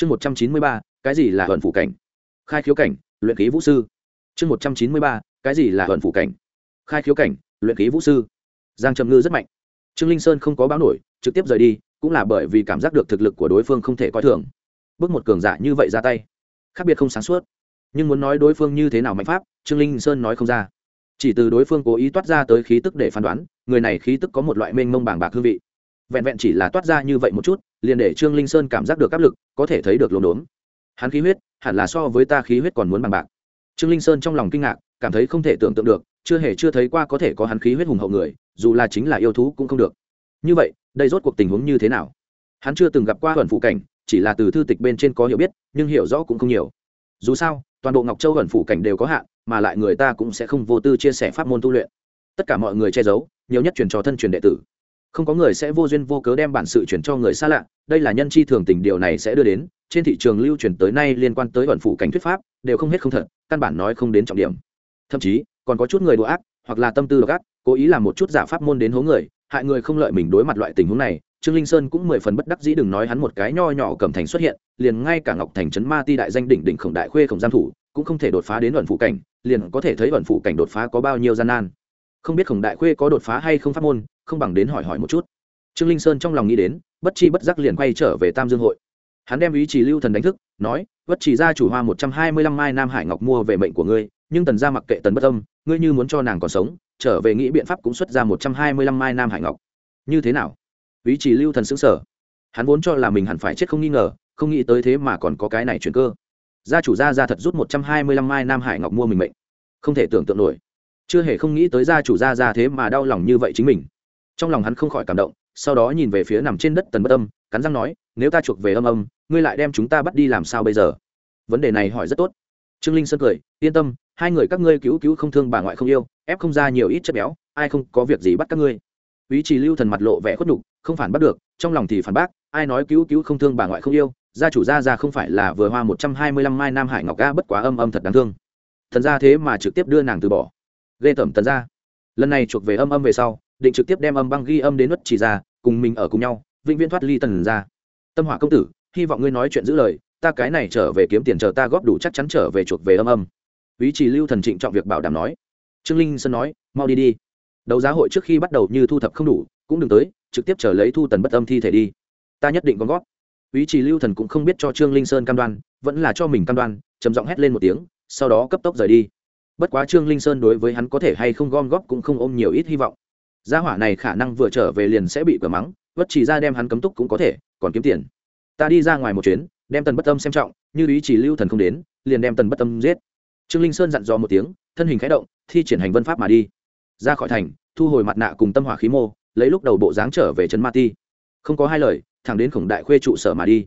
chương một trăm chín mươi ba, cái gì là ẩn phủ cảnh? Khai khiếu cảnh, luyện khí vũ sư. Chương một trăm chín mươi ba, cái gì là ẩn phủ cảnh? Khai khiếu cảnh, luyện khí vũ sư. Giang trầm ngư rất mạnh. Trương linh sơn không có báo nổi, trực tiếp rời đi, cũng là bởi vì cảm giác được thực lực của đối phương không thể coi thường. Bước một cường giả như vậy ra tay, khác biệt không sáng suốt. Nhưng muốn nói đối phương như thế nào mạnh pháp, trương linh sơn nói không ra. Chỉ từ đối phương cố ý toát ra tới khí tức để phán đoán, người này khí tức có một loại mênh mông bàng bạc hương vị vẹn vẹn chỉ là toát ra như vậy một chút, liền để trương linh sơn cảm giác được áp lực, có thể thấy được lồn đốn hắn khí huyết, hẳn là so với ta khí huyết còn muốn bằng bạc. Trương linh sơn trong lòng kinh ngạc, cảm thấy không thể tưởng tượng được, chưa hề chưa thấy qua có thể có hắn khí huyết hùng hậu người, dù là chính là yêu thú cũng không được. Như vậy, đây rốt cuộc tình huống như thế nào? Hắn chưa từng gặp qua ẩn phụ cảnh, chỉ là từ thư tịch bên trên có hiểu biết, nhưng hiểu rõ cũng không nhiều. Dù sao, toàn bộ ngọc châu ẩn phụ cảnh đều có hạn, mà lại người ta cũng sẽ không vô tư chia sẻ pháp môn tu luyện. Tất cả mọi người che giấu, nhiều nhất truyền cho thân truyền đệ tử không có người sẽ vô duyên vô cớ đem bản sự chuyển cho người xa lạ, đây là nhân chi thường tình điều này sẽ đưa đến, trên thị trường lưu truyền tới nay liên quan tới ẩn phụ cảnh thuyết pháp, đều không hết không thật, căn bản nói không đến trọng điểm. Thậm chí, còn có chút người đùa ác, hoặc là tâm tư độc ác, cố ý làm một chút giả pháp môn đến hố người, hại người không lợi mình đối mặt loại tình huống này, trương linh sơn cũng mười phần bất đắc dĩ đừng nói hắn một cái nho nhỏ cầm thành xuất hiện, liền ngay cả ngọc thành trấn ma ti đại danh đỉnh đỉnh khổng đại khuê khổng giam thủ, cũng không thể đột phá đến ẩn phụ cảnh, liền có thể thấy ẩn phụ cảnh đột phá có bao nhiêu gian nan không biết khổng đại khuê có đột phá hay không pháp môn, không bằng đến hỏi hỏi một chút. Trương linh sơn trong lòng nghĩ đến, bất chi bất giác liền quay trở về tam dương hội. Hắn đem ý chỉ lưu thần đánh thức, nói, bất chỉ ra chủ hoa một trăm hai mươi lăm mai nam hải ngọc mua về mệnh của ngươi, nhưng tần gia mặc kệ tần bất âm, ngươi như muốn cho nàng còn sống, trở về nghĩ biện pháp cũng xuất ra một trăm hai mươi lăm mai nam hải ngọc. Như thế nào? Ý chỉ lưu thần xứng sở hắn vốn cho là mình hẳn phải chết không nghi ngờ, không nghĩ tới thế mà còn có cái này chuyển cơ. Gia chủ gia ra thật rút một trăm hai mươi lăm mai nam hải ngọc mua mình mệnh. Không thể tưởng tượng nổi chưa hề không nghĩ tới gia chủ gia ra thế mà đau lòng như vậy chính mình. Trong lòng hắn không khỏi cảm động, sau đó nhìn về phía nằm trên đất tần bất âm, cắn răng nói, nếu ta chuộc về âm âm, ngươi lại đem chúng ta bắt đi làm sao bây giờ? Vấn đề này hỏi rất tốt. Trương linh sơn cười, yên tâm, hai người các ngươi cứu cứu không thương bà ngoại không yêu, ép không ra nhiều ít chất béo, ai không có việc gì bắt các ngươi. Ý chỉ lưu thần mặt lộ vẻ khuất nhục, không phản bắt được, trong lòng thì phản bác, ai nói cứu cứu không thương bà ngoại không yêu, gia chủ gia ra không phải là vừa hoa một trăm hai mươi lăm mai nam hải ngọc ga bất quá âm âm thật đáng thương. Thần ra thế mà trực tiếp đưa nàng từ bỏ ghê tởm tần ra. Lần này chuộc về âm âm về sau, định trực tiếp đem âm băng ghi âm đến nuốt chỉ ra, cùng mình ở cùng nhau, vĩnh viễn thoát ly tần ra. Tâm hỏa công tử, hy vọng ngươi nói chuyện giữ lời, ta cái này trở về kiếm tiền chờ ta góp đủ chắc chắn trở về chuộc về âm âm. Ý chỉ lưu thần trịnh trọng việc bảo đảm nói. Trương linh sơn nói, mau đi đi. Đấu giá hội trước khi bắt đầu như thu thập không đủ, cũng đừng tới, trực tiếp trở lấy thu tần bất âm thi thể đi. Ta nhất định có góp. Ý chỉ lưu thần cũng không biết cho trương linh sơn cam đoan, vẫn là cho mình cam đoan, trầm giọng hét lên một tiếng, sau đó cấp tốc rời đi bất quá trương linh sơn đối với hắn có thể hay không gom góp cũng không ôm nhiều ít hy vọng. Gia hỏa này khả năng vừa trở về liền sẽ bị cửa mắng, bất chỉ ra đem hắn cấm túc cũng có thể, còn kiếm tiền. Ta đi ra ngoài một chuyến, đem tần bất tâm xem trọng, như ý chỉ lưu thần không đến, liền đem tần bất tâm giết. Trương linh sơn dặn dò một tiếng, thân hình khẽ động, thi triển hành vân pháp mà đi. Ra khỏi thành, thu hồi mặt nạ cùng tâm hỏa khí mô, lấy lúc đầu bộ dáng trở về trấn ma ti. Không có hai lời, thẳng đến khổng đại khuê trụ sở mà đi.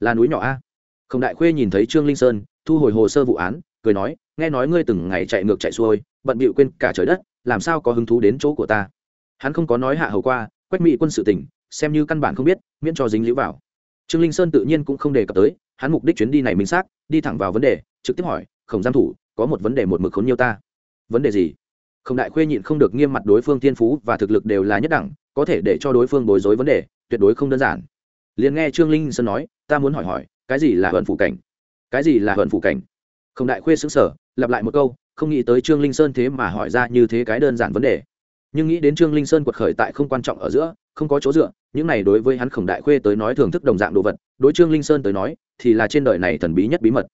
Là núi nhỏ a. Khổng đại khuê nhìn thấy trương linh sơn, thu hồi hồ sơ vụ án, cười nói nghe nói ngươi từng ngày chạy ngược chạy xuôi, bận bịu quên cả trời đất, làm sao có hứng thú đến chỗ của ta? Hắn không có nói hạ hầu qua, quách mỹ quân sự tỉnh, xem như căn bản không biết, miễn cho dính lũ vào. Trương linh sơn tự nhiên cũng không đề cập tới, hắn mục đích chuyến đi này minh xác, đi thẳng vào vấn đề, trực tiếp hỏi, khổng giam thủ, có một vấn đề một mực khốn nhiều ta. Vấn đề gì? Không đại khuê nhịn không được nghiêm mặt đối phương thiên phú và thực lực đều là nhất đẳng, có thể để cho đối phương bối rối vấn đề, tuyệt đối không đơn giản. Liền nghe trương linh sơn nói, ta muốn hỏi hỏi, cái gì là hận phủ cảnh? Cái gì là hận phủ cảnh? Không đại khuê xứng sở lặp lại một câu, không nghĩ tới trương linh sơn thế mà hỏi ra như thế cái đơn giản vấn đề. Nhưng nghĩ đến trương linh sơn quật khởi tại không quan trọng ở giữa, không có chỗ dựa, những này đối với hắn khổng đại khuê tới nói thưởng thức đồng dạng đồ vật, đối trương linh sơn tới nói, thì là trên đời này thần bí nhất bí mật.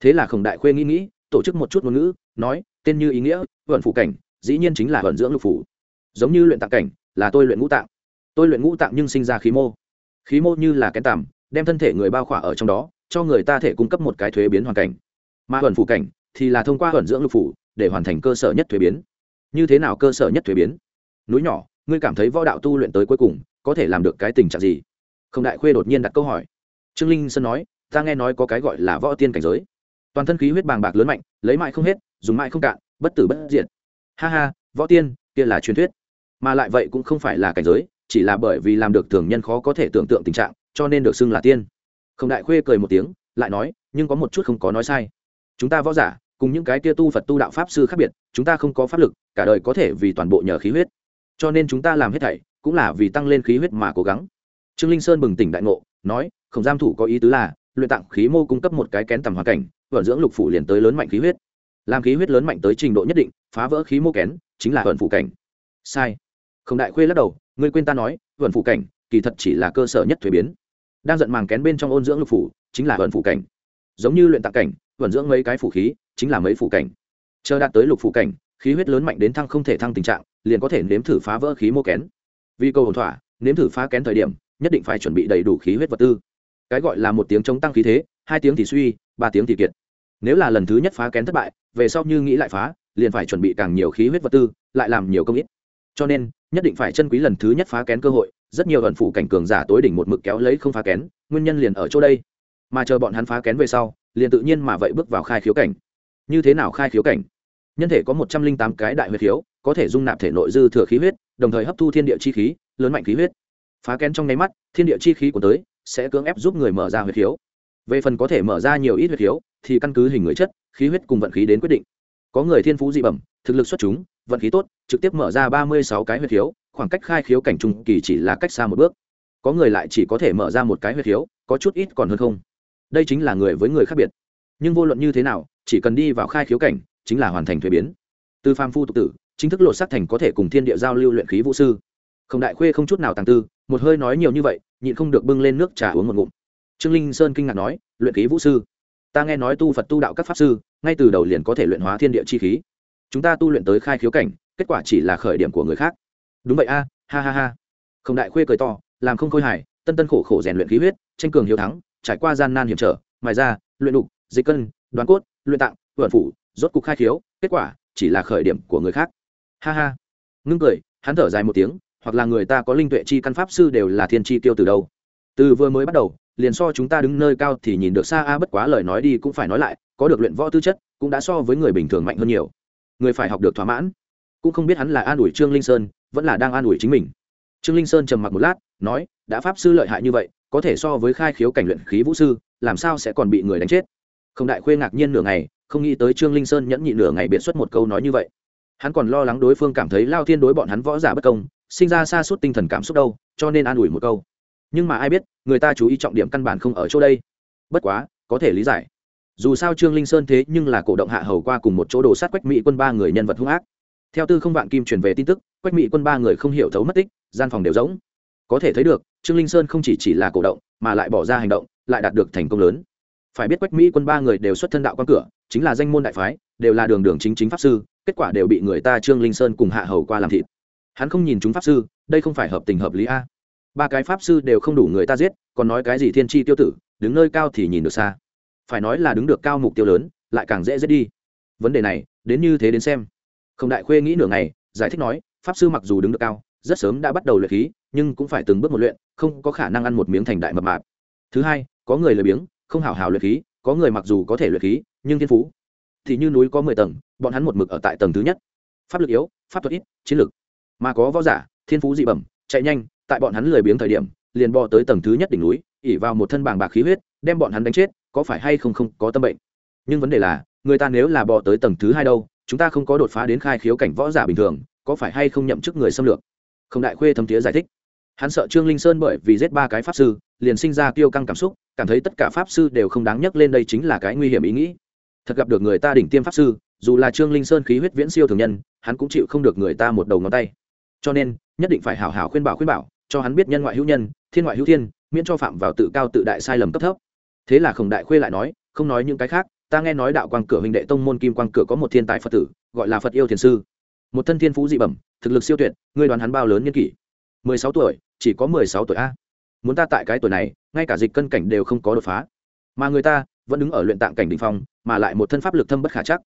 Thế là khổng đại khuê nghĩ nghĩ, tổ chức một chút ngôn ngữ, nói, tên như ý nghĩa, vận phủ cảnh, dĩ nhiên chính là vận dưỡng lục phủ. Giống như luyện tạng cảnh, là tôi luyện ngũ tạng. Tôi luyện ngũ tạng nhưng sinh ra khí mô. Khí mô như là cái tằm, đem thân thể người bao khỏa ở trong đó, cho người ta thể cung cấp một cái thuế biến hoàn cảnh. Mà vận phủ cảnh thì là thông qua vận dưỡng lục phủ để hoàn thành cơ sở nhất thuế biến. Như thế nào cơ sở nhất thuế biến? Núi nhỏ, ngươi cảm thấy võ đạo tu luyện tới cuối cùng có thể làm được cái tình trạng gì? Không đại khuê đột nhiên đặt câu hỏi. Trương linh sơn nói, ta nghe nói có cái gọi là võ tiên cảnh giới. Toàn thân khí huyết bàng bạc lớn mạnh, lấy mãi không hết, dùng mãi không cạn, bất tử bất diệt. Ha ha, võ tiên, kia là truyền thuyết. Mà lại vậy cũng không phải là cảnh giới, chỉ là bởi vì làm được thường nhân khó có thể tưởng tượng tình trạng, cho nên được xưng là tiên. Không đại khuê cười một tiếng, lại nói, nhưng có một chút không có nói sai. Chúng ta võ giả cùng những cái kia tu phật tu đạo pháp sư khác biệt, chúng ta không có pháp lực, cả đời có thể vì toàn bộ nhờ khí huyết. Cho nên chúng ta làm hết thảy, cũng là vì tăng lên khí huyết mà cố gắng. Trương linh sơn bừng tỉnh đại ngộ, nói không giam thủ có ý tứ là, luyện tạng khí mô cung cấp một cái kén tầm hoàn cảnh, vận dưỡng lục phủ liền tới lớn mạnh khí huyết. Làm khí huyết lớn mạnh tới trình độ nhất định, phá vỡ khí mô kén, chính là vận phủ cảnh. Sai. Không đại khuê lắc đầu, ngươi quên ta nói, vận phủ cảnh, kỳ thật chỉ là cơ sở nhất thuế biến. Đang giận màng kén bên trong ôn dưỡng lục phủ, chính là vận phủ cảnh. Giống như luyện tạng cảnh, vận dưỡng mấy cái phủ khí chính là mấy phủ cảnh. Chờ đạt tới lục phủ cảnh, khí huyết lớn mạnh đến thăng không thể thăng tình trạng, liền có thể nếm thử phá vỡ khí mô kén. Vì câu hồn thỏa, nếm thử phá kén thời điểm, nhất định phải chuẩn bị đầy đủ khí huyết vật tư. Cái gọi là một tiếng chống tăng khí thế, hai tiếng thì suy, ba tiếng thì kiệt. Nếu là lần thứ nhất phá kén thất bại, về sau như nghĩ lại phá, liền phải chuẩn bị càng nhiều khí huyết vật tư, lại làm nhiều công ít. Cho nên, nhất định phải chân quý lần thứ nhất phá kén cơ hội, rất nhiều ẩn phụ cảnh cường giả tối đỉnh một mực kéo lấy không phá kén, nguyên nhân liền ở chỗ đây. Mà chờ bọn hắn phá kén về sau, liền tự nhiên mà vậy bước vào khai khiếu cảnh như thế nào khai khiếu cảnh? Nhân thể có một trăm linh tám cái đại huyết khiếu, có thể dung nạp thể nội dư thừa khí huyết, đồng thời hấp thu thiên địa chi khí, lớn mạnh khí huyết. Phá kén trong nháy mắt, thiên địa chi khí của tới, sẽ cưỡng ép giúp người mở ra huyết khiếu. Về phần có thể mở ra nhiều ít huyết khiếu, thì căn cứ hình người chất, khí huyết cùng vận khí đến quyết định. Có người thiên phú dị bẩm, thực lực xuất chúng, vận khí tốt, trực tiếp mở ra ba mươi sáu cái huyết khiếu, khoảng cách khai khiếu cảnh trung kỳ chỉ là cách xa một bước. Có người lại chỉ có thể mở ra một cái huyết khiếu, có chút ít còn hơn không. Đây chính là người với người khác biệt. Nhưng vô luận như thế nào chỉ cần đi vào khai khiếu cảnh, chính là hoàn thành thuế biến. Từ phàm phu tục tử, chính thức lột xác thành có thể cùng thiên địa giao lưu luyện khí vũ sư. Không đại khuê không chút nào tàng tư, một hơi nói nhiều như vậy, nhịn không được bưng lên nước trà uống một ngụm. Trương linh sơn kinh ngạc nói, luyện khí vũ sư? Ta nghe nói tu phật tu đạo các pháp sư, ngay từ đầu liền có thể luyện hóa thiên địa chi khí. Chúng ta tu luyện tới khai khiếu cảnh, kết quả chỉ là khởi điểm của người khác. Đúng vậy a, ha ha ha. Không đại khuê cười to, làm không khôi hài, tân tân khổ khổ rèn luyện khí huyết, tranh cường hiếu thắng, trải qua gian nan hiểm trở mài ra, luyện đục, dịch cân, đoán cốt luyện tạng vận phủ, rốt cục khai khiếu, kết quả chỉ là khởi điểm của người khác. Ha ha. Ngưng cười, hắn thở dài một tiếng, hoặc là người ta có linh tuệ chi căn pháp sư đều là thiên chi tiêu từ đâu. Từ vừa mới bắt đầu, liền so chúng ta đứng nơi cao thì nhìn được xa a, bất quá lời nói đi cũng phải nói lại, có được luyện võ tư chất, cũng đã so với người bình thường mạnh hơn nhiều. Người phải học được thỏa mãn. Cũng không biết hắn là an ủi trương linh sơn, vẫn là đang an ủi chính mình. Trương linh sơn trầm mặc một lát, nói, đã pháp sư lợi hại như vậy, có thể so với khai khiếu cảnh luyện khí vũ sư, làm sao sẽ còn bị người đánh chết? Không đại khuê ngạc nhiên nửa ngày, không nghĩ tới trương linh sơn nhẫn nhị nửa ngày biện xuất một câu nói như vậy. Hắn còn lo lắng đối phương cảm thấy lao thiên đối bọn hắn võ giả bất công, sinh ra xa suốt tinh thần cảm xúc đâu, cho nên an ủi một câu. Nhưng mà ai biết, người ta chú ý trọng điểm căn bản không ở chỗ đây. Bất quá, có thể lý giải. Dù sao trương linh sơn thế nhưng là cổ động hạ hầu qua cùng một chỗ đồ sát quách mỹ quân ba người nhân vật hung ác. Theo tư không vạn kim truyền về tin tức, quách mỹ quân ba người không hiểu thấu mất tích, gian phòng đều rỗng. Có thể thấy được, trương linh sơn không chỉ chỉ là cổ động, mà lại bỏ ra hành động, lại đạt được thành công lớn phải biết quách mỹ quân ba người đều xuất thân đạo quan cửa, chính là danh môn đại phái, đều là đường đường chính chính pháp sư, kết quả đều bị người ta trương linh sơn cùng hạ hầu qua làm thịt. Hắn không nhìn chúng pháp sư, đây không phải hợp tình hợp lý a. Ba cái pháp sư đều không đủ người ta giết, còn nói cái gì thiên tri tiêu tử, đứng nơi cao thì nhìn được xa. Phải nói là đứng được cao mục tiêu lớn, lại càng dễ giết đi. Vấn đề này, đến như thế đến xem. Không đại khuê nghĩ nửa ngày, giải thích nói, pháp sư mặc dù đứng được cao, rất sớm đã bắt đầu luyện khí, nhưng cũng phải từng bước một luyện, không có khả năng ăn một miếng thành đại mập mạp. Thứ hai, có người lười biếng không hảo hảo luyện khí, có người mặc dù có thể luyện khí, nhưng thiên phú thì như núi có mười tầng, bọn hắn một mực ở tại tầng thứ nhất. Pháp lực yếu, pháp thuật ít, chiến lực. Mà có võ giả, thiên phú dị bẩm, chạy nhanh, tại bọn hắn lười biếng thời điểm, liền bò tới tầng thứ nhất đỉnh núi, ỉ vào một thân bàng bạc khí huyết, đem bọn hắn đánh chết, có phải hay không không có tâm bệnh. Nhưng vấn đề là, người ta nếu là bò tới tầng thứ hai đâu, chúng ta không có đột phá đến khai khiếu cảnh võ giả bình thường, có phải hay không nhậm chức người xâm lược? Không đại khuê thấm tía giải thích hắn sợ trương linh sơn bởi vì giết ba cái pháp sư, liền sinh ra tiêu căng cảm xúc, cảm thấy tất cả pháp sư đều không đáng nhắc lên đây chính là cái nguy hiểm ý nghĩ. Thật gặp được người ta đỉnh tiêm pháp sư, dù là trương linh sơn khí huyết viễn siêu thường nhân, hắn cũng chịu không được người ta một đầu ngón tay. Cho nên, nhất định phải hảo hảo khuyên bảo khuyên bảo, cho hắn biết nhân ngoại hữu nhân, thiên ngoại hữu thiên, miễn cho phạm vào tự cao tự đại sai lầm cấp thấp. Thế là khổng đại khuê lại nói, không nói những cái khác, ta nghe nói đạo quang cửa huynh đệ tông môn kim quang cửa có một thiên tài phật tử, gọi là phật yêu thiền sư. Một thân thiên phú dị bẩm, thực lực siêu tuyệt, ngươi đoán hắn bao lớn nhân kỷ? Mười sáu tuổi, chỉ có mười sáu tuổi a. Muốn ta tại cái tuổi này, ngay cả dịch cân cảnh đều không có đột phá. Mà người ta vẫn đứng ở luyện tạng cảnh đ ỉ n h phong, mà lại một thân pháp lực thâm bất khả chắc.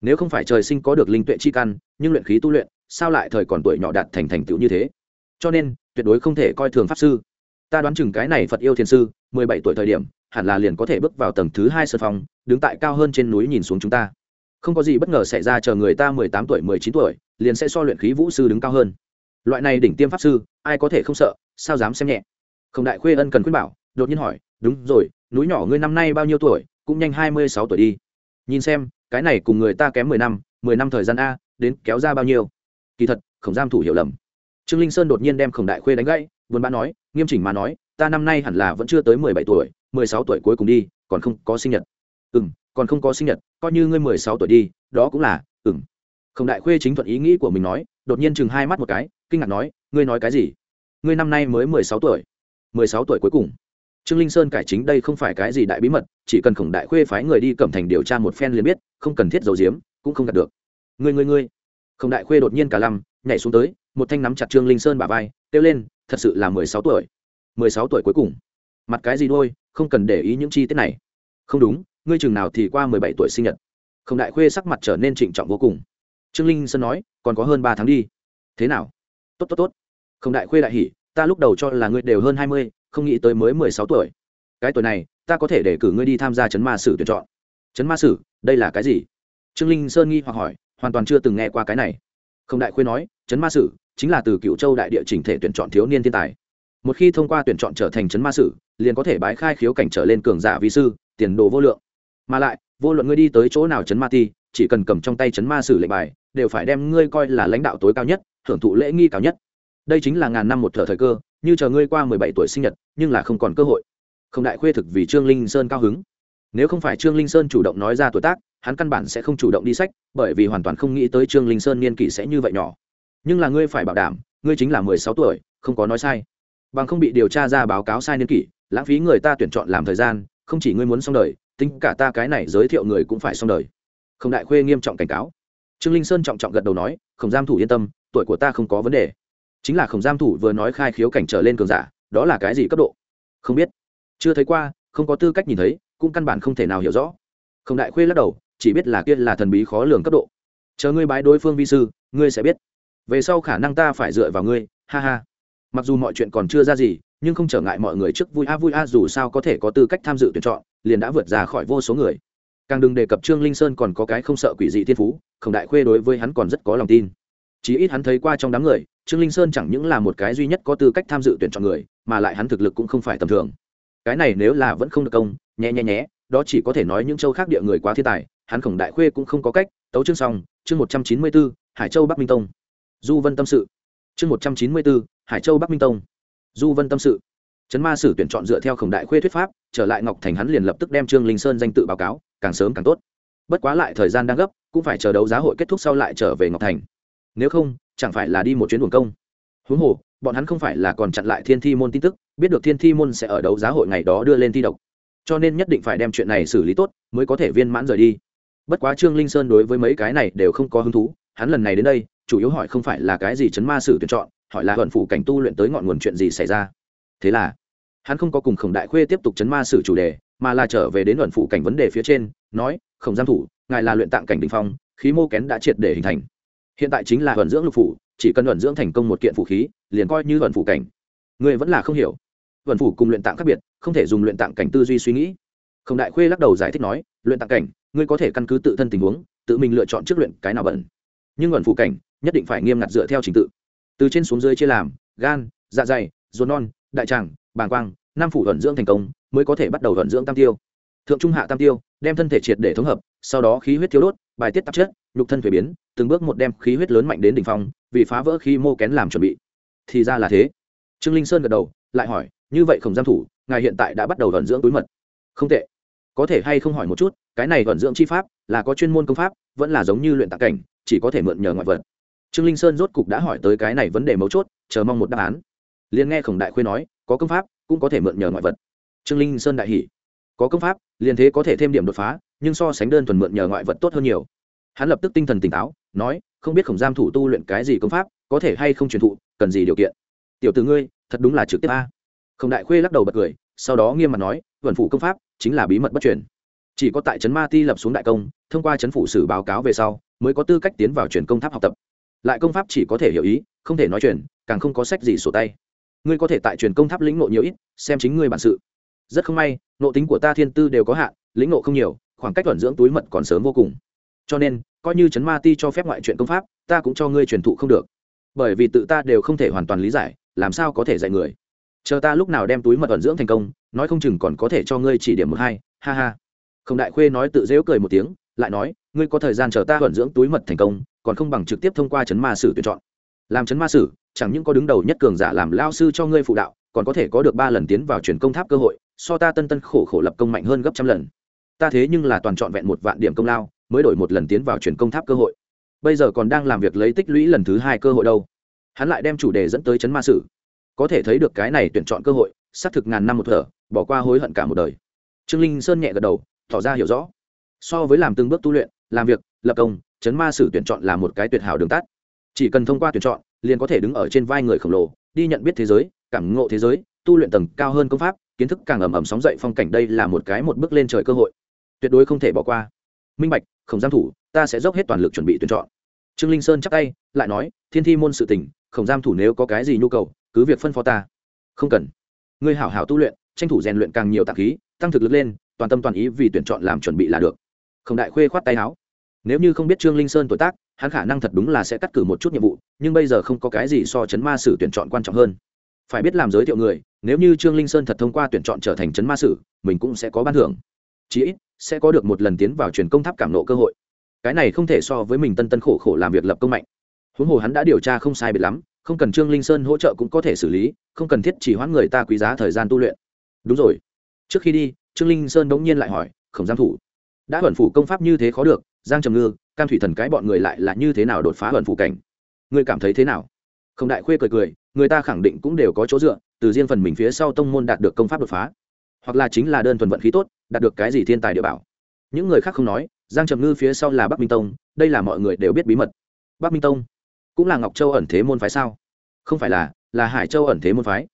Nếu không phải trời sinh có được linh tuệ chi căn, nhưng luyện khí tu luyện, sao lại thời còn tuổi nhỏ đạt thành thành tựu như thế? Cho nên, tuyệt đối không thể coi thường pháp sư. Ta đoán chừng cái này phật yêu thiền sư, mười bảy tuổi thời điểm, hẳn là liền có thể bước vào tầng thứ hai sân phong, đứng tại cao hơn trên núi nhìn xuống chúng ta. Không có gì bất ngờ xảy ra chờ người ta mười tám tuổi, mười chín tuổi, liền sẽ so luyện khí vũ sư đứng cao hơn loại này đỉnh tiêm pháp sư, ai có thể không sợ, sao dám xem nhẹ? Không đại khuê ân cần khuyên bảo, đột nhiên hỏi, đúng rồi, núi nhỏ ngươi năm nay bao nhiêu tuổi, cũng nhanh hai mươi sáu tuổi đi. Nhìn xem, cái này cùng người ta kém mười năm mười năm thời gian a, đến kéo ra bao nhiêu? Kỳ thật, khổng giam thủ hiểu lầm. Trương linh sơn đột nhiên đem khổng đại khuê đánh gãy, buồn bã nói, nghiêm chỉnh mà nói, ta năm nay hẳn là vẫn chưa tới mười bảy tuổi, mười sáu tuổi cuối cùng đi, còn không có sinh nhật. Ừ m còn không có sinh nhật, coi như ngươi mười sáu tuổi đi, đó cũng là ừ m khổng đại khuê chính thuận ý nghĩ của mình nói, đột nhiên chừng hai mắt một cái kinh ngạc nói, ngươi nói cái gì? Ngươi năm nay mới mười sáu tuổi. Mười sáu tuổi cuối cùng. Trương linh sơn cải chính đây không phải cái gì đại bí mật, chỉ cần khổng đại khuê phái người đi cẩm thành điều tra một phen liền biết, không cần thiết giấu giếm, cũng không gạt được. Ngươi ngươi ngươi. Khổng đại khuê đột nhiên cả lăm, nhảy xuống tới, một thanh nắm chặt trương linh sơn bả vai, kêu lên, thật sự là mười sáu tuổi. Mười sáu tuổi cuối cùng. Mặt cái gì đôi không cần để ý những chi tiết này. Không đúng, ngươi chừng nào thì qua mười bảy tuổi sinh nhật. Khổng đại khuê sắc mặt trở nên trịnh trọng vô cùng. Trương linh sơn nói, còn có hơn ba tháng đi. Thế nào? Tốt tốt tốt. Không đại khuê đại hỉ, ta lúc đầu cho là ngươi đều hơn hai mươi, không nghĩ tới mới mười sáu tuổi. Cái tuổi này, ta có thể để cử ngươi đi tham gia chấn ma sử tuyển chọn. Chấn ma sử, đây là cái gì? Trương linh sơn nghi hoặc hỏi, hoàn toàn chưa từng nghe qua cái này. Không đại khuê nói, chấn ma sử chính là từ cựu châu đại địa chỉnh thể tuyển chọn thiếu niên thiên tài. Một khi thông qua tuyển chọn trở thành chấn ma sử, liền có thể bái khai khiếu cảnh trở lên cường giả vi sư, tiền đồ vô lượng. Mà lại, vô luận ngươi đi tới chỗ nào chấn ma ti, chỉ cần cầm trong tay chấn ma sử lệnh bài, đều phải đem ngươi coi là lãnh đạo tối cao nhất hưởng thụ lễ nghi cao nhất. Đây chính là ngàn năm một thở thời cơ, như chờ ngươi qua mười bảy tuổi sinh nhật, nhưng là không còn cơ hội. Không đại khuê thực vì trương linh sơn cao hứng. Nếu không phải trương linh sơn chủ động nói ra tuổi tác, hắn căn bản sẽ không chủ động đi sách, bởi vì hoàn toàn không nghĩ tới trương linh sơn niên kỷ sẽ như vậy nhỏ. Nhưng là ngươi phải bảo đảm, ngươi chính là mười sáu tuổi, không có nói sai. Bằng không bị điều tra ra báo cáo sai niên kỷ, lãng phí người ta tuyển chọn làm thời gian, không chỉ ngươi muốn xong đời, tính cả ta cái này giới thiệu người cũng phải xong đời. Không đại khuê nghiêm trọng cảnh cáo. Trương linh sơn trọng trọng gật đầu nói không giam thủ yên tâm tuổi của ta không có vấn đề. Chính là khổng giam thủ vừa nói khai khiếu cảnh trở lên cường giả, đó là cái gì cấp độ? Không biết. Chưa thấy qua, không có tư cách nhìn thấy, cũng căn bản không thể nào hiểu rõ. Không đại khuê lắc đầu, chỉ biết là kia là thần bí khó lường cấp độ. Chờ ngươi bái đối phương vi sư, ngươi sẽ biết. Về sau khả năng ta phải dựa vào ngươi, ha ha. Mặc dù mọi chuyện còn chưa ra gì, nhưng không trở ngại mọi người trước vui a vui a, dù sao có thể có tư cách tham dự tuyển chọn, liền đã vượt ra khỏi vô số người. Càng đừng đề cập trương linh sơn còn có cái không sợ quỷ dị thiên phú, khổng đại khuê đối với hắn còn rất có lòng tin chí ít hắn thấy qua trong đám người, trương linh sơn chẳng những là một cái duy nhất có tư cách tham dự tuyển chọn người, mà lại hắn thực lực cũng không phải tầm thường. Cái này nếu là vẫn không được công, nhẹ nhé nhé đó chỉ có thể nói những châu khác địa người quá thiên tài, hắn khổng đại khuê cũng không có cách, tấu chương xong, chương một trăm chín mươi bốn hải châu bắc minh tông. Du vân tâm sự. Chương một trăm chín mươi bốn hải châu bắc minh tông. Du vân tâm sự. Trấn ma sử tuyển chọn dựa theo khổng đại khuê thuyết pháp, trở lại ngọc thành hắn liền lập tức đem trương linh sơn danh tự báo cáo, càng sớm càng tốt. Bất quá lại thời gian đang gấp, cũng phải chờ đấu giá hội kết thúc sau lại trở về ngọc thành nếu không, chẳng phải là đi một chuyến buồng công. Huống hồ, bọn hắn không phải là còn chặn lại thiên thi môn tin tức, biết được thiên thi môn sẽ ở đấu giá hội ngày đó đưa lên thi độc. Cho nên nhất định phải đem chuyện này xử lý tốt, mới có thể viên mãn rời đi. Bất quá trương linh sơn đối với mấy cái này đều không có hứng thú, hắn lần này đến đây, chủ yếu hỏi không phải là cái gì chấn ma sử tuyển chọn, hỏi là vận phủ cảnh tu luyện tới ngọn nguồn chuyện gì xảy ra. Thế là, hắn không có cùng khổng đại khuê tiếp tục chấn ma sử chủ đề, mà là trở về đến luận phụ cảnh vấn đề phía trên, nói, khổng giam thủ, ngài là luyện tạng cảnh đình phong, khí mô kén đã triệt để hình thành hiện tại chính là vận dưỡng lục phủ, chỉ cần vận dưỡng thành công một kiện phủ khí, liền coi như vận phủ cảnh. Người vẫn là không hiểu. Vận phủ cùng luyện tạng khác biệt, không thể dùng luyện tạng cảnh tư duy suy nghĩ. Khổng đại khuê lắc đầu giải thích nói, luyện tạng cảnh, ngươi có thể căn cứ tự thân tình huống, tự mình lựa chọn trước luyện cái nào bẩn. Nhưng vận phủ cảnh, nhất định phải nghiêm ngặt dựa theo trình tự. Từ trên xuống dưới chia làm, gan dạ dày, ruột non, đại tràng, bàng quang nam phủ vận dưỡng thành công, mới có thể bắt đầu vận dưỡng tam tiêu. Thượng trung hạ tam tiêu, đem thân thể triệt để thống hợp, sau đó khí huyết thiếu đốt bài tiết tạp chất, nhục thân thuế biến, từng bước một đem khí huyết lớn mạnh đến đỉnh phong, vì phá vỡ khi mô kén làm chuẩn bị. Thì ra là thế. Trương linh sơn gật đầu, lại hỏi, như vậy không giam thủ, ngài hiện tại đã bắt đầu vận dưỡng túi mật? Không tệ. Có thể hay không hỏi một chút, cái này vận dưỡng chi pháp là có chuyên môn công pháp, vẫn là giống như luyện tạc cảnh, chỉ có thể mượn nhờ ngoại vật. Trương linh sơn rốt cục đã hỏi tới cái này vấn đề mấu chốt, chờ mong một đáp án. Liền nghe khổng đại khuyên nói, có công pháp, cũng có thể mượn nhờ ngoại vật. Trương linh sơn đại hỉ, có công pháp, liền thế có thể thêm điểm đột phá nhưng so sánh đơn thuần mượn nhờ ngoại vật tốt hơn nhiều. Hắn lập tức tinh thần tỉnh táo nói không biết khổng giam thủ tu luyện cái gì công pháp có thể hay không truyền thụ cần gì điều kiện? Tiểu từ ngươi thật đúng là trực tiếp a. Khổng đại khuê lắc đầu bật cười sau đó nghiêm mặt nói vần phủ công pháp chính là bí mật bất truyền. Chỉ có tại trấn ma ti lập xuống đại công thông qua trấn phủ sử báo cáo về sau mới có tư cách tiến vào truyền công tháp học tập. Lại công pháp chỉ có thể hiểu ý không thể nói chuyện, càng không có sách gì sổ tay. Ngươi có thể tại truyền công tháp lĩnh nộ nhiều ít xem chính ngươi bản sự. Rất không may nộ tính của ta thiên tư đều có hạn lĩnh nộ không nhiều khoảng cách thuận dưỡng túi mật còn sớm vô cùng. Cho nên, coi như chấn ma ti cho phép ngoại chuyện công pháp, ta cũng cho ngươi truyền thụ không được. Bởi vì tự ta đều không thể hoàn toàn lý giải, làm sao có thể dạy người. Chờ ta lúc nào đem túi mật ẩn dưỡng thành công, nói không chừng còn có thể cho ngươi chỉ điểm một hai, ha ha. Không đại khuê nói tự dễu cười một tiếng, lại nói, ngươi có thời gian chờ ta ẩn dưỡng túi mật thành công, còn không bằng trực tiếp thông qua chấn ma sử tuyển chọn. Làm chấn ma sử, chẳng những có đứng đầu nhất cường giả làm lao sư cho ngươi phụ đạo, còn có thể có được ba lần tiến vào truyền công tháp cơ hội, so ta tân tân khổ khổ lập công mạnh hơn gấp trăm lần ta thế nhưng là toàn trọn vẹn một vạn điểm công lao, mới đổi một lần tiến vào chuyển công tháp cơ hội. Bây giờ còn đang làm việc lấy tích lũy lần thứ hai cơ hội đâu. Hắn lại đem chủ đề dẫn tới chấn ma sử. Có thể thấy được cái này tuyển chọn cơ hội, xác thực ngàn năm một thở, bỏ qua hối hận cả một đời. Trương linh sơn nhẹ gật đầu, tỏ ra hiểu rõ. So với làm từng bước tu luyện, làm việc, lập công, chấn ma sử tuyển chọn là một cái tuyệt hảo đường tắt. Chỉ cần thông qua tuyển chọn, liền có thể đứng ở trên vai người khổng lồ, đi nhận biết thế giới, cảm ngộ thế giới, tu luyện tầng cao hơn công pháp, kiến thức càng ầm ầm sóng dậy phong cảnh đây là một cái một bước lên trời cơ hội tuyệt đối không thể bỏ qua. Minh bạch, khổng giam thủ, ta sẽ dốc hết toàn lực chuẩn bị tuyển chọn. Trương linh sơn chắc tay, lại nói, thiên thi môn sự tình, khổng giam thủ nếu có cái gì nhu cầu, cứ việc phân phó ta. Không cần. Ngươi hảo hảo tu luyện, tranh thủ rèn luyện càng nhiều tạp khí, tăng thực lực lên, toàn tâm toàn ý vì tuyển chọn làm chuẩn bị là được. Không đại khuê khoát tay áo. Nếu như không biết trương linh sơn tuổi tác, hắn khả năng thật đúng là sẽ cắt cử một chút nhiệm vụ, nhưng bây giờ không có cái gì so chấn ma sử tuyển chọn quan trọng hơn. Phải biết làm giới thiệu người, nếu như trương linh sơn thật thông qua tuyển chọn trở thành chấn ma sử, mình cũng sẽ có ban thưởng. Chí ít sẽ có được một lần tiến vào truyền công tháp cảm nộ cơ hội. Cái này không thể so với mình tân tân khổ khổ làm việc lập công mạnh. Huống hồ hắn đã điều tra không sai biệt lắm, không cần trương linh sơn hỗ trợ cũng có thể xử lý, không cần thiết chỉ hoãn người ta quý giá thời gian tu luyện. Đúng rồi. Trước khi đi, trương linh sơn bỗng nhiên lại hỏi, khổng giam thủ, đã huyền phủ công pháp như thế khó được, giang trầm ngư, cam thủy thần cái bọn người lại là như thế nào đột phá huyền phủ cảnh? Ngươi cảm thấy thế nào? Không đại khuê cười cười, người ta khẳng định cũng đều có chỗ dựa, từ riêng phần mình phía sau tông môn đạt được công pháp đột phá hoặc là chính là đơn thuần vận khí tốt, đạt được cái gì thiên tài địa bảo. Những người khác không nói, giang trầm ngư phía sau là bắc minh tông, đây là mọi người đều biết bí mật. Bắc minh tông cũng là ngọc châu ẩn thế môn phái sao? Không phải là là hải châu ẩn thế môn phái.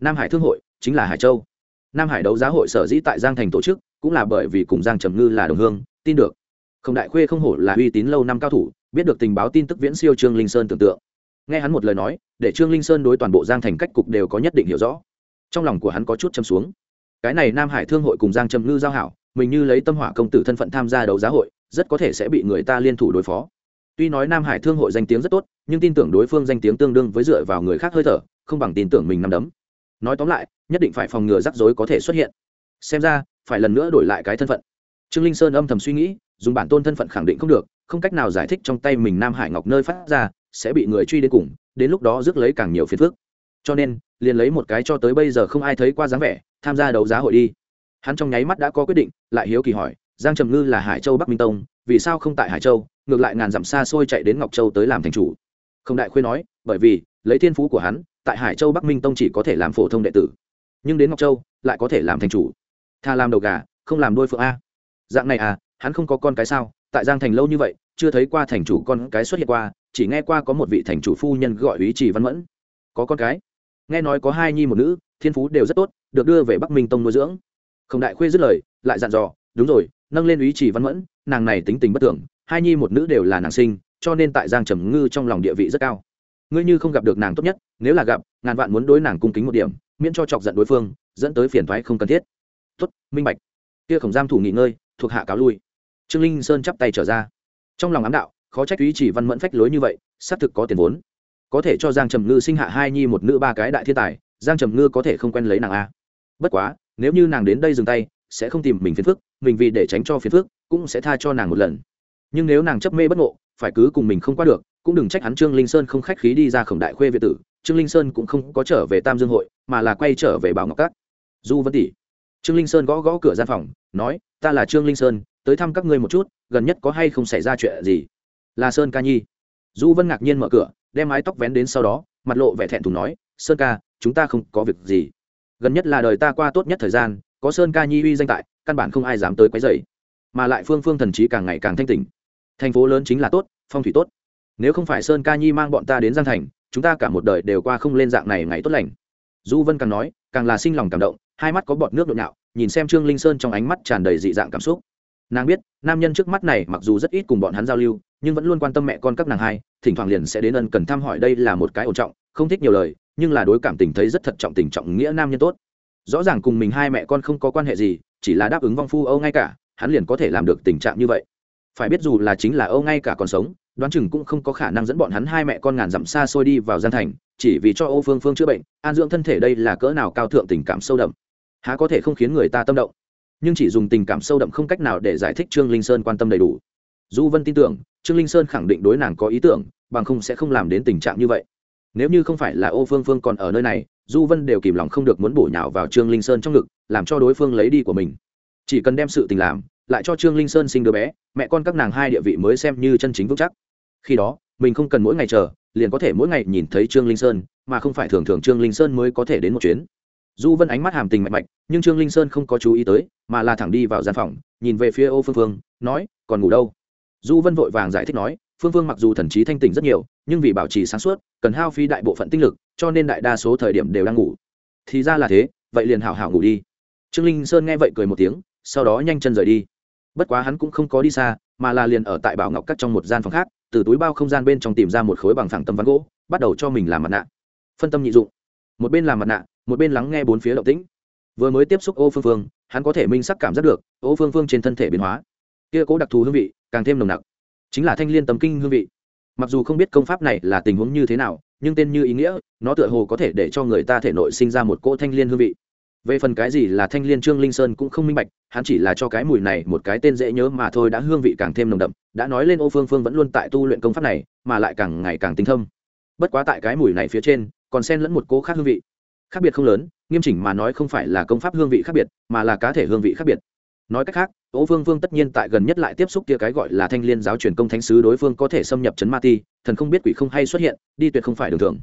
Nam hải thương hội chính là hải châu. Nam hải đấu giá hội sở dĩ tại giang thành tổ chức, cũng là bởi vì cùng giang trầm ngư là đồng hương, tin được. Không đại khuê không hổ là uy tín lâu năm cao thủ, biết được tình báo tin tức viễn siêu trương linh sơn tưởng tượng. Nghe hắn một lời nói, để trương linh sơn đối toàn bộ giang thành cách cục đều có nhất định hiểu rõ. Trong lòng của hắn có chút châm xuống cái này nam hải thương hội cùng giang trầm ngư giao hảo, mình như lấy tâm hỏa công tử thân phận tham gia đấu giá hội, rất có thể sẽ bị người ta liên thủ đối phó. Tuy nói nam hải thương hội danh tiếng rất tốt, nhưng tin tưởng đối phương danh tiếng tương đương với dựa vào người khác hơi thở, không bằng tin tưởng mình nắm đấm. Nói tóm lại, nhất định phải phòng ngừa rắc rối có thể xuất hiện. Xem ra, phải lần nữa đổi lại cái thân phận. Trương linh sơn âm thầm suy nghĩ, dùng bản tôn thân phận khẳng định không được, không cách nào giải thích trong tay mình nam hải ngọc nơi phát ra, sẽ bị người truy đến cùng, đến lúc đó rước lấy càng nhiều phiền phức. Cho nên, liền lấy một cái cho tới bây giờ không ai thấy qua dáng vẻ tham gia đấu giá hội đi. Hắn trong nháy mắt đã có quyết định, lại hiếu kỳ hỏi, giang trầm ngư là hải châu bắc minh tông, vì sao không tại hải châu, ngược lại ngàn dặm xa xôi chạy đến ngọc châu tới làm thành chủ? Không đại khuê nói, bởi vì, lấy thiên phú của hắn, tại hải châu bắc minh tông chỉ có thể làm phổ thông đệ tử. Nhưng đến ngọc châu, lại có thể làm thành chủ. Tha làm đầu gà, không làm đôi phượng a. Dạng này à hắn không có con cái sao? Tại giang thành lâu như vậy, chưa thấy qua thành chủ con cái xuất hiện qua, chỉ nghe qua có một vị thành chủ phu nhân gọi ý trì văn mẫn. Có con cái. Nghe nói có hai nhi một nữ, thiên phú đều rất tốt được đưa về bắc minh tông nuôi dưỡng. Không đại khuê dứt lời lại dặn dò đúng rồi nâng lên ý chỉ văn mẫn nàng này tính tình bất thường, hai nhi một nữ đều là nàng sinh cho nên tại giang trầm ngư trong lòng địa vị rất cao. Ngươi như không gặp được nàng tốt nhất nếu là gặp ngàn vạn muốn đối nàng cung kính một điểm miễn cho chọc giận đối phương dẫn tới phiền thoái không cần thiết. Tuất minh bạch. Kia khổng giam thủ nghỉ ngơi thuộc hạ cáo lui. Trương linh sơn chắp tay trở ra. Trong lòng ám đạo khó trách ý chỉ văn mẫn phách lối như vậy xác thực có tiền vốn. Có thể cho giang trầm ngư sinh hạ hai nhi một nữ ba cái đại thiên tài giang trầm ngư có thể không quen lấy nàng a bất quá, nếu như nàng đến đây dừng tay, sẽ không tìm mình phiền phức, mình vì để tránh cho phiền phức, cũng sẽ tha cho nàng một lần. Nhưng nếu nàng chấp mê bất ngộ, phải cứ cùng mình không qua được, cũng đừng trách hắn trương linh sơn không khách khí đi ra khổng đại khuê việt tử. Trương linh sơn cũng không có trở về tam dương hội, mà là quay trở về bảo ngọc cát du vân tỷ. Trương linh sơn gõ gõ cửa gian phòng, nói, ta là trương linh sơn, tới thăm các ngươi một chút, gần nhất có hay không xảy ra chuyện gì? Là sơn ca nhi. Du vân ngạc nhiên mở cửa, đem mái tóc vén đến sau đó, mặt lộ vẻ thẹn thùng nói, sơn ca, chúng ta không có việc gì gần nhất là đời ta qua tốt nhất thời gian, có sơn ca nhi uy danh tại, căn bản không ai dám tới quấy dày mà lại phương phương thần trí càng ngày càng thanh tỉnh. Thành phố lớn chính là tốt, phong thủy tốt. Nếu không phải sơn ca nhi mang bọn ta đến giang thành, chúng ta cả một đời đều qua không lên dạng này ngày tốt lành. Du vân càng nói, càng là sinh lòng cảm động, hai mắt có bọt nước nhộn nhạo, nhìn xem trương linh sơn trong ánh mắt tràn đầy dị dạng cảm xúc. Nàng biết, nam nhân trước mắt này mặc dù rất ít cùng bọn hắn giao lưu, nhưng vẫn luôn quan tâm mẹ con các nàng hai, thỉnh thoảng liền sẽ đến ân cần thăm hỏi đây là một cái ổn trọng, không thích nhiều lời nhưng là đối cảm tình thấy rất thật trọng tình trọng nghĩa nam nhân tốt. Rõ ràng cùng mình hai mẹ con không có quan hệ gì, chỉ là đáp ứng vong phu âu ngay cả, hắn liền có thể làm được tình trạng như vậy. Phải biết dù là chính là âu ngay cả còn sống, đoán chừng cũng không có khả năng dẫn bọn hắn hai mẹ con ngàn dặm xa xôi đi vào gian thành, chỉ vì cho âu phương phương chữa bệnh, an dưỡng thân thể đây là cỡ nào cao thượng tình cảm sâu đậm. Há có thể không khiến người ta tâm động. Nhưng chỉ dùng tình cảm sâu đậm không cách nào để giải thích trương linh sơn quan tâm đầy đủ. Du vân tin tưởng, trương linh sơn khẳng định đối nàng có ý tưởng, bằng không sẽ không làm đến tình trạng như vậy nếu như không phải là ô phương phương còn ở nơi này, du vân đều kìm lòng không được muốn bổ nhào vào trương linh sơn trong ngực, làm cho đối phương lấy đi của mình. Chỉ cần đem sự tình làm, lại cho trương linh sơn sinh đứa bé, mẹ con các nàng hai địa vị mới xem như chân chính vững chắc. Khi đó, mình không cần mỗi ngày chờ, liền có thể mỗi ngày nhìn thấy trương linh sơn, mà không phải thường thường trương linh sơn mới có thể đến một chuyến. Du vân ánh mắt hàm tình mạnh mạnh nhưng trương linh sơn không có chú ý tới, mà là thẳng đi vào gian phòng, nhìn về phía ô phương phương, nói, còn ngủ đâu? Du vân vội vàng giải thích nói phương phương mặc dù thần trí thanh tỉnh rất nhiều, nhưng vì bảo trì sáng suốt, cần hao phí đại bộ phận tinh lực, cho nên đại đa số thời điểm đều đang ngủ. Thì ra là thế, vậy liền hảo hảo ngủ đi. Trương linh sơn nghe vậy cười một tiếng, sau đó nhanh chân rời đi. Bất quá hắn cũng không có đi xa, mà là liền ở tại bảo ngọc cắt trong một gian phòng khác, từ túi bao không gian bên trong tìm ra một khối bằng phẳng tấm ván gỗ, bắt đầu cho mình làm mặt nạ. Phân tâm nhị dụng. Một bên làm mặt nạ, một bên lắng nghe bốn phía động tĩnh. Vừa mới tiếp xúc ô phương phương, hắn có thể minh sắc cảm giác được, ô phương phương trên thân thể biến hóa. Kia cố đặc thù hương vị, càng thêm nồng nặc chính là thanh liên tấm kinh hương vị. Mặc dù không biết công pháp này là tình huống như thế nào, nhưng tên như ý nghĩa, nó tựa hồ có thể để cho người ta thể nội sinh ra một cỗ thanh liên hương vị. Về phần cái gì là thanh liên trương linh sơn cũng không minh bạch, hắn chỉ là cho cái mùi này một cái tên dễ nhớ mà thôi đã hương vị càng thêm nồng đậm, đã nói lên ô phương phương vẫn luôn tại tu luyện công pháp này, mà lại càng ngày càng tinh thâm. Bất quá tại cái mùi này phía trên, còn xen lẫn một cỗ khác hương vị. Khác biệt không lớn, nghiêm chỉnh mà nói không phải là công pháp hương vị khác biệt, mà là cá thể hương vị khác biệt nói cách khác, ô Vương Vương tất nhiên tại gần nhất lại tiếp xúc kia cái gọi là thanh liên giáo truyền công thánh sứ đối phương có thể xâm nhập chấn ma ti, thần không biết quỷ không hay xuất hiện, đi tuyệt không phải đường thường.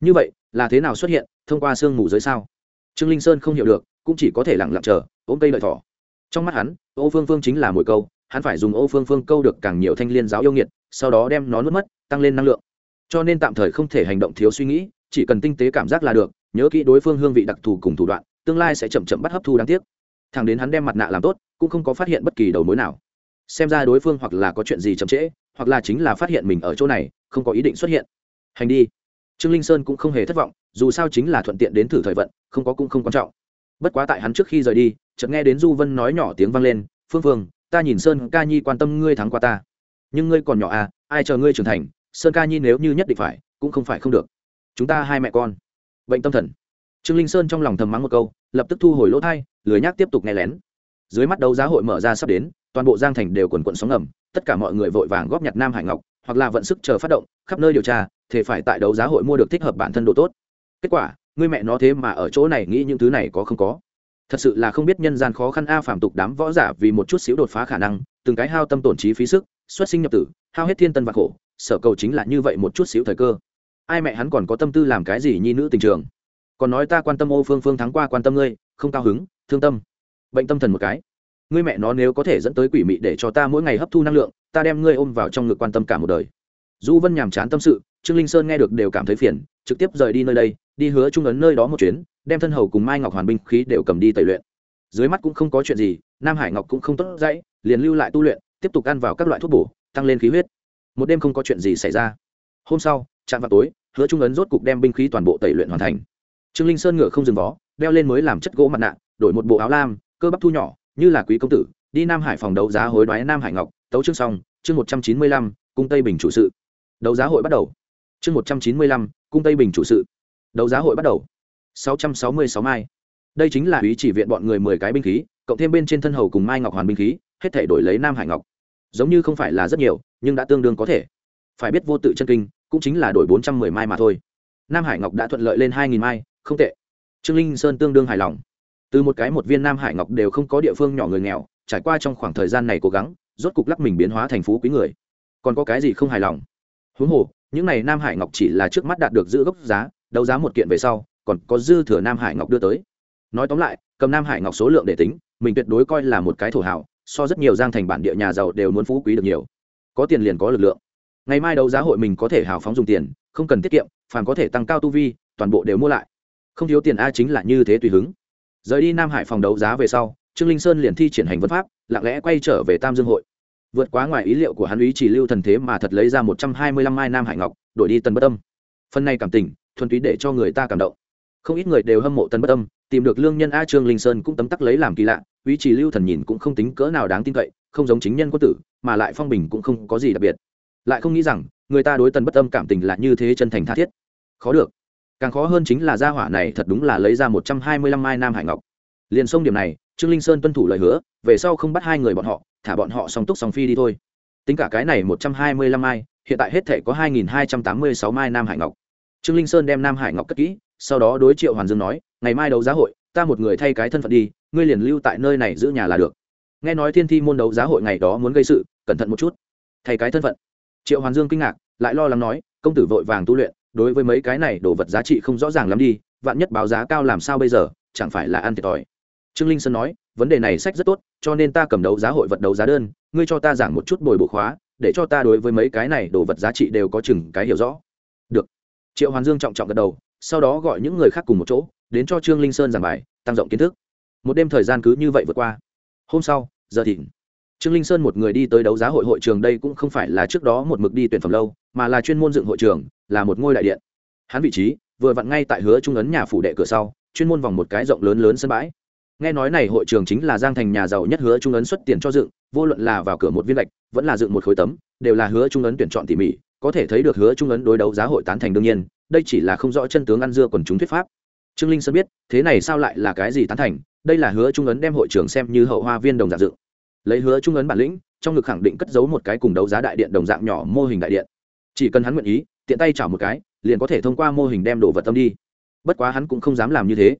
Như vậy, là thế nào xuất hiện, thông qua sương mù giới sao? Trương linh sơn không hiểu được, cũng chỉ có thể lặng lặng chờ, ôm cây lợi thỏ. Trong mắt hắn, ô phương phương chính là mồi câu, hắn phải dùng ô phương phương câu được càng nhiều thanh liên giáo yêu nghiệt, sau đó đem nó nuốt mất, tăng lên năng lượng. Cho nên tạm thời không thể hành động thiếu suy nghĩ, chỉ cần tinh tế cảm giác là được, nhớ kỹ đối phương hương vị đặc thù cùng thủ đoạn, tương lai sẽ chậm chậm bắt hấp thu đáng tiếc. Thằng đến hắn đem mặt nạ làm tốt cũng không có phát hiện bất kỳ đầu mối nào. Xem ra đối phương hoặc là có chuyện gì chậm trễ, hoặc là chính là phát hiện mình ở chỗ này, không có ý định xuất hiện. Hành đi. Trương linh sơn cũng không hề thất vọng, dù sao chính là thuận tiện đến thử thời vận, không có cũng không quan trọng. Bất quá tại hắn trước khi rời đi, chợt nghe đến du vân nói nhỏ tiếng vang lên, phương phương ta nhìn sơn ca nhi quan tâm ngươi thắng qua ta. Nhưng ngươi còn nhỏ à ai chờ ngươi trưởng thành, sơn ca nhi nếu như nhất định phải, cũng không phải không được. Chúng ta hai mẹ con. Bệnh tâm thần. Trương linh sơn trong lòng thầm mắng một câu, lập tức thu hồi lỗ thai, lười nhác tiếp tục nghe lén dưới mắt đấu giá hội mở ra sắp đến, toàn bộ giang thành đều quần quận sóng ngầm, tất cả mọi người vội vàng góp nhặt nam hải ngọc, hoặc là vận sức chờ phát động, khắp nơi điều tra, thì phải tại đấu giá hội mua được thích hợp bản thân độ tốt. Kết quả, người mẹ nó thế mà ở chỗ này nghĩ những thứ này có không có. Thật sự là không biết nhân gian khó khăn a phàm tục đám võ giả vì một chút xíu đột phá khả năng, từng cái hao tâm tổn trí phí sức, xuất sinh nhập tử, hao hết thiên tân và khổ, sở cầu chính là như vậy một chút xíu thời cơ. Ai mẹ hắn còn có tâm tư làm cái gì nhi nữ tình trường? Còn nói ta quan tâm ô phương phương thắng qua quan tâm ngươi, không cao hứng, thương tâm bệnh tâm thần một cái. Ngươi mẹ nó nếu có thể dẫn tới quỷ mị để cho ta mỗi ngày hấp thu năng lượng, ta đem ngươi ôm vào trong ngực quan tâm cả một đời. Du vân nhàm chán tâm sự, trương linh sơn nghe được đều cảm thấy phiền, trực tiếp rời đi nơi đây, đi hứa trung ấn nơi đó một chuyến, đem thân hầu cùng mai ngọc hoàn binh khí đều cầm đi tẩy luyện. Dưới mắt cũng không có chuyện gì, nam hải ngọc cũng không tốt dãy liền lưu lại tu luyện, tiếp tục ăn vào các loại thuốc bổ, tăng lên khí huyết. Một đêm không có chuyện gì xảy ra. Hôm sau chạm vào tối, hứa trung ấn rốt cục đem binh khí toàn bộ tẩy luyện hoàn thành. Trương linh sơn ngựa không dừng vó, đeo lên mới làm chất gỗ mặt nạ, đổi một bộ áo lam cơ bắp thu nhỏ, như là quý công tử, đi nam hải phòng đấu giá hối đoái nam hải ngọc, tấu chương xong, chương một trăm chín mươi lăm, cung tây bình chủ sự. Đấu giá hội bắt đầu. Chương một trăm chín mươi lăm, cung tây bình chủ sự. Đấu giá hội bắt đầu. sáu trăm sáu mươi sáu mai. Đây chính là ý chỉ viện bọn người mười cái binh khí, cộng thêm bên trên thân hầu cùng mai ngọc hoàn binh khí, hết thể đổi lấy nam hải ngọc. Giống như không phải là rất nhiều, nhưng đã tương đương có thể. Phải biết vô tự chân kinh, cũng chính là đổi bốn trăm mười mai mà thôi. Nam hải ngọc đã thuận lợi lên hai nghìn mai, không tệ. Trương linh sơn tương đương hài lòng từ một cái một viên nam hải ngọc đều không có địa phương nhỏ người nghèo, trải qua trong khoảng thời gian này cố gắng, rốt cục lắc mình biến hóa thành phú quý người. Còn có cái gì không hài lòng? Huống hồ, những này nam hải ngọc chỉ là trước mắt đạt được giữ gốc giá, đấu giá một kiện về sau, còn có dư thừa nam hải ngọc đưa tới. Nói tóm lại, cầm nam hải ngọc số lượng để tính, mình tuyệt đối coi là một cái thổ hảo so rất nhiều giang thành bản địa nhà giàu đều muốn phú quý được nhiều. Có tiền liền có lực lượng. Ngày mai đấu giá hội mình có thể hào phóng dùng tiền, không cần tiết kiệm, phàm có thể tăng cao tu vi, toàn bộ đều mua lại. Không thiếu tiền a chính là như thế tùy hứng rời đi nam hải phòng đấu giá về sau, trương linh sơn liền thi triển hành vân pháp, lặng lẽ quay trở về tam dương hội. Vượt quá ngoài ý liệu của hắn ý chỉ lưu thần thế mà thật lấy ra một trăm hai mươi lăm mai nam hải ngọc, đổi đi tần bất âm. Phần này cảm tình, thuần túy để cho người ta cảm động. Không ít người đều hâm mộ tần bất âm, tìm được lương nhân a trương linh sơn cũng tấm tắc lấy làm kỳ lạ, ý chỉ lưu thần nhìn cũng không tính cỡ nào đáng tin cậy, không giống chính nhân quân tử, mà lại phong bình cũng không có gì đặc biệt. Lại không nghĩ rằng, người ta đối tần bất âm cảm tình là như thế chân thành tha thiết. Khó được càng khó hơn chính là gia hỏa này thật đúng là lấy ra một trăm hai mươi lăm mai nam hải ngọc. Liền sông điểm này, trương linh sơn tuân thủ lời hứa, về sau không bắt hai người bọn họ, thả bọn họ song túc song phi đi thôi. Tính cả cái này một trăm hai mươi lăm mai, hiện tại hết thể có hai nghìn hai trăm tám mươi sáu mai nam hải ngọc. Trương linh sơn đem nam hải ngọc cất kỹ, sau đó đối triệu hoàn dương nói, ngày mai đấu giá hội, ta một người thay cái thân phận đi, ngươi liền lưu tại nơi này giữ nhà là được. Nghe nói thiên thi môn đấu giá hội ngày đó muốn gây sự, cẩn thận một chút, thay cái thân phận. Triệu hoàn dương kinh ngạc, lại lo lắng nói, công tử vội vàng tu luyện đối với mấy cái này đồ vật giá trị không rõ ràng lắm đi, vạn nhất báo giá cao làm sao bây giờ, chẳng phải là ăn thiệt thòi. Trương linh sơn nói, vấn đề này sách rất tốt, cho nên ta cầm đấu giá hội vật đấu giá đơn, ngươi cho ta giảng một chút bồi bộ khóa, để cho ta đối với mấy cái này đồ vật giá trị đều có chừng cái hiểu rõ. Được. Triệu hoàn dương trọng trọng gật đầu, sau đó gọi những người khác cùng một chỗ, đến cho trương linh sơn giảng bài, tăng rộng kiến thức. Một đêm thời gian cứ như vậy vượt qua. Hôm sau, giờ thịnh. Trương linh sơn một người đi tới đấu giá hội hội trường đây cũng không phải là trước đó một mực đi tuyển phẩm lâu, mà là chuyên môn dựng hội trường là một ngôi đại điện. Hắn vị trí vừa vặn ngay tại hứa trung ấn nhà phủ đệ cửa sau, chuyên môn vòng một cái rộng lớn lớn sân bãi. Nghe nói này hội trường chính là giang thành nhà giàu nhất hứa trung ấn xuất tiền cho dựng, vô luận là vào cửa một viên gạch, vẫn là dựng một khối tấm, đều là hứa trung ấn tuyển chọn tỉ mỉ, có thể thấy được hứa trung ấn đối đấu giá hội tán thành đương nhiên, đây chỉ là không rõ chân tướng ăn dưa quần chúng thuyết pháp. Trương linh sơn biết, thế này sao lại là cái gì tán thành, đây là hứa trung ấn đem hội trường xem như hậu hoa viên đồng dạng dựng. Lấy hứa trung ấn bản lĩnh, trong ngực khẳng định cất giấu một cái cùng đấu giá đại điện đồng dạng nhỏ mô hình đại điện. Chỉ cần hắn nguyện ý tiện tay chảo một cái, liền có thể thông qua mô hình đem đồ vật tâm đi. Bất quá hắn cũng không dám làm như thế.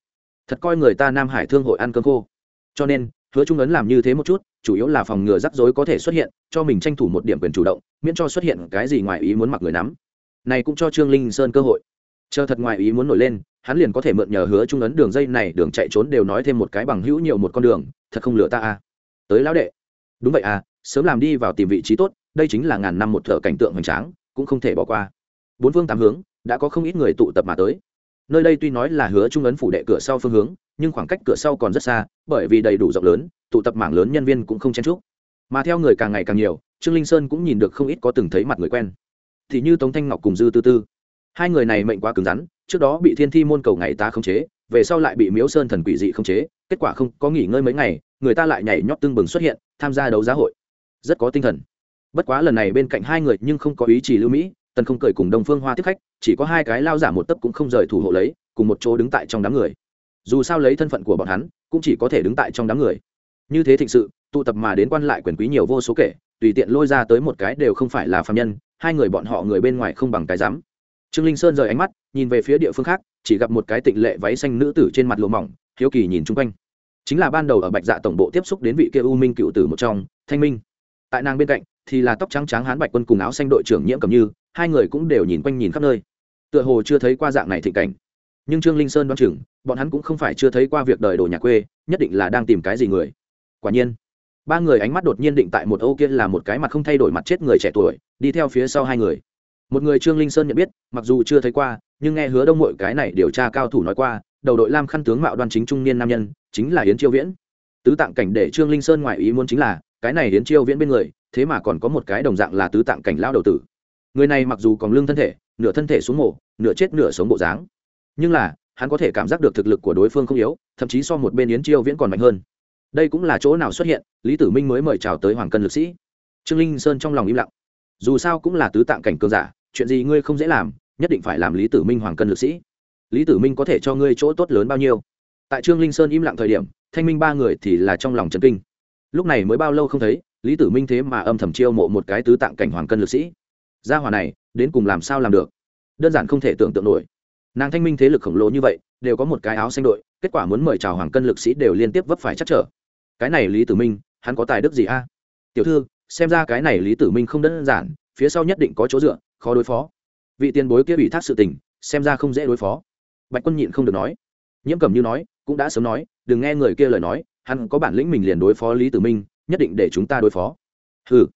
Thật coi người ta nam hải thương hội ăn cơm khô. Cho nên, hứa trung ấn làm như thế một chút, chủ yếu là phòng ngừa rắc rối có thể xuất hiện, cho mình tranh thủ một điểm quyền chủ động, miễn cho xuất hiện cái gì ngoài ý muốn mặc người nắm. Này cũng cho trương linh sơn cơ hội. Chờ thật ngoài ý muốn nổi lên, hắn liền có thể mượn nhờ hứa trung ấn đường dây này, đường chạy trốn đều nói thêm một cái bằng hữu nhiều một con đường, thật không lừa ta à. Tới lão đệ. Đúng vậy à sớm làm đi vào tìm vị trí tốt, đây chính là ngàn năm một thợ cảnh tượng hoành tráng, cũng không thể bỏ qua bốn phương tám hướng, đã có không ít người tụ tập mà tới. Nơi đây tuy nói là hứa trung ấn phủ đệ cửa sau phương hướng, nhưng khoảng cách cửa sau còn rất xa, bởi vì đầy đủ rộng lớn, tụ tập mảng lớn nhân viên cũng không chen chúc. Mà theo người càng ngày càng nhiều, trương linh sơn cũng nhìn được không ít có từng thấy mặt người quen. Thì như tống thanh ngọc cùng dư tư tư. Hai người này mệnh quá cứng rắn, trước đó bị thiên thi môn cầu ngày ta không chế, về sau lại bị miếu sơn thần quỷ dị không chế, kết quả không có nghỉ ngơi mấy ngày, người ta lại nhảy nhót tưng bừng xuất hiện, tham gia đấu giá hội. Rất có tinh thần. Bất quá lần này bên cạnh hai người nhưng không có ý chỉ lưu mỹ tần không cười cùng đông phương hoa tiếp khách, chỉ có hai cái lao giả một tấc cũng không rời thủ hộ lấy, cùng một chỗ đứng tại trong đám người. Dù sao lấy thân phận của bọn hắn, cũng chỉ có thể đứng tại trong đám người. Như thế thịnh sự, tụ tập mà đến quan lại quyền quý nhiều vô số kể, tùy tiện lôi ra tới một cái đều không phải là phạm nhân, hai người bọn họ người bên ngoài không bằng cái dám. Trương linh sơn rời ánh mắt, nhìn về phía địa phương khác, chỉ gặp một cái tịnh lệ váy xanh nữ tử trên mặt lụa mỏng, hiếu kỳ nhìn chung quanh. Chính là ban đầu ở bạch dạ tổng bộ tiếp xúc đến vị kia u minh cựu tử một trong, thanh minh. Tại nàng bên cạnh thì là tóc trắng trắng hán bạch quân cùng áo xanh đội trưởng nhiễm cầm như hai người cũng đều nhìn quanh nhìn khắp nơi. Tựa hồ chưa thấy qua dạng này thịnh cảnh. Nhưng trương linh sơn đoán chừng, bọn hắn cũng không phải chưa thấy qua việc đời đồ nhà quê, nhất định là đang tìm cái gì người. Quả nhiên, ba người ánh mắt đột nhiên định tại một ô kia là một cái mặt không thay đổi mặt chết người trẻ tuổi, đi theo phía sau hai người. Một người trương linh sơn nhận biết, mặc dù chưa thấy qua, nhưng nghe hứa đông mội cái này điều tra cao thủ nói qua, đầu đội lam khăn tướng mạo đoan chính trung niên nam nhân, chính là yến chiêu viễn. Tứ tạng cảnh để trương linh sơn ngoại ý muốn chính là, cái này yến chiêu viễn bên người, thế mà còn có một cái đồng dạng là tứ tạng cảnh lao đầu tử người này mặc dù còn lương thân thể, nửa thân thể xuống mổ nửa chết nửa sống bộ dáng. Nhưng là, hắn có thể cảm giác được thực lực của đối phương không yếu, thậm chí so một bên yến chiêu viễn còn mạnh hơn. Đây cũng là chỗ nào xuất hiện, lý tử minh mới mời chào tới hoàng cân lực sĩ. Trương linh sơn trong lòng im lặng. Dù sao cũng là tứ tạng cảnh cường giả, chuyện gì ngươi không dễ làm, nhất định phải làm lý tử minh hoàng cân lực sĩ. Lý tử minh có thể cho ngươi chỗ tốt lớn bao nhiêu? Tại trương linh sơn im lặng thời điểm, thanh minh ba người thì là trong lòng trần kinh. Lúc này mới bao lâu không thấy, lý tử minh thế mà âm thầm chiêu mộ một cái tứ tạng cảnh hoàng cân lực sĩ gia hỏa này, đến cùng làm sao làm được? Đơn giản không thể tưởng tượng nổi. Nàng thanh minh thế lực khổng lồ như vậy, đều có một cái áo xanh đội, kết quả muốn mời chào hoàng cân lực sĩ đều liên tiếp vấp phải chắc trở. Cái này lý tử minh, hắn có tài đức gì a? Tiểu thư, xem ra cái này lý tử minh không đơn giản, phía sau nhất định có chỗ dựa, khó đối phó. Vị tiền bối kia bị thác sự tình, xem ra không dễ đối phó. Bạch quân nhịn không được nói. Nhiễm cầm như nói, cũng đã sớm nói, đừng nghe người kia lời nói, hắn có bản lĩnh mình liền đối phó lý tử minh, nhất định để chúng ta đối phó. Ừ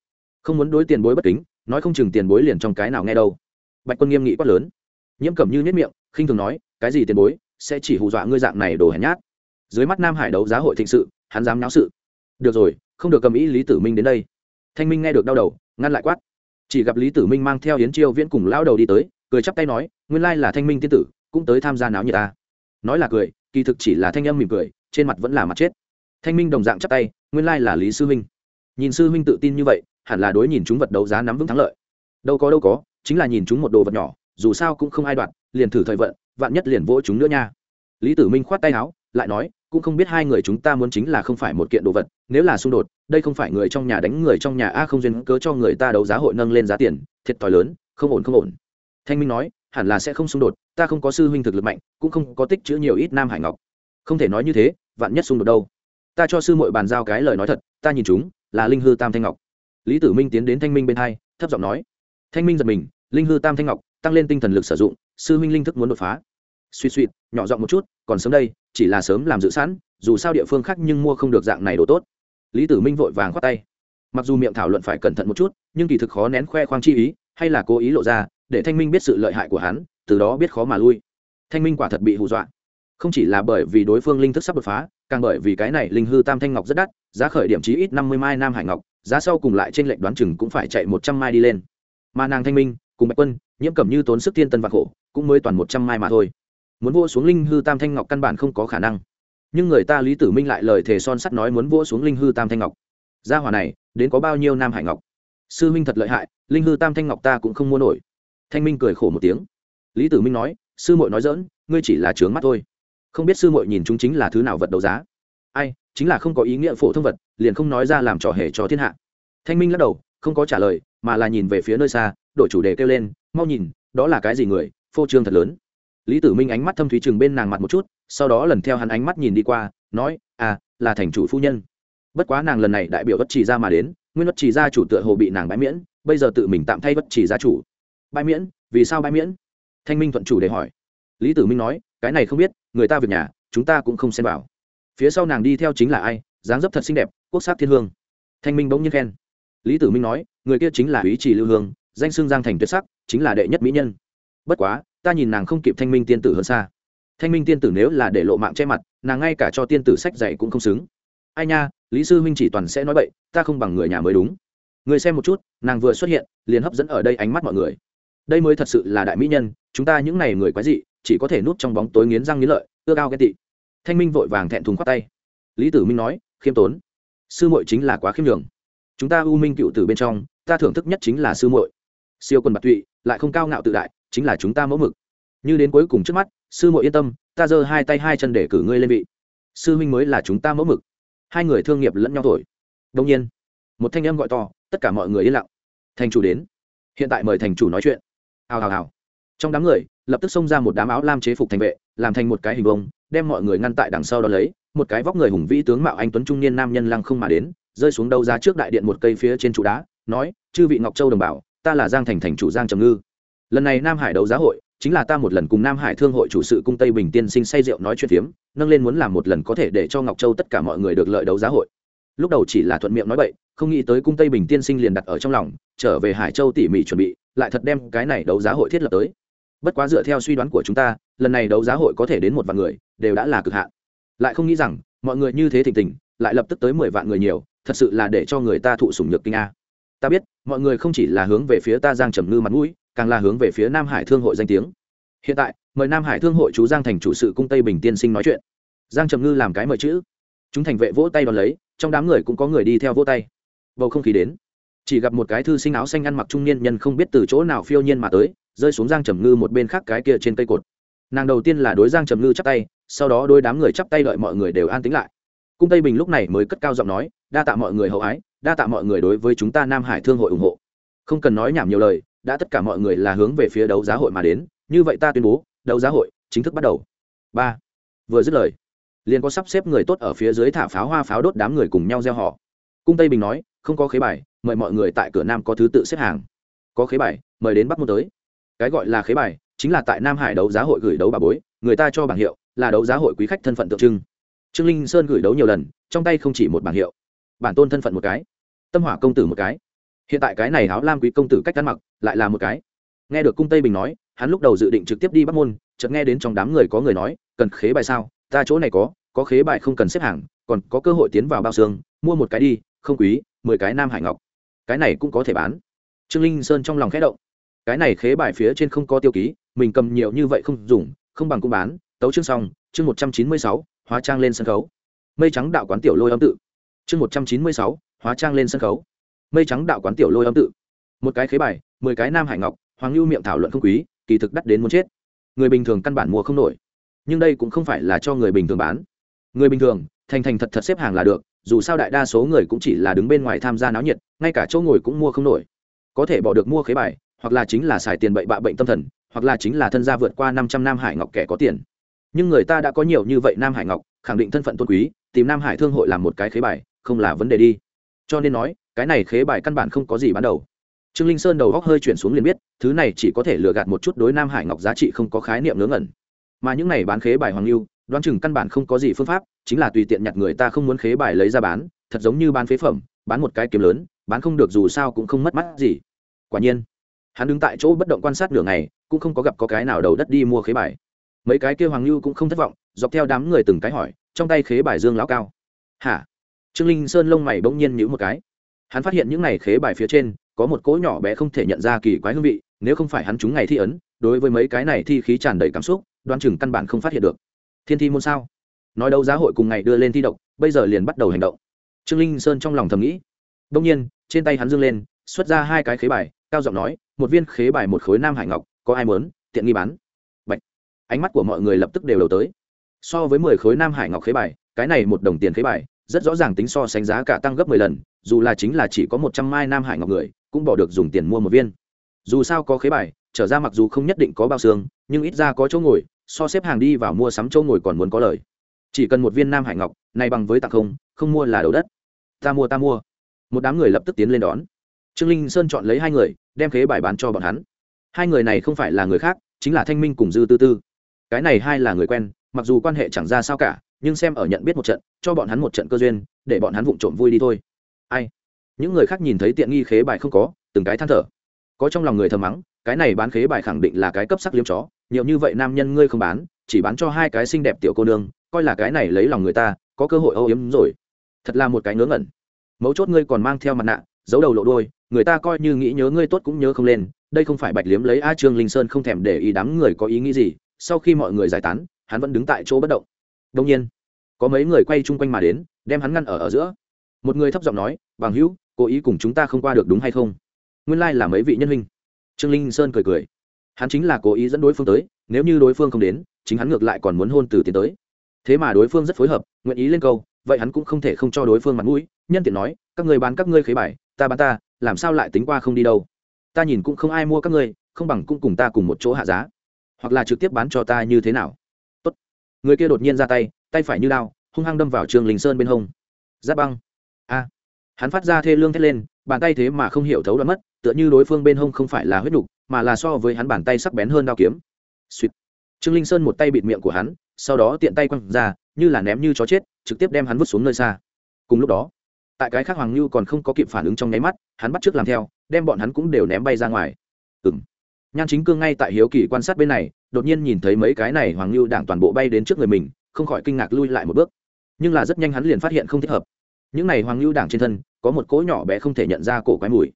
không muốn đối tiền bối bất kính nói không chừng tiền bối liền trong cái nào nghe đâu. Bạch quân nghiêm nghị quát lớn. Nhiễm cẩm như nhất miệng, khinh thường nói, cái gì tiền bối, sẽ chỉ hù dọa ngươi dạng này đồ hèn nhát? Dưới mắt nam hải đấu giá hội thịnh sự, hắn dám náo sự. Được rồi, không được cầm ý lý tử minh đến đây. Thanh minh nghe được đau đầu, ngăn lại quát. Chỉ gặp lý tử minh mang theo yến chiêu viễn cùng lao đầu đi tới, cười chắp tay nói, nguyên lai là thanh minh tiên tử, cũng tới tham gia náo nhiệt ta. Nói là cười, kỳ thực chỉ là thanh âm mỉm cười, trên mặt vẫn là mặt chết. Thanh minh đồng dạng chắp tay, nguyên lai là lý sư huynh nhìn sư huynh tự tin như vậy hẳn là đối nhìn chúng vật đấu giá nắm vững thắng lợi. Đâu có đâu có, chính là nhìn chúng một đồ vật nhỏ, dù sao cũng không ai đoạt, liền thử thời vận, vạn nhất liền vỗ chúng nữa nha. Lý tử minh khoát tay áo, lại nói, cũng không biết hai người chúng ta muốn chính là không phải một kiện đồ vật, nếu là xung đột, đây không phải người trong nhà đánh người trong nhà a không duyên cớ cho người ta đấu giá hội nâng lên giá tiền, thiệt thòi lớn, không ổn không ổn. Thanh minh nói, hẳn là sẽ không xung đột, ta không có sư huynh thực lực mạnh, cũng không có tích chữ nhiều ít nam hải ngọc. Không thể nói như thế, vạn nhất xung đột đâu. Ta cho sư muội bàn giao cái lời nói thật, ta nhìn chúng, là linh hư tam thanh ngọc lý tử minh tiến đến thanh minh bên hai, thấp giọng nói, thanh minh giật mình, linh hư tam thanh ngọc, tăng lên tinh thần lực sử dụng, sư huynh linh thức muốn đột phá. Suy suy, nhỏ giọng một chút, còn sớm đây, chỉ là sớm làm dự sẵn, dù sao địa phương khác nhưng mua không được dạng này đồ tốt. Lý tử minh vội vàng khoát tay. Mặc dù miệng thảo luận phải cẩn thận một chút, nhưng kỳ thực khó nén khoe khoang chi ý, hay là cố ý lộ ra, để thanh minh biết sự lợi hại của hắn, từ đó biết khó mà lui. Thanh minh quả thật bị hù dọa. Không chỉ là bởi vì đối phương linh thức sắp đột phá, càng bởi vì cái này linh hư tam thanh ngọc rất đắt, giá khởi điểm chí ít năm mươi mai nam hải ngọc giá sau cùng lại trên lệnh đoán chừng cũng phải chạy một trăm mai đi lên. Mà nàng thanh minh, cùng bạch quân, nhiễm cẩm như tốn sức thiên tân vạc khổ, cũng mới toàn một trăm mai mà thôi. Muốn vô xuống linh hư tam thanh ngọc căn bản không có khả năng. Nhưng người ta lý tử minh lại lời thề son sắt nói muốn vô xuống linh hư tam thanh ngọc. Gia hỏa này, đến có bao nhiêu nam hải ngọc? Sư minh thật lợi hại, linh hư tam thanh ngọc ta cũng không mua nổi. Thanh minh cười khổ một tiếng. Lý tử minh nói, sư muội nói dỡn ngươi chỉ là trướng mắt thôi. Không biết sư muội nhìn chúng chính là thứ nào vật đấu giá. Ai, chính là không có ý nghĩa phổ thông vật liền không nói ra làm trò hề cho thiên hạ. Thanh minh lắc đầu, không có trả lời, mà là nhìn về phía nơi xa đội chủ đề kêu lên, mau nhìn, đó là cái gì người, phô trương thật lớn. Lý tử minh ánh mắt thâm thúy chừng bên nàng mặt một chút, sau đó lần theo hắn ánh mắt nhìn đi qua, nói à là thành chủ phu nhân. Bất quá nàng lần này đại biểu bất chỉ ra mà đến, nguyên bất chỉ gia chủ tựa hồ bị nàng bãi miễn, bây giờ tự mình tạm thay bất chỉ gia chủ. Bãi miễn? Vì sao bãi miễn? Thanh minh thuận chủ để hỏi. Lý tử minh nói, cái này không biết, người ta việc nhà, chúng ta cũng không xem vào. Phía sau nàng đi theo chính là ai? Dáng dấp thật xinh đẹp, quốc sắc thiên hương. Thanh minh bỗng nhiên khen. Lý tử minh nói, người kia chính là ý trì lưu hương, danh xưng giang thành tuyệt sắc, chính là đệ nhất mỹ nhân. Bất quá, ta nhìn nàng không kịp thanh minh tiên tử hơn xa. Thanh minh tiên tử nếu là để lộ mạng che mặt, nàng ngay cả cho tiên tử sách dạy cũng không xứng. Ai nha, lý sư huynh chỉ toàn sẽ nói bậy, ta không bằng người nhà mới đúng. Người xem một chút, nàng vừa xuất hiện, liền hấp dẫn ở đây ánh mắt mọi người. Đây mới thật sự là đại mỹ nhân, chúng ta những n à y người quái dị, chỉ có thể núp trong bóng tối nghiến răng nghiến lợi ưa cao ghen tị. Thanh minh vội vàng thẹn thùng khoát tay. Lý tử minh nói khiêm tốn. Sư muội chính là quá khiêm nhường. chúng ta u minh cựu tử bên trong, ta thưởng thức nhất chính là sư muội. Siêu quần bạc tụy, lại không cao ngạo tự đại, chính là chúng ta mẫu mực. Như đến cuối cùng trước mắt, sư muội yên tâm, ta giơ hai tay hai chân để cử ngươi lên vị. Sư huynh mới là chúng ta mẫu mực. Hai người thương nghiệp lẫn nhau thổi. Đông nhiên, một thanh âm gọi to, tất cả mọi người yên lặng. Thành chủ đến. Hiện tại mời thành chủ nói chuyện. Hào hào hào. Trong đám người, lập tức xông ra một đám áo lam chế phục thành vệ, làm thành một cái hình bông đem mọi người ngăn tại đằng sau đó lấy một cái vóc người hùng vĩ tướng mạo anh tuấn trung niên nam nhân lăng không mà đến, rơi xuống đâu ra trước đại điện một cây phía trên trụ đá, nói, chư vị ngọc châu đồng bảo ta là giang thành thành chủ giang trầm ngư. Lần này nam hải đấu giá hội, chính là ta một lần cùng nam hải thương hội chủ sự cung tây bình tiên sinh say rượu nói chuyện phiếm, nâng lên muốn làm một lần có thể để cho ngọc châu tất cả mọi người được lợi đấu giá hội. Lúc đầu chỉ là thuận miệng nói vậy không nghĩ tới cung tây bình tiên sinh liền đặt ở trong lòng, trở về hải châu tỉ mỉ chuẩn bị, lại thật đem cái này đấu giá hội thiết lập tới. Bất quá dựa theo suy đoán của chúng ta, lần này đấu giá hội có thể đến một vạn người, đều đã là cực hạn lại không nghĩ rằng mọi người như thế thịnh tình, lại lập tức tới mười vạn người nhiều, thật sự là để cho người ta thụ sủng nhược kinh a. Ta biết, mọi người không chỉ là hướng về phía ta giang trầm ngư mặt mũi, càng là hướng về phía nam hải thương hội danh tiếng. Hiện tại, mời nam hải thương hội chú giang thành chủ sự cung tây bình tiên sinh nói chuyện. Giang trầm ngư làm cái mời chữ. Chúng thành vệ vỗ tay đón lấy, trong đám người cũng có người đi theo vỗ tay. Bầu không khí đến. Chỉ gặp một cái thư sinh áo xanh ăn mặc trung niên nhân không biết từ chỗ nào phiêu nhiên mà tới, rơi xuống giang trầm ngư một bên khác cái kia trên cây cột. Nàng đầu tiên là đối giang trầm ngư chắp tay sau đó đôi đám người chắp tay đợi mọi người đều an tính lại. Cung tây bình lúc này mới cất cao giọng nói, đa tạ mọi người hậu ái, đa tạ mọi người đối với chúng ta nam hải thương hội ủng hộ. Không cần nói nhảm nhiều lời, đã tất cả mọi người là hướng về phía đấu giá hội mà đến, như vậy ta tuyên bố, đấu giá hội chính thức bắt đầu. Ba. Vừa dứt lời, liền có sắp xếp người tốt ở phía dưới thả pháo hoa pháo đốt đám người cùng nhau gieo họ. Cung tây bình nói, không có khế bài, mời mọi người tại cửa nam có thứ tự xếp hàng. Có khế bài, mời đến bắc môn tới. Cái gọi là khế bài chính là tại nam hải đấu giá hội gửi đấu bà bối, người ta cho bảng hiệu là đấu giá hội quý khách thân phận tượng trưng. Trương linh sơn gửi đấu nhiều lần, trong tay không chỉ một bảng hiệu, bản tôn thân phận một cái, tâm hỏa công tử một cái. Hiện tại cái này áo lam quý công tử cách ăn mặc lại là một cái. Nghe được cung tây bình nói, hắn lúc đầu dự định trực tiếp đi bắt môn, chợt nghe đến trong đám người có người nói, cần khế bài sao? Ta chỗ này có có khế bài không cần xếp hàng, còn có cơ hội tiến vào bao xương, mua một cái đi, không quý, mười cái nam hải ngọc. Cái này cũng có thể bán. Trương linh sơn trong lòng khẽ động. Cái này khế bài phía trên không có tiêu ký, mình cầm nhiều như vậy không dùng, không bằng cũng bán tấu chương xong, chương một trăm chín mươi sáu, hóa trang lên sân khấu. Mây trắng đạo quán tiểu lôi âm tự. Chương một trăm chín mươi sáu, hóa trang lên sân khấu. Mây trắng đạo quán tiểu lôi âm tự. Một cái khế bài, mười cái nam hải ngọc, hoàng lưu miệng thảo luận không quý, kỳ thực đắt đến muốn chết. Người bình thường căn bản mua không nổi. Nhưng đây cũng không phải là cho người bình thường bán. Người bình thường, thành thành thật thật xếp hàng là được, dù sao đại đa số người cũng chỉ là đứng bên ngoài tham gia náo nhiệt, ngay cả chỗ ngồi cũng mua không nổi. Có thể bỏ được mua khế bài, hoặc là chính là xài tiền bậy bạ bệnh tâm thần, hoặc là chính là thân gia vượt qua năm trăm nam hải ngọc kẻ có tiền nhưng người ta đã có nhiều như vậy nam hải ngọc, khẳng định thân phận tôn quý, tìm nam hải thương hội làm một cái khế bài, không là vấn đề đi. Cho nên nói, cái này khế bài căn bản không có gì bán đầu. Trương linh sơn đầu góc hơi chuyển xuống liền biết, thứ này chỉ có thể lừa gạt một chút đối nam hải ngọc giá trị không có khái niệm ngớ ngẩn. Mà những này bán khế bài hoàng lưu, đoán chừng căn bản không có gì phương pháp, chính là tùy tiện nhặt người ta không muốn khế bài lấy ra bán, thật giống như bán phế phẩm, bán một cái kiếm lớn, bán không được dù sao cũng không mất mắt gì. Quả nhiên, hắn đứng tại chỗ bất động quan sát nửa ngày, cũng không có gặp có cái nào đầu đất đi mua khế bài mấy cái kêu hoàng lưu cũng không thất vọng, dọc theo đám người từng cái hỏi, trong tay khế bài dương lão cao. Hả? Trương linh sơn lông mày bỗng nhiên nhíu một cái. Hắn phát hiện những này khế bài phía trên, có một cỗ nhỏ bé không thể nhận ra kỳ quái hương vị, nếu không phải hắn trúng ngày thi ấn, đối với mấy cái này thi khí tràn đầy cảm xúc đoan chừng căn bản không phát hiện được. Thiên thi môn sao? Nói đâu giá hội cùng ngày đưa lên thi độc, bây giờ liền bắt đầu hành động. Trương linh sơn trong lòng thầm nghĩ. Đông nhiên, trên tay hắn dương lên, xuất ra hai cái khế bài, cao giọng nói, một viên khế bài một khối nam hải ngọc, có ai muốn, tiện nghi bán ánh mắt của mọi người lập tức đều đầu tới. So với mười khối nam hải ngọc khế bài, cái này một đồng tiền khế bài, rất rõ ràng tính so sánh giá cả tăng gấp mười lần, dù là chính là chỉ có một trăm mai nam hải ngọc người, cũng bỏ được dùng tiền mua một viên. Dù sao có khế bài, trở ra mặc dù không nhất định có bao xương, nhưng ít ra có chỗ ngồi, so xếp hàng đi vào mua sắm chỗ ngồi còn muốn có lời. Chỉ cần một viên nam hải ngọc, này bằng với tặng không không mua là đầu đất. Ta mua ta mua. Một đám người lập tức tiến lên đón. Trương linh sơn chọn lấy hai người, đem khế bài bán cho bọn hắn. Hai người này không phải là người khác, chính là thanh minh cùng dư tư tư cái này hai là người quen, mặc dù quan hệ chẳng ra sao cả, nhưng xem ở nhận biết một trận, cho bọn hắn một trận cơ duyên, để bọn hắn vụng trộm vui đi thôi. Ai? Những người khác nhìn thấy tiện nghi khế bài không có, từng cái than thở. Có trong lòng người thầm mắng, cái này bán khế bài khẳng định là cái cấp sắc liếm chó, nhiều như vậy nam nhân ngươi không bán, chỉ bán cho hai cái xinh đẹp tiểu cô nương, coi là cái này lấy lòng người ta, có cơ hội âu yếm rồi. Thật là một cái ngớ ngẩn. Mấu chốt ngươi còn mang theo mặt nạ, giấu đầu lộ đôi người ta coi như nghĩ nhớ ngươi tốt cũng nhớ không lên, đây không phải bạch liếm lấy a trương linh sơn không thèm để ý đám người có ý nghĩ gì sau khi mọi người giải tán, hắn vẫn đứng tại chỗ bất động. Đông nhiên, có mấy người quay chung quanh mà đến, đem hắn ngăn ở ở giữa. Một người thấp giọng nói, bằng hữu, cố ý cùng chúng ta không qua được đúng hay không? Nguyên lai、like、là mấy vị nhân huynh. Trương linh sơn cười cười. Hắn chính là cố ý dẫn đối phương tới, nếu như đối phương không đến, chính hắn ngược lại còn muốn hôn từ tiến tới. Thế mà đối phương rất phối hợp, nguyện ý lên câu, vậy hắn cũng không thể không cho đối phương mặt mũi, nhân tiện nói, các người bán các ngươi khế bài, ta bán ta, làm sao lại tính qua không đi đâu? Ta nhìn cũng không ai mua các ngươi, không bằng cũng cùng ta cùng một chỗ hạ giá hoặc là trực tiếp bán cho ta như thế nào? Tốt. người kia đột nhiên ra tay tay phải như lao hung hăng đâm vào trương linh sơn bên hông. Giáp băng. A. Hắn phát ra thê lương thét lên, bàn tay thế mà không hiểu thấu đoán mất, tựa như đối phương bên hông không phải là huyết nhục mà là so với hắn bàn tay sắc bén hơn đao kiếm. Suýt trương linh sơn một tay bịt miệng của hắn, sau đó tiện tay quăng ra, như là ném như chó chết, trực tiếp đem hắn vứt xuống nơi xa. Cùng lúc đó, tại cái khác hoàng lưu còn không có kịp phản ứng trong nháy mắt, hắn bắt trước làm theo, đem bọn hắn cũng đều ném bay ra ngoài. Ừng nhan chính cương ngay tại hiếu kỳ quan sát bên này, đột nhiên nhìn thấy mấy cái này hoàng lưu đảng toàn bộ bay đến trước người mình, không khỏi kinh ngạc lui lại một bước. Nhưng là rất nhanh hắn liền phát hiện không thích hợp. Những này hoàng lưu đảng trên thân, có một cỗ nhỏ bé không thể nhận ra cổ quái mùi.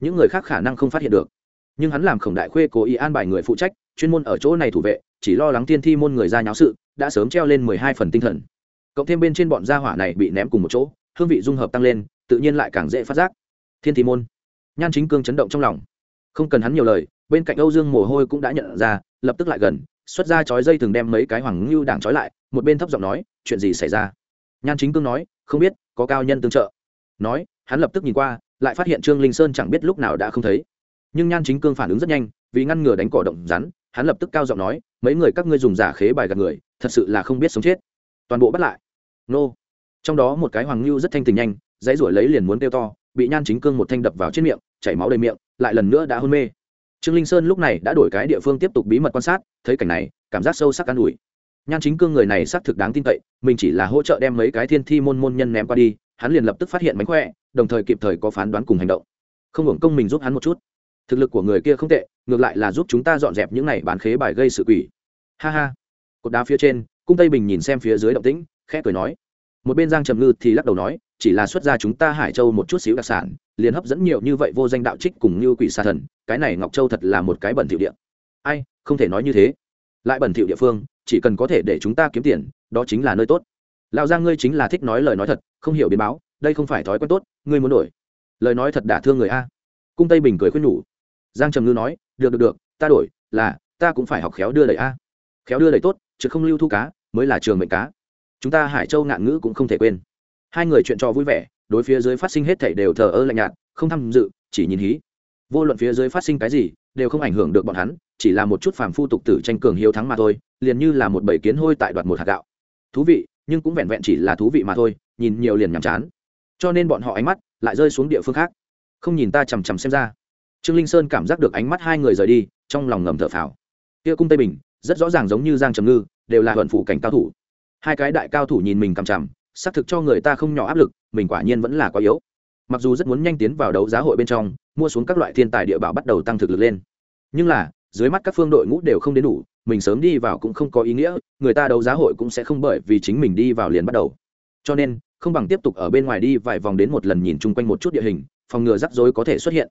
Những người khác khả năng không phát hiện được. Nhưng hắn làm khổng đại khuê cố ý an bài người phụ trách, chuyên môn ở chỗ này thủ vệ, chỉ lo lắng thiên thi môn người ra nháo sự, đã sớm treo lên mười hai phần tinh thần. Cộng thêm bên trên bọn gia hỏa này bị ném cùng một chỗ, hương vị dung hợp tăng lên, tự nhiên lại càng dễ phát giác. Thiên thi môn. Nhan chính cương chấn động trong lòng. Không cần hắn nhiều lời bên cạnh âu dương mồ hôi cũng đã nhận ra, lập tức lại gần, xuất ra chói dây từng đem mấy cái hoàng ngưu đảng chói lại, một bên thấp giọng nói, chuyện gì xảy ra? Nhan chính cương nói, không biết, có cao nhân tương trợ. Nói, hắn lập tức nhìn qua, lại phát hiện trương linh sơn chẳng biết lúc nào đã không thấy. Nhưng nhan chính cương phản ứng rất nhanh, vì ngăn ngừa đánh cỏ động rắn, hắn lập tức cao giọng nói, mấy người các ngươi dùng giả khế bài gạt người, thật sự là không biết sống chết. Toàn bộ bắt lại. Nô. Trong đó một cái hoàng lưu rất thanh tình nhanh, dãy ruổi lấy liền muốn kêu to, bị nhan chính cương một thanh đập vào trên miệng, chảy máu đầy miệng, lại lần nữa đã hôn mê trương linh sơn lúc này đã đổi cái địa phương tiếp tục bí mật quan sát, thấy cảnh này, cảm giác sâu sắc an ủi. Nhan chính cương người này xác thực đáng tin cậy, mình chỉ là hỗ trợ đem mấy cái thiên thi môn môn nhân ném qua đi, hắn liền lập tức phát hiện mánh khỏe, đồng thời kịp thời có phán đoán cùng hành động. Không hưởng công mình giúp hắn một chút. Thực lực của người kia không tệ, ngược lại là giúp chúng ta dọn dẹp những này bán khế bài gây sự quỷ. Ha ha. Cột đá phía trên, cung tây bình nhìn xem phía dưới động tĩnh, khẽ cười nói. Một bên giang trầm ngư thì lắc đầu nói, chỉ là xuất ra chúng ta hải châu một chút xíu đặc sản liền hấp dẫn nhiều như vậy vô danh đạo trích cùng như quỷ xa thần, cái này ngọc châu thật là một cái bẩn thiệu địa. Ai, không thể nói như thế. Lại bẩn thiệu địa phương, chỉ cần có thể để chúng ta kiếm tiền, đó chính là nơi tốt. Lão giang ngươi chính là thích nói lời nói thật, không hiểu biến báo, đây không phải thói quen tốt, ngươi muốn đổi. Lời nói thật đả thương người a. Cung tây bình cười khuyên nhủ. Giang trầm ngư nói, được được được, ta đổi, là, ta cũng phải học khéo đưa đẩy a. Khéo đưa đẩy tốt, chứ không lưu thu cá, mới là trường mệnh cá. Chúng ta hải châu ngạn ngữ cũng không thể quên. Hai người chuyện trò vui vẻ đối phía dưới phát sinh hết thảy đều thờ ơ lạnh nhạt, không tham dự, chỉ nhìn hí. Vô luận phía dưới phát sinh cái gì, đều không ảnh hưởng được bọn hắn, chỉ là một chút phàm phu tục tử tranh cường hiếu thắng mà thôi, liền như là một bầy kiến hôi tại đoạt một hạt gạo. Thú vị, nhưng cũng vẹn vẹn chỉ là thú vị mà thôi, nhìn nhiều liền nhàm chán. Cho nên bọn họ ánh mắt lại rơi xuống địa phương khác. Không nhìn ta chằm chằm xem ra. Trương linh sơn cảm giác được ánh mắt hai người rời đi, trong lòng ngầm thở phào. Kia cung tây bình, rất rõ ràng giống như giang trầm ngư, đều là vận phụ cảnh cao thủ. Hai cái đại cao thủ nhìn mình cằm chằm xác thực cho người ta không nhỏ áp lực, mình quả nhiên vẫn là quá yếu. Mặc dù rất muốn nhanh tiến vào đấu giá hội bên trong, mua xuống các loại thiên tài địa bảo bắt đầu tăng thực lực lên. Nhưng là, dưới mắt các phương đội ngũ đều không đến đủ, mình sớm đi vào cũng không có ý nghĩa, người ta đấu giá hội cũng sẽ không bởi vì chính mình đi vào liền bắt đầu. Cho nên, không bằng tiếp tục ở bên ngoài đi vài vòng đến một lần nhìn chung quanh một chút địa hình, phòng ngừa rắc rối có thể xuất hiện.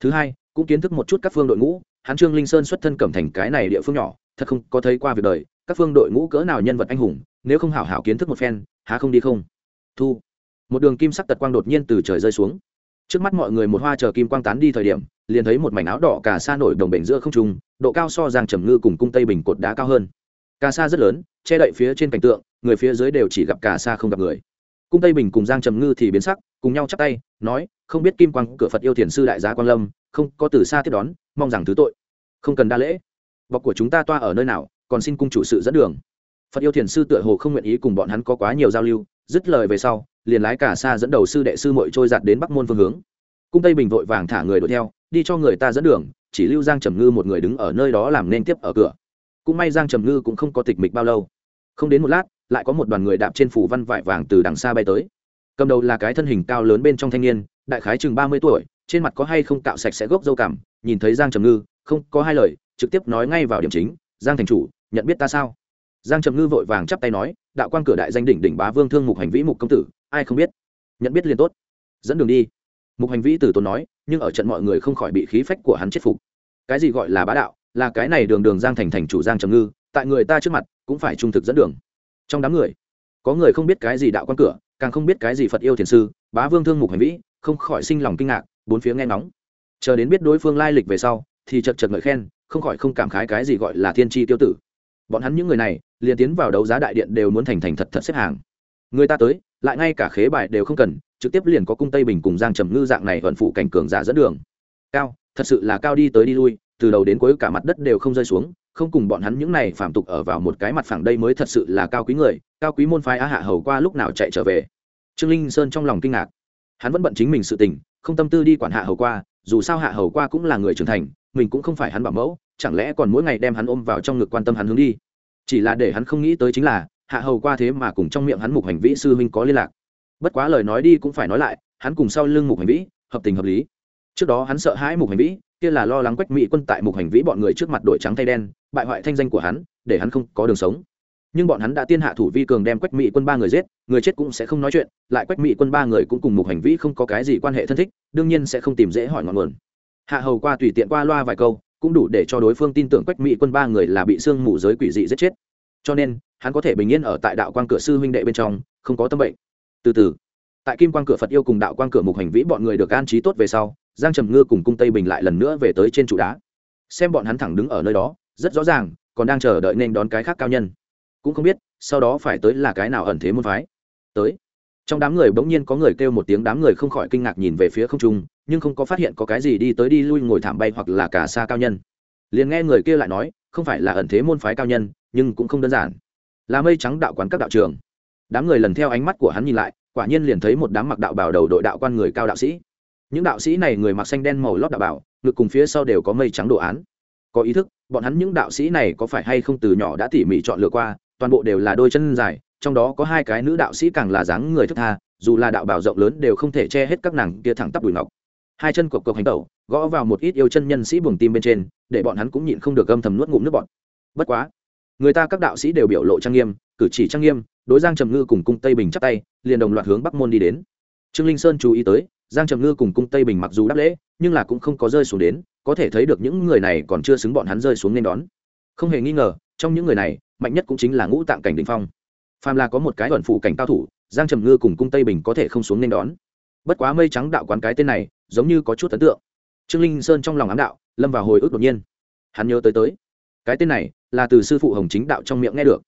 Thứ hai, cũng kiến thức một chút các phương đội ngũ, hắn trương linh sơn xuất thân cẩm thành cái này địa phương nhỏ, thật không có thấy qua việc đời, các phương đội ngũ cỡ nào nhân vật anh hùng, nếu không hảo hảo kiến thức một phen há không đi không? Thu. Một đường kim sắc tật quang đột nhiên từ trời rơi xuống. Trước mắt mọi người một hoa chờ kim quang tán đi thời điểm, liền thấy một mảnh áo đỏ cà sa nổi đồng bể giữa không trung, độ cao so giang trầm ngư cùng cung tây bình cột đá cao hơn. Cà sa rất lớn, che đậy phía trên cảnh tượng, người phía dưới đều chỉ gặp cà sa không gặp người. Cung tây bình cùng giang trầm ngư thì biến sắc, cùng nhau chắp tay, nói, không biết kim quang cửa phật yêu thiền sư đại gia quan lâm, không có từ xa tiếp đón, mong rằng thứ tội. Không cần đa lễ. Bọc của chúng ta toa ở nơi nào, còn xin cung chủ sự dẫn đường phật yêu thiền sư tựa hồ không nguyện ý cùng bọn hắn có quá nhiều giao lưu, dứt lời về sau, liền lái cả xa dẫn đầu sư đệ sư mội trôi giặt đến bắc môn phương hướng. Cung tây bình vội vàng thả người đuổi theo, đi cho người ta dẫn đường, chỉ lưu giang trầm ngư một người đứng ở nơi đó làm nên tiếp ở cửa. Cũng may giang trầm ngư cũng không có tịch mịch bao lâu. Không đến một lát, lại có một đoàn người đạp trên phủ văn vải vàng từ đằng xa bay tới. Cầm đầu là cái thân hình cao lớn bên trong thanh niên, đại khái chừng ba mươi tuổi, trên mặt có hay không cạo sạch sẽ gốc dâu cảm nhìn thấy giang trầm ngư, không có hai lời, trực tiếp nói ngay vào điểm chính, giang thành chủ, nhận biết ta sao? Giang trầm ngư vội vàng chắp tay nói, đạo quan cửa đại danh đỉnh đỉnh bá vương thương mục hành vĩ mục công tử, ai không biết? Nhận biết liền tốt. Dẫn đường đi. Mục hành vĩ từ tốn nói, nhưng ở trận mọi người không khỏi bị khí phách của hắn chết phục. Cái gì gọi là bá đạo? Là cái này đường đường giang thành thành chủ giang trầm ngư, tại người ta trước mặt cũng phải trung thực dẫn đường. Trong đám người, có người không biết cái gì đạo quan cửa, càng không biết cái gì phật yêu thiền sư, bá vương thương mục hành vĩ, không khỏi sinh lòng kinh ngạc, bốn phía nghe ngóng. Chờ đến biết đối phương lai lịch về sau, thì chật chật ngợi khen, không khỏi không cảm khái cái gì gọi là thiên tri tiêu tử. Bọn hắn những người này liền tiến vào đấu giá đại điện đều muốn thành thành thật thật xếp hàng. Người ta tới, lại ngay cả khế bài đều không cần, trực tiếp liền có cung tây bình cùng giang trầm ngư dạng này vận phụ cảnh cường giả dẫn đường. Cao, thật sự là cao đi tới đi lui, từ đầu đến cuối cả mặt đất đều không rơi xuống, không cùng bọn hắn những này phạm tục ở vào một cái mặt phẳng đây mới thật sự là cao quý người, cao quý môn phái á hạ hầu qua lúc nào chạy trở về. Trương linh sơn trong lòng kinh ngạc. Hắn vẫn bận chính mình sự tình, không tâm tư đi quản hạ hầu qua, dù sao hạ hầu qua cũng là người trưởng thành, mình cũng không phải hắn bảo mẫu, chẳng lẽ còn mỗi ngày đem hắn ôm vào trong ngực quan tâm hắn hướng đi? Chỉ là để hắn không nghĩ tới chính là, hạ hầu qua thế mà cùng trong miệng hắn mục hành vĩ sư huynh có liên lạc. Bất quá lời nói đi cũng phải nói lại, hắn cùng sau lưng mục hành vĩ, hợp tình hợp lý. Trước đó hắn sợ hãi mục hành vĩ, kia là lo lắng quách mỹ quân tại mục hành vĩ bọn người trước mặt đội trắng thay đen, bại hoại thanh danh của hắn, để hắn không có đường sống. Nhưng bọn hắn đã tiên hạ thủ vi cường đem quách mỹ quân ba người giết, người chết cũng sẽ không nói chuyện, lại quách mỹ quân ba người cũng cùng mục hành vĩ không có cái gì quan hệ thân thích, đương nhiên sẽ không tìm dễ hỏi ngọn nguồn. Hạ hầu qua tùy tiện qua loa vài câu cũng đủ để cho đối phương tin tưởng quách mỹ quân ba người là bị sương mù giới quỷ dị giết chết. Cho nên, hắn có thể bình yên ở tại đạo quan cửa sư huynh đệ bên trong, không có tâm bệnh. Từ từ, tại kim quan cửa phật yêu cùng đạo quan cửa mục hành vĩ bọn người được an trí tốt về sau, giang trầm ngư cùng cung tây bình lại lần nữa về tới trên trụ đá. Xem bọn hắn thẳng đứng ở nơi đó, rất rõ ràng, còn đang chờ đợi nên đón cái khác cao nhân. Cũng không biết, sau đó phải tới là cái nào ẩn thế môn phái. Tới. Trong đám người bỗng nhiên có người kêu một tiếng, đám người không khỏi kinh ngạc nhìn về phía không trung nhưng không có phát hiện có cái gì đi tới đi lui ngồi thảm bay hoặc là cả xa cao nhân. Liền nghe người kia lại nói, không phải là ẩn thế môn phái cao nhân, nhưng cũng không đơn giản. Là mây trắng đạo quán các đạo trường. Đám người lần theo ánh mắt của hắn nhìn lại, quả nhiên liền thấy một đám mặc đạo bảo đầu đội đạo quan người cao đạo sĩ. Những đạo sĩ này người mặc xanh đen màu lót đạo bảo ngực cùng phía sau đều có mây trắng đồ án. Có ý thức, bọn hắn những đạo sĩ này có phải hay không từ nhỏ đã tỉ mỉ chọn lựa qua, toàn bộ đều là đôi chân dài, trong đó có hai cái nữ đạo sĩ càng là dáng người thức tha, dù là đạo bảo rộng lớn đều không thể che hết các nàng kia thẳng tắp đùi ngọc hai chân cộc cộc hành tẩu, gõ vào một ít yêu chân nhân sĩ buồng tim bên trên, để bọn hắn cũng nhịn không được âm thầm nuốt ngụm nước bọn bất quá, người ta các đạo sĩ đều biểu lộ trang nghiêm, cử chỉ trang nghiêm, đối giang trầm ngư cùng cung tây bình chắp tay, liền đồng loạt hướng bắc môn đi đến. Trương linh sơn chú ý tới, giang trầm ngư cùng cung tây bình mặc dù đáp lễ, nhưng là cũng không có rơi xuống đến, có thể thấy được những người này còn chưa xứng bọn hắn rơi xuống nên đón. Không hề nghi ngờ, trong những người này, mạnh nhất cũng chính là ngũ tạng cảnh đình phong. Phàm là có một cái ẩn phụ cảnh cao thủ, giang trầm ngư cùng cung tây bình có thể không xuống nên đón bất quá mây trắng đạo quán cái tên này, giống như có chút ấn tượng. Trương linh sơn trong lòng ám đạo, lâm vào hồi ức đột nhiên. Hắn nhớ tới tới. Cái tên này là từ sư phụ hồng chính đạo trong miệng nghe được.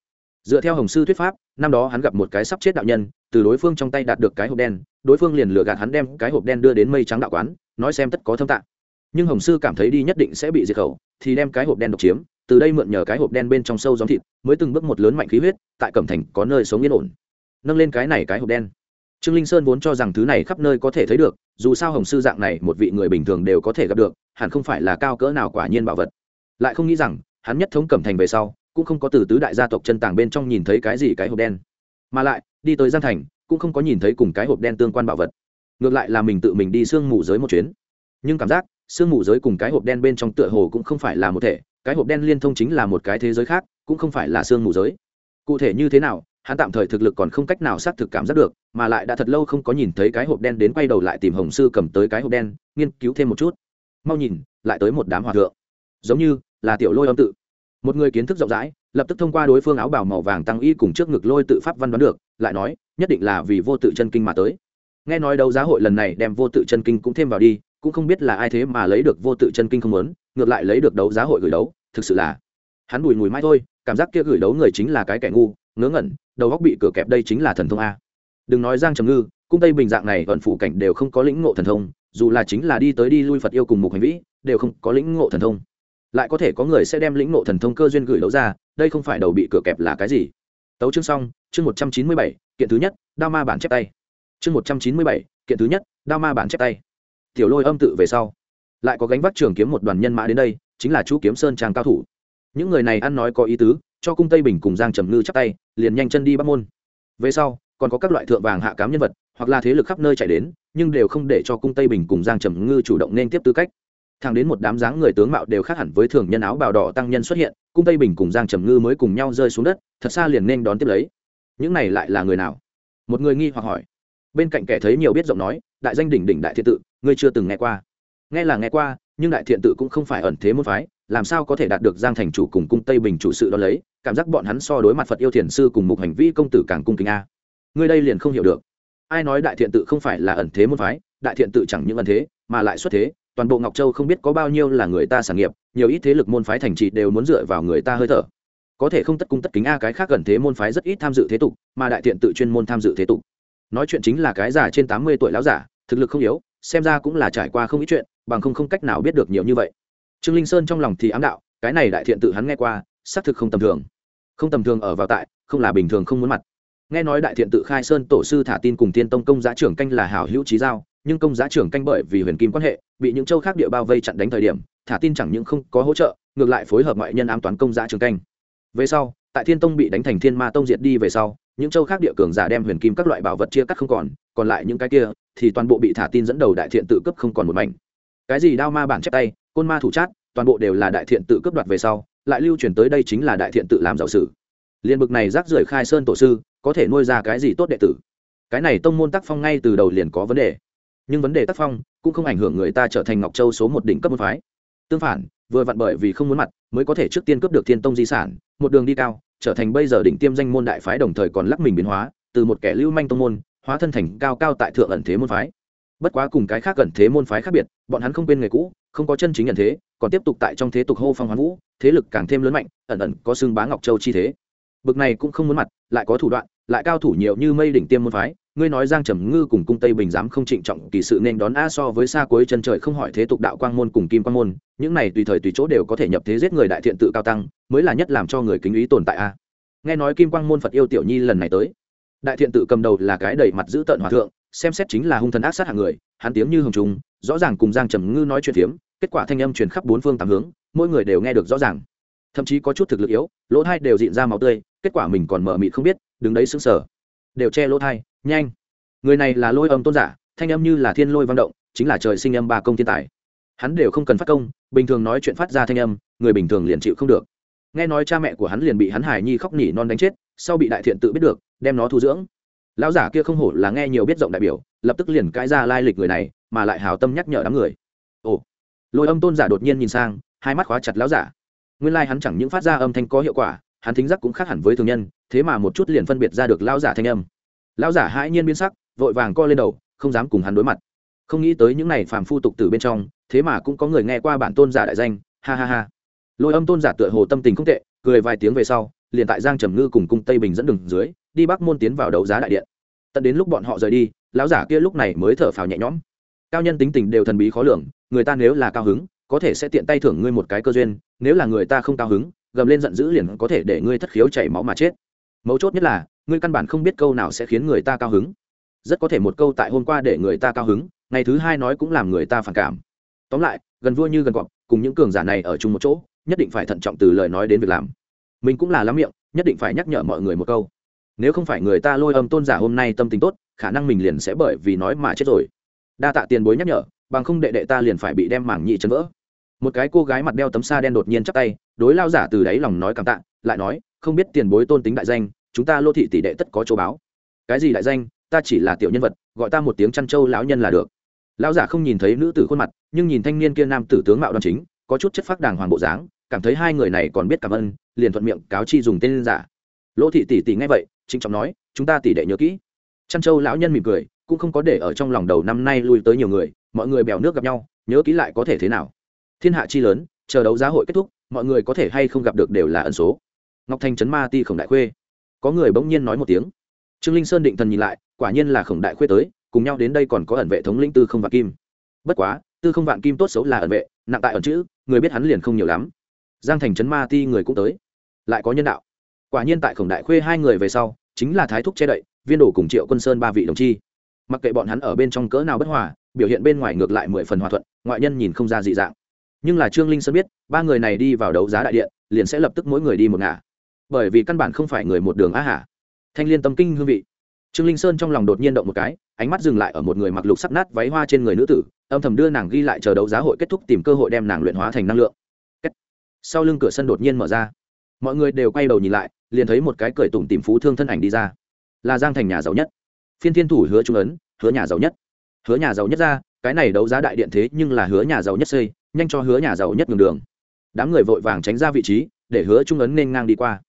Dựa theo hồng sư thuyết pháp, năm đó hắn gặp một cái sắp chết đạo nhân, từ đối phương trong tay đạt được cái hộp đen, đối phương liền lừa gạt hắn đem cái hộp đen đưa đến mây trắng đạo quán, nói xem tất có thâm tạng. Nhưng hồng sư cảm thấy đi nhất định sẽ bị diệt khẩu, thì đem cái hộp đen độc chiếm, từ đây mượn nhờ cái hộp đen bên trong sâu gióm thịt, mới từng bước một lớn mạnh khí huyết, tại cẩm thành có nơi sống yên ổn. Nâng lên cái này cái hộp đen trương linh sơn vốn cho rằng thứ này khắp nơi có thể thấy được, dù sao hồng sư dạng này một vị người bình thường đều có thể gặp được, hẳn không phải là cao cỡ nào quả nhiên bảo vật. Lại không nghĩ rằng, hắn nhất thống cẩm thành về sau, cũng không có từ tứ đại gia tộc chân tàng bên trong nhìn thấy cái gì cái hộp đen. Mà lại, đi tới giang thành, cũng không có nhìn thấy cùng cái hộp đen tương quan bảo vật. Ngược lại là mình tự mình đi sương mù giới một chuyến. Nhưng cảm giác, sương mù giới cùng cái hộp đen bên trong tựa hồ cũng không phải là một thể, cái hộp đen liên thông chính là một cái thế giới khác, cũng không phải là sương mù giới. Cụ thể như thế nào hắn tạm thời thực lực còn không cách nào xác thực cảm giác được, mà lại đã thật lâu không có nhìn thấy cái hộp đen đến quay đầu lại tìm hồng sư cầm tới cái hộp đen, nghiên cứu thêm một chút. Mau nhìn, lại tới một đám hòa thượng. Giống như là tiểu lôi âm tự. Một người kiến thức rộng rãi, lập tức thông qua đối phương áo bảo màu vàng tăng y cùng trước ngực lôi tự pháp văn đoán được, lại nói, nhất định là vì vô tự chân kinh mà tới. Nghe nói đấu giá hội lần này đem vô tự chân kinh cũng thêm vào đi, cũng không biết là ai thế mà lấy được vô tự chân kinh không muốn, ngược lại lấy được đấu giá hội gửi đấu, thực sự là hắn bùi ngùi mãi thôi, cảm giác kia gửi đấu người chính là cái kẻ ngu ngớ ngẩn, đầu góc bị cửa kẹp đây chính là thần thông a. Đừng nói giang trầm ngư, cung tây bình dạng này vận phủ cảnh đều không có lĩnh ngộ thần thông, dù là chính là đi tới đi lui phật yêu cùng một hành vĩ, đều không có lĩnh ngộ thần thông. Lại có thể có người sẽ đem lĩnh ngộ thần thông cơ duyên gửi đấu ra, đây không phải đầu bị cửa kẹp là cái gì? Tấu chương xong, chương một trăm chín mươi bảy, kiện thứ nhất, đao ma bản chép tay. Chương một trăm chín mươi bảy, kiện thứ nhất, đao ma bản chép tay. Tiểu lôi âm tự về sau. Lại có gánh vác trường kiếm một đoàn nhân mã đến đây, chính là chú kiếm sơn trang cao thủ. Những người này ăn nói có ý tứ cho cung tây bình cùng giang trầm ngư chắc tay, liền nhanh chân đi bắt môn. Về sau, còn có các loại thượng vàng hạ cám nhân vật, hoặc là thế lực khắp nơi chạy đến, nhưng đều không để cho cung tây bình cùng giang trầm ngư chủ động nên tiếp tư cách. Thẳng đến một đám dáng người tướng mạo đều khác hẳn với thường nhân áo bào đỏ tăng nhân xuất hiện, cung tây bình cùng giang trầm ngư mới cùng nhau rơi xuống đất, thật xa liền nên đón tiếp lấy. Những này lại là người nào? Một người nghi hoặc hỏi. Bên cạnh kẻ thấy nhiều biết giọng nói, đại danh đỉnh đỉnh đại thiện tự, ngươi chưa từng nghe qua. Nghe là nghe qua, nhưng đại thiện tự cũng không phải ẩn thế môn phái làm sao có thể đạt được giang thành chủ cùng cung tây bình chủ sự đó lấy? Cảm giác bọn hắn so đối mặt phật yêu thiền sư cùng mục hành vi công tử càng cung kính a. Ngươi đây liền không hiểu được. Ai nói đại thiện tự không phải là ẩn thế môn phái, đại thiện tự chẳng những ẩn thế, mà lại xuất thế. Toàn bộ ngọc châu không biết có bao nhiêu là người ta sản nghiệp, nhiều ít thế lực môn phái thành trì đều muốn dựa vào người ta hơi thở. Có thể không tất cung tất kính a, cái khác gần thế môn phái rất ít tham dự thế tục, mà đại thiện tự chuyên môn tham dự thế tục. Nói chuyện chính là cái già trên tám mươi tuổi lão giả thực lực không yếu, xem ra cũng là trải qua không ít chuyện, bằng không không cách nào biết được nhiều như vậy trương linh sơn trong lòng thì ám đạo, cái này đại thiện tự hắn nghe qua, xác thực không tầm thường. Không tầm thường ở vào tại, không là bình thường không muốn mặt. Nghe nói đại thiện tự khai sơn tổ sư thả tin cùng tiên tông công giá trưởng canh là hảo hữu trí giao, nhưng công giá trưởng canh bởi vì huyền kim quan hệ, bị những châu khác địa bao vây chặn đánh thời điểm, thả tin chẳng những không có hỗ trợ, ngược lại phối hợp ngoại nhân ám toán công giá trưởng canh. Về sau, tại thiên tông bị đánh thành thiên ma tông diệt đi về sau, những châu khác địa cường giả đem huyền kim các loại bảo vật chia cắt không còn còn lại những cái kia, thì toàn bộ bị thả tin dẫn đầu đại thiện tự cấp không còn một mảnh. Cái gì đao ma bản chép tay côn ma thủ chát, toàn bộ đều là đại thiện tự cướp đoạt về sau, lại lưu truyền tới đây chính là đại thiện tự làm giàu sử. Liên bực này rác rưởi khai sơn tổ sư, có thể nuôi ra cái gì tốt đệ tử? Cái này tông môn tác phong ngay từ đầu liền có vấn đề. Nhưng vấn đề tác phong cũng không ảnh hưởng người ta trở thành ngọc châu số một đỉnh cấp môn phái. Tương phản, vừa vặn bởi vì không muốn mặt, mới có thể trước tiên cướp được thiên tông di sản, một đường đi cao, trở thành bây giờ đỉnh tiêm danh môn đại phái đồng thời còn lắc mình biến hóa, từ một kẻ lưu manh tông môn, hóa thân thành cao cao tại thượng ẩn thế môn phái bất quá cùng cái khác ẩn thế môn phái khác biệt, bọn hắn không quên nghề cũ, không có chân chính nhận thế, còn tiếp tục tại trong thế tục hô phong hoán vũ, thế lực càng thêm lớn mạnh, ẩn ẩn có xương bá ngọc châu chi thế. Bực này cũng không muốn mặt, lại có thủ đoạn, lại cao thủ nhiều như mây đỉnh tiêm môn phái, ngươi nói giang trầm ngư cùng cung tây bình dám không trịnh trọng kỳ sự nên đón a so với xa cuối chân trời không hỏi thế tục đạo quang môn cùng kim quang môn, những này tùy thời tùy chỗ đều có thể nhập thế giết người đại thiện tự cao tăng, mới là nhất làm cho người kính ý tồn tại a. Nghe nói kim quang môn phật yêu tiểu nhi lần này tới. Đại thiện tự cầm đầu là cái đầy mặt giữ tợn hòa thượng xem xét chính là hung thần ác sát hạng người, hắn tiếng như hồng trùng, rõ ràng cùng giang trầm ngư nói chuyện phiếm, kết quả thanh âm truyền khắp bốn phương tám hướng, mỗi người đều nghe được rõ ràng. Thậm chí có chút thực lực yếu, lỗ thai đều dịn ra máu tươi, kết quả mình còn mở mịt không biết, đứng đấy sững sờ. Đều che lỗ thai, nhanh. Người này là lôi âm tôn giả, thanh âm như là thiên lôi văn động, chính là trời sinh âm ba công thiên tài. Hắn đều không cần phát công, bình thường nói chuyện phát ra thanh âm, người bình thường liền chịu không được. Nghe nói cha mẹ của hắn liền bị hắn hải nhi khóc nỉ non đánh chết, sau bị đại thiện tự biết được, đem nó thu dưỡng lão giả kia không hổ là nghe nhiều biết rộng đại biểu, lập tức liền cãi ra lai lịch người này, mà lại hào tâm nhắc nhở đám người. Ồ, lôi âm tôn giả đột nhiên nhìn sang, hai mắt khóa chặt lão giả. Nguyên lai hắn chẳng những phát ra âm thanh có hiệu quả, hắn thính giác cũng khác hẳn với thường nhân, thế mà một chút liền phân biệt ra được lão giả thanh âm. Lão giả hãi nhiên biến sắc, vội vàng co lên đầu, không dám cùng hắn đối mặt. Không nghĩ tới những này phàm phu tục từ bên trong, thế mà cũng có người nghe qua bản tôn giả đại danh, ha ha ha. Lôi âm tôn giả tựa hồ tâm tình không tệ, cười vài tiếng về sau, liền tại giang trầm ngư cùng cung tây bình dẫn đường dưới, đi bắc môn tiến vào đấu giá đại điện tận đến lúc bọn họ rời đi, lão giả kia lúc này mới thở phào nhẹ nhõm. Cao nhân tính tình đều thần bí khó lường, người ta nếu là cao hứng, có thể sẽ tiện tay thưởng ngươi một cái cơ duyên, nếu là người ta không cao hứng, gầm lên giận dữ liền có thể để ngươi thất khiếu chảy máu mà chết. Mấu chốt nhất là, ngươi căn bản không biết câu nào sẽ khiến người ta cao hứng. Rất có thể một câu tại hôm qua để người ta cao hứng, ngày thứ hai nói cũng làm người ta phản cảm. Tóm lại, gần vua như gần cọp, cùng những cường giả này ở chung một chỗ, nhất định phải thận trọng từ lời nói đến việc làm. Mình cũng là lắm miệng, nhất định phải nhắc nhở mọi người một câu nếu không phải người ta lôi âm tôn giả hôm nay tâm tình tốt, khả năng mình liền sẽ bởi vì nói mà chết rồi. Đa tạ tiền bối nhắc nhở, bằng không đệ đệ ta liền phải bị đem mảng nhị chấn vỡ. Một cái cô gái mặt đeo tấm sa đen đột nhiên chắp tay, đối lao giả từ đáy lòng nói cảm tạ, lại nói, không biết tiền bối tôn tính đại danh, chúng ta lô thị tỷ đệ tất có chỗ báo. Cái gì đại danh, ta chỉ là tiểu nhân vật, gọi ta một tiếng chăn châu lão nhân là được. Lão giả không nhìn thấy nữ tử khuôn mặt, nhưng nhìn thanh niên kia nam tử tướng mạo đoan chính, có chút chất phác đàng hoàng bộ dáng, cảm thấy hai người này còn biết cảm ơn, liền thuận miệng cáo chi dùng tên giả. Lỗ thị tỷ tỷ nghe vậy trịnh trọng nói, chúng ta tỷ đệ nhớ kỹ. Chăn Châu lão nhân mỉm cười, cũng không có để ở trong lòng đầu năm nay lui tới nhiều người, mọi người bèo nước gặp nhau, nhớ kỹ lại có thể thế nào. Thiên hạ chi lớn, chờ đấu giá hội kết thúc, mọi người có thể hay không gặp được đều là ẩn số. Ngọc thanh trấn ma ti khổng đại khuê. Có người bỗng nhiên nói một tiếng. Trương linh sơn định thần nhìn lại, quả nhiên là khổng đại khuê tới, cùng nhau đến đây còn có ẩn vệ thống lĩnh tư không vạn kim. Bất quá, tư không vạn kim tốt xấu là ẩn vệ, nặng tại ẩn chữ, người biết hắn liền không nhiều lắm. Giang thành trấn ma ti người cũng tới. Lại có nhân đạo quả nhiên tại khổng đại khuê hai người về sau, chính là thái thúc che đậy, viên đồ cùng triệu quân sơn ba vị đồng chi. Mặc kệ bọn hắn ở bên trong cỡ nào bất hòa, biểu hiện bên ngoài ngược lại mười phần hòa thuận, ngoại nhân nhìn không ra dị dạng. Nhưng là trương linh sơn biết, ba người này đi vào đấu giá đại điện, liền sẽ lập tức mỗi người đi một ngả. Bởi vì căn bản không phải người một đường á hả. Thanh liên tâm kinh hương vị. Trương linh sơn trong lòng đột nhiên động một cái, ánh mắt dừng lại ở một người mặc lục sắp nát váy hoa trên người nữ tử, âm thầm đưa nàng ghi lại chờ đấu giá hội kết thúc tìm cơ hội đem nàng luyện hóa thành năng lượng. Sau lưng cửa sân đột nhiên mở ra. Mọi người đều quay đầu nhìn lại liền thấy một cái cười tủm tìm phú thương thân ảnh đi ra. Là giang thành nhà giàu nhất. Phiên thiên thủ hứa trung ấn, hứa nhà giàu nhất. Hứa nhà giàu nhất ra, cái này đấu giá đại điện thế nhưng là hứa nhà giàu nhất xây, nhanh cho hứa nhà giàu nhất nhường đường. Đám người vội vàng tránh ra vị trí, để hứa trung ấn nên ngang đi qua.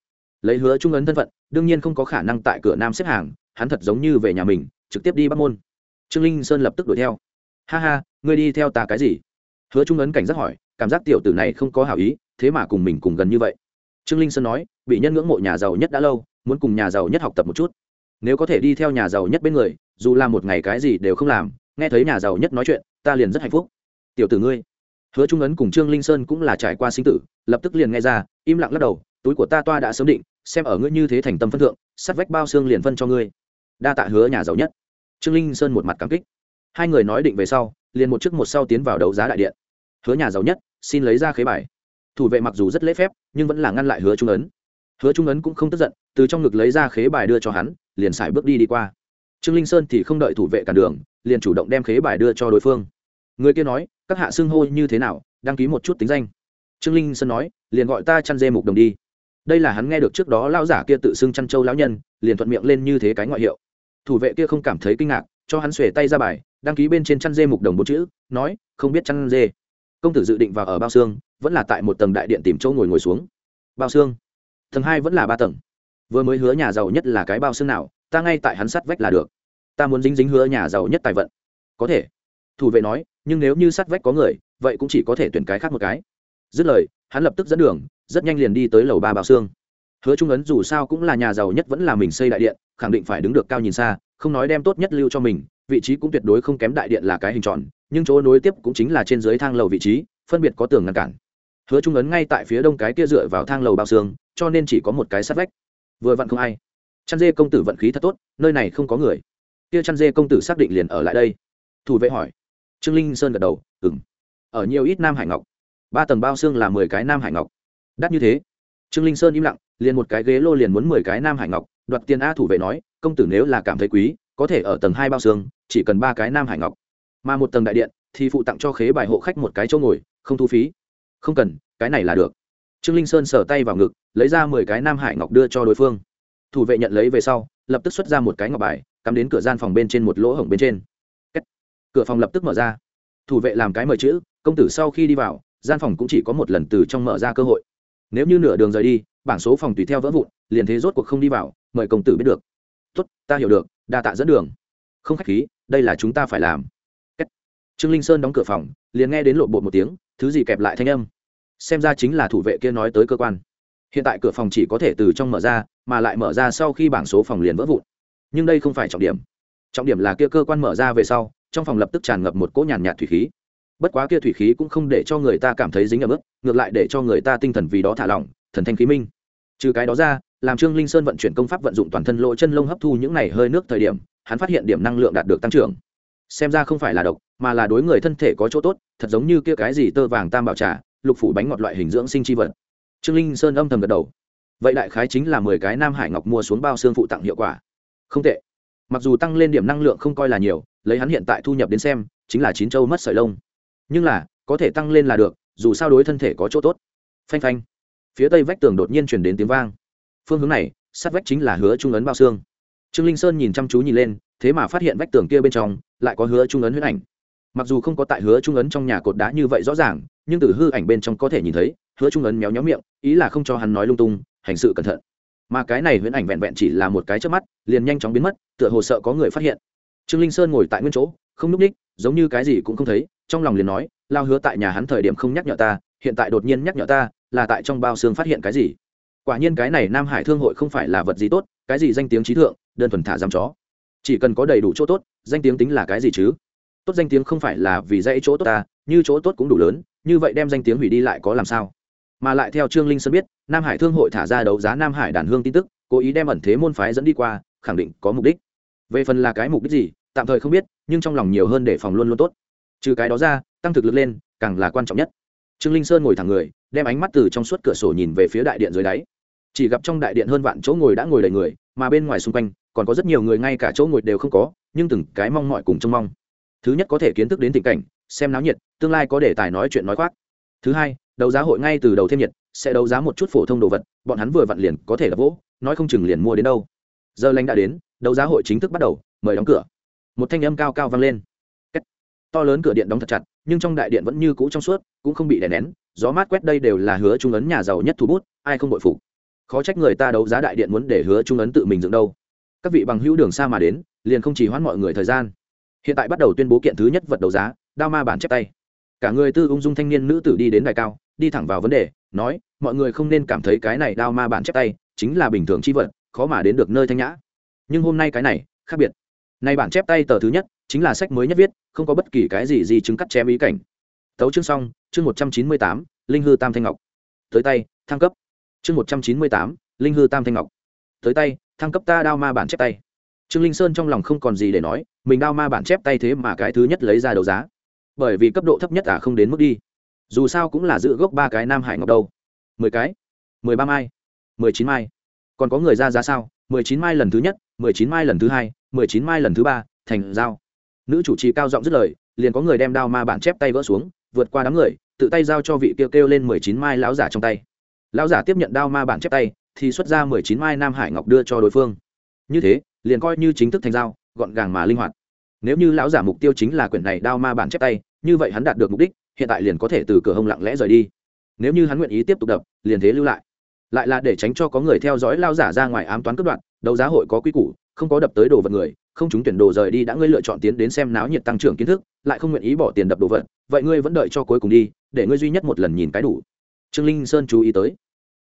Lấy hứa trung ấn thân phận, đương nhiên không có khả năng tại cửa nam xếp hàng, hắn thật giống như về nhà mình, trực tiếp đi bắt môn. Trương linh sơn lập tức đuổi theo. Ha ha, ngươi đi theo ta cái gì? Hứa trung ấn cảnh giác hỏi, cảm giác tiểu tử này không có hảo ý, thế mà cùng mình cùng gần như vậy trương linh sơn nói, bị nhân ngưỡng mộ nhà giàu nhất đã lâu, muốn cùng nhà giàu nhất học tập một chút. Nếu có thể đi theo nhà giàu nhất bên người, dù làm một ngày cái gì đều không làm, nghe thấy nhà giàu nhất nói chuyện, ta liền rất hạnh phúc. Tiểu tử ngươi, hứa trung ấn cùng trương linh sơn cũng là trải qua sinh tử, lập tức liền nghe ra, im lặng lắc đầu, túi của ta toa đã sớm định, xem ở ngươi như thế thành tâm phân thượng, sắt vách bao xương liền phân cho ngươi. Đa tạ hứa nhà giàu nhất. Trương linh sơn một mặt cảm kích. Hai người nói định về sau, liền một trước một sau tiến vào đấu giá đại điện. Hứa nhà giàu nhất, xin lấy ra khế bài thủ vệ mặc dù rất lễ phép, nhưng vẫn là ngăn lại hứa trung ấn. Hứa trung ấn cũng không tức giận, từ trong ngực lấy ra khế bài đưa cho hắn, liền xài bước đi đi qua. Trương linh sơn thì không đợi thủ vệ cản đường, liền chủ động đem khế bài đưa cho đối phương. Người kia nói, các hạ xưng hô như thế nào, đăng ký một chút tính danh. Trương linh sơn nói, liền gọi ta chăn dê mục đồng đi. Đây là hắn nghe được trước đó lão giả kia tự xưng chăn châu lão nhân, liền thuận miệng lên như thế cái ngoại hiệu. Thủ vệ kia không cảm thấy kinh ngạc, cho hắn xuề tay ra bài, đăng ký bên trên chăn dê mục đồng bốn chữ, nói, không biết chăn dê công tử dự định vào ở bao xương, vẫn là tại một tầng đại điện tìm chỗ ngồi ngồi xuống. Bao xương? Tầng hai vẫn là ba tầng. Vừa mới hứa nhà giàu nhất là cái bao xương nào, ta ngay tại hắn sắt vách là được. Ta muốn dính dính hứa nhà giàu nhất tài vận. Có thể. Thủ vệ nói, nhưng nếu như sắt vách có người, vậy cũng chỉ có thể tuyển cái khác một cái. Dứt lời, hắn lập tức dẫn đường, rất nhanh liền đi tới lầu ba bao xương. Hứa trung ấn dù sao cũng là nhà giàu nhất vẫn là mình xây đại điện, khẳng định phải đứng được cao nhìn xa, không nói đem tốt nhất lưu cho mình vị trí cũng tuyệt đối không kém đại điện là cái hình tròn, nhưng chỗ nối tiếp cũng chính là trên dưới thang lầu vị trí, phân biệt có tường ngăn cản. Hứa trung ấn ngay tại phía đông cái kia dựa vào thang lầu bao xương, cho nên chỉ có một cái sát vách. Vừa vặn không ai. Chăn dê công tử vận khí thật tốt, nơi này không có người. Kia chăn dê công tử xác định liền ở lại đây. Thủ vệ hỏi. Trương linh sơn gật đầu ừng ở nhiều ít nam hải ngọc. Ba tầng bao xương là mười cái nam hải ngọc. Đắt như thế. Trương linh sơn im lặng, liền một cái ghế lô liền muốn mười cái nam hải ngọc. Đoạt tiền a thủ vệ nói, công tử nếu là cảm thấy quý có thể ở tầng hai bao xương, chỉ cần ba cái nam hải ngọc. Mà một tầng đại điện thì phụ tặng cho khế bài hộ khách một cái chỗ ngồi, không thu phí. Không cần, cái này là được. Trương linh sơn sờ tay vào ngực, lấy ra mười cái nam hải ngọc đưa cho đối phương. Thủ vệ nhận lấy về sau, lập tức xuất ra một cái ngọc bài, cắm đến cửa gian phòng bên trên một lỗ hổng bên trên. Cửa phòng lập tức mở ra. Thủ vệ làm cái mời chữ, công tử sau khi đi vào, gian phòng cũng chỉ có một lần từ trong mở ra cơ hội. Nếu như nửa đường rời đi, bảng số phòng tùy theo vỡ vụn, liền thế rốt cuộc không đi vào, mời công tử biết được. Tốt, ta hiểu được đa tạ dẫn đường. Không khách khí, đây là chúng ta phải làm. Trương linh sơn đóng cửa phòng, liền nghe đến lộ bộ một tiếng, thứ gì kẹp lại thanh âm. Xem ra chính là thủ vệ kia nói tới cơ quan. Hiện tại cửa phòng chỉ có thể từ trong mở ra, mà lại mở ra sau khi bảng số phòng liền vỡ vụn. Nhưng đây không phải trọng điểm. Trọng điểm là kia cơ quan mở ra về sau, trong phòng lập tức tràn ngập một cỗ nhàn nhạt thủy khí. Bất quá kia thủy khí cũng không để cho người ta cảm thấy dính ở mức ngược lại để cho người ta tinh thần vì đó thả lỏng, thần thanh khí minh. Trừ cái đó ra làm trương linh sơn vận chuyển công pháp vận dụng toàn thân lỗ chân lông hấp thu những này hơi nước thời điểm, hắn phát hiện điểm năng lượng đạt được tăng trưởng. Xem ra không phải là độc, mà là đối người thân thể có chỗ tốt, thật giống như kia cái gì tơ vàng tam bảo trà, lục phủ bánh ngọt loại hình dưỡng sinh chi vật. Trương linh sơn âm thầm gật đầu. Vậy đại khái chính là mười cái nam hải ngọc mua xuống bao xương phụ tặng hiệu quả. Không tệ. Mặc dù tăng lên điểm năng lượng không coi là nhiều, lấy hắn hiện tại thu nhập đến xem, chính là chín châu mất sợi lông. Nhưng là, có thể tăng lên là được, dù sao đối thân thể có chỗ tốt. Phanh phanh. Phía tây vách tường đột nhiên chuyển đến tiếng vang phương hướng này, sát vách chính là hứa trung ấn bao xương. Trương linh sơn nhìn chăm chú nhìn lên, thế mà phát hiện vách tường kia bên trong lại có hứa trung ấn huyết ảnh. Mặc dù không có tại hứa trung ấn trong nhà cột đá như vậy rõ ràng, nhưng từ hư ảnh bên trong có thể nhìn thấy, hứa trung ấn méo méo miệng, ý là không cho hắn nói lung tung, hành sự cẩn thận. Mà cái này huyễn ảnh vẹn vẹn chỉ là một cái trước mắt, liền nhanh chóng biến mất, tựa hồ sợ có người phát hiện. Trương linh sơn ngồi tại nguyên chỗ, không núp ních giống như cái gì cũng không thấy, trong lòng liền nói, lao hứa tại nhà hắn thời điểm không nhắc nhở ta, hiện tại đột nhiên nhắc nhở ta, là tại trong bao xương phát hiện cái gì? Quả nhiên cái này nam hải thương hội không phải là vật gì tốt, cái gì danh tiếng trí thượng, đơn thuần thả giam chó. Chỉ cần có đầy đủ chỗ tốt, danh tiếng tính là cái gì chứ? Tốt danh tiếng không phải là vì dãy chỗ tốt ta, như chỗ tốt cũng đủ lớn, như vậy đem danh tiếng hủy đi lại có làm sao? Mà lại theo trương linh sơn biết, nam hải thương hội thả ra đấu giá nam hải đàn hương tin tức, cố ý đem ẩn thế môn phái dẫn đi qua, khẳng định có mục đích. Về phần là cái mục đích gì, tạm thời không biết, nhưng trong lòng nhiều hơn để phòng luôn luôn tốt. Trừ cái đó ra, tăng thực lực lên, càng là quan trọng nhất. Trương linh sơn ngồi thẳng người, đem ánh mắt từ trong suốt cửa sổ nhìn về phía đại điện dưới đáy chỉ gặp trong đại điện hơn vạn chỗ ngồi đã ngồi đầy người, mà bên ngoài xung quanh, còn có rất nhiều người ngay cả chỗ ngồi đều không có, nhưng từng cái mong mọi cùng trông mong. Thứ nhất có thể kiến thức đến tình cảnh, xem náo nhiệt, tương lai có đề tài nói chuyện nói khoác. Thứ hai, đấu giá hội ngay từ đầu thêm nhiệt, sẽ đấu giá một chút phổ thông đồ vật, bọn hắn vừa vặn liền có thể đập vỗ, nói không chừng liền mua đến đâu. Giờ lành đã đến, đấu giá hội chính thức bắt đầu, mời đóng cửa. Một thanh âm cao cao vang lên. To lớn cửa điện đóng thật chặt, nhưng trong đại điện vẫn như cũ trong suốt, cũng không bị đè nén, gió mát quét đây đều là hứa trung ấn nhà giàu nhất thủ bút, ai không bội phục khó trách người ta đấu giá đại điện muốn để hứa trung ấn tự mình dựng đâu. Các vị bằng hữu đường xa mà đến, liền không chỉ hoãn mọi người thời gian. Hiện tại bắt đầu tuyên bố kiện thứ nhất vật đấu giá, đao ma bản chép tay. Cả người tư ung dung thanh niên nữ tử đi đến đài cao, đi thẳng vào vấn đề, nói, mọi người không nên cảm thấy cái này đao ma bản chép tay chính là bình thường chi vật, khó mà đến được nơi thanh nhã. Nhưng hôm nay cái này, khác biệt. Nay bản chép tay tờ thứ nhất chính là sách mới nhất viết, không có bất kỳ cái gì gì chứng cắt chém ý cảnh. Tấu chương xong, chương một trăm chín mươi tám, linh hư tam thanh ngọc. Tới tay, thăng cấp chương một trăm chín mươi tám, linh hư tam thanh ngọc. Tới tay, thăng cấp ta đao ma bản chép tay. Trương linh sơn trong lòng không còn gì để nói, mình đao ma bản chép tay thế mà cái thứ nhất lấy ra đấu giá. Bởi vì cấp độ thấp nhất à không đến mức đi. Dù sao cũng là giữ gốc ba cái nam hải ngọc đâu. Mười cái, mười ba mai, mười chín mai. Còn có người ra giá sao? mười chín mai lần thứ nhất, mười chín mai lần thứ hai, mười chín mai lần thứ ba, thành giao. Nữ chủ trì cao giọng dứt lời, liền có người đem đao ma bản chép tay vỡ xuống, vượt qua đám người, tự tay giao cho vị kêu kêu lên mười chín mai lão giả trong tay lão giả tiếp nhận đao ma bản chép tay, thì xuất ra mười chín mai nam hải ngọc đưa cho đối phương. Như thế, liền coi như chính thức thành giao, gọn gàng mà linh hoạt. Nếu như lão giả mục tiêu chính là quyển này đao ma bản chép tay, như vậy hắn đạt được mục đích, hiện tại liền có thể từ cửa hông lặng lẽ rời đi. Nếu như hắn nguyện ý tiếp tục đập, liền thế lưu lại. Lại là để tránh cho có người theo dõi lao giả ra ngoài ám toán cướp đoạn đấu giá hội có quy củ, không có đập tới đồ vật người, không chúng tuyển đồ rời đi đã ngươi lựa chọn tiến đến xem náo nhiệt tăng trưởng kiến thức, lại không nguyện ý bỏ tiền đập đồ vật, vậy ngươi vẫn đợi cho cuối cùng đi, để ngươi duy nhất một lần nhìn cái đủ. Trương linh sơn chú ý tới.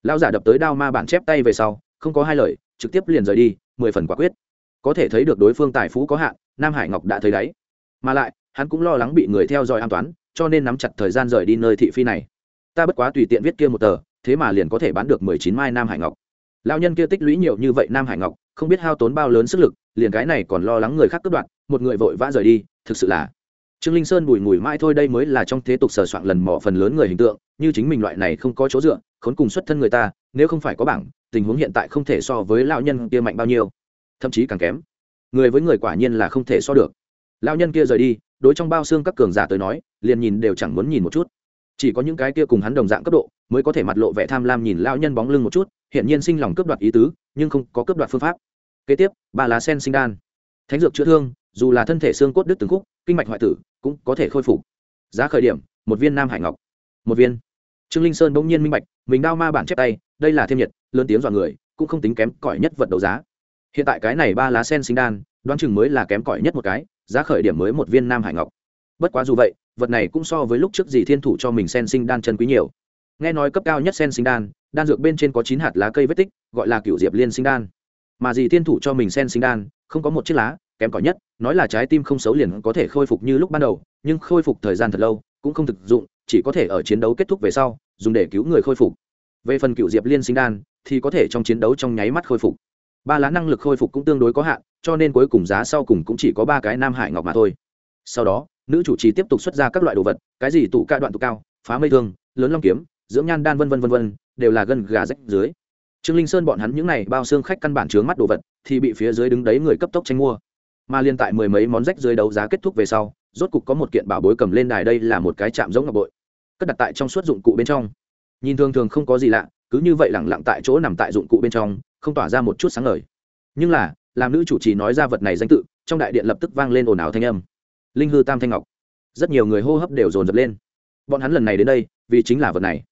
Lão giả đập tới đao ma bản chép tay về sau, không có hai lời, trực tiếp liền rời đi, mười phần quả quyết. Có thể thấy được đối phương tài phú có hạn, nam hải ngọc đã thấy đáy mà lại, hắn cũng lo lắng bị người theo dõi an toán cho nên nắm chặt thời gian rời đi nơi thị phi này. Ta bất quá tùy tiện viết kia một tờ, thế mà liền có thể bán được mười chín mai nam hải ngọc. Lão nhân kia tích lũy nhiều như vậy nam hải ngọc, không biết hao tốn bao lớn sức lực, liền cái này còn lo lắng người khác cướp đoạt, một người vội vã rời đi, thực sự là. Trương linh sơn bùi ngùi mãi thôi đây mới là trong thế tục sờ soạn lần mỏ phần lớn người hình tượng, như chính mình loại này không có chỗ dựa khốn cùng xuất thân người ta, nếu không phải có bảng, tình huống hiện tại không thể so với lão nhân kia mạnh bao nhiêu. Thậm chí càng kém. Người với người quả nhiên là không thể so được. Lão nhân kia rời đi, đối trong bao xương các cường giả tới nói, liền nhìn đều chẳng muốn nhìn một chút. Chỉ có những cái kia cùng hắn đồng dạng cấp độ, mới có thể mặt lộ vẻ tham lam nhìn lão nhân bóng lưng một chút hiện nhiên sinh lòng cướp đoạt ý tứ, nhưng không có cướp đoạt phương pháp. Kế tiếp ba lá sen sinh đan. Thánh dược chữa thương, dù là thân thể xương cốt đứt từng khúc, kinh mạch hoại tử, cũng có thể khôi phục. Giá khởi điểm, một viên nam hải ngọc. Một viên trương linh sơn bỗng nhiên minh bạch, mình đao ma bản chép tay, đây là thêm nhiệt, lớn tiếng dọa người, cũng không tính kém cỏi nhất vật đấu giá. Hiện tại cái này ba lá sen sinh đan, đoán chừng mới là kém cỏi nhất một cái, giá khởi điểm mới một viên nam hải ngọc. Bất quá dù vậy, vật này cũng so với lúc trước gì thiên thủ cho mình sen sinh đan chân quý nhiều. Nghe nói cấp cao nhất sen sinh đan đan dược bên trên có chín hạt lá cây vết tích, gọi là cựu diệp liên sinh đan. Mà gì thiên thủ cho mình sen sinh đan, không có một chiếc lá, kém cỏi nhất, nói là trái tim không xấu liền có thể khôi phục như lúc ban đầu, nhưng khôi phục thời gian thật lâu, cũng không thực dụng chỉ có thể ở chiến đấu kết thúc về sau, dùng để cứu người khôi phục. Về phần cựu diệp liên sinh đan, thì có thể trong chiến đấu trong nháy mắt khôi phục. Ba lá năng lực khôi phục cũng tương đối có hạn, cho nên cuối cùng giá sau cùng cũng chỉ có ba cái nam hải ngọc mà thôi. Sau đó, nữ chủ trì tiếp tục xuất ra các loại đồ vật, cái gì tụ ca đoạn tụ cao, phá mây thương, lớn long kiếm, dưỡng nhan đan vân vân vân vân, đều là gân gà rách dưới. Trương linh sơn bọn hắn những này bao xương khách căn bản chướng mắt đồ vật, thì bị phía dưới đứng đấy người cấp tốc tranh mua. Mà liên tại mười mấy món rách dưới đấu giá kết thúc về sau rốt cục có một kiện bảo bối cầm lên đài đây là một cái chạm giống ngọc bội, cất đặt tại trong suốt dụng cụ bên trong. Nhìn thường thường không có gì lạ, cứ như vậy lẳng lặng tại chỗ nằm tại dụng cụ bên trong, không tỏa ra một chút sáng ngời. Nhưng là, làm nữ chủ trì nói ra vật này danh tự, trong đại điện lập tức vang lên ồn ào thanh âm. Linh hư tam thanh ngọc. Rất nhiều người hô hấp đều dồn dập lên. Bọn hắn lần này đến đây, vì chính là vật này.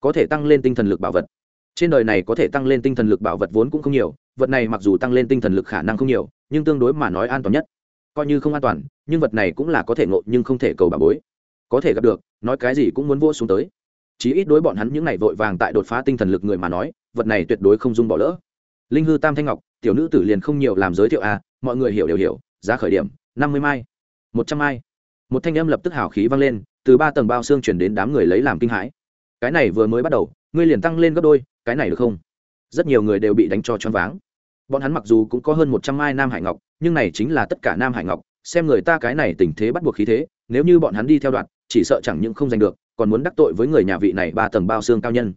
Có thể tăng lên tinh thần lực bảo vật. Trên đời này có thể tăng lên tinh thần lực bảo vật vốn cũng không nhiều, vật này mặc dù tăng lên tinh thần lực khả năng không nhiều, nhưng tương đối mà nói an toàn nhất coi như không an toàn, nhưng vật này cũng là có thể ngộ nhưng không thể cầu bà bối. Có thể gặp được, nói cái gì cũng muốn vô xuống tới. Chí ít đối bọn hắn những ngày vội vàng tại đột phá tinh thần lực người mà nói, vật này tuyệt đối không dung bỏ lỡ. Linh hư tam thanh ngọc, tiểu nữ tử liền không nhiều làm giới thiệu à mọi người hiểu đều hiểu, giá khởi điểm, năm mươi mai, một trăm mai. Một thanh âm lập tức hào khí vang lên, từ ba tầng bao xương chuyển đến đám người lấy làm kinh hãi. Cái này vừa mới bắt đầu, ngươi liền tăng lên gấp đôi, cái này được không? Rất nhiều người đều bị đánh cho choáng váng bọn hắn mặc dù cũng có hơn một trăm mai nam hải ngọc, nhưng này chính là tất cả nam hải ngọc, xem người ta cái này tình thế bắt buộc khí thế, nếu như bọn hắn đi theo đoạn, chỉ sợ chẳng những không giành được, còn muốn đắc tội với người nhà vị này ba tầng bao xương cao nhân.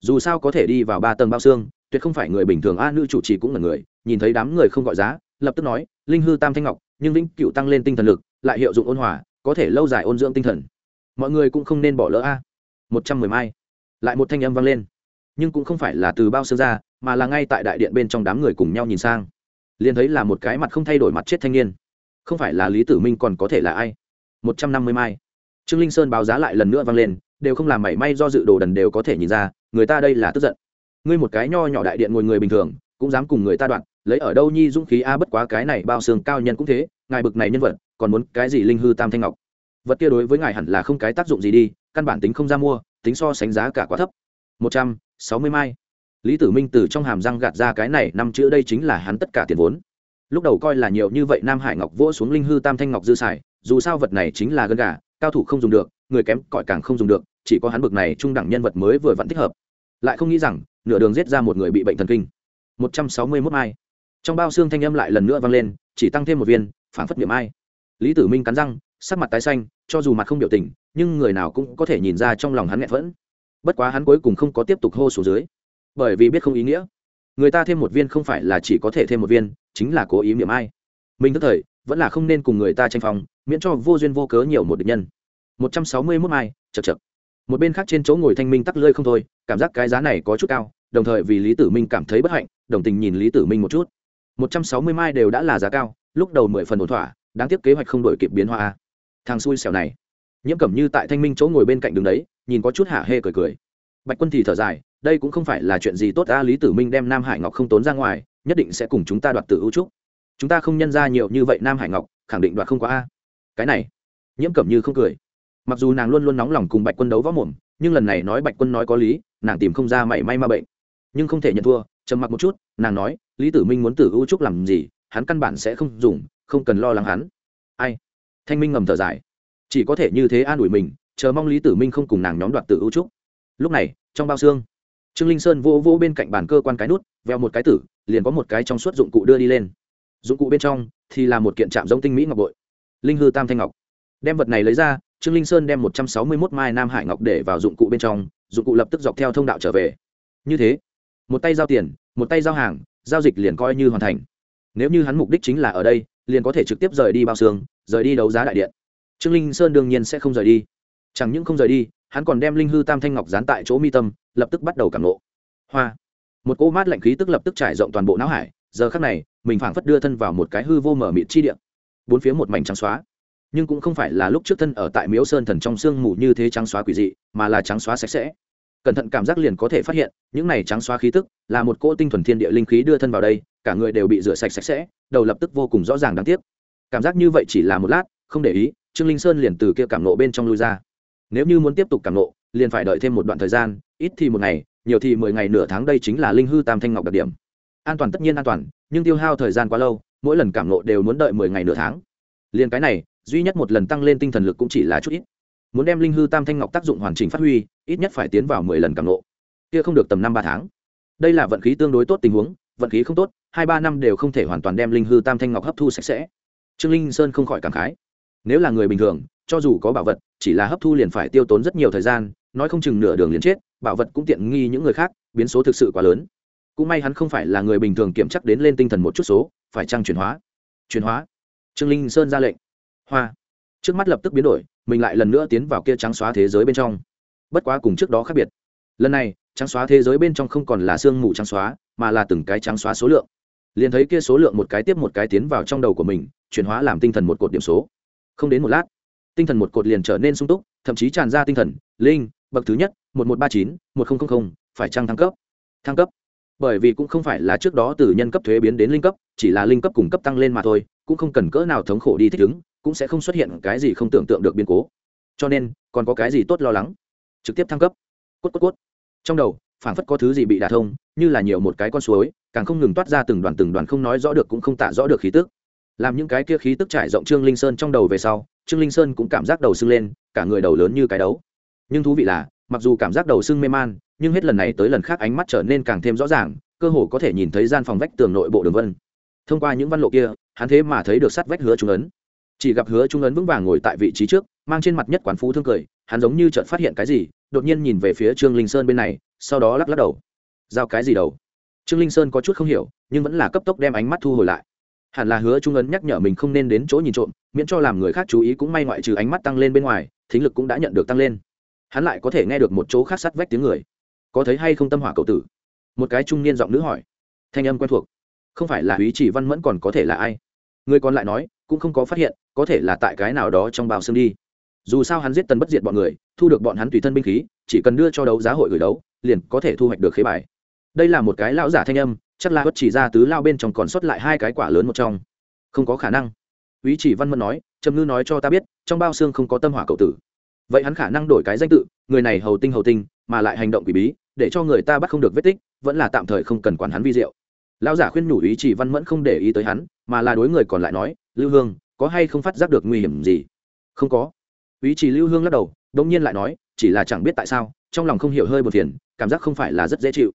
Dù sao có thể đi vào ba tầng bao xương, tuyệt không phải người bình thường a, nữ chủ trì cũng là người, nhìn thấy đám người không gọi giá, lập tức nói, linh hư tam thanh ngọc, nhưng vĩnh cựu tăng lên tinh thần lực, lại hiệu dụng ôn hòa, có thể lâu dài ôn dưỡng tinh thần. Mọi người cũng không nên bỏ lỡ a. Một trăm mười mai, lại một thanh âm vang lên. Nhưng cũng không phải là từ bao xương ra mà là ngay tại đại điện bên trong đám người cùng nhau nhìn sang. Liền thấy là một cái mặt không thay đổi mặt chết thanh niên. Không phải là lý tử minh còn có thể là ai? Một trăm năm mươi mai. Trương linh sơn báo giá lại lần nữa vang lên, đều không làm mảy may do dự đồ đần đều có thể nhìn ra, người ta đây là tức giận. Ngươi một cái nho nhỏ đại điện ngồi người bình thường, cũng dám cùng người ta đoạn, lấy ở đâu nhi dũng khí a, bất quá cái này bao xương cao nhân cũng thế, ngài bực này nhân vật, còn muốn cái gì linh hư tam thanh ngọc? Vật kia đối với ngài hẳn là không cái tác dụng gì đi, căn bản tính không ra mua, tính so sánh giá cả quá thấp. Một trăm sáu mươi mai lý tử minh từ trong hàm răng gạt ra cái này năm chữ đây chính là hắn tất cả tiền vốn. Lúc đầu coi là nhiều như vậy nam hải ngọc vỗ xuống linh hư tam thanh ngọc dư xài, dù sao vật này chính là gân gà, cao thủ không dùng được, người kém cỏi càng không dùng được, chỉ có hắn bực này trung đẳng nhân vật mới vừa vẫn thích hợp. Lại không nghĩ rằng, nửa đường giết ra một người bị bệnh thần kinh. Một trăm sáu mươi mốt mai. Trong bao xương thanh âm lại lần nữa vang lên, chỉ tăng thêm một viên phản phất miệng ai. Lý tử minh cắn răng, sắc mặt tái xanh, cho dù mặt không biểu tình, nhưng người nào cũng có thể nhìn ra trong lòng hắn nghẹn vẫn bất quá hắn cuối cùng không có tiếp tục hô xuống dưới bởi vì biết không ý nghĩa. Người ta thêm một viên không phải là chỉ có thể thêm một viên, chính là cố ý miệng ai. Mình tức thời, vẫn là không nên cùng người ta tranh phòng miễn cho vô duyên vô cớ nhiều một địch nhân. Một trăm sáu mươi mốt mai chật chật một bên khác trên chỗ ngồi thanh minh tắc lơi không thôi, cảm giác cái giá này có chút cao, đồng thời vì lý tử minh cảm thấy bất hạnh, đồng tình nhìn lý tử minh một chút. Một trăm sáu mươi mai đều đã là giá cao, lúc đầu mười phần ổn thỏa, đáng tiếc kế hoạch không đổi kịp biến hoa. thằng xui xẻo này. Nhiễm cẩm như tại thanh minh chỗ ngồi bên cạnh đường đấy, nhìn có chút hạ hê cười cười. Bạch quân thì thở dài đây cũng không phải là chuyện gì tốt, a, lý tử minh đem nam hải ngọc không tốn ra ngoài, nhất định sẽ cùng chúng ta đoạt tử ưu trúc. Chúng ta không nhân ra nhiều như vậy, nam hải ngọc, khẳng định đoạt không có a. Cái này, nhiễm cẩm như không cười. Mặc dù nàng luôn luôn nóng lòng cùng bạch quân đấu võ mồm, nhưng lần này nói bạch quân nói có lý, nàng tìm không ra mảy may ma bệnh. Nhưng không thể nhận thua, trầm mặc một chút, nàng nói, lý tử minh muốn tử ưu trúc làm gì, hắn căn bản sẽ không dùng, không cần lo lắng hắn. Ai? Thanh minh ngầm thở dài. Chỉ có thể như thế an ủi mình, chờ mong lý tử minh không cùng nàng nhóm đoạt tử ưu trúc. Lúc này, trong bao xương trương linh sơn vô vỗ bên cạnh bàn cơ quan cái nút, veo một cái tử, liền có một cái trong suốt dụng cụ đưa đi lên. Dụng cụ bên trong thì là một kiện trạm giống tinh mỹ ngọc bội. Linh hư tam thanh ngọc. Đem vật này lấy ra, trương linh sơn đem một trăm sáu mươi mốt mai nam hải ngọc để vào dụng cụ bên trong, dụng cụ lập tức dọc theo thông đạo trở về. Như thế, một tay giao tiền, một tay giao hàng, giao dịch liền coi như hoàn thành. Nếu như hắn mục đích chính là ở đây, liền có thể trực tiếp rời đi bao xương, rời đi đấu giá đại điện. Trương linh sơn đương nhiên sẽ không rời đi. Chẳng những không rời đi hắn còn đem linh hư tam thanh ngọc dán tại chỗ mi tâm, lập tức bắt đầu cảm nộ hoa. Một cỗ mát lạnh khí tức lập tức trải rộng toàn bộ não hải, giờ khắc này, mình phảng phất đưa thân vào một cái hư vô mở mịt chi điện bốn phía một mảnh trắng xóa. Nhưng cũng không phải là lúc trước thân ở tại miếu sơn thần trong sương mù như thế trắng xóa quỷ dị, mà là trắng xóa sạch sẽ. Cẩn thận cảm giác liền có thể phát hiện, những này trắng xóa khí tức là một cỗ tinh thuần thiên địa linh khí đưa thân vào đây, cả người đều bị rửa sạch sạch sẽ, đầu lập tức vô cùng rõ ràng đáng tiếc. Cảm giác như vậy chỉ là một lát, không để ý, trương linh sơn liền từ kia cảm nộ bên trong lui ra nếu như muốn tiếp tục cảm nộ liền phải đợi thêm một đoạn thời gian, ít thì một ngày, nhiều thì mười ngày nửa tháng đây chính là linh hư tam thanh ngọc đặc điểm. An toàn tất nhiên an toàn, nhưng tiêu hao thời gian quá lâu, mỗi lần cảm nộ đều muốn đợi mười ngày nửa tháng. Liền cái này, duy nhất một lần tăng lên tinh thần lực cũng chỉ là chút ít. Muốn đem linh hư tam thanh ngọc tác dụng hoàn chỉnh phát huy, ít nhất phải tiến vào mười lần cảm nộ kia không được tầm năm ba tháng. Đây là vận khí tương đối tốt tình huống, vận khí không tốt, hai ba năm đều không thể hoàn toàn đem linh hư tam thanh ngọc hấp thu sạch sẽ. Trương linh sơn không khỏi cảm khái. Nếu là người bình thường, cho dù có bảo vật chỉ là hấp thu liền phải tiêu tốn rất nhiều thời gian, nói không chừng nửa đường liền chết, bảo vật cũng tiện nghi những người khác, biến số thực sự quá lớn. Cũng may hắn không phải là người bình thường kiểm chắc đến lên tinh thần một chút số, phải chăng chuyển hóa? Chuyển hóa. Trương linh sơn ra lệnh. Hoa. Trước mắt lập tức biến đổi, mình lại lần nữa tiến vào kia trắng xóa thế giới bên trong. Bất quá cùng trước đó khác biệt. Lần này, trắng xóa thế giới bên trong không còn là sương mù trắng xóa, mà là từng cái trắng xóa số lượng. Liền thấy kia số lượng một cái tiếp một cái tiến vào trong đầu của mình, chuyển hóa làm tinh thần một cột điểm số. Không đến một lát tinh thần một cột liền trở nên sung túc, thậm chí tràn ra tinh thần, linh, bậc thứ nhất, một một ba chín, một nghìn phải trăng thăng cấp? Thăng cấp. Bởi vì cũng không phải là trước đó từ nhân cấp thuế biến đến linh cấp, chỉ là linh cấp cùng cấp tăng lên mà thôi, cũng không cần cỡ nào thống khổ đi thích ứng, cũng sẽ không xuất hiện cái gì không tưởng tượng được biến cố. Cho nên, còn có cái gì tốt lo lắng? Trực tiếp thăng cấp. Cốt cốt cốt. Trong đầu, phảng phất có thứ gì bị đả thông, như là nhiều một cái con suối, càng không ngừng toát ra từng đoàn từng đoàn không nói rõ được cũng không tả rõ được khí tức làm những cái kia khí tức trải rộng trương linh sơn trong đầu về sau, trương linh sơn cũng cảm giác đầu sưng lên, cả người đầu lớn như cái đấu. Nhưng thú vị là, mặc dù cảm giác đầu sưng mê man, nhưng hết lần này tới lần khác ánh mắt trở nên càng thêm rõ ràng, cơ hồ có thể nhìn thấy gian phòng vách tường nội bộ đường vân. Thông qua những văn lộ kia, hắn thế mà thấy được sắt vách hứa trung ấn. Chỉ gặp hứa trung ấn vững vàng ngồi tại vị trí trước, mang trên mặt nhất quán phú thương cười, hắn giống như chợt phát hiện cái gì, đột nhiên nhìn về phía trương linh sơn bên này, sau đó lắc lắc đầu. Giao cái gì đầu? Trương linh sơn có chút không hiểu, nhưng vẫn là cấp tốc đem ánh mắt thu hồi lại hẳn là hứa trung ấn nhắc nhở mình không nên đến chỗ nhìn trộm, miễn cho làm người khác chú ý cũng may ngoại trừ ánh mắt tăng lên bên ngoài, thính lực cũng đã nhận được tăng lên. Hắn lại có thể nghe được một chỗ khác sắt vách tiếng người. Có thấy hay không tâm hỏa cậu tử? Một cái trung niên giọng nữ hỏi. Thanh âm quen thuộc. Không phải là ý chỉ văn mẫn còn có thể là ai? Người còn lại nói, cũng không có phát hiện, có thể là tại cái nào đó trong bào xương đi. Dù sao hắn giết tần bất diệt bọn người, thu được bọn hắn tùy thân binh khí, chỉ cần đưa cho đấu giá hội gửi đấu, liền có thể thu hoạch được khế bài đây là một cái lão giả thanh âm, chắc là bất chỉ ra tứ lao bên trong còn sót lại hai cái quả lớn một trong. Không có khả năng. Ý chỉ văn mẫn nói, trầm ngư nói cho ta biết, trong bao xương không có tâm hỏa cậu tử. Vậy hắn khả năng đổi cái danh tự, người này hầu tinh hầu tinh, mà lại hành động quỷ bí, để cho người ta bắt không được vết tích, vẫn là tạm thời không cần quản hắn vi diệu. Lão giả khuyên nhủ ý chỉ văn mẫn không để ý tới hắn, mà là đối người còn lại nói, lưu hương, có hay không phát giác được nguy hiểm gì? Không có. Ý chỉ lưu hương lắc đầu đông nhiên lại nói, chỉ là chẳng biết tại sao, trong lòng không hiểu hơi một phiền, cảm giác không phải là rất dễ chịu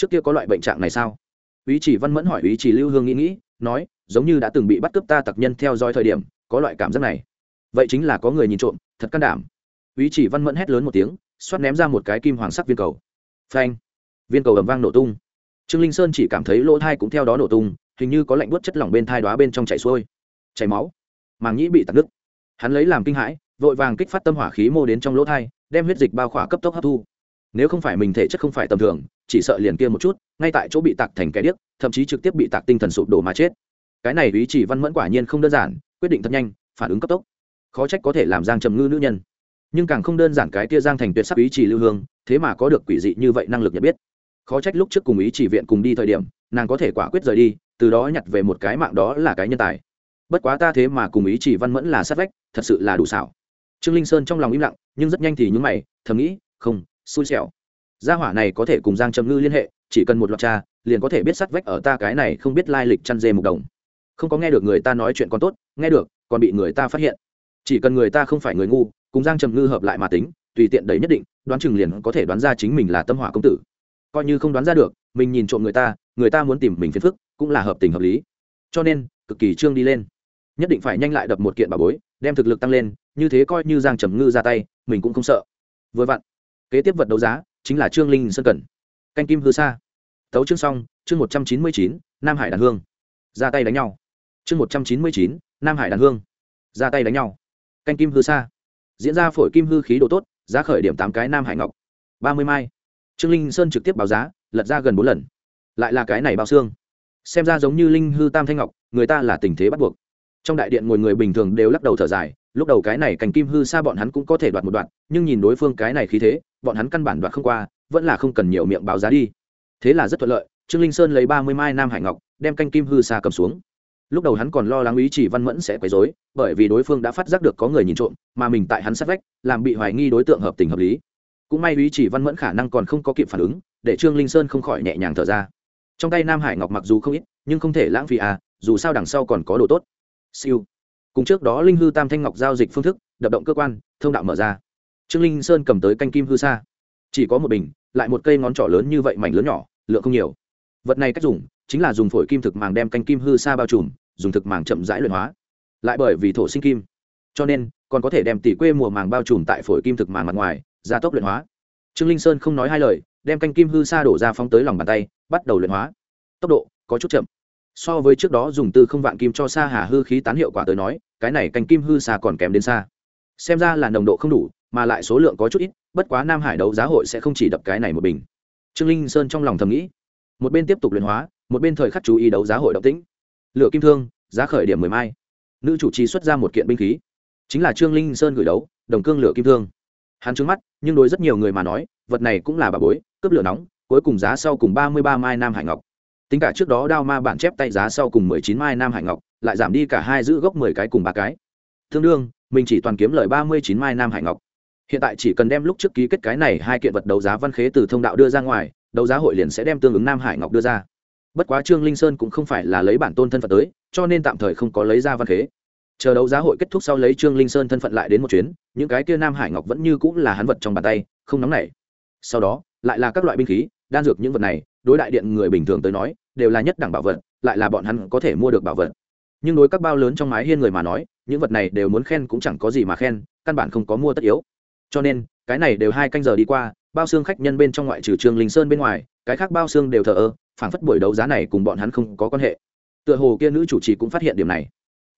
trước kia có loại bệnh trạng này sao? Ý chỉ văn mẫn hỏi, ý chỉ lưu hương nghĩ nghĩ, nói, giống như đã từng bị bắt cướp ta tặc nhân theo dõi thời điểm, có loại cảm giác này. Vậy chính là có người nhìn trộm, thật can đảm. Ý chỉ văn mẫn hét lớn một tiếng, xoát ném ra một cái kim hoàng sắc viên cầu. Phanh! Viên cầu ầm vang nổ tung. Trương linh sơn chỉ cảm thấy lỗ thai cũng theo đó nổ tung, hình như có lạnh buốt chất lỏng bên thai đoá bên trong chảy xuôi. Chảy máu. Màng nhĩ bị tạt nứt. Hắn lấy làm kinh hãi, vội vàng kích phát tâm hỏa khí mô đến trong lỗ thai, đem huyết dịch bao khỏa cấp tốc hấp thu. Nếu không phải mình thể chất không phải tầm thường chỉ sợ liền kia một chút, ngay tại chỗ bị tạc thành cái điếc, thậm chí trực tiếp bị tạc tinh thần sụp đổ mà chết. Cái này ý chỉ văn mẫn quả nhiên không đơn giản, quyết định thật nhanh, phản ứng cấp tốc. Khó trách có thể làm giang trầm ngư nữ nhân. Nhưng càng không đơn giản cái kia giang thành tuyệt sắc ý chỉ lưu hương, thế mà có được quỷ dị như vậy năng lực nhận biết. Khó trách lúc trước cùng ý chỉ viện cùng đi thời điểm, nàng có thể quả quyết rời đi, từ đó nhặt về một cái mạng đó là cái nhân tài. Bất quá ta thế mà cùng ý chỉ văn mẫn là sát vách, thật sự là đủ xảo. Trương linh sơn trong lòng im lặng, nhưng rất nhanh thì nhúng mày, thầm nghĩ, không, xui xẻo gia hỏa này có thể cùng giang trầm ngư liên hệ, chỉ cần một loạt cha liền có thể biết sát vách ở ta cái này không biết lai lịch chăn dê mục đồng. Không có nghe được người ta nói chuyện còn tốt, nghe được, còn bị người ta phát hiện. Chỉ cần người ta không phải người ngu, cùng giang trầm ngư hợp lại mà tính, tùy tiện đấy nhất định, đoán chừng liền có thể đoán ra chính mình là tâm hỏa công tử. Coi như không đoán ra được, mình nhìn trộm người ta người ta muốn tìm mình phiền phức, cũng là hợp tình hợp lý. Cho nên, cực kỳ trương đi lên. Nhất định phải nhanh lại đập một kiện bà bối, đem thực lực tăng lên, như thế coi như giang trầm ngư ra tay, mình cũng không sợ. Vừa vặn, kế tiếp vật đấu giá chính là trương linh sơn cẩn canh kim hư xa. Tấu chương xong, chương một trăm chín mươi chín, nam hải đàn hương. Ra tay đánh nhau. Chương một trăm chín mươi chín, nam hải đàn hương. Ra tay đánh nhau. Canh kim hư xa. Diễn ra phổi kim hư khí độ tốt, giá khởi điểm tám cái nam hải ngọc. ba mươi mai. Trương linh sơn trực tiếp báo giá, lật ra gần bốn lần. Lại là cái này bao xương. Xem ra giống như linh hư tam thanh ngọc, người ta là tình thế bắt buộc. Trong đại điện ngồi người bình thường đều lắc đầu thở dài, lúc đầu cái này cành kim hư xa bọn hắn cũng có thể đoạt một đoạn, nhưng nhìn đối phương cái này khí thế bọn hắn căn bản đoạt không qua, vẫn là không cần nhiều miệng báo giá đi. Thế là rất thuận lợi, trương linh sơn lấy ba mươi mai nam hải ngọc, đem canh kim hư xa cầm xuống. Lúc đầu hắn còn lo lắng ý chỉ văn mẫn sẽ quấy dối bởi vì đối phương đã phát giác được có người nhìn trộm, mà mình tại hắn sát vách, làm bị hoài nghi đối tượng hợp tình hợp lý. Cũng may ý chỉ văn mẫn khả năng còn không có kịp phản ứng, để trương linh sơn không khỏi nhẹ nhàng thở ra. Trong tay nam hải ngọc mặc dù không ít, nhưng không thể lãng phí à dù sao đằng sau còn có đồ tốt. Siêu. Cùng trước đó linh hư tam thanh ngọc giao dịch phương thức, đập động cơ quan, thông đạo mở ra trương linh sơn cầm tới canh kim hư sa chỉ có một bình, lại một cây ngón trỏ lớn như vậy mảnh lớn nhỏ, lượng không nhiều. Vật này cách dùng chính là dùng phổi kim thực màng đem canh kim hư sa bao trùm, dùng thực màng chậm rãi luyện hóa. Lại bởi vì thổ sinh kim. Cho nên, còn có thể đem tỷ quê mùa màng bao trùm tại phổi kim thực màng mặt ngoài, gia tốc luyện hóa. Trương linh sơn không nói hai lời, đem canh kim hư sa đổ ra phóng tới lòng bàn tay, bắt đầu luyện hóa. Tốc độ có chút chậm. So với trước đó dùng tư không vạn kim cho sa hà hư khí tán hiệu quả tới nói, cái này canh kim hư sa còn kém đến xa. Xem ra là nồng độ không đủ mà lại số lượng có chút ít, bất quá nam hải đấu giá hội sẽ không chỉ đập cái này một bình. Trương linh sơn trong lòng thầm nghĩ, một bên tiếp tục luyện hóa, một bên thời khắc chú ý đấu giá hội động tĩnh. Lựa kim thương, giá khởi điểm mười mai. Nữ chủ trì xuất ra một kiện binh khí, chính là trương linh sơn gửi đấu, đồng cương lửa kim thương. Hắn trứng mắt, nhưng đối rất nhiều người mà nói, vật này cũng là bà bối, cướp lửa nóng, cuối cùng giá sau cùng ba mươi ba mai nam hải ngọc. Tính cả trước đó đao ma bản chép tay giá sau cùng mười chín mai nam hải ngọc, lại giảm đi cả hai giữ gốc mười cái cùng ba cái. Tương đương, mình chỉ toàn kiếm lời ba mươi chín mai nam hải ngọc hiện tại chỉ cần đem lúc trước ký kết cái này hai kiện vật đấu giá văn khế từ thông đạo đưa ra ngoài, đấu giá hội liền sẽ đem tương ứng nam hải ngọc đưa ra. Bất quá trương linh sơn cũng không phải là lấy bản tôn thân phận tới, cho nên tạm thời không có lấy ra văn khế. Chờ đấu giá hội kết thúc sau lấy trương linh sơn thân phận lại đến một chuyến, những cái kia nam hải ngọc vẫn như cũng là hắn vật trong bàn tay, không nóng nảy. Sau đó, lại là các loại binh khí, đan dược những vật này, đối đại điện người bình thường tới nói, đều là nhất đẳng bảo vật, lại là bọn hắn có thể mua được bảo vật. Nhưng đối các bao lớn trong mái hiên người mà nói, những vật này đều muốn khen cũng chẳng có gì mà khen, căn bản không có mua tất yếu cho nên, cái này đều hai canh giờ đi qua, bao xương khách nhân bên trong ngoại trừ trương linh sơn bên ngoài, cái khác bao xương đều thờ ơ, phảng phất buổi đấu giá này cùng bọn hắn không có quan hệ. Tựa hồ kia nữ chủ trì cũng phát hiện điểm này.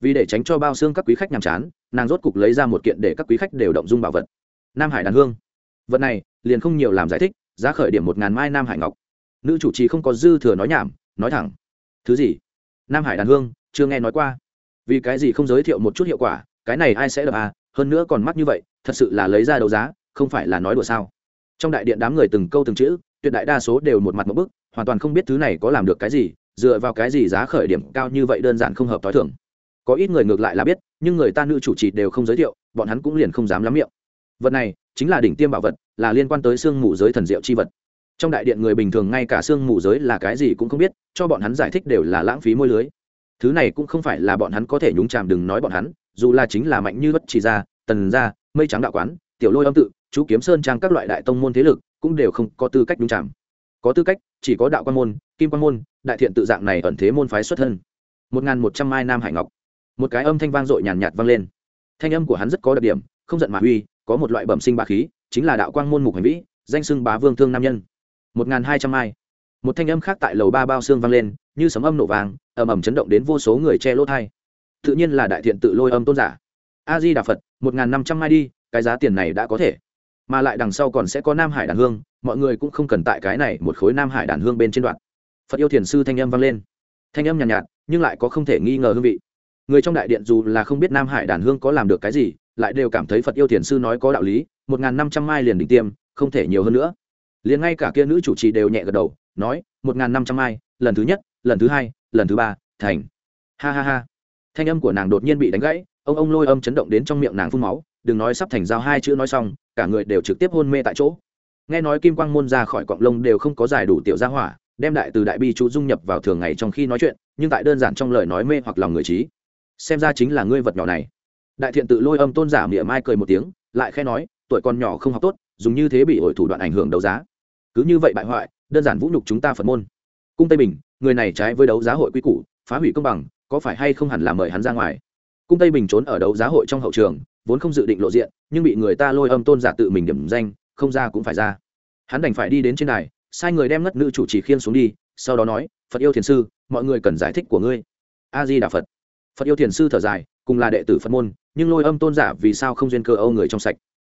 Vì để tránh cho bao xương các quý khách nhàm chán, nàng rốt cục lấy ra một kiện để các quý khách đều động dung bảo vật. Nam hải đàn hương. Vật này, liền không nhiều làm giải thích, giá khởi điểm một ngàn mai nam hải ngọc. Nữ chủ trì không có dư thừa nói nhảm, nói thẳng. Thứ gì? Nam hải đàn hương, chưa nghe nói qua. Vì cái gì không giới thiệu một chút hiệu quả, cái này ai sẽ đập à? Hơn nữa còn mắc như vậy, thật sự là lấy ra đấu giá, không phải là nói đùa sao? Trong đại điện đám người từng câu từng chữ, tuyệt đại đa số đều một mặt một bức, hoàn toàn không biết thứ này có làm được cái gì, dựa vào cái gì giá khởi điểm cao như vậy đơn giản không hợp t h i thường. Có ít người ngược lại là biết, nhưng người ta nữ chủ trì đều không giới thiệu, bọn hắn cũng liền không dám lắm miệng. Vật này, chính là đỉnh tiêm bảo vật, là liên quan tới sương mù giới thần diệu chi vật. Trong đại điện người bình thường ngay cả sương mù giới là cái gì cũng không biết, cho bọn hắn giải thích đều là lãng phí môi lưới. Thứ này cũng không phải là bọn hắn có thể nhúng chàm đừng nói bọn hắn dù là chính là mạnh như bất chỉ ra, tần ra mây trắng đạo quán, tiểu lôi âm tự, chú kiếm sơn trang các loại đại tông môn thế lực cũng đều không có tư cách đúng chạm có tư cách, chỉ có đạo quan môn, kim quan môn, đại thiện tự dạng này ẩn thế môn phái xuất thân. Một nghìn một trăm mai nam hải ngọc. Một cái âm thanh vang dội nhàn nhạt vang lên. Thanh âm của hắn rất có đặc điểm, không giận mà uy, có một loại bẩm sinh bá khí, chính là đạo quang môn mục hành vĩ, danh xưng bá vương thương nam nhân. Một nghìn hai trăm mai. Một thanh âm khác tại lầu ba bao xương vang lên, như sấm âm nổ vàng, ầm ầm chấn động đến vô số người che lỗ thai tự nhiên là đại thiện tự lôi âm tôn giả. A di đà phật một n g h n năm trăm mai đi cái giá tiền này đã có thể. Mà lại đằng sau còn sẽ có nam hải đàn hương mọi người cũng không cần tại cái này một khối nam hải đàn hương bên trên đoạn. Phật yêu thiền sư thanh âm vang lên. Thanh âm nhàn nhạt, nhạt nhưng lại có không thể nghi ngờ hương vị. Người trong đại điện dù là không biết nam hải đàn hương có làm được cái gì lại đều cảm thấy phật yêu thiền sư nói có đạo lý một n g h n năm trăm mai liền đỉnh tiêm không thể nhiều hơn nữa. Liền ngay cả kia nữ chủ trì đều nhẹ gật đầu nói một n g h n năm trăm mai lần thứ nhất lần thứ hai lần thứ ba thành. Ha ha ha thanh âm của nàng đột nhiên bị đánh gãy, ông ông lôi âm chấn động đến trong miệng nàng phun máu, đừng nói sắp thành dao hai chữ nói xong, cả người đều trực tiếp hôn mê tại chỗ. Nghe nói kim quang môn ra khỏi cọng lông đều không có giải đủ tiểu gia hỏa, đem đại từ đại bi chú dung nhập vào thường ngày trong khi nói chuyện, nhưng tại đơn giản trong lời nói mê hoặc lòng người trí. Xem ra chính là ngươi vật nhỏ này. Đại thiện tự lôi âm tôn giả mỉa mai cười một tiếng, lại khe nói, tuổi con nhỏ không học tốt, dùng như thế bị ổi thủ đoạn ảnh hưởng đấu giá. Cứ như vậy bại hoại, đơn giản vũ nhục chúng ta phật môn. Cung tây bình, người này trái với đấu giá hội quy củ, phá hủy công bằng có phải hay không hẳn là mời hắn ra ngoài? Cung tây bình trốn ở đấu giá hội trong hậu trường, vốn không dự định lộ diện, nhưng bị người ta lôi âm tôn giả tự mình điểm danh, không ra cũng phải ra. Hắn đành phải đi đến trên đài, sai người đem ngất nữ chủ trì khiên xuống đi, sau đó nói, phật yêu thiền sư, mọi người cần giải thích của ngươi. A di đà phật. Phật yêu thiền sư thở dài, cùng là đệ tử phật môn, nhưng lôi âm tôn giả vì sao không duyên cơ âu người trong sạch?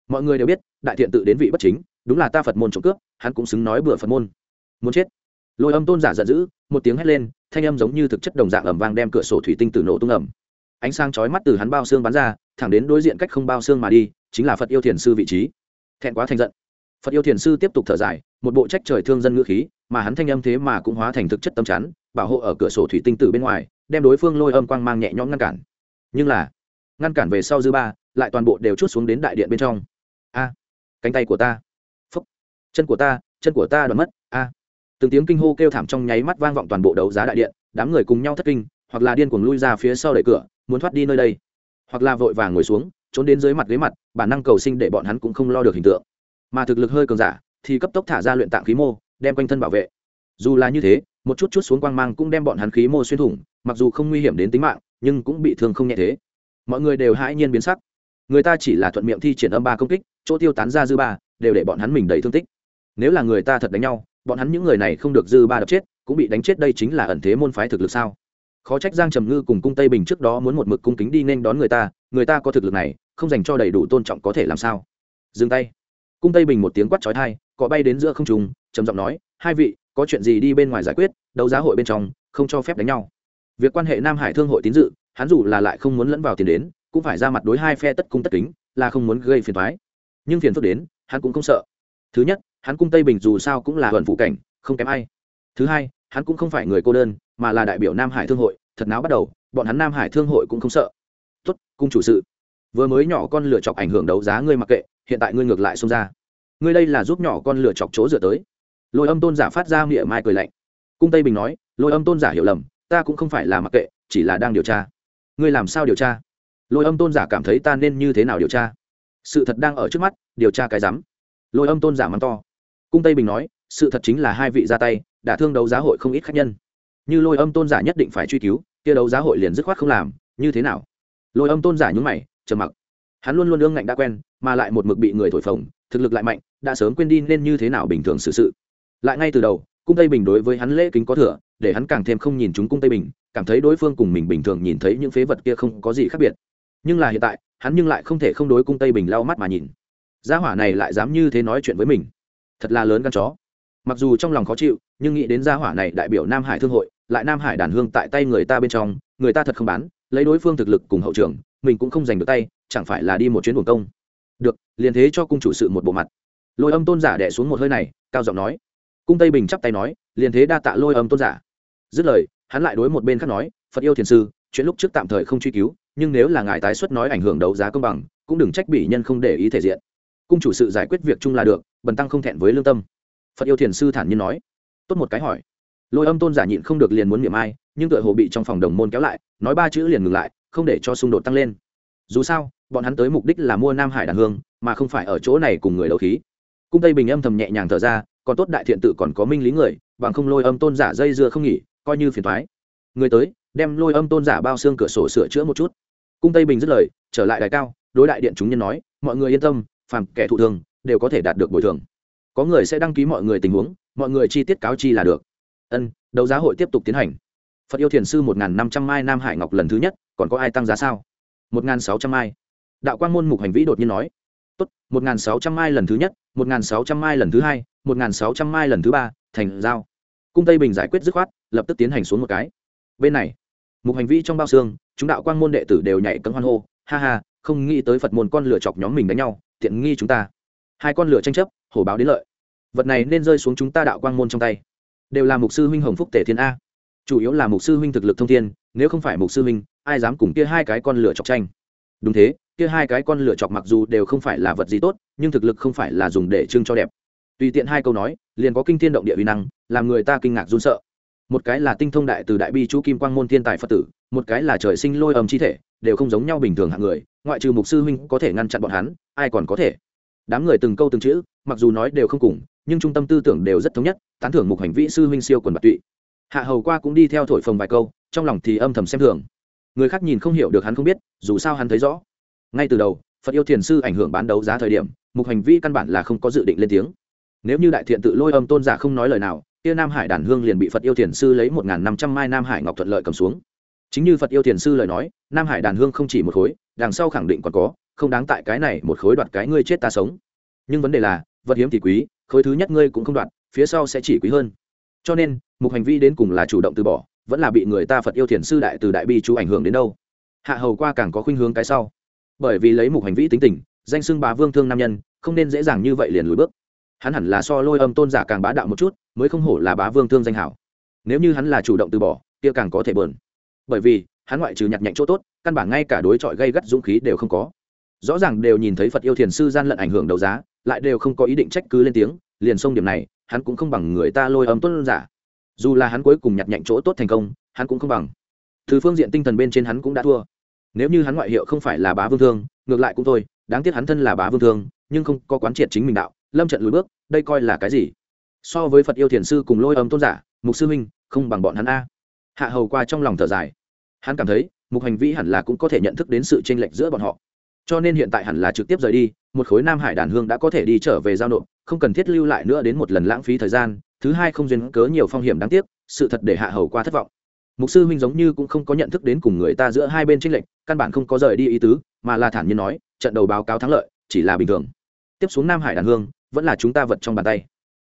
Mọi người đều biết, đại thiện tự đến vị bất chính, đúng là ta phật môn trộm cướp, hắn cũng xứng nói bừa phật môn. Muốn chết lôi âm tôn giả giận dữ, một tiếng hét lên, thanh âm giống như thực chất đồng dạng ẩm vang đem cửa sổ thủy tinh từ nổ tung ẩm ánh sáng chói mắt từ hắn bao xương bắn ra, thẳng đến đối diện cách không bao xương mà đi, chính là phật yêu thiền sư vị trí. Thẹn quá thành giận. Phật yêu thiền sư tiếp tục thở dài, một bộ trách trời thương dân ngữ khí, mà hắn thanh âm thế mà cũng hóa thành thực chất tâm chắn, bảo hộ ở cửa sổ thủy tinh từ bên ngoài, đem đối phương lôi âm quang mang nhẹ nhõm ngăn cản. Nhưng là, ngăn cản về sau dư ba, lại toàn bộ đều chút xuống đến đại điện bên trong. A, cánh tay của ta. Phúc. Chân của ta, chân của ta đoạn mất. A từng tiếng kinh hô kêu thảm trong nháy mắt vang vọng toàn bộ đấu giá đại điện, đám người cùng nhau thất kinh, hoặc là điên cuồng lui ra phía sau đẩy cửa, muốn thoát đi nơi đây. Hoặc là vội vàng ngồi xuống, trốn đến dưới mặt ghế mặt, bản năng cầu sinh để bọn hắn cũng không lo được hình tượng. Mà thực lực hơi cường giả, thì cấp tốc thả ra luyện tạng khí mô, đem quanh thân bảo vệ. Dù là như thế, một chút chút xuống quang mang cũng đem bọn hắn khí mô xuyên thủng, mặc dù không nguy hiểm đến tính mạng, nhưng cũng bị thương không nhẹ thế. Mọi người đều hãi nhiên biến sắc. Người ta chỉ là thuận miệng thi triển âm ba công kích, chỗ tiêu tán ra dư ba, đều để bọn hắn mình đầy thương tích. Nếu là người ta thật đánh nhau bọn hắn những người này không được dư ba đập chết, cũng bị đánh chết đây chính là ẩn thế môn phái thực lực sao? Khó trách giang trầm ngư cùng cung tây bình trước đó muốn một mực cung kính đi nên đón người ta người ta có thực lực này, không dành cho đầy đủ tôn trọng có thể làm sao? Dừng tay. Cung tây bình một tiếng quát trói thai cọ bay đến giữa không trùng trầm giọng nói, hai vị, có chuyện gì đi bên ngoài giải quyết, đấu giá hội bên trong, không cho phép đánh nhau. Việc quan hệ nam hải thương hội tín dự, hắn dù là lại không muốn lẫn vào tiền đến, cũng phải ra mặt đối hai phe tất cung tất kính, là không muốn gây phiền thoái nhưng phiền phức đến, hắn cũng không sợ. Thứ nhất hắn cung tây bình dù sao cũng là hận phụ cảnh, không kém ai. Thứ hai, hắn cũng không phải người cô đơn, mà là đại biểu nam hải thương hội, thật náo bắt đầu, bọn hắn nam hải thương hội cũng không sợ. Tốt, cung chủ sự, vừa mới nhỏ con lửa chọc ảnh hưởng đấu giá ngươi mặc kệ, hiện tại ngươi ngược lại xông ra. Ngươi đây là giúp nhỏ con lửa chọc chỗ dựa tới. Lôi âm tôn giả phát ra miệng mai cười lạnh. Cung tây bình nói, lôi âm tôn giả hiểu lầm, ta cũng không phải là mặc kệ, chỉ là đang điều tra. Ngươi làm sao điều tra? Lôi âm tôn giả cảm thấy ta nên như thế nào điều tra? Sự thật đang ở trước mắt, điều tra cái rắm. Lôi âm tôn giả mắng to cung tây bình nói, sự thật chính là hai vị ra tay, đã thương đấu giá hội không ít khách nhân. Như lôi âm tôn giả nhất định phải truy cứu, kia đấu giá hội liền dứt khoát không làm, như thế nào? Lôi âm tôn giả nhúng mày, trầm mặc. Hắn luôn luôn ương ngạnh đã quen, mà lại một mực bị người thổi phồng, thực lực lại mạnh, đã sớm quên đi nên như thế nào bình thường xử sự. Lại ngay từ đầu, cung tây bình đối với hắn lễ kính có thừa, để hắn càng thêm không nhìn chúng cung tây bình, cảm thấy đối phương cùng mình bình thường nhìn thấy những phế vật kia không có gì khác biệt. Nhưng là hiện tại, hắn nhưng lại không thể không đối cung tây bình lau mắt mà nhìn. Gia hỏa này lại dám như thế nói chuyện với mình thật là lớn gan chó. Mặc dù trong lòng khó chịu, nhưng nghĩ đến gia hỏa này đại biểu nam hải thương hội, lại nam hải đàn hương tại tay người ta bên trong, người ta thật không bán, lấy đối phương thực lực cùng hậu trường, mình cũng không giành được tay, chẳng phải là đi một chuyến buồng công. Được, liền thế cho cung chủ sự một bộ mặt. Lôi âm tôn giả đẻ xuống một hơi này, cao giọng nói. Cung tây bình chắp tay nói, liền thế đa tạ lôi âm tôn giả. Dứt lời, hắn lại đối một bên khác nói, phật yêu thiền sư, chuyện lúc trước tạm thời không truy cứu, nhưng nếu là ngài tái xuất nói ảnh hưởng đấu giá công bằng, cũng đừng trách bị nhân không để ý thể diện. Cung chủ sự giải quyết việc chung là được bần tăng không thẹn với lương tâm. Phật yêu thiền sư thản nhiên nói. Tốt một cái hỏi. Lôi âm tôn giả nhịn không được liền muốn miệng ai, nhưng tựa hồ bị trong phòng đồng môn kéo lại, nói ba chữ liền ngừng lại, không để cho xung đột tăng lên. Dù sao, bọn hắn tới mục đích là mua nam hải đàn hương, mà không phải ở chỗ này cùng người đấu khí. Cung tây bình âm thầm nhẹ nhàng thở ra, còn tốt đại thiện tự còn có minh lý người, bằng không lôi âm tôn giả dây dưa không nghỉ, coi như phiền thoái người tới, đem lôi âm tôn giả bao xương cửa sổ sửa chữa một chút. Cung tây bình dứt lời, trở lại đài cao, đối đại điện chúng nhân nói, mọi người yên tâm, phàm kẻ thụ thường đều có thể đạt được bồi thường. Có người sẽ đăng ký mọi người tình huống, mọi người chi tiết cáo chi là được. Ân, đấu giá hội tiếp tục tiến hành. Phật yêu thiền sư một n g h n năm trăm mai nam hải ngọc lần thứ nhất, còn có ai tăng giá sao? một n g h n sáu trăm mai. Đạo quang môn mục hành vĩ đột nhiên nói. Tốt, một n g h n sáu trăm mai lần thứ nhất, một n g h n sáu trăm mai lần thứ hai, một n g h n sáu trăm mai lần thứ ba, thành giao. Cung tây bình giải quyết dứt khoát, lập tức tiến hành xuống một cái. Bên này, mục hành vĩ trong bao xương, chúng đạo quang môn đệ tử đều nhảy cấm hoan hô. Ha ha, không nghĩ tới phật môn con lửa chọc nhóm mình đánh nhau, tiện nghi chúng ta hai con lửa tranh chấp, hổ báo đến lợi. Vật này nên rơi xuống chúng ta đạo quang môn trong tay. Đều là mục sư huynh hồng phúc tể thiên a. Chủ yếu là mục sư huynh thực lực thông thiên, nếu không phải mục sư huynh, ai dám cùng kia hai cái con lửa chọc tranh? Đúng thế, kia hai cái con lửa chọc mặc dù đều không phải là vật gì tốt, nhưng thực lực không phải là dùng để trưng cho đẹp. Tùy tiện hai câu nói, liền có kinh thiên động địa uy năng, làm người ta kinh ngạc run sợ. Một cái là tinh thông đại từ đại bi chú kim quang môn thiên tài phật tử, một cái là trời sinh lôi âm chi thể, đều không giống nhau bình thường hạng người, ngoại trừ mục sư huynh có thể ngăn chặn bọn hắn, ai còn có thể? Đám người từng câu từng chữ, mặc dù nói đều không cùng, nhưng trung tâm tư tưởng đều rất thống nhất, tán thưởng mục hành vĩ sư huynh siêu quần bạc tụy. Hạ hầu qua cũng đi theo thổi phồng vài câu, trong lòng thì âm thầm xem thường. Người khác nhìn không hiểu được hắn không biết, dù sao hắn thấy rõ. Ngay từ đầu, phật yêu thiền sư ảnh hưởng bán đấu giá thời điểm, mục hành vi căn bản là không có dự định lên tiếng. Nếu như đại thiện tự lôi âm tôn giả không nói lời nào, kia nam hải đàn hương liền bị phật yêu thiền sư lấy một năm trăm mai nam hải ngọc thuận lợi cầm xuống. Chính như phật yêu thiền sư lời nói, nam hải đàn hương không chỉ một khối, đằng sau khẳng định còn có không đáng tại cái này một khối đoạt cái ngươi chết ta sống. Nhưng vấn đề là, vật hiếm thì quý, khối thứ nhất ngươi cũng không đoạt, phía sau sẽ chỉ quý hơn. Cho nên, mục hành vi đến cùng là chủ động từ bỏ, vẫn là bị người ta phật yêu thiền sư đại từ đại bi chú ảnh hưởng đến đâu. Hạ hầu qua càng có khuynh hướng cái sau. Bởi vì lấy mục hành vi tính tình, danh xưng bá vương thương nam nhân, không nên dễ dàng như vậy liền lùi bước. Hắn hẳn là so lôi âm tôn giả càng bá đạo một chút, mới không hổ là bá vương thương danh hảo. Nếu như hắn là chủ động từ bỏ, kia càng có thể bờn. Bởi vì, hắn ngoại trừ nhặt nhạnh chỗ tốt, căn bản ngay cả đối chọi gây gắt dũng khí đều không có rõ ràng đều nhìn thấy phật yêu thiền sư gian lận ảnh hưởng đấu giá, lại đều không có ý định trách cứ lên tiếng, liền xông điểm này, hắn cũng không bằng người ta lôi ấm tôn giả. Dù là hắn cuối cùng nhặt nhạnh chỗ tốt thành công, hắn cũng không bằng. Từ phương diện tinh thần bên trên hắn cũng đã thua. Nếu như hắn ngoại hiệu không phải là bá vương thương, ngược lại cũng thôi, đáng tiếc hắn thân là bá vương thương, nhưng không có quán triệt chính mình đạo, lâm trận lùi bước, đây coi là cái gì? So với phật yêu thiền sư cùng lôi âm tôn giả, mục sư huynh không bằng bọn hắn a. Hạ hầu qua trong lòng thở dài. Hắn cảm thấy, mục hành vĩ hẳn là cũng có thể nhận thức đến sự tranh lệch giữa bọn họ cho nên hiện tại hẳn là trực tiếp rời đi, một khối nam hải đàn hương đã có thể đi trở về giao nộp, không cần thiết lưu lại nữa đến một lần lãng phí thời gian, thứ hai không duyên cớ nhiều phong hiểm đáng tiếc, sự thật để hạ hầu qua thất vọng. Mục sư huynh giống như cũng không có nhận thức đến cùng người ta giữa hai bên tranh lệch, căn bản không có rời đi ý tứ, mà là thản nhiên nói, trận đầu báo cáo thắng lợi, chỉ là bình thường. Tiếp xuống nam hải đàn hương, vẫn là chúng ta vật trong bàn tay.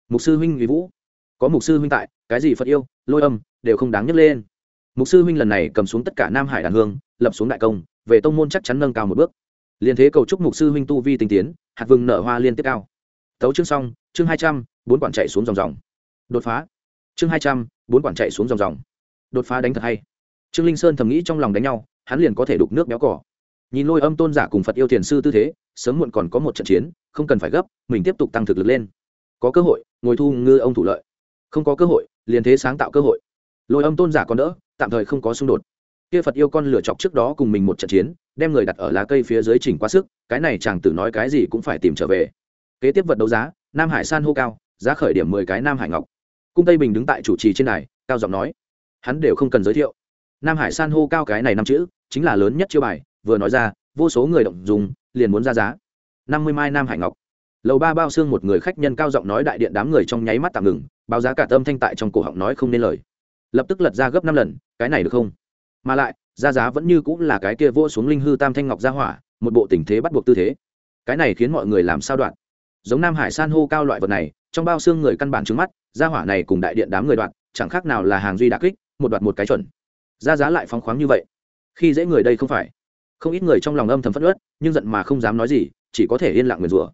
Mục sư huynh vì vũ. Có mục sư huynh tại, cái gì phật yêu, lôi âm, đều không đáng nhắc lên. Mục sư huynh lần này cầm xuống tất cả nam hải đàn hương, lập xuống đại công, về tông môn chắc chắn nâng cao một bước liên thế cầu chúc mục sư huynh tu vi tinh tiến, hạt vừng nở hoa liên tiếp cao. Tấu chương xong, chương hai trăm, bốn quản chạy xuống dòng dòng. Đột phá. Chương hai trăm, bốn quản chạy xuống dòng dòng. Đột phá đánh thật hay. Trương linh sơn thầm nghĩ trong lòng đánh nhau, hắn liền có thể đục nước béo cỏ. Nhìn lôi âm tôn giả cùng phật yêu thiền sư tư thế, sớm muộn còn có một trận chiến, không cần phải gấp, mình tiếp tục tăng thực lực lên. Có cơ hội, ngồi thu ngư ông thủ lợi. Không có cơ hội, liền thế sáng tạo cơ hội. Lôi âm tôn giả còn đỡ, tạm thời không có xung đột. Kia phật yêu con lửa chọc trước đó cùng mình một trận chiến đem người đặt ở lá cây phía dưới chỉnh quá sức, cái này chàng tử nói cái gì cũng phải tìm trở về. Kế tiếp vật đấu giá, nam hải san hô cao, giá khởi điểm mười cái nam hải ngọc. Cung tây bình đứng tại chủ trì trên này, cao giọng nói. Hắn đều không cần giới thiệu. Nam hải san hô cao cái này năm chữ, chính là lớn nhất chiêu bài, vừa nói ra, vô số người động dùng, liền muốn ra giá. Năm mươi mai nam hải ngọc. Lầu ba bao xương một người khách nhân cao giọng nói đại điện đám người trong nháy mắt tạm ngừng, báo giá cả tâm thanh tại trong cổ họng nói không nên lời. Lập tức lật ra gấp năm lần, cái này được không? Mà lại ra giá vẫn như cũng là cái kia vô xuống linh hư tam thanh ngọc ra hỏa, một bộ tình thế bắt buộc tư thế. Cái này khiến mọi người làm sao đoạn? Giống nam hải san hô cao loại vật này, trong bao xương người căn bản trứng mắt ra hỏa này cùng đại điện đám người đoạn, chẳng khác nào là hàng duy đặc kích, một đoạt một cái chuẩn. Ra giá lại phóng khoáng như vậy. Khi dễ người đây không phải. Không ít người trong lòng âm thầm phất ớt nhưng giận mà không dám nói gì, chỉ có thể yên lặng nguyền rủa.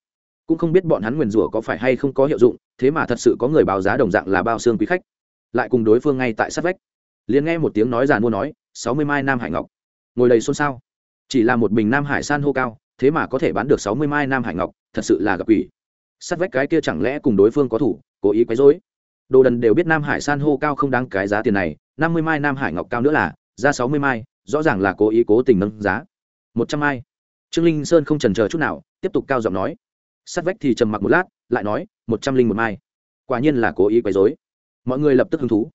Cũng không biết bọn hắn nguyền rủa có phải hay không có hiệu dụng, thế mà thật sự có người báo giá đồng dạng là bao xương quý khách. Lại cùng đối phương ngay tại sát vách. Liền nghe một tiếng nói giàn mua nói sáu mươi mai nam hải ngọc. Ngồi đầy xôn xao. Chỉ là một bình nam hải san hô cao, thế mà có thể bán được sáu mươi mai nam hải ngọc, thật sự là gặp ủy sắt vách cái kia chẳng lẽ cùng đối phương có thủ, cố ý quấy rối? Đồ đần đều biết nam hải san hô cao không đáng cái giá tiền này, năm mươi mai nam hải ngọc cao nữa là, ra sáu mươi mai, rõ ràng là cố ý cố tình nâng giá. Một trăm mai. Trương linh sơn không trần chờ chút nào, tiếp tục cao giọng nói. Sắt vách thì trầm mặc một lát, lại nói, một trăm linh một mai. Quả nhiên là cố ý quấy dối mọi người lập tức hứng thú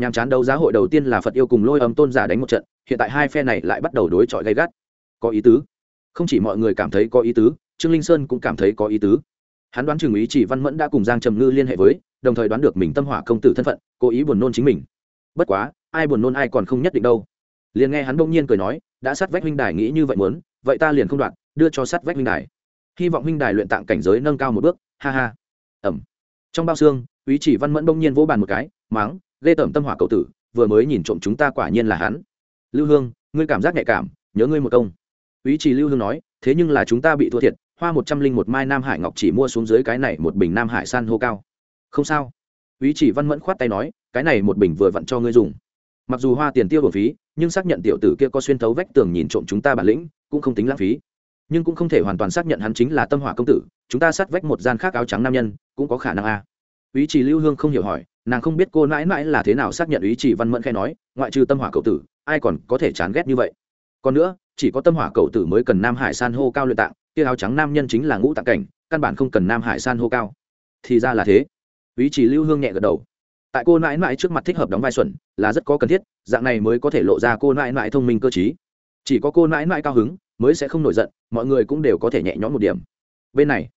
nhàm chán đấu giá hội đầu tiên là phật yêu cùng lôi âm tôn giả đánh một trận, hiện tại hai phe này lại bắt đầu đối chọi gay gắt. Có ý tứ. Không chỉ mọi người cảm thấy có ý tứ, trương linh sơn cũng cảm thấy có ý tứ. Hắn đoán trường ý chỉ văn mẫn đã cùng giang trầm ngư liên hệ với, đồng thời đoán được mình tâm hỏa công tử thân phận, cố ý buồn nôn chính mình. Bất quá, ai buồn nôn ai còn không nhất định đâu. Liền nghe hắn bỗng nhiên cười nói, đã sát vách huynh đài nghĩ như vậy muốn, vậy ta liền không đoạn đưa cho sát vách huynh đài. Hy vọng huynh đài luyện tạng cảnh giới nâng cao một bước, ha ha. Ẩm. Trong bao xương, ý chỉ văn mẫn bỗng nhiên vỗ bàn một cái máng ghê tởm tâm hỏa cậu tử, vừa mới nhìn trộm chúng ta quả nhiên là hắn. Lưu hương, ngươi cảm giác nhạy cảm, nhớ ngươi một công. Ý chỉ lưu hương nói, thế nhưng là chúng ta bị thua thiệt, hoa một trăm linh một mai nam hải ngọc chỉ mua xuống dưới cái này một bình nam hải san hô cao. Không sao. Ý chỉ văn mẫn khoát tay nói, cái này một bình vừa vặn cho ngươi dùng. Mặc dù hoa tiền tiêu bổ phí, nhưng xác nhận tiểu tử kia có xuyên thấu vách tường nhìn trộm chúng ta bản lĩnh, cũng không tính lãng phí. Nhưng cũng không thể hoàn toàn xác nhận hắn chính là tâm hỏa công tử, chúng ta sát vách một gian khác áo trắng nam nhân, cũng có khả năng a. Ý chỉ lưu hương không hiểu hỏi nàng không biết cô mãi mãi là thế nào xác nhận ý chỉ văn mẫn khai nói, ngoại trừ tâm hỏa cậu tử, ai còn có thể chán ghét như vậy? Còn nữa, chỉ có tâm hỏa cậu tử mới cần nam hải san hô cao luyện tạng, kia áo trắng nam nhân chính là ngũ tạng cảnh, căn bản không cần nam hải san hô cao. Thì ra là thế. Ý chỉ lưu hương nhẹ gật đầu. Tại cô mãi mãi trước mặt thích hợp đóng vai xuẩn, là rất có cần thiết, dạng này mới có thể lộ ra cô mãi mãi thông minh cơ t chỉ có cô mãi mãi cao hứng, mới sẽ không nổi giận, mọi người cũng đều có thể nhẹ nhõm một điểm. Bên này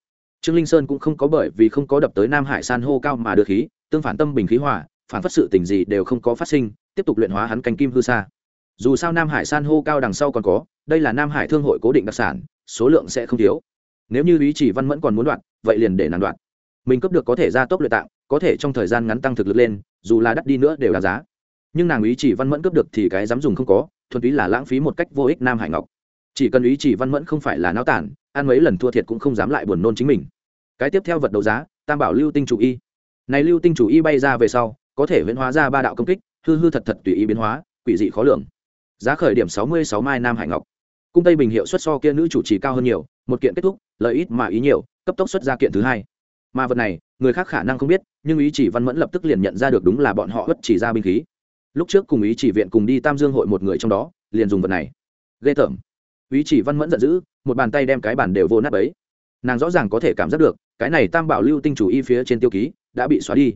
trương linh sơn cũng không có bởi vì không có đập tới nam hải san hô cao mà được khí, tương phản tâm bình khí hỏa phản phát sự tình gì đều không có phát sinh, tiếp tục luyện hóa hắn canh kim hư xa dù sao nam hải san hô cao đằng sau còn có, đây là nam hải thương hội cố định đặc sản, số lượng sẽ không thiếu. Nếu như ý chỉ văn mẫn còn muốn đoạn, vậy liền để nàng đoạn. Mình cấp được có thể ra tốc luyện tạng, có thể trong thời gian ngắn tăng thực lực lên, dù là đắt đi nữa đều là giá. Nhưng nàng ý chỉ văn mẫn cướp được thì cái dám dùng không có, thuần túy là lãng phí một cách vô ích nam hải ngọc chỉ cần ý chỉ văn mẫn không phải là náo tản, ăn mấy lần thua thiệt cũng không dám lại buồn nôn chính mình. Cái tiếp theo vật đấu giá, tam bảo lưu tinh chủ y. Này lưu tinh chủ y bay ra về sau, có thể huyễn hóa ra ba đạo công kích, hư hư thật thật tùy ý biến hóa, quỷ dị khó lường. Giá khởi điểm sáu mươi sáu mai nam hải ngọc. Cung tây bình hiệu xuất so kia nữ chủ trì cao hơn nhiều, một kiện kết thúc, lợi ít mà ý nhiều, cấp tốc xuất ra kiện thứ hai. Mà vật này, người khác khả năng không biết, nhưng ý chỉ văn mẫn lập tức liền nhận ra được đúng là bọn họ bất chỉ ra binh khí. Lúc trước cùng ý chỉ viện cùng đi tam dương hội một người trong đó, liền dùng vật này. Ghê tởm ý chỉ văn mẫn giận dữ, một bàn tay đem cái bàn đều vô nát ấy nàng rõ ràng có thể cảm giác được, cái này tam bảo lưu tinh chủ y phía trên tiêu ký đã bị xóa đi.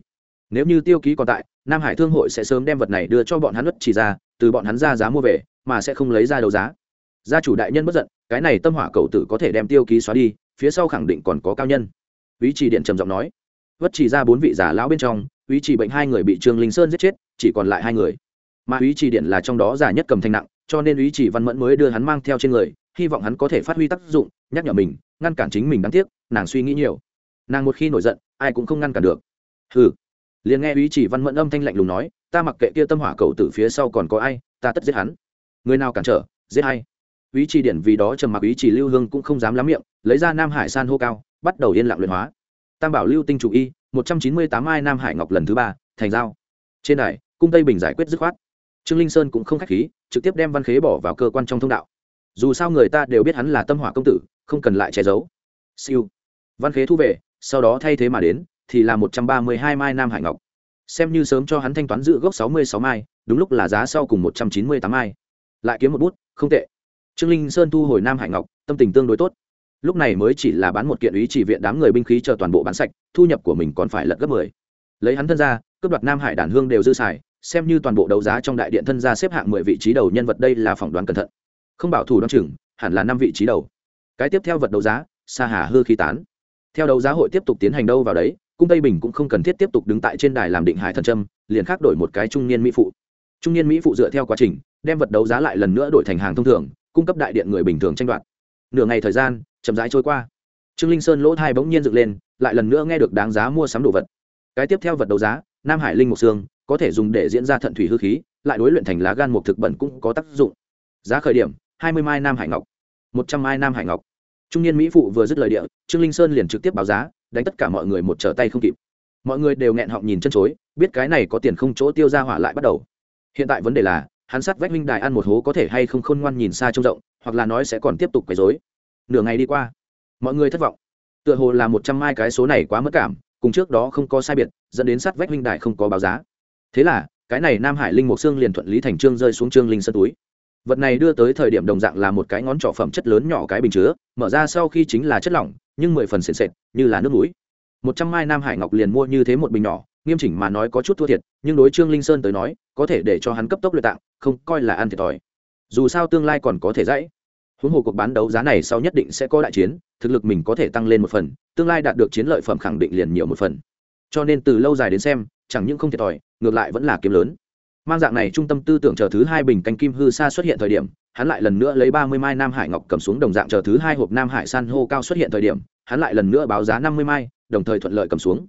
Nếu như tiêu ký còn tại, nam hải thương hội sẽ sớm đem vật này đưa cho bọn hắn đất chỉ ra, từ bọn hắn ra giá mua về, mà sẽ không lấy ra đấu giá. Gia chủ đại nhân bất giận, cái này tâm hỏa cầu tử có thể đem tiêu ký xóa đi, phía sau khẳng định còn có cao nhân. Ý chỉ điện trầm giọng nói. Vất chỉ ra bốn vị giả lão bên trong, ý chỉ bệnh hai người bị trương linh sơn giết chết, chỉ còn lại hai người. Mà ý chỉ điện là trong đó giả nhất cầm thanh nặng cho nên ý chỉ văn mẫn mới đưa hắn mang theo trên người, hy vọng hắn có thể phát huy tác dụng, nhắc nhở mình, ngăn cản chính mình đáng tiếc, nàng suy nghĩ nhiều. Nàng một khi nổi giận, ai cũng không ngăn cản được. Hừ. Liền nghe ý chỉ văn mẫn âm thanh lạnh lùng nói, ta mặc kệ kia tâm hỏa cầu từ phía sau còn có ai, ta tất giết hắn. Người nào cản trở, giết hay ý chỉ điển vì đó trầm mặc, ý chỉ lưu hương cũng không dám lắm miệng, lấy ra nam hải san hô cao, bắt đầu yên lặng luyện hóa. Tam bảo lưu tinh chủ y, một trăm chín mươi tám ai nam hải ngọc lần thứ ba, thành giao. Trên đài, cung tây bình giải quyết dứt khoát trương linh sơn cũng không k h á c h khí, trực tiếp đem văn khế bỏ vào cơ quan trong thông đạo. Dù sao người ta đều biết hắn là tâm hỏa công tử, không cần lại che giấu. Siêu. Văn khế thu về, sau đó thay thế mà đến, thì là một trăm ba mươi hai mai nam hải ngọc. Xem như sớm cho hắn thanh toán giữ gốc sáu mươi sáu mai, đúng lúc là giá sau cùng một trăm chín mươi tám mai. Lại kiếm một bút, không tệ. Trương linh sơn thu hồi nam hải ngọc, tâm tình tương đối tốt. Lúc này mới chỉ là bán một kiện ý chỉ viện đám người binh khí chờ toàn bộ bán sạch, thu nhập của mình còn phải lật gấp mười. Lấy hắn thân ra, cướp đoạt nam hải đàn hương đều dư xài xem như toàn bộ đấu giá trong đại điện thân gia xếp hạng mười vị trí đầu nhân vật đây là phỏng đoán cẩn thận. Không bảo thủ đoán chừng, hẳn là năm vị trí đầu. Cái tiếp theo vật đấu giá, sa hà hư khí tán. Theo đấu giá hội tiếp tục tiến hành đâu vào đấy, cung tây bình cũng không cần thiết tiếp tục đứng tại trên đài làm định hải thần trâm liền khác đổi một cái trung niên mỹ phụ. Trung niên mỹ phụ dựa theo quá trình, đem vật đấu giá lại lần nữa đổi thành hàng thông thường, cung cấp đại điện người bình thường tranh đoạt. Nửa ngày thời gian, chậm rãi trôi qua. Trương linh sơn lỗ thai bỗng nhiên dựng lên, lại lần nữa nghe được đáng giá mua sắm đồ vật. Cái tiếp theo vật đấu giá nam hải linh mục xương có thể dùng để diễn ra thận thủy hư khí, lại đối luyện thành lá gan mục thực bẩn cũng có tác dụng. Giá khởi điểm, hai mươi mai nam hải ngọc, một trăm mai nam hải ngọc. Trung niên mỹ phụ vừa dứt lời địa, trương linh sơn liền trực tiếp báo giá, đánh tất cả mọi người một trở tay không kịp. Mọi người đều nghẹn họng nhìn chân chối, biết cái này có tiền không chỗ tiêu ra hỏa lại bắt đầu. Hiện tại vấn đề là, hắn sát vách minh đài ăn một hố có thể hay không khôn ngoan nhìn xa trông rộng, hoặc là nói sẽ còn tiếp tục quấy dối nửa ngày đi qua, mọi người thất vọng. Tựa hồ là một trăm mai cái số này quá mất cảm cùng trước đó không có sai biệt, dẫn đến sát vách huynh đại không có báo giá. Thế là, cái này nam hải linh mộc xương liền thuận lý thành trương rơi xuống trương linh sân túi. Vật này đưa tới thời điểm đồng dạng là một cái ngón trỏ phẩm chất lớn nhỏ cái bình chứa, mở ra sau khi chính là chất lỏng, nhưng mười phần sệt sệt, như là nước núi một trăm mai nam hải ngọc liền mua như thế một bình nhỏ, nghiêm chỉnh mà nói có chút thua thiệt, nhưng đối trương linh sơn tới nói, có thể để cho hắn cấp tốc luyện tạng, không coi là ăn thiệt thòi. Dù sao tương lai còn có thể dãy huống hồ cuộc bán đấu giá này sau nhất định sẽ có đại chiến thực lực mình có thể tăng lên một phần, tương lai đạt được chiến lợi phẩm khẳng định liền nhiều một phần. Cho nên từ lâu dài đến xem, chẳng những không thiệt thòi, ngược lại vẫn là kiếm lớn. Mang dạng này trung tâm tư tưởng chờ thứ hai bình canh kim hư sa xuất hiện thời điểm, hắn lại lần nữa lấy ba mươi mai nam hải ngọc cầm xuống đồng dạng chờ thứ hai hộp nam hải san hô cao xuất hiện thời điểm, hắn lại lần nữa báo giá năm mươi mai, đồng thời thuận lợi cầm xuống.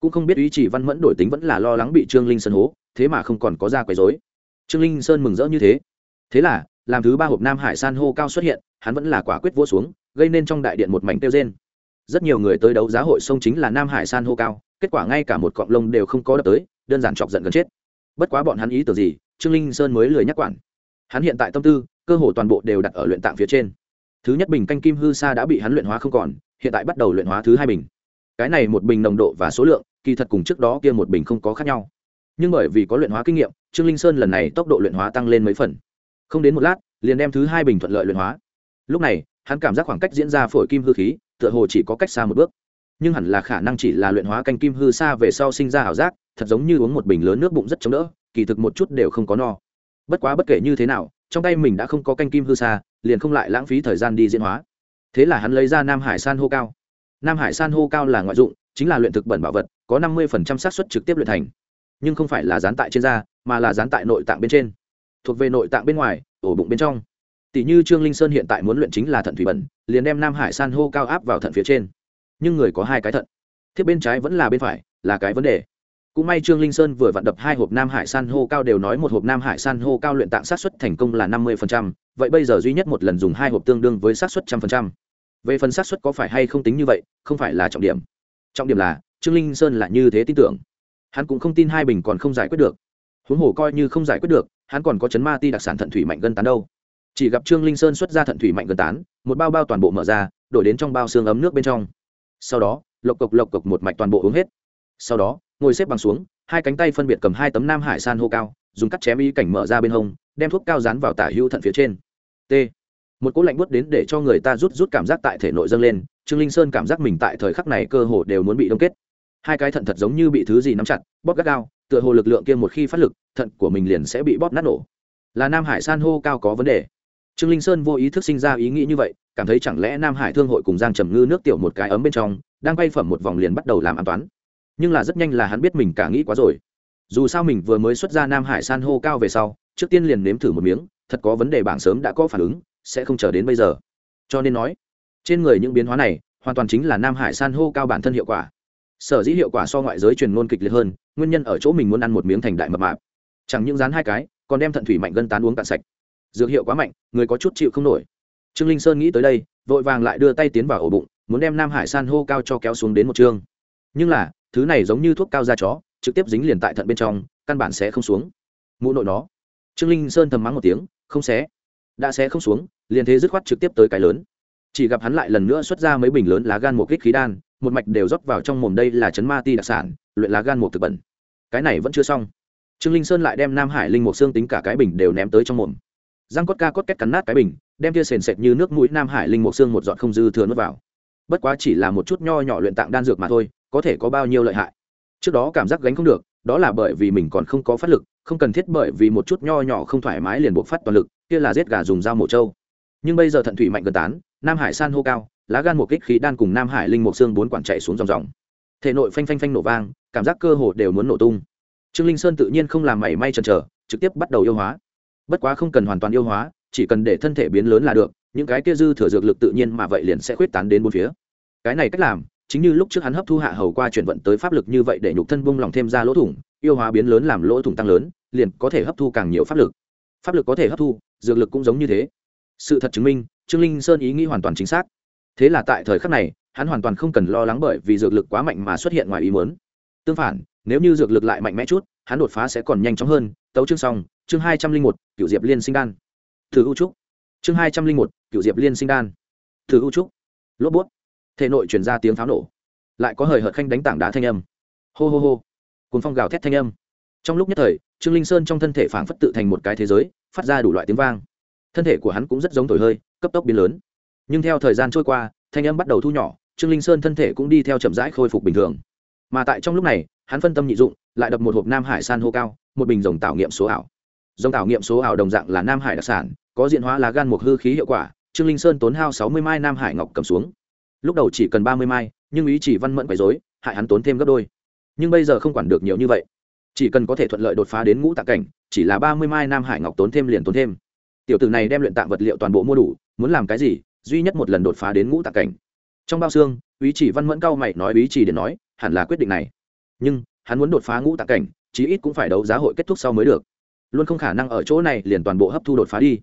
Cũng không biết ý chỉ văn mẫn đổi tính vẫn là lo lắng bị trương linh sơn hố, thế mà không còn có ra quấy dối trương linh sơn mừng rỡ như thế. Thế là làm thứ ba hộp nam hải san hô cao xuất hiện, hắn vẫn là quả quyết vô xuống, gây nên trong đại điện một mảnh tiêu rên. Rất nhiều người tới đấu giá hội sông chính là nam hải san hô cao, kết quả ngay cả một cọng lông đều không có đập tới, đơn giản chọc giận gần chết. Bất quá bọn hắn ý tưởng gì, trương linh sơn mới lười nhắc quản. Hắn hiện tại tâm tư, cơ hồ toàn bộ đều đặt ở luyện tạng phía trên. Thứ nhất bình canh kim hư sa đã bị hắn luyện hóa không còn, hiện tại bắt đầu luyện hóa thứ hai bình. Cái này một bình nồng độ và số lượng, kỳ thật cùng trước đó kia một bình không có khác nhau. Nhưng bởi vì có luyện hóa kinh nghiệm, trương linh sơn lần này tốc độ luyện hóa tăng lên mấy phần không đến một lát, liền đem thứ hai bình thuận lợi luyện hóa. Lúc này, hắn cảm giác khoảng cách diễn ra phổi kim hư khí, tựa hồ chỉ có cách xa một bước. Nhưng hẳn là khả năng chỉ là luyện hóa canh kim hư xa về sau sinh ra ảo giác, thật giống như uống một bình lớn nước bụng rất chống đỡ, kỳ thực một chút đều không có no. Bất quá bất kể như thế nào, trong tay mình đã không có canh kim hư xa, liền không lại lãng phí thời gian đi diễn hóa. Thế là hắn lấy ra nam hải san hô cao. Nam hải san hô cao là ngoại dụng, chính là luyện thực bẩn bảo vật, có năm mươi xác suất trực tiếp luyện thành. Nhưng không phải là dán tại trên da, mà là dán tại nội tạng bên trên thuộc về nội tạng bên ngoài, ổ bụng bên trong. Tỷ như trương linh sơn hiện tại muốn luyện chính là thận thủy bẩn, liền đem nam hải san hô cao áp vào thận phía trên. Nhưng người có hai cái thận. Thiết bên trái vẫn là bên phải, là cái vấn đề. Cũng may trương linh sơn vừa vặn đập hai hộp nam hải san hô cao đều nói một hộp nam hải san hô cao luyện tạng sát xuất thành công là năm mươi vậy bây giờ duy nhất một lần dùng hai hộp tương đương với sát xuất trăm phần trăm. Về phần sát xuất có phải hay không tính như vậy, không phải là trọng điểm. Trọng điểm là, trương linh sơn là như thế tin tưởng. Hắn cũng không tin hai bình còn không giải quyết được. Huống hồ coi như không giải quyết được hắn còn có chấn ma ti đặc sản thận thủy mạnh gân tán đâu. Chỉ gặp trương linh sơn xuất ra thận thủy mạnh gân tán, một bao bao toàn bộ mở ra, đổi đến trong bao xương ấm nước bên trong. Sau đó, lộc cộc lộc cộc một mạch toàn bộ uống hết. Sau đó, ngồi xếp bằng xuống, hai cánh tay phân biệt cầm hai tấm nam hải san hô cao, dùng cắt chém y cảnh mở ra bên hông, đem thuốc cao dán vào tả hữu thận phía trên. T. Một cỗ lạnh buốt đến để cho người ta rút rút cảm giác tại thể nội dâng lên, trương linh sơn cảm giác mình tại thời khắc này cơ hồ đều muốn bị đông kết hai cái thận thật giống như bị thứ gì nắm chặt, bóp gắt gao, tựa hồ lực lượng kia một khi phát lực, thận của mình liền sẽ bị bóp nát nổ. Là nam hải san hô cao có vấn đề. Trương linh sơn vô ý thức sinh ra ý nghĩ như vậy, cảm thấy chẳng lẽ nam hải thương hội cùng giang trầm ngư nước tiểu một cái ấm bên trong, đang bay phẩm một vòng liền bắt đầu làm an toán. Nhưng là rất nhanh là hắn biết mình cả nghĩ quá rồi. Dù sao mình vừa mới xuất ra nam hải san hô cao về sau, trước tiên liền nếm thử một miếng, thật có vấn đề bảng sớm đã có phản ứng, sẽ không chờ đến bây giờ. Cho nên nói, trên người những biến hóa này, hoàn toàn chính là nam hải san hô cao bản thân hiệu quả sở dĩ hiệu quả so ngoại giới truyền ngôn kịch liệt hơn, nguyên nhân ở chỗ mình muốn ăn một miếng thành đại mập mạp. Chẳng những rán hai cái, còn đem thận thủy mạnh gân tán uống cạn sạch. Dược hiệu quá mạnh, người có chút chịu không nổi. Trương linh sơn nghĩ tới đây, vội vàng lại đưa tay tiến vào ổ bụng, muốn đem nam hải san hô cao cho kéo xuống đến một chương nhưng là, thứ này giống như thuốc cao da chó, trực tiếp dính liền tại thận bên trong, căn bản sẽ không xuống. Mụ nội nó. Trương linh sơn thầm mắng một tiếng, không xé. Đã xé không xuống, liền thế dứt khoát trực tiếp tới cái lớn. Chỉ gặp hắn lại lần nữa xuất ra mấy bình lớn lá gan một kích khí đan một mạch đều rót vào trong mồm đây là chấn ma ti đặc sản, luyện lá gan một thực bẩn. Cái này vẫn chưa xong. Trương linh sơn lại đem nam hải linh một xương tính cả cái bình đều ném tới trong mồm. Răng cốt ca cốt két cắn nát cái bình, đem tia sền sệt như nước mũi nam hải linh một xương một giọt không dư thừa nuốt vào. Bất quá chỉ là một chút nho nhỏ luyện tạng đan dược mà thôi, có thể có bao nhiêu lợi hại. Trước đó cảm giác gánh không được, đó là bởi vì mình còn không có phát lực, không cần thiết bởi vì một chút nho nhỏ không thoải mái liền buộc phát toàn lực, kia là giết gà dùng dao mổ trâu nhưng bây giờ thận thủy mạnh gần tán, nam hải san hô cao, lá gan một kích khí đan cùng nam hải linh một xương bốn quản chạy xuống dòng dòng. Thể nội phanh phanh phanh nổ vang, cảm giác cơ hồ đều muốn nổ tung. Trương linh sơn tự nhiên không làm mảy may chần chờ, trực tiếp bắt đầu yêu hóa. Bất quá không cần hoàn toàn yêu hóa, chỉ cần để thân thể biến lớn là được, những cái kia dư thừa dược lực tự nhiên mà vậy liền sẽ khuyết tán đến bốn phía. Cái này cách làm, chính như lúc trước hắn hấp thu hạ hầu qua chuyển vận tới pháp lực như vậy để nhục thân bung lòng thêm ra lỗ thủng, yêu hóa biến lớn làm lỗ thủng tăng lớn, liền có thể hấp thu càng nhiều pháp lực. Pháp lực có thể hấp thu, dược lực cũng giống như thế sự thật chứng minh, trương linh sơn ý nghĩ hoàn toàn chính xác. Thế là tại thời khắc này, hắn hoàn toàn không cần lo lắng bởi vì dược lực quá mạnh mà xuất hiện ngoài ý muốn. Tương phản, nếu như dược lực lại mạnh mẽ chút, hắn đột phá sẽ còn nhanh chóng hơn. Tấu chương xong, chương hai trăm linh một cựu diệp liên sinh đan. Thử u trúc. Chương hai trăm linh một cựu diệp liên sinh đan. Thử u trúc. Lốp bút. Thể nội chuyển ra tiếng pháo nổ. Lại có hời hợt khanh đánh tảng đá thanh âm. Hô hô hô. Cuốn phong gào thét thanh âm. Trong lúc nhất thời, trương linh sơn trong thân thể phảng phất tự thành một cái thế giới, phát ra đủ loại tiếng vang thân thể của hắn cũng rất giống thổi hơi, cấp tốc biến lớn. Nhưng theo thời gian trôi qua, thanh âm bắt đầu thu nhỏ, trương linh sơn thân thể cũng đi theo chậm rãi khôi phục bình thường. Mà tại trong lúc này, hắn phân tâm nhị dụng, lại đập một hộp nam hải san hô cao, một bình dòng tạo nghiệm số ảo. Dòng tạo nghiệm số ảo đồng dạng là nam hải đặc sản, có diện hóa lá gan một hư khí hiệu quả, trương linh sơn tốn hao sáu mươi mai nam hải ngọc cầm xuống. Lúc đầu chỉ cần ba mươi mai, nhưng ý chỉ văn mẫn quấy dối hại hắn tốn thêm gấp đôi. Nhưng bây giờ không quản được nhiều như vậy. Chỉ cần có thể thuận lợi đột phá đến ngũ tạ cảnh, chỉ là ba mươi mai nam hải ngọc tốn thêm liền tốn thêm tiểu tử này đem luyện tạng vật liệu toàn bộ mua đủ, muốn làm cái gì, duy nhất một lần đột phá đến ngũ tạng cảnh. Trong bao xương ý chỉ văn mẫn cao mày nói ý chỉ để nói, hẳn là quyết định này. Nhưng, hắn muốn đột phá ngũ tạng cảnh, chí ít cũng phải đấu giá hội kết thúc sau mới được. Luôn không khả năng ở chỗ này liền toàn bộ hấp thu đột phá đi.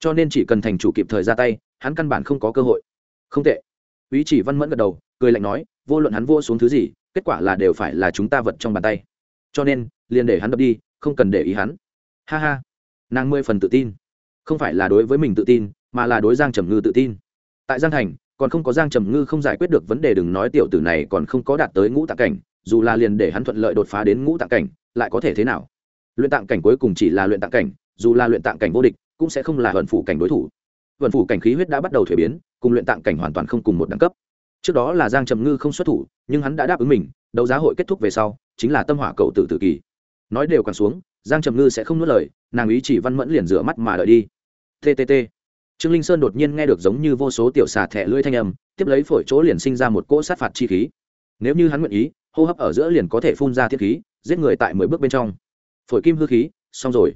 Cho nên chỉ cần thành chủ kịp thời ra tay, hắn căn bản không có cơ hội. Không tệ. Ý chỉ văn mẫn gật đầu, cười lạnh nói, vô luận hắn vô xuống thứ gì, kết quả là đều phải là chúng ta vật trong bàn tay. Cho nên, liền để hắn đập đi, không cần để ý hắn. Ha ha. Nàng mười phần tự tin không phải là đối với mình tự tin, mà là đối giang trầm ngư tự tin. Tại giang thành, còn không có giang trầm ngư không giải quyết được vấn đề đừng nói tiểu tử này còn không có đạt tới ngũ tạng cảnh, dù là liền để hắn thuận lợi đột phá đến ngũ tạng cảnh, lại có thể thế nào? Luyện tạng cảnh cuối cùng chỉ là luyện tạng cảnh, dù là luyện tạng cảnh vô địch, cũng sẽ không là vận phủ cảnh đối thủ. Vận phủ cảnh khí huyết đã bắt đầu thuế biến, cùng luyện tạng cảnh hoàn toàn không cùng một đẳng cấp. Trước đó là giang trầm ngư không xuất thủ, nhưng hắn đã đáp ứng mình, đấu giá hội kết thúc về sau, chính là tâm hỏa cậu tự tử kỳ. Nói đều càng xuống giang trầm ngư sẽ không nuốt lời, nàng ý chỉ văn mẫn liền rửa mắt mà đợi đi. Ttt trương linh sơn đột nhiên nghe được giống như vô số tiểu xà thẻ lưỡi thanh âm, tiếp lấy phổi chỗ liền sinh ra một cỗ sát phạt chi khí. Nếu như hắn nguyện ý, hô hấp ở giữa liền có thể phun ra thiết khí, giết người tại mười bước bên trong. Phổi kim hư khí, xong rồi.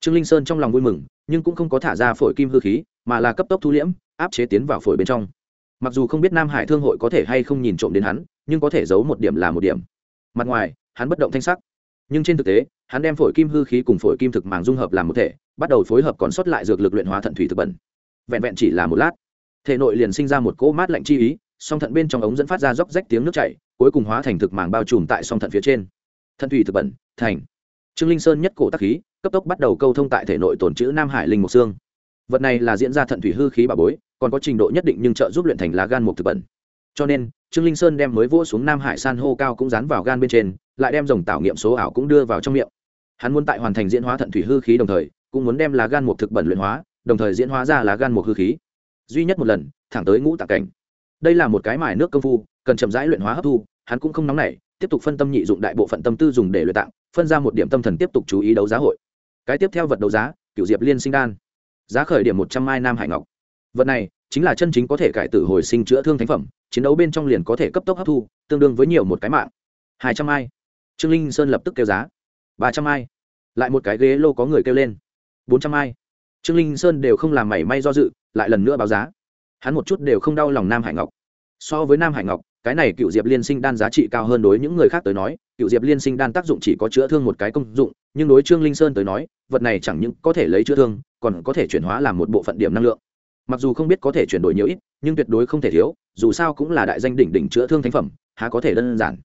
Trương linh sơn trong lòng vui mừng, nhưng cũng không có thả ra phổi kim hư khí, mà là cấp tốc thu liễm, áp chế tiến vào phổi bên trong. Mặc dù không biết nam hải thương hội có thể hay không nhìn trộm đến hắn, nhưng có thể giấu một điểm là một điểm. Mặt ngoài, hắn bất động thanh sắc. Nhưng trên thực tế hắn đem phổi kim hư khí cùng phổi kim thực màng dung hợp làm một thể, bắt đầu phối hợp còn sót lại dược lực luyện hóa thận thủy thực bẩn. Vẹn vẹn chỉ là một lát, thể nội liền sinh ra một cỗ mát lạnh chi ý, song thận bên trong ống dẫn phát ra róc rách tiếng nước chảy, cuối cùng hóa thành thực màng bao trùm tại song thận phía trên. Thận thủy thực bẩn, thành. Trương linh sơn nhất cổ tắc khí, cấp tốc bắt đầu câu thông tại thể nội tổn chữ nam hải linh mục xương. Vật này là diễn ra thận thủy hư khí bà bối, còn có trình độ nhất định nhưng trợ giúp luyện thành lá gan một thực bẩn. Cho nên, trương linh sơn đem mới vỗ xuống nam hải san hô cao cũng dán vào gan bên trên lại đem dòng tảo nghiệm số ảo cũng đưa vào trong miệng. Hắn muốn tại hoàn thành diễn hóa thận thủy hư khí đồng thời, cũng muốn đem lá gan một thực bẩn luyện hóa, đồng thời diễn hóa ra lá gan một hư khí. Duy nhất một lần, thẳng tới ngũ tạng cảnh. Đây là một cái mài nước công phu, cần chậm rãi luyện hóa hấp thu, hắn cũng không nóng nảy, tiếp tục phân tâm nhị dụng đại bộ phận tâm tư dùng để luyện tạng, phân ra một điểm tâm thần tiếp tục chú ý đấu giá hội. Cái tiếp theo vật đấu giá cựu diệp liên sinh đan. Giá khởi điểm một trăm mai nam hải ngọc. Vật này, chính là chân chính có thể cải tử hồi sinh chữa thương thánh phẩm, chiến đấu bên trong liền có thể cấp tốc hấp thu, tương đương với nhiều một cái mạng. Hai trăm mai trương linh sơn lập tức kêu giá. Ba trăm ai? Lại một cái ghế lô có người kêu lên. Bốn trăm ai? Trương linh sơn đều không làm mảy may do dự, lại lần nữa báo giá. Hắn một chút đều không đau lòng nam hải ngọc. So với nam hải ngọc, cái này cựu diệp liên sinh đan giá trị cao hơn đối những người khác tới nói, cựu diệp liên sinh đan tác dụng chỉ có chữa thương một cái công dụng, nhưng đối trương linh sơn tới nói, vật này chẳng những có thể lấy chữa thương, còn có thể chuyển hóa làm một bộ phận điểm năng lượng. Mặc dù không biết có thể chuyển đổi nhiều ít, nhưng tuyệt đối không thể thiếu, dù sao cũng là đại danh đỉnh đỉnh chữa thương thánh phẩm, há có thể đơn giản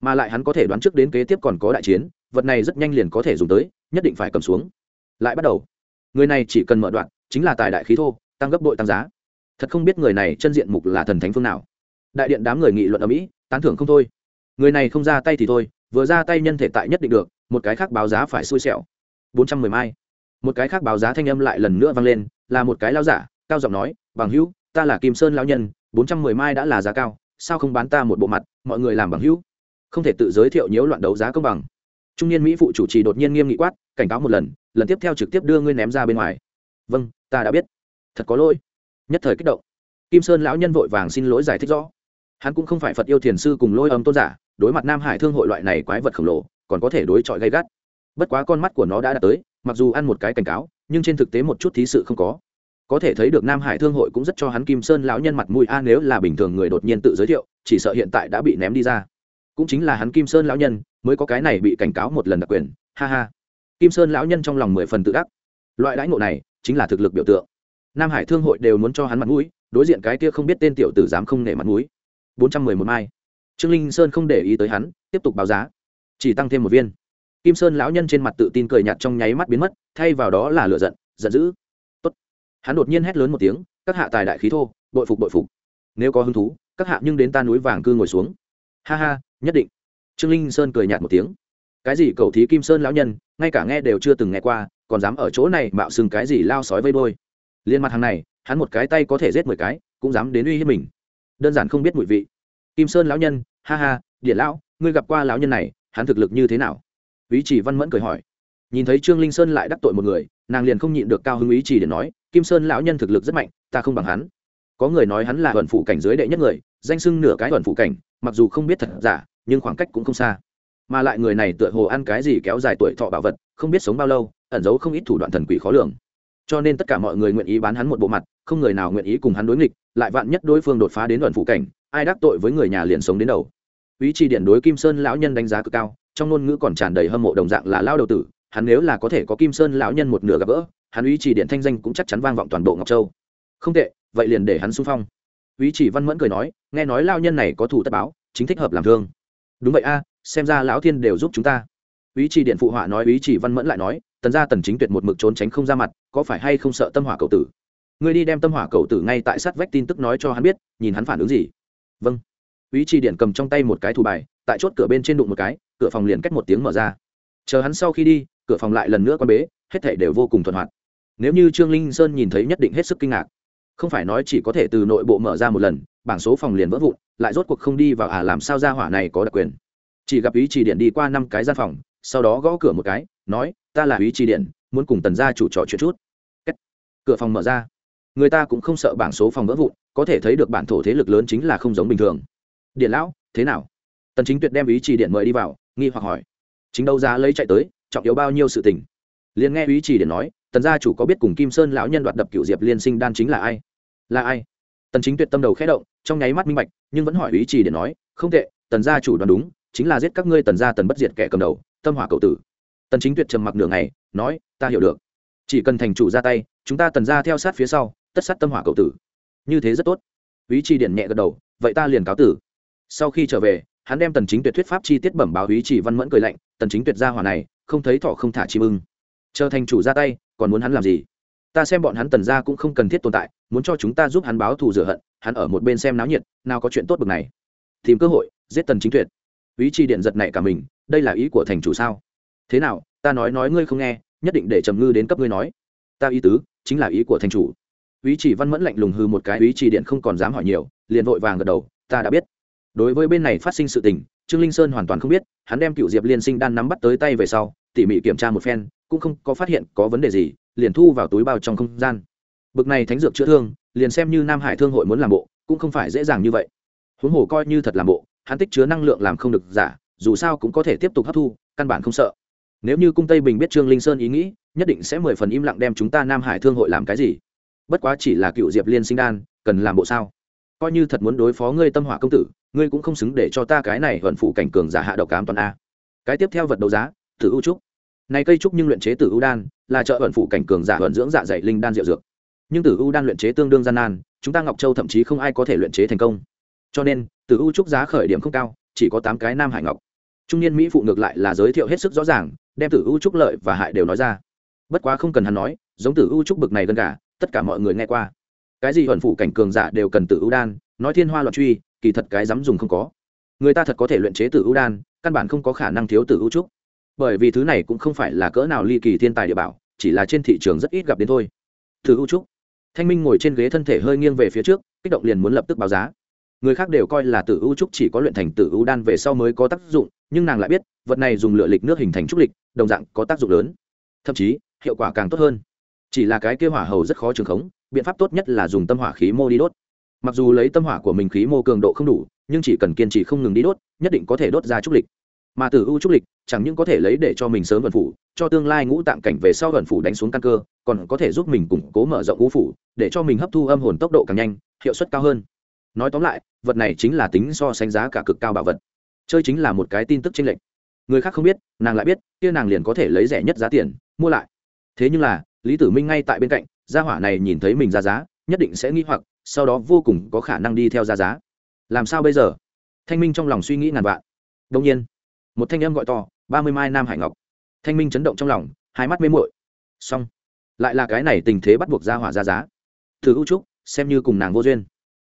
mà lại hắn có thể đoán trước đến kế tiếp còn có đại chiến, vật này rất nhanh liền có thể dùng tới, nhất định phải cầm xuống. Lại bắt đầu. Người này chỉ cần mở đoạn, chính là tài đại khí thô, tăng gấp đội tăng giá. Thật không biết người này chân diện mục là thần thánh phương nào. Đại điện đám người nghị luận ở mỹ tán thưởng không thôi. Người này không ra tay thì thôi, vừa ra tay nhân thể tại nhất định được, một cái khác báo giá phải xui xẻo. Bốn trăm mười mai. Một cái khác báo giá thanh âm lại lần nữa vang lên, là một cái lao giả, cao giọng nói, bằng hữu, ta là kim sơn lao nhân, bốn trăm mười mai đã là giá cao, sao không bán ta một bộ mặt, mọi người làm bằng hữu? Không thể tự giới thiệu nhiễu loạn đấu giá công bằng. Trung niên mỹ phụ chủ trì đột nhiên nghiêm nghị quát, cảnh cáo một lần lần tiếp theo trực tiếp đưa ngươi ném ra bên ngoài. Vâng ta đã biết. Thật có lỗi. Nhất thời kích động. Kim sơn lão nhân vội vàng xin lỗi giải thích rõ. Hắn cũng không phải phật yêu thiền sư cùng lôi âm tôn giả, đối mặt nam hải thương hội loại này quái vật khổng lồ, còn có thể đối chọi gây gắt. Bất quá con mắt của nó đã đạt tới, mặc dù ăn một cái cảnh cáo, nhưng trên thực tế một chút thí sự không có. Có thể thấy được nam hải thương hội cũng rất cho hắn kim sơn lão nhân mặt mũi, a, nếu là bình thường người đột nhiên tự giới thiệu, chỉ sợ hiện tại đã bị ném đi ra cũng chính là hắn kim sơn lão nhân, mới có cái này bị cảnh cáo một lần đặc quyền. Ha ha. Kim sơn lão nhân trong lòng mười phần tự đắc. Loại đãi ngộ này chính là thực lực biểu tượng. Nam hải thương hội đều muốn cho hắn mặt mũi, đối diện cái kia không biết tên tiểu tử dám không nể mặt mũi. Bốn trăm mười một mai. Trương linh sơn không để ý tới hắn, tiếp tục báo giá. Chỉ tăng thêm một viên. Kim sơn lão nhân trên mặt tự tin cười nhạt trong nháy mắt biến mất, thay vào đó là lửa giận giận dữ. Tốt. hắn đột nhiên hét lớn một tiếng, các hạ tài đại khí thô, bội phục bội phục. Nếu có hứng thú, các hạ nhưng đến ta núi vàng cư ngồi xuống. Ha ha nhất định. Trương linh sơn cười nhạt một tiếng. Cái gì cầu thí kim sơn lão nhân, ngay cả nghe đều chưa từng nghe qua, còn dám ở chỗ này mạo xưng cái gì lao sói vây đôi liên mặt hàng này, hắn một cái tay có thể giết mười cái, cũng dám đến uy hiếp mình. Đơn giản không biết mùi vị. Kim sơn lão nhân, ha ha, điện lão, ngươi gặp qua lão nhân này, hắn thực lực như thế nào? Ý chỉ văn mẫn cười hỏi. Nhìn thấy trương linh sơn lại đắc tội một người, nàng liền không nhịn được cao hứng ý chỉ để nói, kim sơn lão nhân thực lực rất mạnh, ta không bằng hắn. Có người nói hắn là thuần phụ cảnh dưới đệ nhất người, danh sưng nửa cái thuần phụ cảnh, mặc dù không biết thật giả nhưng khoảng cách cũng không xa. Mà lại người này tựa hồ ăn cái gì kéo dài tuổi thọ bảo vật, không biết sống bao lâu, ẩn giấu không ít thủ đoạn thần quỷ khó lường. Cho nên tất cả mọi người nguyện ý bán hắn một bộ mặt, không người nào nguyện ý cùng hắn đối nghịch, lại vạn nhất đối phương đột phá đến đoạn phụ cảnh, ai đắc tội với người nhà liền sống đến đầu. Ý chỉ điện đối kim sơn lão nhân đánh giá cực cao, trong ngôn ngữ còn tràn đầy hâm mộ đồng dạng là lao đầu tử, hắn nếu là có thể có kim sơn lão nhân một nửa gặp gỡ, hắn ý chỉ điện thanh danh cũng chắc chắn vang vọng toàn bộ ngọc châu. Không tệ, vậy liền để hắn xung phong. Ý chỉ văn mẫn cười nói, nghe nói lao nhân này có thủ tất báo, chính thích hợp làm thương đúng vậy a, xem ra lão thiên đều giúp chúng ta. Ý chỉ điện phụ họa nói, ý chỉ văn mẫn lại nói, tần gia tần chính tuyệt một mực trốn tránh không ra mặt, có phải hay không sợ tâm hỏa cầu tử? Ngươi đi đem tâm hỏa cầu tử ngay tại sát vách tin tức nói cho hắn biết, nhìn hắn phản ứng gì. Vâng. Ý chỉ điện cầm trong tay một cái thủ bài, tại chốt cửa bên trên đụng một cái, cửa phòng liền cách một tiếng mở ra. Chờ hắn sau khi đi, cửa phòng lại lần nữa quan bế, hết thảy đều vô cùng thuận hoạt. Nếu như trương linh sơn nhìn thấy nhất định hết sức kinh ngạc. Không phải nói chỉ có thể từ nội bộ mở ra một lần bảng số phòng liền vỡ vụn, lại rốt cuộc không đi vào à làm sao ra hỏa này có đặc quyền? Chỉ gặp ý chỉ điện đi qua năm cái gian phòng, sau đó gõ cửa một cái, nói, ta là ý chỉ điện, muốn cùng tần gia chủ trò chuyện chút. Kết. cửa phòng mở ra. Người ta cũng không sợ bảng số phòng vỡ vụn, có thể thấy được bản thổ thế lực lớn chính là không giống bình thường. Điện lão, thế nào? Tần chính tuyệt đem ý chỉ điện mời đi vào, nghi hoặc hỏi. Chính đâu ra lấy chạy tới, trọng yếu bao nhiêu sự tình? Liền nghe ý chỉ điện nói, tần gia chủ có biết cùng kim sơn lão nhân đoạt đập cựu diệp liên sinh đan chính là ai? Là ai? Tần chính tuyệt tâm đầu khẽ động, trong nháy mắt minh bạch, nhưng vẫn hỏi ý chỉ để nói, không tệ, tần gia chủ đoán đúng, chính là giết các ngươi tần gia tần bất diệt kẻ cầm đầu, tâm hỏa cầu tử. Tần chính tuyệt trầm mặc nửa ngày, nói, ta hiểu được. Chỉ cần thành chủ ra tay, chúng ta tần gia theo sát phía sau, tất sát tâm hỏa cầu tử. Như thế rất tốt. Ý chỉ điện nhẹ gật đầu, vậy ta liền cáo tử. Sau khi trở về, hắn đem tần chính tuyệt thuyết pháp chi tiết bẩm báo ý chỉ văn mẫn cười lạnh, tần chính tuyệt gia hỏa này, không thấy thọ không thả chim ưng. Chờ thành chủ ra tay, còn muốn hắn làm gì? Ta xem bọn hắn tần gia cũng không cần thiết tồn tại, muốn cho chúng ta giúp hắn báo thù rửa hận, hắn ở một bên xem náo nhiệt, nào có chuyện tốt bực này. Tìm cơ hội, giết tần chính tuyệt. Ý chi điện giật này cả mình, đây là ý của thành chủ sao? Thế nào, ta nói nói ngươi không nghe, nhất định để trầm ngư đến cấp ngươi nói. Ta ý tứ, chính là ý của thành chủ. Ý chỉ văn mẫn lạnh lùng hư một cái, ý chỉ điện không còn dám hỏi nhiều, liền vội vàng gật đầu, ta đã biết. Đối với bên này phát sinh sự tình, trương linh sơn hoàn toàn không biết, hắn đem cựu diệp liên sinh đan nắm bắt tới tay về sau, tỉ mỉ kiểm tra một phen, cũng không có phát hiện có vấn đề gì liền thu vào túi bao trong không gian. Bực này thánh dược chữa thương, liền xem như nam hải thương hội muốn làm bộ, cũng không phải dễ dàng như vậy. Huống hồ coi như thật làm bộ, hắn tích chứa năng lượng làm không được giả, dù sao cũng có thể tiếp tục hấp thu, căn bản không sợ. Nếu như cung tây bình biết trương linh sơn ý nghĩ, nhất định sẽ mười phần im lặng đem chúng ta nam hải thương hội làm cái gì. Bất quá chỉ là cựu diệp liên sinh đan, cần làm bộ sao? Coi như thật muốn đối phó ngươi tâm hỏa công tử, ngươi cũng không xứng để cho ta cái này vận phụ cảnh cường giả hạ độc cám toàn a. Cái tiếp theo vật đấu giá thử ưu trúc này cây trúc nhưng luyện chế tử ưu đan, là trợ ẩn phụ cảnh cường giả ẩn dưỡng dạ dày linh đan diệu dược. Nhưng tử ưu đan luyện chế tương đương gian nan, chúng ta ngọc châu thậm chí không ai có thể luyện chế thành công. Cho nên tử ưu trúc giá khởi điểm không cao, chỉ có tám cái nam hải ngọc. Trung niên mỹ phụ ngược lại là giới thiệu hết sức rõ ràng, đem tử ưu trúc lợi và hại đều nói ra. Bất quá không cần hắn nói, giống tử ưu trúc bực này gần cả, tất cả mọi người nghe qua. Cái gì ẩn phụ cảnh cường giả đều cần tử ưu đan, nói thiên hoa loạn truy, kỳ thật cái dám dùng không có. Người ta thật có thể luyện chế tử ưu đan, căn bản không có khả năng thiếu tử ưu trúc bởi vì thứ này cũng không phải là cỡ nào ly kỳ thiên tài địa bảo, chỉ là trên thị trường rất ít gặp đến thôi. Tử U trúc. Thanh minh ngồi trên ghế thân thể hơi nghiêng về phía trước, kích động liền muốn lập tức báo giá. Người khác đều coi là tử U trúc chỉ có luyện thành tử U đan về sau mới có tác dụng, nhưng nàng lại biết, vật này dùng lựa lịch nước hình thành trúc lịch, đồng dạng có tác dụng lớn. Thậm chí, hiệu quả càng tốt hơn. Chỉ là cái kêu hỏa hầu rất khó trường khống, biện pháp tốt nhất là dùng tâm hỏa khí mô đi đốt. Mặc dù lấy tâm hỏa của mình khí mô cường độ không đủ, nhưng chỉ cần kiên trì không ngừng đi đốt, nhất định có thể đốt ra trúc lịch mà tử ưu trúc lịch chẳng những có thể lấy để cho mình sớm vận phủ, cho tương lai ngũ tạng cảnh về sau vận phủ đánh xuống căn cơ, còn có thể giúp mình củng cố mở rộng ngũ phủ, để cho mình hấp thu âm hồn tốc độ càng nhanh, hiệu suất cao hơn. Nói tóm lại, vật này chính là tính so sánh giá cả cực cao bảo vật. Chơi chính là một cái tin tức chênh lệch. Người khác không biết, nàng lại biết, kia nàng liền có thể lấy rẻ nhất giá tiền, mua lại. Thế nhưng là, lý tử minh ngay tại bên cạnh, gia hỏa này nhìn thấy mình ra giá, nhất định sẽ nghĩ hoặc, sau đó vô cùng có khả năng đi theo ra giá. Làm sao bây giờ? Thanh minh trong lòng suy nghĩ ngàn vạn. Đông nhiên một thanh âm gọi to, ba mươi mai nam hải ngọc. Thanh minh chấn động trong lòng, hai mắt mê mội xong. Lại là cái này tình thế bắt buộc ra hỏa ra giá. Thử ưu trúc, xem như cùng nàng vô duyên.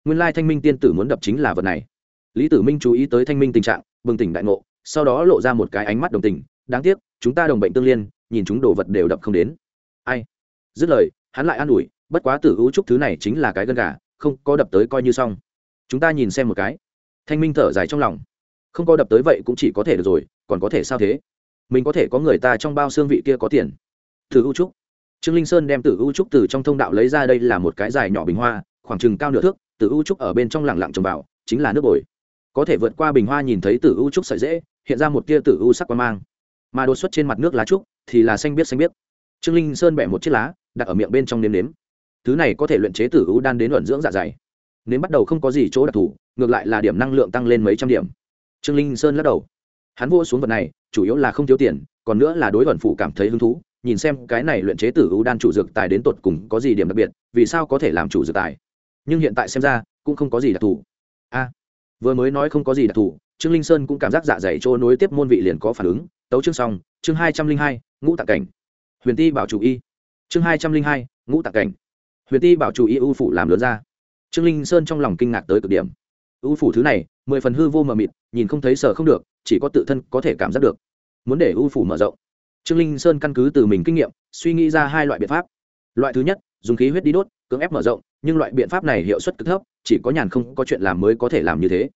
Nguyên lai thanh minh tiên tử muốn đập chính là vật này. Lý tử minh chú ý tới thanh minh tình trạng, bừng tỉnh đại ngộ, sau đó lộ ra một cái ánh mắt đồng tình. Đáng tiếc, chúng ta đồng bệnh tương liên, nhìn chúng đồ vật đều đập không đến. Ai? Dứt lời, hắn lại an ủi, bất quá tử ưu trúc thứ này chính là cái gân gà, không có đập tới coi như xong. Chúng ta nhìn xem một cái. Thanh minh thở dài trong lòng không có đập tới vậy cũng chỉ có thể được rồi, còn có thể sao thế? Mình có thể có người ta trong bao xương vị kia có tiền. Thử U trúc. Trương linh sơn đem tử U trúc từ trong thông đạo lấy ra đây là một cái dài nhỏ bình hoa, khoảng chừng cao nửa thước tử U trúc ở bên trong lẳng lặng trồng vào, chính là nước bồi. Có thể vượt qua bình hoa nhìn thấy tử U trúc sợi dễ, hiện ra một tia tử U sắc qua mang. Mà đột xuất trên mặt nước lá trúc, thì là xanh biết xanh biết trương linh sơn bẻ một chiếc lá, đặt ở miệng bên trong nếm nếm. Thứ này có thể luyện chế tử U đan đến luận dưỡng dạ dày. Nếu bắt đầu không có gì chỗ đặc thù, ngược lại là điểm năng lượng tăng lên mấy trăm điểm trương linh sơn lắc đầu. Hắn vô xuống vật này, chủ yếu là không thiếu tiền, còn nữa là đối vận phụ cảm thấy hứng thú, nhìn xem cái này luyện chế tử ưu đan chủ dược tài đến tột cùng có gì điểm đặc biệt, vì sao có thể làm chủ dược tài. Nhưng hiện tại xem ra, cũng không có gì đặc thù. A, vừa mới nói không có gì đặc thù, trương linh sơn cũng cảm giác dạ dày trôi nối tiếp môn vị liền có phản ứng, tấu chương xong, chương hai trăm linh hai, ngũ tạng cảnh. Huyền ti bảo chủ y. Chương hai trăm linh hai, ngũ tạng cảnh. Huyền ti bảo chủ y ưu phủ làm lớn ra. Trương linh sơn trong lòng kinh ngạc tới cực điểm. Ưu phủ thứ này, mười phần hư vô mờ mịt nhìn không thấy sợ không được, chỉ có tự thân có thể cảm giác được. Muốn để ưu phủ mở rộng, trương linh sơn căn cứ từ mình kinh nghiệm, suy nghĩ ra hai loại biện pháp. Loại thứ nhất, dùng khí huyết đi đốt, cưỡng ép mở rộng, nhưng loại biện pháp này hiệu suất cực thấp, chỉ có nhàn không có chuyện làm mới có thể làm như thế.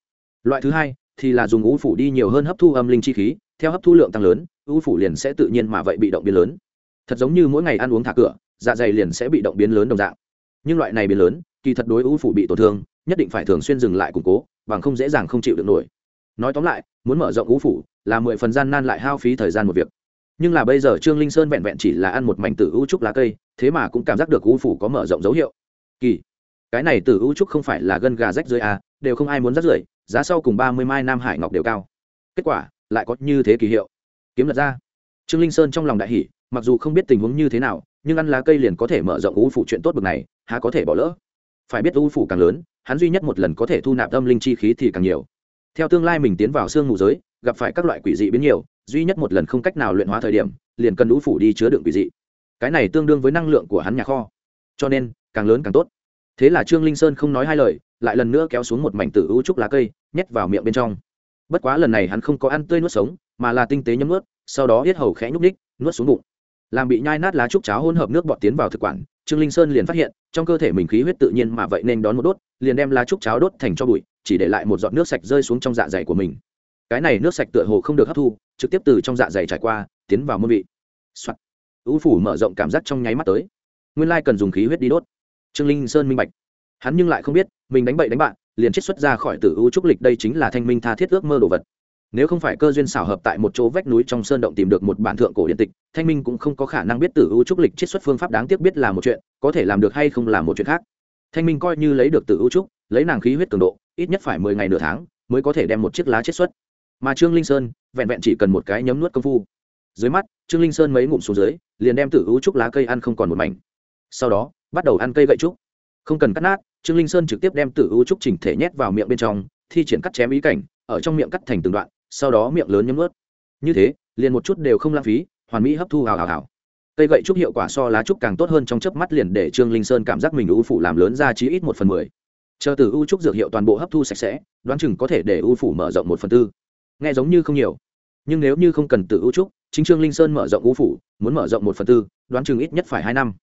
Loại thứ hai thì là dùng ưu phủ đi nhiều hơn hấp thu âm linh chi khí, theo hấp thu lượng tăng lớn ưu phủ liền sẽ tự nhiên mà vậy bị động biến lớn. Thật giống như mỗi ngày ăn uống thả cửa dạ dày liền sẽ bị động biến lớn đồng dạng. Nhưng loại này biến lớn, kỳ thật đối ưu phủ bị tổn thương, nhất định phải thường xuyên dừng lại củng cố, bằng không dễ dàng không chịu được nổi nói tóm lại, muốn mở rộng ú phủ là mười phần gian nan lại hao phí thời gian một việc. Nhưng là bây giờ trương linh sơn vẹn vẹn chỉ là ăn một mảnh tử ưu trúc lá cây, thế mà cũng cảm giác được ưu phủ có mở rộng dấu hiệu. Kỳ, cái này tử ưu trúc không phải là gân gà rách rưới à đều không ai muốn rách rưởi, giá sau cùng ba mươi mai nam hải ngọc đều cao. Kết quả, lại có như thế kỳ hiệu. Kiếm lật ra. Trương linh sơn trong lòng đại hỷ mặc dù không biết tình huống như thế nào, nhưng ăn lá cây liền có thể mở rộng ưu phủ chuyện tốt bực này, há có thể bỏ lỡ. Phải biết ưu phủ càng lớn, hắn duy nhất một lần có thể thu nạp âm linh chi khí thì càng nhiều theo tương lai mình tiến vào xương mù giới, gặp phải các loại quỷ dị biến nhiều, duy nhất một lần không cách nào luyện hóa thời điểm, liền cần đũ phủ đi chứa đựng quỷ dị. Cái này tương đương với năng lượng của hắn nhà kho. Cho nên, càng lớn càng tốt. Thế là trương linh sơn không nói hai lời, lại lần nữa kéo xuống một mảnh tử u trúc lá cây, nhét vào miệng bên trong. Bất quá lần này hắn không có ăn tươi nuốt sống, mà là tinh tế nhấm nuốt, sau đó hết hầu khẽ nhúc ních nuốt xuống bụng. Làm bị nhai nát lá trúc cháo hỗn hợp nước bọt tiến vào thực quản, trương linh sơn liền phát hiện, trong cơ thể mình khí huyết tự nhiên mà vậy nên đón một đốt, liền đem lá trúc cháo đốt thành cho bụi chỉ để lại một giọt nước sạch rơi xuống trong dạ dày của mình. Cái này nước sạch tựa hồ không được hấp thu, trực tiếp từ trong dạ dày trải qua, tiến vào môn vị、Soạn. ưu phủ mở rộng cảm giác trong nháy mắt tới. Nguyên lai cần dùng khí huyết đi đốt. Trương linh sơn minh bạch. Hắn nhưng lại không biết, mình đánh bậy đánh bạn, liền chết xuất ra khỏi tử ưu trúc lịch đây chính là thanh minh tha thiết ước mơ đồ vật. Nếu không phải cơ duyên xảo hợp tại một chỗ vách núi trong sơn động tìm được một bản thượng cổ điện tịch, thanh minh cũng không có khả năng biết tử ưu trúc lịch chiết xuất phương pháp đáng tiếc biết là một chuyện, có thể làm được hay không là một chuyện khác. Thanh minh coi như lấy được tử ưu trúc, lấy nàng khí huyết cường độ ít nhất phải mười ngày nửa tháng mới có thể đem một chiếc lá chết xuất. Mà trương linh sơn, vẹn vẹn chỉ cần một cái nhấm nuốt công phu. Dưới mắt, trương linh sơn mấy ngụm xuống dưới, liền đem tử ưu trúc lá cây ăn không còn một mảnh. Sau đó, bắt đầu ăn cây gậy trúc. Không cần cắt nát, trương linh sơn trực tiếp đem tử ưu trúc chỉnh thể nhét vào miệng bên trong, thi triển cắt chém ý cảnh, ở trong miệng cắt thành từng đoạn, sau đó miệng lớn nhấm ướt như thế, liền một chút đều không lãng phí, hoàn mỹ hấp thu hào hào hào. Cây gậy trúc hiệu quả so lá trúc càng tốt hơn trong chớp mắt liền để trương linh sơn cảm giác mình ưu phụ làm lớn ra chí ít một phần mười chờ từ u trúc dược hiệu toàn bộ hấp thu sạch sẽ, đoán chừng có thể để u phủ mở rộng một phần tư. Nghe giống như không nhiều. Nhưng nếu như không cần từ u trúc, chính trương linh sơn mở rộng u phủ, muốn mở rộng một phần tư, đoán chừng ít nhất phải hai năm.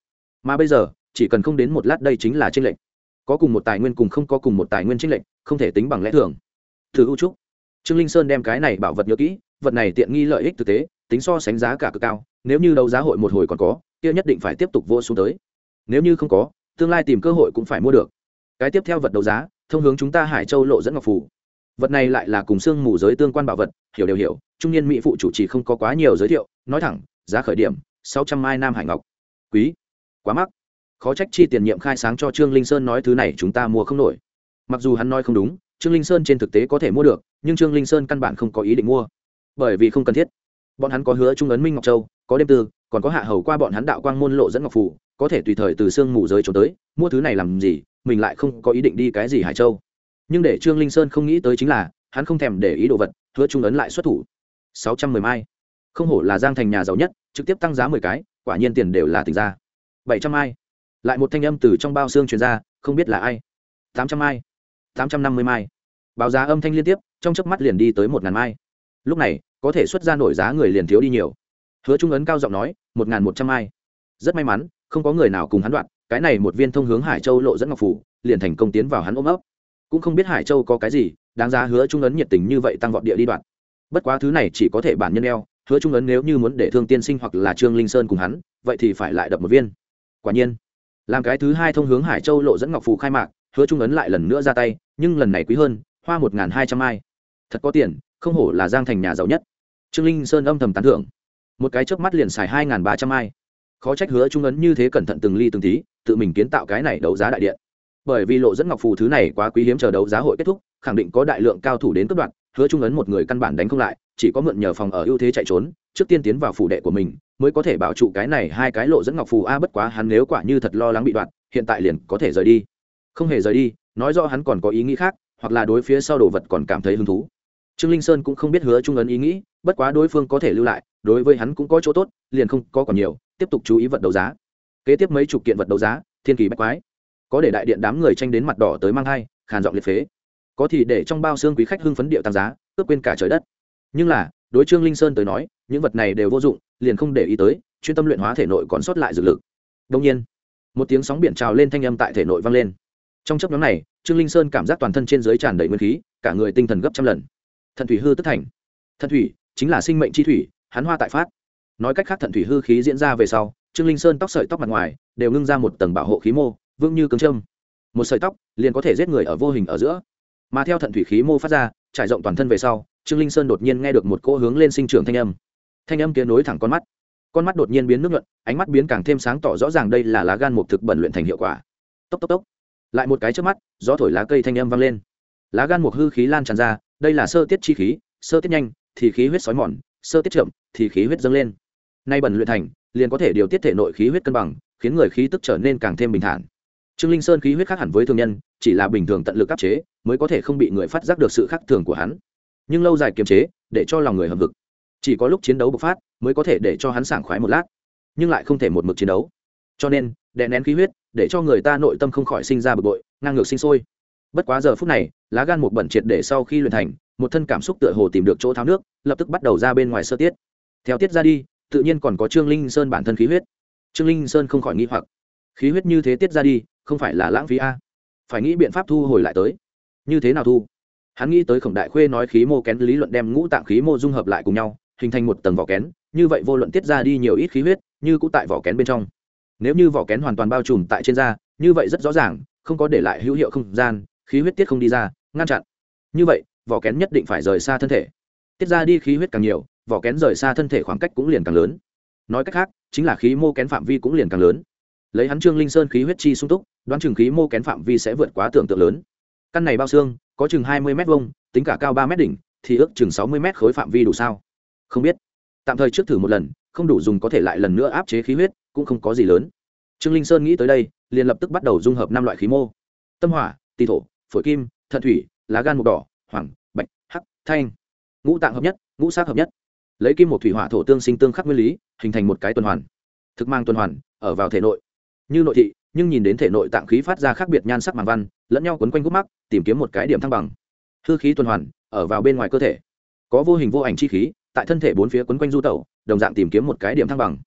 Mà bây giờ, chỉ cần không đến một lát đây chính là tranh lệch. Có cùng một tài nguyên cùng không có cùng một tài nguyên tranh lệch, không thể tính bằng lẽ thường. Từ u trúc, trương linh sơn đem cái này bảo vật nhớ kỹ, vật này tiện nghi lợi ích thực tế, tính so sánh giá cả cực cao, nếu như đấu giá hội một hồi còn có, kia nhất định phải tiếp tục vô xuống tới. Nếu như không có, tương lai tìm cơ hội cũng phải mua được cái tiếp theo vật đấu giá, thông hướng chúng ta hải châu lộ dẫn ngọc phủ vật này lại là cùng xương mù giới tương quan bảo vật, hiểu đều hiểu, trung niên mỹ phụ chủ trì không có quá nhiều giới thiệu, nói thẳng, giá khởi điểm, sáu trăm mai nam hải ngọc. Quý, quá mắc. Khó trách chi tiền nhiệm khai sáng cho trương linh sơn nói thứ này chúng ta mua không nổi. Mặc dù hắn nói không đúng, trương linh sơn trên thực tế có thể mua được, nhưng trương linh sơn căn bản không có ý định mua. Bởi vì không cần thiết. Bọn hắn có hứa trung ấn minh ngọc châu, có đêm tư, còn có hạ hầu qua bọn hắn đạo quang môn lộ dẫn ngọc phủ có thể tùy thời từ sương mù giới trốn tới, mua thứ này làm gì, mình lại không có ý định đi cái gì hải châu. Nhưng để trương linh sơn không nghĩ tới chính là, hắn không thèm để ý đồ vật, hứa trung ấn lại xuất thủ. Sáu trăm mười mai. Không hổ là giang thành nhà giàu nhất, trực tiếp tăng giá mười cái, quả nhiên tiền đều là tỉnh ra. Bảy trăm mai. Lại một thanh âm từ trong bao xương truyền ra, không biết là ai. Tám trăm mai. Tám trăm năm mươi mai. Báo giá âm thanh liên tiếp, trong chớp mắt liền đi tới một ngàn mai. Lúc này, có thể xuất ra nổi giá người liền thiếu đi nhiều. Hứa trung ấn cao giọng nói, một ngàn một trăm mai. Rất may mắn không có người nào cùng hắn đoạn cái này một viên thông hướng hải châu lộ dẫn ngọc phủ liền thành công tiến vào hắn ôm ấp. Cũng không biết hải châu có cái gì đáng giá hứa trung ấn nhiệt tình như vậy tăng vọt địa đi đoạn. Bất quá thứ này chỉ có thể bản nhân đeo hứa trung ấn nếu như muốn để thương tiên sinh hoặc là trương linh sơn cùng hắn vậy thì phải lại đập một viên. Quả nhiên làm cái thứ hai thông hướng hải châu lộ dẫn ngọc Phủ khai mạc hứa trung ấn lại lần nữa ra tay nhưng lần này quý hơn hoa một hai trăm ai, thật có tiền không hổ là giang thành nhà giàu nhất. Trương linh sơn âm thầm tán thưởng. Một cái chớp mắt liền xài hai ba trăm ai khó trách hứa trung ấn như thế cẩn thận từng ly từng tí tự mình kiến tạo cái này đấu giá đại điện. Bởi vì lộ dẫn ngọc phù thứ này quá quý hiếm chờ đấu giá hội kết thúc khẳng định có đại lượng cao thủ đến cướp đoạn. hứa trung ấn một người căn bản đánh không lại chỉ có mượn nhờ phòng ở ưu thế chạy trốn trước tiên tiến vào phủ đệ của mình mới có thể bảo trụ cái này hai cái lộ dẫn ngọc phù. A bất quá hắn nếu quả như thật lo lắng bị đoạn, hiện tại liền có thể rời đi. Không hề rời đi nói rõ hắn còn có ý nghĩ khác hoặc là đối phía sau đồ vật còn cảm thấy hứng thú. Trương linh sơn cũng không biết hứa trung ấn ý nghĩ bất quá đối phương có thể lưu lại đối với hắn cũng có chỗ tốt liền không có còn nhiều, tiếp tục chú ý vật đấu giá. Kế tiếp mấy chục kiện vật đấu giá, thiên kỳ bách quái. Có để đại điện đám người tranh đến mặt đỏ tới mang hai khàn giọng liệt phế. Có thì để trong bao xương quý khách hưng phấn điệu tăng giá, cướp quên cả trời đất. Nhưng là, đối trương linh sơn tới nói, những vật này đều vô dụng, liền không để ý tới, chuyên tâm luyện hóa thể nội còn sót lại dược lực. Đông nhiên, một tiếng sóng biển trào lên thanh âm tại thể nội vang lên. Trong chấp nhóm này, trương linh sơn cảm giác toàn thân trên dưới tràn đầy nguyên khí, cả người tinh thần gấp trăm lần. Thần thủy hư tức thành. Thần thủy chính là sinh mệnh chi thủy, hắn hoa tại phát nói cách khác thận thủy hư khí diễn ra về sau, trương linh sơn tóc sợi tóc mặt ngoài đều ngưng ra một tầng bảo hộ khí mô, vững như cứng trâm một sợi tóc liền có thể giết người ở vô hình ở giữa. Mà theo thận thủy khí mô phát ra, trải rộng toàn thân về sau, trương linh sơn đột nhiên nghe được một cỗ hướng lên sinh trưởng thanh âm. Thanh âm kia nối thẳng con mắt. Con mắt đột nhiên biến nước nhuận, ánh mắt biến càng thêm sáng tỏ rõ ràng đây là lá gan mục thực bẩn luyện thành hiệu quả. Tốc tốc tốc. Lại một cái trước mắt, gió thổi lá cây thanh âm vang lên. Lá gan mục hư khí lan tràn ra, đây là sơ tiết chi khí, sơ tiết nhanh, thì khí huyết sói mòn, sơ tiết chậm, thì khí huyết dâng lên nay bẩn luyện thành, liền có thể điều tiết thể nội khí huyết cân bằng, khiến người khí tức trở nên càng thêm bình thản. Trương linh sơn khí huyết khác hẳn với thường nhân, chỉ là bình thường tận lực áp chế, mới có thể không bị người phát giác được sự khác thường của hắn. Nhưng lâu dài kiềm chế, để cho lòng người hầm vực chỉ có lúc chiến đấu bộc phát, mới có thể để cho hắn sảng khoái một lát, nhưng lại không thể một mực chiến đấu. Cho nên, đè nén khí huyết, để cho người ta nội tâm không khỏi sinh ra bực bội, ngang ngược sinh sôi. Bất quá giờ phút này, lá gan một bẩn triệt để sau khi luyện thành, một thân cảm xúc tựa hồ tìm được chỗ tháo nước, lập tức bắt đầu ra bên ngoài sơ tiết. Theo tiết ra đi tự nhiên còn có trương linh sơn bản thân khí huyết. Trương linh sơn không khỏi nghĩ hoặc. Khí huyết như thế tiết ra đi, không phải là lãng phí a? Phải nghĩ biện pháp thu hồi lại tới. Như thế nào thu? Hắn nghĩ tới khổng đại khuê nói khí mô kén, lý luận đem ngũ tạng khí mô dung hợp lại cùng nhau, hình thành một tầng vỏ kén, như vậy vô luận tiết ra đi nhiều ít khí huyết, như cũng tại vỏ kén bên trong. Nếu như vỏ kén hoàn toàn bao trùm tại trên da, như vậy rất rõ ràng, không có để lại hữu hiệu không gian, khí huyết tiết không đi ra, ngăn chặn. Như vậy, vỏ kén nhất định phải rời xa thân thể. Tiết ra đi khí huyết càng nhiều vỏ kén rời xa thân thể khoảng cách cũng liền càng lớn. Nói cách khác, chính là khí mô kén phạm vi cũng liền càng lớn. Lấy hắn trương linh sơn khí huyết chi sung túc, đoán chừng khí mô kén phạm vi sẽ vượt quá tưởng tượng lớn. Căn này bao xương, có chừng hai mươi m vông tính cả cao ba m đỉnh, thì ước chừng sáu mươi m khối phạm vi đủ sao? Không biết. Tạm thời trước thử một lần, không đủ dùng có thể lại lần nữa áp chế khí huyết, cũng không có gì lớn. Trương linh sơn nghĩ tới đây, liền lập tức bắt đầu dung hợp năm loại khí mô. Tâm hỏa, tỳ thổ, phổi kim, thận thủy, lá gan mục đỏ hoàng bạch, hắc, thanh. Ngũ tạng hợp nhất, ngũ sát hợp nhất lấy kim một thủy hỏa thổ tương sinh tương khắc nguyên lý, hình thành một cái tuần hoàn. Thực mang tuần hoàn, ở vào thể nội. Như nội thị, nhưng nhìn đến thể nội tạng khí phát ra khác biệt nhan sắc màng văn, lẫn nhau quấn quanh gút mắt, tìm kiếm một cái điểm thăng bằng. Hư khí tuần hoàn, ở vào bên ngoài cơ thể. Có vô hình vô ảnh chi khí, tại thân thể bốn phía quấn quanh du tẩu, đồng dạng tìm kiếm một cái điểm thăng bằng.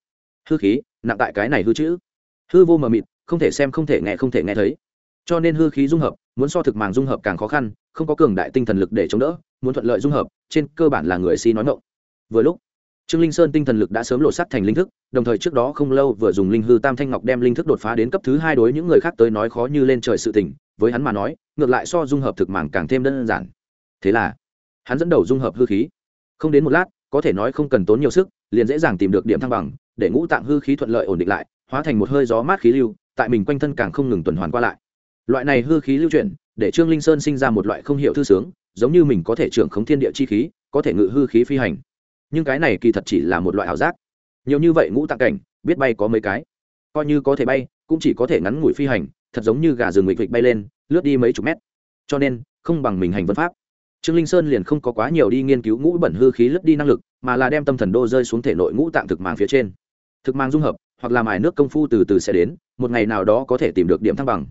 Hư khí, nặng tại cái này hư chữ. Hư vô mờ mịt, không thể xem, không thể nghe, không thể nghe thấy. Cho nên hư khí dung hợp, muốn so thực màng dung hợp càng khó khăn, không có cường đại tinh thần lực để chống đỡ, muốn thuận lợi dung hợp, trên cơ bản là người si nói ngộng vừa lúc, trương linh sơn tinh thần lực đã sớm lộ sắt thành linh thức, đồng thời trước đó không lâu vừa dùng linh hư tam thanh ngọc đem linh thức đột phá đến cấp thứ hai đối những người khác tới nói khó như lên trời sự tình, với hắn mà nói, ngược lại so dung hợp thực mảng càng thêm đơn giản. Thế là, hắn dẫn đầu dung hợp hư khí. Không đến một lát, có thể nói không cần tốn nhiều sức, liền dễ dàng tìm được điểm thăng bằng, để ngũ tạng hư khí thuận lợi ổn định lại, hóa thành một hơi gió mát khí lưu, tại mình quanh thân càng không ngừng tuần hoàn qua lại. Loại này hư khí lưu chuyển, để trương linh sơn sinh ra một loại không hiểu thư sướng, giống như mình có thể trưởng khống thiên địa chi khí, có thể ngự hư khí phi hành nhưng cái này kỳ thật chỉ là một loại ảo giác. Nhiều như vậy ngũ tạng cảnh, biết bay có mấy cái? Coi như có thể bay, cũng chỉ có thể ngắn ngủi phi hành, thật giống như gà rừng nghịch vịt bay lên, lướt đi mấy chục mét. Cho nên, không bằng mình hành vân pháp. Trương linh sơn liền không có quá nhiều đi nghiên cứu ngũ bẩn hư khí lướt đi năng lực, mà là đem tâm thần đô rơi xuống thể nội ngũ tạng thực màng phía trên. Thực màng dung hợp, hoặc là mài nước công phu từ từ sẽ đến, một ngày nào đó có thể tìm được điểm thăng bằng.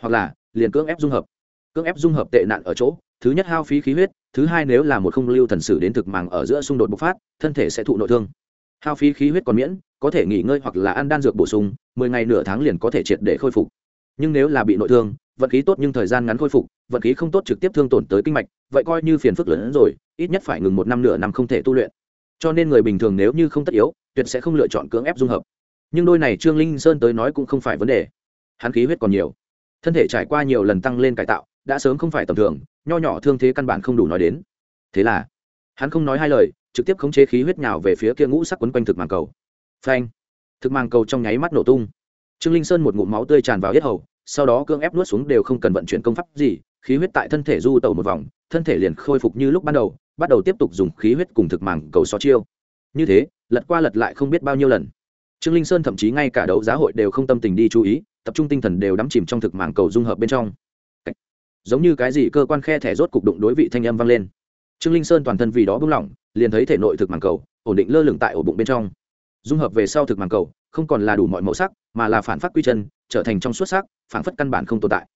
Hoặc là, liền cưỡng ép dung hợp cưỡng ép dung hợp tệ nạn ở chỗ, thứ nhất hao phí khí huyết, thứ hai nếu là một không lưu thần sử đến thực màng ở giữa xung đột bộc phát, thân thể sẽ thụ nội thương. Hao phí khí huyết còn miễn, có thể nghỉ ngơi hoặc là ăn đan dược bổ sung, mười ngày nửa tháng liền có thể triệt để khôi phục. Nhưng nếu là bị nội thương, vận khí tốt nhưng thời gian ngắn khôi phục, vận khí không tốt trực tiếp thương tổn tới kinh mạch, vậy coi như phiền phức lớn hơn rồi, ít nhất phải ngừng một năm nửa năm không thể tu luyện. Cho nên người bình thường nếu như không tất yếu, tuyệt sẽ không lựa chọn cưỡng ép dung hợp. Nhưng đôi này trương linh sơn tới nói cũng không phải vấn đề. Hắn khí huyết còn nhiều. Thân thể trải qua nhiều lần tăng lên cải tạo đã sớm không phải tầm thường, nho nhỏ thương thế căn bản không đủ nói đến. Thế là, hắn không nói hai lời, trực tiếp khống chế khí huyết nhào về phía kia ngũ sắc quấn quanh thực màng cầu. Phanh! Thực màng cầu trong nháy mắt nổ tung. Trương linh sơn một ngụm máu tươi tràn vào hết hầu, sau đó cưỡng ép nuốt xuống đều không cần vận chuyển công pháp gì, khí huyết tại thân thể du tẩu một vòng, thân thể liền khôi phục như lúc ban đầu, bắt đầu tiếp tục dùng khí huyết cùng thực màng cầu so chiêu. Như thế, lật qua lật lại không biết bao nhiêu lần. Trương linh sơn thậm chí ngay cả đấu giá hội đều không tâm tình đi chú ý, tập trung tinh thần đều đắm chìm trong thực màng cầu dung hợp bên trong giống như cái gì cơ quan khe thẻ rốt cục đụng đối vị thanh âm vang lên. Trương linh sơn toàn thân vì đó bung lỏng, liền thấy thể nội thực màng cầu, ổn định lơ lửng tại ổ bụng bên trong. Dung hợp về sau thực màng cầu, không còn là đủ mọi màu sắc, mà là phản phát quy chân, trở thành trong suốt sắc, phản phất căn bản không tồn tại.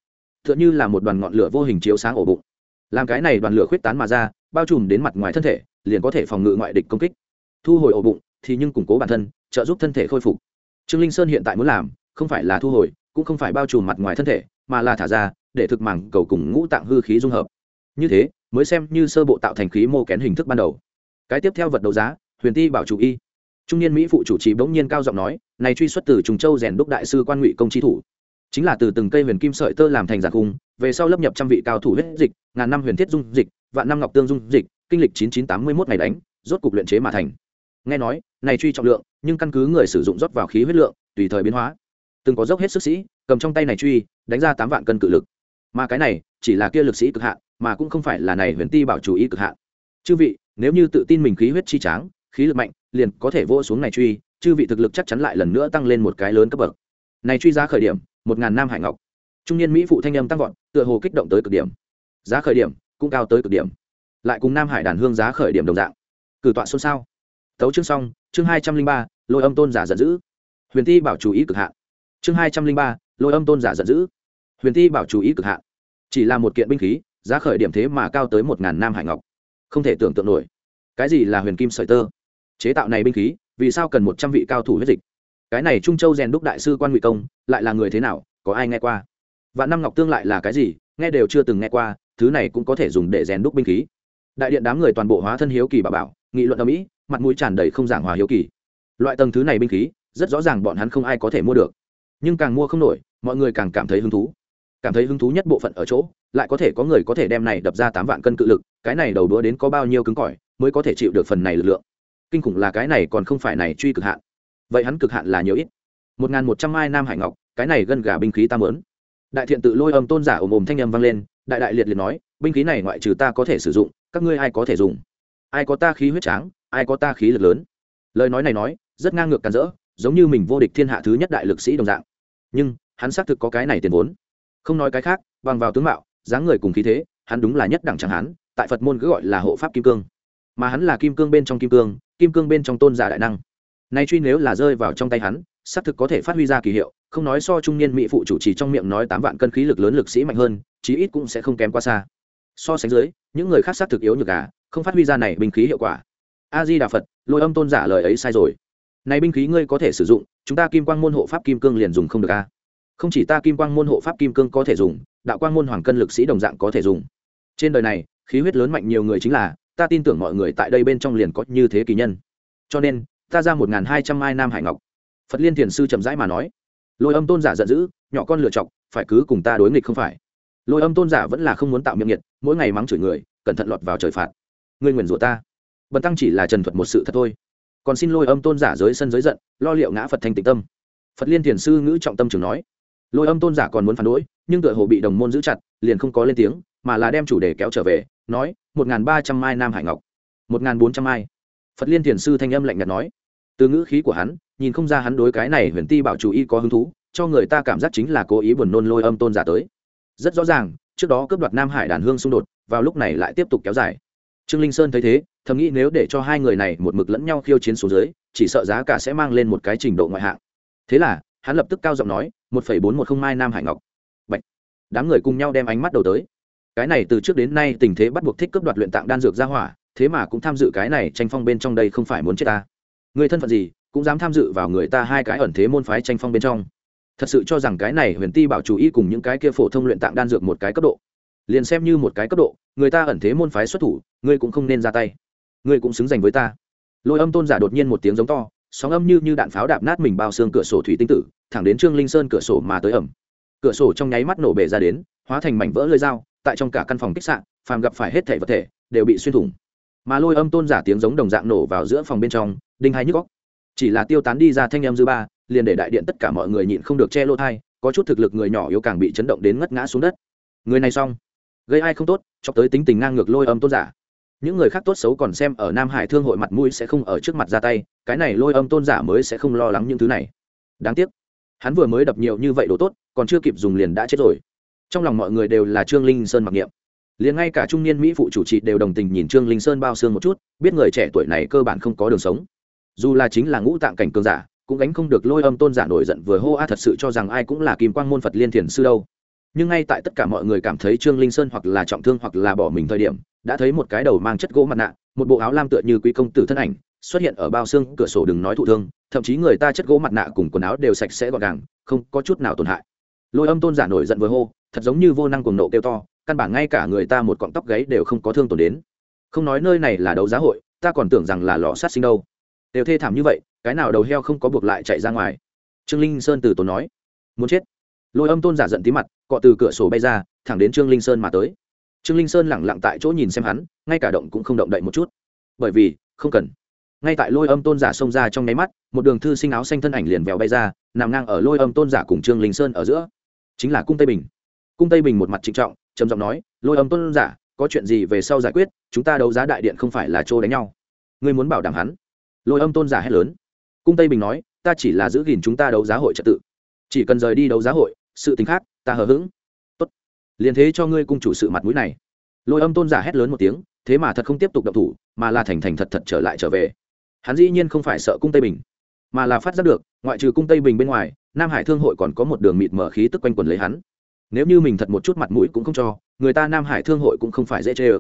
T h ư ợ n như là một đoàn ngọn lửa vô hình chiếu sáng ổ bụng. Làm cái này đoàn lửa khuyết tán mà ra, bao trùm đến mặt ngoài thân thể, liền có thể phòng ngự ngoại địch công kích. Thu hồi ổ bụng, thì nhưng củng cố bản thân, trợ giúp thân thể khôi phục. Trương linh sơn hiện tại muốn làm, không phải là thu hồi, cũng không phải bao trùm mặt ngoài thân thể, mà là thả ra để thực màng cầu cùng ngũ tạng hư khí dung hợp. Như thế, mới xem như sơ bộ tạo thành khí mô kén hình thức ban đầu. Cái tiếp theo vật đấu giá, huyền ti bảo chủ y. Trung niên mỹ phụ chủ trì bỗng nhiên cao giọng nói, này truy xuất từ trùng châu rèn đúc đại sư quan ngụy công trí thủ. Chính là từ từng cây huyền kim sợi tơ làm thành giàn cung về sau lấp nhập trăm vị cao thủ huyết dịch, ngàn năm huyền thiết dung dịch, vạn năm ngọc tương dung dịch, kinh lịch chín chín tám mươi một ngày đánh, rốt cục luyện chế mà thành. Nghe nói, này truy trọng lượng, nhưng căn cứ người sử dụng rót vào khí huyết lượng, tùy thời biến hóa. Từng có dốc hết sức sĩ, cầm trong tay này truy, đánh ra tám vạn cân cự lực mà cái này chỉ là kia lực sĩ cực hạn, mà cũng không phải là này huyền ti bảo chủ ý cực hạn. Chư vị, nếu như tự tin mình khí huyết chi tráng, khí lực mạnh, liền có thể vô xuống này truy, chư vị thực lực chắc chắn lại lần nữa tăng lên một cái lớn cấp bậc. Này truy giá khởi điểm, một ngàn nam hải ngọc. Trung niên mỹ phụ thanh âm tăng vọt, tựa hồ kích động tới cực điểm. Giá khởi điểm, cũng cao tới cực điểm. Lại cùng nam hải đàn hương giá khởi điểm đồng dạng. Cử tọa xôn xao. Tấu chương xong, chương hai trăm linh ba, lôi âm tôn giả giận dữ. Huyền ti bảo Chủ ý cực hạn. Chương hai trăm linh ba, lôi âm tôn giả giận dữ huyền ti bảo chú ý cực hạn. Chỉ là một kiện binh khí, giá khởi điểm thế mà cao tới một ngàn nam hải ngọc. Không thể tưởng tượng nổi. Cái gì là huyền kim sợi tơ? Chế tạo này binh khí, vì sao cần một trăm vị cao thủ huyết dịch? Cái này trung châu rèn đúc đại sư quan ngụy công, lại là người thế nào, có ai nghe qua? Vạn năm ngọc tương lại là cái gì, nghe đều chưa từng nghe qua, thứ này cũng có thể dùng để rèn đúc binh khí. Đại điện đám người toàn bộ hóa thân hiếu kỳ bà bảo, nghị luận ở mỹ mặt mũi tràn đầy không giảng hòa hiếu kỳ. Loại tầng thứ này binh khí, rất rõ ràng bọn hắn không ai có thể mua được. Nhưng càng mua không nổi, mọi người càng cảm thấy hứng thú cảm thấy hứng thú nhất bộ phận ở chỗ, lại có thể có người có thể đem này đập ra tám vạn cân cự lực, cái này đầu đũa đến có bao nhiêu cứng cỏi mới có thể chịu được phần này lực lượng. Kinh khủng là cái này còn không phải này truy cực hạn. Vậy hắn cực hạn là nhiều ít? Một n g h n một trăm hai nam hải ngọc, cái này gân gà binh khí ta mớn đại thiện tự lôi âm tôn giả ồm ồm thanh â m vang lên, đại đại liệt liệt nói, binh khí này ngoại trừ ta có thể sử dụng, các ngươi ai có thể dùng? Ai có ta khí huyết tráng, ai có ta khí lực lớn? Lời nói này nói, rất ngang ngược càn rỡ, giống như mình vô địch thiên hạ thứ nhất đại lực sĩ đồng dạng. Nhưng, hắn xác thực có cái này tiền vốn không nói cái khác, bằng vào tướng mạo, dáng người cùng khí thế, hắn đúng là nhất đẳng chẳng hắn tại phật môn cứ gọi là hộ pháp kim cương. Mà hắn là kim cương bên trong kim cương kim cương bên trong tôn giả đại năng. Nay truy nếu là rơi vào trong tay hắn, xác thực có thể phát huy ra kỳ hiệu, không nói so trung niên mỹ phụ chủ trì trong miệng nói tám vạn cân khí lực lớn lực sĩ mạnh hơn, chí ít cũng sẽ không kém quá xa. So sánh dưới, những người khác xác thực yếu nhược cả không phát huy ra này binh khí hiệu quả. A di đà phật, lôi âm tôn giả lời ấy sai rồi. Này binh khí ngươi có thể sử dụng, chúng ta kim quang môn hộ pháp kim cương liền dùng không được a không chỉ ta kim quang môn hộ pháp kim cương có thể dùng, đạo quang môn hoàng cân lực sĩ đồng dạng có thể dùng. Trên đời này, khí huyết lớn mạnh nhiều người chính là, ta tin tưởng mọi người tại đây bên trong liền có như thế kỳ nhân. Cho nên, ta ra một n g h n hai trăm mai nam hải ngọc. Phật liên thiền sư trầm rãi mà nói, lôi âm tôn giả giận dữ, nhỏ con lựa chọc, phải cứ cùng ta đối nghịch không phải. Lôi âm tôn giả vẫn là không muốn tạo miệng nhiệt mỗi ngày mắng chửi người, cẩn thận lọt vào trời phạt. Ngươi nguyền rủa ta. Bần tăng chỉ là trần thuật một sự thật thôi. Còn xin lôi âm tôn giả giới sân giới giận, lo liệu ngã phật thanh tịnh tâm. Phật liên thiền sư ngữ trọng tâm trường nói lôi âm tôn giả còn muốn phản đối, nhưng tựa hồ bị đồng môn giữ chặt, liền không có lên tiếng, mà là đem chủ đề kéo trở về, nói, một n g h n ba trăm mai nam hải ngọc. Một n g h n bốn trăm mai. Phật liên thiền sư thanh âm lạnh nhạt nói. Từ ngữ khí của hắn, nhìn không ra hắn đối cái này huyền ti bảo chủ y có hứng thú, cho người ta cảm giác chính là cố ý buồn nôn lôi âm tôn giả tới. Rất rõ ràng, trước đó cướp đoạt nam hải đàn hương xung đột, vào lúc này lại tiếp tục kéo dài. Trương linh sơn thấy thế, thầm nghĩ nếu để cho hai người này một mực lẫn nhau khiêu chiến xuống dưới, chỉ sợ giá cả sẽ mang lên một cái trình độ ngoại hạng. Thế là hắn lập tức cao giọng nói, một phẩy bốn một không mai nam hải ngọc. Bạch. đám người cùng nhau đem ánh mắt đầu tới. Cái này từ trước đến nay tình thế bắt buộc thích cướp đoạt luyện tạng đan dược ra hỏa, thế mà cũng tham dự cái này tranh phong bên trong đây không phải muốn chết ta. Người thân phận gì, cũng dám tham dự vào người ta hai cái ẩn thế môn phái tranh phong bên trong. Thật sự cho rằng cái này huyền ti bảo chủ ý cùng những cái kia phổ thông luyện tạng đan dược một cái cấp độ. Liền xem như một cái cấp độ, người ta ẩn thế môn phái xuất thủ, ngươi cũng không nên ra tay. Ngươi cũng xứng dành với ta. Lôi âm tôn giả đột nhiên một tiếng giống to sóng âm như như đạn pháo đạp nát mình bao xương cửa sổ thủy tinh tử, thẳng đến trương linh sơn cửa sổ mà tới ẩm. Cửa sổ trong nháy mắt nổ bể ra đến, hóa thành mảnh vỡ lơi dao, tại trong cả căn phòng kích sạn phàm gặp phải hết thể vật thể, đều bị xuyên thủng. Mà lôi âm tôn giả tiếng giống đồng dạng nổ vào giữa phòng bên trong, đinh hai nhức góc chỉ là tiêu tán đi ra thanh em dư ba, liền để đại điện tất cả mọi người nhịn không được che lỗ thai, có chút thực lực người nhỏ yếu càng bị chấn động đến ngất ngã xuống đất. Người này xong. Gây ai không tốt cho tới tính tình ngang ngược lôi âm tôn giả những người khác tốt xấu còn xem ở nam hải thương hội mặt mũi sẽ không ở trước mặt ra tay, cái này lôi âm tôn giả mới sẽ không lo lắng những thứ này. Đáng tiếc, hắn vừa mới đập nhiều như vậy đồ tốt, còn chưa kịp dùng liền đã chết rồi. Trong lòng mọi người đều là trương linh sơn mặc niệm. Liền ngay cả trung niên mỹ phụ chủ trị đều đồng tình nhìn trương linh sơn bao xương một chút, biết người trẻ tuổi này cơ bản không có đường sống. Dù là chính là ngũ tạng cảnh cường giả, cũng gánh không được lôi âm tôn giả nổi giận vừa hô a thật sự cho rằng ai cũng là kim quang môn phật liên thiền sư đâu nhưng ngay tại tất cả mọi người cảm thấy trương linh sơn hoặc là trọng thương hoặc là bỏ mình thời điểm, đã thấy một cái đầu mang chất gỗ mặt nạ, một bộ áo lam tựa như quý công tử thân ảnh, xuất hiện ở bao xương, cửa sổ đừng nói thụ thương, thậm chí người ta chất gỗ mặt nạ cùng quần áo đều sạch sẽ gọn gàng, không có chút nào tổn hại. Lôi âm tôn giả nổi giận với hô, thật giống như vô năng cuồng nộ kêu to, căn bản ngay cả người ta một cọng tóc gáy đều không có thương tổn đến. Không nói nơi này là đấu giá hội, ta còn tưởng rằng là lò sát sinh đâu. Đều thê thảm như vậy, cái nào đầu heo không có buộc lại chạy ra ngoài? Trương linh sơn từ tốn nói, muốn chết. Lôi âm tôn giả giận tí mặt cọ từ cửa sổ bay ra, thẳng đến trương linh sơn mà tới. Trương linh sơn lẳng lặng tại chỗ nhìn xem hắn, ngay cả động cũng không động đậy một chút. Bởi vì, không cần. Ngay tại lôi âm tôn giả xông ra trong nháy mắt, một đường thư sinh áo xanh thân ảnh liền vèo bay ra, nằm ngang ở lôi âm tôn giả cùng trương linh sơn ở giữa. Chính là cung tây bình. Cung tây bình một mặt trịnh trọng, trầm giọng nói, lôi âm tôn giả, có chuyện gì về sau giải quyết, chúng ta đấu giá đại điện không phải là chỗ đánh nhau. Ngươi muốn bảo đảm hắn? Lôi âm tôn giả hét lớn. Cung tây bình nói, ta chỉ là giữ gìn chúng ta đấu giá hội trật tự. Chỉ cần rời đi đấu giá hội, sự tính khác ta hờ hững. Tốt. Liền thế cho ngươi cung chủ sự mặt mũi này. Lôi âm tôn giả hét lớn một tiếng, thế mà thật không tiếp tục động thủ, mà là thành thành thật thật trở lại trở về. Hắn dĩ nhiên không phải sợ cung tây bình, mà là phát giác được, ngoại trừ cung tây bình bên ngoài, nam hải thương hội còn có một đường mịt mở khí tức quanh quần lấy hắn. Nếu như mình thật một chút mặt mũi cũng không cho, người ta nam hải thương hội cũng không phải dễ chê ơ.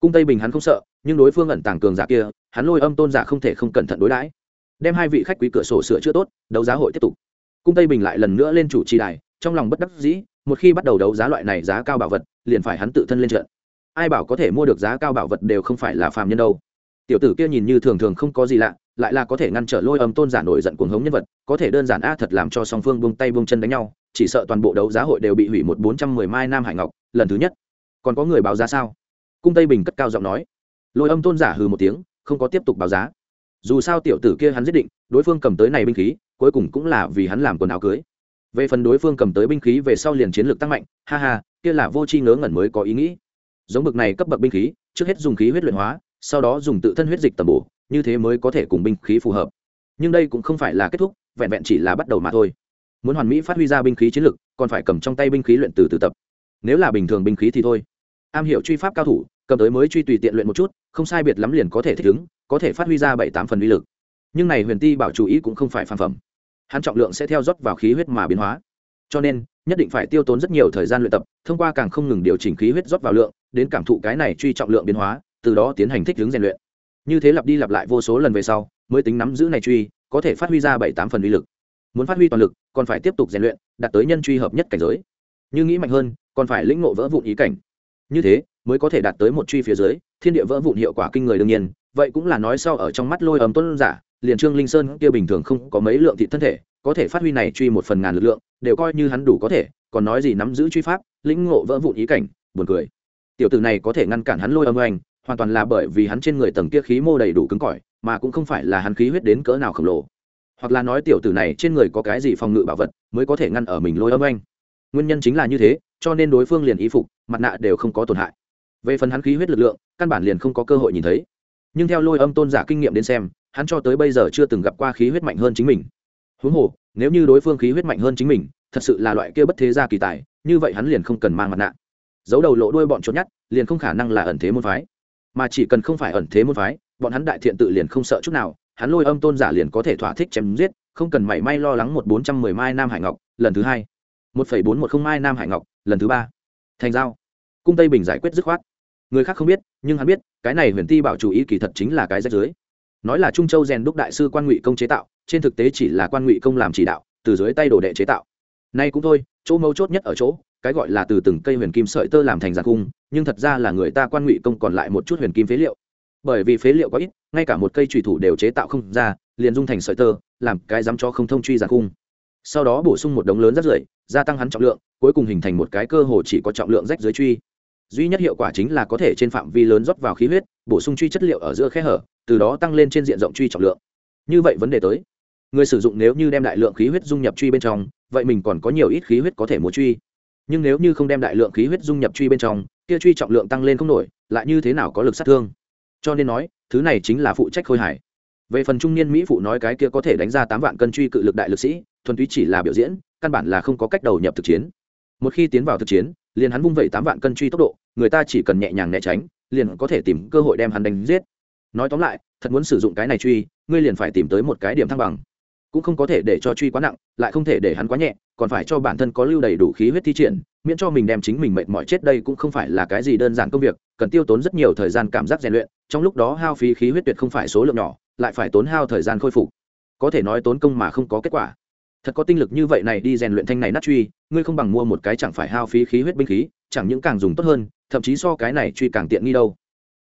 Cung tây bình hắn không sợ, nhưng đối phương ẩn tàng cường giả kia, hắn lôi âm tôn giả không thể không cẩn thận đối đãi. Đem hai vị khách quý cửa sổ sửa chữa tốt, đấu giá hội tiếp tục. Cung tây bình lại lần nữa lên chủ trì đài trong lòng bất đắc dĩ, một khi bắt đầu đấu giá loại này giá cao bảo vật, liền phải hắn tự thân lên trận. Ai bảo có thể mua được giá cao bảo vật đều không phải là phàm nhân đâu. Tiểu tử kia nhìn như thường thường không có gì lạ, lại là có thể ngăn trở lôi âm tôn giả nổi giận cuồng hống nhân vật, có thể đơn giản a thật làm cho song phương buông tay buông chân đánh nhau, chỉ sợ toàn bộ đấu giá hội đều bị hủy một bốn trăm mười mai nam hải ngọc, lần thứ nhất. Còn có người báo giá sao? Cung tây bình cất cao giọng nói. Lôi âm tôn giả hừ một tiếng, không có tiếp tục báo giá. Dù sao tiểu tử kia hắn giết định, đối phương cầm tới này binh khí, cuối cùng cũng là vì hắn làm quần áo cưới về phần đối phương cầm tới binh khí về sau liền chiến lược tăng mạnh ha ha kia là vô tri ngớ ngẩn mới có ý nghĩ. Giống bực này cấp bậc binh khí trước hết dùng khí huyết luyện hóa sau đó dùng tự thân huyết dịch tầm bổ như thế mới có thể cùng binh khí phù hợp. Nhưng đây cũng không phải là kết thúc vẹn vẹn chỉ là bắt đầu mà thôi. Muốn hoàn mỹ phát huy ra binh khí chiến lược, còn phải cầm trong tay binh khí luyện từ từ tập. Nếu là bình thường binh khí thì thôi. Am hiểu truy pháp cao thủ cầm tới mới truy tùy tiện luyện một chút không sai biệt lắm liền có thể thích ứng có thể phát huy ra bảy tám phần uy lực. Nhưng này huyền ti bảo chủ ý cũng không phải phản phẩm hắn trọng lượng sẽ theo rót vào khí huyết mà biến hóa. Cho nên, nhất định phải tiêu tốn rất nhiều thời gian luyện tập, thông qua càng không ngừng điều chỉnh khí huyết rót vào lượng, đến cảm thụ cái này truy trọng lượng biến hóa, từ đó tiến hành thích hướng rèn luyện. Như thế lặp đi lặp lại vô số lần về sau, mới tính nắm giữ này truy, có thể phát huy ra bảy tám phần uy lực. Muốn phát huy toàn lực, còn phải tiếp tục rèn luyện, đạt tới nhân truy hợp nhất cảnh giới. Như nghĩ mạnh hơn, còn phải lĩnh ngộ vỡ vụn ý cảnh. Như thế, mới có thể đạt tới một truy phía dưới, thiên địa vỡ vụn hiệu quả kinh người đương nhiên, vậy cũng là nói sau ở trong mắt lôi ấm tuân giả liền trương linh sơn kia bình thường không có mấy lượng thị thân thể, có thể phát huy này truy một phần ngàn lực lượng, đều coi như hắn đủ có thể, còn nói gì nắm giữ truy pháp, lĩnh ngộ vỡ vụn ý cảnh, buồn cười. Tiểu tử này có thể ngăn cản hắn lôi âm oanh, hoàn toàn là bởi vì hắn trên người tầng kia khí mô đầy đủ cứng cỏi, mà cũng không phải là hắn khí huyết đến cỡ nào khổng lồ. Hoặc là nói tiểu tử này trên người có cái gì phòng ngự bảo vật, mới có thể ngăn ở mình lôi âm oanh. Nguyên nhân chính là như thế, cho nên đối phương liền y phục, mặt nạ đều không có tổn hại. Về phần hắn khí huyết lực lượng, căn bản liền không có cơ hội nhìn thấy. Nhưng theo lôi âm tôn giả kinh nghiệm đến xem hắn cho tới bây giờ chưa từng gặp qua khí huyết mạnh hơn chính mình. Huống hồ, nếu như đối phương khí huyết mạnh hơn chính mình, thật sự là loại kia bất thế gia kỳ tài, như vậy hắn liền không cần mang mặt nạ. Giấu đầu lộ đuôi bọn trốn nhát liền không khả năng là ẩn thế môn phái. Mà chỉ cần không phải ẩn thế môn phái, bọn hắn đại thiện tự liền không sợ chút nào, hắn lôi âm tôn giả liền có thể thỏa thích chém giết, không cần mảy may lo lắng một bốn trăm mười mai nam hải ngọc, lần thứ hai. Một phẩy bốn một không mai nam hải ngọc, lần thứ ba. Thành giao. Cung tây bình giải quyết dứt khoát. Người khác không biết, nhưng hắn biết, cái này huyền ti bảo chủ ý kỳ thật chính là cái rách dưới nói là trung châu rèn đúc đại sư quan ngụy công chế tạo, trên thực tế chỉ là quan ngụy công làm chỉ đạo, từ dưới tay đồ đệ chế tạo. Nay cũng thôi, chỗ mấu chốt nhất ở chỗ, cái gọi là từ từng cây huyền kim sợi tơ làm thành giàn cung nhưng thật ra là người ta quan ngụy công còn lại một chút huyền kim phế liệu. Bởi vì phế liệu có ít, ngay cả một cây trùy thủ đều chế tạo không ra, liền dung thành sợi tơ, làm cái dám cho không thông truy giàn cung sau đó bổ sung một đống lớn rất rưởi, gia tăng hắn trọng lượng, cuối cùng hình thành một cái cơ hồ chỉ có trọng lượng rách dưới truy duy nhất hiệu quả chính là có thể trên phạm vi lớn rót vào khí huyết, bổ sung truy chất liệu ở giữa khe hở, từ đó tăng lên trên diện rộng truy trọng lượng. Như vậy vấn đề tới. Người sử dụng nếu như đem đại lượng khí huyết dung nhập truy bên trong, vậy mình còn có nhiều ít khí huyết có thể múa truy. Nhưng nếu như không đem đại lượng khí huyết dung nhập truy bên trong, kia truy trọng lượng tăng lên không nổi, lại như thế nào có lực sát thương? Cho nên nói, thứ này chính là phụ trách khôi hải về phần trung niên mỹ phụ nói cái kia có thể đánh ra tám vạn cân truy cự lực đại lực sĩ, thuần túy chỉ là biểu diễn, căn bản là không có cách đầu nhập thực chiến. Một khi tiến vào thực chiến liền hắn vung vẩy tám vạn cân truy tốc độ, người ta chỉ cần nhẹ nhàng né tránh, liền có thể tìm cơ hội đem hắn đánh giết. Nói tóm lại, thật muốn sử dụng cái này truy, ngươi liền phải tìm tới một cái điểm thăng bằng. Cũng không có thể để cho truy quá nặng, lại không thể để hắn quá nhẹ, còn phải cho bản thân có lưu đầy đủ khí huyết thi triển, miễn cho mình đem chính mình mệt mỏi chết đây cũng không phải là cái gì đơn giản công việc, cần tiêu tốn rất nhiều thời gian cảm giác rèn luyện, trong lúc đó hao phí khí huyết tuyệt không phải số lượng nhỏ, lại phải tốn hao thời gian khôi phục. Có thể nói tốn công mà không có kết quả thật có tinh lực như vậy này đi rèn luyện thanh này nát truy, ngươi không bằng mua một cái chẳng phải hao phí khí huyết binh khí, chẳng những càng dùng tốt hơn, thậm chí so cái này truy càng tiện nghi đâu.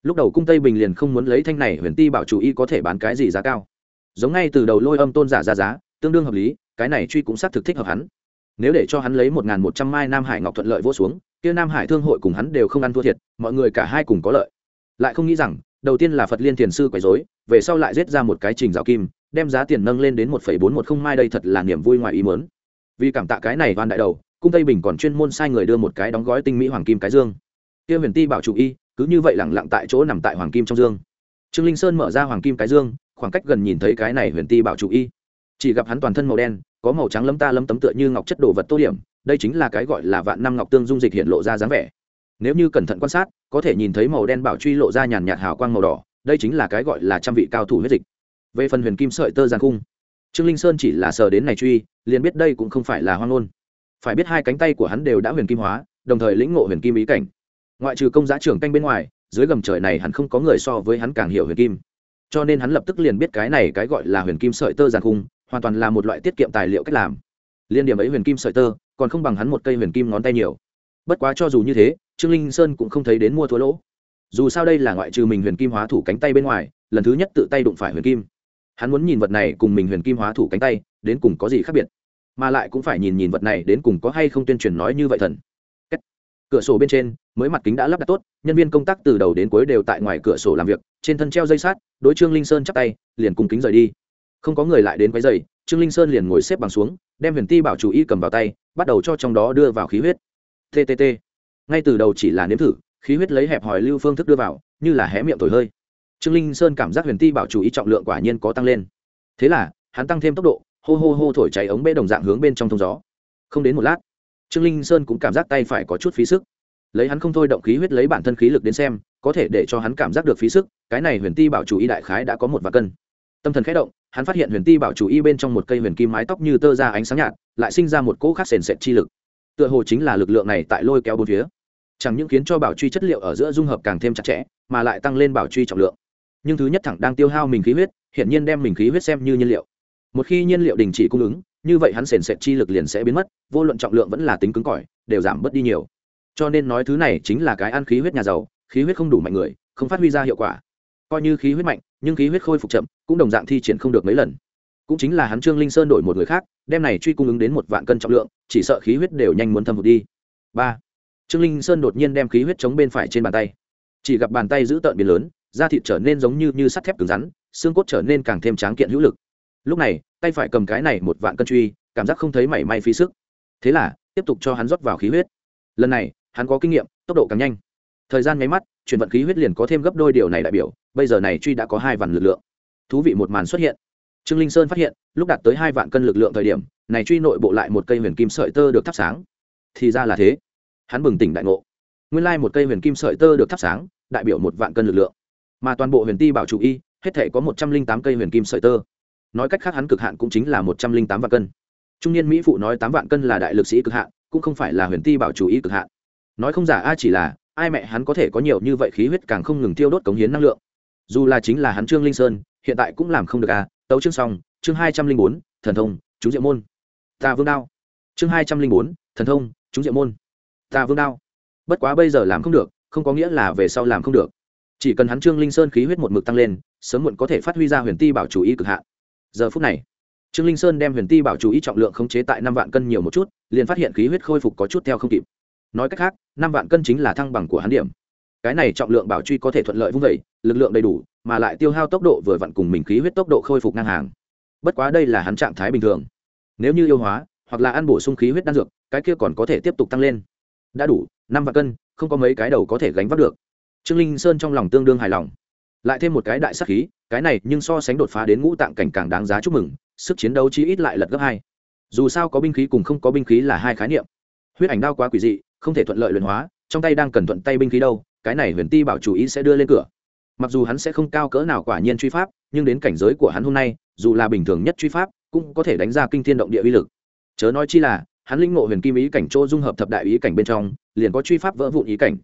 Lúc đầu cung tây bình liền không muốn lấy thanh này huyền ti bảo chủ y có thể bán cái gì giá cao. Giống ngay từ đầu lôi âm tôn giả ra giá, tương đương hợp lý, cái này truy cũng xác thực thích hợp hắn. Nếu để cho hắn lấy một một trăm mai nam hải ngọc thuận lợi vô xuống, kia nam hải thương hội cùng hắn đều không ăn thua thiệt, mọi người cả hai cùng có lợi. Lại không nghĩ rằng, đầu tiên là phật liên thiền sư quấy dối về sau lại giết ra một cái trình rào kim đem giá tiền nâng lên đến một bốn một không mai đây thật là niềm vui ngoài ý mớn vì cảm tạ cái này van đại đầu, cung tây bình còn chuyên môn sai người đưa một cái đóng gói tinh mỹ hoàng kim cái dương. Kia huyền ti bảo chủ y, cứ như vậy lẳng lặng tại chỗ nằm tại hoàng kim trong dương. Trương linh sơn mở ra hoàng kim cái dương, khoảng cách gần nhìn thấy cái này huyền ti bảo chủ y. Chỉ gặp hắn toàn thân màu đen, có màu trắng lấm ta lấm tấm tựa như ngọc chất đồ vật tô điểm, đây chính là cái gọi là vạn năm ngọc tương dung dịch hiện lộ ra dáng vẻ. Nếu như cẩn thận quan sát, có thể nhìn thấy màu đen bảo truy lộ ra nhàn nhạt hào quang màu đỏ, đây chính là cái gọi là trăm vị cao thủ huyết dịch về phần huyền kim sợi tơ giàn cung trương linh sơn chỉ là sờ đến này truy, liền biết đây cũng không phải là hoang ngôn. Phải biết hai cánh tay của hắn đều đã huyền kim hóa, đồng thời lĩnh ngộ huyền kim ý cảnh. Ngoại trừ công giá trưởng canh bên ngoài, dưới gầm trời này hắn không có người so với hắn càng hiểu huyền kim. Cho nên hắn lập tức liền biết cái này cái gọi là huyền kim sợi tơ giàn khung, hoàn toàn là một loại tiết kiệm tài liệu cách làm. Liên điểm ấy huyền kim sợi tơ, còn không bằng hắn một cây huyền kim ngón tay nhiều. Bất quá cho dù như thế, trương linh sơn cũng không thấy đến mua thua lỗ. Dù sao đây là ngoại trừ mình huyền kim hóa thủ cánh tay bên ngoài, lần thứ nhất tự tay đụng phải huyền kim hắn muốn nhìn vật này cùng mình huyền kim hóa thủ cánh tay, đến cùng có gì khác biệt? Mà lại cũng phải nhìn nhìn vật này đến cùng có hay không tuyên truyền nói như vậy thần. Cửa sổ bên trên, mới mặt kính đã lắp đặt tốt, nhân viên công tác từ đầu đến cuối đều tại ngoài cửa sổ làm việc, trên thân treo dây sát đối trương linh sơn chắp tay, liền cùng kính rời đi. Không có người lại đến quấy giày trương linh sơn liền ngồi xếp bằng xuống, đem huyền ti bảo chủ y cầm vào tay, bắt đầu cho trong đó đưa vào khí huyết. Tt ngay từ đầu chỉ là nếm thử, khí huyết lấy hẹp hòi lưu phương thức đưa vào, như là hé miệng thổi hơi trương linh sơn cảm giác huyền ti bảo chủ y trọng lượng quả nhiên có tăng lên. Thế là, hắn tăng thêm tốc độ, hô hô hô thổi cháy ống bê đồng dạng hướng bên trong thông gió. Không đến một lát, trương linh sơn cũng cảm giác tay phải có chút phí sức. Lấy hắn không thôi động khí huyết lấy bản thân khí lực đến xem, có thể để cho hắn cảm giác được phí sức, cái này huyền ti bảo chủ y đại khái đã có một vạt cân. Tâm thần khẽ động, hắn phát hiện huyền ti bảo chủ y bên trong một cây huyền kim mái tóc như tơ ra ánh sáng nhạt, lại sinh ra một cỗ khác sền sệt chi lực. Tựa hồ chính là lực lượng này tại lôi kéo bốn phía. Chẳng những khiến cho bảo truy chất liệu ở giữa dung hợp càng thêm chặt chẽ, mà lại tăng lên bảo truy trọng lượng nhưng thứ nhất thẳng đang tiêu hao mình khí huyết hiện nhiên đem mình khí huyết xem như nhiên liệu. Một khi nhiên liệu đình chỉ cung ứng, như vậy hắn sền sệt chi lực liền sẽ biến mất, vô luận trọng lượng vẫn là tính cứng cỏi, đều giảm bớt đi nhiều. Cho nên nói thứ này chính là cái ăn khí huyết nhà giàu, khí huyết không đủ mạnh người, không phát huy ra hiệu quả. Coi như khí huyết mạnh, nhưng khí huyết khôi phục chậm, cũng đồng dạng thi triển không được mấy lần. Cũng chính là hắn trương linh sơn đổi một người khác, đem này truy cung ứng đến một vạn cân trọng lượng, chỉ sợ khí huyết đều nhanh muốn thâm hụt đi. Ba. Trương linh sơn đột nhiên đem khí huyết chống bên phải trên bàn tay. Chỉ gặp bàn tay giữ tợn biến lớn da thịt trở nên giống như như sắt thép cứng rắn, xương cốt trở nên càng thêm tráng kiện hữu lực. Lúc này, tay phải cầm cái này một vạn cân truy, cảm giác không thấy mảy may phí sức. Thế là, tiếp tục cho hắn rót vào khí huyết. Lần này, hắn có kinh nghiệm, tốc độ càng nhanh. Thời gian nháy mắt, chuyển vận khí huyết liền có thêm gấp đôi điều này đại biểu, bây giờ này truy đã có hai vạn lực lượng. Thú vị một màn xuất hiện. Trương linh sơn phát hiện, lúc đạt tới hai vạn cân lực lượng thời điểm, này truy nội bộ lại một cây huyền kim sợi tơ được thắp sáng. Thì ra là thế. Hắn bừng tỉnh đại ngộ. Nguyên lai một cây huyền kim sợi tơ được thắp sáng, đại biểu một vạn cân lực lượng mà toàn bộ huyền ti bảo chủ y, hết thể có một trăm linh tám cây huyền kim sợi tơ. Nói cách khác hắn cực hạn cũng chính là một trăm linh tám vạn cân. Trung niên mỹ phụ nói tám vạn cân là đại lực sĩ cực hạn, cũng không phải là huyền ti bảo chủ y cực hạn. Nói không giả a chỉ là, ai mẹ hắn có thể có nhiều như vậy khí huyết càng không ngừng tiêu đốt cống hiến năng lượng. Dù là chính là hắn trương linh sơn, hiện tại cũng làm không được à tấu chương xong, chương hai trăm linh bốn, thần thông chú diệu môn. Ta vương đao. Chương hai trăm linh bốn, thần thông chú diệu môn. Ta vương đao. Bất quá bây giờ làm không được, không có nghĩa là về sau làm không được chỉ cần hắn trương linh sơn khí huyết một mực tăng lên, sớm muộn có thể phát huy ra huyền ti bảo chủ ý cực hạn. Giờ phút này, trương linh sơn đem huyền ti bảo chủ ý trọng lượng khống chế tại năm vạn cân nhiều một chút, liền phát hiện khí huyết khôi phục có chút theo không kịp. Nói cách khác, năm vạn cân chính là thăng bằng của hắn điểm. Cái này trọng lượng bảo truy có thể thuận lợi vung vẩy lực lượng đầy đủ, mà lại tiêu hao tốc độ vừa vặn cùng mình khí huyết tốc độ khôi phục ngang hàng. Bất quá đây là hắn trạng thái bình thường. Nếu như yêu hóa, hoặc là ăn bổ sung khí huyết đan dược, cái kia còn có thể tiếp tục tăng lên. Đã đủ, năm vạn cân, không có mấy cái đầu có thể gánh vác được trương linh sơn trong lòng tương đương hài lòng. Lại thêm một cái đại sắc khí, cái này nhưng so sánh đột phá đến ngũ tạng cảnh càng đáng giá chúc mừng, sức chiến đấu chi ít lại lật gấp hai. Dù sao có binh khí cùng không có binh khí là hai khái niệm. Huyết ảnh đao quá quỷ dị, không thể thuận lợi luyện hóa, trong tay đang cần thuận tay binh khí đâu, cái này huyền ti bảo chủ ý sẽ đưa lên cửa. Mặc dù hắn sẽ không cao cỡ nào quả nhiên truy pháp, nhưng đến cảnh giới của hắn hôm nay, dù là bình thường nhất truy pháp, cũng có thể đánh ra kinh thiên động địa uy lực. Chớ nói chi là, hắn linh ngộ huyền kim ý cảnh chỗ dung hợp thập đại ý cảnh bên trong, liền có truy pháp vỡ vụn ý cảnh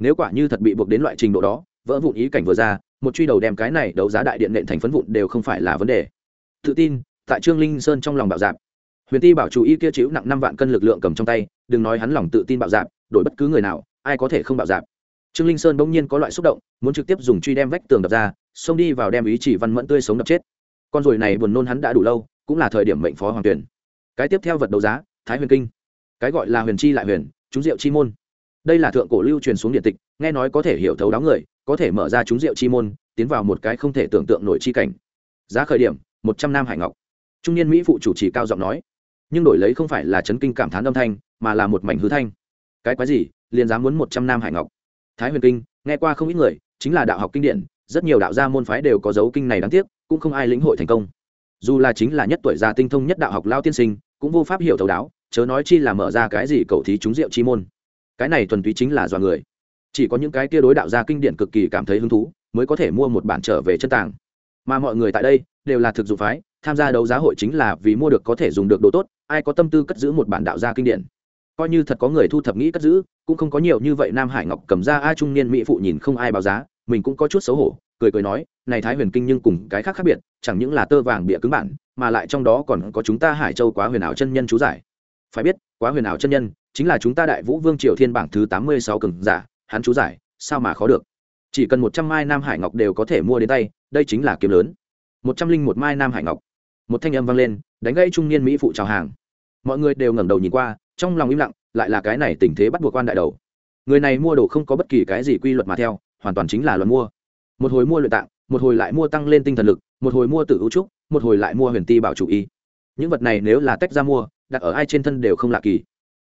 nếu quả như thật bị buộc đến loại trình độ đó, vỡ vụn ý cảnh vừa ra, một truy đầu đem cái này đấu giá đại điện nện thành phấn vụn đều không phải là vấn đề. Tự tin, tại trương linh sơn trong lòng bảo dạp huyền ti bảo chủ y kia chịu nặng năm vạn cân lực lượng cầm trong tay, đừng nói hắn lòng tự tin bảo dạp đổi bất cứ người nào, ai có thể không bảo dạp trương linh sơn bỗng nhiên có loại xúc động, muốn trực tiếp dùng truy đem vách tường đập ra, xông đi vào đem ý chỉ văn mẫn tươi sống đập chết. Con ruồi này buồn nôn hắn đã đủ lâu, cũng là thời điểm mệnh phó hoàng tuyển. Cái tiếp theo vật đấu giá, thái huyền kinh. Cái gọi là huyền chi lại huyền, chúng diệu chi môn đây là thượng cổ lưu truyền xuống điện tịch, nghe nói có thể hiểu thấu đáo người, có thể mở ra chúng diệu chi môn, tiến vào một cái không thể tưởng tượng nổi chi cảnh. Giá khởi điểm, một trăm nam hải ngọc. Trung niên mỹ phụ chủ trì cao giọng nói. Nhưng đổi lấy không phải là chấn kinh cảm thán âm thanh, mà là một mảnh hư thanh. Cái quái gì, liền dám muốn một trăm nam hải ngọc? Thái huyền kinh, nghe qua không ít người, chính là đạo học kinh điển, rất nhiều đạo gia môn phái đều có dấu kinh này đáng tiếc, cũng không ai lĩnh hội thành công. Dù là chính là nhất tuổi già tinh thông nhất đạo học lao tiên sinh, cũng vô pháp hiểu thấu đáo, chớ nói chi là mở ra cái gì cầu thí chúng rượu chi môn cái này thuần túy chính là dọa người. Chỉ có những cái kia đối đạo gia kinh điển cực kỳ cảm thấy hứng thú, mới có thể mua một bản trở về chân tàng. Mà mọi người tại đây đều là thực dụng phái, tham gia đấu giá hội chính là vì mua được có thể dùng được đồ tốt, ai có tâm tư cất giữ một bản đạo gia kinh điển. Coi như thật có người thu thập nghĩ cất giữ, cũng không có nhiều như vậy nam hải ngọc cầm ra a trung niên mỹ phụ nhìn không ai báo giá, mình cũng có chút xấu hổ, cười cười nói, này thái huyền kinh nhưng cùng cái khác khác biệt, chẳng những là tơ vàng bịa cứng bản, mà lại trong đó còn có chúng ta hải châu quá huyền ảo chân nhân chú giải. Phải biết, quá huyền ảo chân nhân chính là chúng ta đại vũ vương triều thiên bảng thứ tám mươi sáu cường giả, hắn chú giải, sao mà khó được? Chỉ cần một trăm mai nam hải ngọc đều có thể mua đến tay, đây chính là kiếm lớn. một trăm linh một mai nam hải ngọc. Một thanh âm vang lên, đánh gãy trung niên mỹ phụ chào hàng. Mọi người đều ngẩng đầu nhìn qua, trong lòng im lặng, lại là cái này tình thế bắt buộc quan đại đầu. Người này mua đồ không có bất kỳ cái gì quy luật mà theo, hoàn toàn chính là luận mua. Một hồi mua luyện tạng, một hồi lại mua tăng lên tinh thần lực, một hồi mua tự ưu trúc, một hồi lại mua huyền ti bảo chủ y. Những vật này nếu là tách ra mua, đặt ở ai trên thân đều không lạ kỳ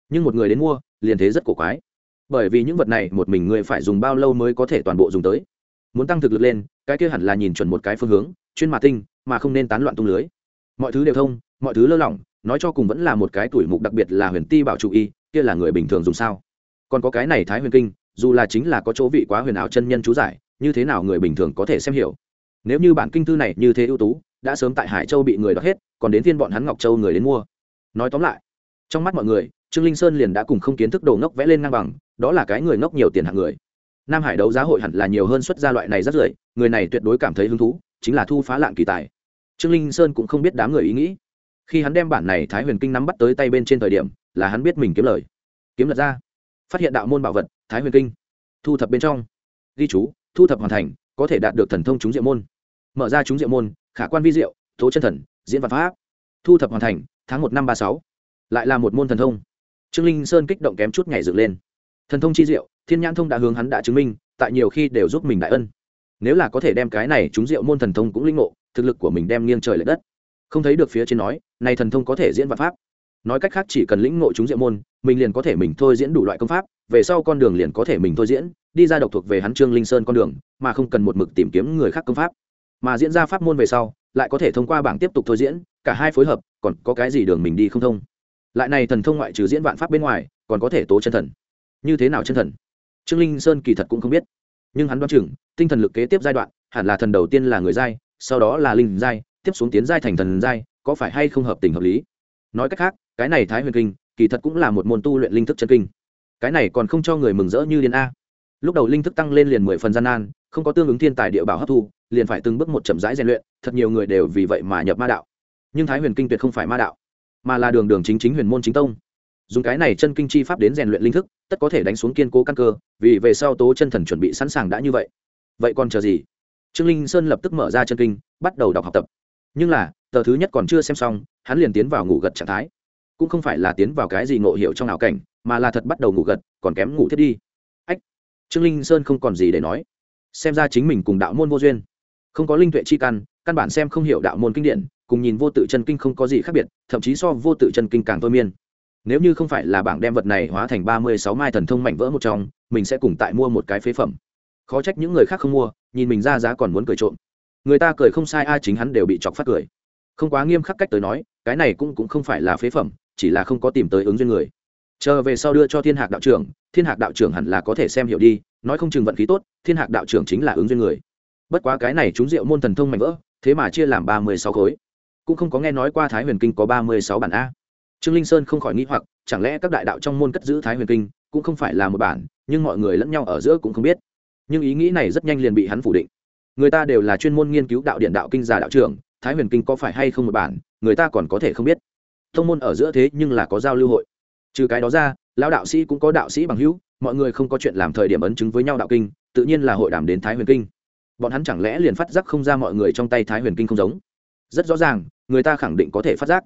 nhưng một người đến mua, liền thế rất cổ quái. Bởi vì những vật này một mình người phải dùng bao lâu mới có thể toàn bộ dùng tới. Muốn tăng thực lực lên, cái kia hẳn là nhìn chuẩn một cái phương hướng, chuyên mà tinh, mà không nên tán loạn tung lưới. Mọi thứ đều thông, mọi thứ lơ lỏng, nói cho cùng vẫn là một cái tuổi mục đặc biệt là huyền ti bảo Trụ y, kia là người bình thường dùng sao? Còn có cái này thái huyền kinh, dù là chính là có chỗ vị quá huyền ảo chân nhân chú giải, như thế nào người bình thường có thể xem hiểu? Nếu như bản kinh thư này như thế ưu tú, đã sớm tại hải châu bị người đọc hết, còn đến thiên bọn hắn ngọc châu người đến mua. Nói tóm lại, trong mắt mọi người trương linh sơn liền đã cùng không kiến thức đồ ngốc vẽ lên ngang bằng, đó là cái người ngốc nhiều tiền hạng người. Nam hải đấu giá hội hẳn là nhiều hơn xuất gia loại này rất rưỡi người này tuyệt đối cảm thấy hứng thú, chính là thu phá lạng kỳ tài. Trương linh sơn cũng không biết đám người ý nghĩ. Khi hắn đem bản này thái huyền kinh nắm bắt tới tay bên trên thời điểm, là hắn biết mình kiếm lời. Kiếm lật ra. Phát hiện đạo môn bảo vật, thái huyền kinh. Thu thập bên trong. Ghi chú, thu thập hoàn thành, có thể đạt được thần thông chúng diệu môn. Mở ra chúng diệu môn, khả quan vi diệu, tố chân thần, diễn văn pháp. Thu thập hoàn thành, tháng một năm ba sáu. Lại là một môn thần thông trương linh sơn kích động kém chút nhảy dựng lên. Thần thông chi diệu, thiên nhãn thông đã hướng hắn đã chứng minh, tại nhiều khi đều giúp mình đại ân. Nếu là có thể đem cái này chúng diệu môn thần thông cũng linh ngộ, thực lực của mình đem nghiêng trời l ệ đất. Không thấy được phía trên nói, này thần thông có thể diễn vạn pháp. Nói cách khác chỉ cần lĩnh ngộ chúng diệu môn, mình liền có thể mình thôi diễn đủ loại công pháp, về sau con đường liền có thể mình thôi diễn, đi ra độc thuộc về hắn trương linh sơn con đường, mà không cần một mực tìm kiếm người khác công pháp. Mà diễn ra pháp môn về sau, lại có thể thông qua bảng tiếp tục thôi diễn, cả hai phối hợp, còn có cái gì đường mình đi không thông lại này thần thông ngoại trừ diễn vạn pháp bên ngoài, còn có thể tố chân thần. Như thế nào chân thần? Trương linh sơn kỳ thật cũng không biết. Nhưng hắn đoán chừng, tinh thần lực kế tiếp giai đoạn, hẳn là thần đầu tiên là người giai, sau đó là linh giai, tiếp xuống tiến giai thành thần giai, có phải hay không hợp tình hợp lý? Nói cách khác, cái này thái huyền kinh, kỳ thật cũng là một môn tu luyện linh thức chân kinh. Cái này còn không cho người mừng rỡ như điên a. Lúc đầu linh thức tăng lên liền mười phần gian nan, không có tương ứng thiên tài địa bảo hấp thu, liền phải từng bước một chậm rãi rèn luyện, thật nhiều người đều vì vậy mà nhập ma đạo. Nhưng thái huyền kinh tuyệt không phải ma đạo mà là đường đường chính chính huyền môn chính tông. Dùng cái này chân kinh chi pháp đến rèn luyện linh thức, tất có thể đánh xuống kiên cố căn cơ, vì về sau tố chân thần chuẩn bị sẵn sàng đã như vậy. Vậy còn chờ gì? Trương linh sơn lập tức mở ra chân kinh, bắt đầu đọc học tập. Nhưng là, tờ thứ nhất còn chưa xem xong, hắn liền tiến vào ngủ gật trạng thái. Cũng không phải là tiến vào cái gì ngộ hiểu trong ảo cảnh, mà là thật bắt đầu ngủ gật, còn kém ngủ thiết đi. Ách, trương linh sơn không còn gì để nói. Xem ra chính mình cùng đạo môn vô duyên không có linh tuệ chi căn căn bản xem không hiểu đạo môn kinh điển, cùng nhìn vô tự chân kinh không có gì khác biệt, thậm chí so vô tự chân kinh càng thôi miên. Nếu như không phải là bảng đem vật này hóa thành ba mươi sáu mai thần thông mảnh vỡ một trong, mình sẽ cùng tại mua một cái phế phẩm. Khó trách những người khác không mua, nhìn mình ra giá còn muốn cười trộm. Người ta cười không sai ai chính hắn đều bị chọc phát cười. Không quá nghiêm khắc cách tới nói, cái này cũng cũng không phải là phế phẩm, chỉ là không có tìm tới ứng duyên người. Chờ về sau đưa cho thiên hạc đạo trưởng, thiên hạc đạo trưởng hẳn là có thể xem hiểu đi, nói không chừng vận khí tốt, thiên hạc đạo trưởng chính là ứng duyên người bất quá cái này chúng rượu môn thần thông mạnh vỡ, thế mà chia làm ba mươi sáu khối. Cũng không có nghe nói qua thái huyền kinh có ba mươi sáu bản a. Trương linh sơn không khỏi nghĩ hoặc, chẳng lẽ các đại đạo trong môn cất giữ thái huyền kinh cũng không phải là một bản, nhưng mọi người lẫn nhau ở giữa cũng không biết. Nhưng ý nghĩ này rất nhanh liền bị hắn phủ định. Người ta đều là chuyên môn nghiên cứu đạo điện đạo kinh già đạo trưởng, thái huyền kinh có phải hay không một bản, người ta còn có thể không biết. Thông môn ở giữa thế nhưng là có giao lưu hội. Trừ cái đó ra, lão đạo sĩ cũng có đạo sĩ bằng hữu, mọi người không có chuyện làm thời điểm ấn chứng với nhau đạo kinh, tự nhiên là hội đàm đến thái huyền kinh bọn hắn chẳng lẽ liền phát giác không ra mọi người trong tay thái huyền kinh không giống? Rất rõ ràng, người ta khẳng định có thể phát giác.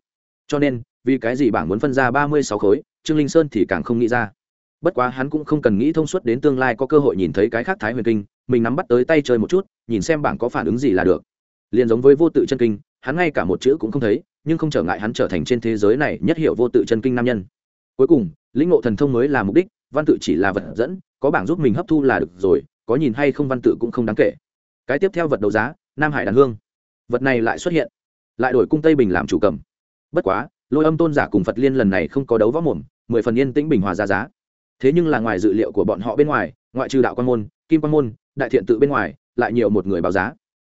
Cho nên, vì cái gì bảng muốn phân ra ba mươi sáu khối, trương linh sơn thì càng không nghĩ ra. Bất quá hắn cũng không cần nghĩ thông suốt đến tương lai có cơ hội nhìn thấy cái khác thái huyền kinh, mình nắm bắt tới tay chơi một chút, nhìn xem bảng có phản ứng gì là được. Liền giống với vô tự chân kinh, hắn ngay cả một chữ cũng không thấy, nhưng không trở ngại hắn trở thành trên thế giới này nhất hiệu vô tự chân kinh nam nhân. Cuối cùng, lĩnh ngộ thần thông mới là mục đích, văn tự chỉ là vật dẫn, có bảng giúp mình hấp thu là được rồi, có nhìn hay không văn tự cũng không đáng kể cái tiếp theo vật đấu giá, nam hải đàn hương. Vật này lại xuất hiện. Lại đổi cung tây bình làm chủ cầm. Bất quá, lôi âm tôn giả cùng phật liên lần này không có đấu võ mồm, mười phần yên tĩnh bình hòa ra giá. Thế nhưng là ngoài dự liệu của bọn họ bên ngoài, ngoại trừ đạo quan môn, kim quan môn, đại thiện tự bên ngoài, lại nhiều một người báo giá.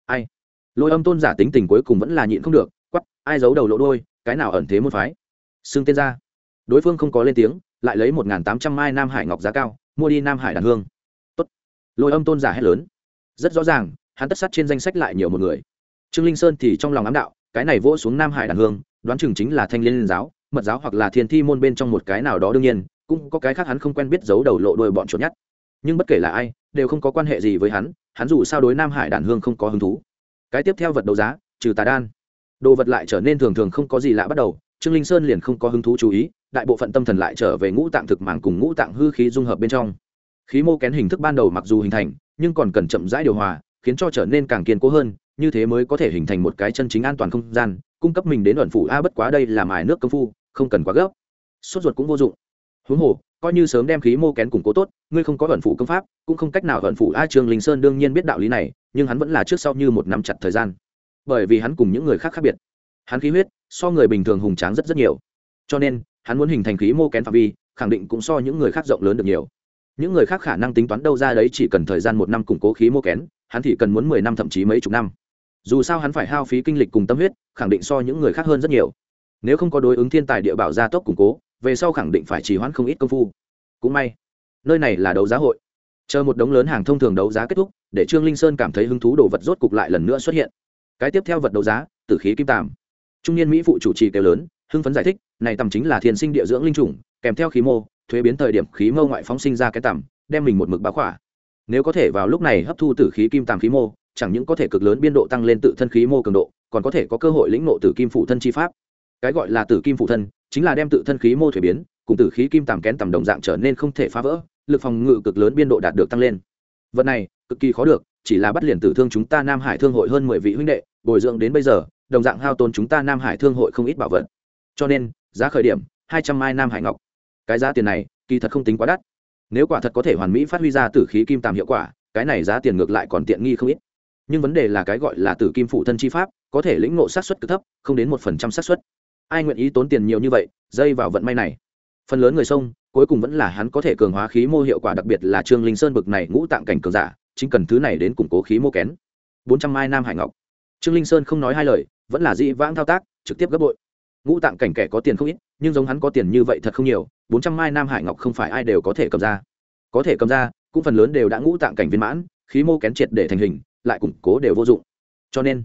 Ai? Lôi âm tôn giả tính tình cuối cùng vẫn là nhịn không được quắp ai giấu đầu lộ đôi cái nào ẩn thế môn phái? Xưng tên ra đối phương không có lên tiếng, lại lấy một tám trăm mai nam hải ngọc giá cao, mua đi nam hải đàn hương. Tốt. lôi âm tôn giả hét lớn rất rõ ràng, hắn tất sát trên danh sách lại nhiều một người. Trương linh sơn thì trong lòng ám đạo, cái này vỗ xuống nam hải đàn hương, đoán chừng chính là thanh liên giáo, mật giáo hoặc là thiên thi môn bên trong một cái nào đó đương nhiên, cũng có cái khác hắn không quen biết giấu đầu lộ đôi bọn chuột nhắt. Nhưng bất kể là ai, đều không có quan hệ gì với hắn hắn dù sao đối nam hải đàn hương không có hứng thú. Cái tiếp theo vật đấu giá, trừ tà đan. Đồ vật lại trở nên thường thường không có gì lạ bắt đầu, trương linh sơn liền không có hứng thú chú ý, đại bộ phận tâm thần lại trở về ngũ tạng thực màng cùng ngũ tạng hư khí dung hợp bên trong. Khí mô kén hình thức ban đầu mặc dù hình thành nhưng còn cần chậm rãi điều hòa, khiến cho trở nên càng kiên cố hơn, như thế mới có thể hình thành một cái chân chính an toàn không gian, cung cấp mình đến ẩn phủ, a, bất quá đây là mài nước công phu, không cần quá gấp. Sốt ruột cũng vô dụng. Huống hồ, coi như sớm đem khí mô kén củng cố tốt, ngươi không có ẩn phủ công pháp, cũng không cách nào ẩn phủ. A, trương linh sơn đương nhiên biết đạo lý này, nhưng hắn vẫn là trước sau như một năm chặt thời gian. Bởi vì hắn cùng những người khác khác biệt. Hắn khí huyết, so người bình thường hùng tráng rất rất nhiều. Cho nên, hắn muốn hình thành khí mô kén phạm vi, khẳng định cũng so những người khác rộng lớn được nhiều những người khác khả năng tính toán đâu ra đấy chỉ cần thời gian một năm củng cố khí mô kén, hắn thì cần muốn mười năm thậm chí mấy chục năm. Dù sao hắn phải hao phí kinh lịch cùng tâm huyết, khẳng định so những người khác hơn rất nhiều. Nếu không có đối ứng thiên tài địa bảo gia tốc củng cố, về sau khẳng định phải trì hoãn không ít công phu. Cũng may, nơi này là đấu giá hội. Chờ một đống lớn hàng thông thường đấu giá kết thúc, để trương linh sơn cảm thấy hứng thú đồ vật rốt cục lại lần nữa xuất hiện. Cái tiếp theo vật đấu giá, tử khí kim tàm. Trung niên mỹ phụ chủ trì kêu lớn, hưng phấn giải thích, này tầm chính là thiên sinh địa dưỡng linh chủng, kèm theo khí mô thuế biến thời điểm khí mâu ngoại phóng sinh ra cái tầm đem mình một mực bá khỏa. Nếu có thể vào lúc này hấp thu tử khí kim tàm khí mô, chẳng những có thể cực lớn biên độ tăng lên tự thân khí mô cường độ, còn có thể có cơ hội lĩnh nộ tử kim phụ thân chi pháp. Cái gọi là tử kim phụ thân, chính là đem tự thân khí mô thuế biến, cùng tử khí kim tàm kén tầm đồng dạng trở nên không thể phá vỡ, lực phòng ngự cực lớn biên độ đạt được tăng lên. Vật này, cực kỳ khó được, chỉ là bắt liền tử thương chúng ta nam hải thương hội hơn mười vị huynh đệ, bồi dưỡng đến bây giờ, đồng dạng hao tôn chúng ta nam hải thương hội không ít bảo vật. Cho nên, giá khởi điểm, hai trăm mai nam hải ngọc cái giá tiền này kỳ thật không tính quá đắt. Nếu quả thật có thể hoàn mỹ phát huy ra tử khí kim tàm hiệu quả, cái này giá tiền ngược lại còn tiện nghi không ít. Nhưng vấn đề là cái gọi là tử kim phụ thân chi pháp, có thể lĩnh ngộ sát xuất cực thấp, không đến một phần trăm sát xuất ai nguyện ý tốn tiền nhiều như vậy, dây vào vận may này. Phần lớn người sông, cuối cùng vẫn là hắn có thể cường hóa khí mô hiệu quả, đặc biệt là trương linh sơn bực này ngũ tạng cảnh cường giả, chính cần thứ này đến củng cố khí mô kén. Bốn trăm mai nam hải ngọc. Trương linh sơn không nói hai lời, vẫn là dĩ vãng thao tác, trực tiếp gấp bội ngũ tạng cảnh kẻ có tiền không ít, nhưng giống hắn có tiền như vậy thật không nhiều, bốn trăm mai nam hải ngọc không phải ai đều có thể cầm ra. Có thể cầm ra, cũng phần lớn đều đã ngũ tạng cảnh viên mãn, khí mô kén triệt để thành hình, lại củng cố đều vô dụng. Cho nên,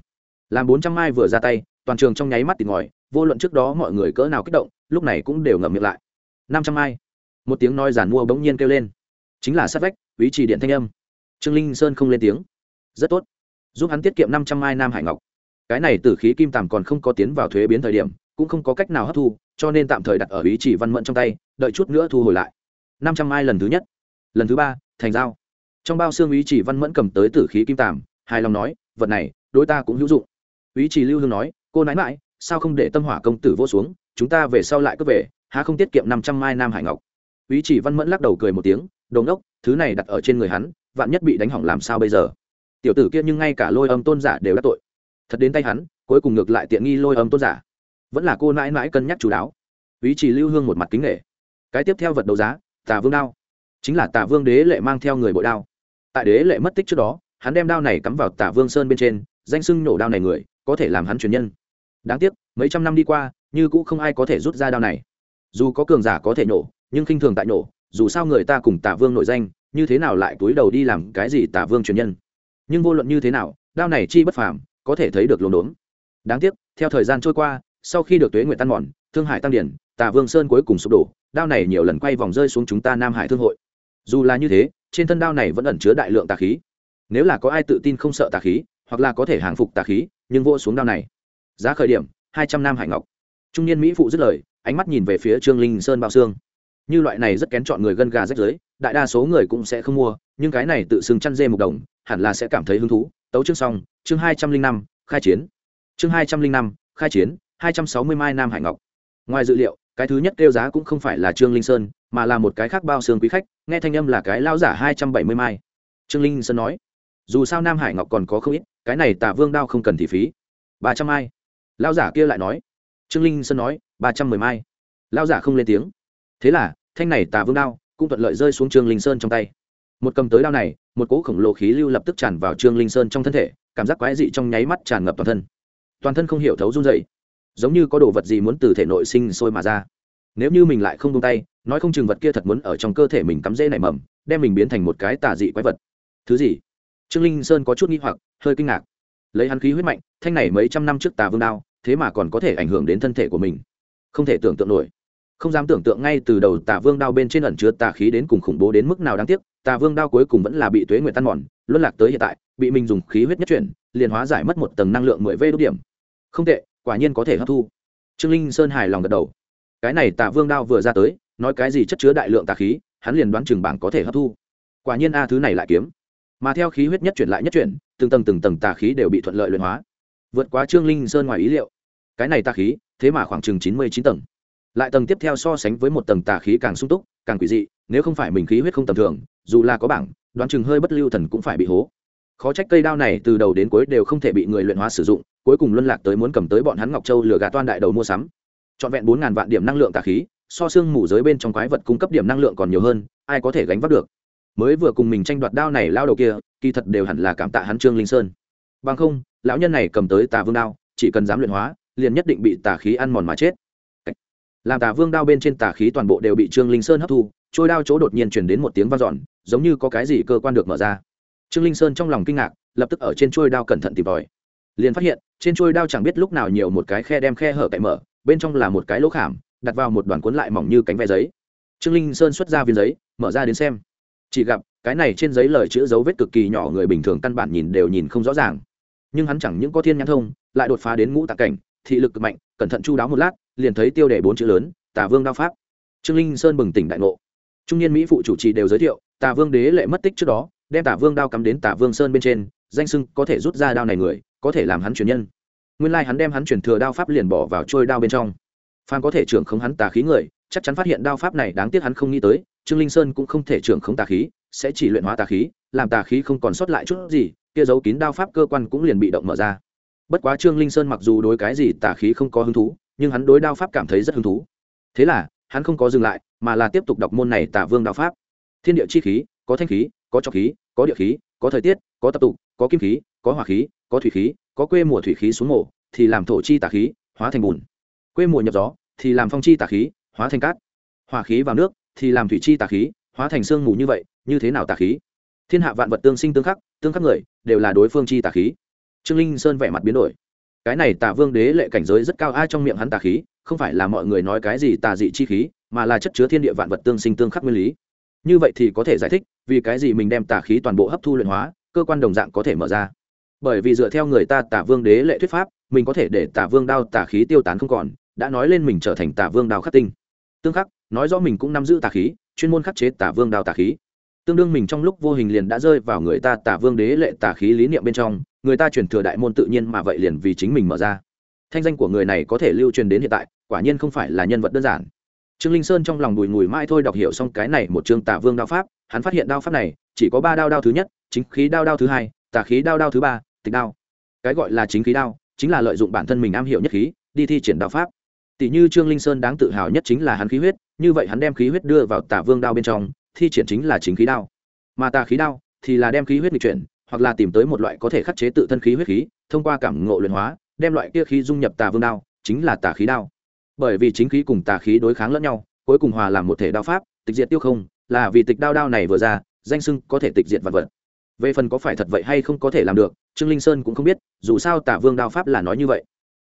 làm bốn trăm mai vừa ra tay, toàn trường trong nháy mắt tìm ngòi vô luận trước đó mọi người cỡ nào kích động, lúc này cũng đều ngậm miệng lại. Năm trăm mai. Một tiếng nói giản mua bỗng nhiên kêu lên. Chính là sát vách, ý chỉ điện thanh âm. Trương linh sơn không lên tiếng. Rất tốt. Giúp hắn tiết kiệm năm trăm mai nam hải ngọc. Cái này từ khí kim tàm còn không có tiến vào thuế biến thời điểm cũng không có cách nào hấp thu, cho nên tạm thời đặt ở ý chỉ văn mẫn trong tay, đợi chút nữa thu hồi lại. Năm trăm mai lần thứ nhất. Lần thứ ba, thành dao. trong bao xương ý chỉ văn mẫn cầm tới tử khí kim tàm, hài lòng nói, vật này, đối ta cũng hữu dụng. Ý chỉ lưu hương nói, cô nãi mãi sao không để tâm hỏa công tử vô xuống, chúng ta về sau lại cướp về, há không tiết kiệm năm trăm mai nam hải ngọc. Ý chỉ văn mẫn lắc đầu cười một tiếng đồn đốc thứ này đặt ở trên người hắn, vạn nhất bị đánh hỏng làm sao bây giờ? Tiểu tử kia nhưng ngay cả lôi âm tôn giả đều đã tội. Thật đến tay hắn, cuối cùng ngược lại tiện nghi lôi âm tôn giả vẫn là cô nãi nãi cân nhắc chú đáo. Ý chỉ lưu hương một mặt kính nghệ cái tiếp theo vật đấu giá, tà vương đao. Chính là tà vương đế lệ mang theo người bội đao. Tại đế lệ mất tích trước đó, hắn đem đao này cắm vào tà vương sơn bên trên, danh sưng nổ đao này người, có thể làm hắn truyền nhân. Đáng tiếc, mấy trăm năm đi qua, như cũng không ai có thể rút ra đao này. Dù có cường giả có thể nổ, nhưng khinh thường tại nổ, dù sao người ta cùng tà vương nổi danh, như thế nào lại túi đầu đi làm cái gì tà vương truyền nhân? Nhưng vô luận như thế nào, đao này chi bất phàm, có thể thấy được lồn đốn. Đáng tiếc, theo thời gian trôi qua sau khi được tuế nguyện tan mòn, thương hải tăng điển, tà vương sơn cuối cùng sụp đổ, đao này nhiều lần quay vòng rơi xuống chúng ta nam hải thương hội. Dù là như thế, trên thân đao này vẫn ẩn chứa đại lượng tà khí. Nếu là có ai tự tin không sợ tà khí, hoặc là có thể hàng phục tà khí, nhưng vô xuống đao này. Giá khởi điểm, hai trăm nam hải ngọc. Trung niên mỹ phụ dứt lời, ánh mắt nhìn về phía trương linh sơn bao xương. Như loại này rất kén chọn người gân gà rách giới đại đa số người cũng sẽ không mua, nhưng cái này tự xưng chăn dê một đồng, hẳn là sẽ cảm thấy hứng thú. Tấu chương xong, chương hai trăm linh năm, khai chiến. Chương hai trăm linh năm, khai chiến hai trăm sáu mươi mai nam hải ngọc. Ngoài dự liệu, cái thứ nhất kêu giá cũng không phải là trương linh sơn, mà là một cái khác bao xương quý khách, nghe thanh âm là cái lao giả hai trăm bảy mươi mai. Trương linh sơn nói, dù sao nam hải ngọc còn có không ít, cái này tả vương đao không cần thị phí. ba trăm mai. Lao giả kia lại nói, trương linh sơn nói, ba trăm mười mai. Lao giả không lên tiếng. Thế là, thanh này tạ vương đao cũng thuận lợi rơi xuống trương linh sơn trong tay. Một cầm tới đao này, một cỗ khổng lồ khí lưu lập tức tràn vào trương linh sơn trong thân thể, cảm giác quái dị trong nháy mắt tràn ngập toàn thân. Toàn thân không hiểu thấu run dậy giống như có đồ vật gì muốn từ thể nội sinh sôi mà ra. Nếu như mình lại không tung tay, nói không chừng vật kia thật muốn ở trong cơ thể mình cắm rễ nảy mầm, đem mình biến thành một cái tà dị quái vật. Thứ gì? Trương linh sơn có chút nghi hoặc, hơi kinh ngạc. Lấy hắn khí huyết mạnh, thanh này mấy trăm năm trước tà vương đao, thế mà còn có thể ảnh hưởng đến thân thể của mình. Không thể tưởng tượng nổi. Không dám tưởng tượng ngay từ đầu tà vương đao bên trên ẩn chứa tà khí đến cùng khủng bố đến mức nào đáng tiếc, tà vương đao cuối cùng vẫn là bị tuế nguyệt tan mòn, luân lạc tới hiện tại, bị mình dùng khí huyết nhất chuyển, liền hóa giải mất một tầng năng lượng mười v đốt điểm. Không tệ quả nhiên có thể hấp thu. Trương linh sơn hài lòng gật đầu. Cái này tà vương đao vừa ra tới, nói cái gì chất chứa đại lượng tà khí, hắn liền đoán chừng bảng có thể hấp thu. Quả nhiên a thứ này lại kiếm. Mà theo khí huyết nhất chuyển lại nhất chuyển, từng tầng từng tầng tà khí đều bị thuận lợi luyện hóa. Vượt quá trương linh sơn ngoài ý liệu. Cái này tà khí, thế mà khoảng chừng chín mươi chín tầng. Lại tầng tiếp theo so sánh với một tầng tà khí càng sung túc, càng quỷ dị, nếu không phải mình khí huyết không tầm thường, dù là có bảng, đoán chừng hơi bất lưu thần cũng phải bị hố khó trách cây đao này từ đầu đến cuối đều không thể bị người luyện hóa sử dụng, cuối cùng luân lạc tới muốn cầm tới bọn hắn ngọc châu lừa gạt toan đại đầu mua sắm. Trọn vẹn bốn ngàn vạn điểm năng lượng tà khí, so xương mù giới bên trong quái vật cung cấp điểm năng lượng còn nhiều hơn, ai có thể gánh vác được? Mới vừa cùng mình tranh đoạt đao này lao đầu kia, kỳ thật đều hẳn là cảm tạ hắn trương linh sơn. Bằng không, lão nhân này cầm tới tà vương đao, chỉ cần dám luyện hóa, liền nhất định bị tà khí ăn mòn mà chết. Làm tà vương đao bên trên tà khí toàn bộ đều bị trương linh sơn hấp thu, trôi đao chỗ đột nhiên chuyển đến một tiếng vang dọn, giống như có cái gì cơ quan được mở ra trương linh sơn trong lòng kinh ngạc, lập tức ở trên trôi đao cẩn thận tìm tòi. Liền phát hiện, trên trôi đao chẳng biết lúc nào nhiều một cái khe đem khe hở cậy mở, bên trong là một cái lỗ khảm, đặt vào một đoàn cuốn lại mỏng như cánh ve giấy. Trương linh sơn xuất ra viên giấy, mở ra đến xem. Chỉ gặp, cái này trên giấy lời chữ dấu vết cực kỳ nhỏ, người bình thường căn bản nhìn đều nhìn không rõ ràng. Nhưng hắn chẳng những có thiên nhãn thông, lại đột phá đến ngũ tạc cảnh, thị lực cực mạnh, cẩn thận chu đáo một lát, liền thấy tiêu đề bốn chữ lớn, tà vương đao pháp. Trương linh sơn bừng tỉnh đại ngộ. Trung niên mỹ phụ chủ trì đều giới thiệu, tà vương đế lệ mất tích trước đó đem tả vương đao cắm đến tả vương sơn bên trên, danh sưng có thể rút ra đao này người, có thể làm hắn truyền nhân. Nguyên lai hắn đem hắn truyền thừa đao pháp liền bỏ vào trôi đao bên trong. Phan có thể trưởng khống hắn tà khí người, chắc chắn phát hiện đao pháp này đáng tiếc hắn không nghĩ tới, trương linh sơn cũng không thể trưởng khống tà khí, sẽ chỉ luyện hóa tà khí, làm tà khí không còn sót lại chút gì, kia giấu kín đao pháp cơ quan cũng liền bị động mở ra. Bất quá trương linh sơn mặc dù đối cái gì tà khí không có hứng thú, nhưng hắn đối đao pháp cảm thấy rất hứng thú. Thế là, hắn không có dừng lại, mà là tiếp tục đọc môn này tả vương đao pháp. Thiên địa chi khí có thanh khí, có trọc khí, có địa khí, có thời tiết, có tập tục có kim khí, có hỏa khí, có thủy khí, có quê mùa thủy khí xuống mổ, thì làm thổ chi tà khí, hóa thành bùn. Quê mùa nhập gió, thì làm phong chi tà khí, hóa thành cát. Hỏa khí vào nước, thì làm thủy chi tà khí, hóa thành sương mù như vậy, như thế nào tà khí? Thiên hạ vạn vật tương sinh tương khắc tương khắc người, đều là đối phương chi tà khí. Trương linh sơn vẻ mặt biến đổi. Cái này tà vương đế lệ cảnh giới rất cao, ai trong miệng hắn tà khí? Không phải là mọi người nói cái gì tà dị chi khí, mà là chất chứa thiên địa vạn vật tương sinh tương khắc nguyên lý như vậy thì có thể giải thích, vì cái gì mình đem tà khí toàn bộ hấp thu luyện hóa, cơ quan đồng dạng có thể mở ra. Bởi vì dựa theo người ta tà vương đế lệ thuyết pháp, mình có thể để tà vương đao tà khí tiêu tán không còn, đã nói lên mình trở thành tà vương đao khắc tinh. Tương khắc, nói rõ mình cũng nắm giữ tà khí, chuyên môn khắc chế tà vương đao tà khí. Tương đương mình trong lúc vô hình liền đã rơi vào người ta tà vương đế lệ tà khí lý niệm bên trong, người ta truyền thừa đại môn tự nhiên mà vậy liền vì chính mình mở ra. Thanh danh của người này có thể lưu truyền đến hiện tại, quả nhiên không phải là nhân vật đơn giản trương linh sơn trong lòng đùi ngùi mãi thôi đọc hiểu xong cái này một chương tà vương đao pháp, hắn phát hiện đao pháp này chỉ có ba đao đao thứ nhất, chính khí đao đao thứ hai, tà khí đao đao thứ ba, tịch đao. Cái gọi là chính khí đao chính là lợi dụng bản thân mình am hiểu nhất khí, đi thi triển đao pháp. Tỷ như trương linh sơn đáng tự hào nhất chính là hắn khí huyết, như vậy hắn đem khí huyết đưa vào tà vương đao bên trong, thi triển chính là chính khí đao. Mà tà khí đao thì là đem khí huyết nghịch chuyển, hoặc là tìm tới một loại có thể khắc chế tự thân khí huyết khí, thông qua cảm ngộ luyện hóa, đem loại kia khí dung nhập tà vương đao, chính là tà khí đao bởi vì chính khí cùng tà khí đối kháng lẫn nhau, cuối cùng hòa làm một thể đao pháp, tịch diệt tiêu không, là vì tịch đao đao này vừa ra, danh sưng có thể tịch diệt vật vật. Về phần có phải thật vậy hay không có thể làm được, trương linh sơn cũng không biết, dù sao tả vương đao pháp là nói như vậy.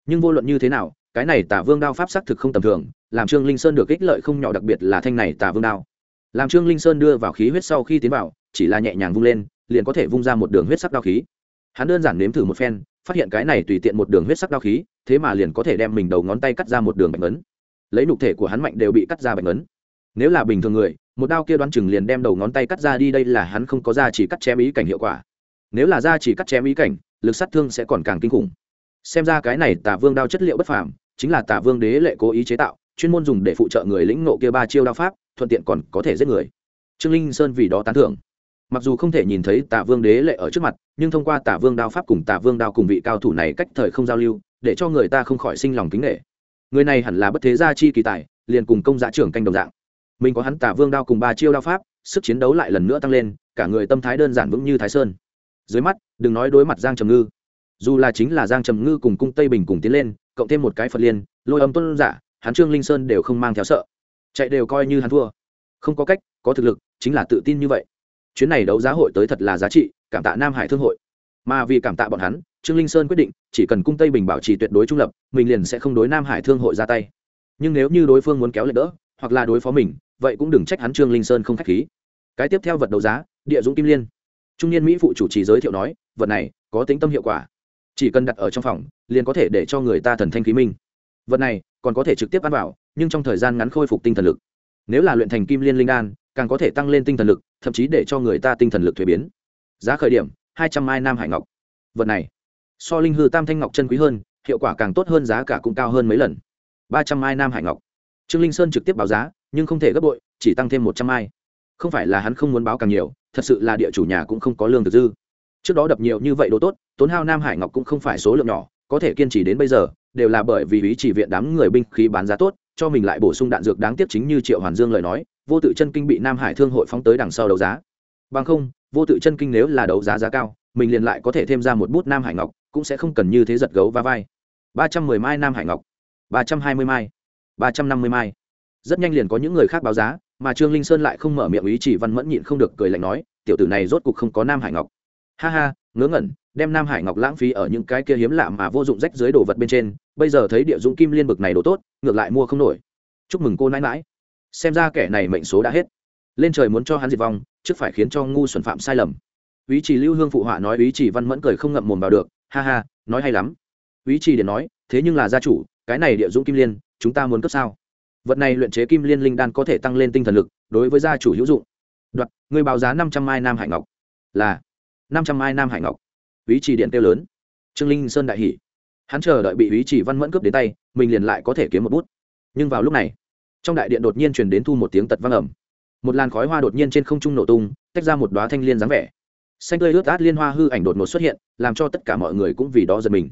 Nhưng vô luận như thế nào, cái này tả vương đao pháp xác thực không tầm thường, làm trương linh sơn được ích lợi không nhỏ đặc biệt là thanh này tả vương đao. Làm trương linh sơn đưa vào khí huyết sau khi tiến vào, chỉ là nhẹ nhàng vung lên, liền có thể vung ra một đường huyết sắc đao khí. Hắn đơn giản nếm thử một phen phát hiện cái này tùy tiện một đường huyết sắc đao khí, thế mà liền có thể đem mình đầu ngón tay cắt ra một đường bạch ấn lấy nục thể của hắn mạnh đều bị cắt ra bạch ấn nếu là bình thường người, một đao kia đoán chừng liền đem đầu ngón tay cắt ra đi, đây là hắn không có ra chỉ cắt chém ý cảnh hiệu quả. Nếu là ra chỉ cắt chém ý cảnh, lực sát thương sẽ còn càng kinh khủng. Xem ra cái này tả vương đao chất liệu bất phàm, chính là tả vương đế lệ cố ý chế tạo, chuyên môn dùng để phụ trợ người lĩnh nộ kia ba chiêu đao pháp, thuận tiện còn có thể giết người. Trương linh sơn vì đó tán thưởng mặc dù không thể nhìn thấy tả vương đế lệ ở trước mặt, nhưng thông qua tả vương đao pháp cùng tả vương đao cùng vị cao thủ này cách thời không giao lưu, để cho người ta không khỏi sinh lòng kính nghệ người này hẳn là bất thế gia chi kỳ tài, liền cùng công giá trưởng canh đồng dạng. Mình có hắn tả vương đao cùng ba chiêu đao pháp, sức chiến đấu lại lần nữa tăng lên, cả người tâm thái đơn giản vững như thái sơn. Dưới mắt, đừng nói đối mặt giang trầm ngư. Dù là chính là giang trầm ngư cùng cung tây bình cùng tiến lên, cộng thêm một cái phật liên, lôi âm tuân giả, hắn trương linh sơn đều không mang theo sợ. Chạy đều coi như hắn thua. Không có cách, có thực lực, chính là tự tin như vậy chuyến này đấu giá hội tới thật là giá trị, cảm tạ nam hải thương hội. Mà vì cảm tạ bọn hắn, trương linh sơn quyết định, chỉ cần cung tây bình bảo trì tuyệt đối trung lập, mình liền sẽ không đối nam hải thương hội ra tay. Nhưng nếu như đối phương muốn kéo lệ đỡ, hoặc là đối phó mình, vậy cũng đừng trách hắn trương linh sơn không k h á c h khí. Cái tiếp theo vật đấu giá, địa dũng kim liên. Trung niên mỹ phụ chủ trì giới thiệu nói, vật này có tính tâm hiệu quả. Chỉ cần đặt ở trong phòng, liền có thể để cho người ta thần thanh khí minh. Vật này còn có thể trực tiếp ăn vào, nhưng trong thời gian ngắn khôi phục tinh thần lực. Nếu là luyện thành kim liên linh đan càng có thể tăng lên tinh thần lực, thậm chí để cho người ta tinh thần lực thuế biến. Giá khởi điểm, hai trăm mai nam hải ngọc. Vật này, so linh hư tam thanh ngọc chân quý hơn, hiệu quả càng tốt hơn, giá cả cũng cao hơn mấy lần. Ba trăm mai nam hải ngọc. Trương linh sơn trực tiếp báo giá, nhưng không thể gấp bội, chỉ tăng thêm một trăm mai. Không phải là hắn không muốn báo càng nhiều, thật sự là địa chủ nhà cũng không có lương thực dư. Trước đó đập nhiều như vậy đồ tốt, tốn hao nam hải ngọc cũng không phải số lượng nhỏ, có thể kiên trì đến bây giờ, đều là bởi vì ý chỉ viện đám người binh khí bán giá tốt, cho mình lại bổ sung đạn dược đáng tiếc chính như triệu hoàn dương lời nói vô tự chân kinh bị nam hải thương hội phóng tới đằng sau đấu giá. Bằng không, vô tự chân kinh nếu là đấu giá giá cao, mình liền lại có thể thêm ra một bút nam hải ngọc, cũng sẽ không cần như thế giật gấu va vai. ba trăm mười mai nam hải ngọc. ba trăm hai mươi mai. ba trăm năm mươi mai. Rất nhanh liền có những người khác báo giá, mà trương linh sơn lại không mở miệng ý chỉ văn mẫn nhịn không được cười lạnh nói, tiểu tử này rốt cục không có nam hải ngọc. Ha ha, ngớ ngẩn, đem nam hải ngọc lãng phí ở những cái kia hiếm lạ mà vô dụng rách dưới đồ vật bên trên, bây giờ thấy địa dũng kim liên bực này đồ tốt, ngược lại mua không nổi. Chúc mừng cô nãi mãi xem ra kẻ này mệnh số đã hết. Lên trời muốn cho hắn diệt vong, trước phải khiến cho ngu xuẩn phạm sai lầm. Ý chỉ lưu hương phụ họa nói, ý chỉ văn mẫn cười không ngậm mồm vào được, ha ha, nói hay lắm. Ý chỉ để nói, thế nhưng là gia chủ, cái này địa dũng kim liên, chúng ta muốn cấp sao? Vật này luyện chế kim liên linh đan có thể tăng lên tinh thần lực, đối với gia chủ hữu dụng. Đoạt, người báo giá năm trăm mai nam hải ngọc. Là, năm trăm mai nam hải ngọc. Ý chỉ điện tiêu lớn. Trương linh sơn đại hỷ hắn chờ đợi bị ý chỉ văn mẫn cướp đến tay, mình liền lại có thể kiếm một bút. Nhưng vào lúc này trong đại điện đột nhiên truyền đến thu một tiếng tật vang ẩm một làn khói hoa đột nhiên trên không trung nổ tung, tách ra một đoá thanh liên dáng vẻ. Xanh tươi ướt át liên hoa hư ảnh đột ngột xuất hiện, làm cho tất cả mọi người cũng vì đó giật mình.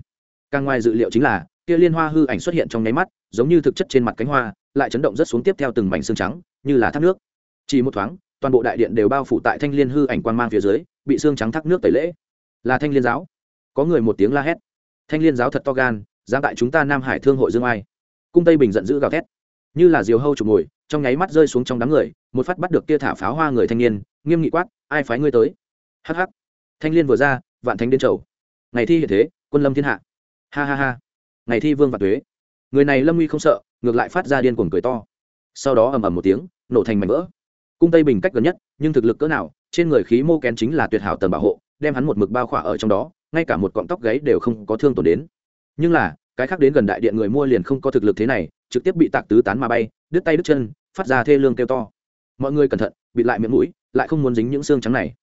Càng ngoài dự liệu chính là, kia liên hoa hư ảnh xuất hiện trong nháy mắt, giống như thực chất trên mặt cánh hoa, lại chấn động rất xuống tiếp theo từng mảnh xương trắng, như là thác nước. Chỉ một thoáng, toàn bộ đại điện đều bao phủ tại thanh liên hư ảnh quan mang phía dưới, bị xương trắng thác nước tẩy lễ. Là thanh liên giáo. Có người một tiếng la hét. Thanh liên giáo thật to gan, dám tại chúng ta nam hải thương hội dương ai. Cung tây bình giận dữ gào thét như là diều hâu chụp mồi trong nháy mắt rơi xuống trong đám người, một phát bắt được kia thả pháo hoa người thanh niên, nghiêm nghị quát, ai phái ngươi tới? Hắc hắc. Thanh liên vừa ra, vạn thánh đến chầu. Ngày thi hiện thế, quân lâm thiên hạ. Ha ha ha. Ngày thi vương vạn tuế. Người này lâm uy không sợ, ngược lại phát ra điên cuồng cười to. Sau đó ầm ầm một tiếng, nổ thành mảnh vỡ. Cung tây bình cách gần nhất, nhưng thực lực cỡ nào, trên người khí mô kén chính là tuyệt hảo tầm bảo hộ, đem hắn một mực bao khỏa ở trong đó, ngay cả một cọng tóc gáy đều không có thương tổn đến. Nhưng là cái khác đến gần đại điện người mua liền không có thực lực thế này, trực tiếp bị tạc tứ tán mà bay, đứt tay đứt chân, phát ra thê lương kêu to. Mọi người cẩn thận, bịt lại miệng mũi, lại không muốn dính những xương trắng này.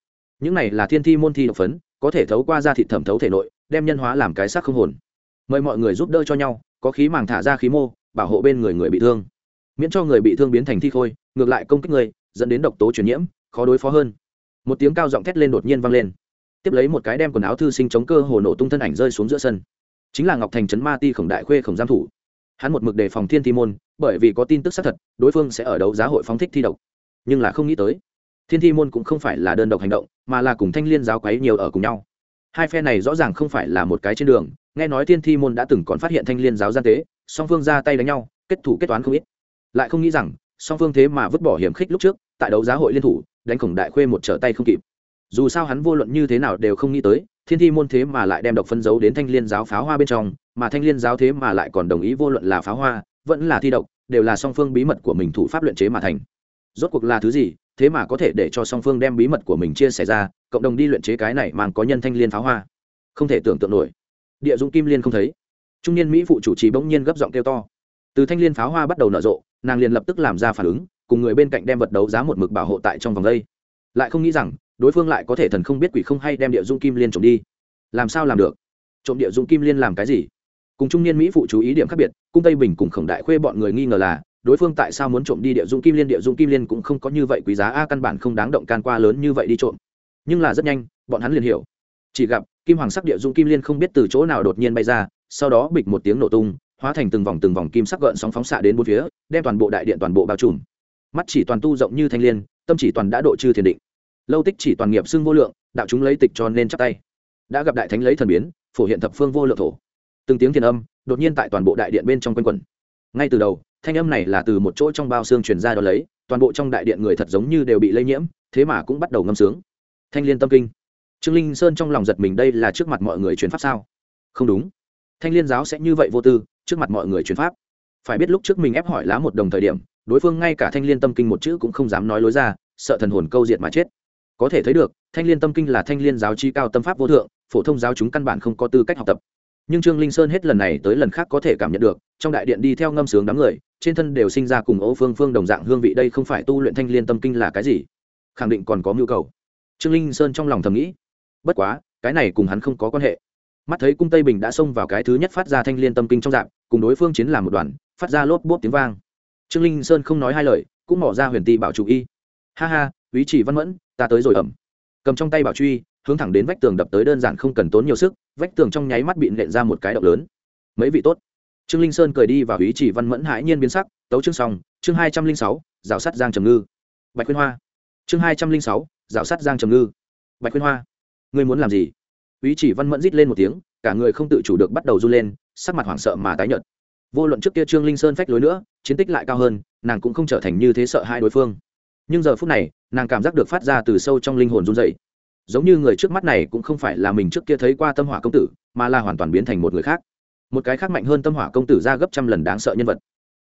Những này là thiên thi môn thi độc phấn, có thể thấu qua da thịt thẩm thấu thể nội, đem nhân hóa làm cái xác không hồn. Mời mọi người giúp đỡ cho nhau, có khí màng thả ra khí mô, bảo hộ bên người người bị thương. Miễn cho người bị thương biến thành thi khôi, ngược lại công kích người, dẫn đến độc tố truyền nhiễm, khó đối phó hơn. Một tiếng cao giọng thét lên đột nhiên vang lên. Tiếp lấy một cái đem quần áo thư sinh chống cơ hồ nổ tung thân ảnh rơi xuống giữa sân chính là ngọc thành trấn ma ti khổng đại khuê khổng giam thủ. Hắn một mực đề phòng thiên thi môn, bởi vì có tin tức xác thật, đối phương sẽ ở đấu giá hội phóng thích thi độc. Nhưng là không nghĩ tới, thiên thi môn cũng không phải là đơn độc hành động, mà là cùng thanh liên giáo quấy nhiều ở cùng nhau. Hai phe này rõ ràng không phải là một cái trên đường, nghe nói thiên thi môn đã từng còn phát hiện thanh liên giáo gian tế, song phương ra tay đánh nhau, kết thủ kết toán không ít. Lại không nghĩ rằng, song phương thế mà vứt bỏ hiểm khích lúc trước, tại đấu giá hội liên thủ, đánh khổng đại khuê một trở tay không kịp. Dù sao hắn vô luận như thế nào đều không nghĩ tới thiên thi môn thế mà lại đem độc phân giấu đến thanh liên giáo pháo hoa bên trong, mà thanh liên giáo thế mà lại còn đồng ý vô luận là pháo hoa, vẫn là thi độc, đều là song phương bí mật của mình thủ pháp luyện chế mà thành. Rốt cuộc là thứ gì, thế mà có thể để cho song phương đem bí mật của mình chia sẻ ra, cộng đồng đi luyện chế cái này mang có nhân thanh liên pháo hoa? Không thể tưởng tượng nổi. Địa dũng kim liên không thấy. Trung niên mỹ phụ chủ trì bỗng nhiên gấp giọng kêu to. Từ thanh liên pháo hoa bắt đầu nở rộ, nàng liền lập tức làm ra phản ứng, cùng người bên cạnh đem vật đấu giá một mực bảo hộ tại trong vòng đây. Lại không nghĩ rằng đối phương lại có thể thần không biết quỷ không hay đem địa dung kim liên trộm đi. Làm sao làm được? Trộm địa dung kim liên làm cái gì? Cùng trung niên mỹ phụ chú ý điểm khác biệt, cung tây bình cùng khổng đại khuê bọn người nghi ngờ là, đối phương tại sao muốn trộm đi địa dung kim liên? Địa dung kim liên cũng không có như vậy quý giá, a, căn bản không đáng động can qua lớn như vậy đi trộm. Nhưng là rất nhanh, bọn hắn liền hiểu. Chỉ gặp, kim hoàng sắc địa dung kim liên không biết từ chỗ nào đột nhiên bay ra, sau đó bịch một tiếng nổ tung, hóa thành từng vòng từng vòng kim sắc gợn sóng phóng xạ đến bốn phía, đem toàn bộ đại điện toàn bộ bao trùm. Mắt chỉ toàn tu rộng như thanh liên, tâm chỉ toàn đã độ chư thiền định lâu tích chỉ toàn nghiệp xưng vô lượng, đạo chúng lấy tịch cho nên chắc tay. Đã gặp đại thánh lấy thần biến, phổ hiện thập phương vô lượng thổ. Từng tiếng thiền âm, đột nhiên tại toàn bộ đại điện bên trong quanh quẩn. Ngay từ đầu, thanh âm này là từ một chỗ trong bao xương truyền ra đó lấy, toàn bộ trong đại điện người thật giống như đều bị lây nhiễm, thế mà cũng bắt đầu ngâm sướng. Thanh liên tâm kinh. Trương linh sơn trong lòng giật mình đây là trước mặt mọi người truyền pháp sao? Không đúng. Thanh liên giáo sẽ như vậy vô tư, trước mặt mọi người truyền pháp. Phải biết lúc trước mình ép hỏi lá một đồng thời điểm, đối phương ngay cả thanh liên tâm kinh một chữ cũng không dám nói lối ra, sợ thần hồn câu diệt mà chết có thể thấy được, thanh liên tâm kinh là thanh liên giáo trí cao tâm pháp vô thượng, phổ thông giáo chúng căn bản không có tư cách học tập. Nhưng trương linh sơn hết lần này tới lần khác có thể cảm nhận được, trong đại điện đi theo ngâm sướng đám người, trên thân đều sinh ra cùng ấu phương phương đồng dạng hương vị, đây không phải tu luyện thanh liên tâm kinh là cái gì? Khẳng định còn có mưu cầu. Trương linh sơn trong lòng thầm nghĩ. Bất quá, cái này cùng hắn không có quan hệ. Mắt thấy cung tây bình đã xông vào cái thứ nhất phát ra thanh liên tâm kinh trong dạng, cùng đối phương chiến làm một đoàn, phát ra lốp bốp tiếng vang. Trương linh sơn không nói hai lời, cũng mỏ ra huyền ti bảo chủ y. Ha ha ý chỉ văn mẫn ta tới rồi ẩm. Cầm trong tay bảo truy, hướng thẳng đến vách tường đập tới đơn giản không cần tốn nhiều sức, vách tường trong nháy mắt bị nện ra một cái động lớn. Mấy vị tốt. Trương linh sơn cười đi và ý chỉ văn mẫn hãi nhiên biến sắc, tấu chương xong, chương hai trăm linh sáu, rào sắt giang trầm ngư. Bạch khuyên hoa. Chương hai trăm linh sáu, rào sắt giang trầm ngư. Bạch khuyên hoa. Ngươi muốn làm gì? Ý chỉ văn mẫn rít lên một tiếng, cả người không tự chủ được bắt đầu run lên, sắc mặt hoảng sợ mà tái nhợt. Vô luận trước kia trương linh sơn phách lối nữa, chiến tích lại cao hơn, nàng cũng không trở thành như thế sợ hai đối phương. Nhưng giờ phút này nàng cảm giác được phát ra từ sâu trong linh hồn run dậy giống như người trước mắt này cũng không phải là mình trước kia thấy qua tâm hỏa công tử, mà là hoàn toàn biến thành một người khác. Một cái khác mạnh hơn tâm hỏa công tử ra gấp trăm lần đáng sợ nhân vật.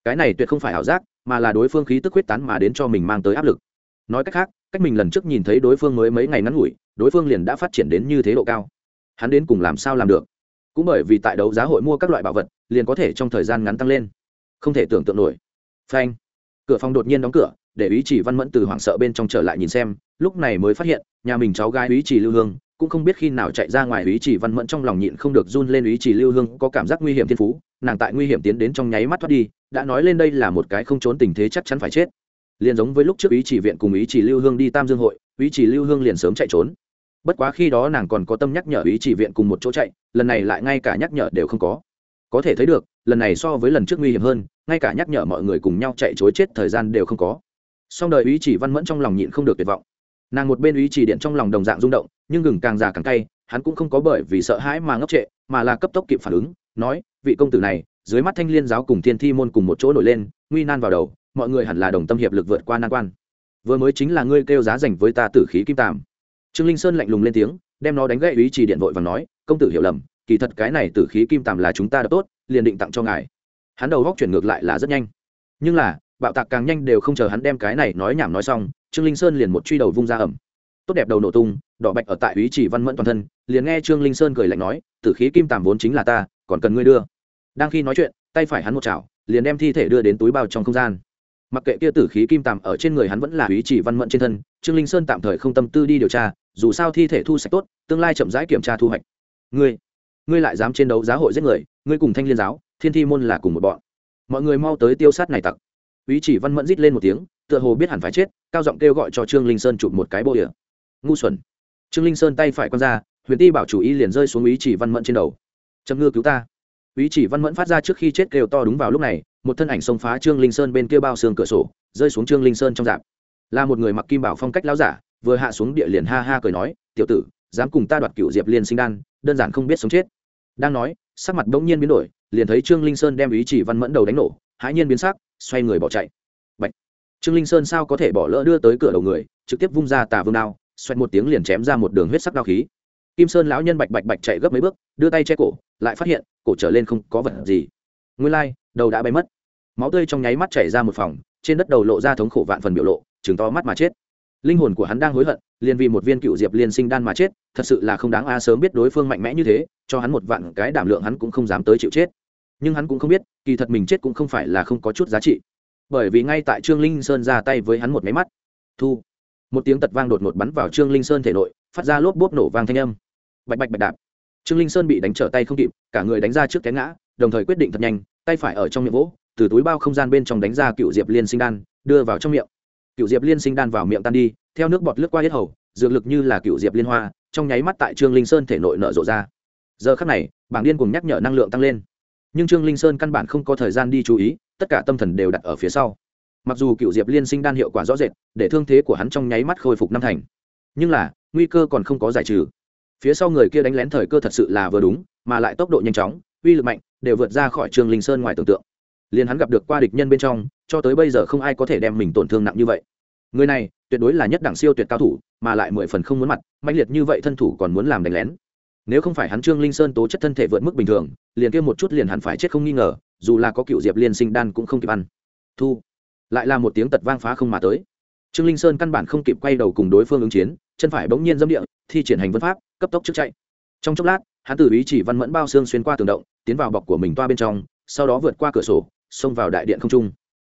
Cái này tuyệt không phải ảo giác, mà là đối phương khí tức huyết tán mà đến cho mình mang tới áp lực. Nói cách khác, cách mình lần trước nhìn thấy đối phương mới mấy ngày ngắn ngủi, đối phương liền đã phát triển đến như thế độ cao. Hắn đến cùng làm sao làm được? Cũng bởi vì tại đấu giá hội mua các loại bảo vật, liền có thể trong thời gian ngắn tăng lên. Không thể tưởng tượng nổi. Phanh. Cửa phòng đột nhiên đóng cửa để ý chỉ văn mẫn từ hoảng sợ bên trong trở lại nhìn xem, lúc này mới phát hiện, nhà mình cháu gái ý chỉ lưu hương, cũng không biết khi nào chạy ra ngoài ý chỉ văn mẫn trong lòng nhịn không được run lên ý chỉ lưu hương có cảm giác nguy hiểm thiên phú, nàng tại nguy hiểm tiến đến trong nháy mắt thoát đi, đã nói lên đây là một cái không trốn tình thế chắc chắn phải chết. Liền giống với lúc trước ý chỉ viện cùng ý chỉ lưu hương đi tam dương hội, ý chỉ lưu hương liền sớm chạy trốn. Bất quá khi đó nàng còn có tâm nhắc nhở ý chỉ viện cùng một chỗ chạy, lần này lại ngay cả nhắc nhở đều không có. Có thể thấy được, lần này so với lần trước nguy hiểm hơn, ngay cả nhắc nhở mọi người cùng nhau chạy chối chết thời gian đều không có song đời ý chỉ văn mẫn trong lòng nhịn không được tuyệt vọng. Nàng một bên ý chỉ điện trong lòng đồng dạng rung động, nhưng gừng càng già càng cay, hắn cũng không có bởi vì sợ hãi mà ngốc trệ, mà là cấp tốc kịp phản ứng, nói, vị công tử này, dưới mắt thanh liên giáo cùng thiên thi môn cùng một chỗ nổi lên, nguy nan vào đầu, mọi người hẳn là đồng tâm hiệp lực vượt qua nan quan. Vừa mới chính là ngươi kêu giá dành với ta tử khí kim tàm. Trương linh sơn lạnh lùng lên tiếng, đem nó đánh gậy ý chỉ điện vội và nói, công tử hiểu lầm, kỳ thật cái này tử khí kim tàm là chúng ta đã tốt, liền định tặng cho ngài. Hắn đầu góc chuyển ngược lại là rất nhanh. Nhưng là bạo tạc càng nhanh đều không chờ hắn đem cái này nói nhảm nói xong, trương linh sơn liền một truy đầu vung ra ẩm. Tốt đẹp đầu nổ tung, đỏ bạch ở tại ý chỉ văn mẫn toàn thân, liền nghe trương linh sơn cười lạnh nói, tử khí kim tàm vốn chính là ta, còn cần ngươi đưa. Đang khi nói chuyện, tay phải hắn một chảo, liền đem thi thể đưa đến túi bao trong không gian. Mặc kệ kia tử khí kim tàm ở trên người hắn vẫn là ý chỉ văn mẫn trên thân, trương linh sơn tạm thời không tâm tư đi điều tra, dù sao thi thể thu sạch tốt, tương lai chậm rãi kiểm tra thu hoạch. Ngươi ngươi lại dám chiến đấu giá hội giết người, ngươi cùng thanh liên giáo, thiên thi môn là cùng một bọn. Mọi người mau tới tiêu sát này tặc ý chỉ văn mẫn rít lên một tiếng, tựa hồ biết hẳn phải chết, cao giọng kêu gọi cho trương linh sơn chụp một cái bô ỉa. ngu xuẩn. Trương linh sơn tay phải q ra, huyền ti bảo chủ ý liền rơi xuống ý chỉ văn mẫn trên đầu. Châm ngư cứu ta. Ý chỉ văn mẫn phát ra trước khi chết kêu to đúng vào lúc này, một thân ảnh xông phá trương linh sơn bên kia bao xương cửa sổ, rơi xuống trương linh sơn trong dạp. Là một người mặc kim bảo phong cách láo giả, vừa hạ xuống địa liền ha ha cười nói, tiểu tử, dám cùng ta đoạt cựu diệp liên sinh đan, đơn giản không biết sống chết. Đang nói, sắc mặt bỗng nhiên biến đổi, liền thấy trương linh sơn đem ý chỉ văn mẫn đầu đánh nổ, hãi nhiên biến sắc xoay người bỏ chạy. Bạch. trương linh sơn sao có thể bỏ lỡ đưa tới cửa đầu người, trực tiếp vung ra tà vương đao xoay một tiếng liền chém ra một đường huyết sắc đao khí. Kim sơn lão nhân bạch bạch bạch chạy gấp mấy bước, đưa tay che cổ, lại phát hiện, cổ trở lên không có vật gì. Nguyên lai, đầu đã bay mất. Máu tươi trong nháy mắt chảy ra một phòng, trên đất đầu lộ ra thống khổ vạn phần biểu lộ chừng to mắt mà chết. Linh hồn của hắn đang hối hận, liền vì một viên cựu diệp liên sinh đan mà chết, thật sự là không đáng a sớm biết đối phương mạnh mẽ như thế, cho hắn một vạn cái đảm lượng hắn cũng không dám tới chịu chết nhưng hắn cũng không biết, kỳ thật mình chết cũng không phải là không có chút giá trị. Bởi vì ngay tại trương linh sơn ra tay với hắn một máy mắt, thu, một tiếng tật vang đột ngột bắn vào trương linh sơn thể nội, phát ra lốp bốp nổ vang thanh âm. Bạch bạch bạch đạp. Trương linh sơn bị đánh trở tay không kịp, cả người đánh ra trước té ngã, đồng thời quyết định thật nhanh, tay phải ở trong miệng vỗ, từ túi bao không gian bên trong đánh ra cựu diệp liên sinh đan, đưa vào trong miệng. Cựu diệp liên sinh đan vào miệng tan đi, theo nước bọt lướt qua hết hầu, dược lực như là cựu diệp liên hoa, trong nháy mắt tại trương linh sơn thể nội nở rộ ra. Giờ khắc này, bảng điên cùng nhắc nhở năng lượng tăng lên nhưng trương linh sơn căn bản không có thời gian đi chú ý, tất cả tâm thần đều đặt ở phía sau. Mặc dù cựu diệp liên sinh đan hiệu quả rõ rệt, để thương thế của hắn trong nháy mắt khôi phục năm thành. Nhưng là, nguy cơ còn không có giải trừ. Phía sau người kia đánh lén thời cơ thật sự là vừa đúng, mà lại tốc độ nhanh chóng, uy lực mạnh, đều vượt ra khỏi trương linh sơn ngoài tưởng tượng. Liền hắn gặp được qua địch nhân bên trong, cho tới bây giờ không ai có thể đem mình tổn thương nặng như vậy. Người này, tuyệt đối là nhất đẳng siêu tuyệt cao thủ, mà lại mười phần không muốn mặt mạnh liệt như vậy thân thủ còn muốn làm đánh lén nếu không phải hắn trương linh sơn tố chất thân thể vượt mức bình thường, liền kia một chút liền hẳn phải chết không nghi ngờ, dù là có cựu diệp liên sinh đan cũng không kịp ăn. Thu. Lại là một tiếng tật vang phá không mà tới. Trương linh sơn căn bản không kịp quay đầu cùng đối phương ứng chiến, chân phải bỗng nhiên dâm địa, thi triển hành vân pháp, cấp tốc trước chạy. Trong chốc lát, hắn tự ý chỉ văn mẫn bao xương xuyên qua tường động, tiến vào bọc của mình toa bên trong, sau đó vượt qua cửa sổ, xông vào đại điện không trung.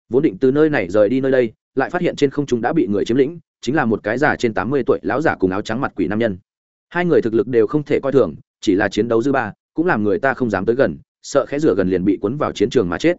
Vốn định từ nơi này rời đi nơi đây, lại phát hiện trên không trung đã bị người chiếm lĩnh, chính là một cái già trên tám mươi tuổi lão giả cùng áo trắng mặt quỷ nam nhân hai người thực lực đều không thể coi thường, chỉ là chiến đấu dư ba, cũng làm người ta không dám tới gần, sợ khẽ rửa gần liền bị cuốn vào chiến trường mà chết.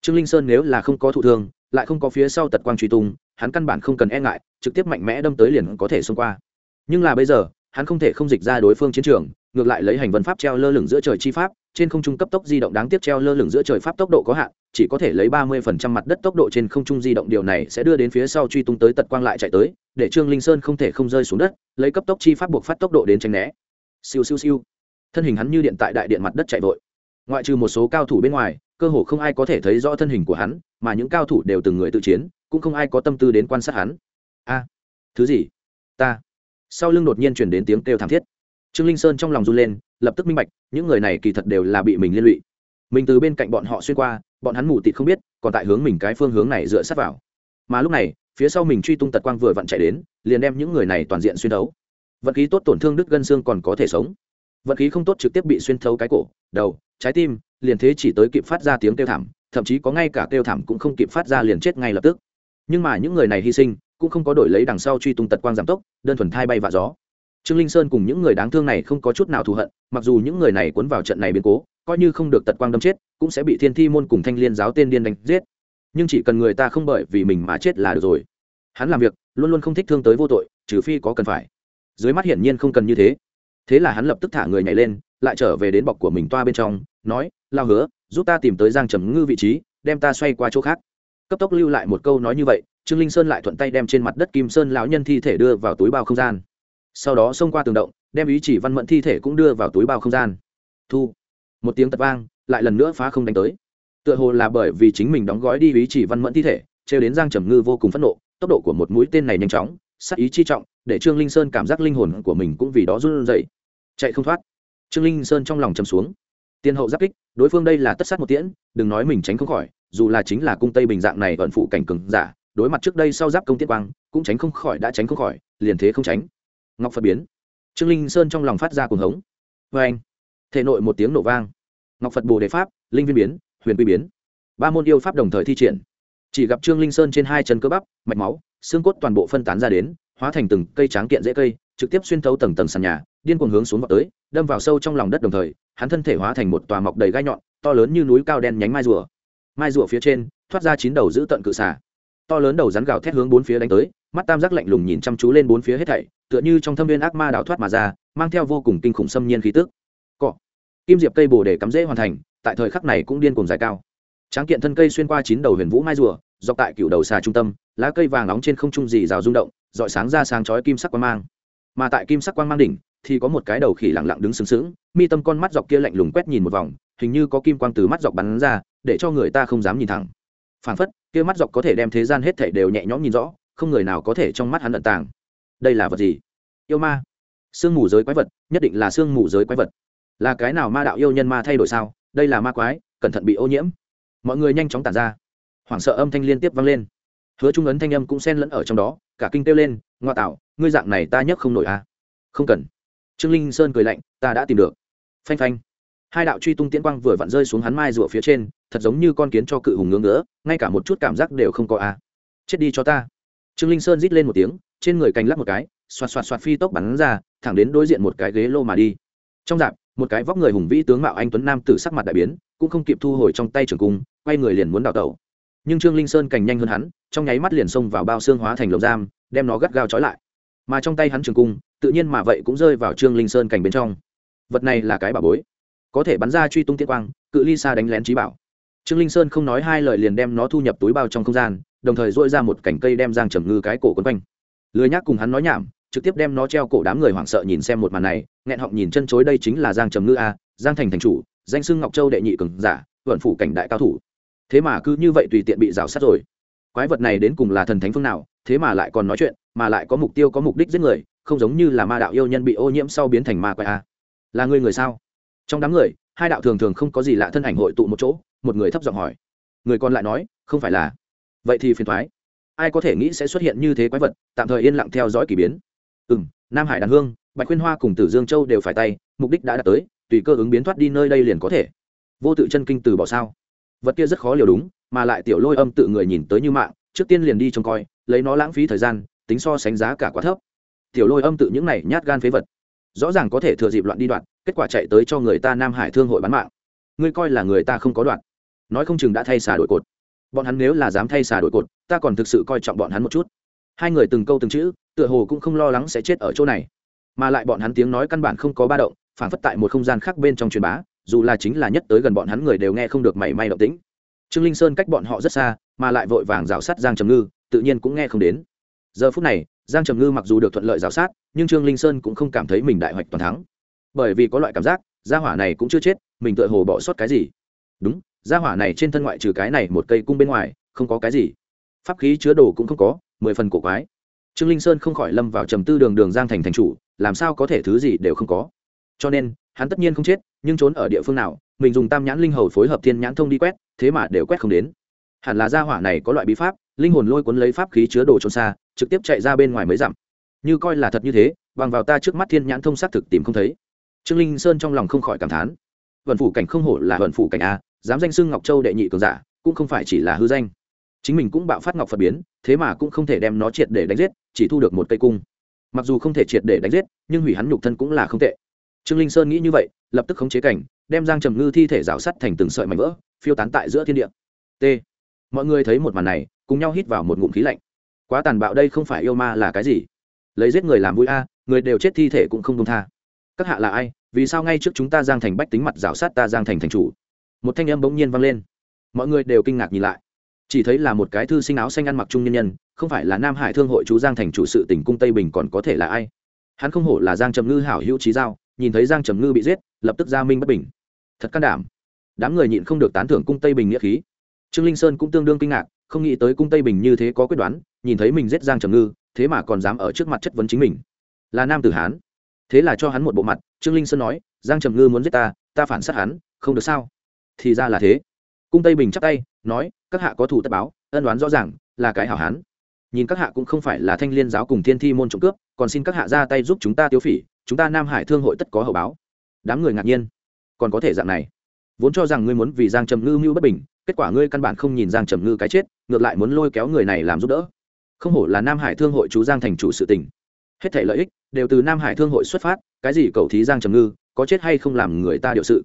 Trương linh sơn nếu là không có thụ thương, lại không có phía sau tật quang truy tung, hắn căn bản không cần e ngại, trực tiếp mạnh mẽ đâm tới liền có thể xông qua. Nhưng là bây giờ, hắn không thể không dịch ra đối phương chiến trường, ngược lại lấy hành vân pháp treo lơ lửng giữa trời chi pháp trên không trung cấp tốc di động đáng tiếc treo lơ lửng giữa trời pháp tốc độ có hạn, chỉ có thể lấy ba mươi phần trăm mặt đất tốc độ trên không trung di động. Điều này sẽ đưa đến phía sau truy tung tới tật quang lại chạy tới, để trương linh sơn không thể không rơi xuống đất, lấy cấp tốc chi pháp buộc phát tốc độ đến tránh né. Siêu siêu siêu. Thân hình hắn như điện tại đại điện mặt đất chạy vội. Ngoại trừ một số cao thủ bên ngoài, cơ hồ không ai có thể thấy rõ thân hình của hắn, mà những cao thủ đều từng người tự chiến, cũng không ai có tâm tư đến quan sát hắn. A, thứ gì? Ta. Sau lưng đột nhiên chuyển đến tiếng kêu thảm thiết. Trương linh sơn trong lòng run lên lập tức minh bạch, những người này kỳ thật đều là bị mình liên lụy. Mình từ bên cạnh bọn họ xuyên qua, bọn hắn mù tịt không biết, còn tại hướng mình cái phương hướng này dựa sát vào. Mà lúc này, phía sau mình truy tung tật quang vừa vặn chạy đến, liền đem những người này toàn diện xuyên đấu vận khí tốt tổn thương đứt gân xương còn có thể sống. Vận khí không tốt trực tiếp bị xuyên thấu cái cổ, đầu, trái tim, liền thế chỉ tới kịp phát ra tiếng kêu thảm, thậm chí có ngay cả kêu thảm cũng không kịp phát ra liền chết ngay lập tức. Nhưng mà những người này hy sinh, cũng không có đổi lấy đằng sau truy tung tật quang giảm tốc, đơn thuần thai bay và gió trương linh sơn cùng những người đáng thương này không có chút nào thù hận, mặc dù những người này cuốn vào trận này biến cố, coi như không được tật quang đâm chết, cũng sẽ bị thiên thi môn cùng thanh liên giáo tên điên đánh giết. Nhưng chỉ cần người ta không bởi vì mình mà chết là được rồi. Hắn làm việc, luôn luôn không thích thương tới vô tội, trừ phi có cần phải. Dưới mắt hiển nhiên không cần như thế. Thế là hắn lập tức thả người nhảy lên, lại trở về đến bọc của mình toa bên trong, nói, lao hứa, giúp ta tìm tới giang trầm ngư vị trí, đem ta xoay qua chỗ khác. Cấp tốc lưu lại một câu nói như vậy, trương linh sơn lại thuận tay đem trên mặt đất kim sơn lão nhân thi thể đưa vào túi bao không gian sau đó xông qua tường động, đem ý chỉ văn mẫn thi thể cũng đưa vào túi bao không gian. Thu. Một tiếng tật vang, lại lần nữa phá không đánh tới. Tựa hồ là bởi vì chính mình đóng gói đi ý chỉ văn mẫn thi thể, trêu đến giang trầm ngư vô cùng phẫn nộ, tốc độ của một mũi tên này nhanh chóng sắc ý chi trọng, để trương linh sơn cảm giác linh hồn của mình cũng vì đó run dậy chạy không thoát. Trương linh sơn trong lòng chầm xuống. Tiên hậu giáp kích, đối phương đây là tất sát một tiễn, đừng nói mình tránh không khỏi, dù là chính là cung tây bình dạng này vẫn phụ cảnh cường giả, đối mặt trước đây sau giáp công tiết quang, cũng tránh không khỏi, đã tránh không khỏi, liền thế không tránh ngọc phật biến. Trương linh sơn trong lòng phát ra cuồng hống. Vê anh, thể nội một tiếng nổ vang. Ngọc phật bồ đề pháp, linh viên biến, huyền quy biến. Ba môn yêu pháp đồng thời thi triển. Chỉ gặp trương linh sơn trên hai chân cơ bắp, mạch máu, xương cốt toàn bộ phân tán ra đến, hóa thành từng cây tráng kiện dễ cây, trực tiếp xuyên thấu tầng tầng sàn nhà, điên cuồng hướng xuống vào tới, đâm vào sâu trong lòng đất đồng thời, hắn thân thể hóa thành một tòa mọc đầy gai nhọn, to lớn như núi cao đen nhánh mai rùa. Mai rùa phía trên, thoát ra chín đầu giữ tận cự xà to lớn đầu rắn gào thét hướng bốn phía đánh tới, mắt tam giác lạnh lùng nhìn chăm chú lên bốn phía hết thảy, tựa như trong thâm viên ác ma đào thoát mà ra, mang theo vô cùng kinh khủng xâm nhiên khí tức. Cọ. Kim diệp cây bồ để cắm dễ hoàn thành, tại thời khắc này cũng điên cuồng dài cao. Tráng kiện thân cây xuyên qua chín đầu huyền vũ mai rùa, dọc tại cựu đầu xà trung tâm, lá cây vàng nóng trên không trung dì rào rung động dọi sáng ra sáng chói kim sắc quang mang. Mà tại kim sắc quang mang đỉnh, thì có một cái đầu khỉ lặng lặng đứng sừng sững, mi tâm con mắt dọc kia lạnh lùng quét nhìn một vòng, hình như có kim quang từ mắt dọc bắn ra, để cho người ta không dám nhìn thẳng phảng phất, kia mắt dọc có thể đem thế gian hết thảy đều nhẹ nhõm nhìn rõ, không người nào có thể trong mắt hắn ẩn tàng. Đây là vật gì? Yêu ma. Sương mù giới quái vật, nhất định là sương mù giới quái vật. Là cái nào ma đạo yêu nhân ma thay đổi sao? Đây là ma quái, cẩn thận bị ô nhiễm. Mọi người nhanh chóng tản ra. Hoảng sợ âm thanh liên tiếp vang lên. Hứa trung ấn thanh âm cũng xen lẫn ở trong đó, cả kinh kêu lên, ngoa tạo, ngươi dạng này ta nhấc không nổi à? Không cần. Trương linh sơn cười lạnh, ta đã tìm được. Phanh phanh hai đạo truy tung tiễn quang vừa vặn rơi xuống hắn mai rùa phía trên, thật giống như con kiến cho cự hùng ngưỡng ngỡ ngay cả một chút cảm giác đều không có a chết đi cho ta. Trương linh sơn rít lên một tiếng, trên người cành lắc một cái, xoạt xoạt xoạt phi tốc bắn ra, thẳng đến đối diện một cái ghế lô mà đi. Trong dạp, một cái vóc người hùng vĩ tướng mạo anh tuấn nam tử sắc mặt đại biến, cũng không kịp thu hồi trong tay trường cung, quay người liền muốn đào tẩu. Nhưng trương linh sơn cành nhanh hơn hắn, trong nháy mắt liền xông vào bao xương hóa thành lồng giam, đem nó gắt gao trói lại. Mà trong tay hắn trường cung, tự nhiên mà vậy cũng rơi vào trương linh sơn cành bên trong. Vật này là cái bà bối có thể bắn ra truy tung tiết quang, cự ly xa đánh lén trí bảo. Trương linh sơn không nói hai lời liền đem nó thu nhập túi bao trong không gian, đồng thời dội ra một cành cây đem giang trầm ngư cái cổ quấn quanh. Lười nhác cùng hắn nói nhảm, trực tiếp đem nó treo cổ đám người hoảng sợ nhìn xem một màn này, nghẹn họng nhìn chân chối đây chính là giang trầm ngư a, giang thành thành chủ, danh xưng ngọc châu đệ nhị cường giả, vận phủ cảnh đại cao thủ. Thế mà cứ như vậy tùy tiện bị rào sát rồi. Quái vật này đến cùng là thần thánh phương nào, thế mà lại còn nói chuyện, mà lại có mục tiêu có mục đích giết người, không giống như là ma đạo yêu nhân bị ô nhiễm sau biến thành ma quái a. Là người người sao? Trong đám người, hai đạo thường thường không có gì lạ thân ảnh hội tụ một chỗ, một người thấp giọng hỏi. Người còn lại nói, không phải là. Vậy thì phiền thoái. Ai có thể nghĩ sẽ xuất hiện như thế quái vật, tạm thời yên lặng theo dõi k ỳ biến. Ừ m nam hải đàn hương, bạch khuyên hoa cùng tử dương châu đều phải tay, mục đích đã đạt tới, tùy cơ ứng biến thoát đi nơi đây liền có thể. Vô tự chân kinh từ bỏ sao? Vật kia rất khó liều đúng, mà lại tiểu lôi âm tự người nhìn tới như mạng, trước tiên liền đi trông coi, lấy nó lãng phí thời gian, tính so sánh giá cả quá thấp. Tiểu lôi âm tự những này nhát gan phế vật, rõ ràng có thể thừa dịp loạn đi đoạn kết quả chạy tới cho người ta nam hải thương hội bán mạng. Ngươi coi là người ta không có đoạn. Nói không chừng đã thay xà đổi cột. Bọn hắn nếu là dám thay xà đổi cột, ta còn thực sự coi trọng bọn hắn một chút. Hai người từng câu từng chữ, tựa hồ cũng không lo lắng sẽ chết ở chỗ này. Mà lại bọn hắn tiếng nói căn bản không có ba động, phản phất tại một không gian khác bên trong truyền bá, dù là chính là nhất tới gần bọn hắn người đều nghe không được mảy may động tĩnh. Trương linh sơn cách bọn họ rất xa, mà lại vội vàng rào sát giang trầm ngư, tự nhiên cũng nghe không đến. Giờ phút này, giang trầm ngư mặc dù được thuận lợi rào sát, nhưng trương linh sơn cũng không cảm thấy mình đại hoạch toàn thắng bởi vì có loại cảm giác, gia hỏa này cũng chưa chết, mình tựa hồ bỏ sót cái gì. Đúng, gia hỏa này trên thân ngoại trừ cái này một cây cung bên ngoài, không có cái gì. Pháp khí chứa đồ cũng không có, mười phần cổ quái. Trương linh sơn không khỏi lâm vào trầm tư đường đường giang thành thành chủ, làm sao có thể thứ gì đều không có. Cho nên, hắn tất nhiên không chết, nhưng trốn ở địa phương nào, mình dùng tam nhãn linh hầu phối hợp thiên nhãn thông đi quét, thế mà đều quét không đến. Hẳn là gia hỏa này có loại bí pháp, linh hồn lôi cuốn lấy pháp khí chứa đồ trốn xa, trực tiếp chạy ra bên ngoài mới dặm. Như coi là thật như thế, bằng vào ta trước mắt thiên nhãn thông xác thực tìm không thấy trương linh sơn trong lòng không khỏi cảm thán. Vận phủ cảnh không hổ là vận phủ cảnh a, dám danh xưng ngọc châu đệ nhị cường giả, cũng không phải chỉ là hư danh. Chính mình cũng bạo phát ngọc phật biến, thế mà cũng không thể đem nó triệt để đánh giết, chỉ thu được một cây cung. Mặc dù không thể triệt để đánh giết, nhưng hủy hắn nhục thân cũng là không tệ. Trương linh sơn nghĩ như vậy, lập tức khống chế cảnh, đem giang trầm ngư thi thể rào sắt thành từng sợi mảnh vỡ, phiêu tán tại giữa thiên địa. T. Mọi người thấy một màn này, cùng nhau hít vào một ngụm khí lạnh. Quá tàn bạo đây không phải yêu ma là cái gì? Lấy giết người làm vui a, người đều chết thi thể cũng không công tha các hạ là ai? Vì sao ngay trước chúng ta giang thành bách tính mặt rào sát ta giang thành thành chủ? Một thanh âm bỗng nhiên vang lên. Mọi người đều kinh ngạc nhìn lại. Chỉ thấy là một cái thư sinh áo xanh ăn mặc trung nhân nhân, không phải là nam hải thương hội chú giang thành chủ sự tỉnh cung tây bình còn có thể là ai? Hắn không hổ là giang trầm ngư hảo hữu trí giao, nhìn thấy giang trầm ngư bị giết, lập tức ra minh bất bình. Thật can đảm. Đám người nhịn không được tán thưởng cung tây bình nghĩa khí. Trương linh sơn cũng tương đương kinh ngạc, không nghĩ tới cung tây bình như thế có quyết đoán, nhìn thấy mình giết giang trầm ngư, thế mà còn dám ở trước mặt chất vấn chính mình. Là nam tử hán thế là cho hắn một bộ mặt, trương linh sơn nói, giang trầm ngư muốn giết ta ta phản sát hắn, không được sao? Thì ra là thế. Cung tây bình chắp tay, nói, các hạ có thủ tất báo, ân đoán rõ ràng, là cái hảo hán. Nhìn các hạ cũng không phải là thanh liên giáo cùng thiên thi môn trộm cướp, còn xin các hạ ra tay giúp chúng ta tiêu phỉ, chúng ta nam hải thương hội tất có hậu báo. Đám người ngạc nhiên. Còn có thể dạng này. Vốn cho rằng ngươi muốn vì giang trầm ngư mưu bất bình, kết quả ngươi căn bản không nhìn giang trầm ngư cái chết, ngược lại muốn lôi kéo người này làm giúp đỡ. Không hổ là nam hải thương hội chú giang thành chủ sự tình. Hết thể lợi ích đều từ nam hải thương hội xuất phát, cái gì cầu thí giang trầm ngư, có chết hay không làm người ta điệu sự.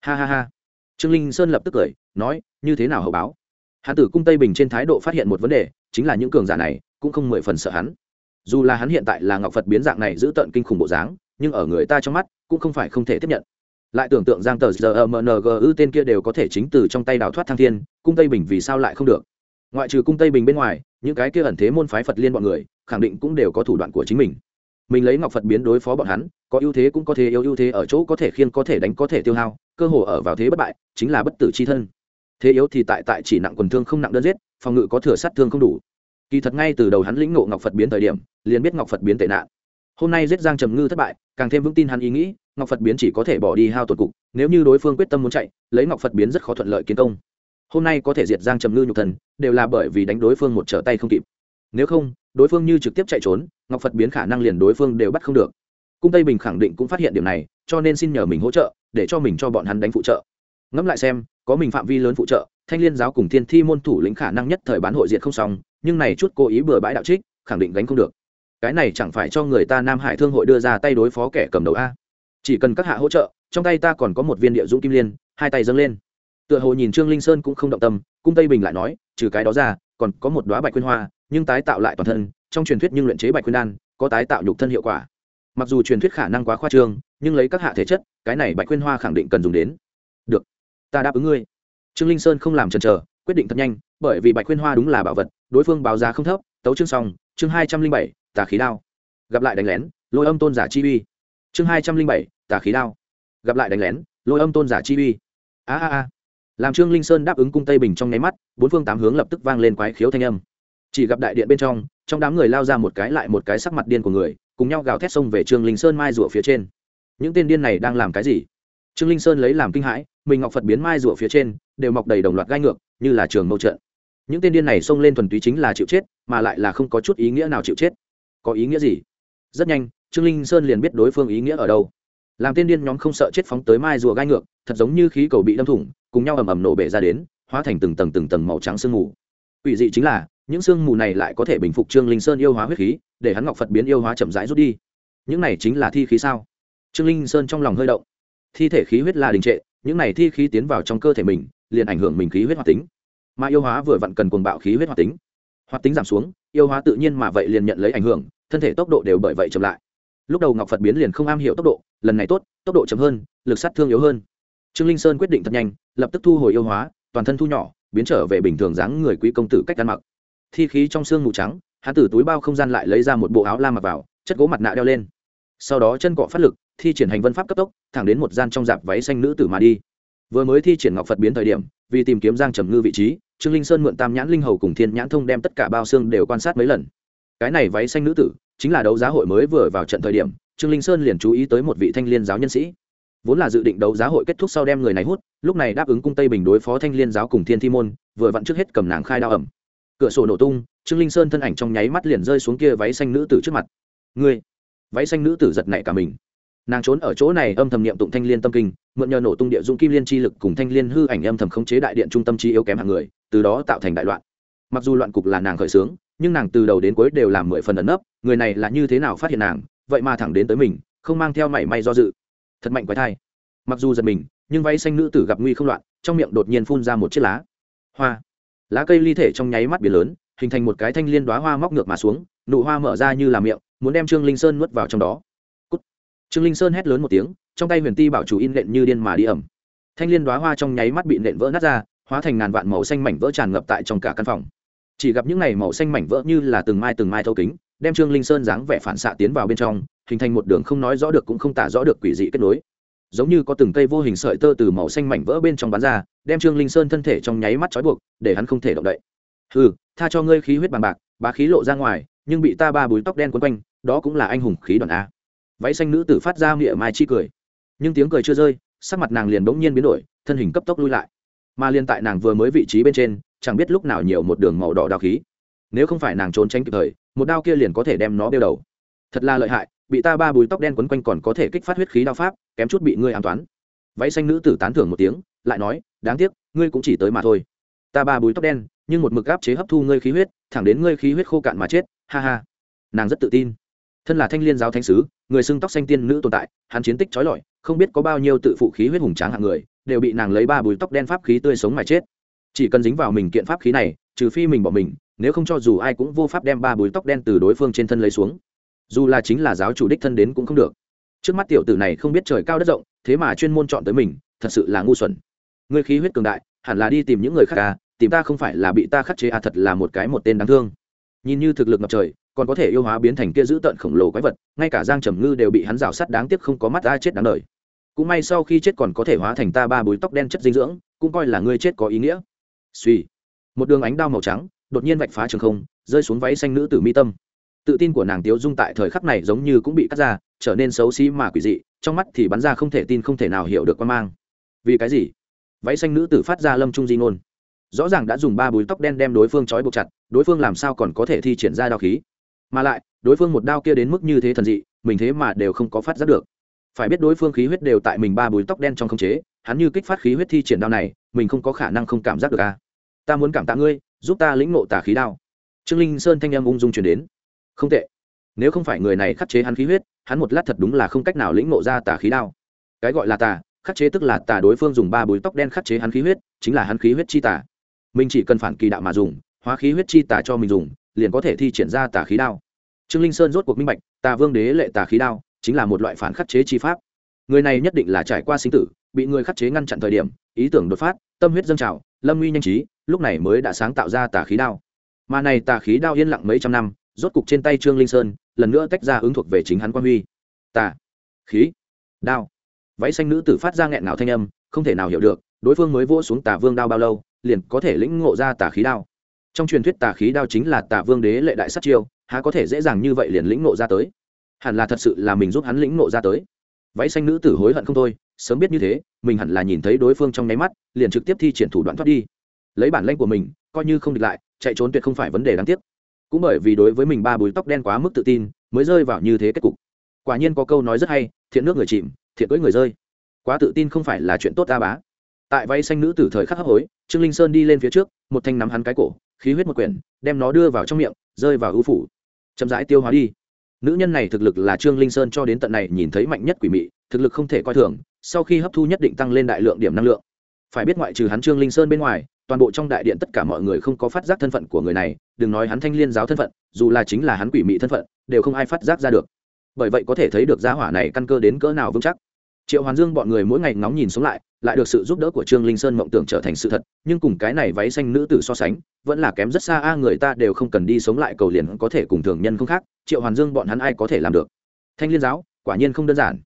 Ha ha ha. Trương linh sơn lập tức cười, nói, như thế nào hậu báo? Hán tử cung tây bình trên thái độ phát hiện một vấn đề, chính là những cường giả này cũng không mười phần sợ hắn. Dù là hắn hiện tại là ngọc phật biến dạng này giữ tận kinh khủng bộ dáng, nhưng ở người ta trong mắt cũng không phải không thể tiếp nhận. Lại tưởng tượng giang tờ giờ mng ư tên kia đều có thể chính từ trong tay đào thoát thăng thiên, cung tây bình vì sao lại không được? Ngoại trừ cung tây bình bên ngoài, những cái kia ẩn thế môn phái phật liên bọn người, khẳng định cũng đều có thủ đoạn của chính mình mình lấy ngọc phật biến đối phó bọn hắn, có ưu thế cũng có thể yếu ưu thế ở chỗ có thể khiên có thể đánh, có thể tiêu hao, cơ hồ ở vào thế bất bại, chính là bất tử c h i thân. Thế yếu thì tại tại chỉ nặng quần thương không nặng đơn giết, phòng ngự có thừa sát thương không đủ. Kỳ thật ngay từ đầu hắn lĩnh ngộ ngọc phật biến thời điểm, liền biết ngọc phật biến tệ nạn. Hôm nay giết giang trầm ngư thất bại, càng thêm vững tin hắn ý nghĩ, ngọc phật biến chỉ có thể bỏ đi hao tột cục, nếu như đối phương quyết tâm muốn chạy, lấy ngọc phật biến rất khó thuận lợi kiến công. Hôm nay có thể diệt giang trầm ngư nhục thần, đều là bởi vì đánh đối phương một trở tay không kịp. Nếu không, đối phương như trực tiếp chạy trốn ngọc phật biến khả năng liền đối phương đều bắt không được. Cung tây bình khẳng định cũng phát hiện điểm này, cho nên xin nhờ mình hỗ trợ, để cho mình cho bọn hắn đánh phụ trợ. Ngẫm lại xem, có mình phạm vi lớn phụ trợ, thanh liên giáo cùng thiên thi môn thủ lĩnh khả năng nhất thời bán hội diện không xong, nhưng này chút cố ý bừa bãi đạo trích, khẳng định gánh không được. Cái này chẳng phải cho người ta nam hải thương hội đưa ra tay đối phó kẻ cầm đầu a? Chỉ cần các hạ hỗ trợ, trong tay ta còn có một viên địa dũng kim liên, hai tay dâng lên. Tựa hồ nhìn trương linh sơn cũng không động tâm, cung tây bình lại nói, trừ cái đó ra, còn có một đoá bạch quyên hoa, nhưng tái tạo lại toàn thân trong truyền thuyết nhưng luyện chế bạch khuyên đan, có tái tạo nhục thân hiệu quả. Mặc dù truyền thuyết khả năng quá khoa trương, nhưng lấy các hạ thể chất, cái này bạch khuyên hoa khẳng định cần dùng đến. Được, ta đáp ứng ngươi. Trương linh sơn không làm chần chờ, quyết định thật nhanh, bởi vì bạch khuyên hoa đúng là bảo vật, đối phương báo giá không thấp, tấu chương xong, chương hai trăm linh bảy, tà khí đao. Gặp lại đánh lén, lôi âm tôn giả chi uy. Chương hai trăm linh bảy, tà khí đao. Gặp lại đánh lén, lôi âm tôn giả chi uy. A a a. Làm trương linh sơn đáp ứng cung tây bình trong nháy mắt, bốn phương tám hướng lập tức vang lên quái khiếu thanh âm chỉ gặp đại điện bên trong trong đám người lao ra một cái lại một cái sắc mặt điên của người, cùng nhau gào thét xông về trương linh sơn mai rủa phía trên. Những tên điên này đang làm cái gì? Trương linh sơn lấy làm kinh hãi, mình ngọc phật biến mai rủa phía trên, đều mọc đầy đồng loạt gai ngược, như là trường mâu trận những tên điên này xông lên thuần túy chính là chịu chết, mà lại là không có chút ý nghĩa nào chịu chết. Có ý nghĩa gì? Rất nhanh, trương linh sơn liền biết đối phương ý nghĩa ở đâu. Làm tên điên nhóm không sợ chết phóng tới mai rùa gai ngược, thật giống như khí cầu bị đâm thủng, cùng nhau ầm ầm nổ bể ra đến, hóa thành từng tầng từng tầng màu trắng sương mù. Ủy dị chính là những sương mù này lại có thể bình phục trương linh sơn yêu hóa huyết khí, để hắn ngọc phật biến yêu hóa chậm rãi rút đi. Những này chính là thi khí sao? Trương linh sơn trong lòng hơi động. Thi thể khí huyết là đình trệ, những này thi khí tiến vào trong cơ thể mình, liền ảnh hưởng mình khí huyết hoạt tính. Mà yêu hóa vừa vặn cần cuồng bạo khí huyết hoạt tính. Hoạt tính giảm xuống, yêu hóa tự nhiên mà vậy liền nhận lấy ảnh hưởng, thân thể tốc độ đều bởi vậy chậm lại. Lúc đầu ngọc phật biến liền không am hiểu tốc độ, lần này tốt, tốc độ chậm hơn, lực sát thương yếu hơn. Trương linh sơn quyết định thật nhanh, lập tức thu hồi yêu hóa, toàn thân thu nhỏ, biến trở về bình thường dáng người quý công tử cách ăn mặc thi khí trong xương mù trắng, hắn từ túi bao không gian lại lấy ra một bộ áo lam mặc vào, chất gỗ mặt nạ đeo lên. Sau đó chân cọ phát lực, thi triển hành vân pháp cấp tốc, thẳng đến một gian trong dạp váy xanh nữ tử mà đi. Vừa mới thi triển ngọc phật biến thời điểm, vì tìm kiếm giang trầm ngư vị trí, trương linh sơn mượn tam nhãn linh hầu cùng thiên nhãn thông đem tất cả bao xương đều quan sát mấy lần. Cái này váy xanh nữ tử, chính là đấu giá hội mới vừa vào trận thời điểm, trương linh sơn liền chú ý tới một vị thanh liên giáo nhân sĩ. Vốn là dự định đấu giá hội kết thúc sau đem người này hút, lúc này đáp ứng cung tây bình đối phó thanh liên giáo cùng thiên thi môn, vừa vặn trước hết cầm nàng khai đao ẩm cửa sổ nổ tung, trương linh sơn thân ảnh trong nháy mắt liền rơi xuống kia váy xanh nữ tử trước mặt. Ngươi! Váy xanh nữ tử giật nảy cả mình. Nàng trốn ở chỗ này âm thầm niệm tụng thanh liên tâm kinh, mượn nhờ nổ tung địa dung kim liên chi lực cùng thanh liên hư ảnh âm thầm khống chế đại điện trung tâm chi yếu kém hàng người, từ đó tạo thành đại loạn. Mặc dù loạn cục là nàng khởi xướng, nhưng nàng từ đầu đến cuối đều làm mười phần ẩn nấp, người này là như thế nào phát hiện nàng, vậy mà thẳng đến tới mình, không mang theo mảy may do dự. Thật mạnh quái thai. Mặc dù giật mình, nhưng váy xanh nữ tử gặp nguy không loạn, trong miệng đột nhiên phun ra một chiếc lá. Hoa! Lá cây ly thể trong nháy mắt biển lớn, hình thành một cái thanh liên đoá hoa móc ngược mà xuống, nụ hoa mở ra như là miệng, muốn đem trương linh sơn nuốt vào trong đó. Cút. trương linh sơn hét lớn một tiếng, trong tay huyền ti bảo chủ in lệnh như điên mà đi ẩm. Thanh liên đoá hoa trong nháy mắt bị nện vỡ nát ra, hóa thành ngàn vạn màu xanh mảnh vỡ tràn ngập tại trong cả căn phòng. Chỉ gặp những này màu xanh mảnh vỡ như là từng mai từng mai thâu kính, đem trương linh sơn dáng vẻ phản xạ tiến vào bên trong, hình thành một đường không nói rõ được cũng không tả rõ được quỷ dị kết nối giống như có từng cây vô hình sợi tơ từ màu xanh mảnh vỡ bên trong bắn ra, đem trương linh sơn thân thể trong nháy mắt trói buộc, để hắn không thể động đậy. Ừ tha cho ngươi khí huyết bằng bạc, bá khí lộ ra ngoài, nhưng bị ta ba búi tóc đen quấn quanh, đó cũng là anh hùng khí đoàn a. Váy xanh nữ tử phát ra miệng mai chi cười. Nhưng tiếng cười chưa rơi, sắc mặt nàng liền bỗng nhiên biến đổi, thân hình cấp tốc lui lại. Mà liên tại nàng vừa mới vị trí bên trên, chẳng biết lúc nào nhiều một đường màu đỏ đào khí. Nếu không phải nàng trốn tránh kịp thời, một đao kia liền có thể đem nó đeo đầu. Thật là lợi hại bị ta ba bùi tóc đen quấn quanh còn có thể kích phát huyết khí đao pháp, kém chút bị ngươi an toán. Váy xanh nữ tử tán thưởng một tiếng, lại nói, đáng tiếc, ngươi cũng chỉ tới mà thôi. Ta ba bùi tóc đen, nhưng một mực áp chế hấp thu ngươi khí huyết, thẳng đến ngươi khí huyết khô cạn mà chết, ha ha. Nàng rất tự tin. Thân là thanh liên giáo thánh sứ, người xưng tóc xanh tiên nữ tồn tại, hắn chiến tích trói lọi, không biết có bao nhiêu tự phụ khí huyết hùng tráng hạng người, đều bị nàng lấy ba bùi tóc đen pháp khí tươi sống mà chết. Chỉ cần dính vào mình kiện pháp khí này, trừ phi mình bỏ mình, nếu không cho dù ai cũng vô pháp đem ba bùi tóc đen từ đối phương trên thân lấy xuống dù là chính là giáo chủ đích thân đến cũng không được. Trước mắt tiểu tử này không biết trời cao đất rộng, thế mà chuyên môn chọn tới mình, thật sự là ngu xuẩn. Người khí huyết cường đại, hẳn là đi tìm những người khác à tìm ta không phải là bị ta khắc chế à thật là một cái một tên đáng thương. Nhìn như thực lực ngập trời, còn có thể yêu hóa biến thành kia giữ tận khổng lồ quái vật, ngay cả giang trầm ngư đều bị hắn rào sắt đáng tiếc không có mắt ai chết đáng đời. Cũng may sau khi chết còn có thể hóa thành ta ba búi tóc đen chất dinh dưỡng, cũng coi là ngươi chết có ý nghĩa. Suy một đường ánh đao màu trắng, đột nhiên vạch phá trường không, rơi xuống váy xanh nữ tử mi tâm tự tin của nàng tiếu dung tại thời khắc này giống như cũng bị cắt ra, trở nên xấu xí mà quỷ dị, trong mắt thì bắn ra không thể tin không thể nào hiểu được quan mang. Vì cái gì? Váy xanh nữ tử phát ra lâm trung di ngôn. Rõ ràng đã dùng ba búi tóc đen đem đối phương trói buộc chặt, đối phương làm sao còn có thể thi triển ra đao khí? Mà lại, đối phương một đao kia đến mức như thế thần dị, mình thế mà đều không có phát giác được. Phải biết đối phương khí huyết đều tại mình ba búi tóc đen trong không chế, hắn như kích phát khí huyết thi triển đao này, mình không có khả năng không cảm giác được à. ta muốn cảm tạ ngươi, giúp ta lĩnh ngộ tà khí đao. Trương linh sơn thanh em ung dung chuyển đến không tệ. Nếu không phải người này khắc chế hắn khí huyết, hắn một lát thật đúng là không cách nào lĩnh ngộ ra tà khí đao. Cái gọi là tà, khắc chế tức là tà đối phương dùng ba búi tóc đen khắc chế hắn khí huyết, chính là hắn khí huyết chi tà. Mình chỉ cần phản kỳ đạo mà dùng, hóa khí huyết chi tà cho mình dùng, liền có thể thi triển ra tà khí đao. Trương linh sơn rốt cuộc minh bạch, tà vương đế lệ tà khí đao, chính là một loại phản khắc chế chi pháp. Người này nhất định là trải qua sinh tử, bị người khắc chế ngăn chặn thời điểm, ý tưởng đột phát, tâm huyết dâng trào, lâm nguy nhanh trí, lúc này mới đã sáng tạo ra tà khí đao. Mà này tà khí đao yên lặng mấy trăm năm rốt cục trên tay trương linh sơn, lần nữa tách ra ứng thuộc về chính hắn quan huy. Tà, khí, đao. Váy xanh nữ tử phát ra nghẹn ngào thanh âm, không thể nào hiểu được, đối phương mới vỗ xuống tà vương đao bao lâu, liền có thể lĩnh ngộ ra tà khí đao. Trong truyền thuyết tà khí đao chính là tà vương đế lệ đại sát chiêu, há có thể dễ dàng như vậy liền lĩnh ngộ ra tới? Hẳn là thật sự là mình giúp hắn lĩnh ngộ ra tới. Váy xanh nữ tử hối hận không thôi, sớm biết như thế, mình hẳn là nhìn thấy đối phương trong nháy mắt, liền trực tiếp thi triển thủ đoạn thoát đi. Lấy bản lanh của mình, coi như không địch lại, chạy trốn tuyệt không phải vấn đề đáng tiếc cũng bởi vì đối với mình ba bùi tóc đen quá mức tự tin, mới rơi vào như thế kết cục. Quả nhiên có câu nói rất hay, thiện nước người chìm, thiện cưỡi người rơi. Quá tự tin không phải là chuyện tốt ta bá. Tại váy xanh nữ tử thời khắc hấp hối, trương linh sơn đi lên phía trước, một thanh nắm hắn cái cổ, khí huyết một quyển, đem nó đưa vào trong miệng, rơi vào ưu phủ. Chậm rãi tiêu hóa đi. Nữ nhân này thực lực là trương linh sơn cho đến tận này nhìn thấy mạnh nhất quỷ mị, thực lực không thể coi thường, sau khi hấp thu nhất định tăng lên đại lượng điểm năng lượng. Phải biết ngoại trừ hắn trương linh sơn bên ngoài toàn bộ trong đại điện tất cả mọi người không có phát giác thân phận của người này, đừng nói hắn thanh liên giáo thân phận, dù là chính là hắn quỷ mị thân phận, đều không ai phát giác ra được. Bởi vậy có thể thấy được gia hỏa này căn cơ đến cỡ nào vững chắc. Triệu hoàn dương bọn người mỗi ngày ngóng nhìn xuống lại lại được sự giúp đỡ của trương linh sơn mộng tưởng trở thành sự thật, nhưng cùng cái này váy xanh nữ tử so sánh, vẫn là kém rất xa a, người ta đều không cần đi sống lại cầu liền có thể cùng thường nhân không khác, triệu hoàn dương bọn hắn ai có thể làm được? Thanh liên giáo, quả nhiên không đơn giản.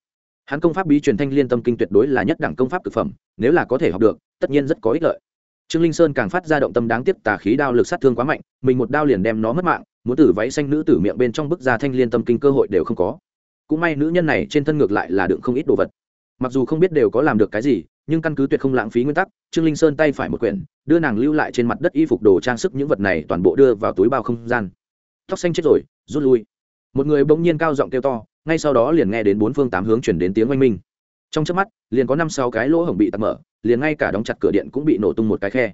Hắn công pháp bí truyền thanh liên tâm kinh tuyệt đối là nhất đẳng công pháp thực phẩm, nếu là có thể học được, tất nhiên rất có ích lợi trương linh sơn càng phát ra động tâm đáng tiếc, tà khí đao lực sát thương quá mạnh, mình một đao liền đem nó mất mạng, muốn tử váy xanh nữ tử miệng bên trong bức ra thanh liên tâm kinh cơ hội đều không có. Cũng may nữ nhân này trên thân ngược lại là đựng không ít đồ vật. Mặc dù không biết đều có làm được cái gì, nhưng căn cứ tuyệt không lãng phí nguyên tắc, trương linh sơn tay phải một quyển, đưa nàng lưu lại trên mặt đất y phục đồ trang sức những vật này toàn bộ đưa vào túi bao không gian. Tóc xanh chết rồi, rút lui. Một người bỗng nhiên cao giọng kêu to, ngay sau đó liền nghe đến bốn phương tám hướng chuyển đến tiếng oanh minh trong trước mắt, liền có năm sáu cái lỗ hổng bị tạt mở, liền ngay cả đóng chặt cửa điện cũng bị nổ tung một cái khe.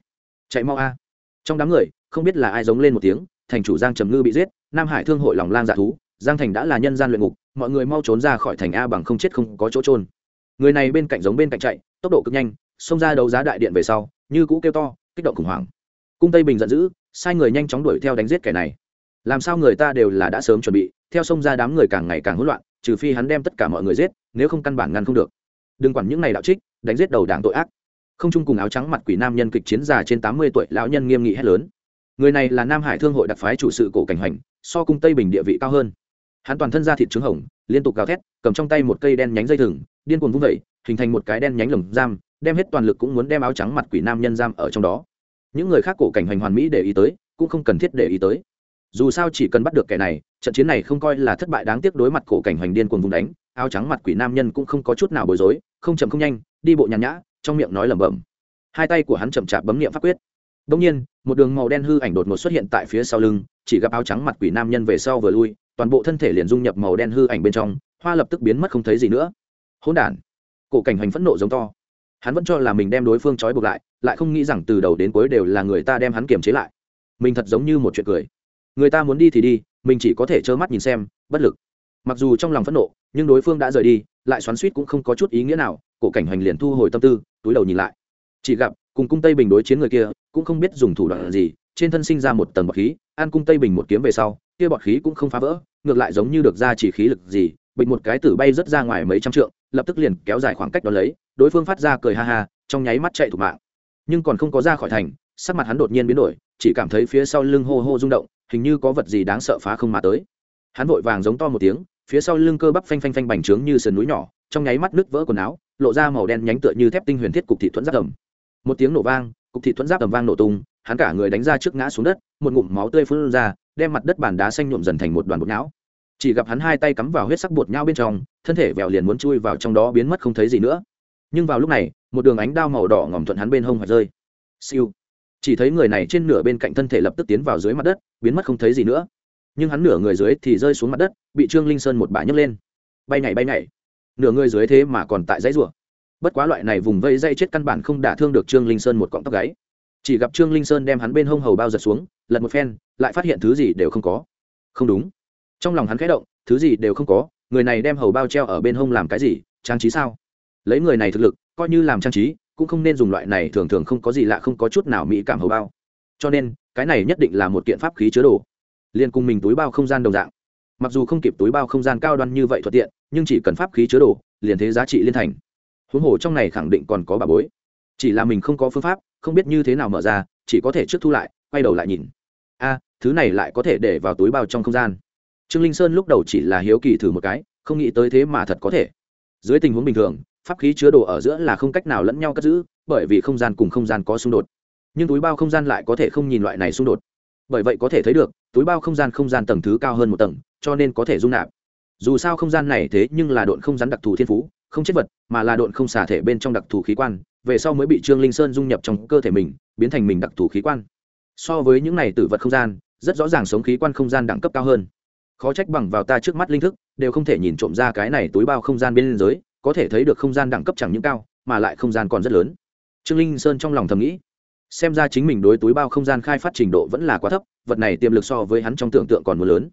Chạy mau a. Trong đám người, không biết là ai giống lên một tiếng, thành chủ giang trầm ngư bị giết, nam hải thương hội lòng lang dạ thú, giang thành đã là nhân gian luyện ngục, mọi người mau trốn ra khỏi thành a bằng không chết không có chỗ trôn người này bên cạnh giống bên cạnh chạy, tốc độ cực nhanh, xông ra đấu giá đại điện về sau, như cũ kêu to, kích động khủng hoảng. Cung tây bình giận dữ, sai người nhanh chóng đuổi theo đánh giết kẻ này. Làm sao người ta đều là đã sớm chuẩn bị, theo xông ra đám người càng ngày càng hỗn loạn, trừ phi hắn đem tất cả mọi người giết, nếu không căn bản ngăn không được đừng quản những này đạo trích, đánh giết đầu đảng tội ác. Không chung cùng áo trắng mặt quỷ nam nhân kịch chiến già trên tám mươi tuổi lão nhân nghiêm nghị hét lớn. Người này là nam hải thương hội đặc phái chủ sự cổ cảnh hoành, so cung tây bình địa vị cao hơn. Hắn toàn thân ra thịt trứng hồng, liên tục gào thét, cầm trong tay một cây đen nhánh dây thừng, điên cuồng vung vẩy hình thành một cái đen nhánh lồng giam, đem hết toàn lực cũng muốn đem áo trắng mặt quỷ nam nhân giam ở trong đó. Những người khác cổ cảnh hoành hoàn mỹ để ý tới, cũng không cần thiết để ý tới. Dù sao chỉ cần bắt được kẻ này, trận chiến này không coi là thất bại đáng tiếc đối mặt cổ cảnh hoành điên cuồng vùng đánh áo trắng mặt quỷ nam nhân cũng không có chút nào bối rối, không chậm không nhanh, đi bộ nhàn nhã, trong miệng nói lẩm bẩm. Hai tay của hắn chậm chạp bấm niệm pháp quyết. Đông nhiên, một đường màu đen hư ảnh đột ngột xuất hiện tại phía sau lưng, chỉ gặp áo trắng mặt quỷ nam nhân về sau vừa lui, toàn bộ thân thể liền dung nhập màu đen hư ảnh bên trong, hoa lập tức biến mất không thấy gì nữa. Hỗn đản. Cổ cảnh hành phẫn nộ giống to. Hắn vẫn cho là mình đem đối phương trói buộc lại lại không nghĩ rằng từ đầu đến cuối đều là người ta đem hắn kiềm chế lại. Mình thật giống như một chuyện cười. Người ta muốn đi thì đi, mình chỉ có thể trơ mắt nhìn xem, bất lực. Mặc dù trong lòng phẫn nộ nhưng đối phương đã rời đi, lại xoắn suýt cũng không có chút ý nghĩa nào, cổ cảnh hoành liền thu hồi tâm tư, túi đầu nhìn lại. Chỉ gặp, cùng cung tây bình đối chiến người kia, cũng không biết dùng thủ đoạn gì, trên thân sinh ra một tầng bọt khí, an cung tây bình một kiếm về sau, kia bọt khí cũng không phá vỡ, ngược lại giống như được ra chỉ khí lực gì bình một cái tử bay rất ra ngoài mấy trăm trượng, lập tức liền kéo dài khoảng cách đó lấy, đối phương phát ra cười ha ha, trong nháy mắt chạy thủ mạng. Nhưng còn không có ra khỏi thành, sắc mặt hắn đột nhiên biến đổi, chỉ cảm thấy phía sau lưng hô hô rung động, hình như có vật gì đáng sợ phá không mà tới. Hắn vội vàng giống to một tiếng phía sau lưng cơ bắp phanh phanh phanh bành trướng như sườn núi nhỏ, trong nháy mắt nứt vỡ quần áo, lộ ra màu đen nhánh tựa như thép tinh huyền thiết cục thị thuẫn giáp tầm một tiếng nổ vang, cục thị thuẫn giáp tầm vang nổ tung, hắn cả người đánh ra trước ngã xuống đất, một ngụm máu tươi phun ra, đem mặt đất bàn đá xanh nhuộm dần thành một đoàn bột não. Chỉ gặp hắn hai tay cắm vào huyết sắc bột nhau bên trong, thân thể vẹo liền muốn chui vào trong đó biến mất không thấy gì nữa. Nhưng vào lúc này, một đường ánh đao màu đỏ ngòm thuận hắn bên hông hoạch rơi. Siêu. Chỉ thấy người này trên nửa bên cạnh thân thể lập tức tiến vào dưới mặt đất, biến mất không thấy gì nữa nhưng hắn nửa người dưới thì rơi xuống mặt đất, bị trương linh sơn một bà nhấc lên. Bay nhảy bay nhảy. Nửa người dưới thế mà còn tại dãy rủa. Bất quá loại này vùng vây dây chết căn bản không đả thương được trương linh sơn một cọng tóc gáy. Chỉ gặp trương linh sơn đem hắn bên hông hầu bao giật xuống, lật một phen, lại phát hiện thứ gì đều không có. Không đúng. Trong lòng hắn khẽ động, thứ gì đều không có, người này đem hầu bao treo ở bên hông làm cái gì, trang trí sao? Lấy người này thực lực, coi như làm trang trí, cũng không nên dùng loại này thường thường không có gì lạ, không có chút nào mỹ cảm hầu bao. Cho nên, cái này nhất định là một kiện pháp khí chứa đồ liền cùng mình túi bao không gian đồng dạng. Mặc dù không kịp túi bao không gian cao đoan như vậy thuận tiện, nhưng chỉ cần pháp khí chứa đồ, liền thế giá trị liên thành. Huống hồ trong này khẳng định còn có bà bối. Chỉ là mình không có phương pháp, không biết như thế nào mở ra, chỉ có thể trước thu lại, quay đầu lại nhìn. A, thứ này lại có thể để vào túi bao trong không gian. Trương linh sơn lúc đầu chỉ là hiếu kỳ thử một cái, không nghĩ tới thế mà thật có thể. Dưới tình huống bình thường, pháp khí chứa đồ ở giữa là không cách nào lẫn nhau cất giữ, bởi vì không gian cùng không gian có xung đột. Nhưng túi bao không gian lại có thể không nhìn loại này xung đột bởi vậy có thể thấy được, túi bao không gian không gian tầng thứ cao hơn một tầng, cho nên có thể dung nạp. Dù sao không gian này thế nhưng là độn không rắn đặc thù thiên phú, không chết vật, mà là độn không xả thể bên trong đặc thù khí quan, về sau mới bị trương linh sơn dung nhập trong cơ thể mình, biến thành mình đặc thù khí quan. So với những này tử vật không gian, rất rõ ràng sống khí quan không gian đẳng cấp cao hơn. Khó trách bằng vào ta trước mắt linh thức, đều không thể nhìn trộm ra cái này túi bao không gian bên dưới, có thể thấy được không gian đẳng cấp chẳng những cao, mà lại không gian còn rất lớn. Trương linh sơn trong lòng thầm nghĩ xem ra chính mình đối túi bao không gian khai phát trình độ vẫn là quá thấp, vật này tiềm lực so với hắn trong tưởng tượng còn mưa lớn.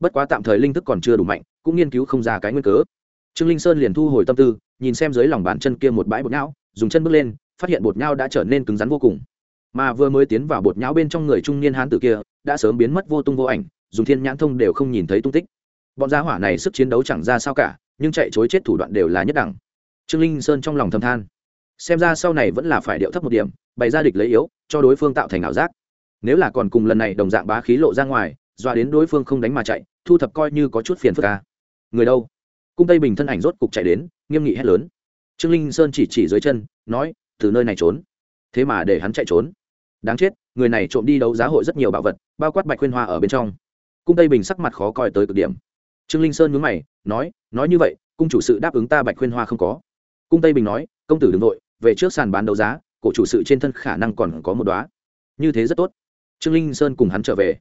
Bất quá tạm thời linh thức còn chưa đủ mạnh, cũng nghiên cứu không ra cái nguyên cớ. Trương linh sơn liền thu hồi tâm tư, nhìn xem dưới lòng bàn chân kia một bãi bột nhão, dùng chân bước lên, phát hiện bột nhão đã trở nên cứng rắn vô cùng. Mà vừa mới tiến vào bột nhão bên trong người trung niên hán tử kia, đã sớm biến mất vô tung vô ảnh, dùng thiên nhãn thông đều không nhìn thấy tung tích. Bọn gia hỏa này sức chiến đấu chẳng ra sao cả, nhưng chạy chối chết thủ đoạn đều là nhất đẳng. Trương linh sơn trong lòng thầm than. Xem ra sau này vẫn là phải điệu thấp một điểm bày ra địch lấy yếu, cho đối phương tạo thành ảo giác. Nếu là còn cùng lần này đồng dạng bá khí lộ ra ngoài, dọa đến đối phương không đánh mà chạy, thu thập coi như có chút phiền phức ca người đâu? Cung tây bình thân ảnh rốt cục chạy đến, nghiêm nghị hét lớn. Trương linh sơn chỉ chỉ dưới chân, nói, từ nơi này trốn. Thế mà để hắn chạy trốn. Đáng chết, người này trộm đi đấu giá hội rất nhiều bảo vật, bao quát bạch khuyên hoa ở bên trong. Cung tây bình sắc mặt khó coi tới cực điểm. Trương linh sơn nhướng mày, nói nói như vậy, cung chủ sự đáp ứng ta bạch khuyên hoa không có. Cung tây bình nói, công tử đ ư n g nội về trước sàn bán đấu giá cổ chủ sự trên thân khả năng còn có một đóa, như thế rất tốt. Trương linh sơn cùng hắn trở về.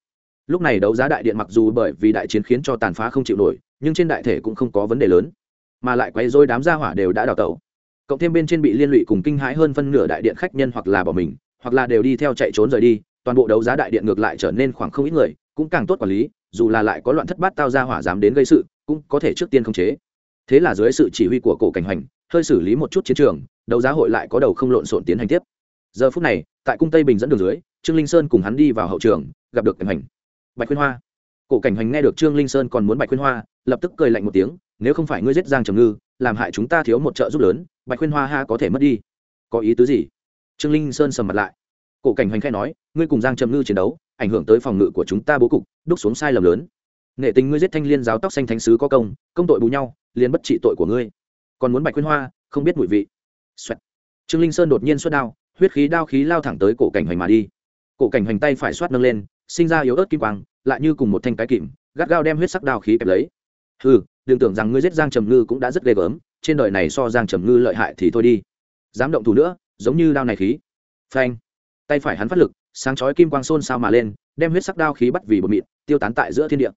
Lúc này đấu giá đại điện mặc dù bởi vì đại chiến khiến cho tàn phá không chịu nổi nhưng trên đại thể cũng không có vấn đề lớn. Mà lại quay dối đám gia hỏa đều đã đào tẩu. Cộng thêm bên trên bị liên lụy cùng kinh hãi hơn phân nửa đại điện khách nhân hoặc là bỏ mình hoặc là đều đi theo chạy trốn rời đi toàn bộ đấu giá đại điện ngược lại trở nên khoảng không ít người cũng càng tốt quản lý dù là lại có loạn thất bát tao gia hỏa dám đến gây sự cũng có thể trước tiên khống chế. Thế là dưới sự chỉ huy của cổ cảnh hành hơi xử lý một chút chiến trường đấu giá hội lại có đầu không lộn xộn tiến hành tiếp. Giờ phút này, tại cung tây bình dẫn đường dưới, trương linh sơn cùng hắn đi vào hậu trường, gặp được cảnh hành bạch khuyên hoa. Cổ cảnh hành nghe được trương linh sơn còn muốn bạch khuyên hoa, lập tức cười lạnh một tiếng, nếu không phải ngươi giết giang trầm ngư, làm hại chúng ta thiếu một trợ giúp lớn, bạch khuyên hoa ha có thể mất đi. Có ý tứ gì? Trương linh sơn sầm mặt lại. Cổ cảnh hành khai nói, ngươi cùng giang trầm ngư chiến đấu, ảnh hưởng tới phòng ngự của chúng ta bố cục, đúc xuống sai lầm lớn. Nghệ tình ngươi giết thanh liên giáo tóc xanh thánh sứ có công công tội bù nhau, liền bất trị tội của ngươi. Còn muốn bạch khuyên hoa, không biết mùi vị、Xoẹt. trương linh sơn đột nhiên xuất đao huyết khí đao khí lao thẳng tới cổ cảnh hoành mà đi. Cổ cảnh hoành tay phải xoát nâng lên sinh ra yếu ớt kim quang lại như cùng một thanh cái kìm gắt gao đem huyết sắc đao khí kẹp lấy. Hừ, đừng tưởng rằng ngươi giết giang trầm ngư cũng đã rất ghê gớm trên đời này so giang trầm ngư lợi hại thì thôi đi. Dám động thủ nữa giống như đao này khí. Phanh. Tay phải hắn phát lực sáng chói kim quang xôn sao mà lên đem huyết sắc đao khí bắt vì bột mịn tiêu tán tại giữa thiên địa.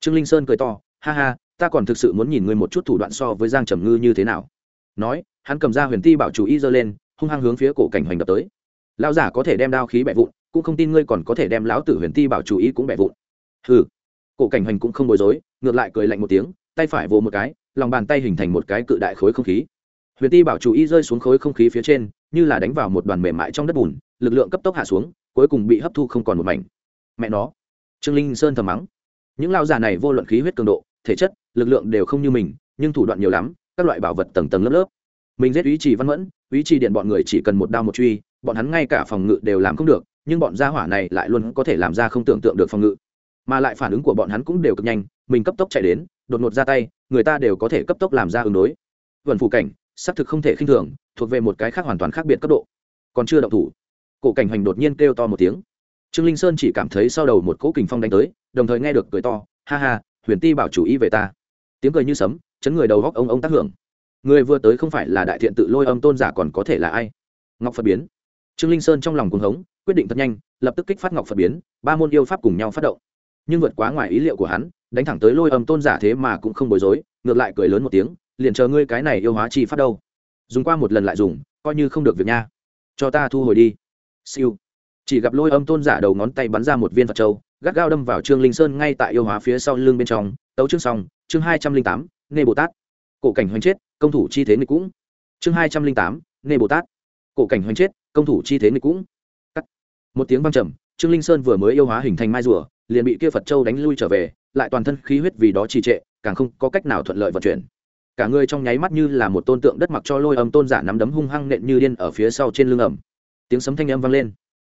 Trương linh sơn cười to ha ha ta còn thực sự muốn nhìn ngươi một chút thủ đoạn so với giang trầm ngư như thế nào nói, hắn cầm ra huyền ti bảo chủ y giơ lên, hung hăng hướng phía cổ cảnh hoành đập tới. Lão giả có thể đem đao khí bẻ vụn, cũng không tin ngươi còn có thể đem lão tử huyền ti bảo chủ ý cũng bẻ vụn. Hừ. Cổ cảnh hoành cũng không bối rối, ngược lại cười lạnh một tiếng, tay phải vồ một cái, lòng bàn tay hình thành một cái cự đại khối không khí. Huyền ti bảo chủ y rơi xuống khối không khí phía trên, như là đánh vào một đoàn mềm mại trong đất bùn, lực lượng cấp tốc hạ xuống, cuối cùng bị hấp thu không còn một mảnh. Mẹ nó. Trương linh sơn thầm mắng. Những lao giả này vô luận khí huyết cường độ, thể chất, lực lượng đều không như mình, nhưng thủ đoạn nhiều lắm các loại bảo vật tầng tầng lớp lớp. Mình giết ý chỉ văn mẫn, ý chỉ điện bọn người chỉ cần một đao một truy, bọn hắn ngay cả phòng ngự đều làm không được, nhưng bọn gia hỏa này lại luôn có thể làm ra không tưởng tượng được phòng ngự. Mà lại phản ứng của bọn hắn cũng đều cực nhanh, mình cấp tốc chạy đến, đột ngột ra tay, người ta đều có thể cấp tốc làm ra ứng đối. Vần phủ cảnh, xác thực không thể khinh thường, thuộc về một cái khác hoàn toàn khác biệt cấp độ. Còn chưa động thủ, cổ cảnh hoành đột nhiên kêu to một tiếng. Trương linh sơn chỉ cảm thấy sau đầu một cỗ kình phong đánh tới, đồng thời nghe được cười to, ha ha, huyền ti bảo chủ ý về ta tiếng cười như sấm, chấn người đầu góc ông ông tác hưởng. Người vừa tới không phải là đại thiện tự lôi âm tôn giả còn có thể là ai? Ngọc phật biến. Trương linh sơn trong lòng cuồng hống, quyết định thật nhanh, lập tức kích phát ngọc phật biến, ba môn yêu pháp cùng nhau phát động. Nhưng vượt quá ngoài ý liệu của hắn, đánh thẳng tới lôi âm tôn giả thế mà cũng không bối rối, ngược lại cười lớn một tiếng, liền chờ ngươi cái này yêu hóa chi phát đâu. Dùng qua một lần lại dùng, coi như không được việc nha. Cho ta thu hồi đi. Siêu. Chỉ gặp lôi âm tôn giả đầu ngón tay bắn ra một viên phật châu, gắt gao đâm vào trương linh sơn ngay tại yêu hóa phía sau lưng bên trong tấu chương xong, chương hai trăm linh tám, nê bồ tát. Cổ cảnh hoành chết, công thủ chi thế nghịch cũng. Chương hai trăm linh tám, nê bồ tát. Cổ cảnh hoành chết, công thủ chi thế nghịch cũng. Cắt. Một tiếng văng trầm, trương linh sơn vừa mới yêu hóa hình thành mai rùa, liền bị kia phật châu đánh lui trở về, lại toàn thân khí huyết vì đó trì trệ, càng không có cách nào thuận lợi vận chuyển. Cả người trong nháy mắt như là một tôn tượng đất mặc cho lôi âm tôn giả nắm đấm hung hăng nện như điên ở phía sau trên lưng ẩm. Tiếng sấm thanh âm vang lên.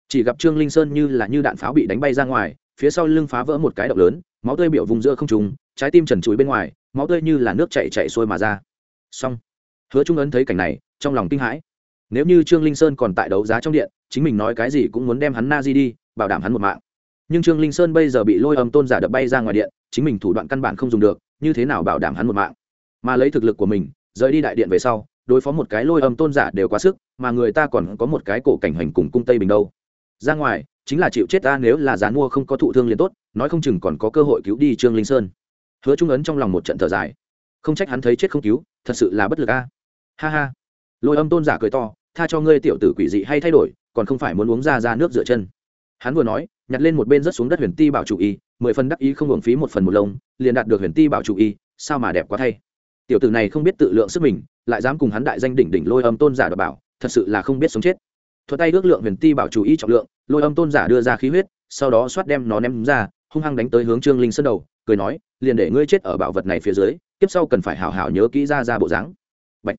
Chỉ gặp trương linh sơn như là như đạn pháo bị đánh bay ra ngoài, phía sau lưng phá vỡ một cái động lớn, máu tươi biểu vùng giữa không trùng trái tim trần trụi bên ngoài, máu tươi như là nước chạy chạy xuôi mà ra. Xong. Hứa trung ấn thấy cảnh này, trong lòng kinh hãi. Nếu như trương linh sơn còn tại đấu giá trong điện, chính mình nói cái gì cũng muốn đem hắn na di đi, bảo đảm hắn một mạng. Nhưng trương linh sơn bây giờ bị lôi âm tôn giả đập bay ra ngoài điện, chính mình thủ đoạn căn bản không dùng được, như thế nào bảo đảm hắn một mạng? Mà lấy thực lực của mình, rời đi đại điện về sau, đối phó một cái lôi âm tôn giả đều quá sức, mà người ta còn có một cái cổ cảnh hành cùng cung tây bình đâu. Ra ngoài, chính là chịu chết ta nếu là giá mua không có thụ thương liền tốt, nói không chừng còn có cơ hội cứu đi trương linh sơn hứa trung ấn trong lòng một trận thở dài. Không trách hắn thấy chết không cứu, thật sự là bất lực a. Ha ha. Lôi âm tôn giả cười to, tha cho ngươi tiểu tử quỷ dị hay thay đổi, còn không phải muốn uống ra ra nước rửa chân. Hắn vừa nói, nhặt lên một bên rất xuống đất huyền ti bảo chủ y, mười phần đắc ý không hưởng phí một phần một lông, liền đạt được huyền ti bảo chủ y, sao mà đẹp quá thay. Tiểu tử này không biết tự lượng sức mình, lại dám cùng hắn đại danh đỉnh đỉnh lôi âm tôn giả đ bảo, thật sự là không biết sống chết. Thuật tay ước lượng huyền ti bảo chủ y trọng lượng, lôi âm tôn giả đưa ra khí huyết, sau đó xoát đem nó ném ra, hung hăng đánh tới hướng trương linh sơn đầu cười nói, liền để ngươi chết ở bảo vật này phía dưới tiếp sau cần phải hảo hảo nhớ kỹ ra ra bộ dáng. Bạch.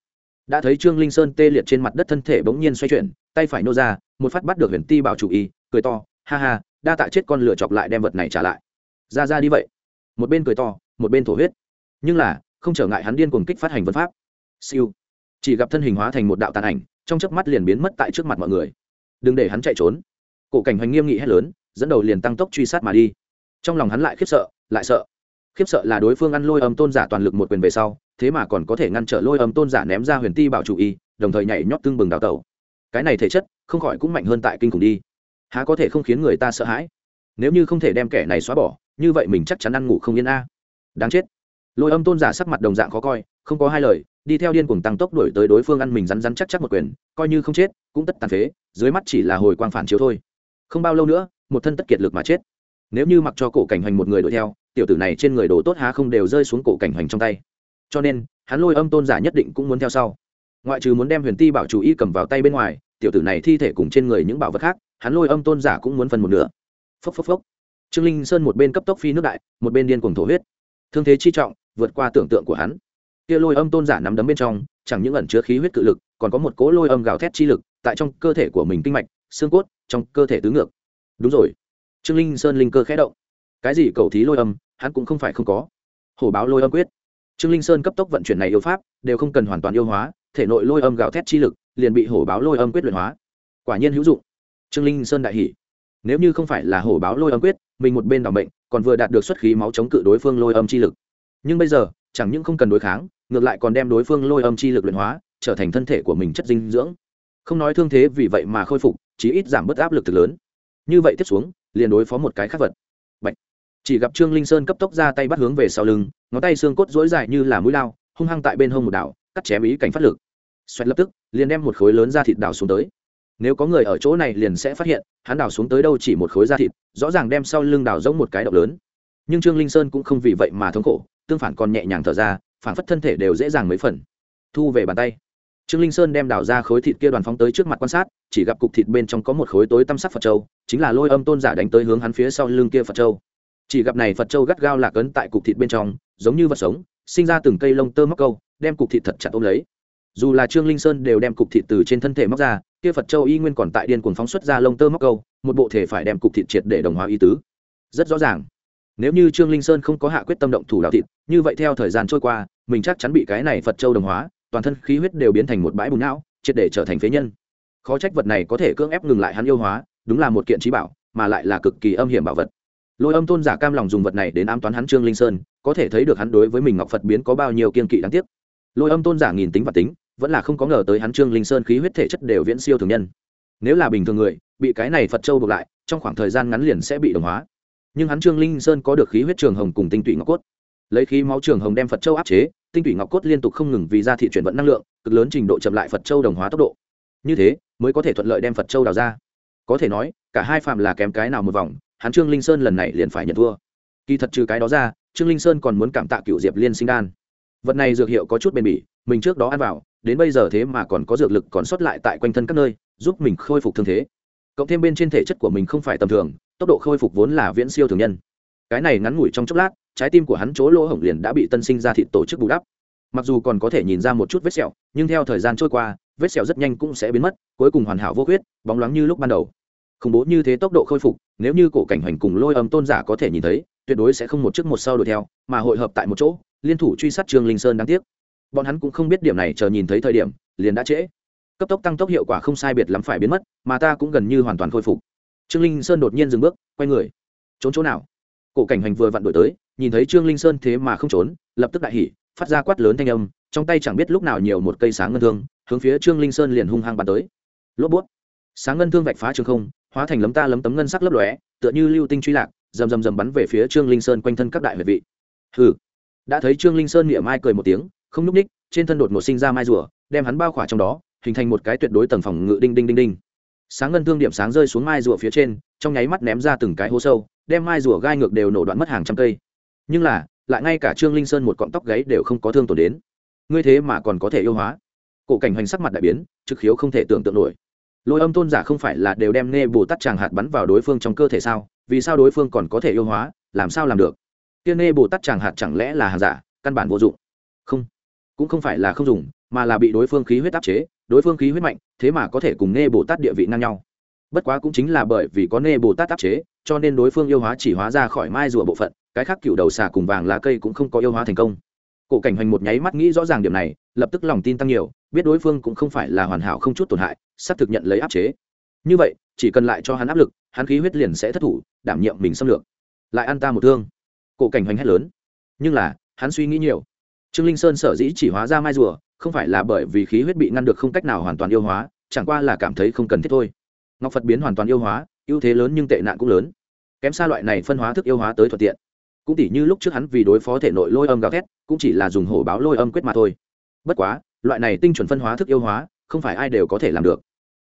đã thấy trương linh sơn tê liệt trên mặt đất thân thể bỗng nhiên xoay chuyển, tay phải nô ra, một phát bắt được huyền ti bảo chủ y, cười to, ha ha, đa tạ chết con lửa chọc lại đem vật này trả lại. Ra ra đi vậy. Một bên cười to, một bên thổ huyết. Nhưng là, không trở ngại hắn điên cuồng kích phát hành vân pháp. Siêu. Chỉ gặp thân hình hóa thành một đạo tàn ảnh, trong chớp mắt liền biến mất tại trước mặt mọi người. Đừng để hắn chạy trốn. Cổ cảnh hoành nghiêm nghị hét lớn, dẫn đầu liền tăng tốc truy sát mà đi. Trong lòng hắn lại khiếp sợ lại sợ. Khiếp sợ là đối phương ăn lôi âm tôn giả toàn lực một quyền về sau, thế mà còn có thể ngăn trở lôi âm tôn giả ném ra huyền ti bảo chủ y, đồng thời nhảy nhót tương bừng đào tẩu. Cái này thể chất, không khỏi cũng mạnh hơn tại kinh khủng đi. Há có thể không khiến người ta sợ hãi? Nếu như không thể đem kẻ này xóa bỏ, như vậy mình chắc chắn ăn ngủ không yên a. Đáng chết. Lôi âm tôn giả sắc mặt đồng dạng khó coi, không có hai lời, đi theo điên cuồng tăng tốc đuổi tới đối phương ăn mình rắn rắn chắc chắc một quyền, coi như không chết, cũng tất tàn phế, dưới mắt chỉ là hồi quang phản chiếu thôi. Không bao lâu nữa, một thân tất kiệt lực mà chết nếu như mặc cho cổ cảnh hoành một người đuổi theo, tiểu tử này trên người đồ tốt há không đều rơi xuống cổ cảnh hoành trong tay. Cho nên, hắn lôi âm tôn giả nhất định cũng muốn theo sau. Ngoại trừ muốn đem huyền ti bảo chủ y cầm vào tay bên ngoài, tiểu tử này thi thể cùng trên người những bảo vật khác, hắn lôi âm tôn giả cũng muốn phần một nửa. Phốc phốc phốc. Trương linh sơn một bên cấp tốc phi nước đại, một bên điên cuồng thổ huyết. Thương thế chi trọng, vượt qua tưởng tượng của hắn. Kia lôi âm tôn giả nắm đấm bên trong, chẳng những ẩn chứa khí huyết cự lực, còn có một cỗ lôi âm gào thét chi lực, tại trong cơ thể của mình kinh mạch, xương cốt, trong cơ thể tứ ngược. Đúng rồi trương linh sơn linh cơ khẽ động. Cái gì cầu thí lôi âm, hắn cũng không phải không có. Hổ báo lôi âm quyết. Trương linh sơn cấp tốc vận chuyển này yêu pháp, đều không cần hoàn toàn yêu hóa, thể nội lôi âm gào thét chi lực, liền bị hổ báo lôi âm quyết luyện hóa. Quả nhiên hữu dụng. Trương linh sơn đại hỉ. Nếu như không phải là hổ báo lôi âm quyết, mình một bên đ ỏ bệnh còn vừa đạt được xuất khí máu chống cự đối phương lôi âm chi lực. Nhưng bây giờ, chẳng những không cần đối kháng, ngược lại còn đem đối phương lôi âm chi lực luyện hóa, trở thành thân thể của mình chất dinh dưỡng. Không nói thương thế vì vậy mà khôi phục, chí ít giảm bớt áp lực thực lớn. Như vậy tiếp xuống liền đối phó một cái khắc vật. Bạch. chỉ gặp trương linh sơn cấp tốc ra tay bắt hướng về sau lưng, ngón tay xương cốt dối dài như là mũi lao, hung hăng tại bên hông một đảo, cắt chém ý cảnh phát lực. Xoẹt lập tức, liền đem một khối lớn da thịt đào xuống tới. Nếu có người ở chỗ này liền sẽ phát hiện, hắn đào xuống tới đâu chỉ một khối da thịt, rõ ràng đem sau lưng đào giống một cái động lớn. Nhưng trương linh sơn cũng không vì vậy mà thống khổ, tương phản còn nhẹ nhàng thở ra, phản phất thân thể đều dễ dàng mấy phần. Thu về bàn tay trương linh sơn đem đào ra khối thịt kia đoàn phóng tới trước mặt quan sát, chỉ gặp cục thịt bên trong có một khối tối tăm sắc phật châu, chính là lôi âm tôn giả đánh tới hướng hắn phía sau lưng kia phật châu. Chỉ gặp này phật châu gắt gao lạc ấn tại cục thịt bên trong, giống như vật sống, sinh ra từng cây lông tơ móc câu, đem cục thịt thật chặt ôm lấy. Dù là trương linh sơn đều đem cục thịt từ trên thân thể móc ra, kia phật châu y nguyên còn tại điên cuồng phóng xuất ra lông tơ móc câu, một bộ thể phải đem cục thịt triệt để đồng hóa y tứ. Rất rõ ràng. Nếu như trương linh sơn không có hạ quyết tâm động thủ đạo thịt, như vậy theo thời gian trôi qua, mình chắc chắn bị cái này phật châu đồng hóa toàn thân khí huyết đều biến thành một bãi bùn não, triệt để trở thành phế nhân. Khó trách vật này có thể cưỡng ép ngừng lại hắn yêu hóa, đúng là một kiện trí bảo, mà lại là cực kỳ âm hiểm bảo vật. Lôi âm tôn giả cam lòng dùng vật này đến ám toán hắn trương linh sơn, có thể thấy được hắn đối với mình ngọc phật biến có bao nhiêu kiên kỵ đáng tiếc. Lôi âm tôn giả nghìn tính và tính, vẫn là không có ngờ tới hắn trương linh sơn khí huyết thể chất đều viễn siêu thường nhân. Nếu là bình thường người, bị cái này phật châu buộc lại, trong khoảng thời gian ngắn liền sẽ bị đồng hóa. Nhưng hắn trương linh sơn có được khí huyết trường hồng cùng tinh tụy ngọc cốt lấy khí máu trường hồng đem phật châu áp chế, tinh thủy ngọc cốt liên tục không ngừng vì ra thị chuyển vận năng lượng, cực lớn trình độ chậm lại phật châu đồng hóa tốc độ. Như thế, mới có thể thuận lợi đem phật châu đào ra. Có thể nói, cả hai phạm là kém cái nào một vòng, hắn trương linh sơn lần này liền phải nhận thua. Kỳ thật trừ cái đó ra, trương linh sơn còn muốn cảm tạ cựu diệp liên sinh đan. Vật này dược hiệu có chút bền bỉ, mình trước đó ăn vào, đến bây giờ thế mà còn có dược lực còn sót lại tại quanh thân các nơi, giúp mình khôi phục thương thế. Cộng thêm bên trên thể chất của mình không phải tầm thường, tốc độ khôi phục vốn là viễn siêu thường nhân. Cái này ngắn ngủi trong chốc lát trái tim của hắn chỗ lỗ hổng liền đã bị tân sinh ra thịt tổ chức bù đắp. Mặc dù còn có thể nhìn ra một chút vết sẹo, nhưng theo thời gian trôi qua, vết sẹo rất nhanh cũng sẽ biến mất, cuối cùng hoàn hảo vô khuyết, bóng loáng như lúc ban đầu. Khủng bố như thế tốc độ khôi phục, nếu như cổ cảnh hoành cùng lôi âm tôn giả có thể nhìn thấy, tuyệt đối sẽ không một trước một sau đuổi theo, mà hội hợp tại một chỗ, liên thủ truy sát trương linh sơn đáng tiếc. Bọn hắn cũng không biết điểm này, chờ nhìn thấy thời điểm, liền đã trễ. Cấp tốc tăng tốc hiệu quả không sai biệt lắm phải biến mất, mà ta cũng gần như hoàn toàn khôi phục. Trương linh sơn đột nhiên dừng bước, quay người. Trốn chỗ nào? Cổ cảnh hành vừa vặn đổi tới nhìn thấy trương linh sơn thế mà không trốn, lập tức đại hỉ, phát ra quát lớn thanh âm, trong tay chẳng biết lúc nào nhiều một cây sáng ngân thương, hướng phía trương linh sơn liền hung hăng bắn tới. Lốp bút. Sáng ngân thương vạch phá trường không, hóa thành lấm ta lấm tấm ngân sắc lấp lóe, tựa như lưu tinh truy lạc, rầm rầm rầm bắn về phía trương linh sơn quanh thân các đại huệ vị. Hừ. Đã thấy trương linh sơn niệm mai cười một tiếng, không nhúc ních trên thân đột ngột sinh ra mai rùa, đem hắn bao khỏa trong đó, hình thành một cái tuyệt đối tầng phòng ngự đinh đinh đinh đinh. Sáng ngân thương điểm sáng rơi xuống mai rùa phía trên, trong nháy mắt ném ra từng cái hố sâu, đem mai rùa gai ngược đều nổ đoạn mất hàng trăm cây nhưng là, lại ngay cả trương linh sơn một cọng tóc gáy đều không có thương tổn đến. Ngươi thế mà còn có thể yêu hóa. Cổ cảnh hoành sắc mặt đại biến, trực khiếu không thể tưởng tượng nổi. Lôi âm tôn giả không phải là đều đem nê bồ tát tràng hạt bắn vào đối phương trong cơ thể sao? Vì sao đối phương còn có thể yêu hóa? Làm sao làm được? Tiên nê bồ tát tràng hạt chẳng lẽ là hàng giả, căn bản vô dụng? Không. Cũng không phải là không dùng, mà là bị đối phương khí huyết áp chế. Đối phương khí huyết mạnh, thế mà có thể cùng nê bồ tát địa vị ngang nhau. Bất quá cũng chính là bởi vì có nê bồ tát áp chế, cho nên đối phương yêu hóa chỉ hóa ra khỏi mai rùa bộ phận cái khác cựu đầu xà cùng vàng lá cây cũng không có yêu hóa thành công. Cổ cảnh hoành một nháy mắt nghĩ rõ ràng điểm này, lập tức lòng tin tăng nhiều, biết đối phương cũng không phải là hoàn hảo không chút tổn hại, sắp thực nhận lấy áp chế. Như vậy, chỉ cần lại cho hắn áp lực, hắn khí huyết liền sẽ thất thủ, đảm nhiệm mình xâm lược. Lại ăn ta một thương. Cổ cảnh hoành hét lớn. Nhưng là, hắn suy nghĩ nhiều. Trương linh sơn sở dĩ chỉ hóa ra mai rùa, không phải là bởi vì khí huyết bị ngăn được không cách nào hoàn toàn yêu hóa, chẳng qua là cảm thấy không cần thiết thôi. Ngọc phật biến hoàn toàn yêu hóa, ưu thế lớn nhưng tệ nạn cũng lớn. Kém xa loại này phân hóa thức yêu hóa tới thuận tiện cũng tỉ như lúc trước hắn vì đối phó thể nội lôi âm gào thét, cũng chỉ là dùng hổ báo lôi âm quyết mà thôi. Bất quá, loại này tinh chuẩn phân hóa thức yêu hóa, không phải ai đều có thể làm được.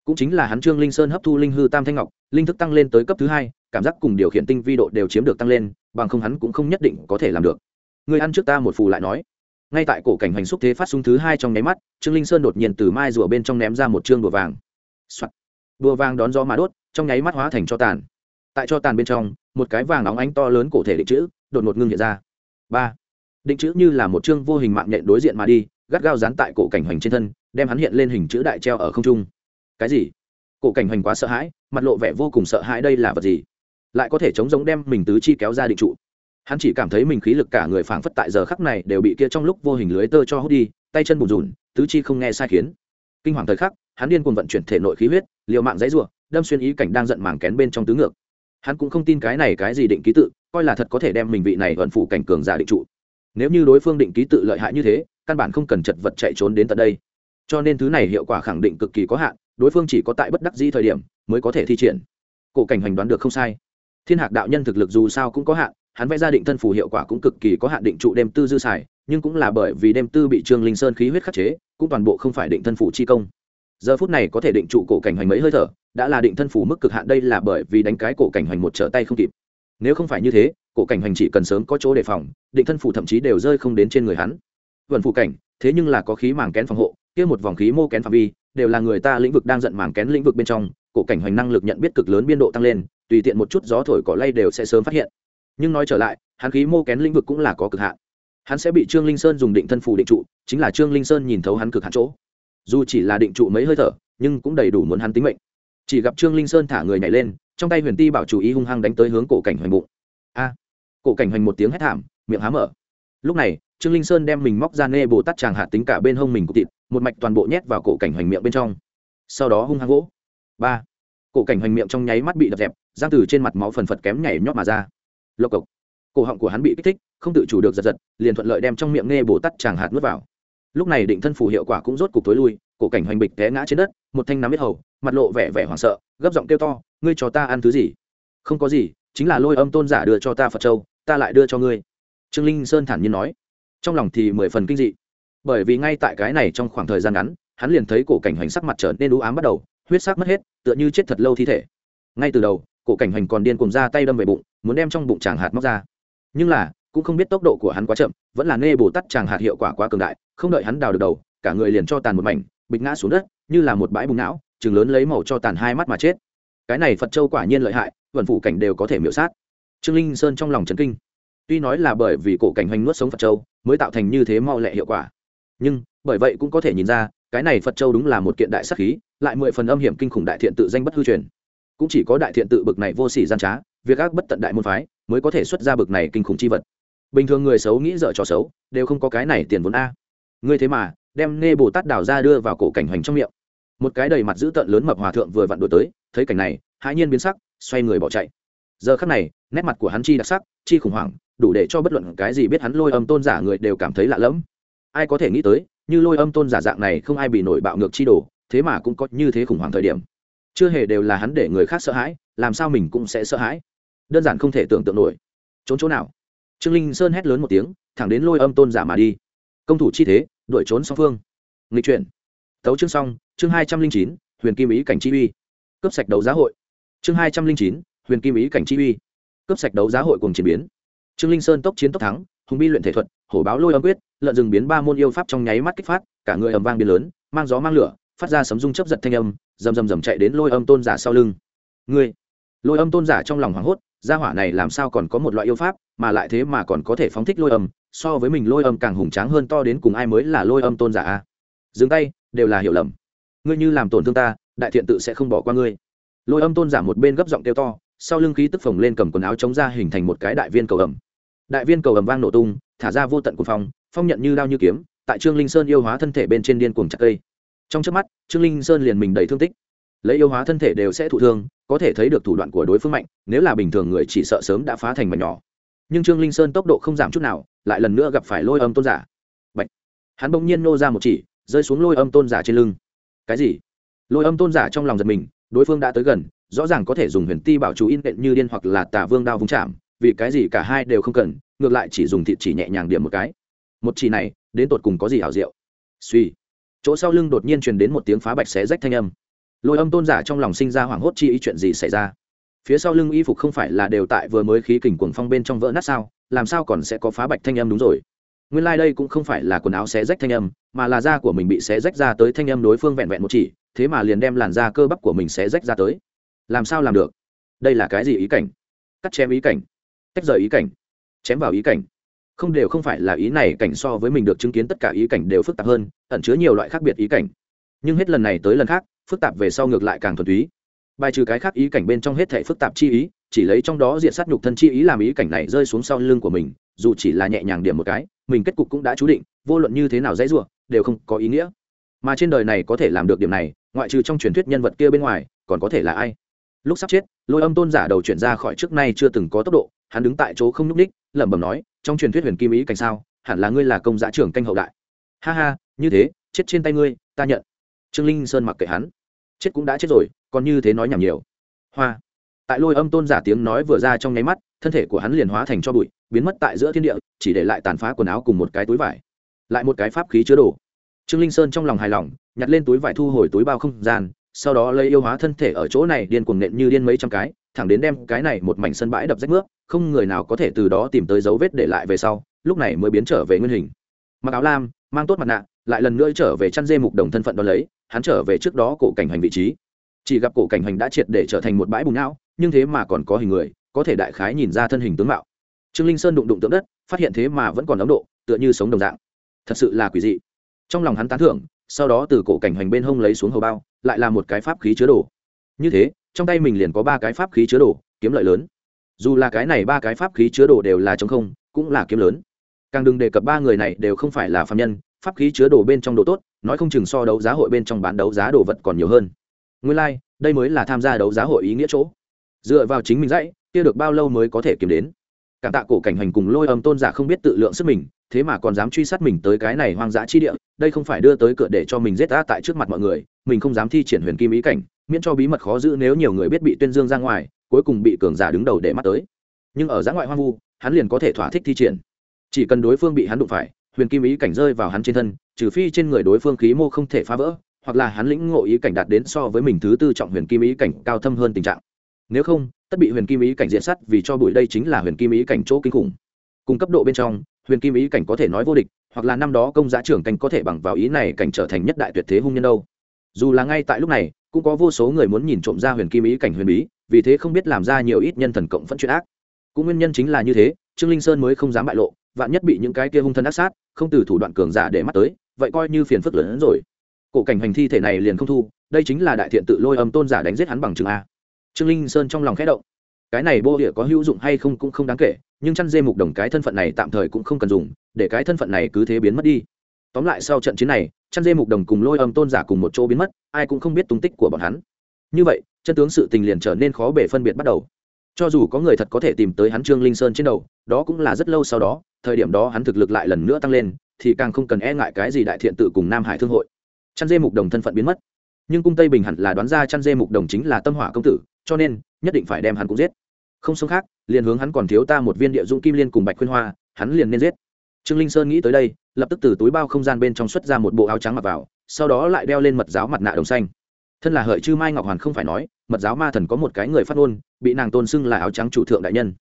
Cũng chính là hắn trương linh sơn hấp thu linh hư tam thanh ngọc, linh thức tăng lên tới cấp thứ hai, cảm giác cùng điều khiển tinh vi độ đều chiếm được tăng lên, bằng không hắn cũng không nhất định có thể làm được. Người ăn trước ta một phù lại nói. Ngay tại cổ cảnh hành xúc thế phát súng thứ hai trong nháy mắt, trương linh sơn đột nhiên từ mai rùa bên trong ném ra một chương đùa vàng、Soạn. đùa vàng đón gió mà đốt, trong nháy mắt hóa thành cho tàn. Tại cho tàn bên trong, một cái vàng óng ánh to lớn cổ thể định chữ đột ngột ngưng hiện ra. Ba. Định chữ như là một chương vô hình mạng nhện đối diện mà đi, gắt gao dán tại cổ cảnh hoành trên thân, đem hắn hiện lên hình chữ đại treo ở không trung. Cái gì? Cổ cảnh hoành quá sợ hãi, mặt lộ vẻ vô cùng sợ hãi đây là vật gì? Lại có thể chống giống đem mình tứ chi kéo ra định trụ. Hắn chỉ cảm thấy mình khí lực cả người phảng phất tại giờ khắc này đều bị kia trong lúc vô hình lưới tơ cho hút đi, tay chân bùn rùn, tứ chi không nghe sai khiến. Kinh hoàng thời khắc, hắn điên cuồng vận chuyển thể nội khí huyết, liều mạng dãy rủa, đâm xuyên ý cảnh đang giận màng kén bên trong tứ ngược hắn cũng không tin cái này cái gì định ký tự, coi là thật có thể đem mình vị này vận phụ cảnh cường giả định trụ. Nếu như đối phương định ký tự lợi hại như thế, căn bản không cần chật vật chạy trốn đến tận đây. Cho nên thứ này hiệu quả khẳng định cực kỳ có hạn, đối phương chỉ có tại bất đắc di thời điểm mới có thể thi triển. Cổ cảnh hành đoán được không sai. Thiên hạc đạo nhân thực lực dù sao cũng có hạn, hắn vẽ ra định thân phù hiệu quả cũng cực kỳ có hạn định trụ đêm tư dư xài, nhưng cũng là bởi vì đêm tư bị trương linh sơn khí huyết khắc chế, cũng toàn bộ không phải định thân phủ chi công. Giờ phút này có thể định trụ cổ cảnh hành mấy hơi thở đã là định thân phủ mức cực hạn, đây là bởi vì đánh cái cổ cảnh hoành một trở tay không kịp. Nếu không phải như thế, cổ cảnh hoành chỉ cần sớm có chỗ đề phòng, định thân phủ thậm chí đều rơi không đến trên người hắn. Vần phủ cảnh, thế nhưng là có khí màng kén phòng hộ, kia một vòng khí mô kén phạm vi, đều là người ta lĩnh vực đang giận màng kén lĩnh vực bên trong, cổ cảnh hoành năng lực nhận biết cực lớn biên độ tăng lên, tùy tiện một chút gió thổi cỏ lay đều sẽ sớm phát hiện. Nhưng nói trở lại, hắn khí mô kén lĩnh vực cũng là có cực hạn. Hắn sẽ bị trương linh sơn dùng định thân phủ định trụ, chính là trương linh sơn nhìn thấu hắn cực hạn chỗ. Dù chỉ là định trụ mấy hơi thở, nhưng cũng đầy đủ muốn hắn tính mệnh chỉ gặp trương linh sơn thả người nhảy lên, trong tay huyền ti bảo chủ ý hung hăng đánh tới hướng cổ cảnh hoành bụng. A! Cổ cảnh hoành một tiếng hét thảm, miệng há mở. Lúc này, trương linh sơn đem mình móc ra nê bồ tát tràng hạ tính cả bên hông mình cục thịt, một mạch toàn bộ nhét vào cổ cảnh hoành miệng bên trong. Sau đó hung hăng gỗ ba! Cổ cảnh hoành miệng trong nháy mắt bị đập dẹp, giang từ trên mặt máu phần phật kém nhảy nhót mà ra. Lộc cộc. Cổ họng của hắn bị kích thích, không tự chủ được giật giật, liền thuận lợi đem trong miệng nghe bồ tát chàng hạt nuốt vào. Lúc này định thân phù hiệu quả cũng rốt cục tối lui, cổ cảnh hoành bịch té ngã trên đất, một thanh nắm biết hầu mặt lộ vẻ vẻ hoảng sợ, gấp giọng kêu to, ngươi cho ta ăn thứ gì? Không có gì, chính là lôi âm tôn giả đưa cho ta phật châu, ta lại đưa cho ngươi. Trương linh sơn thản nhiên nói. Trong lòng thì mười phần kinh dị. Bởi vì ngay tại cái này trong khoảng thời gian ngắn, hắn liền thấy cổ cảnh hoành sắc mặt trở nên đũ ám bắt đầu, huyết sắc mất hết, tựa như chết thật lâu thi thể. Ngay từ đầu, cổ cảnh hoành còn điên cùng ra tay đâm về bụng, muốn đem trong bụng chàng hạt móc ra. Nhưng là, cũng không biết tốc độ của hắn quá chậm, vẫn là nê bồ tắt chàng hạt hiệu quả quá cường đại, không đợi hắn đào được đầu, cả người liền cho tàn một mảnh, bịch ngã xuống đất, như là một bãi bùng não chừng lớn lấy màu cho tàn hai mắt mà chết. Cái này phật châu quả nhiên lợi hại, vần phủ cảnh đều có thể miễu sát. Trương linh sơn trong lòng trấn kinh. Tuy nói là bởi vì cổ cảnh hoành nuốt sống phật châu, mới tạo thành như thế mau lẹ hiệu quả. Nhưng, bởi vậy cũng có thể nhìn ra, cái này phật châu đúng là một kiện đại sắc khí, lại mười phần âm hiểm kinh khủng đại thiện tự danh bất hư truyền. Cũng chỉ có đại thiện tự bực này vô sỉ gian trá, việc ác bất tận đại môn phái, mới có thể xuất ra bực này kinh khủng chi vật. Bình thường người xấu nghĩ dở trò xấu, đều không có cái này tiền vốn a. Ngươi thế mà, đem nghe bồ tát đào ra đưa vào cổ cảnh hoành trong miệng một cái đầy mặt dữ tợn lớn mập hòa thượng vừa vặn đổi tới, thấy cảnh này, hãi nhiên biến sắc, xoay người bỏ chạy. Giờ khắc này, nét mặt của hắn chi đặc sắc, chi khủng hoảng, đủ để cho bất luận cái gì biết hắn lôi âm tôn giả người đều cảm thấy lạ lẫm. Ai có thể nghĩ tới, như lôi âm tôn giả dạng này không ai bị nổi bạo ngược chi đồ, thế mà cũng có như thế khủng hoảng thời điểm. Chưa hề đều là hắn để người khác sợ hãi, làm sao mình cũng sẽ sợ hãi. Đơn giản không thể tưởng tượng nổi. Trốn chỗ nào? Trương linh sơn hét lớn một tiếng, thẳng đến lôi âm tôn giả mà đi. Công thủ chi thế, đuổi trốn song phương. Nghịch chuyển tấu chương xong, chương hai trăm linh chín, huyền kim ý cảnh chi uy. Cướp sạch đấu giá hội. Chương hai trăm linh chín, huyền kim ý cảnh chi uy. Cướp sạch đấu giá hội cùng chiến biến. Trương linh sơn tốc chiến tốc thắng, hùng bi luyện thể thuật, hổ báo lôi âm quyết, lợn rừng biến ba môn yêu pháp trong nháy mắt kích phát, cả người ầm vang biến lớn, mang gió mang lửa, phát ra sấm rung chấp giật thanh âm, rầm rầm rầm chạy đến lôi âm tôn giả sau lưng. Ngươi! Lôi âm tôn giả trong lòng hoảng hốt, gia hỏa này làm sao còn có một loại yêu pháp, mà lại thế mà còn có thể phóng thích lôi âm, so với mình lôi âm càng hùng tráng hơn to đến cùng ai mới là lôi âm tôn giả a? Dừng tay đều là hiểu lầm. Ngươi như làm tổn thương ta, đại thiện tự sẽ không bỏ qua ngươi. Lôi âm tôn giả một bên gấp giọng kêu to, sau lưng khí tức phồng lên cầm quần áo chống ra hình thành một cái đại viên cầu ẩm. Đại viên cầu ẩm vang nổ tung, thả ra vô tận của phong phong nhận như đao như kiếm, tại trương linh sơn yêu hóa thân thể bên trên điên cuồng chặt cây. Trong trước mắt, trương linh sơn liền mình đầy thương tích. Lấy yêu hóa thân thể đều sẽ thụ thương, có thể thấy được thủ đoạn của đối phương mạnh, nếu là bình thường người chỉ sợ sớm đã phá thành mảnh nhỏ. Nhưng trương linh sơn tốc độ không giảm chút nào, lại lần nữa gặp phải lôi âm tôn giả. Bạch. hắn bỗng nhiên nô ra một chỉ rơi xuống lôi âm tôn giả trên lưng. Cái gì? Lôi âm tôn giả trong lòng giật mình, đối phương đã tới gần, rõ ràng có thể dùng huyền ti bảo chú in đện như điên hoặc là tả vương đao vung chạm, vì cái gì cả hai đều không cần, ngược lại chỉ dùng thịt chỉ nhẹ nhàng điểm một cái. Một chỉ này, đến tột cùng có gì hảo diệu? Suy. Chỗ sau lưng đột nhiên truyền đến một tiếng phá bạch xé rách thanh âm. Lôi âm tôn giả trong lòng sinh ra hoảng hốt chi ý chuyện gì xảy ra? Phía sau lưng y phục không phải là đều tại vừa mới khí kình cuồng phong bên trong vỡ nát sao? Làm sao còn sẽ có phá bạch thanh âm đúng rồi? Nguyên lai、like、đây cũng không phải là quần áo xé rách thanh âm, mà là da của mình bị xé rách ra tới thanh âm đối phương vẹn vẹn một chỉ, thế mà liền đem làn da cơ bắp của mình xé rách ra tới. Làm sao làm được? Đây là cái gì ý cảnh? Cắt chém ý cảnh? Tách rời ý cảnh? Chém vào ý cảnh? Không đều không phải là ý này cảnh so với mình được chứng kiến tất cả ý cảnh đều phức tạp hơn, ẩn chứa nhiều loại khác biệt ý cảnh. Nhưng hết lần này tới lần khác, phức tạp về sau ngược lại càng thuần túy. Bài trừ cái khác ý cảnh bên trong hết thể phức tạp chi ý, chỉ lấy trong đó diện sát nhục thân chi ý làm ý cảnh này rơi xuống sau lưng của mình dù chỉ là nhẹ nhàng điểm một cái, mình kết cục cũng đã chú định, vô luận như thế nào dễ dụa đều không có ý nghĩa. Mà trên đời này có thể làm được điểm này, ngoại trừ trong truyền thuyết nhân vật kia bên ngoài, còn có thể là ai? Lúc sắp chết, lôi âm tôn giả đầu chuyển ra khỏi trước nay chưa từng có tốc độ, hắn đứng tại chỗ không nhúc ních lẩm bẩm nói, trong truyền thuyết huyền kim ý cảnh sao? Hẳn là ngươi là công giá trưởng canh hậu đại. Ha ha, như thế, chết trên tay ngươi, ta nhận. Trương linh sơn mặc kệ hắn. Chết cũng đã chết rồi, còn như thế nói nhảm nhiều. Hoa. Tại lôi âm tôn giả tiếng nói vừa ra trong nháy mắt thân thể của hắn liền hóa thành cho bụi, biến mất tại giữa thiên địa, chỉ để lại tàn phá quần áo cùng một cái túi vải. Lại một cái pháp khí chứa đồ. Trương linh sơn trong lòng hài lòng, nhặt lên túi vải thu hồi túi bao không gian, sau đó lấy yêu hóa thân thể ở chỗ này điên cuồng nện như điên mấy trăm cái, thẳng đến đem cái này một mảnh sân bãi đập rách nước, không người nào có thể từ đó tìm tới dấu vết để lại về sau, lúc này mới biến trở về nguyên hình. Mặc áo lam, mang tốt mặt nạ, lại lần nữa trở về chăn dê mục đồng thân phận đ ó lấy, hắn trở về trước đó cổ cảnh hành vị trí. Chỉ gặp cổ cảnh hành đã triệt để trở thành một bãi bùng não, nhưng thế mà còn có hình người có thể đại khái nhìn ra thân hình tướng mạo. Trương linh sơn đụng đụng tượng đất phát hiện thế mà vẫn còn ấm độ tựa như sống đồng dạng. Thật sự là quỷ dị. Trong lòng hắn tán thưởng sau đó từ cổ cảnh hành bên hông lấy xuống hầu bao lại là một cái pháp khí chứa đồ. Như thế trong tay mình liền có ba cái pháp khí chứa đồ kiếm lợi lớn. Dù là cái này ba cái pháp khí chứa đồ đều là t không cũng là kiếm lớn. Càng đừng đề cập ba người này đều không phải là phạm nhân pháp khí chứa đồ bên trong đồ tốt nói không chừng so đấu giá hội bên trong bán đấu giá đồ vật còn nhiều hơn. Nguyên lai、like, đây mới là tham gia đấu giá hội ý nghĩa chỗ. Dựa vào chính mình dãy kia được bao lâu mới có thể kiếm đến? Cảm tạ cổ cảnh hành cùng lôi âm tôn giả không biết tự lượng sức mình, thế mà còn dám truy sát mình tới cái này hoang dã chi địa, đây không phải đưa tới cửa để cho mình giết ta tại trước mặt mọi người, mình không dám thi triển huyền kim ý cảnh, miễn cho bí mật khó giữ nếu nhiều người biết bị tuyên dương ra ngoài, cuối cùng bị cường giả đứng đầu để mắt tới. Nhưng ở giã ngoại hoang vu, hắn liền có thể thỏa thích thi triển. Chỉ cần đối phương bị hắn đụng phải, huyền kim ý cảnh rơi vào hắn trên thân, trừ phi trên người đối phương khí mô không thể phá vỡ, hoặc là hắn lĩnh ngộ ý cảnh đạt đến so với mình thứ tư trọng huyền kim ý cảnh cao thâm hơn tình trạng. Nếu không tất bị huyền kim ý cảnh diện sắt vì cho bụi đây chính là huyền kim ý cảnh chỗ kinh khủng. Cùng cấp độ bên trong, huyền kim ý cảnh có thể nói vô địch, hoặc là năm đó công giá trưởng cảnh có thể bằng vào ý này cảnh trở thành nhất đại tuyệt thế hung nhân đâu. Dù là ngay tại lúc này, cũng có vô số người muốn nhìn trộm ra huyền kim ý cảnh huyền bí, vì thế không biết làm ra nhiều ít nhân thần cộng phẫn chuyện ác. Cũng nguyên nhân chính là như thế, trương linh sơn mới không dám bại lộ, vạn nhất bị những cái kia hung thân ác sát, không từ thủ đoạn cường giả để mắt tới, vậy coi như phiền phức lớn hơn rồi. Cổ cảnh hành thi thể này liền không thu, đây chính là đại thiện tự lôi âm tôn giả đánh giết hắn bằng chừng a trương linh sơn trong lòng khẽ động. Cái này bô địa có hữu dụng hay không cũng không đáng kể, nhưng chăn dê mục đồng cái thân phận này tạm thời cũng không cần dùng, để cái thân phận này cứ thế biến mất đi. Tóm lại sau trận chiến này, chăn dê mục đồng cùng lôi âm tôn giả cùng một chỗ biến mất, ai cũng không biết tung tích của bọn hắn. Như vậy, chân tướng sự tình liền trở nên khó bể phân biệt bắt đầu. Cho dù có người thật có thể tìm tới hắn trương linh sơn trên đầu, đó cũng là rất lâu sau đó, thời điểm đó hắn thực lực lại lần nữa tăng lên, thì càng không cần e ngại cái gì đại thiện tự cùng nam hải thương hội. Chăn dê mục đồng thân phận biến mất. Nhưng cung tây bình hẳn là đoán ra chăn dê mục đồng chính là tâm hỏa công tử cho nên, nhất định phải đem hắn cũng giết. Không sống khác, liền hướng hắn còn thiếu ta một viên địa dung kim liên cùng bạch khuyên hoa, hắn liền nên giết. Trương linh sơn nghĩ tới đây, lập tức từ túi bao không gian bên trong xuất ra một bộ áo trắng mặc vào, sau đó lại đeo lên mật giáo mặt nạ đồng xanh. Thân là hợi chư mai ngọc hoàn không phải nói, mật giáo ma thần có một cái người phát ngôn, bị nàng tôn xưng là áo trắng chủ thượng đại nhân.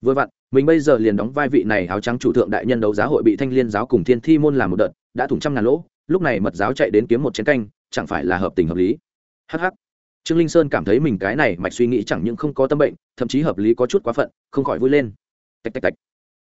Vừa vặn, mình bây giờ liền đóng vai vị này áo trắng chủ thượng đại nhân đấu giá hội bị thanh liên giáo cùng thiên thi môn làm một đợt, đã thủng trăm ngàn lỗ, lúc này mật giáo chạy đến kiếm một chén canh, chẳng phải là hợp tình hợp lý. Hh trương linh sơn cảm thấy mình cái này mạch suy nghĩ chẳng những không có tâm bệnh, thậm chí hợp lý có chút quá phận, không khỏi vui lên. Tạch tạch tạch.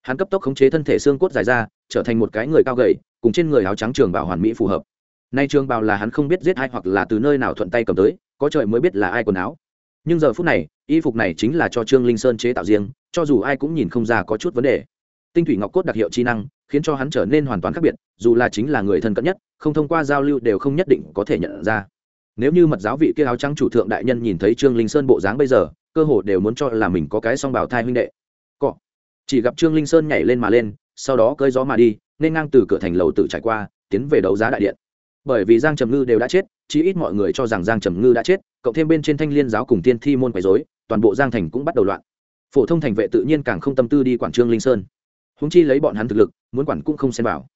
Hắn cấp tốc khống chế thân thể xương cốt dài ra, trở thành một cái người cao gầy, cùng trên người áo trắng trường bảo hoàn mỹ phù hợp. Nay trường bảo là hắn không biết giết ai hoặc là từ nơi nào thuận tay cầm tới, có trời mới biết là ai quần áo. Nhưng giờ phút này, y phục này chính là cho trương linh sơn chế tạo riêng, cho dù ai cũng nhìn không ra có chút vấn đề. Tinh thủy ngọc cốt đặc hiệu chi năng, khiến cho hắn trở nên hoàn toàn khác biệt, dù là chính là người thân cận nhất, không thông qua giao lưu đều không nhất định có thể nhận ra nếu như mật giáo vị kia áo trắng chủ thượng đại nhân nhìn thấy trương linh sơn bộ dáng bây giờ, cơ hồ đều muốn cho là mình có cái song bảo thai huynh đệ. Cọ. Chỉ gặp trương linh sơn nhảy lên mà lên, sau đó cơi gió mà đi, nên ngang từ cửa thành lầu tự trải qua, tiến về đấu giá đại điện. Bởi vì giang trầm ngư đều đã chết, chí ít mọi người cho rằng giang trầm ngư đã chết, cộng thêm bên trên thanh liên giáo cùng tiên thi môn quấy dối toàn bộ giang thành cũng bắt đầu loạn. Phổ thông thành vệ tự nhiên càng không tâm tư đi quản trương linh sơn. Húng chi lấy bọn hắn thực lực, muốn quản cũng không xem vào.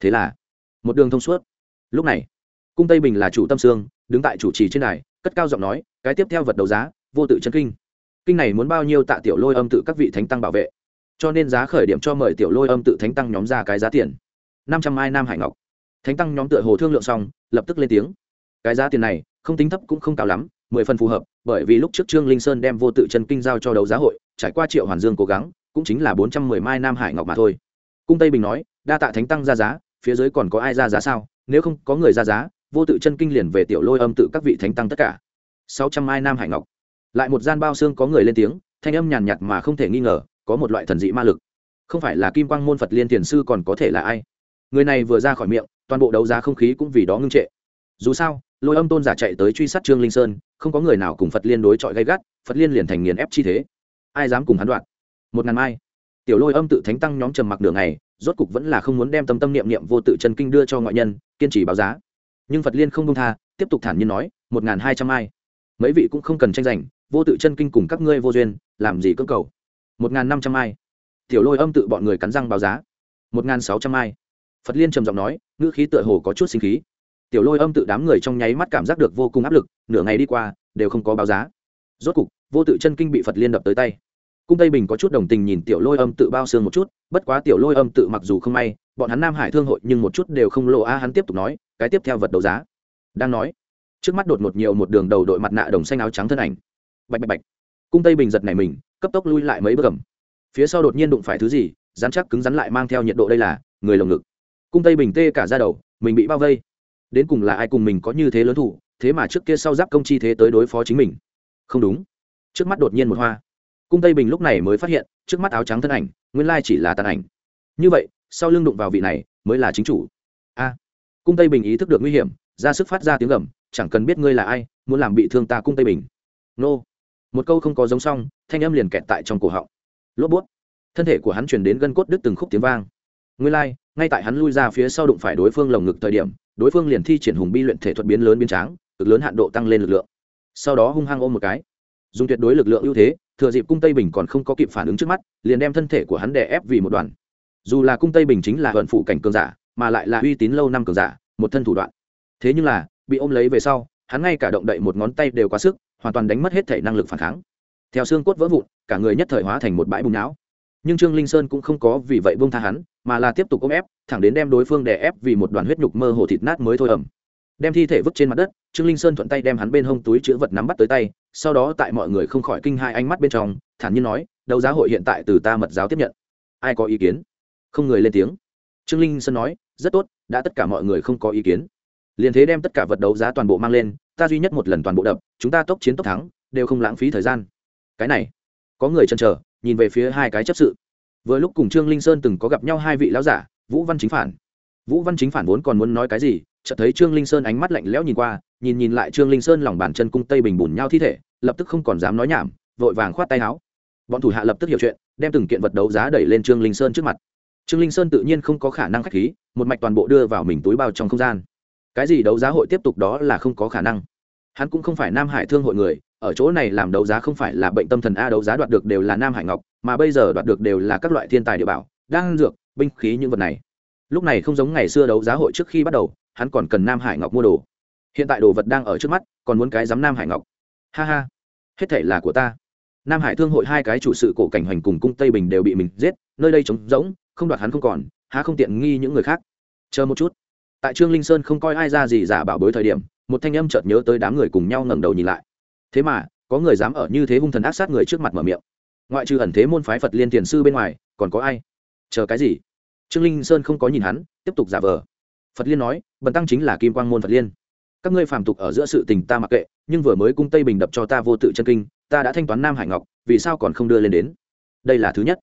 Thế là, một đường thông suốt. Lúc này, cung tây bình là chủ tâm sương đứng tại chủ trì trên này cất cao giọng nói, cái tiếp theo vật đấu giá, vô tự chân kinh. Kinh này muốn bao nhiêu tạ tiểu lôi âm tự các vị thánh tăng bảo vệ? Cho nên giá khởi điểm cho mời tiểu lôi âm tự thánh tăng nhóm ra cái giá tiền. Năm trăm mai nam hải ngọc. Thánh tăng nhóm tựa hồ thương lượng xong, lập tức lên tiếng. Cái giá tiền này, không tính thấp cũng không cao lắm, mười phần phù hợp, bởi vì lúc trước trương linh sơn đem vô tự chân kinh giao cho đấu giá hội, trải qua triệu hoàn dương cố gắng, cũng chính là bốn trăm mười mai nam hải ngọc mà thôi. Cung tây bình nói, đa tạ thánh tăng ra giá, phía dưới còn có ai ra giá sao? Nếu không có người ra giá vô tự chân kinh liền về tiểu lôi âm tự các vị thánh tăng tất cả. Sáu trăm mai nam hải ngọc. Lại một gian bao xương có người lên tiếng, thanh âm nhàn nhạt mà không thể nghi ngờ, có một loại thần dị ma lực. Không phải là kim quang môn phật liên tiền sư còn có thể là ai? Người này vừa ra khỏi miệng, toàn bộ đấu giá không khí cũng vì đó ngưng trệ. Dù sao, lôi âm tôn giả chạy tới truy sát trương linh sơn, không có người nào cùng phật liên đối chọi gây gắt, phật liên liền thành nghiền ép chi thế. Ai dám cùng hắn đoạn? Một ngàn mai. Tiểu lôi âm tự thánh tăng nhóm trầm mặc đường này rốt cục vẫn là không muốn đem tâm tâm niệm niệm vô tự chân kinh đưa cho ngoại nhân, kiên trì báo giá nhưng phật liên không công tha, tiếp tục thản nhiên nói, một ngàn hai trăm ai. Mấy vị cũng không cần tranh giành, vô tự chân kinh cùng các ngươi vô duyên, làm gì cơ cầu? Một ngàn năm trăm ai. Tiểu lôi âm tự bọn người cắn răng báo giá. Một ngàn sáu trăm ai. Phật liên trầm giọng nói, ngữ khí tựa hồ có chút sinh khí. Tiểu lôi âm tự đám người trong nháy mắt cảm giác được vô cùng áp lực, nửa ngày đi qua, đều không có báo giá. Rốt cục, vô tự chân kinh bị phật liên đập tới tay cung tây bình có chút đồng tình nhìn tiểu lôi âm tự bao xương một chút, bất quá tiểu lôi âm tự mặc dù không may, bọn hắn nam hải thương hội nhưng một chút đều không lộ a, hắn tiếp tục nói, cái tiếp theo vật đấu giá. Đang nói, trước mắt đột ngột nhiều một đường đầu đội mặt nạ đồng xanh áo trắng thân ảnh. Bạch bạch bạch. Cung tây bình giật này mình, cấp tốc lui lại mấy bước cầm phía sau đột nhiên đụng phải thứ gì dán chắc cứng rắn lại mang theo nhiệt độ đây là, người lồng ngực. Cung tây bình tê cả ra đầu, mình bị bao vây. Đến cùng là ai cùng mình có như thế lớn thủ, thế mà trước kia sau giáp công chi thế tới đối phó chính mình. Không đúng. Trước mắt đột nhiên một hoa cung tây bình lúc này mới phát hiện trước mắt áo trắng thân ảnh nguyên lai chỉ là tàn ảnh. Như vậy sau lưng đụng vào vị này mới là chính chủ. A. Cung tây bình ý thức được nguy hiểm ra sức phát ra tiếng gầm chẳng cần biết ngươi là ai muốn làm bị thương ta cung tây bình. Nô. Một câu không có giống xong thanh âm liền kẹt tại trong cổ họng. Lốp bút. Thân thể của hắn chuyển đến gân cốt đứt từng khúc tiếng vang. Ngươi lai、like, ngay tại hắn lui ra phía sau đụng phải đối phương lồng ngực thời điểm đối phương liền thi triển hùng bi luyện thể thuật biến lớn biến tráng cực lớn hạn độ tăng lên lực lượng. Sau đó hung hăng ôm một cái. Dùng tuyệt đối lực lượng ưu thế thừa dịp cung tây bình còn không có kịp phản ứng trước mắt, liền đem thân thể của hắn đè ép vì một đoàn dù là cung tây bình chính là vận phụ cảnh cường giả, mà lại là uy tín lâu năm cường giả, một thân thủ đoạn. Thế nhưng là, bị ôm lấy về sau, hắn ngay cả động đậy một ngón tay đều quá sức, hoàn toàn đánh mất hết thể năng lực phản kháng. Theo xương cốt vỡ vụn, cả người nhất thời hóa thành một bãi bùng não. Nhưng trương linh sơn cũng không có vì vậy bông tha hắn, mà là tiếp tục ôm ép, thẳng đến đem đối phương đè ép vì một đoàn huyết nhục mơ hồ thịt nát mới thôi ẩm đem thi thể vứt trên mặt đất, trương linh sơn thuận tay đem hắn bên hông túi chữ vật nắm bắt tới tay, sau đó tại mọi người không khỏi kinh hai ánh mắt bên trong, thản nhiên nói, đấu giá hội hiện tại từ ta mật giáo tiếp nhận. Ai có ý kiến? Không người lên tiếng. Trương linh sơn nói, rất tốt, đã tất cả mọi người không có ý kiến. Liền thế đem tất cả vật đấu giá toàn bộ mang lên, ta duy nhất một lần toàn bộ đập, chúng ta tốc chiến tốc thắng, đều không lãng phí thời gian. Cái này, có người chăn chờ, nhìn về phía hai cái chấp sự. Vừa lúc cùng trương linh sơn từng có gặp nhau hai vị lão giả, vũ văn chính phản. Vũ văn chính phản vốn còn muốn nói cái gì chợt thấy trương linh sơn ánh mắt lạnh lẽo nhìn qua, nhìn nhìn lại trương linh sơn lòng bàn chân cung tây bình bùn nhau thi thể, lập tức không còn dám nói nhảm, vội vàng khoát tay áo. Bọn thủ hạ lập tức hiểu chuyện, đem từng kiện vật đấu giá đẩy lên trương linh sơn trước mặt. Trương linh sơn tự nhiên không có khả năng k h á c h khí, một mạch toàn bộ đưa vào mình túi bao trong không gian. Cái gì đấu giá hội tiếp tục đó là không có khả năng. Hắn cũng không phải nam hải thương hội người, ở chỗ này làm đấu giá không phải là bệnh tâm thần a đấu giá đoạt được đều là nam hải ngọc, mà bây giờ đoạt được đều là các loại thiên tài địa bảo đang dược, binh khí những vật này. Lúc này không giống ngày xưa đấu giá hội trước khi bắt đầu hắn còn cần nam hải ngọc mua đồ. Hiện tại đồ vật đang ở trước mắt, còn muốn cái giám nam hải ngọc. Ha ha. Hết thể là của ta. Nam hải thương hội hai cái chủ sự cổ cảnh hoành cùng cung tây bình đều bị mình giết, nơi đây trống rỗng, không đoạt hắn không còn, há không tiện nghi những người khác. Chờ một chút. Tại trương linh sơn không coi ai ra gì giả bảo bối thời điểm, một thanh âm chợt nhớ tới đám người cùng nhau ngẩng đầu nhìn lại. Thế mà, có người dám ở như thế hung thần ác sát người trước mặt mở miệng. Ngoại trừ ẩn thế môn phái phật liên tiền sư bên ngoài, còn có ai? Chờ cái gì? Trương linh sơn không có nhìn hắn, tiếp tục giả vờ phật liên nói, bần tăng chính là kim quang môn phật liên. Các ngươi phàm tục ở giữa sự tình ta mặc kệ, nhưng vừa mới cung tây bình đập cho ta vô tự chân kinh, ta đã thanh toán nam hải ngọc, vì sao còn không đưa lên đến? Đây là thứ nhất.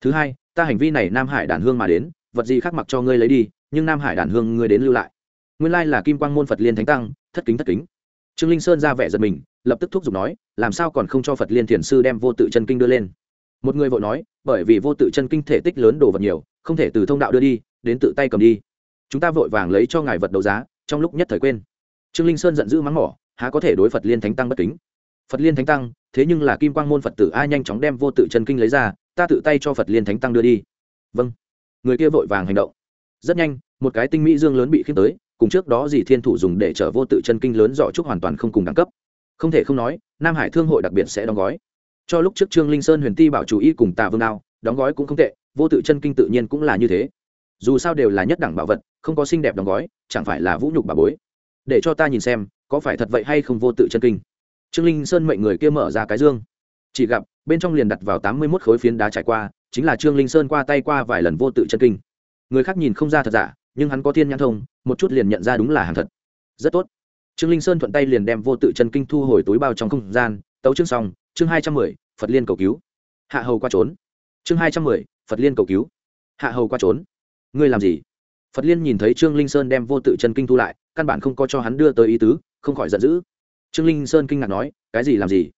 Thứ hai, ta hành vi này nam hải đàn hương mà đến, vật gì khác mặc cho ngươi lấy đi, nhưng nam hải đàn hương ngươi đến lưu lại. Nguyên lai là kim quang môn phật liên thánh tăng, thất kính thất kính. Trương linh sơn ra vẻ giật mình, lập tức thúc giục nói, làm sao còn không cho phật liên thiền sư đem vô tự chân kinh đưa lên? Một người vội nói, bởi vì vô tự chân kinh thể tích lớn đồ vật nhiều, không thể từ thông đạo đưa đi, đến tự tay cầm đi chúng ta vội vàng lấy cho ngài vật đấu giá, trong lúc nhất thời quên. Trương linh sơn giận dữ mắng mỏ, há có thể đối phật liên thánh tăng bất kính? Phật liên thánh tăng, thế nhưng là kim quang môn phật tử a nhanh chóng đem vô tự chân kinh lấy ra, ta tự tay cho phật liên thánh tăng đưa đi. Vâng. Người kia vội vàng hành động. Rất nhanh, một cái tinh mỹ dương lớn bị khiến tới, cùng trước đó dì thiên thủ dùng để chở vô tự chân kinh lớn dọ trúc hoàn toàn không cùng đẳng cấp. Không thể không nói, nam hải thương hội đặc biệt sẽ đóng gói. Cho lúc trước trương linh sơn huyền ti bảo chủ y cùng tà vương đao, đóng gói cũng không tệ, vô tự chân kinh tự nhiên cũng là như thế dù sao đều là nhất đẳng bảo vật, không có xinh đẹp đóng gói, chẳng phải là vũ nhục bà bối. Để cho ta nhìn xem, có phải thật vậy hay không vô tự chân kinh. Trương linh sơn mệnh người kia mở ra cái dương. Chỉ gặp, bên trong liền đặt vào tám mươi mốt khối phiến đá trải qua, chính là trương linh sơn qua tay qua vài lần vô tự chân kinh. Người khác nhìn không ra thật giả, nhưng hắn có thiên nhãn thông, một chút liền nhận ra đúng là hàng thật. Rất tốt. Trương linh sơn thuận tay liền đem vô tự chân kinh thu hồi túi bao trong không gian, tấu chương xong, chương hai trăm mười, phật liên cầu cứu. Hạ hầu qua trốn. Chương hai trăm mười, phật liên cầu cứu. Hạ hầu qua trốn ngươi làm gì? Phật liên nhìn thấy trương linh sơn đem vô tự chân kinh thu lại, căn bản không có cho hắn đưa tới ý tứ, không khỏi giận dữ. Trương linh sơn kinh ngạc nói, cái gì làm gì?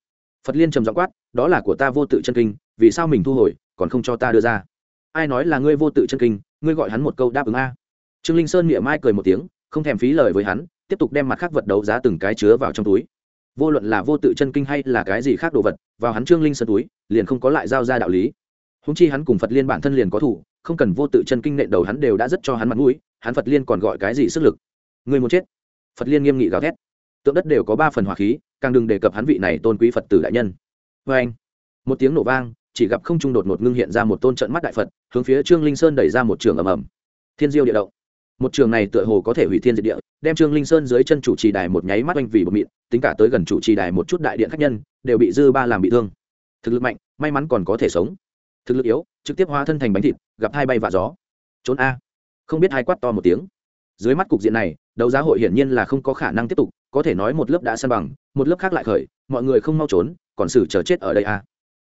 Phật liên trầm giọng quát, đó là của ta vô tự chân kinh, vì sao mình thu hồi, còn không cho ta đưa ra? Ai nói là ngươi vô tự chân kinh, ngươi gọi hắn một câu đáp ứng a? Trương linh sơn miệng mai cười một tiếng, không thèm phí lời với hắn, tiếp tục đem mặt khác vật đấu giá từng cái chứa vào trong túi. Vô luận là vô tự chân kinh hay là cái gì khác đồ vật, vào hắn trương linh sơn túi, liền không có lại giao ra đạo lý húng chi hắn cùng phật liên bản thân liền có thủ, không cần vô tự chân kinh nện đầu hắn đều đã rất cho hắn mặt mũi, hắn phật liên còn gọi cái gì sức lực? Người muốn chết. Phật liên nghiêm nghị gào thét. Tượng đất đều có ba phần hỏa khí, càng đừng đề cập hắn vị này tôn quý phật tử đại nhân. Vê anh, một tiếng nổ vang, chỉ gặp không trung đột ngột ngưng hiện ra một tôn trận mắt đại phật, hướng phía trương linh sơn đẩy ra một trường ầm ầm. Thiên diêu địa động. Một trường này tựa hồ có thể hủy thiên diệt địa, đem trương linh sơn dưới chân chủ trì đài một nháy mắt oanh vì bột mịn, tính cả tới gần chủ trì đài một chút đại điện khách nhân, đều bị dư ba làm bị thương. Thực lực mạnh, may mắn còn có thể sống thực lực yếu, trực tiếp hóa thân thành bánh thịt, gặp hai bay vạ gió. Trốn a. Không biết hai quát to một tiếng. Dưới mắt cục diện này, đấu giá hội hiển nhiên là không có khả năng tiếp tục, có thể nói một lớp đã săn bằng, một lớp khác lại khởi, mọi người không mau trốn, còn xử chờ chết ở đây a.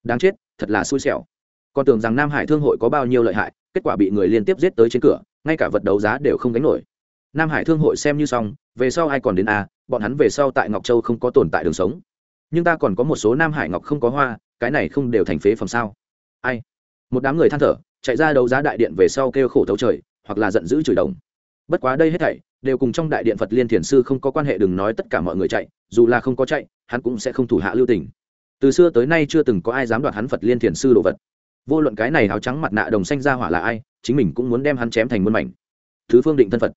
Đáng chết, thật là xui xẻo. Còn tưởng rằng nam hải thương hội có bao nhiêu lợi hại, kết quả bị người liên tiếp giết tới trên cửa, ngay cả vật đấu giá đều không gánh nổi. Nam hải thương hội xem như xong, về sau ai còn đến a, bọn hắn về sau tại ngọc châu không có tồn tại đường sống. Nhưng ta còn có một số nam hải ngọc không có hoa, cái này không đều thành phế phẩm sao? Ai? Một đám người than thở, chạy ra đấu giá đại điện về sau kêu khổ thấu trời, hoặc là giận dữ chửi đồng. Bất quá đây hết thảy, đều cùng trong đại điện phật liên thiền sư không có quan hệ đừng nói tất cả mọi người chạy, dù là không có chạy, hắn cũng sẽ không thủ hạ lưu tình. Từ xưa tới nay chưa từng có ai dám đoạt hắn phật liên thiền sư đồ vật. Vô luận cái này áo trắng mặt nạ đồng xanh ra hỏa là ai, chính mình cũng muốn đem hắn chém thành muôn mảnh. Thứ phương định thân phật.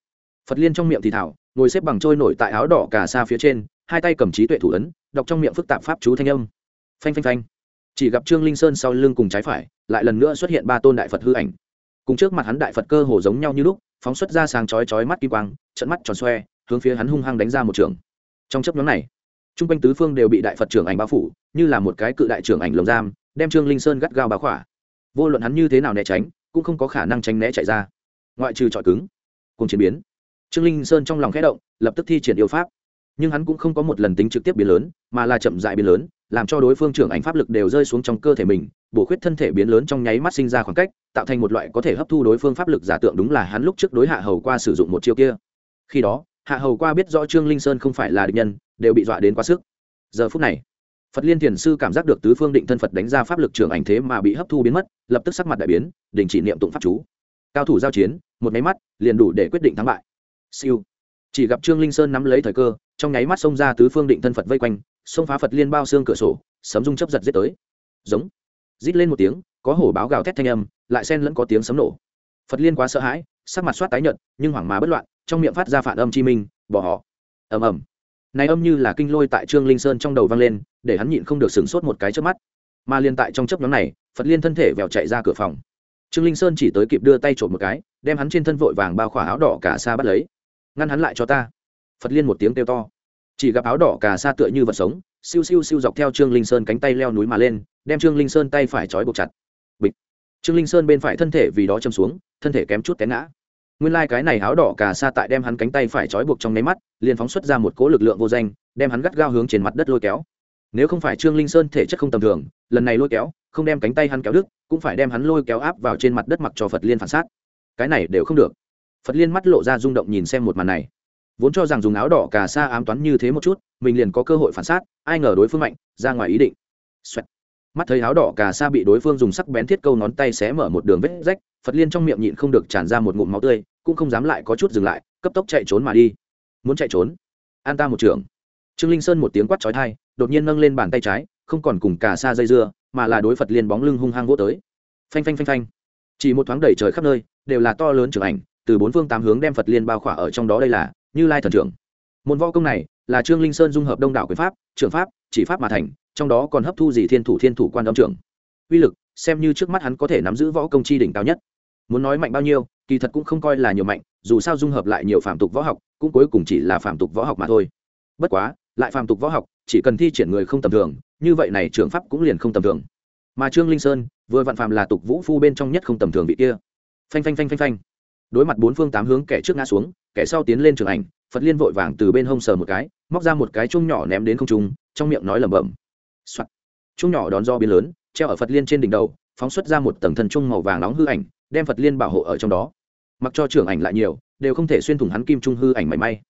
Phật liên trong miệng thì thảo, ngồi xếp bằng trôi nổi tại áo đỏ cả xa phía trên, hai tay cầm trí tuệ thủ ấn, đọc trong miệng phức tạp pháp chú thanh âm. Phanh phanh phanh chỉ gặp trương linh sơn sau lưng cùng trái phải, lại lần nữa xuất hiện ba tôn đại phật hư ảnh. Cùng trước mặt hắn đại phật cơ hồ giống nhau như lúc, phóng xuất ra sáng chói chói mắt kim quang, trận mắt tròn xoe, hướng phía hắn hung hăng đánh ra một trường. Trong chấp nhóm này t r u n g quanh tứ phương đều bị đại phật trưởng ảnh bao phủ, như là một cái cự đại trưởng ảnh lồng giam, đem trương linh sơn gắt gao báo khỏa. Vô luận hắn như thế nào né tránh, cũng không có khả năng tránh né chạy ra. Ngoại trừ trọi cứng cùng chiến biến. Trương linh sơn trong lòng khẽ động, lập tức thi triển yêu pháp. Nhưng hắn cũng không có một lần tính trực tiếp biến lớn, mà là chậm dại biến lớn làm cho đối phương trưởng ảnh pháp lực đều rơi xuống trong cơ thể mình, bổ khuyết thân thể biến lớn trong nháy mắt sinh ra khoảng cách, tạo thành một loại có thể hấp thu đối phương pháp lực giả tượng đúng là hắn lúc trước đối hạ hầu qua sử dụng một chiêu kia. Khi đó, hạ hầu qua biết rõ trương linh sơn không phải là địch nhân, đều bị dọa đến quá sức. Giờ phút này, phật liên thiền sư cảm giác được tứ phương định thân phật đánh ra pháp lực trường ảnh thế mà bị hấp thu biến mất, lập tức sắc mặt đại biến, đình chỉ niệm tụng pháp chú. Cao thủ giao chiến, một máy mắt, liền đủ để quyết định thắng bại. Siêu. Chỉ gặp trương linh sơn nắm lấy thời cơ, trong nháy mắt xông ra tứ phương định thân phật vây quanh xông phá phật liên bao xương cửa sổ, sấm rung chấp giật giết tới. Giống. Rít lên một tiếng, có hổ báo gào thét thanh âm, lại xen lẫn có tiếng sấm nổ. Phật liên quá sợ hãi, sắc mặt soát tái nhợt, nhưng hoảng má bất loạn, trong miệng phát ra phản âm chi minh, bỏ họ. Ầm ầm. Này âm như là kinh lôi tại trương linh sơn trong đầu vang lên, để hắn nhịn không được sửng sốt một cái trước mắt. Mà liên tại trong chấp nhóm này, phật liên thân thể vèo chạy ra cửa phòng. Trương linh sơn chỉ tới kịp đưa tay trộm một cái, đem hắn trên thân vội vàng bao khỏa áo đỏ cả xa bắt lấy. Ngăn hắn lại cho ta. Phật liên một tiếng kêu to chỉ gặp áo đỏ cà sa tựa như vật sống, siêu siêu siêu dọc theo trương linh sơn cánh tay leo núi mà lên, đem trương linh sơn tay phải trói buộc chặt. Bịch. Trương linh sơn bên phải thân thể vì đó châm xuống, thân thể kém chút té ngã. Nguyên lai、like、cái này áo đỏ cà sa tại đem hắn cánh tay phải trói buộc trong nháy mắt, liền phóng xuất ra một cỗ lực lượng vô danh, đem hắn gắt gao hướng trên mặt đất lôi kéo. Nếu không phải trương linh sơn thể chất không tầm thường, lần này lôi kéo, không đem cánh tay hắn kéo đứt, cũng phải đem hắn lôi kéo áp vào trên mặt đất mặc cho phật liên phản sát cái này đều không được. Phật liên mắt lộ ra rung động nhìn xem một màn này vốn cho rằng dùng áo đỏ cà sa ám toán như thế một chút mình liền có cơ hội phản sát ai ngờ đối phương mạnh ra ngoài ý định、Xoẹt. Mắt thấy áo đỏ cà sa bị đối phương dùng sắc bén thiết câu ngón tay xé mở một đường vết rách phật liên trong miệng nhịn không được tràn ra một ngụm máu tươi cũng không dám lại có chút dừng lại cấp tốc chạy trốn mà đi. Muốn chạy trốn? An ta một trưởng, trương linh sơn một tiếng quát trói thai đột nhiên nâng lên bàn tay trái không còn cùng cà sa dây dưa mà là đối phật liên bóng lưng hung hăng vỗ tới. Phanh phanh phanh phanh. Chỉ một thoáng đầy trời khắp nơi đều là to lớn trưởng ảnh từ bốn phương tám hướng đem phật liên bao khỏa ở trong đó đây là như lai thần trưởng. Môn võ công này là trương linh sơn dung hợp đông đảo quyền pháp, trưởng pháp, chỉ pháp mà thành, trong đó còn hấp thu gì thiên thủ thiên thủ quan âm trưởng. Uy lực, xem như trước mắt hắn có thể nắm giữ võ công chi đỉnh cao nhất. Muốn nói mạnh bao nhiêu, kỳ thật cũng không coi là nhiều mạnh, dù sao dung hợp lại nhiều phạm tục võ học, cũng cuối cùng chỉ là phạm tục võ học mà thôi. Bất quá, lại phạm tục võ học, chỉ cần thi triển người không tầm thường, như vậy này trưởng pháp cũng liền không tầm thường. Mà trương linh sơn, vừa vạn phạm là tục vũ phu bên trong nhất không tầm thường vị kia. Phanh phanh phanh phanh phanh đối mặt bốn phương tám hướng kẻ trước ngã xuống, kẻ sau tiến lên trường ảnh, phật liên vội vàng từ bên hông sờ một cái, móc ra một cái chung nhỏ ném đến không trung, trong miệng nói lẩm bẩm、Soạn. chung nhỏ đón do biến lớn, treo ở phật liên trên đỉnh đầu, phóng xuất ra một tầng thân chung màu vàng nóng hư ảnh, đem phật liên bảo hộ ở trong đó. Mặc cho trưởng ảnh lại nhiều, đều không thể xuyên thủng hắn kim trung hư ảnh mảy may.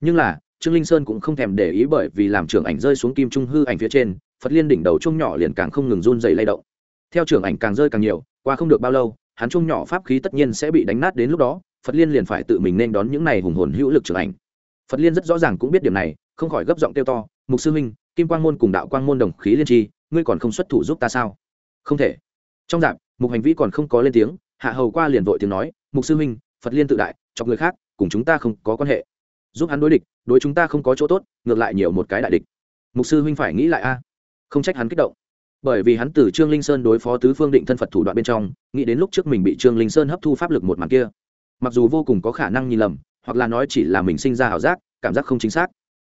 Nhưng là, trương linh sơn cũng không thèm để ý bởi vì làm trưởng ảnh rơi xuống kim trung hư ảnh phía trên, phật liên đỉnh đầu chung nhỏ liền càng không ngừng run dày lay động. Theo trưởng ảnh càng rơi càng nhiều, qua không được bao lâu hắn chung nhỏ pháp khí tất nhiên sẽ bị đánh nát đến lúc đó, phật liên liền phải tự mình nên đón những này hùng hồn hữu lực trưởng ảnh. Phật liên rất rõ ràng cũng biết điểm này, không khỏi gấp giọng kêu to, mục sư huynh, kim quang môn cùng đạo quang môn đồng khí liên tri, ngươi còn không xuất thủ giúp ta sao? Không thể. Trong dạp, mục hành vi còn không có lên tiếng, hạ hầu qua liền vội tiếng nói, mục sư huynh, phật liên tự đại, chọc người khác, cùng chúng ta không có quan hệ. Giúp hắn đối địch, đối chúng ta không có chỗ tốt, ngược lại nhiều một cái đại địch. Mục sư huynh phải nghĩ lại a. Không trách hắn kích động bởi vì hắn từ trương linh sơn đối phó tứ phương định thân phật thủ đoạn bên trong, nghĩ đến lúc trước mình bị trương linh sơn hấp thu pháp lực một màn kia. Mặc dù vô cùng có khả năng nhìn lầm, hoặc là nói chỉ là mình sinh ra ảo giác, cảm giác không chính xác.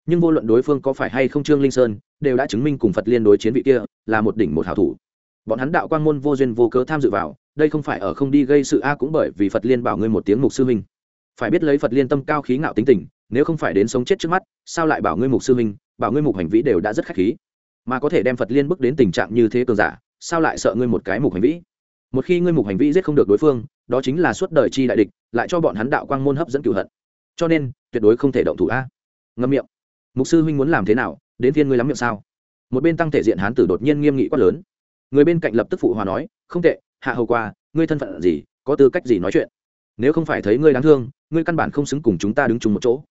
Nhưng vô luận đối phương có phải hay không trương linh sơn, đều đã chứng minh cùng phật liên đối chiến vị kia, là một đỉnh một hảo thủ. Bọn hắn đạo quang môn vô duyên vô cớ tham dự vào, đây không phải ở không đi gây sự a, cũng bởi vì phật liên bảo ngươi một tiếng mục sư huynh. Phải biết lấy phật liên tâm cao khí ngạo tính tình, nếu không phải đến sống chết trước mắt, sao lại bảo ngươi mục sư huynh, bảo ngươi mục hành vĩ đều đã rất khách khí mà có thể đem phật liên bước đến tình trạng như thế cường giả, sao lại sợ ngươi một cái mục hành vĩ? Một khi ngươi mục hành vĩ giết không được đối phương, đó chính là suốt đời chi đại địch, lại cho bọn hắn đạo quang môn hấp dẫn cửu hận. Cho nên, tuyệt đối không thể động thủ a. Ngâm miệng. Mục sư huynh muốn làm thế nào, đến phiên ngươi lắm miệng sao? Một bên tăng thể diện hán tử đột nhiên nghiêm nghị quát lớn. Người bên cạnh lập tức phụ hòa nói, không tệ, hạ hầu qua, ngươi thân phận gì, có tư cách gì nói chuyện? Nếu không phải thấy ngươi đáng thương, ngươi căn bản không xứng cùng chúng ta đứng chung một chỗ.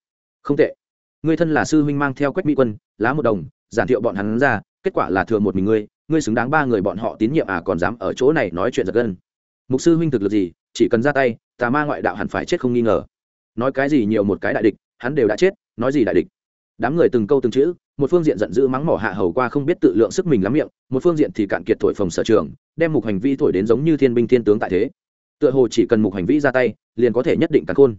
Không tệ. Ngươi thân là sư huynh mang theo quách mỹ quân, lá một đồng, giản thiệu bọn hắn ra kết quả là thừa một mình ngươi ngươi xứng đáng ba người bọn họ tín nhiệm à còn dám ở chỗ này nói chuyện giật gân. Mục sư huynh thực lực gì, chỉ cần ra tay, tà ma ngoại đạo hẳn phải chết không nghi ngờ. Nói cái gì nhiều một cái đại địch, hắn đều đã chết, nói gì đại địch. Đám người từng câu từng chữ, một phương diện giận dữ mắng mỏ hạ hầu qua không biết tự lượng sức mình lắm miệng, một phương diện thì cạn kiệt thổi phồng sở trường, đem mục hành vi thổi đến giống như thiên binh thiên tướng tại thế. Tựa hồ chỉ cần mục hành vi ra tay, liền có thể nhất định cắn khôn.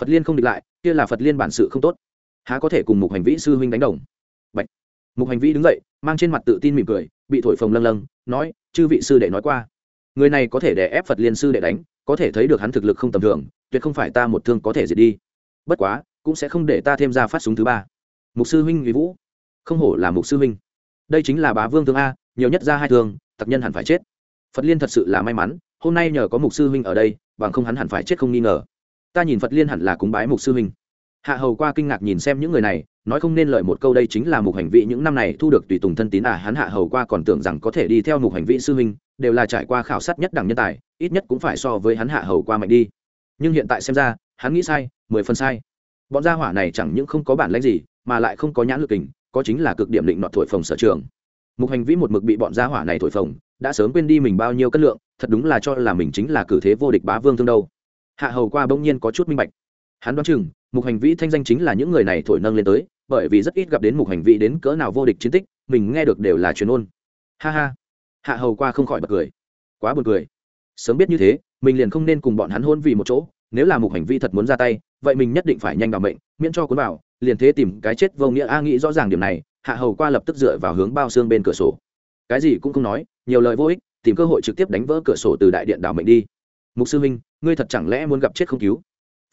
Phật liên không địch lại, kia là phật liên bản sự không tốt. Há có thể cùng mục hành vi sư huynh đánh đồng? Mục hành vi đứng dậy, mang trên mặt tự tin mỉm cười, bị thổi phồng lâng lâng, nói, chư vị sư đệ nói qua, người này có thể đè ép phật liên sư đệ đánh, có thể thấy được hắn thực lực không tầm thường, tuyệt không phải ta một thương có thể diệt đi. Bất quá, cũng sẽ không để ta thêm ra phát súng thứ ba. Mục sư huynh vì vũ. Không hổ là mục sư huynh. Đây chính là bá vương thương a, nhiều nhất ra hai thương tặc nhân hẳn phải chết. Phật liên thật sự là may mắn, hôm nay nhờ có mục sư huynh ở đây, bằng không hắn hẳn phải chết không nghi ngờ. Ta nhìn phật liên hẳn là cúng bái mục sư huynh. Hạ hầu qua kinh ngạc nhìn xem những người này nói không nên lợi một câu đây chính là mục hành vị những năm này thu được tùy tùng thân tín à hắn hạ hầu qua còn tưởng rằng có thể đi theo mục hành vị sư huynh, đều là trải qua khảo sát nhất đẳng nhân tài, ít nhất cũng phải so với hắn hạ hầu qua mạnh đi. Nhưng hiện tại xem ra, hắn nghĩ sai, mười phần sai. Bọn gia hỏa này chẳng những không có bản lãnh gì, mà lại không có nhãn lực kình, có chính là cực điểm định nọ thổi phồng sở trường. Mục hành vĩ một mực bị bọn gia hỏa này thổi phồng, đã sớm quên đi mình bao nhiêu cân lượng, thật đúng là cho là mình chính là cử thế vô địch bá vương thương đâu. Hạ hầu qua bỗng nhiên có chút minh bạch. Hắn đoán chừng, mục hành vĩ thanh danh chính là những người này thổi nâng lên tới bởi vì rất ít gặp đến mục hành vị đến cỡ nào vô địch chiến tích, mình nghe được đều là truyền ôn. Ha ha. Hạ hầu qua không khỏi bật cười. Quá buồn cười. Sớm biết như thế, mình liền không nên cùng bọn hắn hôn vì một chỗ, nếu là mục hành vi thật muốn ra tay, vậy mình nhất định phải nhanh vào bệnh miễn cho cuốn vào, liền thế tìm cái chết vô nghĩa a nghĩ rõ ràng điểm này, hạ hầu qua lập tức dựa vào hướng bao xương bên cửa sổ. Cái gì cũng không nói, nhiều lời vô ích, tìm cơ hội trực tiếp đánh vỡ cửa sổ từ đại điện đảo mệnh đi. Mục sư huynh, ngươi thật chẳng lẽ muốn gặp chết không cứu?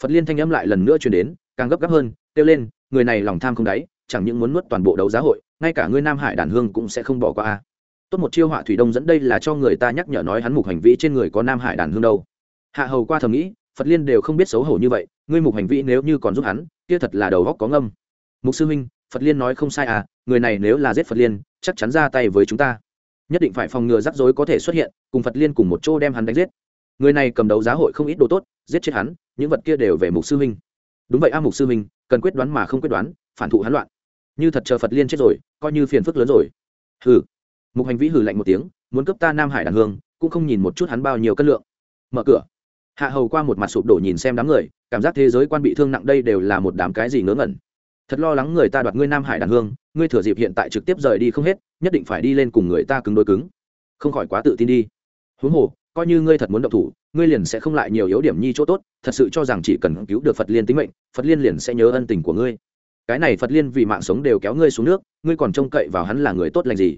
Phật liên thanh âm lại lần nữa truyền đến, càng gấp gáp hơn kêu lên, người này lòng tham không đáy, chẳng những muốn nuốt toàn bộ đấu giá hội, ngay cả ngươi nam hải đàn hương cũng sẽ không bỏ qua a. Tốt một chiêu họa thủy đông dẫn đây là cho người ta nhắc nhở nói hắn mục hành vi trên người có nam hải đàn hương đâu. Hạ hầu qua thầm nghĩ, phật liên đều không biết xấu hổ như vậy, ngươi mục hành vi nếu như còn giúp hắn, kia thật là đầu góc có ngâm. Mục sư huynh, phật liên nói không sai à người này nếu là giết phật liên, chắc chắn ra tay với chúng ta. Nhất định phải phòng ngừa rắc rối có thể xuất hiện, cùng phật liên cùng một chỗ đem hắn đánh giết. Người này cầm đấu giá hội không ít đồ tốt, giết chết hắn, những vật kia đều về mục sư huynh. Đúng vậy a mục sư huynh cần quyết đoán mà không quyết đoán, phản thụ hắn loạn. Như thật chờ phật liên chết rồi, coi như phiền phức lớn rồi. Hừ. Mục hành vĩ hừ lạnh một tiếng, muốn cướp ta nam hải đàn hương, cũng không nhìn một chút hắn bao nhiêu cân lượng. Mở cửa. Hạ hầu qua một mặt sụp đổ nhìn xem đám người, cảm giác thế giới quan bị thương nặng đây đều là một đám cái gì ngớ ngẩn. Thật lo lắng người ta đoạt ngươi nam hải đàn hương, ngươi thừa dịp hiện tại trực tiếp rời đi không hết, nhất định phải đi lên cùng người ta cứng đôi cứng. Không khỏi quá tự tin đi. Huống hồ coi như ngươi thật muốn động thủ, ngươi liền sẽ không lại nhiều yếu điểm nhi chỗ tốt, thật sự cho rằng chỉ cần cứu được phật liên tính mệnh, phật liên liền sẽ nhớ ân tình của ngươi. Cái này phật liên vì mạng sống đều kéo ngươi xuống nước, ngươi còn trông cậy vào hắn là người tốt lành gì?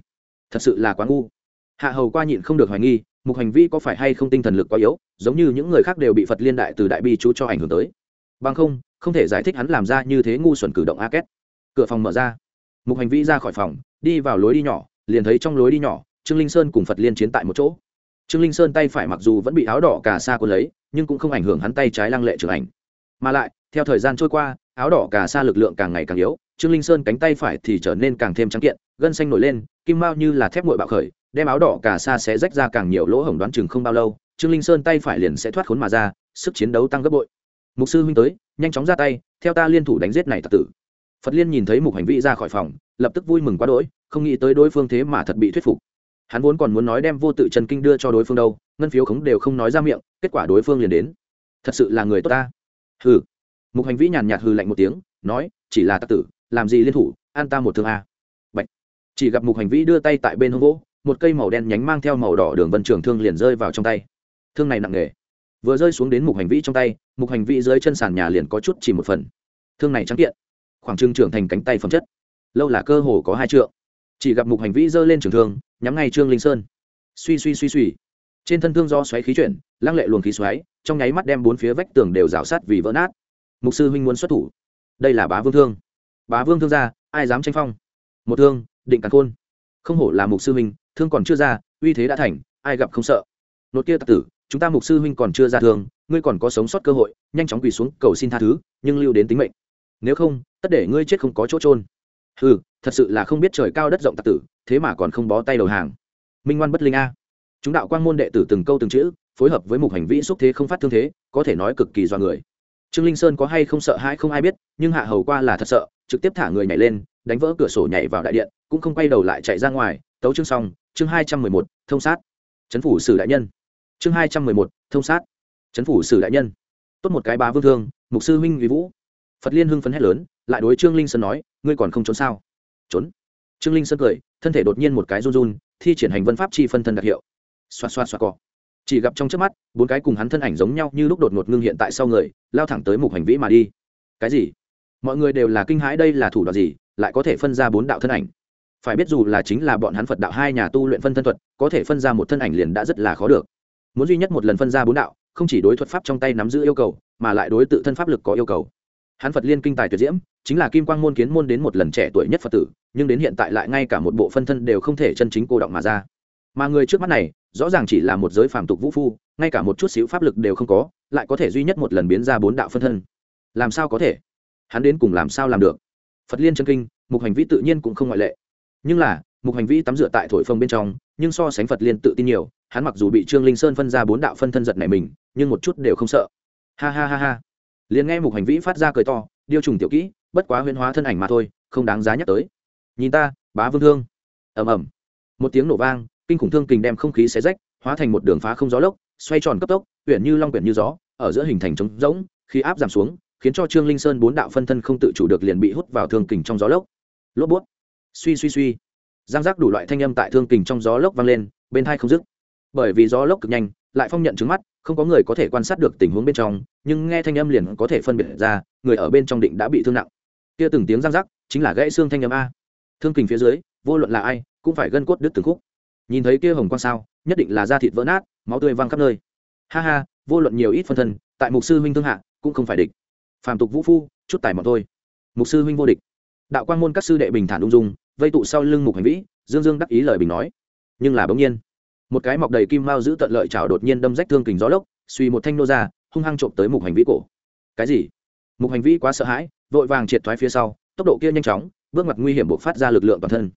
Thật sự là quá ngu. Hạ hầu qua nhịn không được hoài nghi, mục hành vi có phải hay không tinh thần lực quá yếu, giống như những người khác đều bị phật liên đại từ đại bi chú cho ảnh hưởng tới. Bằng không không thể giải thích hắn làm ra như thế ngu xuẩn cử động a két. Cửa phòng mở ra. Mục hành vi ra khỏi phòng, đi vào lối đi nhỏ, liền thấy trong lối đi nhỏ, trương linh sơn cùng phật liên chiến tại một chỗ trương linh sơn tay phải mặc dù vẫn bị áo đỏ cà sa cuốn lấy, nhưng cũng không ảnh hưởng hắn tay trái lăng lệ trưởng ảnh. Mà lại, theo thời gian trôi qua, áo đỏ cà sa lực lượng càng ngày càng yếu, trương linh sơn cánh tay phải thì trở nên càng thêm trắng kiện, gân xanh nổi lên, kim mao như là thép nguội bạo khởi, đem áo đỏ cà sa sẽ rách ra càng nhiều lỗ hổng đoán chừng không bao lâu, trương linh sơn tay phải liền sẽ thoát khốn mà ra, sức chiến đấu tăng gấp bội. Mục sư huynh tới, nhanh chóng ra tay, theo ta liên thủ đánh giết này tặc tử. Phật liên nhìn thấy mục hành vi ra khỏi phòng, lập tức vui mừng quá đỗi, không nghĩ tới đối phương thế mà thật bị thuyết phục hắn vốn còn muốn nói đem vô tự trần kinh đưa cho đối phương đâu, ngân phiếu khống đều không nói ra miệng, kết quả đối phương liền đến. Thật sự là người tốt ta. Hừ. Mục hành vĩ nhàn nhạt hừ lạnh một tiếng, nói, chỉ là tặc tử, làm gì liên thủ, an ta một thương a. Bạch. chỉ gặp mục hành vĩ đưa tay tại bên hông gỗ, một cây màu đen nhánh mang theo màu đỏ đường vân trường thương liền rơi vào trong tay. Thương này nặng nề. Vừa rơi xuống đến mục hành vĩ trong tay, mục hành vĩ dưới chân sàn nhà liền có chút chỉ một phần. Thương này trắng kiện. Khoảng trưng trưởng thành cánh tay phẩm chất. Lâu là cơ hồ có hai trượng chỉ gặp mục hành vĩ giơ lên trường thương, nhắm ngay trương linh sơn. Suy suy suy suy. Trên thân thương do xoáy khí chuyển, lăng lệ luồng khí xoáy, trong nháy mắt đem bốn phía vách tường đều rào sát vì vỡ nát. Mục sư huynh muốn xuất thủ. Đây là bá vương thương. Bá vương thương ra, ai dám tranh phong? Một thương, định cắn khôn. Không hổ là mục sư huynh, thương còn chưa ra, uy thế đã thành, ai gặp không sợ? Nốt kia tặc tử, chúng ta mục sư huynh còn chưa ra thương, ngươi còn có sống sót cơ hội, nhanh chóng quỳ xuống cầu xin tha thứ, nhưng lưu đến tính mệnh. Nếu không, tất để ngươi chết không có chỗ trôn ừ thật sự là không biết trời cao đất rộng tạc tử, thế mà còn không bó tay đầu hàng. Minh ngoan bất linh a. Chúng đạo quang môn đệ tử từng câu từng chữ, phối hợp với mục hành vĩ xúc thế không phát thương thế, có thể nói cực kỳ do người. Trương linh sơn có hay không sợ hãi không ai biết, nhưng hạ hầu qua là thật sợ, trực tiếp thả người nhảy lên, đánh vỡ cửa sổ nhảy vào đại điện, cũng không quay đầu lại chạy ra ngoài. Tấu chương xong, chương hai trăm mười một, thông sát. Chấn phủ sử đại nhân. Chương hai trăm mười một, thông sát. Chấn phủ sử đại nhân. Tốt một cái bá vương thương, mục sư huynh vì vũ. Phật liên hưng phấn hét lớn, lại đối trương linh sơn nói ngươi còn không trốn sao? Trốn. Trương linh sơn cười, thân thể đột nhiên một cái run run, thi triển hành vân pháp chi phân thân đặc hiệu. Xoa xoa xoa cỏ. chỉ gặp trong trước mắt, bốn cái cùng hắn thân ảnh giống nhau như lúc đột ngột ngưng hiện tại sau người, lao thẳng tới mục hành vĩ mà đi. Cái gì? Mọi người đều là kinh hãi đây là thủ đoạn gì, lại có thể phân ra bốn đạo thân ảnh. Phải biết dù là chính là bọn hắn phật đạo hai nhà tu luyện phân thân thuật, có thể phân ra một thân ảnh liền đã rất là khó được. Muốn duy nhất một lần phân ra bốn đạo, không chỉ đối thuật pháp trong tay nắm giữ yêu cầu, mà lại đối tự thân pháp lực có yêu cầu hắn phật liên kinh tài tuyệt diễm, chính là kim quang môn kiến môn đến một lần trẻ tuổi nhất phật tử, nhưng đến hiện tại lại ngay cả một bộ phân thân đều không thể chân chính cô động mà ra. Mà người trước mắt này, rõ ràng chỉ là một giới phàm tục vũ phu, ngay cả một chút xíu pháp lực đều không có, lại có thể duy nhất một lần biến ra bốn đạo phân thân. Làm sao có thể? Hắn đến cùng làm sao làm được? Phật liên chân kinh, mục hành vĩ tự nhiên cũng không ngoại lệ. Nhưng là, mục hành vĩ tắm rửa tại thổi phồng bên trong, nhưng so sánh phật liên tự tin nhiều, hắn mặc dù bị trương linh sơn phân ra bốn đạo phân thân giật này mình, nhưng một chút đều không sợ. Ha ha ha ha liền nghe mục hành vĩ phát ra cười to, điêu trùng tiểu kỹ, bất quá huyễn hóa thân ảnh mà thôi, không đáng giá nhắc tới. Nhìn ta, bá vương thương. Ầm ầm. Một tiếng nổ vang, kinh khủng thương kình đem không khí xé rách, hóa thành một đường phá không gió lốc, xoay tròn cấp tốc huyện như long quyển như gió, ở giữa hình thành trống rỗng, khi áp giảm xuống, khiến cho trương linh sơn bốn đạo phân thân không tự chủ được liền bị hút vào thương kình trong gió lốc. Lốp bút. Suy suy suy. Giang giác đủ loại thanh âm tại thương kình trong gió lốc vang lên, bên thai không dứt. Bởi vì gió lốc cực nhanh lại phong nhận trước mắt, không có người có thể quan sát được tình huống bên trong, nhưng nghe thanh âm liền có thể phân biệt ra, người ở bên trong định đã bị thương nặng. Kia từng tiếng giang giác chính là gãy xương thanh âm a. Thương kình phía dưới, vô luận là ai, cũng phải gân cốt đứt từng khúc. Nhìn thấy kia hồng quang sao, nhất định là da thịt vỡ nát, máu tươi văng khắp nơi. Ha ha, vô luận nhiều ít phân thân, tại mục sư huynh thương hạ, cũng không phải địch. Phàm tục vũ phu, chút tài mọn thôi. Mục sư huynh vô địch. Đạo quang môn các sư đệ bình thản ung dung, vây tụ sau lưng mục hành vĩ, dương dương đắc ý lời bình nói. Nhưng là bỗng nhiên một cái mọc đầy kim mao giữ tận lợi chảo đột nhiên đâm rách thương kình gió lốc, suy một thanh nô ra, hung hăng trộm tới mục hành vĩ cổ. Cái gì? Mục hành vĩ quá sợ hãi, vội vàng triệt thoái phía sau, tốc độ kia nhanh chóng, bước mặt nguy hiểm buộc phát ra lực lượng toàn thân.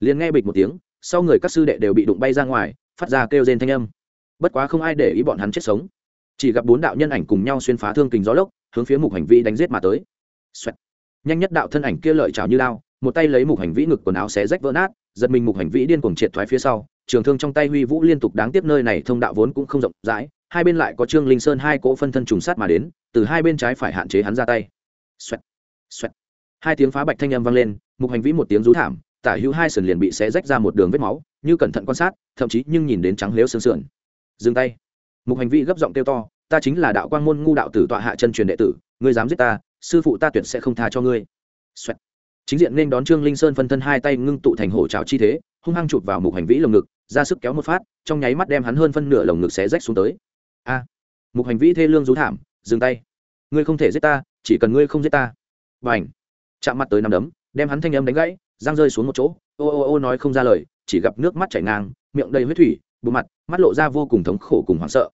Liền nghe bịch một tiếng, sau người các sư đệ đều bị đụng bay ra ngoài, phát ra kêu rên thanh âm. Bất quá không ai để ý bọn hắn chết sống. Chỉ gặp bốn đạo nhân ảnh cùng nhau xuyên phá thương kình gió lốc, hướng phía mục hành vĩ đánh giết mà tới. Xoẹt. nhanh nhất đạo thân ảnh kia lợi chảo như lao, một tay lấy mục hành vĩ ngực quần áo xé rách vỡ nát, giật mình mục hành vĩ điên cuồng triệt thoái phía sau trường thương trong tay huy vũ liên tục đáng tiếc nơi này thông đạo vốn cũng không rộng rãi, hai bên lại có trương linh sơn hai cỗ phân thân trùng sát mà đến, từ hai bên trái phải hạn chế hắn ra tay Xoẹt. Xoẹt. hai tiếng phá bạch thanh âm vang lên, mục hành vĩ một tiếng rú thảm, tả hữu hai sườn liền bị xé rách ra một đường vết máu, như cẩn thận quan sát, thậm chí nhưng nhìn đến trắng lếu sương sườn dừng tay mục hành vĩ gấp giọng kêu to, ta chính là đạo quang môn ngu đạo tử tọa hạ chân truyền đệ tử, ngươi dám giết ta, sư phụ ta tuyệt sẽ không tha cho ngươi Xoẹt. chính diện nên đón trương linh sơn phân thân hai tay ngưng tụ thành hổ trào chi thế hung hăng chụp vào mục hành vĩ lồng ngực, ra sức kéo một phát, trong nháy mắt đem hắn hơn phân nửa lồng ngực xé rách xuống tới. A! Mục hành vĩ thê lương rú thảm, dừng tay. Ngươi không thể giết ta, chỉ cần ngươi không giết ta. B à n h chạm mặt tới nằm đấm, đem hắn thanh âm đánh gãy giang rơi xuống một chỗ. Ô ô ô nói không ra lời, chỉ gặp nước mắt chảy ngang, miệng đầy huyết thủy bộ mặt, mắt lộ ra vô cùng thống khổ cùng hoảng sợ.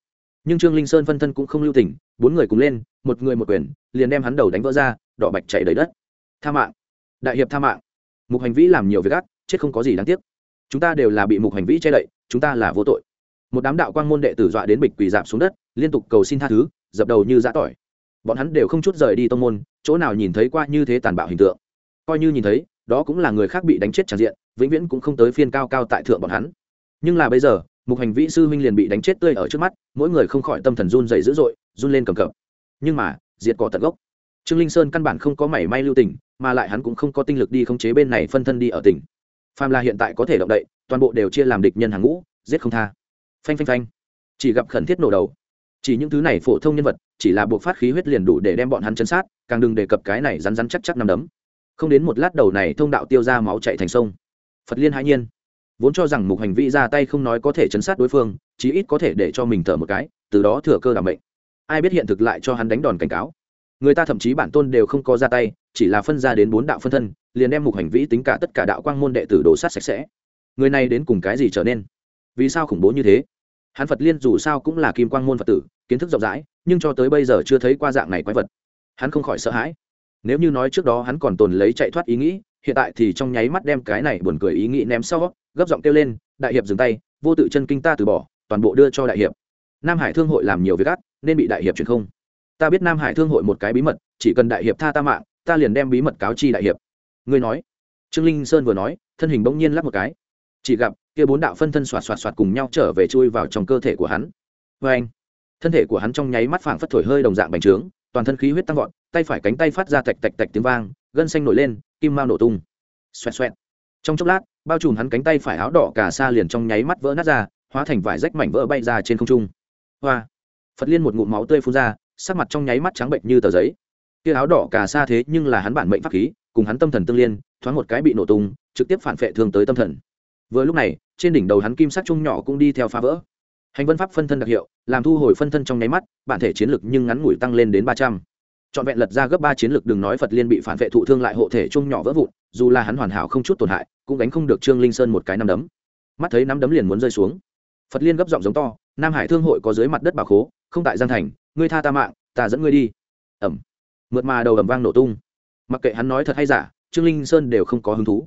Nhưng trương linh sơn phân thân cũng không lưu tình, bốn người cùng lên, một người một quyền, liền đem hắn đầu đánh vỡ ra, đỏ bạch chảy đầy đất. Tha mạng! Đại hiệp tha mạng! Mục hành vĩ làm nhiều việc ác, chết không có gì đáng tiếc chúng ta đều là bị mục hành vĩ che đậy, chúng ta là vô tội. Một đám đạo quang môn đệ tử dọa đến bịch quỳ dạp xuống đất, liên tục cầu xin tha thứ, dập đầu như giã tỏi. Bọn hắn đều không chút rời đi tông môn, chỗ nào nhìn thấy qua như thế tàn bạo hình tượng. Coi như nhìn thấy, đó cũng là người khác bị đánh chết tràn diện, vĩnh viễn cũng không tới phiên cao cao tại thượng bọn hắn. Nhưng là bây giờ, mục hành vĩ sư huynh liền bị đánh chết tươi ở trước mắt, mỗi người không khỏi tâm thần run dày dữ dội, run lên cầm cập. Nhưng mà, diệt cỏ tận gốc. Trương linh sơn căn bản không có mảy may lưu tình, mà lại hắn cũng không có tinh lực đi khống chế bên này phân thân đi ở tỉnh phàm là hiện tại có thể động đậy, toàn bộ đều chia làm địch nhân hàng ngũ, giết không tha. Phanh phanh phanh. Chỉ gặp khẩn thiết nổ đầu. Chỉ những thứ này phổ thông nhân vật, chỉ là buộc phát khí huyết liền đủ để đem bọn hắn chấn sát, càng đừng đề cập cái này rắn rắn chắc chắc nằm đấm. Không đến một lát đầu này thông đạo tiêu ra máu chạy thành sông. Phật liên hãi nhiên. Vốn cho rằng mục hành vi ra tay không nói có thể chấn sát đối phương, chí ít có thể để cho mình thở một cái, từ đó thừa cơ đảm bệnh ai biết hiện thực lại cho hắn đánh đòn cảnh cáo người ta thậm chí bản tôn đều không có ra tay, chỉ là phân ra đến bốn đạo phân thân, liền đem mục hành vĩ tính cả tất cả đạo quang môn đệ tử đổ sát sạch sẽ. Người này đến cùng cái gì trở nên? Vì sao khủng bố như thế? Hắn phật liên dù sao cũng là kim quang môn phật tử, kiến thức rộng rãi, nhưng cho tới bây giờ chưa thấy qua dạng này quái vật. Hắn không khỏi sợ hãi. Nếu như nói trước đó hắn còn tồn lấy chạy thoát ý nghĩ, hiện tại thì trong nháy mắt đem cái này buồn cười ý nghĩ ném sau, gấp giọng kêu lên, đại hiệp dừng tay, vô tự chân kinh ta từ bỏ, toàn bộ đưa cho đại hiệp. Nam hải thương hội làm nhiều việc ác, nên bị đại hiệp truyền không ta biết nam hải thương hội một cái bí mật, chỉ cần đại hiệp tha ta mạng, ta liền đem bí mật cáo chi đại hiệp. Ngươi nói. Trương linh sơn vừa nói, thân hình bỗng nhiên lắp một cái. Chỉ gặp, kia bốn đạo phân thân xoạt xoạt xoạt cùng nhau trở về chui vào trong cơ thể của hắn. Vê anh, thân thể của hắn trong nháy mắt phảng phất thổi hơi đồng dạng bành trướng, toàn thân khí huyết tăng vọt, tay phải cánh tay phát ra tạch tạch tạch tiếng vang, gân xanh nổi lên, kim mao nổ tung. Xoẹt xoẹt. Trong chốc lát, bao trùm hắn cánh tay phải áo đỏ cả xa liền trong nháy mắt vỡ nát ra, hóa thành vải rách mảnh vỡ bay ra trên không trung. Hoa. Phật liên một ngụm máu tươi phun ra sắc mặt trong nháy mắt trắng bệnh như tờ giấy. Kia áo đỏ cả xa thế nhưng là hắn bản mệnh pháp khí, cùng hắn tâm thần tương liên, thoáng một cái bị nổ tung, trực tiếp phản phệ thương tới tâm thần. Vừa lúc này, trên đỉnh đầu hắn kim sắc trung nhỏ cũng đi theo phá vỡ. Hành vân pháp phân thân đặc hiệu, làm thu hồi phân thân trong nháy mắt, bản thể chiến lực nhưng ngắn ngủi tăng lên đến ba trăm. Trọn vẹn lật ra gấp ba chiến lực đừng nói phật liên bị phản vệ thụ thương lại hộ thể chung nhỏ vỡ vụn, dù là hắn hoàn hảo không chút tổn hại, cũng đánh không được trương linh sơn một cái nắm đấm. Mắt thấy nắm đấm liền muốn rơi xuống. Phật liên gấp giọng giống to, nam hải thương hội có dưới mặt đất bà khố, không tại giang thành ngươi tha ta mạng, ta dẫn ngươi đi. Ẩm. Mượt mà đầu ẩm vang nổ tung. Mặc kệ hắn nói thật hay giả, trương linh sơn đều không có hứng thú.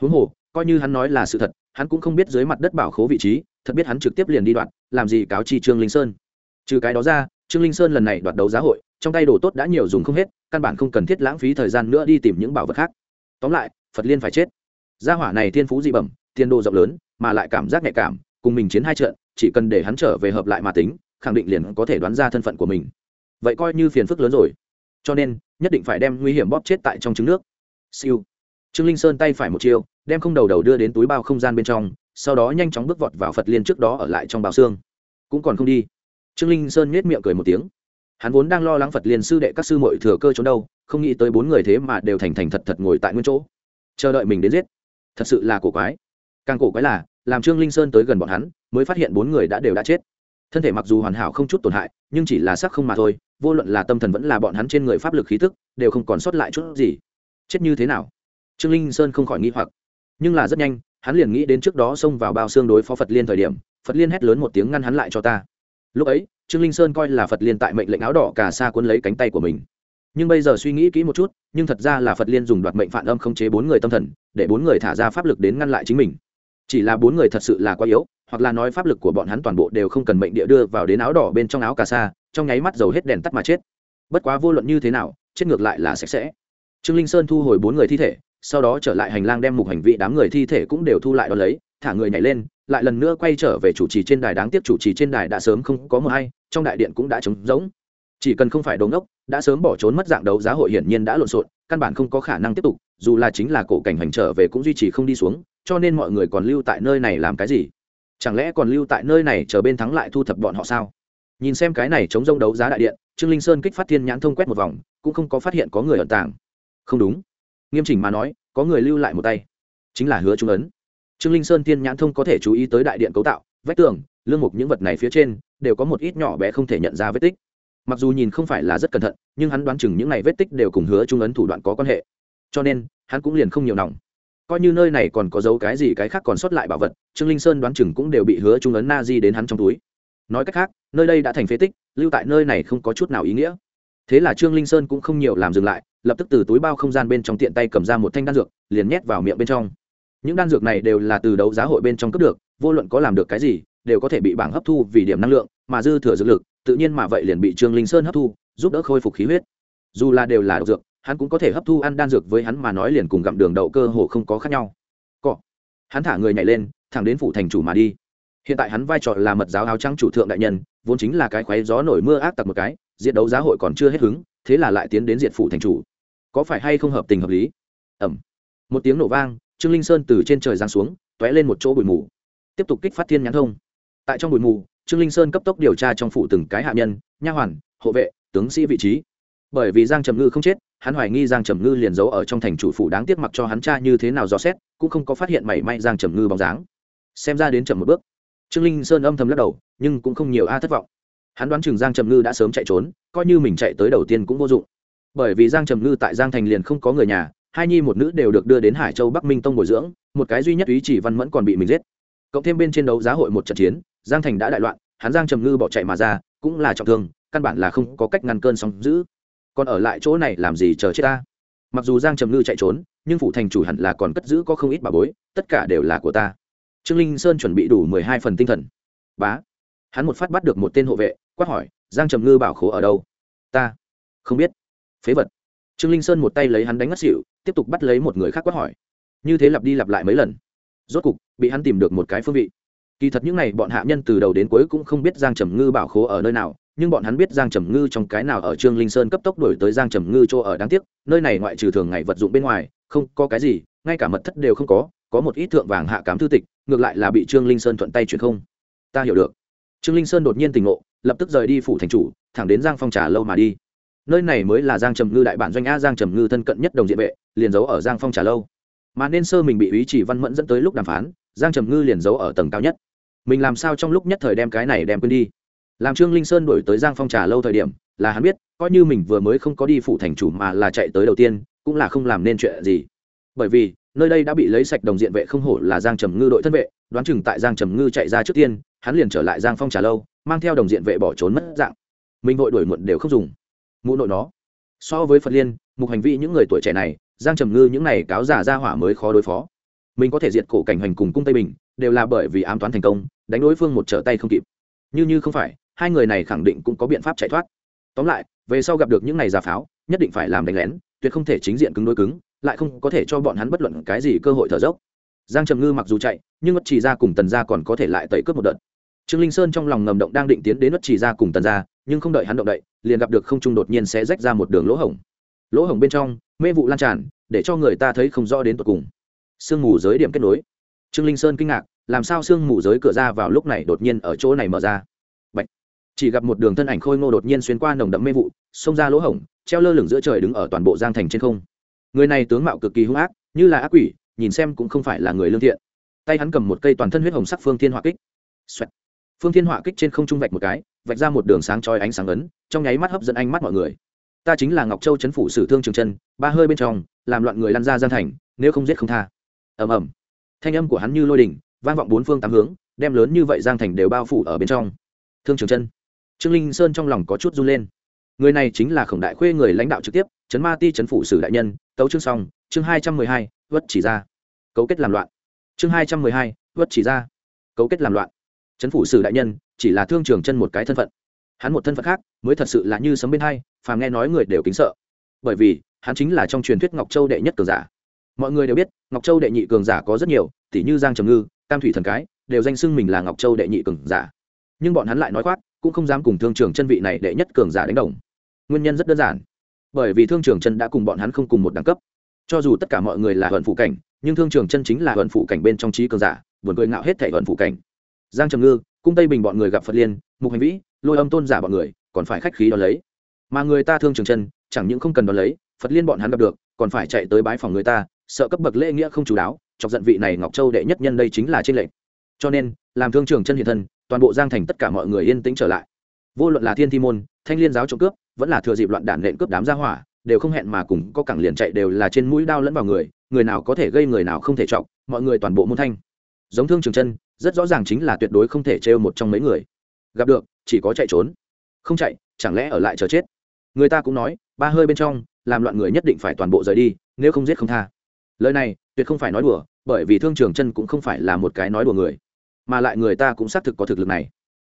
Huống hồ, coi như hắn nói là sự thật, hắn cũng không biết dưới mặt đất bảo khố vị trí, thật biết hắn trực tiếp liền đi đoạn, làm gì cáo chi trương linh sơn. Trừ cái đó ra, trương linh sơn lần này đoạt đấu giá hội, trong tay đồ tốt đã nhiều dùng không hết, căn bản không cần thiết lãng phí thời gian nữa đi tìm những bảo vật khác. Tóm lại, phật liên phải chết. Gia hỏa này thiên phú dị bẩm, tiền đồ rộng lớn, mà lại cảm giác nhạy cảm, cùng mình chiến hai trận, chỉ cần để hắn trở về hợp lại mà tính khẳng định liền có thể đoán ra thân phận của mình. Vậy coi như phiền phức lớn rồi. Cho nên, nhất định phải đem nguy hiểm bóp chết tại trong trứng nước. Siêu. Trương linh sơn tay phải một chiêu, đem không đầu đầu đưa đến túi bao không gian bên trong, sau đó nhanh chóng bước vọt vào phật liên trước đó ở lại trong bao xương. Cũng còn không đi. Trương linh sơn nhét miệng cười một tiếng. Hắn vốn đang lo lắng phật liên sư đệ các sư mội thừa cơ trốn đâu, không nghĩ tới bốn người thế mà đều thành thành thật thật ngồi tại nguyên chỗ. Chờ đợi mình đến giết. Thật sự là cổ quái. Càng cổ quái là, làm trương linh sơn tới gần bọn hắn, mới phát hiện bốn người đã đều đã chết thân thể mặc dù hoàn hảo không chút tổn hại, nhưng chỉ là sắc không mà thôi, vô luận là tâm thần vẫn là bọn hắn trên người pháp lực khí tức, đều không còn sót lại chút gì. Chết như thế nào? Trương linh sơn không khỏi nghĩ hoặc. Nhưng là rất nhanh, hắn liền nghĩ đến trước đó xông vào bao xương đối phó phật liên thời điểm, phật liên hét lớn một tiếng ngăn hắn lại cho ta. Lúc ấy, trương linh sơn coi là phật liên tại mệnh lệnh áo đỏ cả xa cuốn lấy cánh tay của mình. Nhưng bây giờ suy nghĩ kỹ một chút, nhưng thật ra là phật liên dùng đoạt mệnh phản âm không chế bốn người tâm thần, để bốn người thả ra pháp lực đến ngăn lại chính mình. Chỉ là bốn người thật sự là quá yếu hoặc là nói pháp lực của bọn hắn toàn bộ đều không cần mệnh địa đưa vào đến áo đỏ bên trong áo cà sa, trong nháy mắt dầu hết đèn tắt mà chết. Bất quá vô luận như thế nào, chết ngược lại là sạch sẽ. Trương linh sơn thu hồi bốn người thi thể, sau đó trở lại hành lang đem mục hành vị đám người thi thể cũng đều thu lại đ ó lấy, thả người nhảy lên, lại lần nữa quay trở về chủ trì trên đài đáng tiếc chủ trì trên đài đã sớm không có mờ hay, trong đại điện cũng đã trống rỗng. Chỉ cần không phải đống ốc đã sớm bỏ trốn mất dạng đấu giá hội hiển nhiên đã lộn xộn, căn bản không có khả năng tiếp tục, dù là chính là cổ cảnh hành trở về cũng duy trì không đi xuống, cho nên mọi người còn lưu tại nơi này làm cái gì? Chẳng lẽ còn lưu tại nơi này chờ bên thắng lại thu thập bọn họ sao? Nhìn xem cái này chống rông đấu giá đại điện, trương linh sơn kích phát thiên nhãn thông quét một vòng, cũng không có phát hiện có người ẩn tàng. Không đúng. Nghiêm chỉnh mà nói, có người lưu lại một tay. Chính là hứa trung ấn. Trương linh sơn thiên nhãn thông có thể chú ý tới đại điện cấu tạo, vách tường, lương mục những vật này phía trên, đều có một ít nhỏ bé không thể nhận ra vết tích. Mặc dù nhìn không phải là rất cẩn thận, nhưng hắn đoán chừng những này vết tích đều cùng hứa trung ấn thủ đoạn có quan hệ. Cho nên, hắn cũng liền không nhiều nòng coi như nơi này còn có dấu cái gì cái khác còn sót lại bảo vật, trương linh sơn đoán chừng cũng đều bị hứa trung ấn na di đến hắn trong túi. Nói cách khác, nơi đây đã thành phế tích, lưu tại nơi này không có chút nào ý nghĩa. Thế là trương linh sơn cũng không nhiều làm dừng lại, lập tức từ túi bao không gian bên trong tiện tay cầm ra một thanh đan dược, liền nhét vào miệng bên trong. Những đan dược này đều là từ đấu giá hội bên trong cấp được, vô luận có làm được cái gì, đều có thể bị bảng hấp thu vì điểm năng lượng, mà dư thừa dược lực, tự nhiên mà vậy liền bị trương linh sơn hấp thu, giúp đỡ khôi phục khí huyết. Dù là đều là độc dược hắn cũng có thể hấp thu ăn đan dược với hắn mà nói liền cùng gặm đường đậu cơ hồ không có khác nhau. Cọ. Hắn thả người nhảy lên, thẳng đến phủ thành chủ mà đi. Hiện tại hắn vai trò là mật giáo áo trắng chủ thượng đại nhân, vốn chính là cái khoáy gió nổi mưa ác tặc một cái diện đấu giá hội còn chưa hết hứng, thế là lại tiến đến diện phủ thành chủ. Có phải hay không hợp tình hợp lý? Ẩm một tiếng nổ vang, trương linh sơn từ trên trời giáng xuống t ó é lên một chỗ bụi mù. Tiếp tục kích phát thiên nhãn thông. Tại trong bụi mù, trương linh sơn cấp tốc điều tra trong phủ từng cái hạ nhân, nha hoàn, hộ vệ, tướng sĩ vị trí. Bởi vì giang trầm ngư không chết hắn hoài nghi giang trầm ngư liền giấu ở trong thành chủ phủ đáng tiếc mặc cho hắn cha như thế nào dò xét, cũng không có phát hiện mảy may giang trầm ngư bóng dáng. Xem ra đến chậm một bước. Trương linh sơn âm thầm lắc đầu, nhưng cũng không nhiều a à thất vọng. Hắn đoán chừng giang trầm ngư đã sớm chạy trốn, coi như mình chạy tới đầu tiên cũng vô dụng. Bởi vì giang trầm ngư tại giang thành liền không có người nhà, hai nhi một nữ đều được đưa đến hải châu bắc minh tông bồi dưỡng, một cái duy nhất ý chỉ văn mẫn còn bị mình giết. Cộng thêm bên trên đấu giá hội một trận chiến, giang thành đã đại loạn, hắn giang trầm ngư bỏ chạy mà ra, cũng là trọng thương, căn bản là không có cách ngăn cơn sóng giữ còn ở lại chỗ này làm gì chờ chết ta? Mặc dù giang trầm ngư chạy trốn, nhưng phủ thành chủ hẳn là còn cất giữ có không ít bà bối, tất cả đều là của ta. Trương linh sơn chuẩn bị đủ mười hai phần tinh thần. Bá. Hắn một phát bắt được một tên hộ vệ, quát hỏi, giang trầm ngư bảo khố ở đâu? Ta. Không biết. Phế vật. Trương linh sơn một tay lấy hắn đánh ngất xỉu, tiếp tục bắt lấy một người khác quát hỏi. Như thế lặp đi lặp lại mấy lần. Rốt cục, bị hắn tìm được một cái phương vị kỳ thật những n à y bọn hạ nhân từ đầu đến cuối cũng không biết giang trầm ngư bảo khố ở nơi nào, nhưng bọn hắn biết giang trầm ngư trong cái nào ở trương linh sơn cấp tốc đổi tới giang trầm ngư chỗ ở đáng tiếc, nơi này ngoại trừ thường ngày vật dụng bên ngoài, không có cái gì, ngay cả mật thất đều không có có một ít thượng vàng hạ cám thư tịch, ngược lại là bị trương linh sơn thuận tay chuyển không. Ta hiểu được. Trương linh sơn đột nhiên tỉnh ngộ, lập tức rời đi phủ thành chủ, thẳng đến giang phong trà lâu mà đi. Nơi này mới là giang trầm ngư đại bản doanh a, giang trầm ngư thân cận nhất đồng diện vệ, liền giấu ở giang phong trà lâu. Mà nên sơ mình bị ý chỉ văn mẫn dẫn tới lúc đàm phán, giang trầm ngư liền giấu ở tầng cao nhất mình làm sao trong lúc nhất thời đem cái này đem quên đi? Làm trương linh sơn đổi tới giang phong trà lâu thời điểm, là hắn biết, coi như mình vừa mới không có đi phủ thành chủ mà là chạy tới đầu tiên, cũng là không làm nên chuyện gì. Bởi vì, nơi đây đã bị lấy sạch đồng diện vệ không hổ là giang trầm ngư đội thân vệ, đoán chừng tại giang trầm ngư chạy ra trước tiên, hắn liền trở lại giang phong trà lâu, mang theo đồng diện vệ bỏ trốn mất dạng. Mình vội đuổi muộn đều không dùng. Mụ nội nó. So với phật liên, mục hành vi những người tuổi trẻ này, giang trầm ngư những này cáo giả ra hỏa mới khó đối phó. Mình có thể diệt cổ cảnh hành cùng cung tây bình, đều là bởi vì ám toán thành công đánh đối phương một trở tay không kịp. Như như không phải, hai người này khẳng định cũng có biện pháp chạy thoát. Tóm lại, về sau gặp được những này giả pháo, nhất định phải làm đánh lén, tuyệt không thể chính diện cứng đối cứng, lại không có thể cho bọn hắn bất luận cái gì cơ hội thở dốc. Giang trầm ngư mặc dù chạy, nhưng bất chỉ ra cùng tần gia còn có thể lại tẩy cướp một đợt. Trương linh sơn trong lòng ngầm động đang định tiến đến bất chỉ ra cùng tần gia, nhưng không đợi hắn động đậy, liền gặp được không trung đột nhiên sẽ rách ra một đường lỗ hổng. Lỗ hổng bên trong, mê vụ lan tràn, để cho người ta thấy không rõ đến tột cùng. Sương mù giới điểm kết nối. Trương linh sơn kinh ngạc làm sao sương mù giới cửa ra vào lúc này đột nhiên ở chỗ này mở ra? Bạch. chỉ gặp một đường thân ảnh khôi ngô đột nhiên xuyên qua nồng đậm mê vụ, xông ra lỗ hổng, treo lơ lửng giữa trời đứng ở toàn bộ giang thành trên không. Người này tướng mạo cực kỳ hung ác, như là ác quỷ, nhìn xem cũng không phải là người lương thiện. Tay hắn cầm một cây toàn thân huyết hồng sắc phương thiên hỏa kích. Xoẹt. phương thiên hỏa kích trên không trung vạch một cái, vạch ra một đường sáng chói ánh sáng ấn, trong nháy mắt hấp dẫn ánh mắt mọi người. Ta chính là ngọc châu chấn phủ sử thương trường chân, ba hơi bên trong, làm loạn người lăn ra giang thành, nếu không giết không tha. Ầm ầm. Thanh âm của hắn như lôi đình vang vọng bốn phương tám hướng, đem lớn như vậy giang thành đều bao phủ ở bên trong. Thương trường chân, trương linh sơn trong lòng có chút run lên. Người này chính là khổng đại khuê người lãnh đạo trực tiếp chấn ma ti chấn phủ sử đại nhân, tấu chương song chương hai trăm mười hai, vất chỉ ra. Cấu kết làm loạn. Chương hai trăm mười hai, vất chỉ ra. Cấu kết làm loạn. Chấn phủ sử đại nhân chỉ là thương trường chân một cái thân phận. Hắn một thân phận khác, mới thật sự là như sấm bên hai, phàm nghe nói người đều kính sợ. Bởi vì, hắn chính là trong truyền thuyết ngọc châu đệ nhất cường giả. Mọi người đều biết, ngọc châu đệ nhị cường giả có rất nhiều tỷ như giang trầm ngư cam thủy thần cái, đều danh xưng mình là ngọc châu đệ nhị cường giả. Nhưng bọn hắn lại nói khoác, cũng không dám cùng thương trường chân vị này đệ nhất cường giả đánh đồng. Nguyên nhân rất đơn giản. Bởi vì thương trường chân đã cùng bọn hắn không cùng một đẳng cấp. Cho dù tất cả mọi người là hận phụ cảnh, nhưng thương trường chân chính là hận phụ cảnh bên trong trí cường giả, buồn cười ngạo hết thể hận phụ cảnh. Giang trầm ngư, cung tây bình bọn người gặp phật liên, mục hành vĩ, lôi âm tôn giả bọn người, còn phải khách khí đón lấy. Mà người ta thương trường chân, chẳng những không cần đón lấy, phật liên bọn hắn gặp được, còn phải chạy tới bái phòng người ta, sợ cấp bậc lễ nghĩa không chú đáo chọc giận vị này ngọc châu đệ nhất nhân đây chính là trên lệnh. Cho nên, làm thương trường chân hiện thân, toàn bộ giang thành tất cả mọi người yên tĩnh trở lại. Vô luận là thiên thi môn, thanh liên giáo trộm cướp, vẫn là thừa dịp loạn đản nện cướp đám gia hỏa, đều không hẹn mà cùng có cẳng liền chạy đều là trên mũi đao lẫn vào người người nào có thể gây người nào không thể trọng mọi người toàn bộ môn thanh. Giống thương trường chân, rất rõ ràng chính là tuyệt đối không thể trêu một trong mấy người. Gặp được, chỉ có chạy trốn. Không chạy, chẳng lẽ ở lại chờ chết? Người ta cũng nói, ba hơi bên trong, làm loạn người nhất định phải toàn bộ rời đi, nếu không giết không tha. Lời này tuyệt không phải nói đùa, bởi vì thương trường chân cũng không phải là một cái nói đùa người, mà lại người ta cũng xác thực có thực lực này.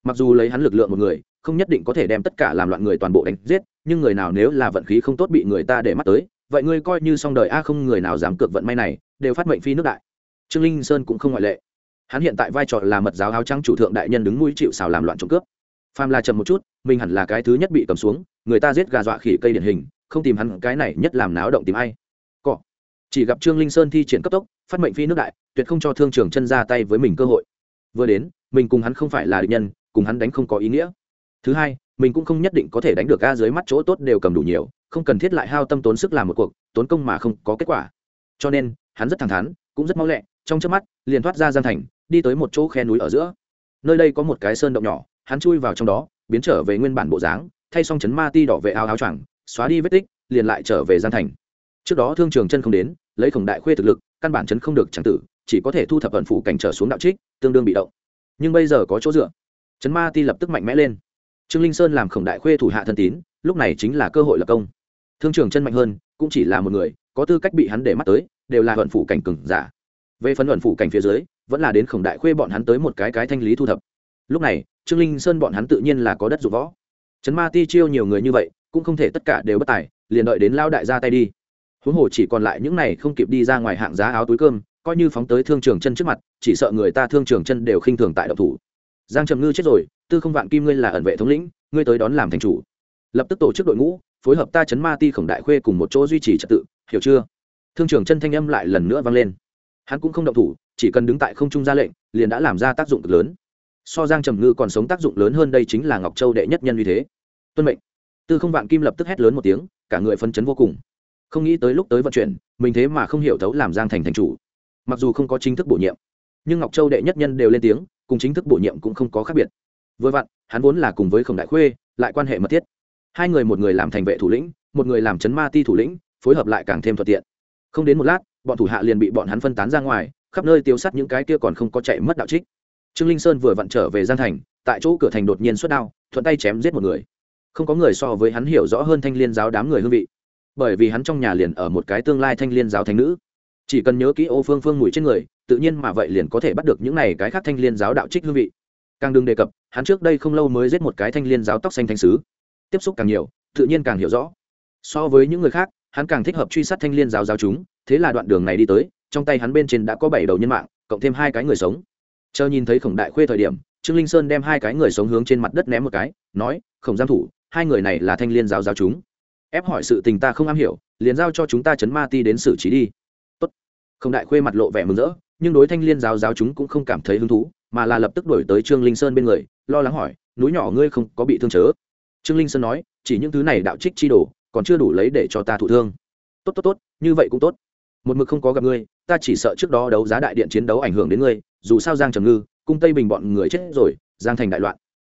Mặc dù lấy hắn lực lượng một người, không nhất định có thể đem tất cả làm loạn người toàn bộ đánh giết, nhưng người nào nếu là vận khí không tốt bị người ta để mắt tới, vậy ngươi coi như xong đời a, không người nào dám cược vận may này, đều phát mệnh phi nước đại. Trương linh sơn cũng không ngoại lệ. Hắn hiện tại vai trò là mật giáo áo trắng chủ thượng đại nhân đứng mũi chịu xào làm loạn trộm cướp. Phàm là chậm một chút, mình hẳn là cái thứ nhất bị cầm xuống, người ta giết gà dọa khỉ cây điển hình, không tìm hắn cái này nhất làm náo động tìm ai chỉ gặp trương linh sơn thi triển cấp tốc, phát mệnh phi nước đại, tuyệt không cho thương trường chân ra tay với mình cơ hội. Vừa đến, mình cùng hắn không phải là địch nhân, cùng hắn đánh không có ý nghĩa. Thứ hai, mình cũng không nhất định có thể đánh được ga dưới mắt chỗ tốt đều cầm đủ nhiều, không cần thiết lại hao tâm tốn sức làm một cuộc, tốn công mà không có kết quả. Cho nên, hắn rất thẳng thắn, cũng rất mau lẹ, trong trước mắt, liền thoát ra giang thành, đi tới một chỗ khe núi ở giữa. Nơi đây có một cái sơn động nhỏ, hắn chui vào trong đó, biến trở về nguyên bản bộ dáng, thay xong chấn ma ti đỏ vệ áo áo choàng, xóa đi vết tích, liền lại trở về giang thành. Trước đó thương trường chân không đến lấy khổng đại khuê thực lực, căn bản chấn không được chẳng tử, chỉ có thể thu thập vận phủ cảnh trở xuống đạo trích, tương đương bị động. Nhưng bây giờ có chỗ dựa. Chấn ma ti lập tức mạnh mẽ lên. Trương linh sơn làm khổng đại khuê thủ hạ thân tín, lúc này chính là cơ hội lập công. Thương trường chân mạnh hơn, cũng chỉ là một người, có tư cách bị hắn để mắt tới, đều là vận phủ cảnh cừng giả. Về phần vận phủ cảnh phía dưới, vẫn là đến khổng đại khuê bọn hắn tới một cái cái thanh lý thu thập. Lúc này, trương linh sơn bọn hắn tự nhiên là có đất dụng võ. Trấn ma ti chiêu nhiều người như vậy, cũng không thể tất cả đều bất tài, liền đợi đến lao đại ra tay đi huống hồ chỉ còn lại những này không kịp đi ra ngoài hạng giá áo túi cơm, coi như phóng tới thương trường chân trước mặt, chỉ sợ người ta thương trường chân đều khinh thường tại độc thủ. Giang trầm ngư chết rồi, tư không vạn kim ngươi là ẩn vệ thống lĩnh, ngươi tới đón làm thành chủ. Lập tức tổ chức đội ngũ, phối hợp ta chấn ma ti khổng đại khuê cùng một chỗ duy trì trật tự, hiểu chưa? Thương trường chân thanh âm lại lần nữa vang lên. Hắn cũng không động thủ, chỉ cần đứng tại không trung ra lệnh, liền đã làm ra tác dụng cực lớn. So giang trầm ngư còn sống tác dụng lớn hơn đây chính là ngọc châu đệ nhất nhân như thế. Tuân mệnh. Tư không vạn kim lập tức hét lớn một tiếng, cả người phân chấn vô cùng không nghĩ tới lúc tới vận chuyển, mình thế mà không hiểu thấu làm giang thành thành chủ. Mặc dù không có chính thức bổ nhiệm, nhưng ngọc châu đệ nhất nhân đều lên tiếng, cùng chính thức bổ nhiệm cũng không có khác biệt. Vừa vặn, hắn vốn là cùng với khổng đại khuê, lại quan hệ mật thiết. Hai người một người làm thành vệ thủ lĩnh, một người làm chấn ma ti thủ lĩnh, phối hợp lại càng thêm thuận tiện. Không đến một lát, bọn thủ hạ liền bị bọn hắn phân tán ra ngoài, khắp nơi tiêu sát những cái kia còn không có chạy mất đạo trích. Trương linh sơn vừa vặn trở về giang thành, tại chỗ cửa thành đột nhiên xuất đao, thuận tay chém giết một người. Không có người so với hắn hiểu rõ hơn thanh liên giáo đám người hương vị bởi vì hắn trong nhà liền ở một cái tương lai thanh liên giáo thánh nữ. Chỉ cần nhớ kỹ ô phương phương mùi trên người, tự nhiên mà vậy liền có thể bắt được những này cái khác thanh liên giáo đạo trích hương vị. Càng đừng đề cập, hắn trước đây không lâu mới giết một cái thanh liên giáo tóc xanh thanh sứ. Tiếp xúc càng nhiều, tự nhiên càng hiểu rõ. So với những người khác, hắn càng thích hợp truy sát thanh liên giáo giáo chúng, thế là đoạn đường này đi tới, trong tay hắn bên trên đã có bảy đầu nhân mạng, cộng thêm hai cái người sống. Chờ nhìn thấy khổng đại khuê thời điểm, trương linh sơn đem hai cái người sống hướng trên mặt đất ném một cái, nói, khổng giam thủ, hai người này là thanh liên giáo giáo chúng ép hỏi sự tình ta không am hiểu, liền giao cho chúng ta chấn ma ti đến xử trí đi. Tốt. Không đại khuê mặt lộ vẻ mừng rỡ, nhưng đối thanh liên giáo giáo chúng cũng không cảm thấy hứng thú, mà là lập tức đổi tới trương linh sơn bên người, lo lắng hỏi, núi nhỏ ngươi không có bị thương chớ? Trương linh sơn nói, chỉ những thứ này đạo trích chi đồ, còn chưa đủ lấy để cho ta thụ thương. Tốt tốt tốt, như vậy cũng tốt. Một mực không có gặp ngươi, ta chỉ sợ trước đó đấu giá đại điện chiến đấu ảnh hưởng đến ngươi, dù sao giang trầm ngư, cung tây bình bọn người chết rồi, giang thành đại loạn.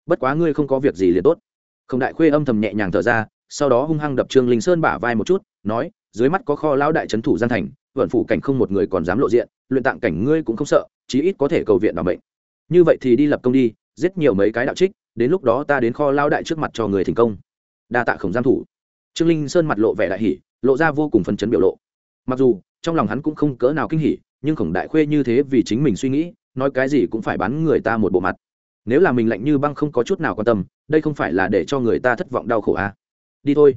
Bất quá ngươi không có việc gì liền tốt. Không đại khuê âm thầm nhẹ nhàng thở ra sau đó hung hăng đập trương linh sơn bả vai một chút, nói, dưới mắt có kho lão đại trấn thủ gian thành, vận phủ cảnh không một người còn dám lộ diện, luyện tạng cảnh ngươi cũng không sợ, chí ít có thể cầu viện bảo mệnh. Như vậy thì đi lập công đi, giết nhiều mấy cái đạo trích, đến lúc đó ta đến kho lao đại trước mặt cho người thành công. Đa tạ khổng giam thủ. Trương linh sơn mặt lộ vẻ đại hỉ, lộ ra vô cùng phấn chấn biểu lộ. Mặc dù, trong lòng hắn cũng không cỡ nào kinh hỉ, nhưng khổng đại khuê như thế vì chính mình suy nghĩ, nói cái gì cũng phải bắn người ta một bộ mặt. Nếu là mình lạnh như băng không có chút nào quan tâm, đây không phải là để cho người ta thất vọng đau khổ à đi thôi.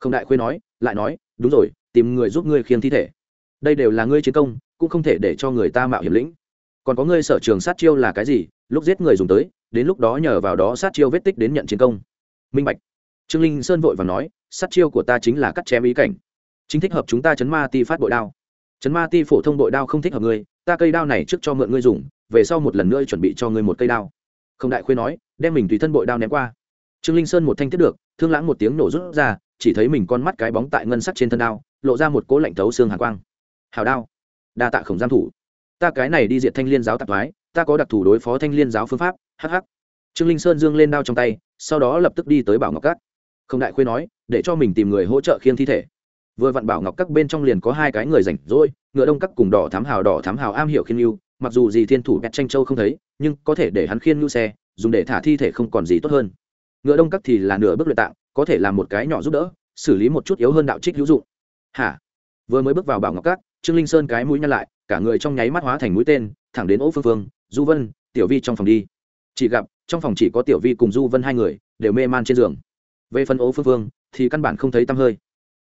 Không đại khuê nói, lại nói, đúng rồi, tìm người giúp ngươi khiêng thi thể. Đây đều là ngươi chiến công, cũng không thể để cho người ta mạo hiểm lĩnh. Còn có ngươi sở trường sát chiêu là cái gì, lúc giết người dùng tới, đến lúc đó nhờ vào đó sát chiêu vết tích đến nhận chiến công. Minh bạch. Trương linh sơn vội và nói, sát chiêu của ta chính là cắt chém ý cảnh. Chính thích hợp chúng ta chấn ma ti phát bội đao. Chấn ma ti phổ thông bội đao không thích hợp ngươi, ta cây đao này trước cho mượn ngươi dùng, về sau một lần nữa chuẩn bị cho ngươi một cây đao. Không đại khuê nói, đem mình tùy thân bội đao ném qua. Trương linh sơn một thanh thiết được thương lãng một tiếng nổ rút ra, chỉ thấy mình con mắt cái bóng tại ngân sắc trên thân đao, lộ ra một cố lạnh thấu xương hàn quang. Hào đao. Đa tạ khổng giam thủ. Ta cái này đi diệt thanh liên giáo tạp thoái, ta có đặc thù đối phó thanh liên giáo phương pháp hh trương linh sơn dương lên đao trong tay, sau đó lập tức đi tới bảo ngọc cát không đại khuê nói, để cho mình tìm người hỗ trợ khiêng thi thể. Vừa vặn bảo ngọc các bên trong liền có hai cái người rảnh rỗi, ngựa đông các cùng đỏ thám hào, đỏ thám hào am hiểu khiên nhu mặc dù gì thiên thủ bẹt tranh châu không thấy, nhưng có thể để hắn khiên nhu xe, dùng để thả thi thể không còn gì tốt hơn ngựa đông các thì là nửa bước luyện tạng, có thể làm một cái nhỏ giúp đỡ, xử lý một chút yếu hơn đạo trích hữu dụng. Hả? Vừa mới bước vào bảo ngọc các, trương linh sơn cái mũi nhăn lại, cả người trong nháy mắt hóa thành mũi tên, thẳng đến ỗ phương phương, du vân, tiểu vi trong phòng đi. Chỉ gặp, trong phòng chỉ có tiểu vi cùng du vân hai người, đều mê man trên giường. Về phần ố phương phương, thì căn bản không thấy tăm hơi.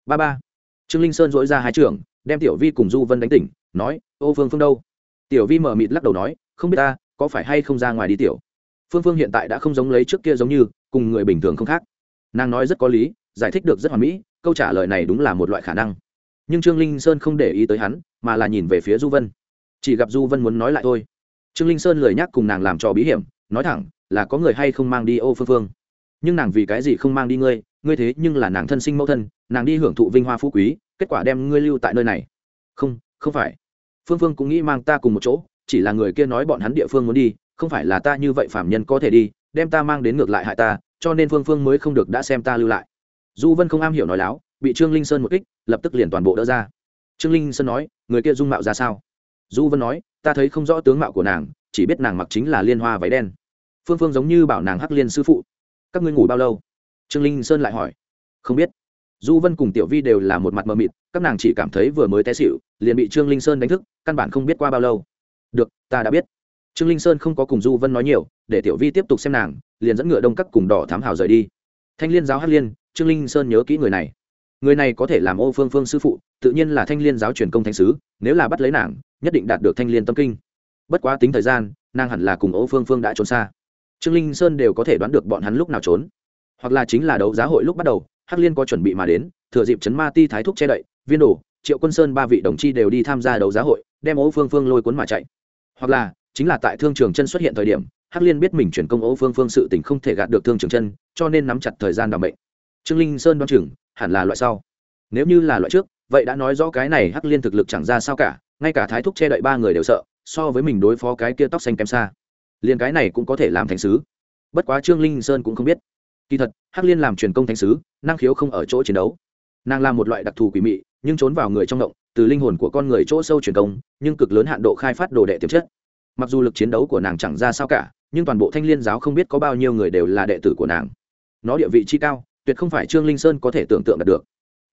Ba ba. Trương linh sơn dỗi ra hai trường, đem tiểu vi cùng du vân đánh tỉnh, nói ô phương phương đâu? Tiểu vi mở mịt lắc đầu nói, không biết ta, có phải hay không ra ngoài đi tiểu? Phương phương hiện tại đã không giống lấy trước kia giống như cùng người bình thường không khác. Nàng nói rất có lý, giải thích được rất hoàn mỹ, câu trả lời này đúng là một loại khả năng. Nhưng trương linh sơn không để ý tới hắn, mà là nhìn về phía du vân. Chỉ gặp du vân muốn nói lại thôi. Trương linh sơn lời nhắc cùng nàng làm trò bí hiểm, nói thẳng là có người hay không mang đi ô phương phương. Nhưng nàng vì cái gì không mang đi ngươi ngươi thế nhưng là nàng thân sinh mẫu thân, nàng đi hưởng thụ vinh hoa phú quý, kết quả đem ngươi lưu tại nơi này. Không không phải. Phương phương cũng nghĩ mang ta cùng một chỗ, chỉ là người kia nói bọn hắn địa phương muốn đi, không phải là ta như vậy phạm nhân có thể đi đem ta mang đến ngược lại hại ta, cho nên phương phương mới không được đã xem ta lưu lại. Du vân không am hiểu nói láo, bị trương linh sơn một kích, lập tức liền toàn bộ đỡ ra. Trương linh sơn nói, người kia dung mạo ra sao? Du vân nói, ta thấy không rõ tướng mạo của nàng, chỉ biết nàng mặc chính là liên hoa váy đen. Phương phương giống như bảo nàng hắc liên sư phụ. Các ngươi ngủ bao lâu? Trương linh sơn lại hỏi. Không biết. Du vân cùng tiểu vi đều là một mặt mờ mịt, các nàng chỉ cảm thấy vừa mới té xịu liền bị trương linh sơn đánh thức, căn bản không biết qua bao lâu. Được, ta đã biết trương linh sơn không có cùng du vân nói nhiều, để tiểu vi tiếp tục xem nàng, liền dẫn ngựa đông các cùng đỏ thám hào rời đi. Thanh liên giáo hát liên, trương linh sơn nhớ kỹ người này. Người này có thể làm ô phương phương sư phụ, tự nhiên là thanh liên giáo truyền công thanh sứ, nếu là bắt lấy nàng, nhất định đạt được thanh liên tâm kinh. Bất quá tính thời gian, nàng hẳn là cùng ô phương phương đã trốn xa. Trương linh sơn đều có thể đoán được bọn hắn lúc nào trốn. Hoặc là chính là đấu giá hội lúc bắt đầu, hắc liên có chuẩn bị mà đến, thừa dịp chấn ma ti thái thúc che đậy, viên đồ, triệu quân sơn ba vị đồng chi đều đi tham gia đấu giá hội, đem ô phương phương lôi cuốn mà chạy. Hoặc là chính là tại thương trường chân xuất hiện thời điểm, hắc liên biết mình chuyển công ấu phương phương sự tình không thể gạt được thương trường chân, cho nên nắm chặt thời gian đảm bệnh trương linh sơn đoán chừng, hẳn là loại sau. Nếu như là loại trước, vậy đã nói rõ cái này hắc liên thực lực chẳng ra sao cả, ngay cả thái thúc che đậy ba người đều sợ, so với mình đối phó cái kia tóc xanh kém xa. Liền cái này cũng có thể làm thành sứ. Bất quá trương linh sơn cũng không biết. Kỳ thật, hắc liên làm truyền công thánh sứ, năng khiếu không ở chỗ chiến đấu. Nàng là một loại đặc thù quỷ mị, nhưng trốn vào người trong động, từ linh hồn của con người chỗ sâu truyền công, nhưng cực lớn hạn độ khai phát đồ đệ tiềm chất mặc dù lực chiến đấu của nàng chẳng ra sao cả, nhưng toàn bộ thanh liên giáo không biết có bao nhiêu người đều là đệ tử của nàng. Nó địa vị chi cao, tuyệt không phải trương linh sơn có thể tưởng tượng đạt được.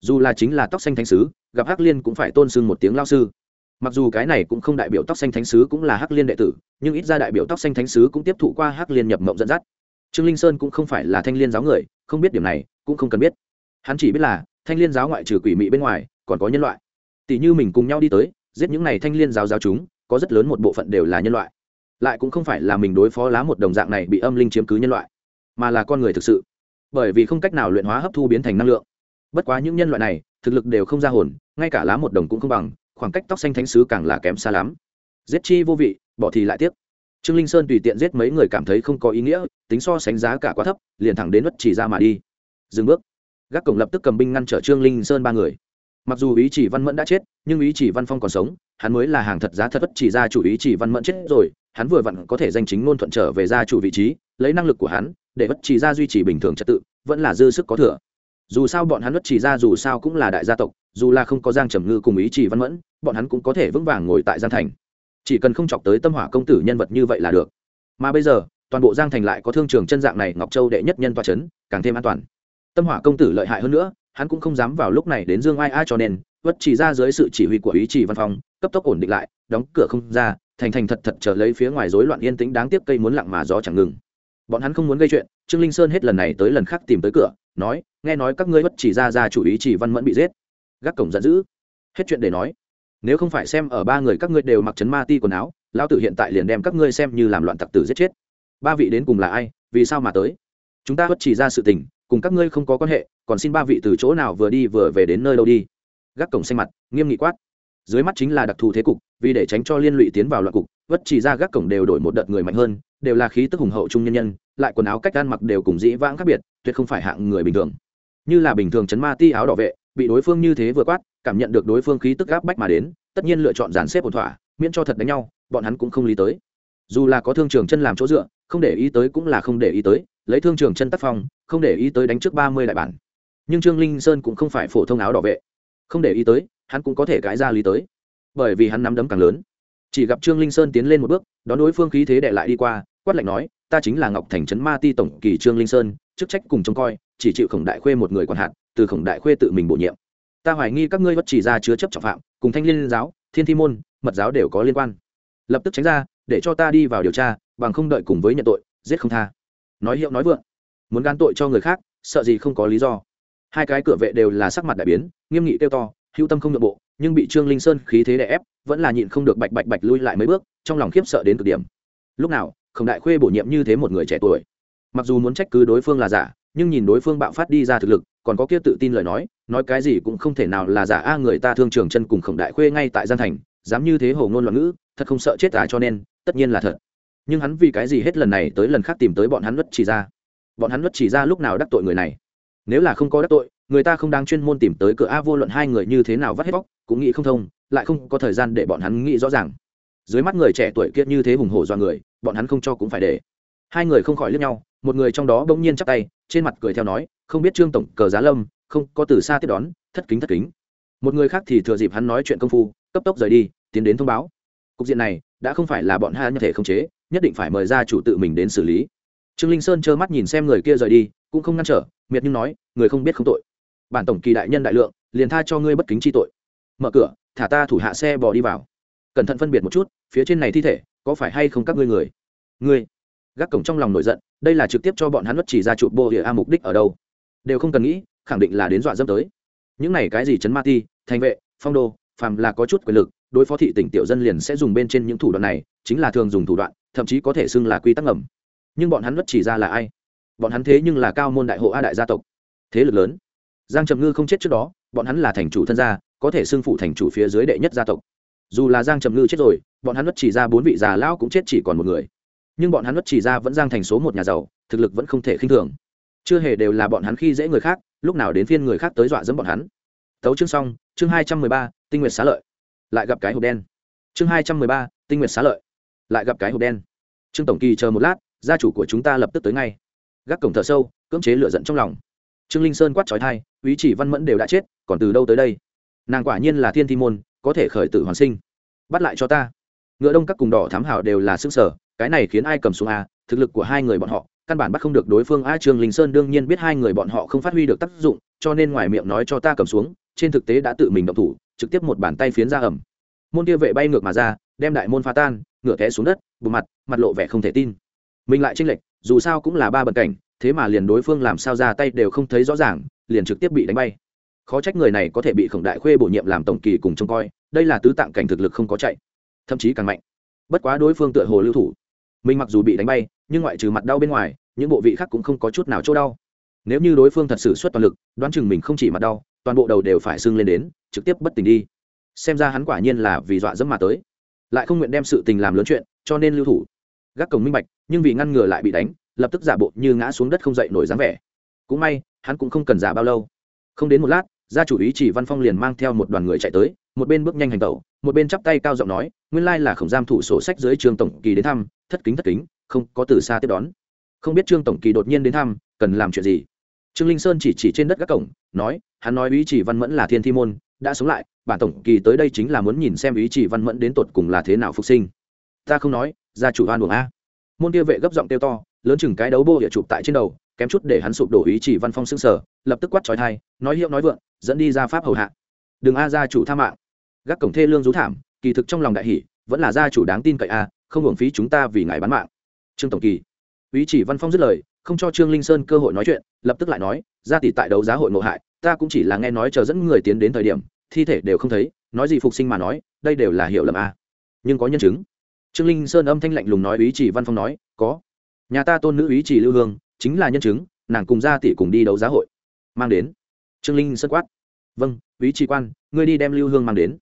Dù là chính là tóc xanh thánh sứ, gặp hắc liên cũng phải tôn sưng một tiếng lao sư. Mặc dù cái này cũng không đại biểu tóc xanh thánh sứ cũng là hắc liên đệ tử, nhưng ít ra đại biểu tóc xanh thánh sứ cũng tiếp thụ qua hắc liên nhập mộng dẫn dắt. Trương linh sơn cũng không phải là thanh liên giáo người, không biết điểm này, cũng không cần biết. Hắn chỉ biết là, thanh liên giáo ngoại trừ quỷ mị bên ngoài, còn có nhân loại. Tỷ như mình cùng nhau đi tới, giết những này thanh liên giáo giáo chúng có rất lớn một bộ phận đều là nhân loại. Lại cũng không phải là mình đối phó lá một đồng dạng này bị âm linh chiếm cứ nhân loại, mà là con người thực sự. Bởi vì không cách nào luyện hóa hấp thu biến thành năng lượng. Bất quá những nhân loại này, thực lực đều không ra hồn, ngay cả lá một đồng cũng không bằng, khoảng cách tóc xanh thánh sứ càng là kém xa lắm. Giết chi vô vị, bỏ thì lại tiếp. trương linh sơn tùy tiện giết mấy người cảm thấy không có ý nghĩa, tính so sánh giá cả quá thấp, liền thẳng đến mất chỉ ra mà đi. Dừng bước. Gác cổng lập tức cầm binh ngăn trở trương linh sơn ba người mặc dù ý chỉ văn mẫn đã chết, nhưng ý chỉ văn phong còn sống, hắn mới là hàng thật giá thật bất chỉ ra chủ ý chỉ văn mẫn chết rồi, hắn vừa vặn có thể danh chính ngôn thuận trở về gia chủ vị trí, lấy năng lực của hắn, để bất chỉ ra duy trì bình thường trật tự, vẫn là dư sức có thừa. Dù sao bọn hắn bất chỉ ra dù sao cũng là đại gia tộc, dù là không có giang trầm ngư cùng ý chỉ văn mẫn, bọn hắn cũng có thể vững vàng ngồi tại giang thành. Chỉ cần không chọc tới tâm hỏa công tử nhân vật như vậy là được. Mà bây giờ, toàn bộ giang thành lại có thương trường chân dạng này ngọc châu đệ nhất nhân toa c h ấ n càng thêm an toàn. Tâm hỏa công tử lợi hại hơn nữa hắn cũng không dám vào lúc này đến dương ai ai cho nên vất chỉ ra dưới sự chỉ huy của ý chỉ văn phòng cấp tốc ổn định lại, đóng cửa không ra, thành thành thật thật trở lấy phía ngoài rối loạn yên tĩnh đáng tiếc cây muốn lặng mà gió chẳng ngừng. Bọn hắn không muốn gây chuyện, trương linh sơn hết lần này tới lần khác tìm tới cửa, nói, nghe nói các ngươi Vất chỉ ra ra chủ ý chỉ văn mẫn bị giết. Gác cổng giận dữ. Hết chuyện để nói. Nếu không phải xem ở ba người các ngươi đều mặc chấn ma ti quần áo, lão tử hiện tại liền đem các ngươi xem như làm loạn tặc tử giết chết. Ba vị đến cùng là ai, vì sao mà tới? Chúng ta Vất chỉ ra sự tình cùng các ngươi không có quan hệ, còn xin ba vị từ chỗ nào vừa đi vừa về đến nơi đâu đi. Gác cổng xanh mặt, nghiêm nghị quát. Dưới mắt chính là đặc thù thế cục, vì để tránh cho liên lụy tiến vào loạn cục, bất chỉ ra gác cổng đều đổi một đợt người mạnh hơn, đều là khí tức hùng hậu trung nhân nhân, lại quần áo cách ăn mặc đều cùng dĩ vãng khác biệt, tuyệt không phải hạng người bình thường. Như là bình thường chấn ma ti áo đỏ vệ, bị đối phương như thế vừa quát, cảm nhận được đối phương khí tức gáp bách mà đến, tất nhiên lựa chọn dàn xếp ổn thỏa, miễn cho thật đánh nhau, bọn hắn cũng không lý tới. Dù là có thương trường chân làm chỗ dựa, không để ý tới cũng là không để ý tới lấy thương trường chân tác phong, không để ý tới đánh trước ba mươi đại bản. Nhưng trương linh sơn cũng không phải phổ thông áo đỏ vệ. Không để ý tới, hắn cũng có thể cãi ra lý tới. Bởi vì hắn nắm đấm càng lớn. Chỉ gặp trương linh sơn tiến lên một bước, đón đối phương khí thế đệ lại đi qua, quát lạnh nói, ta chính là ngọc thành trấn ma ti tổng kỳ trương linh sơn, chức trách cùng trông coi, chỉ chịu khổng đại khuê một người còn hạn từ khổng đại khuê tự mình bổ nhiệm. Ta hoài nghi các ngươi bất chỉ ra chứa chấp trọng phạm, cùng thanh liên giáo, thiên thi môn, mật giáo đều có liên quan. Lập tức tránh ra, để cho ta đi vào điều tra, bằng không đợi cùng với nhận tội, giết không tha nói hiệu nói vượng. Muốn gan tội cho người khác, sợ gì không có lý do. Hai cái cửa vệ đều là sắc mặt đại biến, nghiêm nghị kêu to, hữu tâm không nội bộ, nhưng bị trương linh sơn khí thế đè ép, vẫn là nhịn không được bạch bạch bạch lui lại mấy bước, trong lòng khiếp sợ đến cực điểm. Lúc nào, khổng đại khuê bổ nhiệm như thế một người trẻ tuổi. Mặc dù muốn trách cứ đối phương là giả, nhưng nhìn đối phương bạo phát đi ra thực lực, còn có kia tự tin lời nói nói cái gì cũng không thể nào là giả a người ta thương trường chân cùng khổng đại khuê ngay tại gian thành, dám như thế hồ ngôn loạn ngữ, thật không sợ chết à cho nên, tất nhiên là thật nhưng hắn vì cái gì hết lần này tới lần khác tìm tới bọn hắn luất chỉ ra? Bọn hắn luất chỉ ra lúc nào đắc tội người này? Nếu là không có đắc tội, người ta không đang chuyên môn tìm tới cửa a vô luận hai người như thế nào vắt hết bóc, cũng nghĩ không thông, lại không có thời gian để bọn hắn nghĩ rõ ràng. Dưới mắt người trẻ tuổi kia như thế hùng hổ do người, bọn hắn không cho cũng phải để. Hai người không khỏi liếc nhau, một người trong đó bỗng nhiên chắp tay, trên mặt cười theo nói, không biết trương tổng, cờ giá lâm, không, có từ xa tiếp đón, thất kính thất kính. Một người khác thì thừa dịp hắn nói chuyện công phu, cấp tốc rời đi, tiến đến thông báo. Cục diện này, đã không phải là bọn hai nhân thể không chế nhất định phải mời ra chủ tự mình đến xử lý. Trương linh sơn trơ mắt nhìn xem người kia rời đi, cũng không ngăn trở, miệt nhưng nói, người không biết không tội. Bản tổng kỳ đại nhân đại lượng, liền tha cho ngươi bất kính chi tội. Mở cửa, thả ta thủ hạ xe bò đi vào. Cẩn thận phân biệt một chút, phía trên này thi thể, có phải hay không các ngươi người? Ngươi. Gác cổng trong lòng nổi giận, đây là trực tiếp cho bọn hắn luật chỉ ra chụp bộ địa a mục đích ở đâu? Đều không cần nghĩ, khẳng định là đến dọa dâm tới. Những này cái gì chấn ma ti, thành vệ, phong đô, phàm là có chút quyền lực, đối phó thị tỉnh tiểu dân liền sẽ dùng bên trên những thủ đoạn này, chính là thường dùng thủ đoạn thậm chí có thể xưng là quy tắc ngầm. Nhưng bọn hắn bất chỉ ra là ai? Bọn hắn thế nhưng là cao môn đại hộ a đại gia tộc. Thế lực lớn. Giang trầm ngư không chết trước đó, bọn hắn là thành chủ thân gia, có thể xưng phụ thành chủ phía dưới đệ nhất gia tộc. Dù là giang trầm ngư chết rồi, bọn hắn bất chỉ ra bốn vị già lão cũng chết chỉ còn một người. Nhưng bọn hắn bất chỉ ra vẫn giang thành số một nhà giàu, thực lực vẫn không thể khinh thường. Chưa hề đều là bọn hắn khi dễ người khác, lúc nào đến phiên người khác tới dọa dẫm bọn hắn. Tấu chương xong, chương hai trăm mười ba, tinh nguyệt xá lợi. Lại gặp cái hộp đen. Chương hai trăm mười ba, tinh nguyệt xá lợi lại gặp cái hộp đen. Trương tổng kỳ chờ một lát, gia chủ của chúng ta lập tức tới ngay. Gác cổng thở sâu, cưỡng chế lựa giận trong lòng. Trương linh sơn quát trói thai, ý chỉ văn mẫn đều đã chết, còn từ đâu tới đây? Nàng quả nhiên là thiên thi môn, có thể khởi tử hoàn sinh. Bắt lại cho ta. Ngựa đông các cùng đỏ thám hảo đều là xương sở cái này khiến ai cầm xuống a, thực lực của hai người bọn họ, căn bản bắt không được đối phương a. Trương linh sơn đương nhiên biết hai người bọn họ không phát huy được tác dụng, cho nên ngoài miệng nói cho ta cầm xuống, trên thực tế đã tự mình động thủ, trực tiếp một bàn tay phiến ra ẩm. Môn kia vệ bay ngược mà ra, đem đại môn phá tan ngựa té xuống đất, bù mặt mặt lộ vẻ không thể tin. Mình lại tranh lệch, dù sao cũng là ba bận cảnh, thế mà liền đối phương làm sao ra tay đều không thấy rõ ràng, liền trực tiếp bị đánh bay. Khó trách người này có thể bị khổng đại khuê bổ nhiệm làm tổng kỳ cùng trông coi, đây là tứ tạng cảnh thực lực không có chạy, thậm chí càng mạnh. Bất quá đối phương tựa hồ lưu thủ. Mình mặc dù bị đánh bay, nhưng ngoại trừ mặt đau bên ngoài, những bộ vị khác cũng không có chút nào chỗ đau. Nếu như đối phương thật sự xuất toàn lực, đoán chừng mình không chỉ mặt đau, toàn bộ đầu đều phải sưng lên đến, trực tiếp bất tỉnh đi. Xem ra hắn quả nhiên là vì dọa dẫm mà tới lại không nguyện đem sự tình làm lớn chuyện, cho nên lưu thủ. Gác cổng minh bạch, nhưng vì ngăn ngừa lại bị đánh, lập tức giả bộ như ngã xuống đất không dậy nổi dáng vẻ. Cũng may, hắn cũng không cần giả bao lâu. Không đến một lát, gia chủ ý chỉ văn phong liền mang theo một đoàn người chạy tới, một bên bước nhanh hành tẩu, một bên chắp tay cao giọng nói, nguyên lai là khổng giam thủ sổ sách dưới trường tổng kỳ đến thăm, thất kính thất kính, không có từ xa tiếp đón. Không biết trương tổng kỳ đột nhiên đến thăm, cần làm chuyện gì? Trương linh sơn chỉ chỉ trên đất các cổng, nói, hắn nói ý chỉ văn mẫn là thiên thi môn đã sống lại, bản tổng kỳ tới đây chính là muốn nhìn xem ý chỉ văn mẫn đến tột cùng là thế nào phục sinh. Ta không nói, gia chủ oan buồng a. Môn kia vệ gấp giọng kêu to, lớn chừng cái đấu bô địa chụp tại trên đầu, kém chút để hắn sụp đổ ý chỉ văn phong xương sở lập tức quát trói thai, nói hiệu nói vượng, dẫn đi ra pháp hầu hạ. Đừng a, gia chủ tha mạng. Gác cổng thê lương rú thảm, kỳ thực trong lòng đại hỷ vẫn là gia chủ đáng tin cậy a, không hưởng phí chúng ta vì ngài bán mạng. Trương tổng kỳ. Ý chỉ văn phong dứt lời, không cho trương linh sơn cơ hội nói chuyện, lập tức lại nói, gia tỷ tại đấu giá hội ngộ hại, ta cũng chỉ là nghe nói chờ dẫn người tiến đến thời điểm thi thể đều không thấy, nói gì phục sinh mà nói, đây đều là hiểu lầm a nhưng có nhân chứng. Trương linh sơn âm thanh lạnh lùng nói ý chỉ văn phong nói, có. Nhà ta tôn nữ ý chỉ lưu hương, chính là nhân chứng, nàng cùng gia tỷ cùng đi đấu giá hội. Mang đến. Trương linh sơn quát. Vâng ý chỉ quan, ngươi đi đem lưu hương mang đến.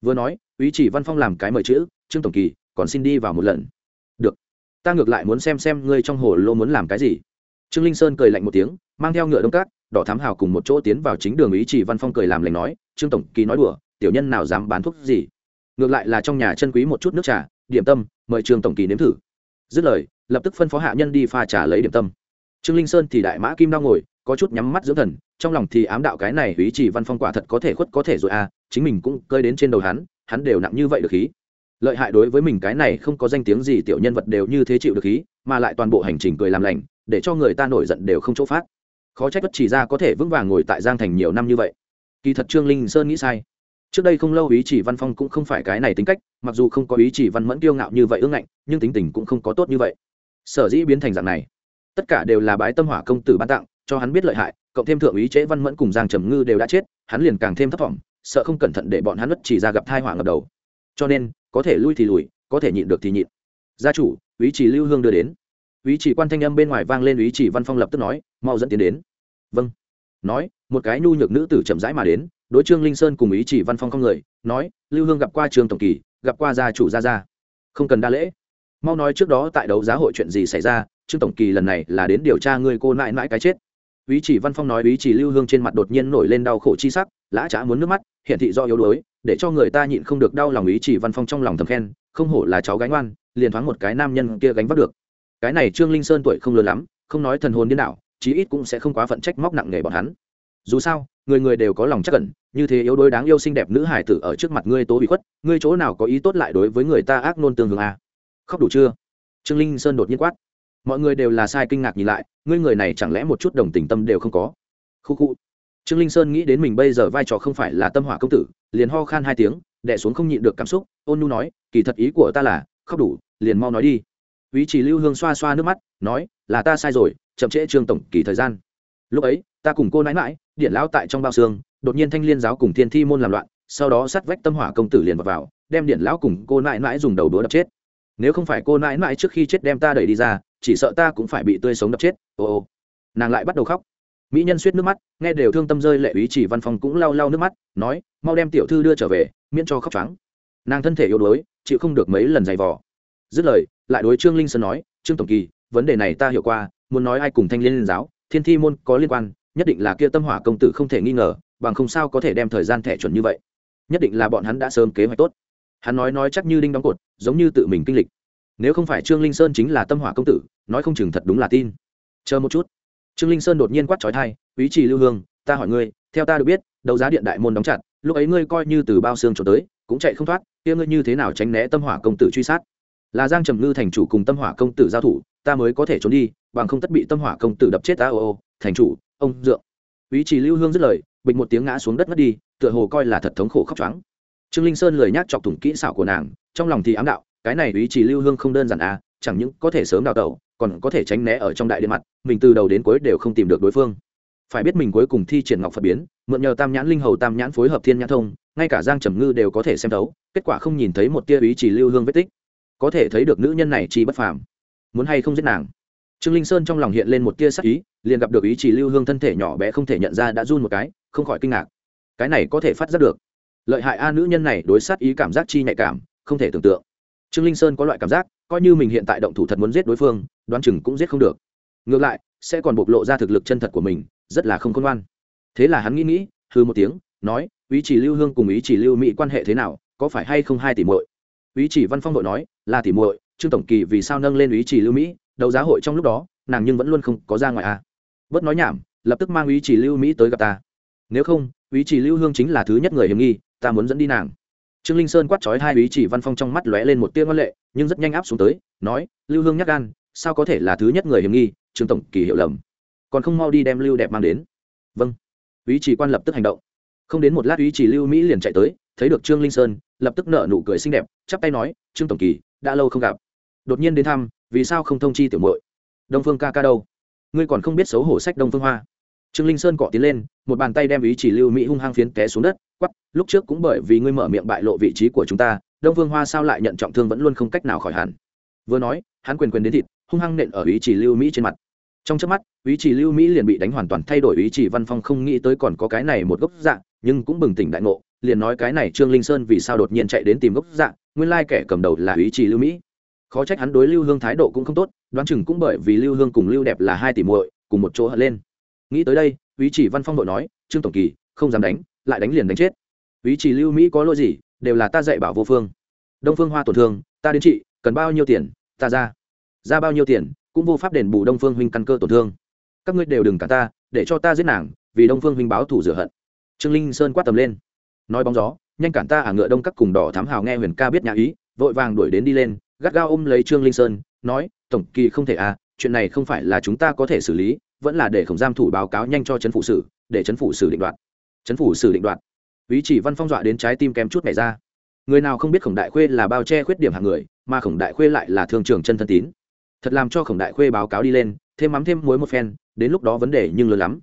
Vừa nói, ý chỉ văn phong làm cái mời chữ, trương tổng kỳ, còn xin đi vào một lần. Được. Ta ngược lại muốn xem xem ngươi trong hồ lô muốn làm cái gì. Trương linh sơn cười lạnh một tiếng, mang theo ngựa đông cát, đỏ thám hào cùng một chỗ tiến vào chính đường ý chỉ văn phong cười làm lành nói trương tổng, kỳ nói đùa, tiểu nhân nào dám bán thuốc gì? Ngược lại là trong nhà chân quý một chút nước trà, điểm tâm, mời trương tổng kỳ nếm thử. Dứt lời, lập tức phân phó hạ nhân đi pha trà lấy điểm tâm. Trương linh sơn thì đại mã kim đang ngồi, có chút nhắm mắt dưỡng thần, trong lòng thì ám đạo cái này ý chỉ văn phong quả thật có thể khuất, có thể rồi à chính mình cũng cơi đến trên đầu hắn hắn đều nặng như vậy được khí. Lợi hại đối với mình cái này không có danh tiếng gì tiểu nhân vật đều như thế chịu được khí, mà lại toàn bộ hành trình cười làm lành, để cho người ta nổi giận đều không chỗ phát. Khó trách bất chỉ ra có thể vững vàng ngồi tại giang thành nhiều năm như vậy kỳ thật trương linh sơn nghĩ sai. Trước đây không lâu ý chỉ văn phong cũng không phải cái này tính cách, mặc dù không có ý chỉ văn mẫn kiêu ngạo như vậy ưng ngạnh, nhưng tính tình cũng không có tốt như vậy. Sở dĩ biến thành dạng này, tất cả đều là bái tâm hỏa công tử ban tặng, cho hắn biết lợi hại, cộng thêm thượng ý chế văn mẫn cùng giang trầm ngư đều đã chết, hắn liền càng thêm thất vọng sợ không cẩn thận để bọn hắn bất chỉ ra gặp thai hỏa ngập đầu. Cho nên, có thể lui thì lùi, có thể nhịn được thì nhịn. Gia chủ, ý chỉ lưu hương đưa đến. Ý chỉ quan thanh âm bên ngoài vang lên, ý chỉ văn phong lập tức nói, mau dẫn tiến đến. Vâng. Nói một cái nhu nhược nữ tử chậm rãi mà đến, đối trương linh sơn cùng ý chỉ văn phong không người, nói, lưu hương gặp qua trường tổng kỳ, gặp qua gia chủ gia gia. Không cần đa lễ. Mau nói trước đó tại đấu giá hội chuyện gì xảy ra, trương tổng kỳ lần này là đến điều tra người cô nại nại cái chết. Ý chỉ văn phong nói, ý chỉ lưu hương trên mặt đột nhiên nổi lên đau khổ chi sắc, lã chả muốn nước mắt, hiện thị do yếu đuối, để cho người ta nhịn không được đau lòng ý chỉ văn phong trong lòng thầm khen, không hổ là cháu gánh oan liền thoáng một cái nam nhân kia gánh vác được. Cái này trương linh sơn tuổi không lớn lắm, không nói thần hồn điên đảo, chí ít cũng sẽ không quá phận trách móc nặng nề bọn hắn dù sao, người người đều có lòng chắc cẩn như thế yếu đuối đáng yêu xinh đẹp nữ hải tử ở trước mặt ngươi tố bị khuất, ngươi chỗ nào có ý tốt lại đối với người ta ác nôn tương hướng à. khóc đủ chưa? Trương linh sơn đột nhiên quát. Mọi người đều là sai kinh ngạc nhìn lại, ngươi người này chẳng lẽ một chút đồng tình tâm đều không có? Khu khu. Trương linh sơn nghĩ đến mình bây giờ vai trò không phải là tâm hỏa công tử, liền ho khan hai tiếng đẻ xuống không nhịn được cảm xúc, ôn nu nói, kỳ thật ý của ta là, khóc đủ, liền mau nói đi. Ý chỉ lưu hương xoa xoa nước mắt, nói, là ta sai rồi, chậm trễ trương tổng kỳ thời gian. Lúc ấy, ta cùng cô nãi mãi điện lão tại trong bao xương đột nhiên thanh liên giáo cùng thiên thi môn làm loạn sau đó sát vách tâm hỏa công tử liền vào, vào đem điện lão cùng cô nãi nãi dùng đầu đũa đập chết. Nếu không phải cô nãi nãi trước khi chết đem ta đẩy đi ra chỉ sợ ta cũng phải bị tươi sống đập chết. Ô ô. Nàng lại bắt đầu khóc. Mỹ nhân suýt nước mắt nghe đều thương tâm rơi lệ ý chỉ văn phòng cũng lau lau nước mắt nói mau đem tiểu thư đưa trở về miễn cho khóc trắng nàng thân thể yếu đuối chịu không được mấy lần giày vò. Dứt lời lại đối trương linh sơn nói trương tổng kỳ vấn đề này ta hiểu qua muốn nói ai cùng thanh liên giáo thiên thi môn có liên quan nhất định là kia tâm hỏa công tử không thể nghi ngờ, bằng không sao có thể đem thời gian thẻ chuẩn như vậy. Nhất định là bọn hắn đã sớm kế hoạch tốt. Hắn nói nói chắc như đinh đóng cột, giống như tự mình kinh lịch. Nếu không phải trương linh sơn chính là tâm hỏa công tử, nói không chừng thật đúng là tin. Chờ một chút. Trương linh sơn đột nhiên quát trói thai ý trì lưu hương, ta hỏi ngươi, theo ta được biết, đấu giá điện đại môn đóng chặt, lúc ấy ngươi coi như từ bao xương trốn tới, cũng chạy không thoát, kia ngươi như thế nào tránh né tâm hỏa công tử truy sát? Là giang trầm ngư thành chủ cùng tâm hỏa công tử giao thủ, ta mới có thể trốn đi, bằng không tất bị tâm hỏa công tử đập chết ta ô ô, thành chủ ông dượng. Ý chỉ lưu hương dứt lời, bịch một tiếng ngã xuống đất mất đi, tựa hồ coi là thật thống khổ khóc trắng trương linh sơn lời nhắc chọc thủng kỹ xảo của nàng, trong lòng thì ám đạo, cái này ý chỉ lưu hương không đơn giản à chẳng những có thể sớm đào tẩu, còn có thể tránh né ở trong đại điện mặt, mình từ đầu đến cuối đều không tìm được đối phương. Phải biết mình cuối cùng thi triển ngọc phật biến, mượn nhờ tam nhãn linh hầu tam nhãn phối hợp thiên nhãn thông, ngay cả giang trầm ngư đều có thể xem thấu, kết quả không nhìn thấy một tia ý chỉ lưu hương vết tích. Có thể thấy được nữ nhân này chi bất phàm. Muốn hay không giết nàng? Trương linh sơn trong lòng hiện lên một tia sắc ý liền gặp được ý chỉ lưu hương thân thể nhỏ bé không thể nhận ra đã run một cái, không khỏi kinh ngạc. Cái này có thể phát giác được. Lợi hại a nữ nhân này đối sát ý cảm giác chi nhạy cảm, không thể tưởng tượng. Trương linh sơn có loại cảm giác, coi như mình hiện tại động thủ thật muốn giết đối phương, đoán chừng cũng giết không được. Ngược lại, sẽ còn bộc lộ ra thực lực chân thật của mình, rất là không khôn ngoan. Thế là hắn nghĩ nghĩ hư một tiếng, nói, ý chỉ lưu hương cùng ý chỉ lưu mỹ quan hệ thế nào, có phải hay không hai tỷ muội? Ý chỉ văn phong đội nói, là tỷ muội, trương tổng kỳ vì sao nâng lên ý chỉ lưu mỹ, đấu giá hội trong lúc đó, nàng nhưng vẫn luôn không có ra ngoài a à bớt nói nhảm, lập tức mang ý chỉ lưu mỹ tới gặp ta. Nếu không ý chỉ lưu hương chính là thứ nhất người hiểm nghi, ta muốn dẫn đi nàng. Trương linh sơn quát chói hai ý chỉ văn phong trong mắt lóe lên một tia ngân lệ, nhưng rất nhanh áp xuống tới, nói, lưu hương nhắc gan, sao có thể là thứ nhất người hiểm nghi, trương tổng, kỳ hiệu lầm. Còn không mau đi đem lưu đẹp mang đến. Vâng. Ý chỉ quan lập tức hành động. Không đến một lát ý chỉ lưu mỹ liền chạy tới, thấy được trương linh sơn, lập tức nở nụ cười xinh đẹp, chắp tay nói, trương tổng kỳ, đã lâu không gặp. Đột nhiên đến thăm, vì sao không thông chi tiểu muội? Đông phương ca ca đâu? Ngươi còn không biết xấu hổ sách đông phương hoa. Trương linh sơn cọ tiến lên, một bàn tay đem ý chỉ lưu mỹ hung hăng phiến té xuống đất quắp lúc trước cũng bởi vì ngươi mở miệng bại lộ vị trí của chúng ta, đông phương hoa sao lại nhận trọng thương vẫn luôn không cách nào khỏi hẳn. Vừa nói, hắn quyền quyền đến thịt, hung hăng nện ở ý chỉ lưu mỹ trên mặt. Trong chớp mắt, ý chỉ lưu mỹ liền bị đánh hoàn toàn thay đổi ý chỉ văn phong không nghĩ tới còn có cái này một gốc dạng nhưng cũng bừng tỉnh đại ngộ, liền nói cái này trương linh sơn vì sao đột nhiên chạy đến tìm gốc dạng nguyên lai kẻ cầm đầu là ý chỉ lưu mỹ khó trách hắn đối lưu hương thái độ cũng không tốt, đoán chừng cũng bởi vì lưu hương cùng lưu đẹp là hai tỷ muội, cùng một chỗ hận lên. Nghĩ tới đây ý chỉ văn phong đội nói, trương tổng kỳ, không dám đánh, lại đánh liền đánh chết. Ý chỉ lưu mỹ có lỗi gì, đều là ta dạy bảo vô phương. Đông phương hoa tổn thương, ta đến trị, cần bao nhiêu tiền, ta ra. Ra bao nhiêu tiền, cũng vô pháp đền bù đông phương huynh căn cơ tổn thương. Các ngươi đều đừng cả ta, để cho ta giết nàng, vì đông phương huynh báo thủ rửa hận. Trương linh sơn quát tầm lên. Nói bóng gió, nhanh cản ta à ngựa đông các cùng đỏ thám hào nghe huyền ca biết nhà ý, vội vàng đuổi đến đi lên gắt gao ôm lấy trương linh sơn, nói, tổng kỳ không thể à chuyện này không phải là chúng ta có thể xử lý, vẫn là để khổng giam thủ báo cáo nhanh cho chấn phủ sử để chấn phủ sử định đoạt. Chấn phủ sử định đoạt. Ý chỉ văn phong dọa đến trái tim kém chút nhảy ra. Người nào không biết khổng đại khuê là bao che khuyết điểm hạng người, mà khổng đại khuê lại là thương trường chân thân tín. Thật làm cho khổng đại khuê báo cáo đi lên, thêm mắm thêm muối một phen, đến lúc đó vấn đề nhưng lớn lắm.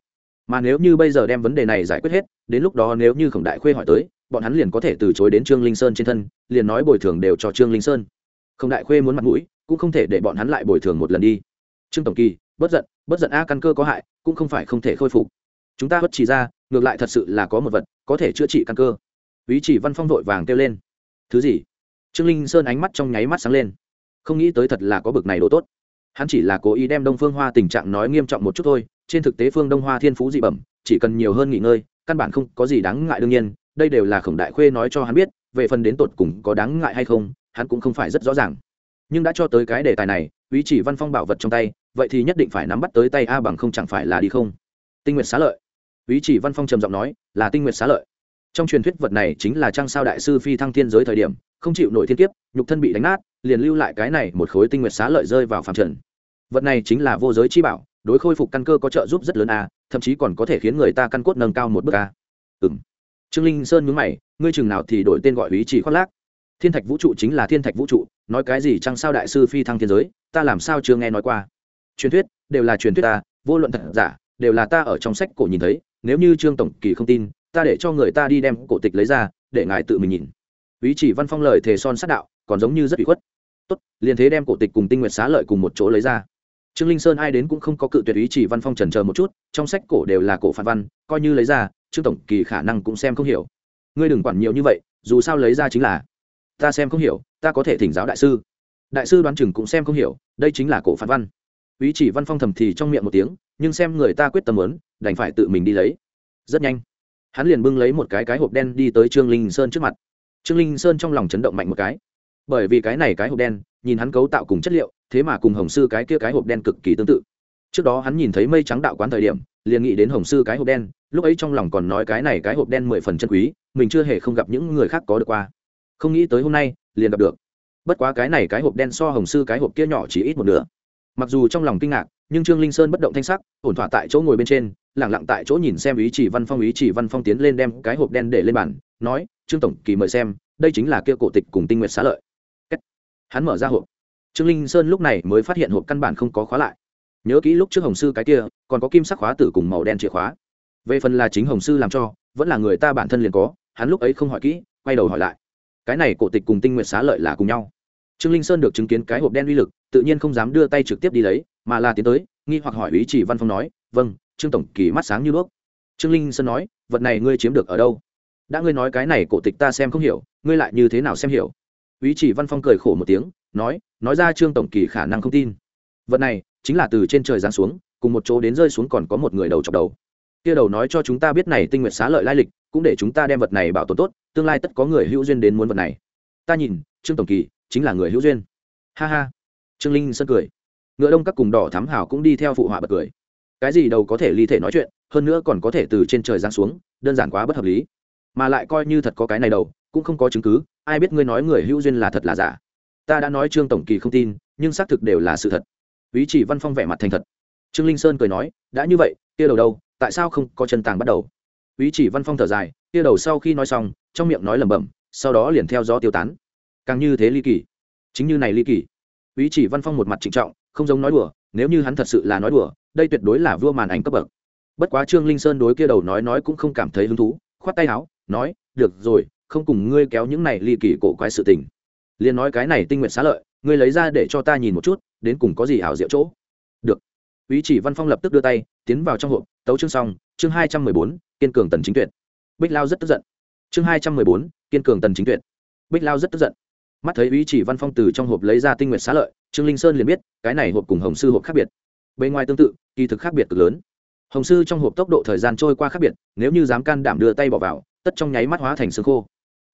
Mà nếu như bây giờ đem vấn đề này giải quyết hết, đến lúc đó nếu như khổng đại khuê hỏi tới, bọn hắn liền có thể từ chối đến trương linh sơn trên thân, liền nói bồi thường đều cho trương linh sơn. Không đại khuê muốn mặt mũi, cũng không thể để bọn hắn lại bồi thường một lần đi. Trương tổng kỳ, bất giận bất giận a căn cơ có hại, cũng không phải không thể khôi phục. Chúng ta bất chỉ ra, ngược lại thật sự là có một vật, có thể chữa trị căn cơ. Ý chỉ văn phong vội vàng kêu lên. Thứ gì? Trương linh sơn ánh mắt trong nháy mắt sáng lên. Không nghĩ tới thật là có bực này đồ tốt. Hắn chỉ là cố ý đem đông phương hoa tình trạng nói nghiêm trọng một chút thôi, trên thực tế phương đông hoa thiên phú dị bẩm, chỉ cần nhiều hơn nghỉ ngơi, căn bản không có gì đáng ngại đương nhiên, đây đều là khổng đại khuê nói cho hắn biết, về phần đến tột cùng có đáng ngại hay không hắn cũng không phải rất rõ ràng. Nhưng đã cho tới cái đề tài này, ý chỉ văn phong bảo vật trong tay, vậy thì nhất định phải nắm bắt tới tay a bằng không chẳng phải là đi không? Tinh nguyệt xá lợi. Ý chỉ văn phong trầm giọng nói, là tinh nguyệt xá lợi. Trong truyền thuyết vật này chính là trang sao đại sư phi thăng thiên giới thời điểm, không chịu nổi thiên kiếp, nhục thân bị đánh nát, liền lưu lại cái này một khối tinh nguyệt xá lợi rơi vào phạm trần. Vật này chính là vô giới chi bảo, đối khôi phục căn cơ có trợ giúp rất lớn a, thậm chí còn có thể khiến người ta căn cốt nâng cao một bước a. Ừ m trương linh sơn nhớ mày, ngươi chừng nào thì đổi tên gọi ý chỉ khoác lác? Thiên thạch vũ trụ chính là thiên thạch vũ trụ, nói cái gì chăng sao đại sư phi thăng thiên giới, ta làm sao chưa nghe nói qua. Truyền thuyết, đều là truyền thuyết ta, vô luận thật giả, đều là ta ở trong sách cổ nhìn thấy, nếu như trương tổng kỳ không tin, ta để cho người ta đi đem cổ tịch lấy ra, để ngài tự mình nhìn. Ý chỉ văn phong lời thề son sát đạo, còn giống như rất bị khuất. Tốt, liền thế đem cổ tịch cùng tinh nguyệt xá lợi cùng một chỗ lấy ra. Trương linh sơn ai đến cũng không có cự tuyệt ý chỉ văn phong trần chờ một chút, trong sách cổ đều là cổ phản văn, coi như lấy ra, trương tổng kỳ khả năng cũng xem không hiểu. Ngươi đừng quản nhiều như vậy, dù sao lấy ra chính là ta xem không hiểu, ta có thể thỉnh giáo đại sư. Đại sư đoán chừng cũng xem không hiểu, đây chính là cổ phạt văn. Ý chỉ văn phong thầm thì trong miệng một tiếng, nhưng xem người ta quyết tâm lớn đành phải tự mình đi lấy. Rất nhanh, hắn liền bưng lấy một cái cái hộp đen đi tới trương linh sơn trước mặt. Trương linh sơn trong lòng chấn động mạnh một cái. Bởi vì cái này cái hộp đen, nhìn hắn cấu tạo cùng chất liệu, thế mà cùng hồng sư cái kia cái hộp đen cực kỳ tương tự. Trước đó hắn nhìn thấy mây trắng đạo quán thời điểm, liền nghĩ đến hồng sư cái hộp đen, lúc ấy trong lòng còn nói cái này cái hộp đen mười phần chân quý, mình chưa hề không gặp những người khác có được qua không nghĩ tới hôm nay liền gặp được. Bất quá cái này cái hộp đen so hồng sư cái hộp kia nhỏ chỉ ít một nửa. Mặc dù trong lòng kinh ngạc, nhưng trương linh sơn bất động thanh sắc, ổn thỏa tại chỗ ngồi bên trên lẳng lặng tại chỗ nhìn xem ý chỉ văn phong, ý chỉ văn phong tiến lên đem cái hộp đen để lên bàn, nói, trương tổng, kỳ mời xem, đây chính là kia cổ tịch cùng tinh nguyệt xá lợi. Hắn mở ra hộp. Trương linh sơn lúc này mới phát hiện hộp căn bản không có khóa lại. Nhớ kỹ lúc trước hồng sư cái kia, còn có kim sắc khóa tử cùng màu đen chìa khóa. Về phần là chính hồng sư làm cho, vẫn là người ta bản thân liền có, hắn lúc ấy không hỏi kỹ, quay đầu hỏi lại cái này cổ tịch cùng tinh nguyện xá lợi là cùng nhau. Trương linh sơn được chứng kiến cái hộp đen uy lực, tự nhiên không dám đưa tay trực tiếp đi lấy, mà là tiến tới, nghi hoặc hỏi ý chỉ văn phong nói vâng trương tổng, kỳ mắt sáng như đuốc. Trương linh sơn nói, vật này ngươi chiếm được ở đâu? Đã ngươi nói cái này cổ tịch ta xem không hiểu, ngươi lại như thế nào xem hiểu? Ý chỉ văn phong cười khổ một tiếng, nói nói ra trương tổng kỳ khả năng không tin. Vật này chính là từ trên trời giáng xuống, cùng một chỗ đến rơi xuống còn có một người đầu chọc đầu. Kia đầu nói cho chúng ta biết này tinh nguyện xá lợi lai lịch cũng để chúng ta đem vật này bảo tồn tốt tương lai tất có người hữu duyên đến muốn vật này. Ta nhìn trương tổng kỳ chính là người hữu duyên. Ha ha. Trương linh sơn cười. Ngựa đông các cùng đỏ thám hảo cũng đi theo phụ họa bật cười. Cái gì đầu có thể ly thể nói chuyện hơn nữa còn có thể từ trên trời giáng xuống đơn giản quá bất hợp lý. Mà lại coi như thật có cái này đâu, cũng không có chứng cứ ai biết ngươi nói người hữu duyên là thật là giả. Ta đã nói trương tổng kỳ không tin nhưng xác thực đều là sự thật. Ý chỉ văn phong vẻ mặt thành thật. Trương linh sơn cười nói đã như vậy kia đầu đâu tại sao không có chân tàng bắt đầu? Ý chỉ văn phong thở dài, kia đầu sau khi nói xong, trong miệng nói lẩm bẩm, sau đó liền theo gió tiêu tán. Càng như thế ly kỳ. Chính như này ly kỳ. Ý chỉ văn phong một mặt trịnh trọng, không giống nói đùa, nếu như hắn thật sự là nói đùa, đây tuyệt đối là vua màn ảnh cấp bậc. Bất quá trương linh sơn đối kia đầu nói nói cũng không cảm thấy hứng thú, khoát tay áo, nói, được rồi, không cùng ngươi kéo những này ly kỳ cổ quái sự tình. Liền nói cái này tinh nguyện xá lợi, ngươi lấy ra để cho ta nhìn một chút, đến cùng có gì ảo diệu chỗ. Được. Ý chỉ văn phong lập tức đưa tay, tiến vào trong hộp, tấu chương xong chương hai trăm mười bốn, kiên cường tần chính tuyệt. Bích lao rất tức giận. Chương hai trăm mười bốn, kiên cường tần chính tuyệt. Bích lao rất tức giận. Mắt thấy ý chỉ văn phong từ trong hộp lấy ra tinh nguyệt xá lợi, trương linh sơn liền biết, cái này hộp cùng hồng sư hộp khác biệt. Bên ngoài tương tự, kỳ thực khác biệt cực lớn. Hồng sư trong hộp tốc độ thời gian trôi qua khác biệt, nếu như dám can đảm đưa tay bỏ vào, tất trong nháy mắt hóa thành xương khô.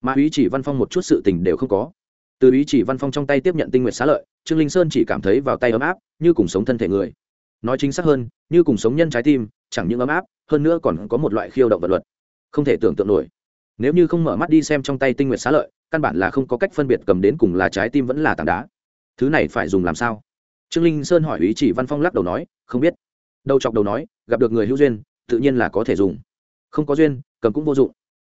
Mà ý chỉ văn phong một chút sự tình đều không có. Từ ý chỉ văn phong trong tay tiếp nhận tinh nguyệt xá lợi, trương linh sơn chỉ cảm thấy vào tay ấm áp, như cùng sống thân thể người. Nói chính xác hơn, như cùng sống nhân trái tim chẳng những ấm áp, hơn nữa còn có một loại khiêu động vật luật. Không thể tưởng tượng nổi. Nếu như không mở mắt đi xem trong tay tinh nguyện xá lợi, căn bản là không có cách phân biệt cầm đến cùng là trái tim vẫn là tảng đá. Thứ này phải dùng làm sao? Trương linh sơn hỏi ý chỉ văn phong lắc đầu nói, không biết. Đầu chọc đầu nói, gặp được người hữu duyên, tự nhiên là có thể dùng. Không có duyên, cầm cũng vô dụng.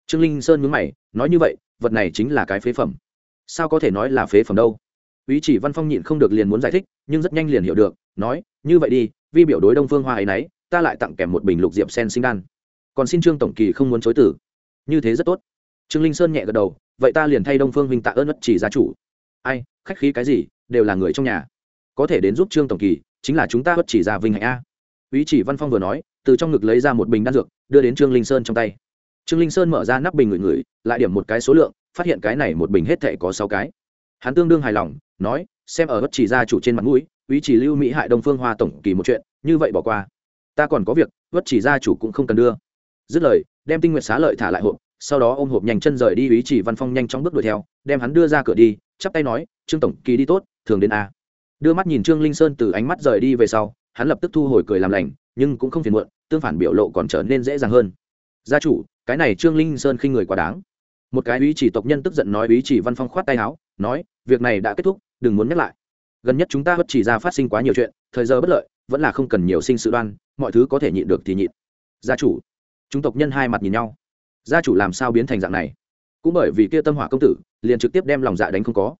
Trương linh sơn nhớ mày, nói như vậy, vật này chính là cái phế phẩm. Sao có thể nói là phế phẩm đâu? Ý chỉ văn phong nhịn không được liền muốn giải thích, nhưng rất nhanh liền hiểu được, nói, như vậy đi, vi biểu đối đông phương hoa ấy nấy ta lại tặng kèm một bình lục diệp sen sinh đan. Còn xin trương tổng kỳ không muốn chối tử như thế rất tốt. Trương linh sơn nhẹ gật đầu, vậy ta liền thay đông phương huynh tạ ơn ất chỉ gia chủ. Ai, khách khí cái gì, đều là người trong nhà. Có thể đến giúp trương tổng kỳ, chính là chúng ta ất chỉ ra vinh hạnh a. Ý chỉ văn phong vừa nói, từ trong ngực lấy ra một bình đan dược, đưa đến trương linh sơn trong tay. Trương linh sơn mở ra nắp bình ngửi ngửi, lại điểm một cái số lượng, phát hiện cái này một bình hết thể có sáu cái. Hắn tương đương hài lòng, nói, xem ở bất chỉ gia chủ trên mặt mũi, ý chỉ lưu mỹ hại đông phương hoa tổng kỳ một chuyện, như vậy bỏ qua ta còn có việc bất chỉ gia chủ cũng không cần đưa. Dứt lời, đem tinh nguyện xá lợi thả lại hộp, sau đó ôm hộp nhanh chân rời đi ý chỉ văn phong nhanh chóng bước đuổi theo, đem hắn đưa ra cửa đi, chắp tay nói, trương tổng, kỳ đi tốt, thường đến a. Đưa mắt nhìn trương linh sơn từ ánh mắt rời đi về sau, hắn lập tức thu hồi cười làm lành, nhưng cũng không phiền muộn, tương phản biểu lộ còn trở nên dễ dàng hơn. Gia chủ, cái này trương linh sơn khi người quá đáng. Một cái ý chỉ tộc nhân tức giận nói ý chỉ văn phong khoát tay áo, nói, việc này đã kết thúc, đừng muốn nhắc lại. Gần nhất chúng ta bất chỉ ra phát sinh quá nhiều chuyện, thời giờ bất lợi vẫn là không cần nhiều sinh sự đoan, mọi thứ có thể nhịn được thì nhịn. Gia chủ, chúng tộc nhân hai mặt nhìn nhau. Gia chủ làm sao biến thành dạng này? Cũng bởi vì kia tâm hỏa công tử, liền trực tiếp đem lòng dạ đánh không có.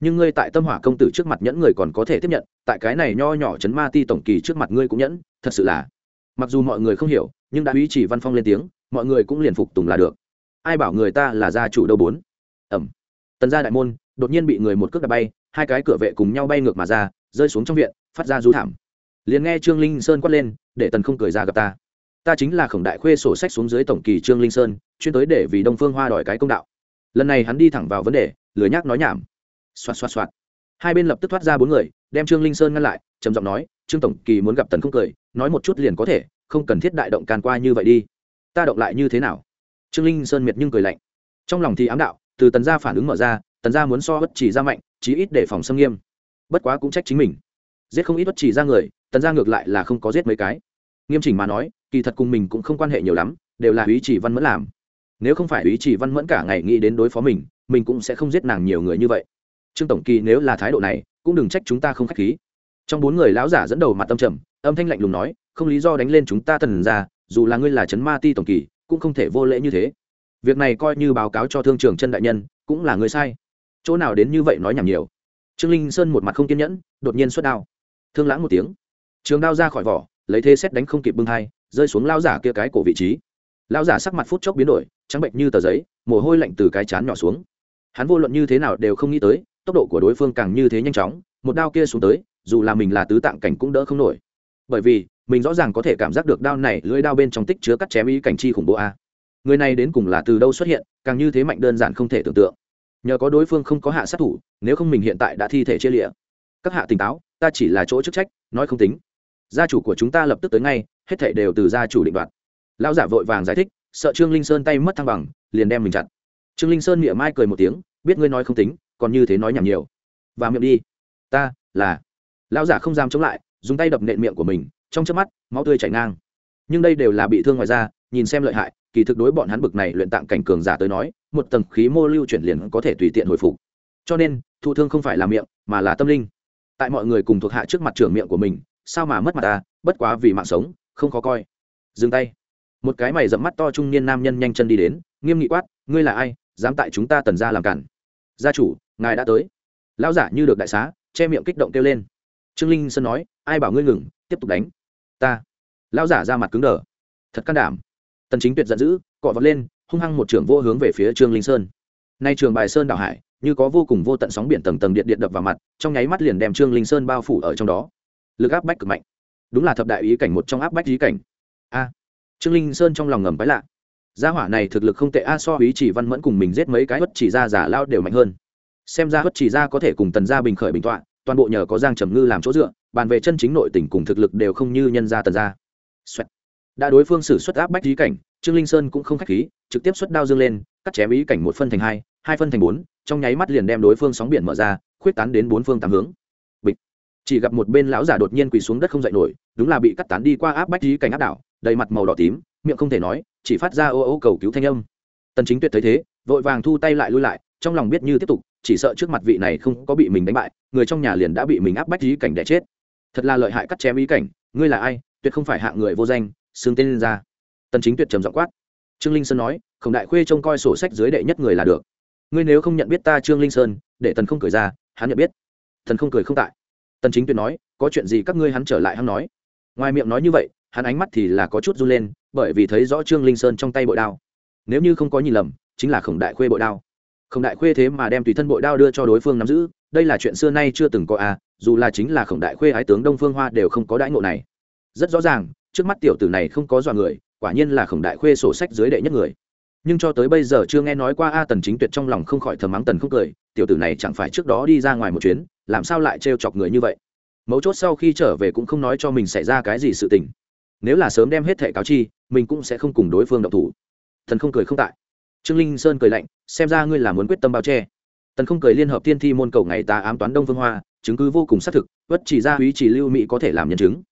Nhưng ngươi tại tâm hỏa công tử trước mặt nhẫn người còn có thể tiếp nhận, tại cái này nho nhỏ chấn ma ti tổng kỳ trước mặt ngươi cũng nhẫn, thật sự là. Mặc dù mọi người không hiểu, nhưng đã ý chỉ văn phong lên tiếng, mọi người cũng liền phục tùng là được. Ai bảo người ta là gia chủ đâu bốn? Ẩm. Tần gia đại môn, đột nhiên bị người một cước đạp bay, hai cái cửa vệ cùng nhau bay ngược mà ra, rơi xuống trong viện, phát ra rú thảm liền nghe trương linh sơn quát lên, để tần không cười ra gặp ta. Ta chính là khổng đại khuê sổ sách xuống dưới tổng kỳ trương linh sơn, chuyên tới để vì đông phương hoa đòi cái công đạo. Lần này hắn đi thẳng vào vấn đề, lười nhác nói nhảm. Xoạt xoạt xoạt. Hai bên lập tức thoát ra bốn người, đem trương linh sơn ngăn lại, trầm giọng nói, trương tổng kỳ muốn gặp tần không cười, nói một chút liền có thể, không cần thiết đại động càn qua như vậy đi. Ta động lại như thế nào? Trương linh sơn miệt nhưng cười lạnh. Trong lòng thì ám đạo, từ tần gia phản ứng mở ra, tần gia muốn so bất chỉ ra mạnh, chí ít để phòng xâm nghiêm. Bất quá cũng trách chính mình. Giết không ít bất chỉ ra người tần gia ngược lại là không có giết mấy cái. Nghiêm chỉnh mà nói, kỳ thật cùng mình cũng không quan hệ nhiều lắm, đều là ý chỉ văn mẫn làm. Nếu không phải ý chỉ văn mẫn cả ngày nghĩ đến đối phó mình mình cũng sẽ không giết nàng nhiều người như vậy. Trương tổng kỳ nếu là thái độ này, cũng đừng trách chúng ta không k h á c h khí. Trong bốn người lão giả dẫn đầu mặt tâm trầm, âm thanh lạnh lùng nói, không lý do đánh lên chúng ta tần ra dù là ngươi là trấn ma ti tổng kỳ, cũng không thể vô lễ như thế. Việc này coi như báo cáo cho thương trường chân đại nhân, cũng là ngươi sai. Chỗ nào đến như vậy nói nhảm nhiều. Trương linh sơn một mặt không kiên nhẫn, đột nhiên xuất đao. Thương lãng một tiếng trường đao ra khỏi vỏ, lấy thế xét đánh không kịp bưng hai, rơi xuống lao giả kia cái cổ vị trí. Lao giả sắc mặt phút chốc biến đổi, trắng bệnh như tờ giấy, mồ hôi lạnh từ cái chán nhỏ xuống. Hắn vô luận như thế nào đều không nghĩ tới, tốc độ của đối phương càng như thế nhanh chóng, một đao kia xuống tới, dù là mình là tứ tạng cảnh cũng đỡ không nổi. Bởi vì, mình rõ ràng có thể cảm giác được đao này lưỡi đao bên trong tích chứa cắt chém ý cảnh chi khủng bố a. Người này đến cùng là từ đâu xuất hiện, càng như thế mạnh đơn giản không thể tưởng tượng. Nhờ có đối phương không có hạ sát thủ, nếu không mình hiện tại đã thi thể chia lịa các hạ tỉnh táo, ta chỉ là chỗ chức trách, nói không tính gia chủ của chúng ta lập tức tới ngay hết thảy đều từ gia chủ định đoạt. Lão giả vội vàng giải thích sợ trương linh sơn tay mất thăng bằng liền đem mình chặt. Trương linh sơn miệng mai cười một tiếng biết ngươi nói không tính còn như thế nói nhảm nhiều. Và miệng đi. Ta là. Lão giả không dám chống lại dùng tay đập nện miệng của mình trong chớp mắt máu tươi chảy ngang. Nhưng đây đều là bị thương ngoài da, nhìn xem lợi hại kỳ thực đối bọn hắn bực này luyện tạng cảnh cường giả tới nói một tầng khí mô lưu chuyển liền có thể tùy tiện hồi phục. Cho nên thụ thương không phải là miệng mà là tâm linh. Tại mọi người cùng thuộc hạ trước mặt trưởng miệng của mình sao mà mất mặt ta bất quá vì mạng sống, không khó coi. Dừng tay. Một cái mày dẫm mắt to trung niên nam nhân nhanh chân đi đến, nghiêm nghị quát, ngươi là ai, dám tại chúng ta tần ra làm cản? Gia chủ, ngài đã tới. Lão giả như được đại xá, che miệng kích động kêu lên. Trương linh sơn nói, ai bảo ngươi ngừng, tiếp tục đánh. Ta. Lão giả ra mặt cứng đờ. Thật can đảm. Tần chính tuyệt giận dữ, cọ vật lên, hung hăng một trường vô hướng về phía trương linh sơn. Nay trường bài sơn đảo hải, như có vô cùng vô tận sóng biển tầng tầng điện điện đập vào mặt, trong nháy mắt liền đem trương linh sơn bao phủ ở trong đó lực áp bách cực mạnh. Đúng là thập đại ý cảnh một trong áp bách ý cảnh. A. À, trương linh sơn trong lòng ngầm quái lạ. Gia hỏa này thực lực không tệ a, so ý chỉ văn mẫn cùng mình giết mấy cái bất chỉ ra giả lao đều mạnh hơn. Xem ra bất chỉ ra có thể cùng tần gia bình khởi bình tọa, toàn bộ nhờ có giang trầm ngư làm chỗ dựa, bàn về chân chính nội tình cùng thực lực đều không như nhân gia tần gia. Xoẹt. đã đối phương xử xuất áp bách ý cảnh, trương linh sơn cũng không khách khí, trực tiếp xuất đao dương lên, cắt chém ý cảnh một phân thành hai hai phân thành bốn, trong nháy mắt liền đem đối phương sóng biển mở ra, khuyết tán đến bốn phương tám hướng chỉ gặp một bên lão giả đột nhiên quỳ xuống đất không dậy nổi, đúng là bị cắt tán đi qua áp bách dí cảnh áp đảo, đầy mặt màu đỏ tím, miệng không thể nói, chỉ phát ra ô ô cầu cứu thanh âm. Tần chính tuyệt thấy thế, vội vàng thu tay lại lui lại, trong lòng biết như tiếp tục, chỉ sợ trước mặt vị này không có bị mình đánh bại, người trong nhà liền đã bị mình áp bách dí cảnh đẻ chết. Thật là lợi hại cắt chém ý cảnh, ngươi là ai, tuyệt không phải hạng người vô danh xương tên lên ra. Tần chính tuyệt trầm giọng quát. Trương linh sơn nói, khổng đại khuê trông coi sổ sách dưới đệ nhất người là được. Ngươi nếu không nhận biết ta trương linh sơn, để tần không cười ra, hắn nhận biết. Thần không cười không tại tần chính tuyệt nói, có chuyện gì các ngươi hắn trở lại hắn nói. Ngoài miệng nói như vậy, hắn ánh mắt thì là có chút run lên, bởi vì thấy rõ trương linh sơn trong tay bội đao. Nếu như không có nhìn lầm, chính là khổng đại khuê bội đao. Khổng đại khuê thế mà đem tùy thân bội đao đưa cho đối phương nắm giữ, đây là chuyện xưa nay chưa từng có à dù là chính là khổng đại khuê ái tướng đông phương hoa đều không có đãi ngộ này. Rất rõ ràng, trước mắt tiểu tử này không có dọa người, quả nhiên là khổng đại khuê sổ sách dưới đệ nhất người. Nhưng cho tới bây giờ chưa nghe nói qua a tần chính tuyệt trong lòng không khỏi thầm mắng tần không cười, tiểu tử này chẳng phải trước đó đi ra ngoài một chuyến làm sao lại trêu chọc người như vậy? Mấu chốt sau khi trở về cũng không nói cho mình xảy ra cái gì sự tình. Nếu là sớm đem hết thẻ cáo chi, mình cũng sẽ không cùng đối phương động thủ. Thần không cười không tại. Trương linh sơn cười lạnh, xem ra ngươi là muốn quyết tâm bao che. Tần không cười liên hợp Thiên thi môn cầu ngày ta ám toán đông Vương hoa, chứng cứ vô cùng xác thực, bất chỉ ra úy chỉ lưu mỹ có thể làm nhân chứng.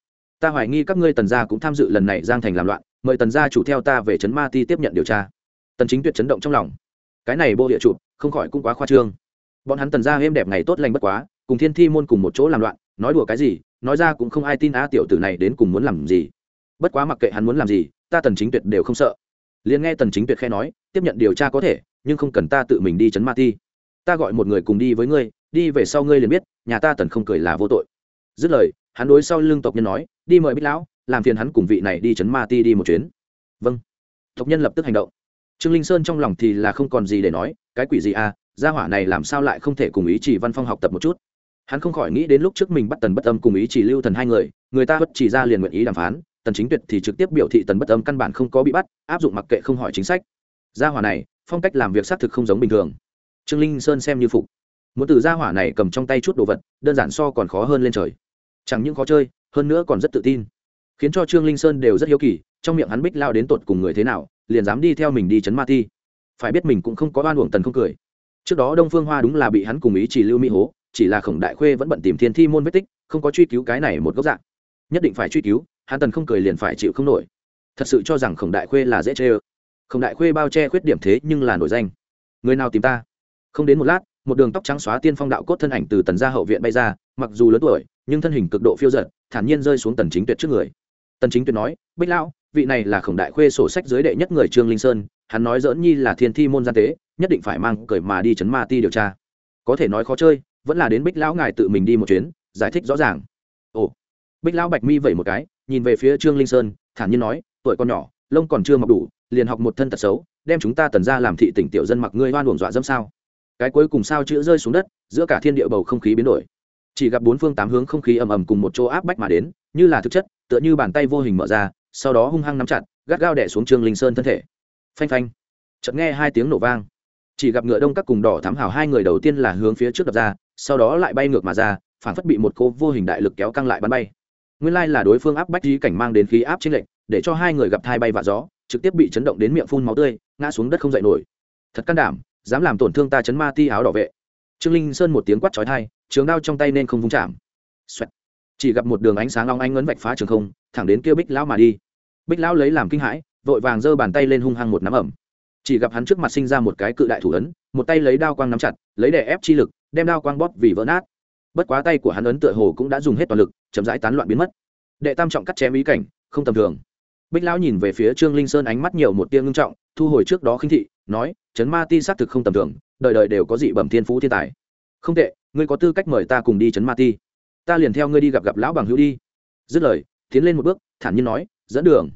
Ta hoài nghi các ngươi tần gia cũng tham dự lần này giang thành làm loạn, mời tần gia chủ theo ta về trấn ma ti tiếp nhận điều tra. Tần chính tuyệt chấn động trong lòng. Cái này bộ địa chụp không khỏi cũng quá khoa trương. Bọn hắn tần gia êm đẹp ngày tốt lành bất quá cùng thiên thi môn cùng một chỗ làm loạn, nói đùa cái gì, nói ra cũng không ai tin á tiểu tử này đến cùng muốn làm gì. Bất quá mặc kệ hắn muốn làm gì, ta tần chính tuyệt đều không sợ. Liền nghe tần chính tuyệt khe nói, tiếp nhận điều tra có thể, nhưng không cần ta tự mình đi chấn ma ti ta gọi một người cùng đi với ngươi, đi về sau ngươi liền biết, nhà ta tần không cười là vô tội. Dứt lời, hắn đối sau lưng tộc nhân nói, đi mời bích lão, làm phiền hắn cùng vị này đi chấn ma ti đi một chuyến. Vâng. Tộc nhân lập tức hành động. Trương linh sơn trong lòng thì là không còn gì để nói, cái quỷ gì à gia hỏa này làm sao lại không thể cùng ý chỉ văn phong học tập một chút? Hắn không khỏi nghĩ đến lúc trước mình bắt tần bất âm cùng ý chỉ lưu thần hai người người ta bất chỉ ra liền nguyện ý đàm phán, tần chính tuyệt thì trực tiếp biểu thị tần bất âm căn bản không có bị bắt, áp dụng mặc kệ không hỏi chính sách. Gia hỏa này, phong cách làm việc xác thực không giống bình thường. Trương linh sơn xem như phục. Muốn từ gia hỏa này cầm trong tay chút đồ vật, đơn giản so còn khó hơn lên trời. Chẳng những khó chơi, hơn nữa còn rất tự tin. Khiến cho trương linh sơn đều rất hiếu kỳ, trong miệng hắn bích lao đến tột cùng người thế nào, liền dám đi theo mình đi chấn ma ti phải biết mình cũng không có oan uổng tần không cười. Trước đó đông phương hoa đúng là bị hắn cùng ý chỉ lưu mỹ hố chỉ là khổng đại khuê vẫn bận tìm thiên thi môn vết tích, không có truy cứu cái này một góc dạng. Nhất định phải truy cứu, hắn tần không cười liền phải chịu không nổi. Thật sự cho rằng khổng đại khuê là dễ chê ơ. Khổng đại khuê bao che khuyết điểm thế nhưng là nổi danh. Người nào tìm ta? Không đến một lát, một đường tóc trắng xóa tiên phong đạo cốt thân ảnh từ tần gia hậu viện bay ra, mặc dù lớn tuổi, nhưng thân hình cực độ phiêu giật thản nhiên rơi xuống tần chính tuyệt trước người. Tần chính tuyệt nói, bích lão, vị này là khổng đại khuê sổ sách dưới đệ nhất người trương linh sơn, hắn nói dỡn nhi là thiên thi môn gian tế, nhất định phải mang cười mà đi chấn ma ti điều tra. Có thể nói khó chơi vẫn là đến bích lão ngài tự mình đi một chuyến, giải thích rõ ràng. Ồ. Bích lão bạch mi vẩy một cái, nhìn về phía trương linh sơn, thản nhiên nói, tuổi con nhỏ, lông còn chưa mọc đủ, liền học một thân tật xấu, đem chúng ta tần ra làm thị tỉnh tiểu dân mặc ngươi hoan uổng dọa dâm sao? Cái cuối cùng sao chữ rơi xuống đất, giữa cả thiên địa bầu không khí biến đổi. Chỉ gặp bốn phương tám hướng không khí ầm ầm cùng một chỗ áp bách mà đến, như là thực chất, tựa như bàn tay vô hình mở ra, sau đó hung hăng nắm chặt, gắt gao đẻ xuống trương linh sơn thân thể. Phanh phanh. Chợt nghe hai tiếng nổ vang. Chỉ gặp ngựa đông các cùng đỏ thám hào hai người đầu tiên là hướng phía trước đập ra sau đó lại bay ngược mà ra phản phất bị một cô vô hình đại lực kéo căng lại bắn bay. Nguyên lai là đối phương áp bách trí cảnh mang đến khí áp trên lệnh để cho hai người gặp thai bay và gió, trực tiếp bị chấn động đến miệng phun máu tươi, ngã xuống đất không dậy nổi. Thật can đảm, dám làm tổn thương ta chấn ma ti áo đỏ vệ. Trương linh sơn một tiếng quát trói thai trường đao trong tay nên không vung chạm. Xoẹt. chỉ gặp một đường ánh sáng long ánh ngấn vạch phá trường không, thẳng đến kia bích lão mà đi. Bích lão lấy làm kinh hãi, vội vàng giơ bàn tay lên hung hăng một nắm ẩm. Chỉ gặp hắn trước mặt sinh ra một cái cự đại thủ ấn, một tay lấy đao quang nắm chặt, lấy đè ép chi lực đem đao quang bóp vì vỡ nát. Bất quá tay của hắn ấn tựa hồ cũng đã dùng hết toàn lực, chậm rãi tán loạn biến mất. Đệ tam trọng cắt chém ý cảnh, không tầm thường. Bích lão nhìn về phía trương linh sơn ánh mắt nhiều một tia ngưng trọng, thu hồi trước đó khinh thị, nói, chấn ma ti xác thực không tầm thường, đời đời đều có dị bẩm thiên phú thiên tài. Không tệ, ngươi có tư cách mời ta cùng đi chấn ma ti. Ta liền theo ngươi đi gặp gặp lão bằng hữu đi. Dứt lời, tiến lên một bước, thản nhiên nói, dẫn đường.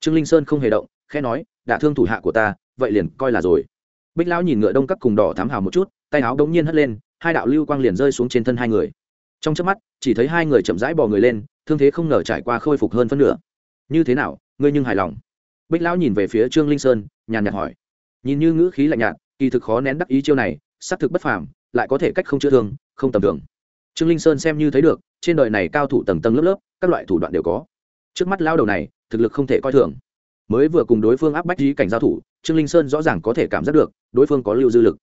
Trương linh sơn không hề động, khẽ nói đã thương thủ hạ của ta, vậy liền coi là rồi. Bích lão nhìn ngựa đông các cùng đỏ thám hào một chút, tay áo đống nhiên hất lên hai đạo lưu quang liền rơi xuống trên thân hai người. Trong chớp mắt, chỉ thấy hai người chậm rãi bò người lên, thương thế không ngờ trải qua khôi phục hơn phân nửa. Như thế nào, ngươi nhưng hài lòng? Bích lão nhìn về phía trương linh sơn, nhàn nhạt hỏi. Nhìn như ngữ khí lạnh nhạt, kỳ thực khó nén đắc ý chiêu này, xác thực bất phàm, lại có thể cách không chữa thương, không tầm thường. Trương linh sơn xem như thấy được, trên đời này cao thủ tầng tầng lớp lớp, các loại thủ đoạn đều có. Trước mắt lao đầu này, thực lực không thể coi thường. Mới vừa cùng đối phương áp bách dí cảnh giao thủ, trương linh sơn rõ ràng có thể cảm giác được, đối phương có lưu dư lực.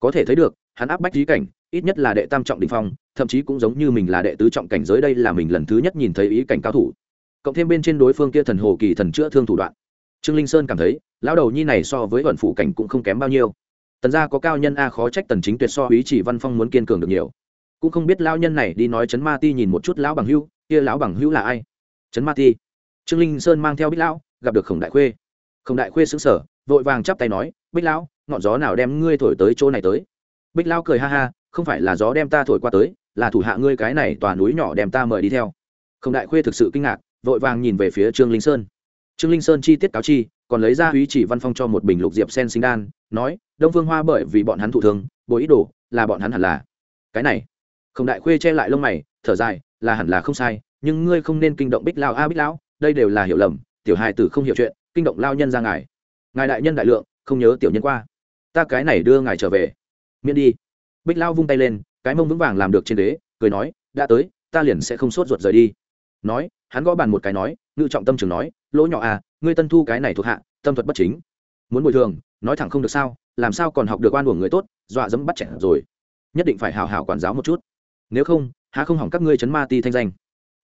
Có thể thấy được, hắn áp bách dí cảnh ít nhất là đệ tam trọng đình phong, thậm chí cũng giống như mình là đệ tứ trọng cảnh giới đây là mình lần thứ nhất nhìn thấy ý cảnh cao thủ. Cộng thêm bên trên đối phương kia thần hồ kỳ thần chữa thương thủ đoạn. Trương linh sơn cảm thấy, lão đầu nhi này so với vận phủ cảnh cũng không kém bao nhiêu. Tần gia có cao nhân a khó trách tần chính tuyệt so ý chỉ văn phong muốn kiên cường được nhiều. Cũng không biết lão nhân này đi nói chấn ma ti nhìn một chút lão bằng hữu, kia lão bằng hữu là ai? Chấn ma ti. Trương linh sơn mang theo bích lão, gặp được khổng đại khuê. Khổng đại khuê sững sở vội vàng chắp tay nói, bích lão, ngọn gió nào đem ngươi thổi tới chỗ này tới? Bích lão cười ha ha không phải là gió đem ta thổi qua tới, là thủ hạ ngươi cái này tòa núi nhỏ đem ta mời đi theo. Không đại khuê thực sự kinh ngạc, vội vàng nhìn về phía trương linh sơn. Trương linh sơn chi tiết cáo chi, còn lấy ra ý chỉ văn phong cho một bình lục diệp sen sinh đan, nói, đông phương hoa bởi vì bọn hắn thụ thương bồi ý đồ là bọn hắn hẳn là. Cái này? Không đại khuê che lại lông mày, thở dài, là hẳn là không sai, nhưng ngươi không nên kinh động bích lao a, bích lão, đây đều là hiểu lầm, tiểu hài tử không hiểu chuyện, kinh động lao nhân ra ngài. Ngài đại nhân đại lượng, không nhớ tiểu nhân qua, ta cái này đưa ngài trở về. Miễn đi bích lao vung tay lên, cái mông vững vàng làm được trên đế cười nói, đã tới, ta liền sẽ không sốt ruột rời đi. Nói, hắn gõ bàn một cái nói, ngự trọng tâm trường nói, lỗ nhỏ à ngươi tân thu cái này thuộc hạ, tâm thuật bất chính. Muốn bồi thường, nói thẳng không được sao, làm sao còn học được oan uổng người tốt, dọa dẫm bắt trẻ rồi. Nhất định phải hào hào quản giáo một chút. Nếu không, há không hỏng các ngươi chấn ma ti thanh danh.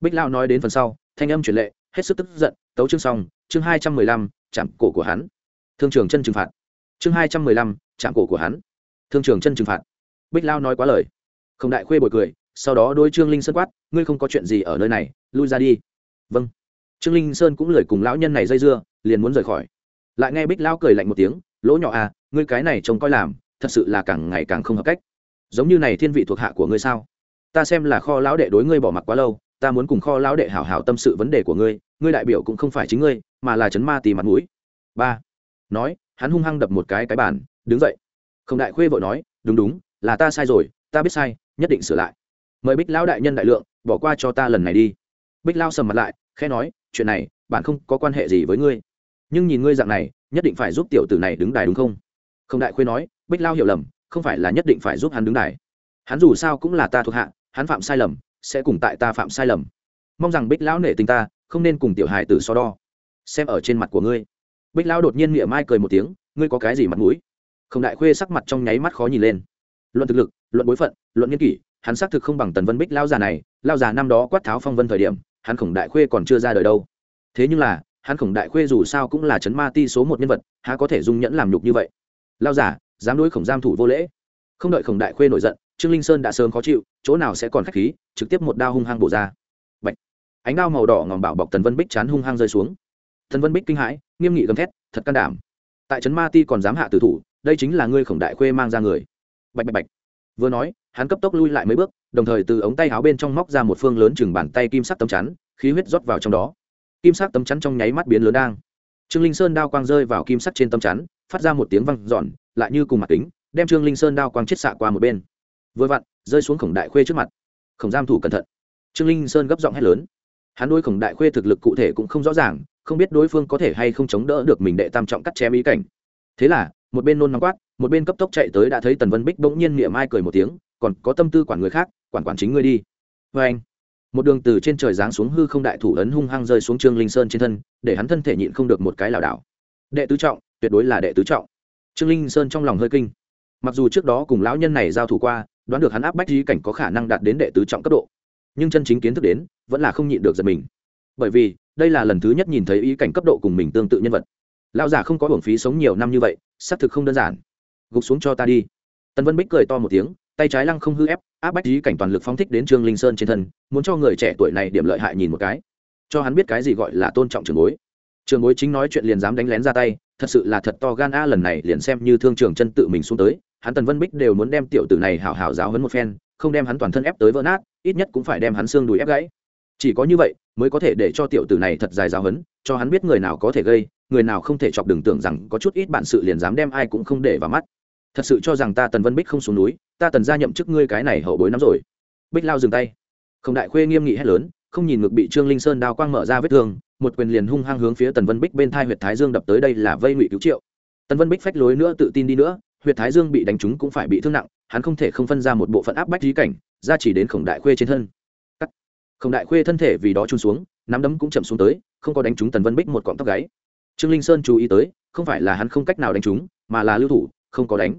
Bích lao nói đến phần sau, thanh âm truyền lệ, hết sức tức giận, tấu chương xong, chương hai trăm mười lăm, chạm cổ của hắn. Thương trường chân trừng phạt. Chương hai trăm mười lăm, chạm cổ của hắn. Thương trường chân trừng phạt bích lao nói quá lời. Không đại khuê bồi cười, sau đó đôi trương linh sơn quát, ngươi không có chuyện gì ở nơi này, lui ra đi. Vâng. Trương linh sơn cũng lời cùng lão nhân này dây dưa, liền muốn rời khỏi. Lại nghe bích lao cười lạnh một tiếng, lỗ nhỏ à ngươi cái này trông coi làm, thật sự là càng ngày càng không hợp cách. Giống như này thiên vị thuộc hạ của ngươi sao? Ta xem là kho lão đệ đối ngươi bỏ mặc quá lâu, ta muốn cùng kho lão đệ hảo hảo tâm sự vấn đề của ngươi ngươi đại biểu cũng không phải chính ngươi, mà là chấn ma tì mặt mũi. Ba. Nói, hắn hung hăng đập một cái cái bàn, đứng dậy. Không đại khuê vội nói, đúng đúng là ta sai rồi, ta biết sai, nhất định sửa lại. Mời bích lão đại nhân đại lượng, bỏ qua cho ta lần này đi. Bích lao sầm mặt lại, khẽ nói, chuyện này, bạn không có quan hệ gì với ngươi. Nhưng nhìn ngươi dạng này, nhất định phải giúp tiểu tử này đứng đài đúng không? Không đại khuê nói, bích lao hiểu lầm, không phải là nhất định phải giúp hắn đứng đài. Hắn dù sao cũng là ta thuộc hạ, hắn phạm sai lầm, sẽ cùng tại ta phạm sai lầm. Mong rằng bích lão nể tình ta, không nên cùng tiểu hài tử so đo. Xem ở trên mặt của ngươi. Bích lão đột nhiên miệng mai cười một tiếng, ngươi có cái gì mặt mũi? Không đại khuê sắc mặt trong nháy mắt khó nhìn lên luận thực lực, luận bối phận, luận nghiên kỷ, hắn xác thực không bằng tần vân bích lao già này lao già năm đó quát tháo phong vân thời điểm, hắn khổng đại khuê còn chưa ra đời đâu. Thế nhưng là, hắn khổng đại khuê dù sao cũng là chấn ma ti số một nhân vật, há có thể dung nhẫn làm nhục như vậy? Lao giả dám đối khổng giam thủ vô lễ. Không đợi khổng đại khuê nổi giận, trương linh sơn đã sớm khó chịu, chỗ nào sẽ còn k h á c h khí, trực tiếp một đao hung hăng bổ ra. Bạch. ánh đao màu đỏ ngòm bảo bọc tần vân bích chán hung hăng rơi xuống. Tần vân bích kinh hãi, nghiêm nghị gầm thét, thật can đảm. Tại trấn ma ti còn dám hạ tử thủ, đây chính là ngươi khổng đại khuê mang ra người bạch bạch bạch. Vừa nói, hắn cấp tốc lui lại mấy bước, đồng thời từ ống tay áo bên trong móc ra một phương lớn chừng bàn tay kim sắc tấm chắn, khí huyết rót vào trong đó. Kim sắc tấm chắn trong nháy mắt biến lớn đang. Trương linh sơn đao quang rơi vào kim sắc trên tấm chắn, phát ra một tiếng văng giòn lại như cùng mặt kính, đem trương linh sơn đao quang chết xạ qua một bên. Vừa vặn, rơi xuống khổng đại khuê trước mặt. Khổng giam thủ cẩn thận. Trương linh sơn gấp giọng hét lớn. Hắn đôi khổng đại khuê thực lực cụ thể cũng không rõ ràng, không biết đối phương có thể hay không chống đỡ được mình đệ tam trọng cắt chém ý cảnh. Thế là một bên nôn nóng quát, một bên cấp tốc chạy tới đã thấy tần vân bích bỗng nhiên miệng mai cười một tiếng, còn có tâm tư quản người khác, quản quản chính ngươi đi. Vê anh, một đường từ trên trời giáng xuống hư không đại thủ ấn hung hăng rơi xuống trương linh sơn trên thân, để hắn thân thể nhịn không được một cái lảo đảo. Đệ tứ trọng, tuyệt đối là đệ tứ trọng. Trương linh sơn trong lòng hơi kinh. Mặc dù trước đó cùng lão nhân này giao thủ qua, đoán được hắn áp bách di cảnh có khả năng đạt đến đệ tứ trọng cấp độ, nhưng chân chính kiến thức đến, vẫn là không nhịn được giật mình. Bởi vì, đây là lần thứ nhất nhìn thấy ý cảnh cấp độ cùng mình tương tự nhân vật. Lão giả không có hưởng phí sống nhiều năm như vậy xác thực không đơn giản. Gục xuống cho ta đi. Tần vân bích cười to một tiếng, tay trái lăng không hư ép, áp bách ý cảnh toàn lực phóng thích đến trương linh sơn trên thân, muốn cho người trẻ tuổi này điểm lợi hại nhìn một cái. Cho hắn biết cái gì gọi là tôn trọng trường bối. Trường bối chính nói chuyện liền dám đánh lén ra tay, thật sự là thật to gan a, lần này liền xem như thương trường chân tự mình xuống tới, hắn tần vân bích đều muốn đem tiểu tử này hảo hảo giáo hấn một phen, không đem hắn toàn thân ép tới vỡ nát, ít nhất cũng phải đem hắn xương đùi ép gãy. Chỉ có như vậy, mới có thể để cho tiểu tử này thật dài giáo hấn cho hắn biết người nào có thể gây người nào không thể chọc đừng tưởng rằng có chút ít bản sự liền dám đem ai cũng không để vào mắt. Thật sự cho rằng ta tần vân bích không xuống núi, ta tần ra nhậm chức ngươi cái này hậu bối năm rồi. Bích lao dừng tay. Không đại khuê nghiêm nghị hét lớn, không nhìn ngực bị trương linh sơn đao quang mở ra vết thương, một quyền liền hung hăng hướng phía tần vân bích bên thai huyệt thái dương đập tới đây là vây ngụy cứu triệu. Tần vân bích phách lối nữa tự tin đi nữa, huyệt thái dương bị đánh trúng cũng phải bị thương nặng, hắn không thể không phân ra một bộ phận áp bách trí cảnh, ra chỉ đến khổng đại khuê trên thân. Khổng đại khuê thân thể vì đó trôn xuống, nắm đấm cũng chậm xuống tới, không có đánh trúng tần vân bích một cọng tóc gáy trương linh sơn chú ý tới không phải là hắn không cách nào đánh chúng, mà là lưu thủ không có đánh.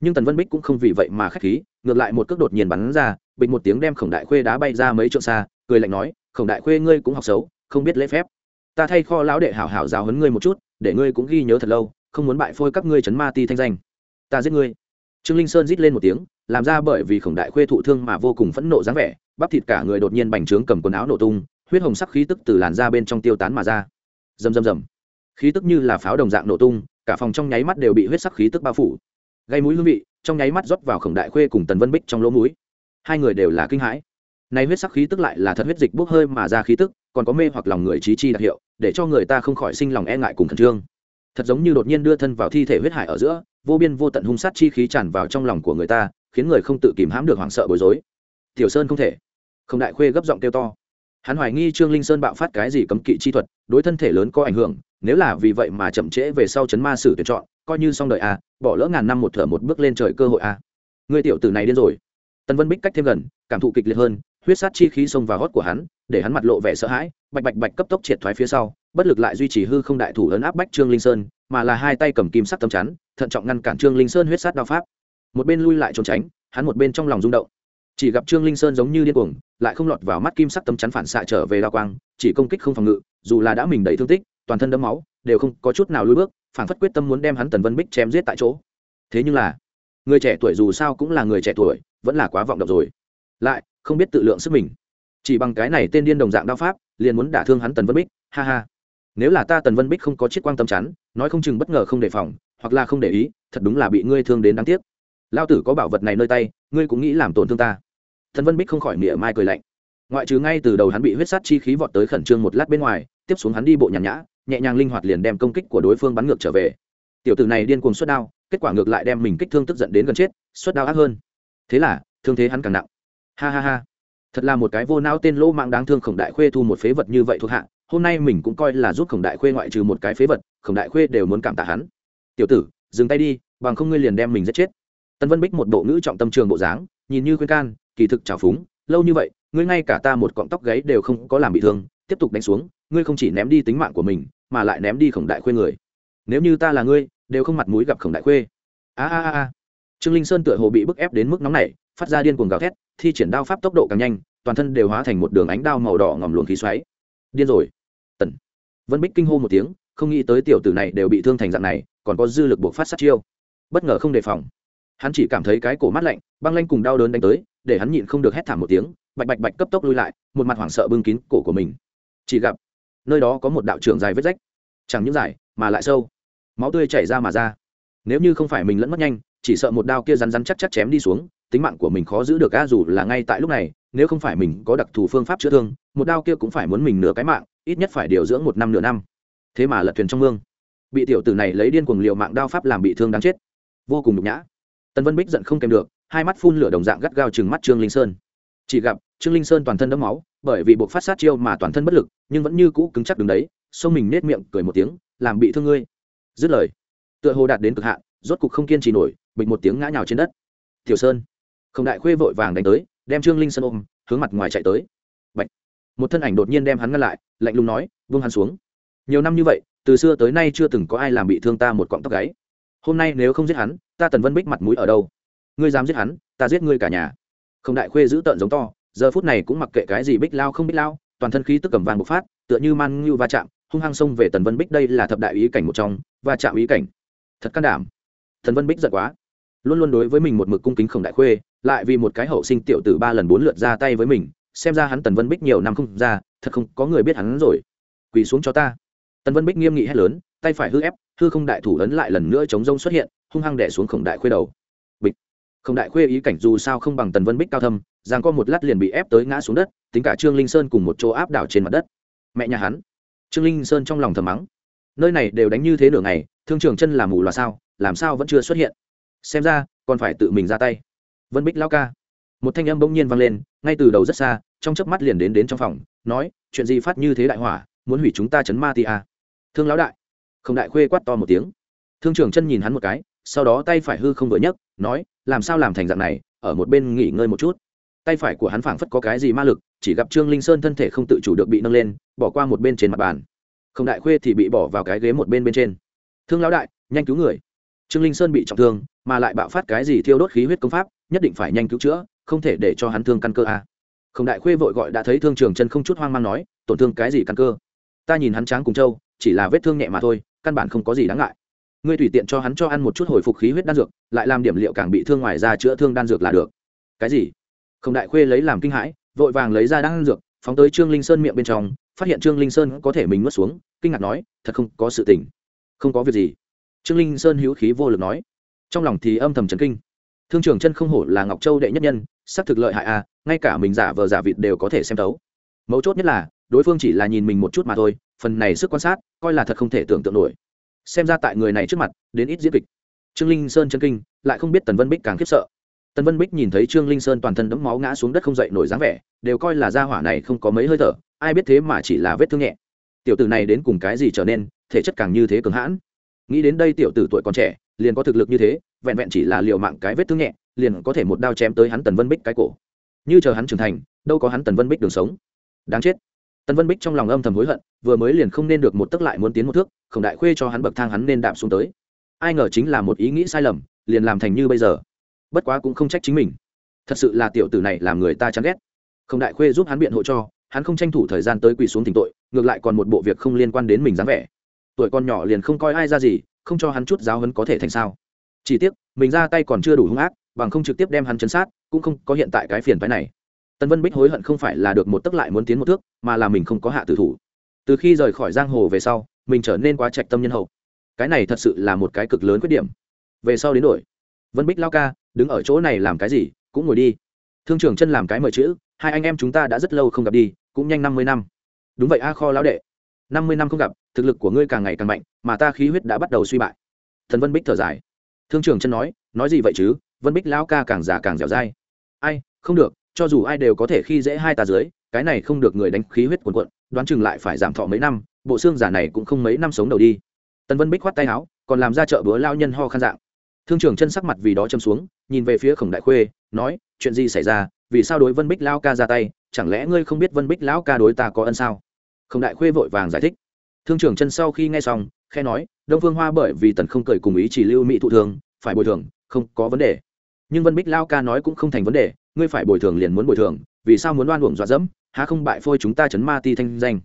Nhưng tần vân bích cũng không vì vậy mà k h á c h khí ngược lại một cước đột nhiên bắn ra bình một tiếng đem khổng đại khuê đá bay ra mấy trượng xa cười lạnh nói khổng đại khuê ngươi cũng học xấu không biết lễ phép. Ta thay kho lão đệ hảo hảo giáo hấn ngươi một chút để ngươi cũng ghi nhớ thật lâu không muốn bại phôi các ngươi chấn ma ti thanh danh. Ta giết ngươi. Trương linh sơn rít lên một tiếng làm ra bởi vì khổng đại khuê thụ thương mà vô cùng phẫn nộ dáng vẻ bắp thịt cả người đột nhiên bành trướng cầm quần áo nổ tung huyết hồng sắc khí tức từ làn da bên trong tiêu tán mà ra. Rầm rầm rầm khí tức như là pháo đồng dạng nổ tung, cả phòng trong nháy mắt đều bị huyết sắc khí tức bao phủ. Gây mũi hương vị, trong nháy mắt rót vào khổng đại khuê cùng tần vân bích trong lỗ mũi. Hai người đều là kinh hãi. Nay huyết sắc khí tức lại là thật huyết dịch bốc hơi mà ra khí tức, còn có mê hoặc lòng người trí chi đặc hiệu, để cho người ta không khỏi sinh lòng e ngại cùng khẩn trương. Thật giống như đột nhiên đưa thân vào thi thể huyết hải ở giữa, vô biên vô tận hung sát chi khí tràn vào trong lòng của người ta, khiến người không tự kìm hãm được hoảng sợ bối rối. Tiểu sơn không thể. Không đại khuê gấp giọng kêu to hắn hoài nghi trương linh sơn bạo phát cái gì cấm kỵ chi thuật, đối thân thể lớn có ảnh hưởng, nếu là vì vậy mà chậm trễ về sau chấn ma sử tuyển chọn, coi như xong đời a bỏ lỡ ngàn năm một thở một bước lên trời cơ hội a người tiểu tử này điên rồi. Tần vân bích cách thêm gần, cảm thụ kịch liệt hơn, huyết sát chi khí xông vào hót của hắn, để hắn mặt lộ vẻ sợ hãi, bạch bạch bạch cấp tốc triệt thoái phía sau, bất lực lại duy trì hư không đại thủ ấn áp bách trương linh sơn, mà là hai tay cầm kim sắc tấm chắn, thận trọng ngăn cản trương linh sơn huyết sát đao pháp. Một bên lui lại trốn tránh, hắn một bên trong lòng rung động chỉ gặp trương linh sơn giống như điên cuồng, lại không lọt vào mắt kim sắc tấm chắn phản xạ trở về đa quang, chỉ công kích không phòng ngự, dù là đã mình đầy thương tích, toàn thân đẫm máu, đều không có chút nào lùi bước, phản phất quyết tâm muốn đem hắn tần vân bích chém giết tại chỗ. Thế nhưng là, người trẻ tuổi dù sao cũng là người trẻ tuổi, vẫn là quá vọng động rồi. Lại, không biết tự lượng sức mình. Chỉ bằng cái này tên điên đồng dạng đao pháp, liền muốn đả thương hắn tần vân bích, ha ha. Nếu là ta tần vân bích không có chiếc quang tâm chắn, nói không chừng bất ngờ không đề phòng, hoặc là không để ý, thật đúng là bị ngươi thương đến đáng tiếc. Lao tử có bảo vật này nơi tay, ngươi cũng nghĩ làm tổn thương ta thần vân bích không khỏi mỉa mai cười lạnh. Ngoại trừ ngay từ đầu hắn bị huyết sát chi khí vọt tới khẩn trương một lát bên ngoài, tiếp xuống hắn đi bộ nhàn nhã, nhẹ nhàng linh hoạt liền đem công kích của đối phương bắn ngược trở về. Tiểu tử này điên cuồng xuất đao, kết quả ngược lại đem mình kích thương tức giận đến gần chết, xuất đao ác hơn. Thế là, thương thế hắn càng nặng. Ha ha ha. Thật là một cái vô não tên lỗ mạng đáng thương khổng đại khuê thu một phế vật như vậy thuộc hạ, hôm nay mình cũng coi là giúp khổng đại khuê ngoại trừ một cái phế vật, khổng đại khuê đều muốn cảm tạ hắn. Tiểu tử, dừng tay đi, bằng không ngươi liền đem mình giết chết. Tân vân bích một bộ ngữ trọng tâm trường bộ dáng nhìn như khuyên can, kỳ thực trào phúng, lâu như vậy, ngươi ngay cả ta một cọng tóc gáy đều không có làm bị thương, tiếp tục đánh xuống, ngươi không chỉ ném đi tính mạng của mình, mà lại ném đi khổng đại khuê người. Nếu như ta là ngươi, đều không mặt mũi gặp khổng đại khuê. A a a trương linh sơn tựa hồ bị bức ép đến mức nóng này phát ra điên cuồng gào thét, thi triển đao pháp tốc độ càng nhanh, toàn thân đều hóa thành một đường ánh đao màu đỏ ngòm luồng khí xoáy. Điên rồi. Tần. Vân bích kinh hô một tiếng, không nghĩ tới tiểu tử này đều bị thương thành dạng này, còn có dư lực buộc phát sát chiêu. Bất ngờ không đề phòng hắn chỉ cảm thấy cái cổ mát lạnh, băng lanh cùng đau đớn đánh tới, để hắn nhịn không được hét thảm một tiếng, bạch bạch bạch cấp tốc lui lại, một mặt hoảng sợ bưng kín cổ của mình. Chỉ gặp, nơi đó có một đạo trưởng dài vết rách, chẳng những dài, mà lại sâu. Máu tươi chảy ra mà ra. Nếu như không phải mình lẫn mất nhanh, chỉ sợ một đao kia rắn rắn chắc chắc chém đi xuống, tính mạng của mình khó giữ được, a, dù là ngay tại lúc này, nếu không phải mình có đặc thù phương pháp chữa thương, một đao kia cũng phải muốn mình nửa cái mạng, ít nhất phải điều dưỡng một năm nửa năm. Thế mà lật thuyền trong mương. Bị tiểu tử này lấy điên cuồng liều mạng đao pháp làm bị thương đáng chết. Vô cùng nhục nhã tần vân bích giận không kèm được, hai mắt phun lửa đồng dạng gắt gao chừng mắt trương linh sơn. Chỉ gặp, trương linh sơn toàn thân đẫm máu, bởi vì buộc phát sát chiêu mà toàn thân bất lực, nhưng vẫn như cũ cứng chắc đứng đấy, xông mình nết miệng, cười một tiếng, làm bị thương ngươi. Dứt lời, tựa hồ đạt đến cực hạn, rốt cục không kiên trì nổi bịch một tiếng ngã nhào trên đất. Tiểu sơn. Không đại khuê vội vàng đánh tới, đem trương linh sơn ôm, hướng mặt ngoài chạy tới. Bạch. một thân ảnh đột nhiên đem hắn ngăn lại, lạnh lùng nói vung hắn xuống. Nhiều năm như vậy, từ xưa tới nay chưa từng có ai làm bị thương ta một cọng tóc gáy hôm nay nếu không giết hắn, ta tần vân bích mặt mũi ở đâu? Ngươi dám giết hắn, ta giết ngươi cả nhà. Không đại khuê giữ tợn giống to, giờ phút này cũng mặc kệ cái gì bích lao không bích lao, toàn thân khí tức cầm vàng bộc phát, tựa như man ngưu va chạm, hung hăng xông về tần vân bích, đây là thập đại ý cảnh một trong, va chạm ý cảnh. Thật can đảm. Tần vân bích giận quá. Luôn luôn đối với mình một mực cung kính khổng đại khuê, lại vì một cái hậu sinh tiểu tử ba lần bốn lượt ra tay với mình, xem ra hắn tần vân bích nhiều năm không ra, thật không có người biết hắn rồi. Quỳ xuống cho ta. Tần vân bích nghiêm nghị hét lớn tay phải hư ép, hư không đại thủ ấn lại lần nữa chống rông xuất hiện, hung hăng đẻ xuống khổng đại khuê đầu. Bịch. Khổng đại khuê ý cảnh dù sao không bằng tần vân bích cao thâm, giang có một lát liền bị ép tới ngã xuống đất, tính cả trương linh sơn cùng một chỗ áp đảo trên mặt đất. Mẹ nhà hắn. Trương linh sơn trong lòng thầm mắng. Nơi này đều đánh như thế nửa ngày, thương trường chân làm mù loà sao, làm sao vẫn chưa xuất hiện? Xem ra, còn phải tự mình ra tay. Vân bích lao ca. Một thanh âm bỗng nhiên vang lên, ngay từ đầu rất xa, trong chớp mắt liền đến đến trong phòng, nói, chuyện gì phát như thế đại hỏa, muốn hủy chúng ta chấn ma ti à. thương lão đại không đại khuê quát to một tiếng. Thương trưởng chân nhìn hắn một cái, sau đó tay phải hư không vừa nhấc, nói, làm sao làm thành dạng này, ở một bên nghỉ ngơi một chút. Tay phải của hắn phảng phất có cái gì ma lực, chỉ gặp trương linh sơn thân thể không tự chủ được bị nâng lên, bỏ qua một bên trên mặt bàn. Không đại khuê thì bị bỏ vào cái ghế một bên bên trên. Thương lão đại, nhanh cứu người. Trương linh sơn bị trọng thương, mà lại bạo phát cái gì thiêu đốt khí huyết công pháp, nhất định phải nhanh cứu chữa, không thể để cho hắn thương căn cơ a. À. không đại khuê vội gọi đã thấy thương trường chân không chút hoang mang nói, tổn thương cái gì căn cơ? Ta nhìn hắn tráng cùng châu chỉ là vết thương nhẹ mà thôi căn bản không có gì đáng ngại. Ngươi tùy tiện cho hắn cho ăn một chút hồi phục khí huyết đan dược, lại làm điểm liệu càng bị thương ngoài ra chữa thương đan dược là được. Cái gì? Không đại khuê lấy làm kinh hãi, vội vàng lấy ra đan dược, phóng tới trương linh sơn miệng bên trong, phát hiện trương linh sơn có thể mình nuốt xuống, kinh ngạc nói, thật không có sự tình. Không có việc gì. Trương linh sơn hữu khí vô lực nói. Trong lòng thì âm thầm trấn kinh. Thương trưởng chân không hổ là ngọc châu đệ nhất nhân, xác thực lợi hại à ngay cả mình giả vờ giả vịt đều có thể xem tấu mấu chốt nhất là đối phương chỉ là nhìn mình một chút mà thôi, phần này sức quan sát, coi là thật không thể tưởng tượng nổi. Xem ra tại người này trước mặt, đến ít diễn kịch. Trương linh sơn chân kinh, lại không biết tần vân bích càng khiếp sợ. Tần vân bích nhìn thấy trương linh sơn toàn thân đẫm máu ngã xuống đất không dậy nổi dáng vẻ, đều coi là gia hỏa này không có mấy hơi thở, ai biết thế mà chỉ là vết thương nhẹ. Tiểu tử này đến cùng cái gì trở nên, thể chất càng như thế cường hãn. Nghĩ đến đây tiểu tử tuổi còn trẻ, liền có thực lực như thế, vẹn vẹn chỉ là liều mạng cái vết thương nhẹ, liền có thể một đao chém tới hắn tần vân bích cái cổ. Như chờ hắn trưởng thành, đâu có hắn tần vân bích đường sống. Đáng chết tần vân bích trong lòng âm thầm hối hận, vừa mới liền không nên được một tức lại muốn tiến một thước khổng đại khuê cho hắn bậc thang hắn nên đạp xuống tới. Ai ngờ chính là một ý nghĩ sai lầm, liền làm thành như bây giờ. Bất quá cũng không trách chính mình. Thật sự là tiểu tử này làm người ta chán ghét. Khổng đại khuê giúp hắn biện hộ cho, hắn không tranh thủ thời gian tới quỳ xuống tỉnh tội, ngược lại còn một bộ việc không liên quan đến mình dáng vẻ. Tuổi con nhỏ liền không coi ai ra gì, không cho hắn chút giáo hấn có thể thành sao. Chỉ tiếc, mình ra tay còn chưa đủ hung ác, bằng không trực tiếp đem hắn chấn sát, cũng không có hiện tại cái phiền phái này. Tần vân bích hối hận không phải là được một tấc lại muốn tiến một thước, mà là mình không có hạ tử thủ. Từ khi rời khỏi giang hồ về sau, mình trở nên quá trạch tâm nhân hậu. Cái này thật sự là một cái cực lớn khuyết điểm. Về sau đến đổi. Vân bích lao ca, đứng ở chỗ này làm cái gì, cũng ngồi đi. Thương trưởng chân làm cái mời chữ, hai anh em chúng ta đã rất lâu không gặp đi, cũng nhanh năm mươi năm. Đúng vậy a kho lão đệ. Năm mươi năm không gặp, thực lực của ngươi càng ngày càng mạnh, mà ta khí huyết đã bắt đầu suy bại. Thần vân bích thở dài. Thương trưởng chân nói nói gì vậy chứ? Vân bích lão ca càng già càng dẻo dai. Ai, không được cho dù ai đều có thể khi dễ hai ta dưới, cái này không được người đánh khí huyết cuồn cuộn, đoán chừng lại phải giảm thọ mấy năm, bộ xương giả này cũng không mấy năm sống đầu đi. Tần vân bích khoát tay áo, còn làm ra chợ bữa lao nhân ho khan dạng. Thương trưởng chân sắc mặt vì đó châm xuống, nhìn về phía khổng đại khuê, nói, chuyện gì xảy ra? Vì sao đối vân bích lao ca ra tay? Chẳng lẽ ngươi không biết vân bích lão ca đối ta có ân sao? Khổng đại khuê vội vàng giải thích. Thương trưởng chân sau khi nghe xong khe nói, đông phương hoa bởi vì tần không cười cùng ý chỉ lưu mỹ thụ thường, phải bồi thường, không có vấn đề. Nhưng vân bích lao ca nói cũng không thành vấn đề ngươi phải bồi thường liền muốn bồi thường, vì sao muốn đoan uổng dọa dẫm, há không bại phôi chúng ta chấn ma ti thanh danh?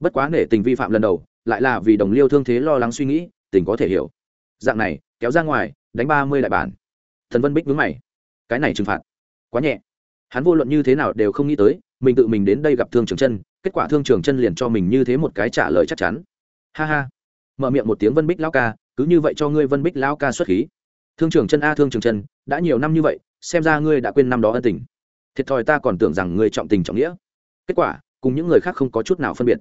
Bất quá nể tình vi phạm lần đầu, lại là vì đồng liêu thương thế lo lắng suy nghĩ, tình có thể hiểu. Dạng này, kéo ra ngoài, đánh ba mươi đại bản. Thần vân bích vướng mày. Cái này trừng phạt. Quá nhẹ. Hắn vô luận như thế nào đều không nghĩ tới, mình tự mình đến đây gặp thương trường chân, kết quả thương trường chân liền cho mình như thế một cái trả lời chắc chắn. Ha ha. Mở miệng một tiếng vân bích lao ca, cứ như vậy cho ngươi vân bích lao ca xuất khí. Thương trường chân a, thương trường chân, đã nhiều năm như vậy xem ra ngươi đã quên năm đó ân tình. Thiệt thòi ta còn tưởng rằng ngươi trọng tình trọng nghĩa. Kết quả, cùng những người khác không có chút nào phân biệt.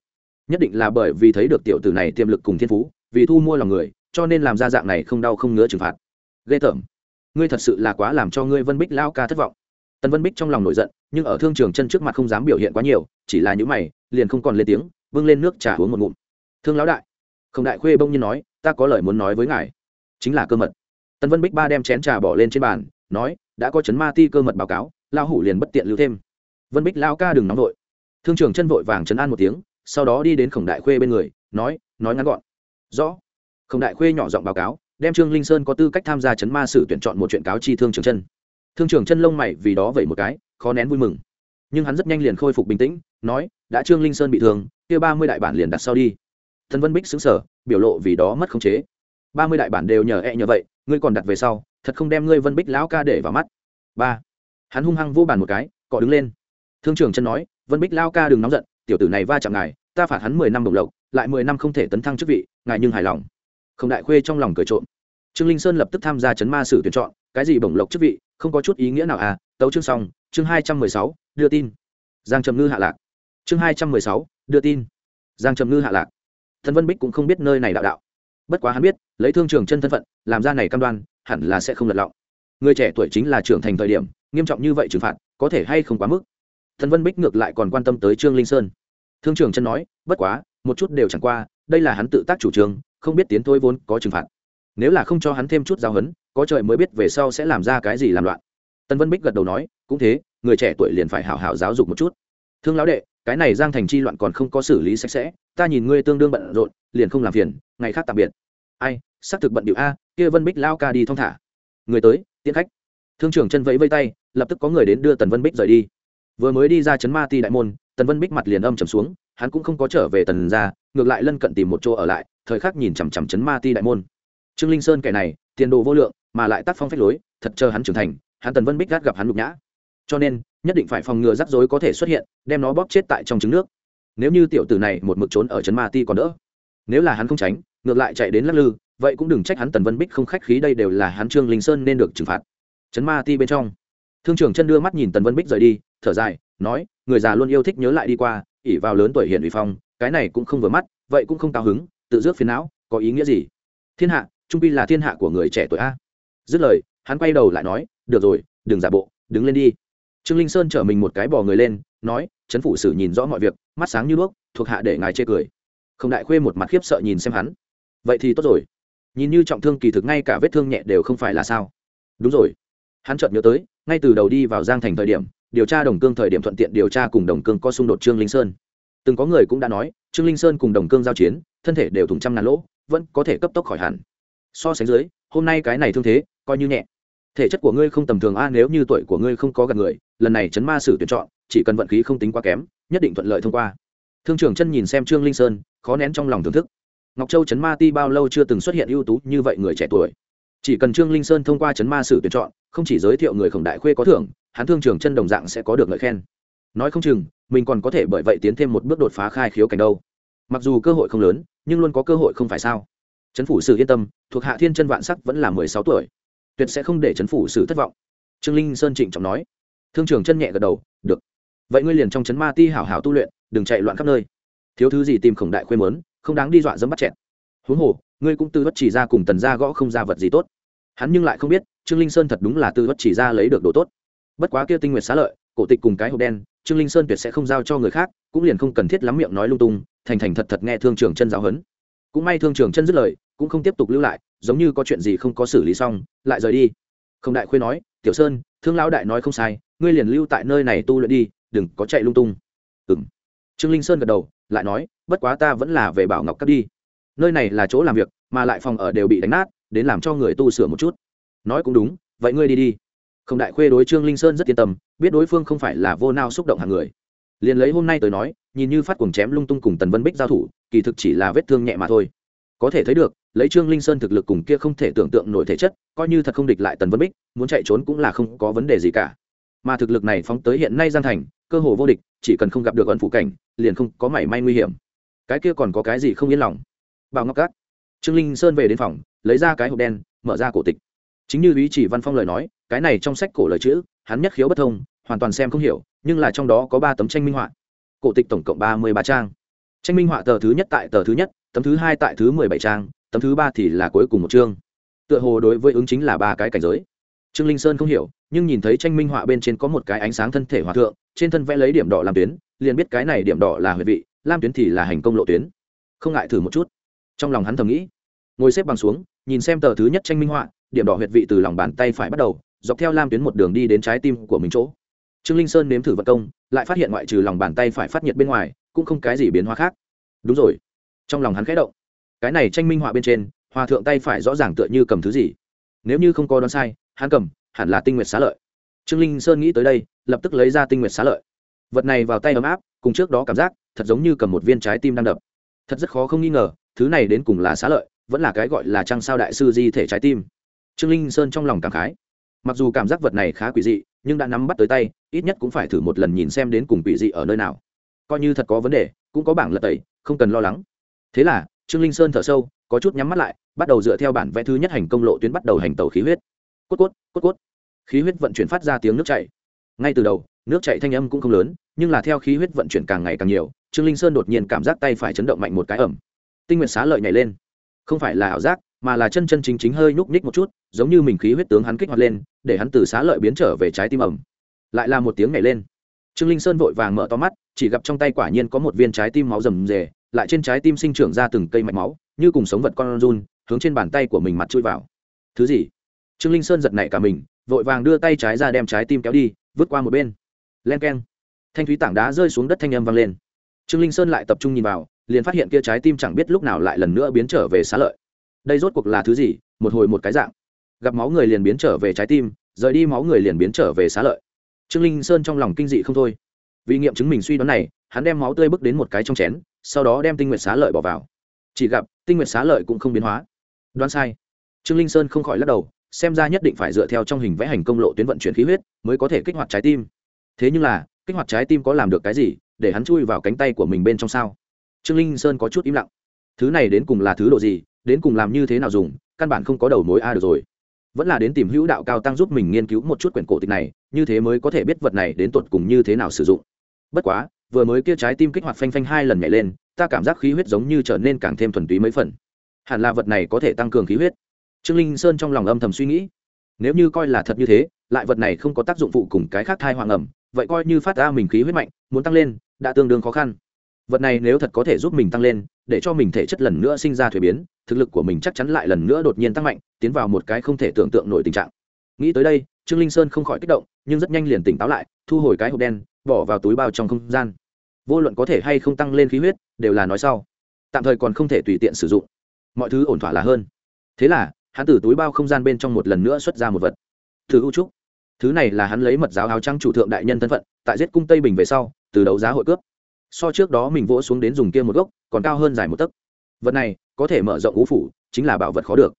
Nhất định là bởi vì thấy được tiểu tử này tiềm lực cùng thiên phú, vì thu mua lòng người, cho nên làm ra dạng này không đau không ngứa trừng phạt. Ghê tởm. Ngươi thật sự là quá làm cho ngươi vân bích lao ca thất vọng. Tần vân bích trong lòng nổi giận, nhưng ở thương trường chân trước mặt không dám biểu hiện quá nhiều, chỉ là những mày, liền không còn lên tiếng vâng lên nước trà uống một ngụm. Thương lão đại không đại khuê bông nhiên nói, ta có lời muốn nói với ngài. Chính là cơ mật. Tần vân bích ba đem chén trà bỏ lên trên bàn, nói đã có chấn ma ti cơ mật báo cáo lao hủ liền bất tiện lưu thêm. Vân bích lao ca đừng nóng vội. Thương trường chân vội vàng chấn an một tiếng, sau đó đi đến khổng đại khuê bên người, nói nói ngắn gọn. Rõ. Khổng đại khuê nhỏ giọng báo cáo, đem trương linh sơn có tư cách tham gia chấn ma sử tuyển chọn một chuyện cáo chi thương trường chân. Thương trường chân lông mày vì đó vậy một cái, khó nén vui mừng. Nhưng hắn rất nhanh liền khôi phục bình tĩnh, nói, đã trương linh sơn bị thương, kia ba mươi đại bản liền đặt sau đi. Thần vân bích xứng sở biểu lộ vì đó mất khống chế. Ba mươi đại bản đều nhờ e nhờ vậy, ngươi còn đặt về sau thật không đem ngươi vân bích lão ca để vào mắt. Ba. Hắn hung hăng vô bàn một cái, cọ đứng lên. Thương trường chân nói, vân bích lao ca đừng nóng giận, tiểu tử này va chạm ngài, ta phạt hắn mười năm đồng lộc, lại mười năm không thể tấn thăng chức vị, ngài nhưng hài lòng. Không đại khuê trong lòng cười trộm. Trương linh sơn lập tức tham gia chấn ma sử tuyển chọn, cái gì bổng lộc chức vị, không có chút ý nghĩa nào à tấu chương xong, chương hai trăm mười sáu, đưa tin. Giang trầm ngư hạ lạc. Chương hai trăm mười sáu, đưa tin. Giang trầm ngư hạ lạc. Thần vân bích cũng không biết nơi này đạo đạo. Bất quá hắn biết, lấy thương trường chân thân phận, làm ra này cam đoan hẳn là sẽ không lật lọng. Người trẻ tuổi chính là trưởng thành thời điểm, nghiêm trọng như vậy trừng phạt, có thể hay không quá mức? Thần vân bích ngược lại còn quan tâm tới trương linh sơn. Thương trường chân nói, bất quá, một chút đều chẳng qua, đây là hắn tự tác chủ trương, không biết tiến thôi vốn có trừng phạt. Nếu là không cho hắn thêm chút giáo hấn có trời mới biết về sau sẽ làm ra cái gì làm loạn. Tân vân bích gật đầu nói, cũng thế, người trẻ tuổi liền phải hảo hảo giáo dục một chút. Thương lão đệ, cái này giang thành chi loạn còn không có xử lý sạch sẽ, ta nhìn ngươi tương đương bận rộn, liền không làm phiền, ngày khác tạm biệt. Ai, xác thực bận điệu a kia vân bích lao ca đi thong thả. Người tới, tiễn khách. Thương trưởng chân vẫy vây tay, lập tức có người đến đưa tần vân bích rời đi. Vừa mới đi ra chấn ma ti đại môn, tần vân bích mặt liền âm trầm xuống, hắn cũng không có trở về tần ra ngược lại lân cận tìm một chỗ ở lại, thời khắc nhìn chằm chằm chấn ma ti đại môn. Trương linh sơn kẻ này, tiền đồ vô lượng, mà lại tác phong phách lối, thật chờ hắn trưởng thành, hắn tần vân bích gắt gặp hắn nhục nhã. Cho nên, nhất định phải phòng ngừa rắc rối có thể xuất hiện, đem nó bóp chết tại trong trứng nước. Nếu như tiểu tử này một mực trốn ở trấn ma ti còn đỡ, nếu là hắn không tránh, ngược lại chạy đến lắc lư vậy cũng đừng trách hắn tần vân bích không khách khí, đây đều là hắn trương linh sơn nên được trừng phạt. Chấn ma ti bên trong, thương trưởng chân đưa mắt nhìn tần vân bích rời đi, thở dài, nói, người già luôn yêu thích nhớ lại đi qua ỉ vào lớn tuổi hiện ủy phong, cái này cũng không vừa mắt, vậy cũng không cao hứng, tự dước phiền não, có ý nghĩa gì? Thiên hạ, trung pi là thiên hạ của người trẻ tuổi a. Dứt lời, hắn quay đầu lại nói, được rồi, đừng giả bộ, đứng lên đi. Trương linh sơn chở mình một cái bò người lên, nói chấn phủ sử nhìn rõ mọi việc, mắt sáng như đuốc, thuộc hạ để ngài chê cười. Không đại khuê một mặt khiếp sợ nhìn xem hắn. Vậy thì tốt rồi nhìn như trọng thương kỳ thực ngay cả vết thương nhẹ đều không phải là sao. Đúng rồi. Hắn chợt nhớ tới, ngay từ đầu đi vào giang thành thời điểm, điều tra đồng cương thời điểm thuận tiện điều tra cùng đồng cương có xung đột trương linh sơn. Từng có người cũng đã nói, trương linh sơn cùng đồng cương giao chiến, thân thể đều thủng trăm ngàn lỗ, vẫn có thể cấp tốc khỏi hẳn. So sánh dưới, hôm nay cái này thương thế, coi như nhẹ. Thể chất của ngươi không tầm thường a, nếu như tuổi của ngươi không có gặp người, lần này chấn ma sử tuyển chọn, chỉ cần vận khí không tính quá kém, nhất định thuận lợi thông qua. Thương trưởng chân nhìn xem trương linh sơn, khó nén trong lòng thưởng thức ngọc châu chấn ma ti bao lâu chưa từng xuất hiện ưu tú như vậy người trẻ tuổi. Chỉ cần trương linh sơn thông qua chấn ma sử tuyển chọn, không chỉ giới thiệu người khổng đại khuê có thưởng, hắn thương trưởng chân đồng dạng sẽ có được lời khen. Nói không chừng, mình còn có thể bởi vậy tiến thêm một bước đột phá khai khiếu cảnh đâu. Mặc dù cơ hội không lớn, nhưng luôn có cơ hội không phải sao. Trấn phủ sử yên tâm, thuộc hạ thiên chân vạn sắc vẫn là mười sáu tuổi. Tuyệt sẽ không để trấn phủ sử thất vọng. Trương linh sơn trịnh trọng nói. Thương trường chân nhẹ gật đầu, được. Vậy ngươi liền trong trấn ma ti hảo hảo tu luyện, đừng chạy loạn khắp nơi. Thiếu thứ gì tìm khổng đại khuê mớn không đáng đi dọa dẫm bắt chẹt. Huống hồ, ngươi cũng tư bất chỉ ra cùng tần ra gõ không ra vật gì tốt. Hắn nhưng lại không biết, trương linh sơn thật đúng là tư bất chỉ ra lấy được đồ tốt. Bất quá kia tinh nguyệt xá lợi, cổ tịch cùng cái hộp đen, trương linh sơn tuyệt sẽ không giao cho người khác, cũng liền không cần thiết lắm miệng nói lung tung, thành thành thật thật nghe thương trường chân giáo hấn cũng may thương trường chân dứt lời, cũng không tiếp tục lưu lại, giống như có chuyện gì không có xử lý xong, lại rời đi. Không đại khuyên nói, tiểu sơn, thương lão đại nói không sai, ngươi liền lưu tại nơi này tu luyện đi, đừng có chạy lung tung. Ừng trương linh sơn gật đầu lại nói, bất quá ta vẫn là về bảo ngọc cắt đi. Nơi này là chỗ làm việc, mà lại phòng ở đều bị đánh nát, đến làm cho người tu sửa một chút. Nói cũng đúng, vậy ngươi đi đi. Không đại khuê đối trương linh sơn rất yên tâm, biết đối phương không phải là vô nao xúc động hàng người. Liền lấy hôm nay tới nói, nhìn như phát cuồng chém lung tung cùng tần vân bích giao thủ, kỳ thực chỉ là vết thương nhẹ mà thôi. Có thể thấy được, lấy trương linh sơn thực lực cùng kia không thể tưởng tượng nổi thể chất, coi như thật không địch lại tần vân bích, muốn chạy trốn cũng là không có vấn đề gì cả mà thực lực này phóng tới hiện nay giang thành, cơ hồ vô địch, chỉ cần không gặp được ẩn phụ cảnh, liền không có mảy may nguy hiểm. Cái kia còn có cái gì không yên lòng? Bảo ngọc cát. Trương linh sơn về đến phòng, lấy ra cái hộp đen, mở ra cổ tịch. Chính như ý chỉ văn phong lời nói, cái này trong sách cổ lời chữ, hắn nhất khiếu bất thông, hoàn toàn xem không hiểu, nhưng là trong đó có ba tấm tranh minh họa. Cổ tịch tổng cộng ba mươi ba trang. Tranh minh họa tờ thứ nhất tại tờ thứ nhất, tấm thứ hai tại thứ mười bảy trang, tấm thứ ba thì là cuối cùng một chương. Tựa hồ đối với ứng chính là ba cái cảnh giới. Trương linh sơn không hiểu nhưng nhìn thấy tranh minh họa bên trên có một cái ánh sáng thân thể hòa thượng, trên thân vẽ lấy điểm đỏ làm tuyến, liền biết cái này điểm đỏ là huệ vị, lam tuyến thì là hành công lộ tuyến. Không ngại thử một chút. Trong lòng hắn thầm nghĩ, ngồi xếp bằng xuống, nhìn xem tờ thứ nhất tranh minh họa, điểm đỏ huyệt vị từ lòng bàn tay phải bắt đầu, dọc theo lam tuyến một đường đi đến trái tim của mình chỗ. Trương linh sơn nếm thử vật công, lại phát hiện ngoại trừ lòng bàn tay phải phát nhiệt bên ngoài, cũng không cái gì biến hóa khác. Đúng rồi. Trong lòng hắn khẽ động. Cái này tranh minh họa bên trên, hòa thượng tay phải rõ ràng tựa như cầm thứ gì. Nếu như không có đoán sai, hắn cầm hẳn là tinh nguyệt xá lợi. Trương linh sơn nghĩ tới đây, lập tức lấy ra tinh nguyệt xá lợi. Vật này vào tay ấm áp, cùng trước đó cảm giác, thật giống như cầm một viên trái tim đang đập. Thật rất khó không nghi ngờ, thứ này đến cùng là xá lợi, vẫn là cái gọi là trăng sao đại sư di thể trái tim. Trương linh sơn trong lòng cảm khái. Mặc dù cảm giác vật này khá quỷ dị, nhưng đã nắm bắt tới tay, ít nhất cũng phải thử một lần nhìn xem đến cùng quỷ dị ở nơi nào. Coi như thật có vấn đề, cũng có bảng lật tẩy, không cần lo lắng. Thế là, trương linh sơn thở sâu, có chút nhắm mắt lại, bắt đầu dựa theo bản vẽ thứ nhất hành công lộ tuyến bắt đầu hành tàu khí huyết. Cốt cốt cốt cốt khí huyết vận chuyển phát ra tiếng nước chảy. Ngay từ đầu, nước chảy thanh âm cũng không lớn, nhưng là theo khí huyết vận chuyển càng ngày càng nhiều, trương linh sơn đột nhiên cảm giác tay phải chấn động mạnh một cái ẩm. Tinh nguyện xá lợi nhảy lên. Không phải là ảo giác, mà là chân chân chính chính hơi nhúc nhích một chút, giống như mình khí huyết tướng hắn kích hoạt lên, để hắn từ xá lợi biến trở về trái tim ẩm. Lại là một tiếng nhảy lên. Trương linh sơn vội vàng mở to mắt, chỉ gặp trong tay quả nhiên có một viên trái tim máu rầm rề, lại trên trái tim sinh trưởng ra từng cây mạch máu, như cùng sống vật con run, hướng trên bàn tay của mình mặt chui vào. Thứ gì? Trương linh sơn giật nảy cả mình vội vàng đưa tay trái ra đem trái tim kéo đi, vứt qua một bên. Len k e n thanh thúy tảng đá rơi xuống đất thanh âm vang lên. Trương linh sơn lại tập trung nhìn vào, liền phát hiện kia trái tim chẳng biết lúc nào lại lần nữa biến trở về xá lợi. Đây rốt cuộc là thứ gì? Một hồi một cái dạng. Gặp máu người liền biến trở về trái tim, rời đi máu người liền biến trở về xá lợi. Trương linh sơn trong lòng kinh dị không thôi. Vì nghiệm chứng mình suy đoán này, hắn đem máu tươi bước đến một cái trong chén, sau đó đem tinh nguyệt xá lợi bỏ vào. Chỉ gặp, tinh nguyệt xá lợi cũng không biến hóa. Đoán sai. Trương linh sơn không khỏi lắc đầu xem ra nhất định phải dựa theo trong hình vẽ hành công lộ tuyến vận chuyển khí huyết mới có thể kích hoạt trái tim. Thế nhưng là, kích hoạt trái tim có làm được cái gì, để hắn chui vào cánh tay của mình bên trong sao? Trương linh sơn có chút im lặng. Thứ này đến cùng là thứ độ gì, đến cùng làm như thế nào dùng, căn bản không có đầu mối a được rồi. Vẫn là đến tìm hữu đạo cao tăng giúp mình nghiên cứu một chút quyển cổ tịch này, như thế mới có thể biết vật này đến tột cùng như thế nào sử dụng. Bất quá, vừa mới kia trái tim kích hoạt phanh phanh hai lần nhảy lên, ta cảm giác khí huyết giống như trở nên càng thêm thuần túy mấy phần. Hẳn là vật này có thể tăng cường khí huyết trương linh sơn trong lòng âm thầm suy nghĩ, nếu như coi là thật như thế, lại vật này không có tác dụng phụ cùng cái khác thai hoàng ẩm, vậy coi như phát ra mình khí huyết mạnh, muốn tăng lên, đã tương đương khó khăn. Vật này nếu thật có thể giúp mình tăng lên, để cho mình thể chất lần nữa sinh ra thuế biến, thực lực của mình chắc chắn lại lần nữa đột nhiên tăng mạnh, tiến vào một cái không thể tưởng tượng nổi tình trạng. Nghĩ tới đây, trương linh sơn không khỏi kích động, nhưng rất nhanh liền tỉnh táo lại, thu hồi cái hộp đen, bỏ vào túi bao trong không gian. Vô luận có thể hay không tăng lên khí huyết, đều là nói sau. Tạm thời còn không thể tùy tiện sử dụng. Mọi thứ ổn thỏa là hơn. Thế là hắn từ túi bao không gian bên trong một lần nữa xuất ra một vật. Thứ ưu trúc. Thứ này là hắn lấy mật giáo áo trắng chủ thượng đại nhân thân phận, tại giết cung tây bình về sau, từ đấu giá hội cướp. So trước đó mình vỗ xuống đến dùng kia một gốc, còn cao hơn dài một tấc. Vật này, có thể mở rộng ú phủ, chính là bảo vật khó được.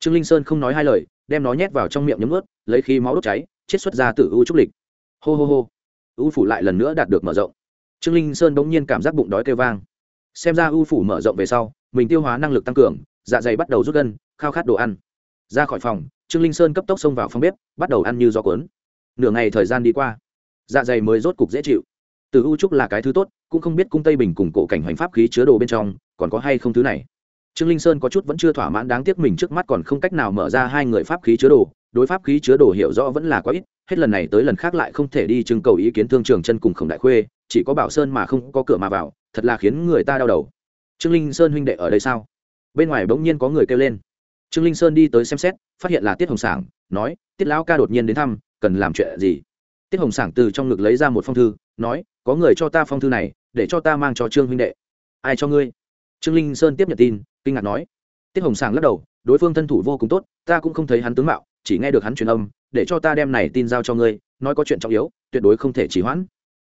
Trương linh sơn không nói hai lời, đem nó nhét vào trong miệng nhấm ướt lấy khí máu đốt cháy, chiết xuất ra từ ưu trúc lịch. Hô hô hô. Ưu phủ lại lần nữa đạt được mở rộng. Trương linh sơn bỗng nhiên cảm giác bụng đói kêu vang. Xem ra ưu phủ mở rộng về sau, mình tiêu hóa năng lực tăng cường dạ dày bắt đầu rút gân khao khát đồ ăn. Ra khỏi phòng, trương linh sơn cấp tốc xông vào phòng bếp, bắt đầu ăn như gió cuốn. Nửa ngày thời gian đi qua dạ dày mới rốt cục dễ chịu. Từ u trúc là cái thứ tốt, cũng không biết cung tây bình cùng cổ cảnh hoành pháp khí chứa đồ bên trong, còn có hay không thứ này. Trương linh sơn có chút vẫn chưa thỏa mãn đáng tiếc mình trước mắt còn không cách nào mở ra hai người pháp khí chứa đồ, đối pháp khí chứa đồ hiểu rõ vẫn là quá ít, hết lần này tới lần khác lại không thể đi trưng cầu ý kiến thương trường chân cùng khổng đại khuê, chỉ có bảo sơn mà không có cửa mà vào, thật là khiến người ta đau đầu. Trương linh sơn huynh đệ ở đây sao? Bên ngoài bỗng nhiên có người kêu lên trương linh sơn đi tới xem xét, phát hiện là tiết hồng sảng, nói, tiết lão ca đột nhiên đến thăm, cần làm chuyện gì? Tiết hồng sảng từ trong ngực lấy ra một phong thư, nói, có người cho ta phong thư này, để cho ta mang cho trương huynh đệ. Ai cho ngươi? Trương linh sơn tiếp nhận tin, kinh ngạc nói. Tiết hồng sảng lắc đầu, đối phương thân thủ vô cùng tốt, ta cũng không thấy hắn tướng mạo, chỉ nghe được hắn truyền âm, để cho ta đem này tin giao cho ngươi, nói có chuyện trọng yếu, tuyệt đối không thể trì hoãn.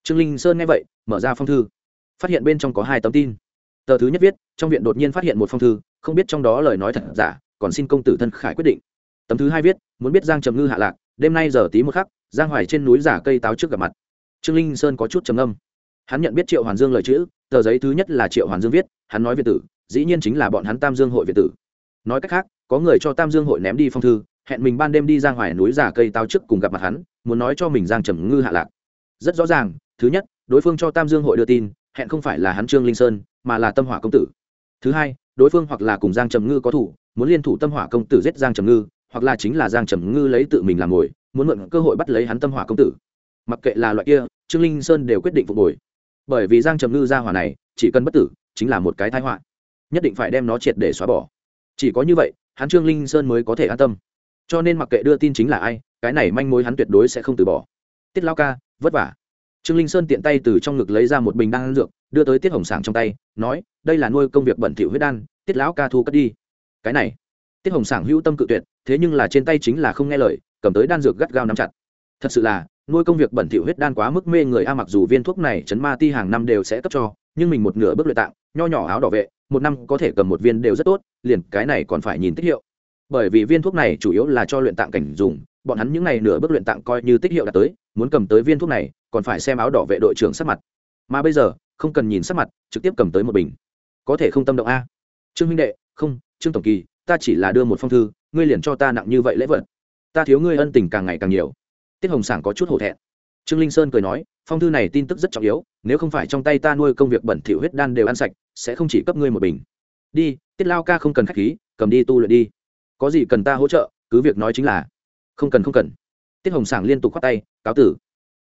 Trương linh sơn nghe vậy, mở ra phong thư. Phát hiện bên trong có hai tấm tin. Tờ thứ nhất viết, trong viện đột nhiên phát hiện một phong thư, không biết trong đó lời nói thật giả còn xin công tử thân khải quyết định. Tấm thứ hai viết, muốn biết giang trầm ngư hạ lạc, đêm nay giờ tí một khắc, giang hoài trên núi giả cây táo trước gặp mặt. Trương linh sơn có chút trầm âm hắn nhận biết triệu hoàn dương lời chữ, tờ giấy thứ nhất là triệu hoàn dương viết, hắn nói việt tử, dĩ nhiên chính là bọn hắn tam dương hội việt tử. Nói cách khác, có người cho tam dương hội ném đi phong thư, hẹn mình ban đêm đi giang hoài núi giả cây táo trước cùng gặp mặt hắn, muốn nói cho mình giang trầm ngư hạ lạc. Rất rõ ràng, thứ nhất, đối phương cho tam dương hội đưa tin, hẹn không phải là hắn trương linh sơn, mà là tâm hỏa công tử. Thứ hai, đối phương hoặc là cùng giang trầm ngư có thủ muốn liên thủ tâm hỏa công tử giết giang trầm ngư, hoặc là chính là giang trầm ngư lấy tự mình làm ngồi, muốn mượn cơ hội bắt lấy hắn tâm hỏa công tử. Mặc kệ là loại kia, trương linh sơn đều quyết định phục hồi. Bởi vì giang trầm ngư ra hỏa này, chỉ cần bất tử, chính là một cái thái họa. Nhất định phải đem nó triệt để xóa bỏ. Chỉ có như vậy, hắn trương linh sơn mới có thể an tâm. Cho nên mặc kệ đưa tin chính là ai, cái này manh mối hắn tuyệt đối sẽ không từ bỏ. Tiết lao ca, vất vả. Trương linh sơn tiện tay từ trong ngực lấy ra một bình đan dược, đưa tới tiết hồng sảng trong tay, nói, đây là nuôi công việc bẩn thỉu huyết đan, tiết lão ca thu cất đi cái này. Tiết hồng sảng hữu tâm cự tuyệt, thế nhưng là trên tay chính là không nghe lời, cầm tới đan dược gắt gao nắm chặt. Thật sự là, nuôi công việc bẩn thỉu huyết đan quá mức mê người a, mặc dù viên thuốc này chấn ma ti hàng năm đều sẽ cấp cho, nhưng mình một nửa bước luyện tạng, nho nhỏ áo đỏ vệ, một năm có thể cầm một viên đều rất tốt, liền cái này còn phải nhìn tích hiệu. Bởi vì viên thuốc này chủ yếu là cho luyện tạng cảnh dùng, bọn hắn những ngày nửa bước luyện tạng coi như tích hiệu đã tới, muốn cầm tới viên thuốc này, còn phải xem áo đỏ vệ đội trưởng sắc mặt. Mà bây giờ, không cần nhìn sắc mặt, trực tiếp cầm tới một bình. Có thể không tâm động a. Trương huynh đệ không, trương tổng kỳ, ta chỉ là đưa một phong thư, ngươi liền cho ta nặng như vậy lễ vật. Ta thiếu ngươi ân tình càng ngày càng nhiều. Tiết hồng sảng có chút hổ thẹn. Trương linh sơn cười nói, phong thư này tin tức rất trọng yếu, nếu không phải trong tay ta nuôi công việc bẩn thỉu huyết đan đều ăn sạch, sẽ không chỉ cấp ngươi một bình. Đi, tiết lao ca không cần khách khí, cầm đi tu luyện đi. Có gì cần ta hỗ trợ, cứ việc nói chính là. Không cần không cần. Tiết hồng sảng liên tục khoát tay, cáo tử.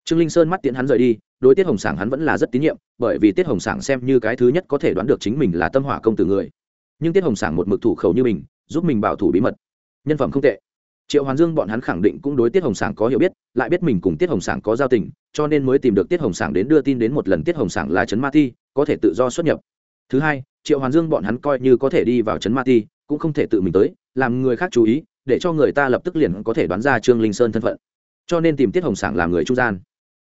Trương linh sơn mắt tiễn hắn rời đi, đối tiết hồng sảng hắn vẫn là rất tín nhiệm, bởi vì tiết hồng sảng xem như cái thứ nhất có thể đoán được chính mình là tâm hỏa công tử người nhưng tiết hồng sảng một mực thủ khẩu như mình, giúp mình bảo thủ bí mật. Nhân phẩm không tệ. Triệu hoàn dương bọn hắn khẳng định cũng đối tiết hồng sảng có hiểu biết, lại biết mình cùng tiết hồng sảng có giao tình, cho nên mới tìm được tiết hồng sảng đến đưa tin đến một lần tiết hồng sảng là trấn ma thi có thể tự do xuất nhập. Thứ hai, triệu hoàn dương bọn hắn coi như có thể đi vào trấn ma thi cũng không thể tự mình tới, làm người khác chú ý, để cho người ta lập tức liền có thể đoán ra trương linh sơn thân phận. Cho nên tìm tiết hồng sảng làm người trung gian.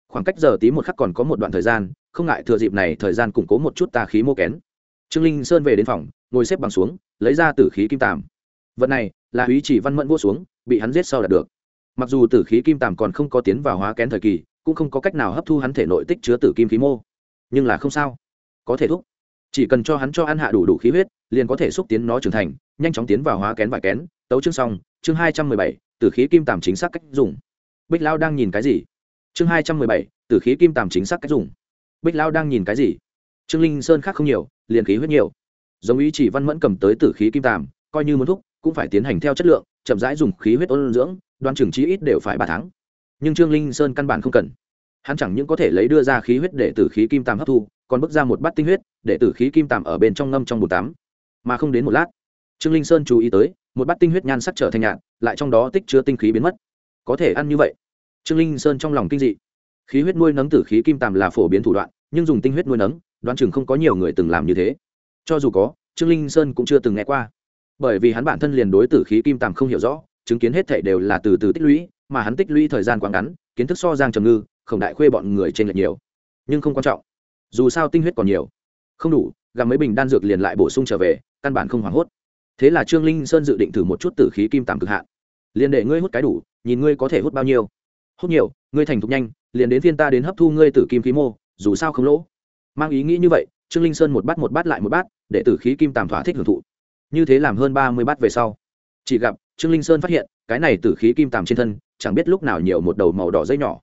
Khoảng cách giờ tí một khắc còn có một đoạn thời gian, không ngại thừa dịp này thời gian củng cố một chút tà khí mô kén trương linh sơn về đến phòng, ngồi xếp bằng xuống, lấy ra tử khí kim tàm. Vật này là ý chỉ văn mẫn vô xuống, bị hắn giết sau đạt được. Mặc dù tử khí kim tàm còn không có tiến vào hóa kén thời kỳ, cũng không có cách nào hấp thu hắn thể nội tích chứa tử kim khí mô. Nhưng là không sao. Có thể thúc. Chỉ cần cho hắn cho ăn hạ đủ đủ khí huyết, liền có thể xúc tiến nó trưởng thành, nhanh chóng tiến vào hóa kén vải kén. Tấu chương xong, chương hai trăm mười bảy, tử khí kim tàm chính xác cách dùng. Bích lao đang nhìn cái gì? Chương hai trăm mười bảy, tử khí kim tàm chính xác cách dùng. Bích lao đang nhìn cái gì? Trương linh sơn khác không nhiều liền khí huyết nhiều. Giống ý chỉ văn mẫn cầm tới tử khí kim tàm, coi như muốn thúc, cũng phải tiến hành theo chất lượng, chậm rãi dùng khí huyết ôn dưỡng, đoan trường chí ít đều phải ba tháng. Nhưng trương linh sơn căn bản không cần. Hắn chẳng những có thể lấy đưa ra khí huyết để tử khí kim tàm hấp thu, còn bước ra một bát tinh huyết, để tử khí kim tàm ở bên trong ngâm trong bồn tắm. Mà không đến một lát, trương linh sơn chú ý tới, một bát tinh huyết nhan sắc trở thành nhạn lại trong đó tích chứa tinh khí biến mất. Có thể ăn như vậy? Trương linh sơn trong lòng kinh dị. Khí huyết nuôi nấng tử khí kim tàm là phổ biến thủ đoạn, nhưng dùng tinh huyết nuôi nấng đoán chừng không có nhiều người từng làm như thế. Cho dù có, trương linh sơn cũng chưa từng nghe qua. Bởi vì hắn bản thân liền đối tử khí kim tàm không hiểu rõ, chứng kiến hết thể đều là từ từ tích lũy, mà hắn tích lũy thời gian quá ngắn, kiến thức so giang trầm ngư, khổng đại khuê bọn người trên lệch nhiều. Nhưng không quan trọng. Dù sao tinh huyết còn nhiều. Không đủ gặp mấy bình đan dược liền lại bổ sung trở về, căn bản không hoảng hốt. Thế là trương linh sơn dự định thử một chút tử khí kim tàm cực hạn. Liền để ngươi hút cái đủ, nhìn ngươi có thể hút bao nhiêu. Hút nhiều, ngươi thành thục nhanh, liền đến phiên ta đến hấp thu ngươi tử kim khí mô, dù sao không lỗ mang ý nghĩ như vậy, trương linh sơn một bát một bát lại một bát, để tử khí kim tàm thỏa thích hưởng thụ. Như thế làm hơn ba mươi bát về sau, chỉ gặp trương linh sơn phát hiện, cái này tử khí kim tàm trên thân, chẳng biết lúc nào nhiều một đầu màu đỏ dây nhỏ.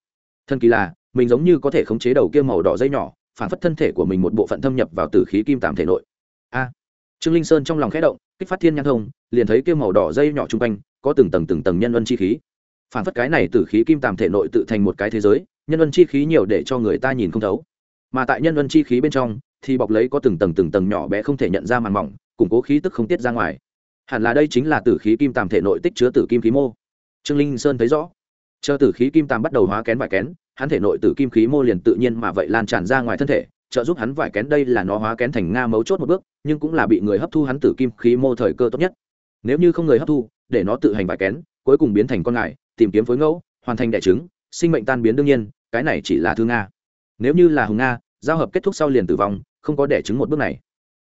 Thân kỳ là, mình giống như có thể khống chế đầu kia màu đỏ dây nhỏ, phản phất thân thể của mình một bộ phận thâm nhập vào tử khí kim tàm thể nội. A! Trương linh sơn trong lòng khẽ động, kích phát thiên nhãn thông, liền thấy kia màu đỏ dây nhỏ chung quanh, có từng tầng từng tầng nhân ân chi khí. Phản phất cái này tử khí kim tàm thể nội tự thành một cái thế giới, nhân ân chi khí nhiều để cho người ta nhìn không thấu mà tại nhân ân chi khí bên trong, thì bọc lấy có từng tầng từng tầng nhỏ bé không thể nhận ra màn mỏng, củng cố khí tức không tiết ra ngoài. Hẳn là đây chính là tử khí kim tàm thể nội tích chứa tử kim khí mô. Trương linh sơn thấy rõ, chờ tử khí kim tàm bắt đầu hóa kén vải kén, hắn thể nội tử kim khí mô liền tự nhiên mà vậy lan tràn ra ngoài thân thể, trợ giúp hắn vải kén đây là nó hóa kén thành nga mấu chốt một bước, nhưng cũng là bị người hấp thu hắn tử kim khí mô thời cơ tốt nhất. Nếu như không người hấp thu, để nó tự hành vải kén, cuối cùng biến thành con ngài tìm kiếm phối ngẫu, hoàn thành đẻ trứng sinh mệnh tan biến đương nhiên, cái này chỉ là thư nga. Nếu như là hùng nga giao hợp kết thúc sau liền tử vong, không có đẻ trứng một bước này.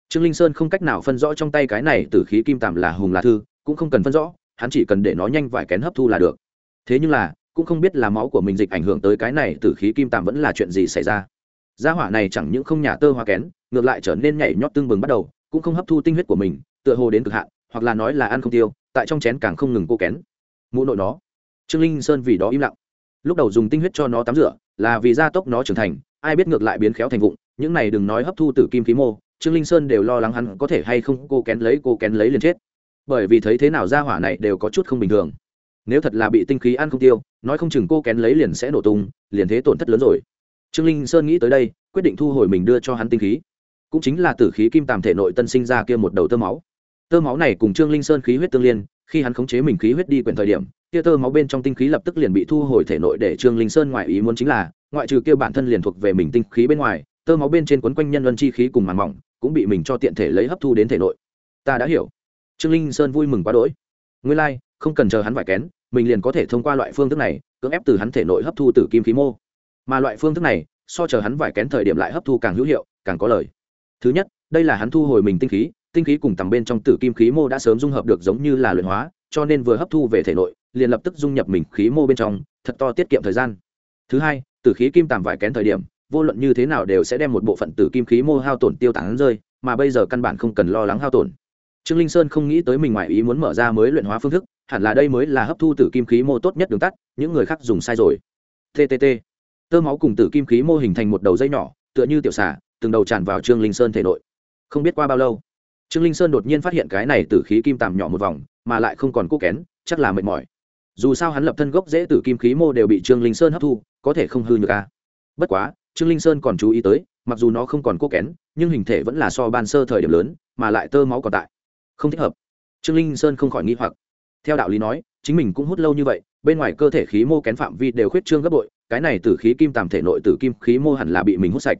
Trương linh sơn không cách nào phân rõ trong tay cái này từ khí kim tàm là hùng là thư, cũng không cần phân rõ, hắn chỉ cần để nó nhanh vài kén hấp thu là được. Thế nhưng là, cũng không biết là máu của mình dịch ảnh hưởng tới cái này từ khí kim tàm vẫn là chuyện gì xảy ra. Gia hỏa này chẳng những không nhà tơ hoa kén, ngược lại trở nên nhảy nhót tương bừng bắt đầu, cũng không hấp thu tinh huyết của mình, tựa hồ đến cực hạn, hoặc là nói là ăn không tiêu, tại trong chén càng không ngừng cô kén. Mụ nội nó. Trương linh sơn vì đó im lặng. Lúc đầu dùng tinh huyết cho nó tắm rửa, là vì gia tốc nó trưởng thành ai biết ngược lại biến khéo thành vụng, những này đừng nói hấp thu từ kim khí mô, trương linh sơn đều lo lắng hắn có thể hay không cô kén lấy, cô kén lấy liền chết. Bởi vì thấy thế nào ra hỏa này đều có chút không bình thường. Nếu thật là bị tinh khí ăn không tiêu, nói không chừng cô kén lấy liền sẽ nổ tung, liền thế tổn thất lớn rồi. Trương linh sơn nghĩ tới đây, quyết định thu hồi mình đưa cho hắn tinh khí. Cũng chính là tử khí kim tàm thể nội tân sinh ra kia một đầu tơ máu. Tơ máu này cùng trương linh sơn khí huyết tương liên, khi hắn khống chế mình khí huyết đi quyển thời điểm, kia tơ máu bên trong tinh khí lập tức liền bị thu hồi thể nội để trương linh sơn ngoại ý muốn chính là ngoại trừ kia bản thân liền thuộc về mình tinh khí bên ngoài tơ máu bên trên quấn quanh nhân luân chi khí cùng màn mỏng cũng bị mình cho tiện thể lấy hấp thu đến thể nội. Ta đã hiểu. Trương linh sơn vui mừng quá đỗi. Nguyên lai、like, không cần chờ hắn vải kén mình liền có thể thông qua loại phương thức này cưỡng ép từ hắn thể nội hấp thu từ kim khí mô. Mà loại phương thức này so chờ hắn vải kén thời điểm lại hấp thu càng hữu hiệu càng có lời thứ nhất đây là hắn thu hồi mình tinh khí tinh khí cùng tầm bên trong tử kim khí mô đã sớm dung hợp được giống như là luyện hóa cho nên vừa hấp thu về thể nội liền lập tức dung nhập mình khí mô bên trong thật to tiết kiệm thời gian. Thứ hai tử khí kim tàm vải kén thời điểm, vô luận như thế nào đều sẽ đem một bộ phận tử kim khí mô hao tổn tiêu tán rơi, mà bây giờ căn bản không cần lo lắng hao tổn. Trương linh sơn không nghĩ tới mình ngoài ý muốn mở ra mới luyện hóa phương thức, hẳn là đây mới là hấp thu tử kim khí mô tốt nhất đường tắt, những người khác dùng sai rồi. Ttt tơ máu cùng tử kim khí mô hình thành một đầu dây nhỏ, tựa như tiểu xả từng đầu tràn vào trương linh sơn thể nội. Không biết qua bao lâu, trương linh sơn đột nhiên phát hiện cái này tử khí kim tàm nhỏ một vòng, mà lại không còn cố kén, chắc là mệt mỏi. Dù sao hắn lập thân gốc dễ tử kim khí mô đều bị trương linh sơn hấp thu có thể không hư nhược a bất quá, trương linh sơn còn chú ý tới, mặc dù nó không còn cố kén, nhưng hình thể vẫn là so ban sơ thời điểm lớn, mà lại tơ máu còn tại. Không thích hợp. Trương linh sơn không khỏi nghi hoặc. Theo đạo lý nói, chính mình cũng hút lâu như vậy, bên ngoài cơ thể khí mô kén phạm vi đều khuyết trương gấp bội, cái này tử khí kim tàm thể nội tử kim khí mô hẳn là bị mình hút sạch.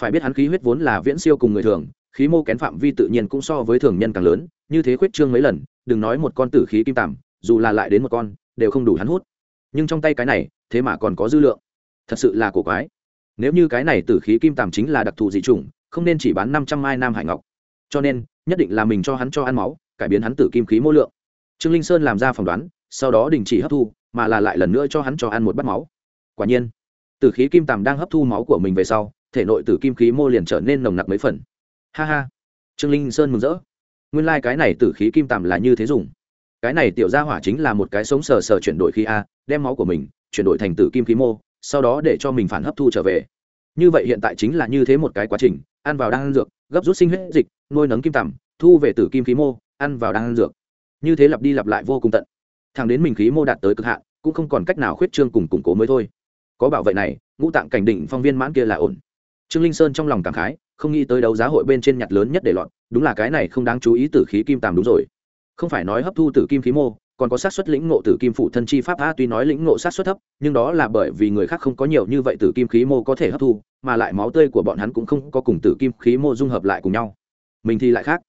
Phải biết hắn khí huyết vốn là viễn siêu cùng người thường, khí mô kén phạm vi tự nhiên cũng so với thường nhân càng lớn, như thế khuyết trương mấy lần, đừng nói một con tử khí kim tàm, dù là lại đến một con, đều không đủ hắn hút. Nhưng trong tay cái này, thế mà còn có dư lượng thật sự là cổ quái. Nếu như cái này tử khí kim tàm chính là đặc thù dị chủng, không nên chỉ bán năm trăm mai nam hải ngọc. Cho nên, nhất định là mình cho hắn cho ăn máu, cải biến hắn tử kim khí mô lượng. Trương linh sơn làm ra phỏng đoán, sau đó đình chỉ hấp thu, mà là lại lần nữa cho hắn cho ăn một bát máu. Quả nhiên, tử khí kim tàm đang hấp thu máu của mình về sau, thể nội tử kim khí mô liền trở nên nồng nặc mấy phần. Ha ha. Trương linh sơn mừng rỡ. Nguyên lai、like、cái này tử khí kim tàm là như thế dùng. Cái này tiểu gia hỏa chính là một cái sống sờ sờ chuyển đổi khí a, đem máu của mình chuyển đổi thành tử kim khí mô sau đó để cho mình phản hấp thu trở về. Như vậy hiện tại chính là như thế một cái quá trình, ăn vào đang ăn dược, gấp rút sinh huyết dịch, nuôi nấng kim tằm, thu về tử kim khí mô, ăn vào đang ăn dược. Như thế lặp đi lặp lại vô cùng tận. Thẳng đến mình khí mô đạt tới cực hạn, cũng không còn cách nào khuyết trương cùng củng cố mới thôi. Có bảo vệ này, ngũ tạng cảnh đỉnh phong viên mãn kia là ổn. Trương linh sơn trong lòng cảm khái, không nghĩ tới đấu giá hội bên trên nhặt lớn nhất để lọt, đúng là cái này không đáng chú ý tử khí kim tàm đúng rồi. Không phải nói hấp thu tử kim khí mô còn có sát xuất lĩnh ngộ tử kim phụ thân chi pháp a tuy nói lĩnh ngộ sát xuất thấp, nhưng đó là bởi vì người khác không có nhiều như vậy tử kim khí mô có thể hấp thu, mà lại máu tươi của bọn hắn cũng không có cùng tử kim khí mô dung hợp lại cùng nhau. Mình thì lại khác.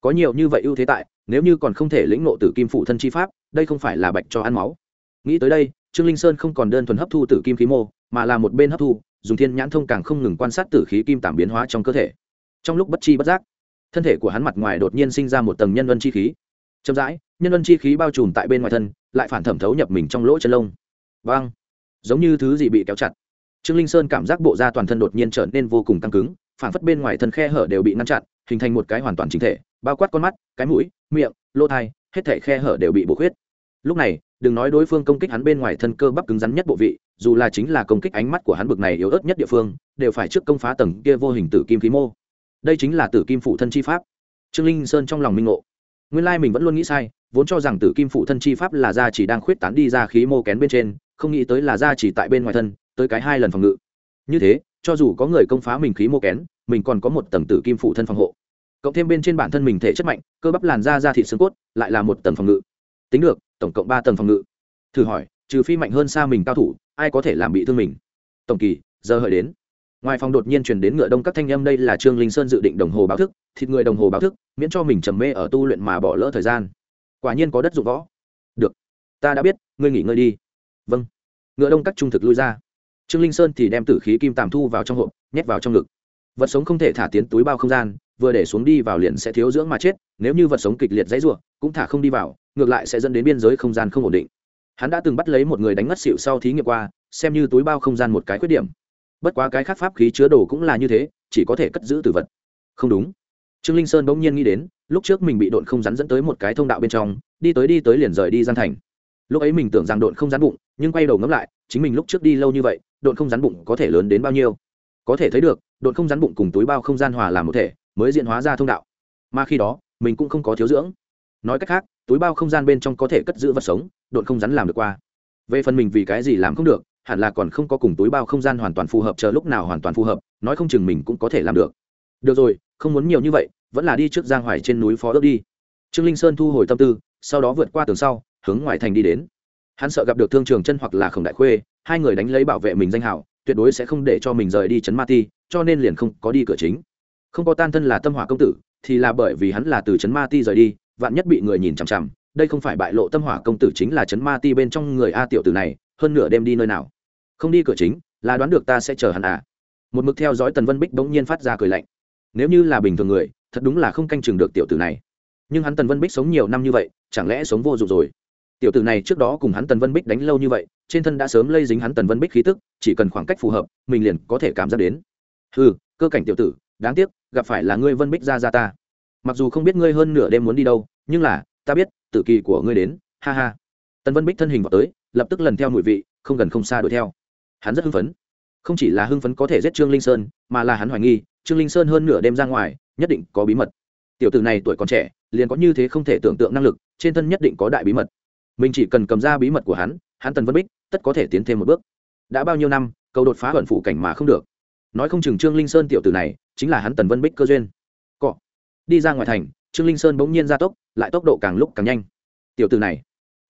Có nhiều như vậy ưu thế tại, nếu như còn không thể lĩnh ngộ tử kim phụ thân chi pháp, đây không phải là bạch cho ăn máu. Nghĩ tới đây, trương linh sơn không còn đơn thuần hấp thu tử kim khí mô, mà là một bên hấp thu, dùng thiên nhãn thông càng không ngừng quan sát tử khí kim tảm biến hóa trong cơ thể. Trong lúc bất chi bất giác, thân thể của hắn mặt ngoài đột nhiên sinh ra một tầng nhân vân chi khí. Chậm rãi nhân ân chi khí bao trùm tại bên ngoài thân, lại phản thẩm thấu nhập mình trong lỗ chân lông. Vang giống như thứ gì bị kéo chặt. Trương linh sơn cảm giác bộ da toàn thân đột nhiên trở nên vô cùng căng cứng, phản phất bên ngoài thân khe hở đều bị ngăn chặn, hình thành một cái hoàn toàn chính thể, bao quát con mắt, cái mũi, miệng, lỗ thai hết thể khe hở đều bị bổ khuyết. Lúc này, đừng nói đối phương công kích hắn bên ngoài thân cơ bắp cứng rắn nhất bộ vị, dù là chính là công kích ánh mắt của hắn bực này yếu ớt nhất địa phương, đều phải trước công phá tầng kia vô hình tử kim khí mô. Đây chính là tử kim phụ thân chi pháp. Trương linh sơn trong lòng minh ngộ. Nguyên lai mình vẫn luôn nghĩ sai vốn cho rằng tử kim phụ thân chi pháp là gia chỉ đang khuyết tán đi ra khí mô kén bên trên, không nghĩ tới là gia chỉ tại bên ngoài thân, tới cái hai lần phòng ngự. Như thế, cho dù có người công phá mình khí mô kén, mình còn có một tầng tử kim phụ thân phòng hộ. Cộng thêm bên trên bản thân mình thể chất mạnh, cơ bắp làn da da thịt xương cốt, lại là một tầng phòng ngự. Tính được, tổng cộng ba tầng phòng ngự. Thử hỏi, trừ phi mạnh hơn xa mình cao thủ, ai có thể làm bị thương mình? Tổng kỳ, giờ hợi đến. Ngoài phòng đột nhiên truyền đến ngựa đông các thanh âm, đây là trương linh sơn dự định đồng hồ báo thức, thịt người đồng hồ báo thức, miễn cho mình trầm mê ở tu luyện mà bỏ lỡ thời gian quả nhiên có đất dụng võ. Được. Ta đã biết, ngươi nghỉ ngơi đi. Vâng. Ngựa đông các trung thực lui ra. Trương linh sơn thì đem tử khí kim tàm thu vào trong hộp, nhét vào trong ngực. Vật sống không thể thả tiến túi bao không gian, vừa để xuống đi vào liền sẽ thiếu dưỡng mà chết, nếu như vật sống kịch liệt dãy ruộng cũng thả không đi vào, ngược lại sẽ dẫn đến biên giới không gian không ổn định. Hắn đã từng bắt lấy một người đánh ngất xịu sau thí nghiệm qua, xem như túi bao không gian một cái khuyết điểm. Bất quá cái khác pháp khí chứa đồ cũng là như thế, chỉ có thể cất giữ từ vật. Không đúng. Trương linh sơn bỗng nhiên nghĩ đến lúc trước mình bị độn không rắn dẫn tới một cái thông đạo bên trong, đi tới đi tới liền rời đi gian thành. Lúc ấy mình tưởng rằng độn không rắn bụng, nhưng quay đầu ngẫm lại, chính mình lúc trước đi lâu như vậy, độn không rắn bụng có thể lớn đến bao nhiêu? Có thể thấy được, độn không rắn bụng cùng túi bao không gian hòa làm một thể, mới diện hóa ra thông đạo. Mà khi đó, mình cũng không có thiếu dưỡng. Nói cách khác, túi bao không gian bên trong có thể cất giữ vật sống, độn không rắn làm được qua. Về phần mình vì cái gì làm không được, hẳn là còn không có cùng túi bao không gian hoàn toàn phù hợp, chờ lúc nào hoàn toàn phù hợp, nói không chừng mình cũng có thể làm được. Được rồi, không muốn nhiều như vậy vẫn là đi trước giang hoài trên núi phó ước đi. Trương linh sơn thu hồi tâm tư, sau đó vượt qua tường sau, hướng ngoài thành đi đến. Hắn sợ gặp được thương trường chân hoặc là khổng đại khuê, hai người đánh lấy bảo vệ mình danh hảo tuyệt đối sẽ không để cho mình rời đi chấn ma ti, cho nên liền không có đi cửa chính. Không có tan thân là tâm hỏa công tử, thì là bởi vì hắn là từ chấn ma ti rời đi, vạn nhất bị người nhìn chằm chằm, đây không phải bại lộ tâm hỏa công tử chính là chấn ma ti bên trong người a tiểu tử này, hơn nửa đêm đi nơi nào. Không đi cửa chính, là đoán được ta sẽ chờ hắn à. Một mực theo dõi tần vân bích bỗng nhiên phát ra cười lạnh. Nếu như là bình thường người thật đúng là không canh chừng được tiểu tử này. Nhưng hắn tần vân bích sống nhiều năm như vậy, chẳng lẽ sống vô dụng rồi? Tiểu tử này trước đó cùng hắn tần vân bích đánh lâu như vậy, trên thân đã sớm lây dính hắn tần vân bích khí tức, chỉ cần khoảng cách phù hợp, mình liền có thể cảm giác đến. Ừ cơ cảnh tiểu tử, đáng tiếc, gặp phải là ngươi vân bích ra ra ta. Mặc dù không biết ngươi hơn nửa đêm muốn đi đâu, nhưng là, ta biết, tử kỳ của ngươi đến, ha ha. Tần vân bích thân hình vào tới, lập tức lần theo mùi vị, không gần không xa đuổi theo. Hắn rất hưng phấn. Không chỉ là hưng phấn có thể giết trương linh sơn, mà là hắn hoài nghi, trương linh sơn hơn nửa đêm ra ngoài nhất định có bí mật. Tiểu tử này tuổi còn trẻ, liền có như thế không thể tưởng tượng năng lực, trên thân nhất định có đại bí mật. Mình chỉ cần cầm ra bí mật của hắn hắn tần vân bích, tất có thể tiến thêm một bước. Đã bao nhiêu năm, cầu đột phá luận phủ cảnh mà không được. Nói không chừng trương linh sơn tiểu tử này, chính là hắn tần vân bích cơ duyên. Cọ. Đi ra ngoài thành, trương linh sơn bỗng nhiên ra tốc, lại tốc độ càng lúc càng nhanh. Tiểu tử này.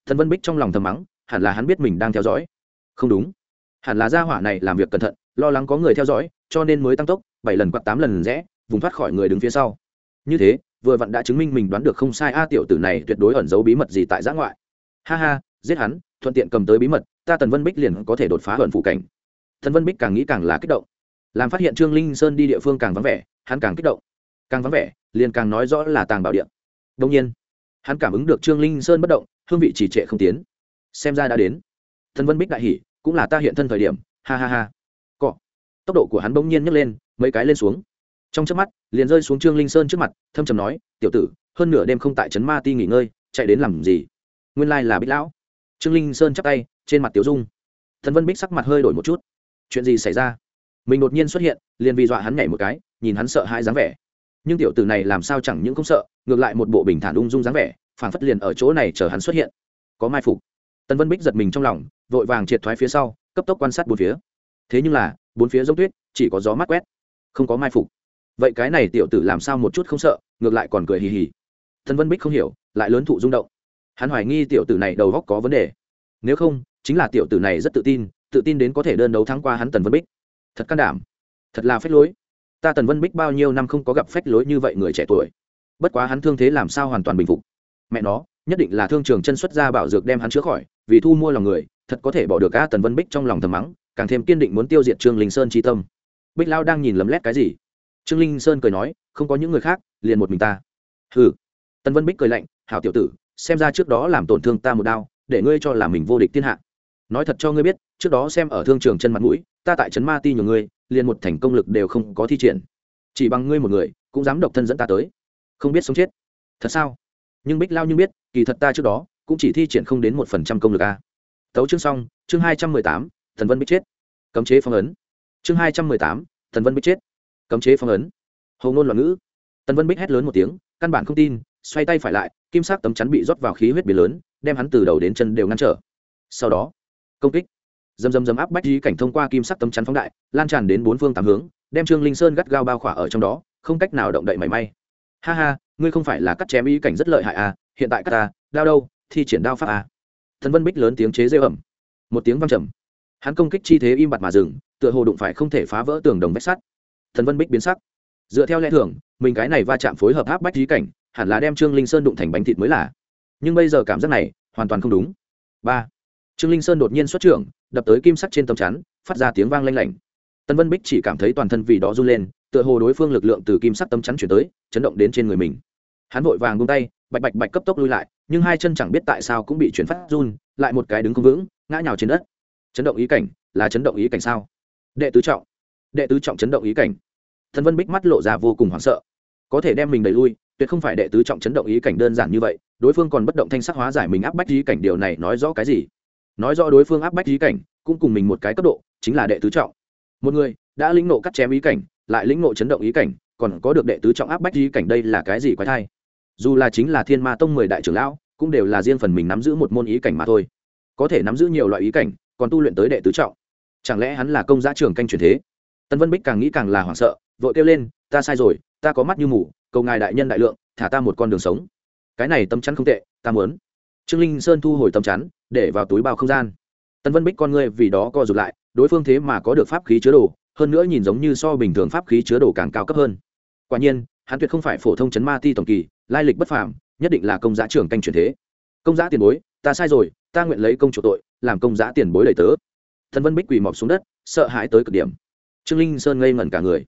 Thần vân bích trong lòng thầm mắng, hẳn là hắn biết mình đang theo dõi. Không đúng. Hẳn là gia hỏa này làm việc cẩn thận, lo lắng có người theo dõi, cho nên mới tăng tốc, bảy lần quạt tám lần rẽ vùng thoát khỏi người đứng phía sau. Như thế, vừa vặn đã chứng minh mình đoán được không sai, a tiểu tử này tuyệt đối ẩn giấu bí mật gì tại giã ngoại. Ha ha, giết hắn, thuận tiện cầm tới bí mật, ta tần vân bích liền có thể đột phá ẩn phủ cảnh. Thần vân bích càng nghĩ càng là kích động. Làm phát hiện trương linh sơn đi địa phương càng vắng vẻ, hắn càng kích động. Càng vắng vẻ, liền càng nói rõ là tàng bảo điện đông nhiên, hắn cảm ứng được trương linh sơn bất động, hương vị trì trệ không tiến. Xem ra đã đến. Thần vân bích đại hỉ, cũng là ta hiện thân thời điểm. Ha ha ha. Cọ. Tốc độ của hắn bỗng nhiên nhấc lên, mấy cái lên xuống trong chớp mắt, liền rơi xuống trương linh sơn trước mặt, thâm trầm nói, tiểu tử, hơn nửa đêm không tại trấn ma ti nghỉ ngơi, chạy đến làm gì? Nguyên lai là bích lão. Trương linh sơn chắp tay, trên mặt tiểu dung. Thần vân bích sắc mặt hơi đổi một chút. Chuyện gì xảy ra? Mình đột nhiên xuất hiện, liền vì dọa hắn nhảy một cái, nhìn hắn sợ hãi dáng vẻ. Nhưng tiểu tử này làm sao chẳng những không sợ, ngược lại một bộ bình thản ung dung dáng vẻ phản phất liền ở chỗ này chờ hắn xuất hiện. Có mai phục. Tần vân bích giật mình trong lòng, vội vàng triệt thoái phía sau, cấp tốc quan sát bốn phía. Thế nhưng là, bốn phía giống tuyết, chỉ có gió mát quét, không có mai phục vậy cái này tiểu tử làm sao một chút không sợ, ngược lại còn cười hì hì. Thần vân bích không hiểu, lại lớn thụ rung động. Hắn hoài nghi tiểu tử này đầu góc có vấn đề. Nếu không, chính là tiểu tử này rất tự tin tự tin đến có thể đơn đấu thắng qua hắn tần vân bích. Thật can đảm. Thật là phách lối. Ta tần vân bích bao nhiêu năm không có gặp phách lối như vậy người trẻ tuổi. Bất quá hắn thương thế làm sao hoàn toàn bình phục. Mẹ nó, nhất định là thương trường chân xuất ra bảo dược đem hắn chữa khỏi, vì thu mua lòng người, thật có thể bỏ được a tần vân bích trong lòng thầm mắng, càng thêm kiên định muốn tiêu diệt trương linh sơn tri tâm. Bích lao đang nhìn lấm lét cái gì? Trương linh sơn cười nói, không có những người khác, liền một mình ta. Hừ. Tần vân bích cười lạnh, hảo tiểu tử, xem ra trước đó làm tổn thương ta một đao, để ngươi cho là mình vô địch thiên hạ. Nói thật cho ngươi biết, trước đó xem ở thương trường chân mặt mũi, ta tại trấn ma ti nhiều ngươi, liền một thành công lực đều không có thi triển. Chỉ bằng ngươi một người, cũng dám độc thân dẫn ta tới. Không biết sống chết. Thật sao? Nhưng bích lao như biết, kỳ thật ta trước đó, cũng chỉ thi triển không đến một phần trăm công lực a. Tấu chương xong, chương hai trăm mười tám thần vân bích chết. Cấm chế phong ấn. Chương hai trăm mười tám thần vân bích chết cấm chế phong ấn. Hầu ngôn loạn ngữ. Tần vân bích hét lớn một tiếng, căn bản không tin, xoay tay phải lại, kim sắc tấm chắn bị rót vào khí huyết biển lớn, đem hắn từ đầu đến chân đều ngăn trở. Sau đó, công kích. Dầm dầm dầm áp bách di cảnh thông qua kim sắc tấm chắn phóng đại, lan tràn đến bốn phương tám hướng, đem trương linh sơn gắt gao bao khỏa ở trong đó, không cách nào động đậy mảy may. Ha ha, ngươi không phải là cắt chém ý cảnh rất lợi hại à hiện tại cắt ta, đao đâu, thi triển đao pháp à. Thần vân bích lớn tiếng chế rêu ẩm một tiếng văng trầm. Hắn công kích chi thế im bặt mà dừng, tựa hồ đụng phải không thể phá vỡ tường đồng vách sắt thần vân bích biến sắc. Dựa theo lẽ thường, mình cái này va chạm phối hợp áp bách trí cảnh, hẳn là đem trương linh sơn đụng thành bánh thịt mới là. Nhưng bây giờ cảm giác này, hoàn toàn không đúng. Ba. Trương linh sơn đột nhiên xuất trưởng, đập tới kim sắc trên tấm chắn, phát ra tiếng vang lanh lảnh. Tân vân bích chỉ cảm thấy toàn thân vì đó run lên, tựa hồ đối phương lực lượng từ kim sắc tấm chắn chuyển tới, chấn động đến trên người mình. Hắn vội vàng buông tay, bạch bạch bạch cấp tốc lui lại, nhưng hai chân chẳng biết tại sao cũng bị chuyển phát run, lại một cái đứng không vững, ngã nhào trên đất. Chấn động ý cảnh, là chấn động ý cảnh sao? Đệ tứ trọng đệ tứ trọng chấn động ý cảnh. Thần vân bích mắt lộ ra vô cùng hoảng sợ. Có thể đem mình đẩy lui, tuyệt không phải đệ tứ trọng chấn động ý cảnh đơn giản như vậy, đối phương còn bất động thanh sắc hóa giải mình áp bách ý cảnh, điều này nói rõ cái gì? Nói rõ đối phương áp bách ý cảnh, cũng cùng mình một cái cấp độ, chính là đệ tứ trọng. Một người đã lĩnh nộ cắt chém ý cảnh, lại lĩnh nộ chấn động ý cảnh, còn có được đệ tứ trọng áp bách ý cảnh đây là cái gì quái thai? Dù là chính là thiên ma tông mười đại trưởng lão, cũng đều là riêng phần mình nắm giữ một môn ý cảnh mà thôi. Có thể nắm giữ nhiều loại ý cảnh, còn tu luyện tới đệ tứ trọng. Chẳng lẽ hắn là công giá trường canh truyền thế? Tân vân bích càng nghĩ càng là hoảng sợ, vội kêu lên, ta sai rồi, ta có mắt như mù, cầu ngài đại nhân đại lượng, thả ta một con đường sống. Cái này tâm chắn không tệ, ta muốn. Trương linh sơn thu hồi tâm chắn, để vào túi bao không gian. Tân vân bích con ngươi vì đó co rụt lại, đối phương thế mà có được pháp khí chứa đồ, hơn nữa nhìn giống như so bình thường pháp khí chứa đồ càng cao cấp hơn. Quả nhiên, hắn tuyệt không phải phổ thông chấn ma ti tổng kỳ, lai lịch bất phàm, nhất định là công giá trưởng canh truyền thế. Công giá tiền bối, ta sai rồi, ta nguyện lấy công chủ tội, làm công giá tiền bối đầy tớ. Thần vân bích quỳ mọc xuống đất, sợ hãi tới cực điểm trương linh sơn ngây ngẩn cả người.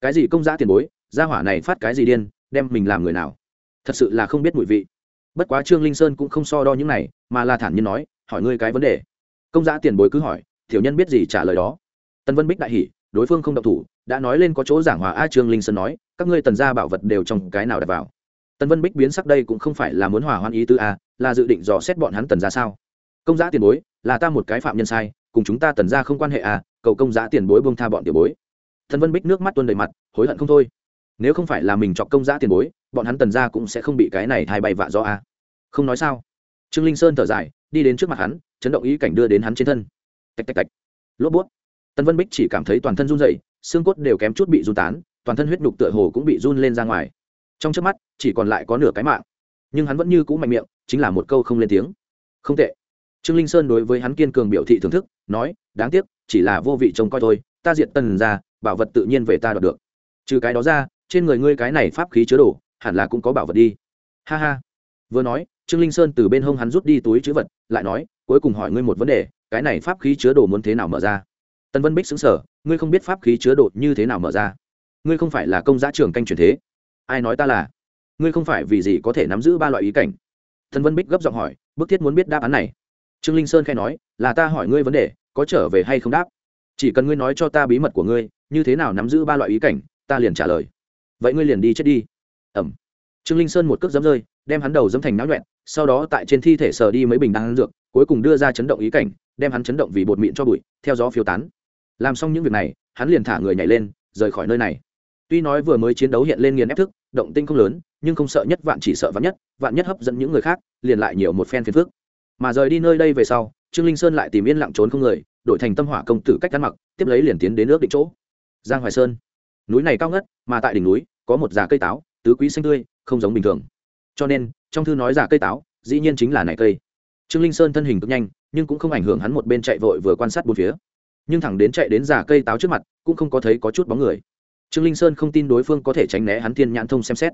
Cái gì công giá tiền bối, gia hỏa này phát cái gì điên, đem mình làm người nào? Thật sự là không biết mùi vị. Bất quá trương linh sơn cũng không so đo những này, mà là thản nhiên nói, hỏi ngươi cái vấn đề. Công giá tiền bối cứ hỏi thiểu nhân biết gì trả lời đó? Tần vân bích đại hỉ, đối phương không động thủ, đã nói lên có chỗ giảng hòa a trương linh sơn nói, các ngươi tần gia bảo vật đều trong cái nào đặt vào? Tần vân bích biến sắc đây cũng không phải là muốn hòa hoan ý tứ a, là dự định dò xét bọn hắn tần gia sao. Công giá tiền bối, là ta một cái phạm nhân sai, cùng chúng ta tần gia không quan hệ à cầu công giá tiền bối bông tha bọn tiểu bối. Thần vân bích nước mắt tuôn đầy mặt, hối hận không thôi. Nếu không phải là mình chọc công giá tiền bối, bọn hắn tần gia cũng sẽ không bị cái này thay bay vạ do a. Không nói sao? Trương linh sơn thở dài, đi đến trước mặt hắn, chấn động ý cảnh đưa đến hắn trên thân. Tạch tạch tạch. Lốp bút. Tần vân bích chỉ cảm thấy toàn thân run rẩy, xương cốt đều kém chút bị run tán, toàn thân huyết nhục tựa hồ cũng bị run lên ra ngoài. Trong trước mắt, chỉ còn lại có nửa cái mạng. Nhưng hắn vẫn như cũ mạnh miệng, chính là một câu không lên tiếng. Không tệ. Trương linh sơn đối với hắn kiên cường biểu thị thưởng thức nói, đáng tiếc, chỉ là vô vị trông coi thôi, ta diện tần ra, bảo vật tự nhiên về ta đoạt được. Trừ cái đó ra, trên người ngươi cái này pháp khí chứa đồ, hẳn là cũng có bảo vật đi. Ha ha. Vừa nói, trương linh sơn từ bên hông hắn rút đi túi chứa vật, lại nói, cuối cùng hỏi ngươi một vấn đề, cái này pháp khí chứa đồ muốn thế nào mở ra? Tân vân bích xứng sở ngươi không biết pháp khí chứa đồ như thế nào mở ra? Ngươi không phải là công giá trường canh truyền thế. Ai nói ta là? Ngươi không phải vì gì có thể nắm giữ ba loại ý cảnh? Tân vân bích gấp giọng hỏi, bức thiết muốn biết đáp án này. Trương linh sơn khai nói, là ta hỏi ngươi vấn đề có trở về hay không đáp? Chỉ cần ngươi nói cho ta bí mật của ngươi, như thế nào nắm giữ ba loại ý cảnh, ta liền trả lời. Vậy ngươi liền đi chết đi. Ẩm. Trương linh sơn một cước dấm rơi, đem hắn đầu dấm thành náo nhuẹn, sau đó tại trên thi thể sờ đi mấy bình đan dược, cuối cùng đưa ra chấn động ý cảnh, đem hắn chấn động vì bột mịn cho bụi, theo gió phiêu tán. Làm xong những việc này, hắn liền thả người nhảy lên, rời khỏi nơi này. Tuy nói vừa mới chiến đấu hiện lên nghiền ép thức, động tinh không lớn, nhưng không sợ nhất vạn chỉ sợ vạn nhất vạn nhất hấp dẫn những người khác, liền lại nhiều một phen phiền phức. Mà rời đi nơi đây về sau, trương linh sơn lại tìm yên lặng trốn không người đổi thành tâm hỏa công tử cách ăn mặc, tiếp lấy liền tiến đến nước định chỗ. Giang hoài sơn. Núi này cao ngất, mà tại đỉnh núi, có một già cây táo, tứ quý xanh tươi, không giống bình thường. Cho nên, trong thư nói già cây táo, dĩ nhiên chính là này cây. Trương linh sơn thân hình cực nhanh, nhưng cũng không ảnh hưởng hắn một bên chạy vội vừa quan sát bốn phía. Nhưng thẳng đến chạy đến già cây táo trước mặt, cũng không có thấy có chút bóng người. Trương linh sơn không tin đối phương có thể tránh né hắn thiên nhãn thông xem xét.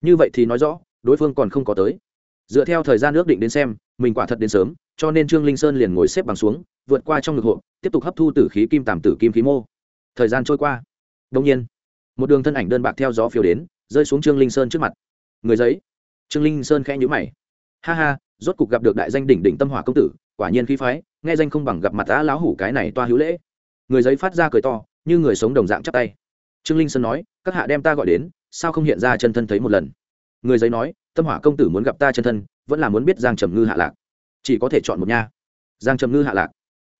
Như vậy thì nói rõ, đối phương còn không có tới. Dựa theo thời gian ước định đến xem, mình quả thật đến sớm cho nên trương linh sơn liền ngồi xếp bằng xuống, vượt qua trong ngực hộ tiếp tục hấp thu tử khí kim tàm, tử kim khí mô. Thời gian trôi qua. Đông nhiên, một đường thân ảnh đơn bạc theo gió phiêu đến, rơi xuống trương linh sơn trước mặt. Người giấy. Trương linh sơn khẽ nhữ mày. Ha ha, rốt cục gặp được đại danh đỉnh đỉnh tâm hỏa công tử, quả nhiên khí phái, nghe danh không bằng gặp mặt đã láo hủ cái này toa hữu lễ. Người giấy phát ra cười to, như người sống đồng dạng chắp tay. Trương linh sơn nói, các hạ đem ta gọi đến, sao không hiện ra chân thân thấy một lần? Người giấy nói, tâm hỏa công tử muốn gặp ta chân thân, vẫn là muốn biết giang trầm ngư hạ lạc chỉ có thể chọn một nha. Giang trầm ngư hạ lạc.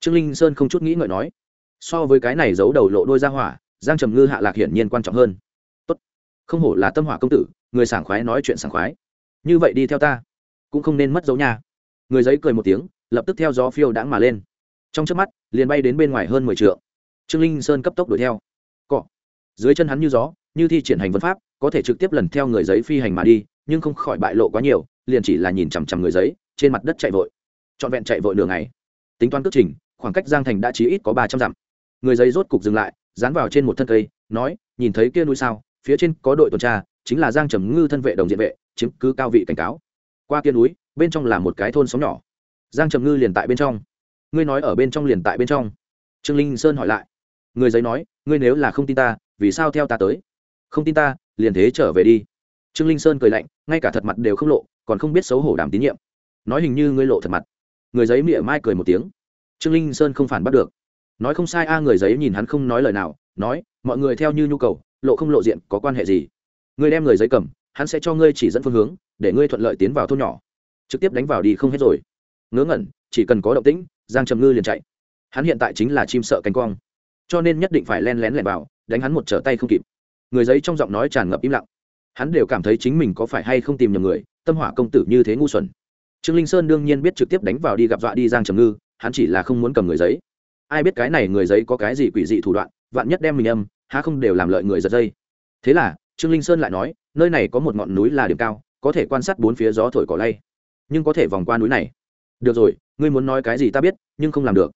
Trương linh sơn không chút nghĩ ngợi nói, so với cái này giấu đầu lộ đôi ra hỏa, giang trầm ngư hạ lạc hiển nhiên quan trọng hơn. Tốt. không hổ là tâm hỏa công tử, người sảng khoái nói chuyện sảng khoái. Như vậy đi theo ta, cũng không nên mất dấu nha. Người giấy cười một tiếng, lập tức theo gió phiêu đãng mà lên. Trong trước mắt, liền bay đến bên ngoài hơn mười t trương linh sơn cấp tốc đuổi theo. Cọ. Dưới chân hắn như gió, như thi triển hành vân pháp, có thể trực tiếp lần theo người giấy phi hành mà đi, nhưng không khỏi bại lộ quá nhiều, liền chỉ là nhìn chằm chằm người giấy, trên mặt đất chạy vội trọn vẹn chạy vội nửa ngày. Tính toán cước trình, khoảng cách giang thành đã chí ít có ba trăm dặm. Người giấy rốt cục dừng lại, dán vào trên một thân cây, nói, nhìn thấy kia núi sao? Phía trên có đội tuần tra, chính là giang trầm ngư thân vệ đồng diện vệ, chiếm cứ cao vị cảnh cáo. Qua kia núi, bên trong là một cái thôn sóng nhỏ. Giang trầm ngư liền tại bên trong. Ngươi nói ở bên trong liền tại bên trong. Trương linh sơn hỏi lại. Người giấy nói, ngươi nếu là không tin ta, vì sao theo ta tới? Không tin ta, liền thế trở về đi. Trương linh sơn cười lạnh, ngay cả thật mặt đều không lộ, còn không biết xấu hổ đảm tín nhiệm. Nói hình như ngươi lộ thật mặt người giấy mỉa mai cười một tiếng. Trương linh sơn không phản bắt được. Nói không sai a, người giấy nhìn hắn không nói lời nào, nói, mọi người theo như nhu cầu, lộ không lộ diện, có quan hệ gì? Người đem người giấy cầm, hắn sẽ cho ngươi chỉ dẫn phương hướng, để ngươi thuận lợi tiến vào thôn nhỏ. Trực tiếp đánh vào đi không hết rồi. Ngớ ngẩn, chỉ cần có động tĩnh, giang trầm ngư liền chạy. Hắn hiện tại chính là chim sợ cánh quang cho nên nhất định phải len lén lẻn vào, đánh hắn một trở tay không kịp. Người giấy trong giọng nói tràn ngập im lặng. Hắn đều cảm thấy chính mình có phải hay không tìm nhầm người, tâm hỏa công tử như thế ngu xuẩn trương linh sơn đương nhiên biết trực tiếp đánh vào đi gặp dọa đi giang trầm ngư, hắn chỉ là không muốn cầm người giấy. Ai biết cái này người giấy có cái gì quỷ dị thủ đoạn, vạn nhất đem mình âm, há không đều làm lợi người giật dây. Thế là, trương linh sơn lại nói, nơi này có một ngọn núi là điểm cao, có thể quan sát bốn phía gió thổi cỏ lay. Nhưng có thể vòng qua núi này. Được rồi, ngươi muốn nói cái gì ta biết, nhưng không làm được.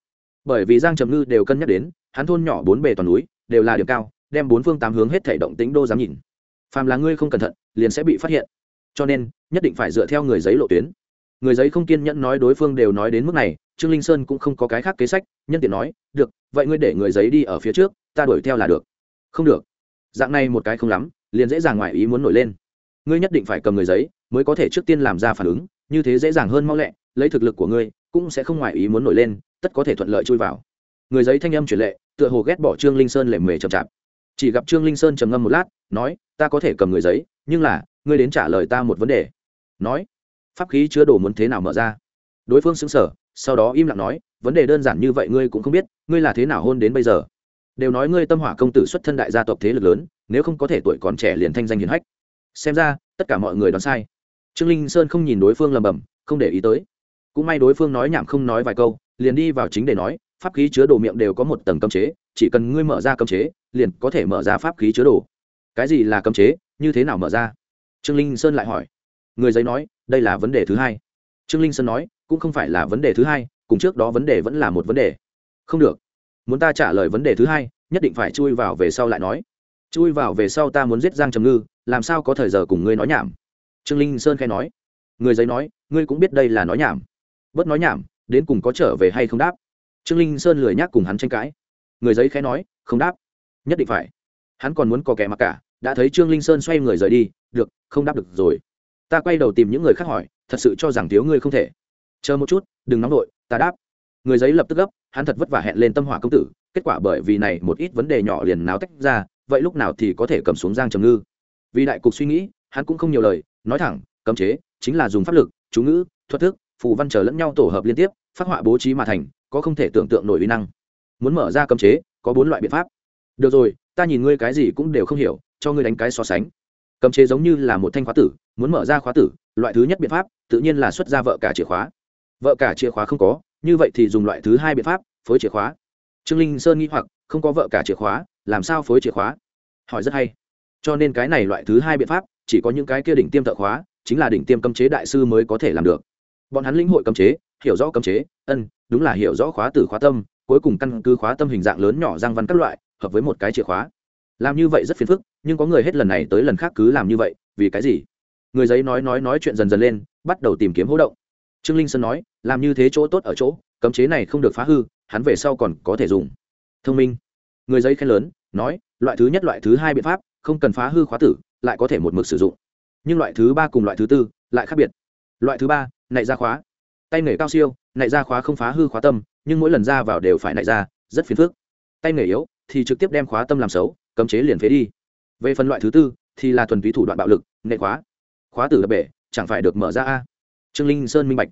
Bởi vì giang trầm ngư đều cân nhắc đến, hắn thôn nhỏ bốn bề toàn núi, đều là điểm cao, đem bốn phương tám hướng hết thể động tính đô dám nhìn. Phàm là ngươi không cẩn thận, liền sẽ bị phát hiện. Cho nên, nhất định phải dựa theo người giấy lộ tuyến người giấy không kiên nhẫn nói đối phương đều nói đến mức này, trương linh sơn cũng không có cái khác kế sách, nhân tiện nói, được, vậy ngươi để người giấy đi ở phía trước, ta đuổi theo là được. Không được. Dạng này một cái không lắm, liền dễ dàng ngoài ý muốn nổi lên. Ngươi nhất định phải cầm người giấy, mới có thể trước tiên làm ra phản ứng, như thế dễ dàng hơn mau lẹ, lấy thực lực của ngươi, cũng sẽ không ngoài ý muốn nổi lên, tất có thể thuận lợi chui vào. Người giấy thanh âm chuyển lệ, tựa hồ ghét bỏ trương linh sơn lệ mề chậm chạp. Chỉ gặp trương linh sơn trầm ngâm một lát, nói, ta có thể cầm người giấy, nhưng là, ngươi đến trả lời ta một vấn đề. Nói pháp khí chứa đồ muốn thế nào mở ra. Đối phương xứng sở sau đó im lặng nói, vấn đề đơn giản như vậy ngươi cũng không biết, ngươi là thế nào hôn đến bây giờ? Đều nói ngươi tâm hỏa công tử xuất thân đại gia tộc thế lực lớn, nếu không có thể tuổi còn trẻ liền thanh danh hiền hách. Xem ra, tất cả mọi người đoán sai. Trương linh sơn không nhìn đối phương lầm bầm, không để ý tới. Cũng may đối phương nói nhảm không nói vài câu, liền đi vào chính để nói, pháp khí chứa đồ miệng đều có một tầng cấm chế, chỉ cần ngươi mở ra cấm chế, liền có thể mở ra pháp khí chứa đồ. Cái gì là cấm chế? Như thế nào mở ra? Trương linh sơn lại hỏi người giấy nói, đây là vấn đề thứ hai. Trương linh sơn nói, cũng không phải là vấn đề thứ hai, cùng trước đó vấn đề vẫn là một vấn đề. Không được. Muốn ta trả lời vấn đề thứ hai, nhất định phải chui vào về sau lại nói. Chui vào về sau ta muốn giết giang trầm ngư, làm sao có thời giờ cùng ngươi nói nhảm? Trương linh sơn khai nói. Người giấy nói, ngươi cũng biết đây là nói nhảm. Bớt nói nhảm, đến cùng có trở về hay không đáp? Trương linh sơn lười nhác cùng hắn tranh cãi. Người giấy khai nói, không đáp. Nhất định phải. Hắn còn muốn có kẻ mặc cả, đã thấy trương linh sơn xoay người rời đi, được, không đáp được rồi ta quay đầu tìm những người khác hỏi, thật sự cho rằng thiếu ngươi không thể. Chờ một chút, đừng nóng đội ta đáp. Người giấy lập tức gấp, hắn thật vất vả hẹn lên tâm hỏa công tử, kết quả bởi vì này một ít vấn đề nhỏ liền náo tách ra, vậy lúc nào thì có thể cầm xuống giang trầm ngư. Vì đại cục suy nghĩ, hắn cũng không nhiều lời, nói thẳng, cấm chế, chính là dùng pháp lực, chú ngữ, thuật thức, phù văn chờ lẫn nhau tổ hợp liên tiếp, phát họa bố trí mà thành, có không thể tưởng tượng nổi uy năng. Muốn mở ra cấm chế, có bốn loại biện pháp. Được rồi, ta nhìn ngươi cái gì cũng đều không hiểu, cho ngươi đánh cái so sánh. Cấm chế giống như là một thanh khóa tử muốn mở ra khóa tử, loại thứ nhất biện pháp, tự nhiên là xuất ra vợ cả chìa khóa. Vợ cả chìa khóa không có, như vậy thì dùng loại thứ hai biện pháp, phối chìa khóa. Trương linh sơn nghĩ hoặc, không có vợ cả chìa khóa, làm sao phối chìa khóa? Hỏi rất hay. Cho nên cái này loại thứ hai biện pháp, chỉ có những cái kia đỉnh tiêm thợ khóa, chính là đỉnh tiêm cấm chế đại sư mới có thể làm được. Bọn hắn lĩnh hội cấm chế, hiểu rõ cấm chế, ân, đúng là hiểu rõ khóa tử khóa tâm, cuối cùng căn cứ khóa tâm hình dạng lớn nhỏ giang văn các loại, hợp với một cái chìa khóa. Làm như vậy rất phiền phức, nhưng có người hết lần này tới lần khác cứ làm như vậy, vì cái gì? Người giấy nói nói nói chuyện dần dần lên, bắt đầu tìm kiếm hỗ động. Trương linh sơn nói, làm như thế chỗ tốt ở chỗ, cấm chế này không được phá hư, hắn về sau còn có thể dùng. Thông minh, người giấy khen lớn, nói, loại thứ nhất loại thứ hai biện pháp, không cần phá hư khóa tử, lại có thể một mực sử dụng. Nhưng loại thứ ba cùng loại thứ tư, lại khác biệt. Loại thứ ba, nạy ra khóa. Tay nghề cao siêu, nạy ra khóa không phá hư khóa tâm, nhưng mỗi lần ra vào đều phải nạy ra, rất phiền phức. Tay nghề yếu, thì trực tiếp đem khóa tâm làm xấu, cấm chế liền phế đi. Về phần loại thứ tư, thì là thuần túy thủ đoạn bạo lực, nệ khóa khóa tử đập bể, chẳng phải được mở ra a? Trương linh sơn minh bạch.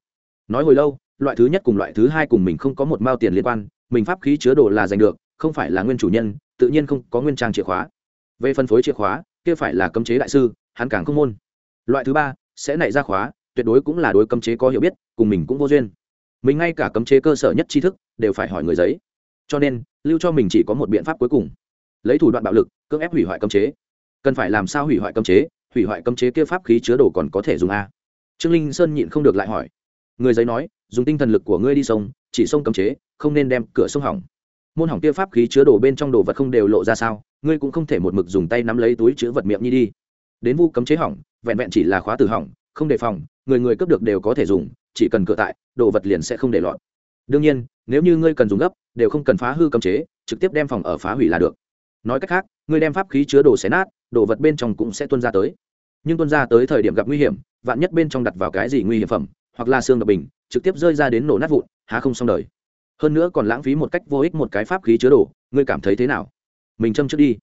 Nói hồi lâu, loại thứ nhất cùng loại thứ hai cùng mình không có một mao tiền liên quan, mình pháp khí chứa đồ là giành được, không phải là nguyên chủ nhân, tự nhiên không có nguyên trang chìa khóa. Về phân phối chìa khóa, kia phải là cấm chế đại sư, hắn càng không môn. Loại thứ ba, sẽ nảy ra khóa, tuyệt đối cũng là đối cấm chế có hiểu biết, cùng mình cũng vô duyên. Mình ngay cả cấm chế cơ sở nhất tri thức, đều phải hỏi người giấy. Cho nên, lưu cho mình chỉ có một biện pháp cuối cùng. Lấy thủ đoạn bạo lực, cưỡng ép hủy hoại cấm chế. Cần phải làm sao hủy hoại cấm chế? Hủy hoại cấm chế kia pháp khí chứa đồ còn có thể dùng a trương linh sơn nhịn không được lại hỏi. Người giấy nói, dùng tinh thần lực của ngươi đi sông, chỉ sông cấm chế, không nên đem cửa sông hỏng. Môn hỏng kia pháp khí chứa đồ bên trong đồ vật không đều lộ ra sao? Ngươi cũng không thể một mực dùng tay nắm lấy túi chứa vật miệng nhi đi. Đến vu cấm chế hỏng, vẹn vẹn chỉ là khóa từ hỏng, không đề phòng, người người cướp được đều có thể dùng, chỉ cần cửa tại, đồ vật liền sẽ không để lọt. Đương nhiên, nếu như ngươi cần dùng gấp, đều không cần phá hư cấm chế, trực tiếp đem phòng ở phá hủy là được. Nói cách khác, ngươi đem pháp khí chứa đồ xé nát, đồ vật bên trong cũng sẽ tuân ra tới nhưng tuân ra tới thời điểm gặp nguy hiểm, vạn nhất bên trong đặt vào cái gì nguy hiểm phẩm, hoặc là xương đập bình, trực tiếp rơi ra đến nổ nát vụn, há không xong đời. Hơn nữa còn lãng phí một cách vô ích một cái pháp khí chứa đồ, ngươi cảm thấy thế nào? Mình châm trước đi.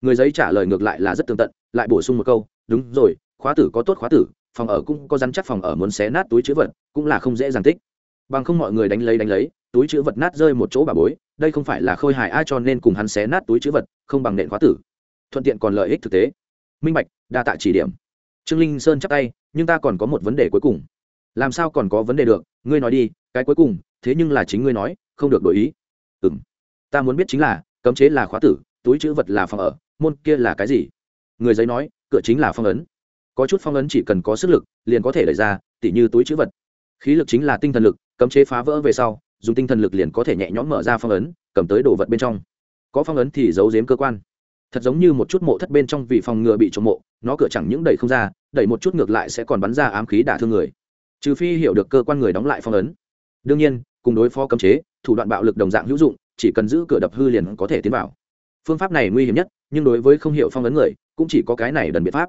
Người giấy trả lời ngược lại là rất tường tận, lại bổ sung một câu, đúng rồi, khóa tử có tốt khóa tử, phòng ở cũng có rắn chắc phòng ở muốn xé nát túi chữ vật, cũng là không dễ dàng tích. Bằng không mọi người đánh lấy đánh lấy, túi chữ vật nát rơi một chỗ bà bối, đây không phải là khôi hài ai cho nên cùng hắn xé nát túi chữ vật, không bằng nện khóa tử. Thuận tiện còn lợi ích thực tế. Minh bạch, đa tạ chỉ điểm trương linh sơn chắp tay, nhưng ta còn có một vấn đề cuối cùng. Làm sao còn có vấn đề được? Ngươi nói đi, cái cuối cùng, thế nhưng là chính ngươi nói, không được đổi ý. Ừ m ta muốn biết chính là, cấm chế là khóa tử, túi chữ vật là phòng ở, môn kia là cái gì? Người giấy nói, cửa chính là phong ấn. Có chút phong ấn chỉ cần có sức lực, liền có thể đẩy ra, tỉ như túi chữ vật. Khí lực chính là tinh thần lực, cấm chế phá vỡ về sau, dùng tinh thần lực liền có thể nhẹ nhõm mở ra phong ấn, cầm tới đồ vật bên trong. Có phong ấn thì giấu giếm cơ quan thật giống như một chút mộ thất bên trong vì phòng ngừa bị trộm mộ, nó cửa chẳng những đẩy không ra, đẩy một chút ngược lại sẽ còn bắn ra ám khí đả thương người. Trừ phi hiểu được cơ quan người đóng lại phong ấn. Đương nhiên, cùng đối phó cấm chế, thủ đoạn bạo lực đồng dạng hữu dụng, chỉ cần giữ cửa đập hư liền có thể tiến vào. Phương pháp này nguy hiểm nhất, nhưng đối với không hiểu phong ấn người, cũng chỉ có cái này đần biện pháp.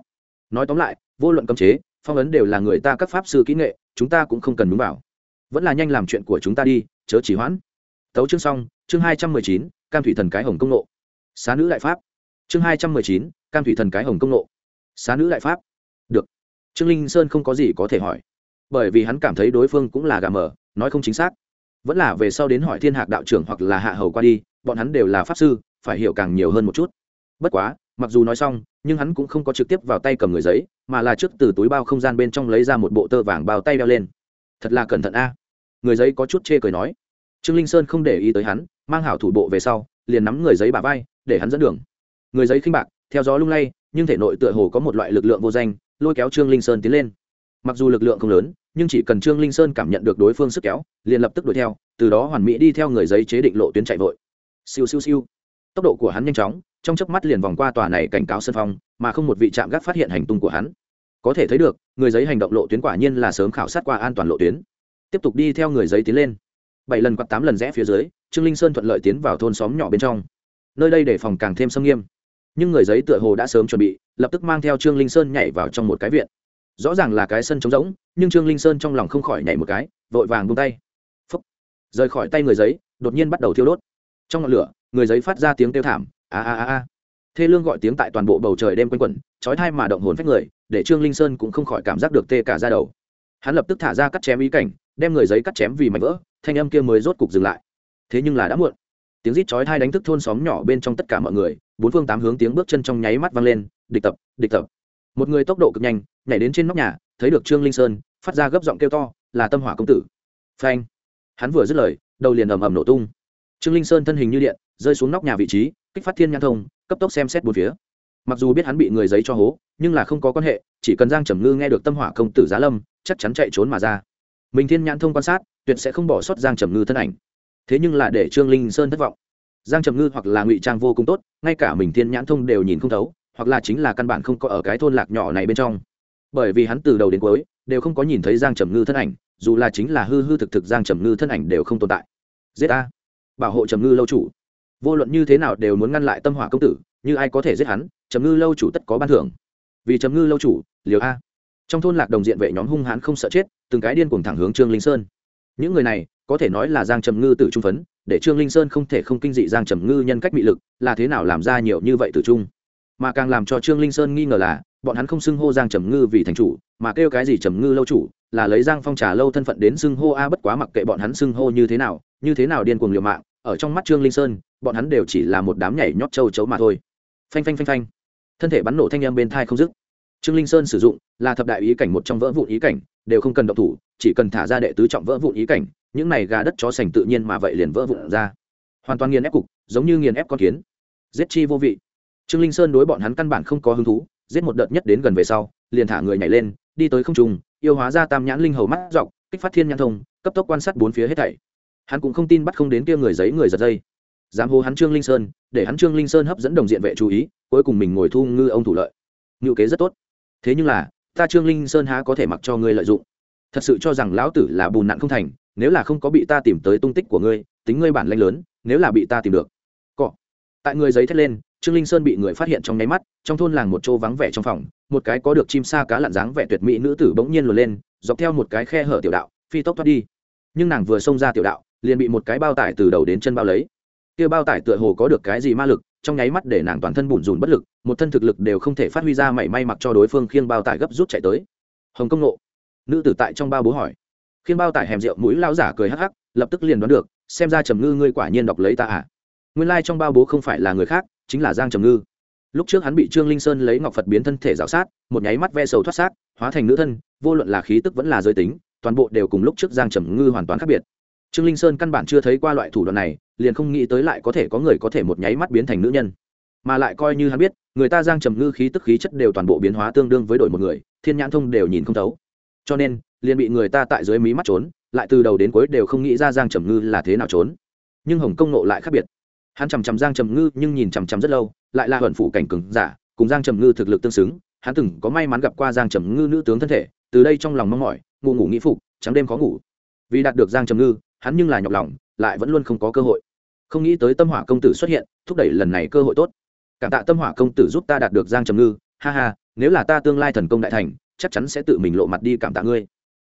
Nói tóm lại, vô luận cấm chế, phong ấn đều là người ta các pháp sư kỹ nghệ, chúng ta cũng không cần đúng vào. Vẫn là nhanh làm chuyện của chúng ta đi, chớ chỉ hoãn. Tấu chương xong, chương hai trăm mười chín, cam thủy thần cái hồng công nộ. Xá nữ đại pháp chương hai trăm mười chín, cam thủy thần cái hồng công nộ. Xá nữ đại pháp. Được. Trương linh sơn không có gì có thể hỏi. Bởi vì hắn cảm thấy đối phương cũng là gà mờ, nói không chính xác. Vẫn là về sau đến hỏi thiên hạc đạo trưởng hoặc là hạ hầu qua đi, bọn hắn đều là pháp sư, phải hiểu càng nhiều hơn một chút. Bất quá, mặc dù nói xong, nhưng hắn cũng không có trực tiếp vào tay cầm người giấy, mà là trước từ túi bao không gian bên trong lấy ra một bộ tơ vàng bao tay đeo lên. Thật là cẩn thận a. Người giấy có chút chê cười nói. Trương linh sơn không để ý tới hắn, mang hảo thủ bộ về sau, liền nắm người giấy bà vai, để hắn dẫn đường người giấy khinh bạc, theo gió lung lay, nhưng thể nội tựa hồ có một loại lực lượng vô danh, lôi kéo trương linh sơn tiến lên. Mặc dù lực lượng không lớn, nhưng chỉ cần trương linh sơn cảm nhận được đối phương sức kéo, liền lập tức đuổi theo, từ đó hoàn mỹ đi theo người giấy chế định lộ tuyến chạy vội. Siêu siêu siêu. Tốc độ của hắn nhanh chóng, trong chớp mắt liền vòng qua tòa này cảnh cáo sân phong, mà không một vị trạm gác phát hiện hành tung của hắn. Có thể thấy được, người giấy hành động lộ tuyến quả nhiên là sớm khảo sát qua an toàn lộ tuyến. Tiếp tục đi theo người giấy tiến lên. Bảy lần quạt tám lần rẽ phía dưới, trương linh sơn thuận lợi tiến vào thôn xóm nhỏ bên trong. Nơi đây để phòng càng thêm xâm nghiêm nhưng người giấy tựa hồ đã sớm chuẩn bị lập tức mang theo trương linh sơn nhảy vào trong một cái viện. Rõ ràng là cái sân trống rỗng nhưng trương linh sơn trong lòng không khỏi nhảy một cái vội vàng bung tay. Phấp, rời khỏi tay người giấy đột nhiên bắt đầu thiêu đốt. Trong ngọn lửa người giấy phát ra tiếng kêu thảm a a a a. Thê lương gọi tiếng tại toàn bộ bầu trời đêm quanh quẩn trói thai mà động hồn phách người để trương linh sơn cũng không khỏi cảm giác được tê cả ra đầu. Hắn lập tức thả ra cắt chém ý cảnh đem người giấy cắt chém vì mảnh vỡ thanh âm kia mới rốt cục dừng lại. Thế nhưng là đã muộn tiếng rít chói thai đánh thức thôn xóm nhỏ bên trong tất cả mọi người, bốn phương tám hướng tiếng bước chân trong nháy mắt vang lên, địch tập địch tập. Một người tốc độ cực nhanh, nhảy đến trên nóc nhà, thấy được trương linh sơn, phát ra gấp giọng kêu to, là tâm hỏa công tử. Phanh. Hắn vừa dứt lời, đầu liền ầm ầm nổ tung. Trương linh sơn thân hình như điện, rơi xuống nóc nhà vị trí, kích phát thiên nhãn thông, cấp tốc xem xét bốn phía. Mặc dù biết hắn bị người giấy cho hố, nhưng là không có quan hệ, chỉ cần giang trầm ngư nghe được tâm hỏa công tử giá lâm, chắc chắn chạy trốn mà ra. Mình thiên nhãn thông quan sát, tuyệt sẽ không bỏ sót giang trầm ngư thân ảnh thế nhưng là để trương linh sơn thất vọng. Giang trầm ngư hoặc là ngụy trang vô cùng tốt, ngay cả mình thiên nhãn thông đều nhìn không thấu, hoặc là chính là căn bản không có ở cái thôn lạc nhỏ này bên trong. Bởi vì hắn từ đầu đến cuối đều không có nhìn thấy giang trầm ngư thân ảnh, dù là chính là hư hư thực thực giang trầm ngư thân ảnh đều không tồn tại. Giết a. Bảo hộ trầm ngư lâu chủ. Vô luận như thế nào đều muốn ngăn lại tâm hỏa công tử, như ai có thể giết hắn, trầm ngư lâu chủ tất có ban thưởng. Vì trầm ngư lâu chủ liều a. Trong thôn lạc đồng diện vệ nhóm hung hãn không sợ chết, từng cái điên cùng thẳng hướng trương linh sơn. Những người này có thể nói là giang trầm ngư tử trung phấn, để trương linh sơn không thể không kinh dị giang trầm ngư nhân cách bị lực, là thế nào làm ra nhiều như vậy tử trung. Mà càng làm cho trương linh sơn nghi ngờ là, bọn hắn không xưng hô giang trầm ngư vì thành chủ, mà kêu cái gì trầm ngư lâu chủ, là lấy giang phong trà lâu thân phận đến xưng hô a bất quá mặc kệ bọn hắn xưng hô như thế nào, như thế nào điên cuồng liều mạng, ở trong mắt trương linh sơn, bọn hắn đều chỉ là một đám nhảy nhót châu chấu mà thôi. Phanh phanh phanh phanh. Thân thể bắn nổ thanh em bên thai không dứt. Trương linh sơn sử dụng là thập đại ý cảnh một trong vỡ vụn ý cảnh, đều không cần động thủ, chỉ cần thả ra đệ tứ trọng vỡ vụn ý cảnh những này gà đất chó sành tự nhiên mà vậy liền vỡ vụn ra. Hoàn toàn nghiền ép cục, giống như nghiền ép con kiến. Giết chi vô vị. Trương linh sơn đối bọn hắn căn bản không có hứng thú, giết một đợt nhất đến gần về sau, liền thả người nhảy lên, đi tới không trung, yêu hóa ra tam nhãn linh hầu mắt dọc, kích phát thiên nhãn thông, cấp tốc quan sát bốn phía hết thảy. Hắn cũng không tin bắt không đến kia người giấy người giật dây. Dám hô hắn trương linh sơn, để hắn trương linh sơn hấp dẫn đồng diện vệ chú ý, cuối cùng mình ngồi thu ngư ông thủ lợi. Ngữ kế rất tốt. Thế nhưng là, ta trương linh sơn há có thể mặc cho ngươi lợi dụng. Thật sự cho rằng lão tử là bùn nặn không thành nếu là không có bị ta tìm tới tung tích của ngươi, tính ngươi bản lanh lớn, nếu là bị ta tìm được. Cọ. Tại người giấy thét lên, trương linh sơn bị người phát hiện trong nháy mắt, trong thôn làng một chỗ vắng vẻ trong phòng, một cái có được chim sa cá lặn dáng vẻ tuyệt mỹ nữ tử bỗng nhiên luồn lên, dọc theo một cái khe hở tiểu đạo, phi tốc thoát đi. Nhưng nàng vừa xông ra tiểu đạo, liền bị một cái bao tải từ đầu đến chân bao lấy. Kia bao tải tựa hồ có được cái gì ma lực, trong nháy mắt để nàng toàn thân bủn rủn bất lực, một thân thực lực đều không thể phát huy ra mảy may mặc cho đối phương khiêng bao tải gấp rút chạy tới. Hồng công nộ nữ tử tại trong bao bố hỏi khiến bao tải hẻm rượu mũi lao giả cười hắc hắc, lập tức liền đoán được, xem ra trầm ngư ngươi quả nhiên đọc lấy ta à. Nguyên lai trong bao bố không phải là người khác, chính là giang trầm ngư. Lúc trước hắn bị trương linh sơn lấy ngọc phật biến thân thể rào sát, một nháy mắt ve sầu thoát xác, hóa thành nữ thân, vô luận là khí tức vẫn là giới tính, toàn bộ đều cùng lúc trước giang trầm ngư hoàn toàn khác biệt. Trương linh sơn căn bản chưa thấy qua loại thủ đoạn này, liền không nghĩ tới lại có thể có người có thể một nháy mắt biến thành nữ nhân. Mà lại coi như hắn biết, người ta giang trầm ngư khí tức khí chất đều toàn bộ biến hóa tương đương với đổi một người, thiên nhãn thông đều nhìn không thấu. Cho nên liền bị người ta tại dưới mí mắt trốn, lại từ đầu đến cuối đều không nghĩ ra giang trầm ngư là thế nào trốn. Nhưng hồng công nộ lại khác biệt. Hắn chằm chằm giang trầm ngư nhưng nhìn chằm chằm rất lâu, lại là huẩn phủ cảnh cừng giả, cùng giang trầm ngư thực lực tương xứng, hắn từng có may mắn gặp qua giang trầm ngư nữ tướng thân thể, từ đây trong lòng mong mỏi, ngủ ngủ nghĩ phục, trắng đêm khó ngủ. Vì đạt được giang trầm ngư, hắn nhưng là nhọc lòng, lại vẫn luôn không có cơ hội. Không nghĩ tới tâm hỏa công tử xuất hiện, thúc đẩy lần này cơ hội tốt. Cảm tạ tâm hỏa công tử giúp ta đạt được giang trầm ngư. Ha ha, nếu là ta tương lai thần công đại thành, chắc chắn sẽ tự mình lộ mặt đi cảm tạ ngươi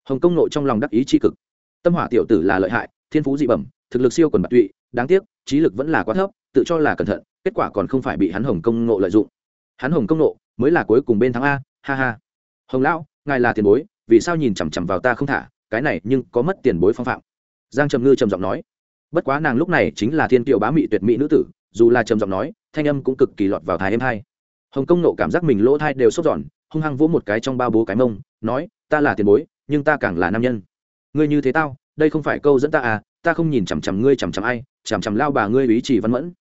hồng công nội trong lòng đắc ý tri cực. Tâm hỏa tiểu tử là lợi hại, thiên phú dị bẩm, thực lực siêu quần bạc tụy, đáng tiếc, trí lực vẫn là quá thấp, tự cho là cẩn thận, kết quả còn không phải bị hắn hồng công nộ lợi dụng. Hắn hồng công nộ mới là cuối cùng bên thắng a, ha ha. Hồng lão, ngài là tiền bối, vì sao nhìn chằm chằm vào ta không thả, cái này nhưng có mất tiền bối phong phạm. Giang trầm ngư trầm giọng nói. Bất quá nàng lúc này chính là thiên kiều bá mị tuyệt mỹ nữ tử, dù là trầm giọng nói, thanh âm cũng cực kỳ lọt vào thái em hai. Hồng công nộ cảm giác mình lỗ thai đều sốt giòn, hung hăng vỗ một cái trong bao bố cái mông, nói, ta là tiền bối nhưng ta càng là nam nhân. Ngươi như thế tao, đây không phải câu dẫn ta à ta không nhìn chằm chằm ngươi, chằm chằm ai, chằm chằm lao bà ngươi ý chỉ văn mẫn.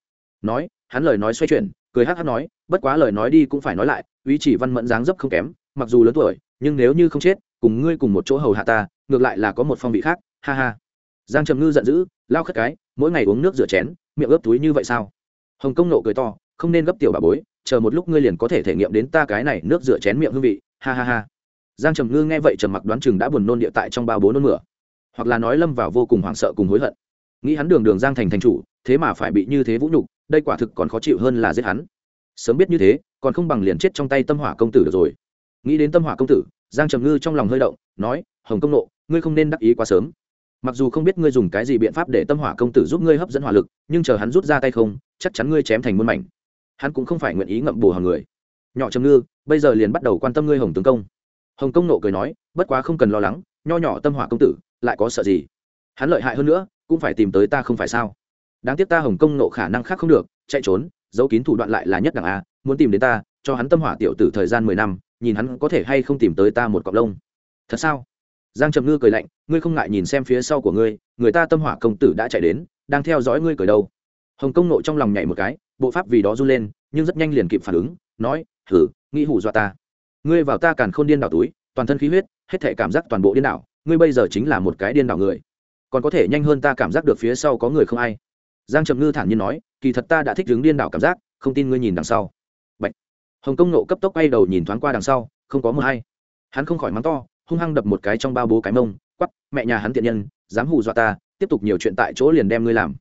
Nói, hắn lời nói xoay chuyển, cười hát hát nói, bất quá lời nói đi cũng phải nói lại, ý chỉ văn mẫn dáng dấp không kém, mặc dù lớn tuổi, nhưng nếu như không chết, cùng ngươi cùng một chỗ hầu hạ ta, ngược lại là có một phong vị khác, ha ha. Giang trầm ngư giận dữ, lao khất cái, mỗi ngày uống nước rửa chén, miệng ướp túi như vậy sao? Hồng công nộ cười to, không nên gấp tiểu bà bối, chờ một lúc ngươi liền có thể thể nghiệm đến ta cái này nước rửa chén miệng hương vị, ha ha ha giang trầm ngư nghe vậy trầm mặc đoán chừng đã buồn nôn địa tại trong bao bố nôn mửa. Hoặc là nói lâm vào vô cùng hoảng sợ cùng hối hận. Nghĩ hắn đường đường giang thành thành chủ, thế mà phải bị như thế vũ nhục, đây quả thực còn khó chịu hơn là giết hắn. Sớm biết như thế, còn không bằng liền chết trong tay tâm hỏa công tử được rồi. Nghĩ đến tâm hỏa công tử, giang trầm ngư trong lòng hơi động, nói, hồng công nộ, ngươi không nên đắc ý quá sớm. Mặc dù không biết ngươi dùng cái gì biện pháp để tâm hỏa công tử giúp ngươi hấp dẫn hỏa lực, nhưng chờ hắn rút ra tay không, chắc chắn ngươi chém thành muôn mảnh. Hắn cũng không phải nguyện ý ngậm bù hàng người. Nhỏ trầm ngư, bây giờ liền bắt đầu quan tâm ngươi hồng tướng công hồng công nộ cười nói, bất quá không cần lo lắng, nho nhỏ tâm hỏa công tử, lại có sợ gì? Hắn lợi hại hơn nữa, cũng phải tìm tới ta không phải sao? Đáng tiếc ta hồng công nộ khả năng khác không được, chạy trốn, giấu kín thủ đoạn lại là nhất đẳng a, muốn tìm đến ta, cho hắn tâm hỏa tiểu tử thời gian mười năm, nhìn hắn có thể hay không tìm tới ta một cọc lông. Thật sao? Giang trầm ngư cười lạnh, ngươi không ngại nhìn xem phía sau của ngươi, người ta tâm hỏa công tử đã chạy đến, đang theo dõi ngươi cười đâu? Hồng công nộ trong lòng nhảy một cái, bộ pháp vì đó run lên, nhưng rất nhanh liền kịp phản ứng, nói thử nghĩ hủ dọa ta ngươi vào ta càn khôn điên đảo túi, toàn thân khí huyết, hết thể cảm giác toàn bộ điên đảo, ngươi bây giờ chính là một cái điên đảo người. Còn có thể nhanh hơn ta cảm giác được phía sau có người không ai. Giang trầm ngư thản nhiên nói, kỳ thật ta đã thích đứng điên đảo cảm giác, không tin ngươi nhìn đằng sau. Bạch. hồng công nộ cấp tốc quay đầu nhìn thoáng qua đằng sau, không có mờ hay. Hắn không khỏi mắng to, hung hăng đập một cái trong bao bố cái mông quắp mẹ nhà hắn tiện nhân, dám hù dọa ta, tiếp tục nhiều chuyện tại chỗ liền đem ngươi làm.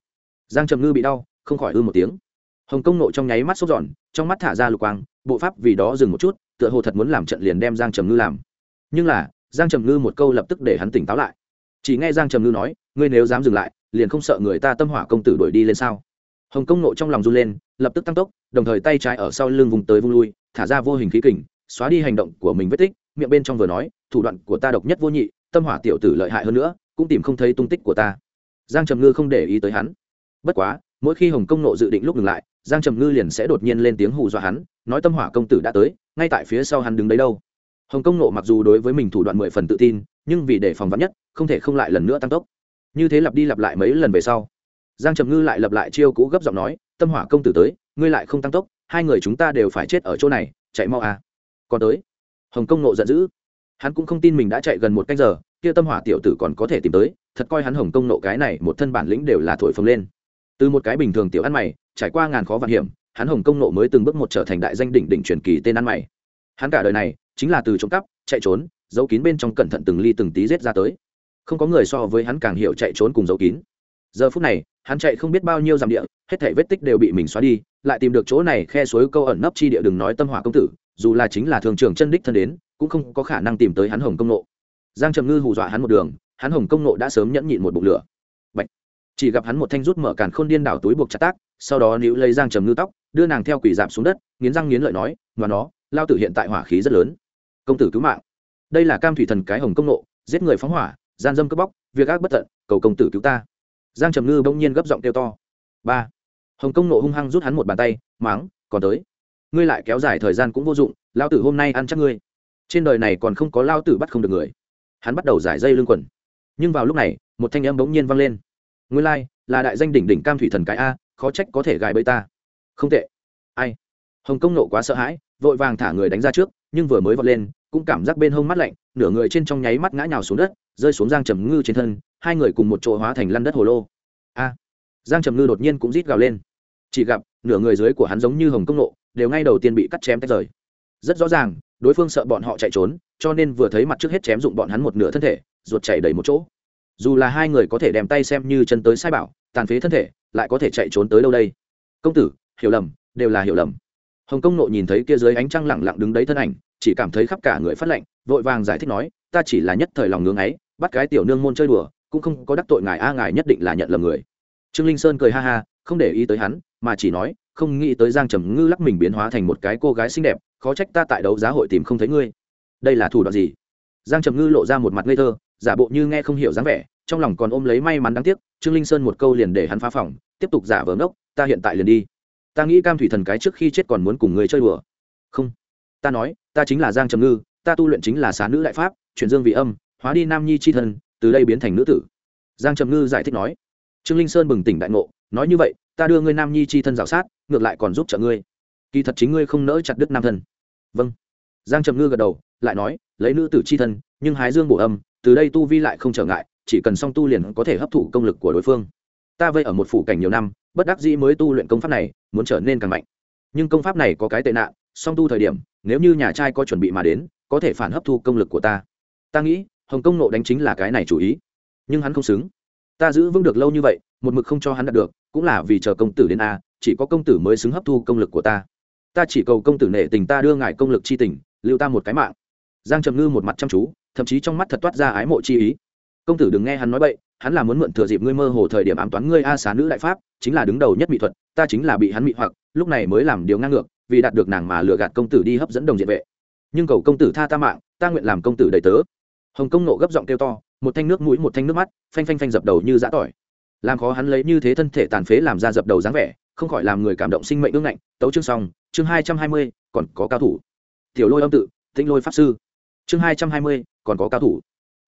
Giang trầm ngư bị đau, không khỏi ư một tiếng. Hồng công nộ trong nháy mắt sốt giòn trong mắt thả ra lục quang bộ pháp vì đó dừng một chút, tựa hồ thật muốn làm trận liền đem giang trầm ngư làm. Nhưng là, giang trầm ngư một câu lập tức để hắn tỉnh táo lại. Chỉ nghe giang trầm ngư nói, ngươi nếu dám dừng lại, liền không sợ người ta tâm hỏa công tử đuổi đi lên sao? Hồng công nộ trong lòng run lên, lập tức tăng tốc, đồng thời tay trái ở sau lưng vùng tới vung lui, thả ra vô hình khí kình, xóa đi hành động của mình vết tích, miệng bên trong vừa nói, thủ đoạn của ta độc nhất vô nhị, tâm hỏa tiểu tử lợi hại hơn nữa, cũng tìm không thấy tung tích của ta. Giang trầm ngư không để ý tới hắn. Bất quá, mỗi khi hồng công nộ dự định lúc ngừng lại giang trầm ngư liền sẽ đột nhiên lên tiếng hù dọa hắn, nói tâm hỏa công tử đã tới, ngay tại phía sau hắn đứng đấy đâu. Hồng công nộ mặc dù đối với mình thủ đoạn mười phần tự tin, nhưng vì để phòng vắn nhất, không thể không lại lần nữa tăng tốc. Như thế lặp đi lặp lại mấy lần về sau, giang trầm ngư lại lặp lại chiêu cũ gấp giọng nói, tâm hỏa công tử tới, ngươi lại không tăng tốc, hai người chúng ta đều phải chết ở chỗ này, chạy mau à. Còn tới. Hồng công nộ giận dữ. Hắn cũng không tin mình đã chạy gần một canh giờ, kia tâm hỏa tiểu tử còn có thể tìm tới, thật coi hắn hồng công nộ cái này một thân bản lĩnh đều là thổi phồng lên. Từ một cái bình thường tiểu ăn mày trải qua ngàn khó vạn hiểm, hắn hồng công nộ mới từng bước một trở thành đại danh đỉnh đỉnh truyền kỳ tên ăn mày. Hắn cả đời này chính là từ trộm cắp, chạy trốn, giấu kín bên trong cẩn thận từng ly từng tí rết ra tới. Không có người so với hắn càng hiểu chạy trốn cùng giấu kín. Giờ phút này, hắn chạy không biết bao nhiêu dặm địa, hết thể vết tích đều bị mình xóa đi, lại tìm được chỗ này khe suối câu ẩn nấp chi địa đừng nói tâm hỏa công tử, dù là chính là thường trưởng chân đích thân đến, cũng không có khả năng tìm tới hắn hồng công nộ. Giang trầm ngư hù dọa hắn một đường, hắn hồng công nộ đã sớm nhẫn nhịn một bụng lửa. Bạch. chỉ gặp hắn một thanh rút mở càn khôn điên đảo túi buộc chặt tác sau đó níu lấy giang trầm ngư tóc đưa nàng theo quỷ giảm xuống đất nghiến răng nghiến lợi nói và nó lao tử hiện tại hỏa khí rất lớn. Công tử cứu mạng. Đây là cam thủy thần cái hồng công nộ giết người phóng hỏa gian dâm cướp bóc việc ác bất tận cầu công tử cứu ta. Giang trầm ngư bỗng nhiên gấp giọng kêu to. Ba. Hồng công nộ hung hăng rút hắn một bàn tay máng còn tới. Ngươi lại kéo dài thời gian cũng vô dụng lao tử hôm nay ăn chắc ngươi. Trên đời này còn không có lao tử bắt không được người. Hắn bắt đầu giải dây lưng quần. Nhưng vào lúc này một thanh âm bỗng nhiên vang lên. Nguyên lai、like, là đại danh đỉnh đỉnh cam thủy thần cái a khó trách có thể gài bẫy ta. Không tệ. Ai? Hồng công nộ quá sợ hãi, vội vàng thả người đánh ra trước, nhưng vừa mới vọt lên, cũng cảm giác bên hông mắt lạnh, nửa người trên trong nháy mắt ngã nhào xuống đất, rơi xuống giang trầm ngư trên thân, hai người cùng một chỗ hóa thành lăn đất hồ lô. A! Giang trầm ngư đột nhiên cũng rít gào lên. Chỉ gặp, nửa người dưới của hắn giống như hồng công nộ, đều ngay đầu tiên bị cắt chém tách rời. Rất rõ ràng, đối phương sợ bọn họ chạy trốn, cho nên vừa thấy mặt trước hết chém dụng bọn hắn một nửa thân thể, ruột chảy đầy một chỗ dù là hai người có thể đem tay xem như chân tới sai bảo, tàn phế thân thể, lại có thể chạy trốn tới đâu đây? Công tử, hiểu lầm, đều là hiểu lầm. Hồng công nộ nhìn thấy kia dưới ánh trăng lẳng lặng đứng đấy thân ảnh, chỉ cảm thấy khắp cả người phát lệnh vội vàng giải thích nói, ta chỉ là nhất thời lòng ngưỡng ấy bắt cái tiểu nương môn chơi đùa, cũng không có đắc tội ngài, a, ngài nhất định là nhận lầm người. Trương linh sơn cười ha ha, không để ý tới hắn, mà chỉ nói, không nghĩ tới giang trầm ngư lắc mình biến hóa thành một cái cô gái xinh đẹp, khó trách ta tại đấu giá hội tìm không thấy ngươi. Đây là thủ đoạn gì? Giang trầm ngư lộ ra một mặt ngây thơ, giả bộ như nghe không hiểu dáng vẻ trong lòng còn ôm lấy may mắn đáng tiếc, trương linh sơn một câu liền để hắn phá phòng, tiếp tục giả vờ ngốc, ta hiện tại liền đi. Ta nghĩ cam thủy thần cái trước khi chết còn muốn cùng người chơi đùa. Không. Ta nói, ta chính là giang trầm ngư, ta tu luyện chính là xá nữ đại pháp, chuyển dương vị âm, hóa đi nam nhi c h i thân, từ đây biến thành nữ tử. Giang trầm ngư giải thích nói. Trương linh sơn bừng tỉnh đại ngộ, nói như vậy, ta đưa ngươi nam nhi c h i thân rào sát, ngược lại còn giúp trợ ngươi. Kỳ thật chính ngươi không nỡ chặt đứt nam thân. Vâng. Giang trầm ngư gật đầu, lại nói, lấy nữ tử c h i thân, nhưng hái dương bổ âm, từ đây tu vi lại không trở ngại chỉ cần song tu liền có thể hấp thụ công lực của đối phương. Ta vây ở một phủ cảnh nhiều năm, bất đắc dĩ mới tu luyện công pháp này, muốn trở nên càng mạnh. Nhưng công pháp này có cái tệ nạn, song tu thời điểm, nếu như nhà trai có chuẩn bị mà đến, có thể phản hấp thu công lực của ta. Ta nghĩ, hồng công nộ đánh chính là cái này chủ ý. Nhưng hắn không xứng. Ta giữ vững được lâu như vậy, một mực không cho hắn đạt được, cũng là vì chờ công tử đến a, chỉ có công tử mới xứng hấp thu công lực của ta. Ta chỉ cầu công tử nể tình ta đưa ngài công lực chi tình, lưu ta một cái mạng. Giang trầm ngư một mặt chăm chú, thậm chí trong mắt thật toát ra ái mộ chi ý công tử đừng nghe hắn nói bậy, hắn là muốn mượn thừa dịp ngươi mơ hồ thời điểm ám toán ngươi a xá nữ đại pháp, chính là đứng đầu nhất mỹ thuật, ta chính là bị hắn mị hoặc, lúc này mới làm điều ngang ngược, vì đạt được nàng mà lừa gạt công tử đi hấp dẫn đồng diện vệ. Nhưng cầu công tử tha ta mạng, ta nguyện làm công tử đầy tớ. Hồng công nộ gấp giọng kêu to, một thanh nước mũi, một thanh nước mắt, phanh phanh phanh dập đầu như giã tỏi. Làm khó hắn lấy như thế thân thể tàn phế làm ra dập đầu dáng vẻ, không khỏi làm người cảm động sinh mệnh ương ngạnh. Tấu chương xong, chương hai trăm hai mươi, còn có cao thủ. Tiểu lôi âm tự, tĩnh lôi pháp sư. Chương hai trăm hai mươi, còn có cao thủ.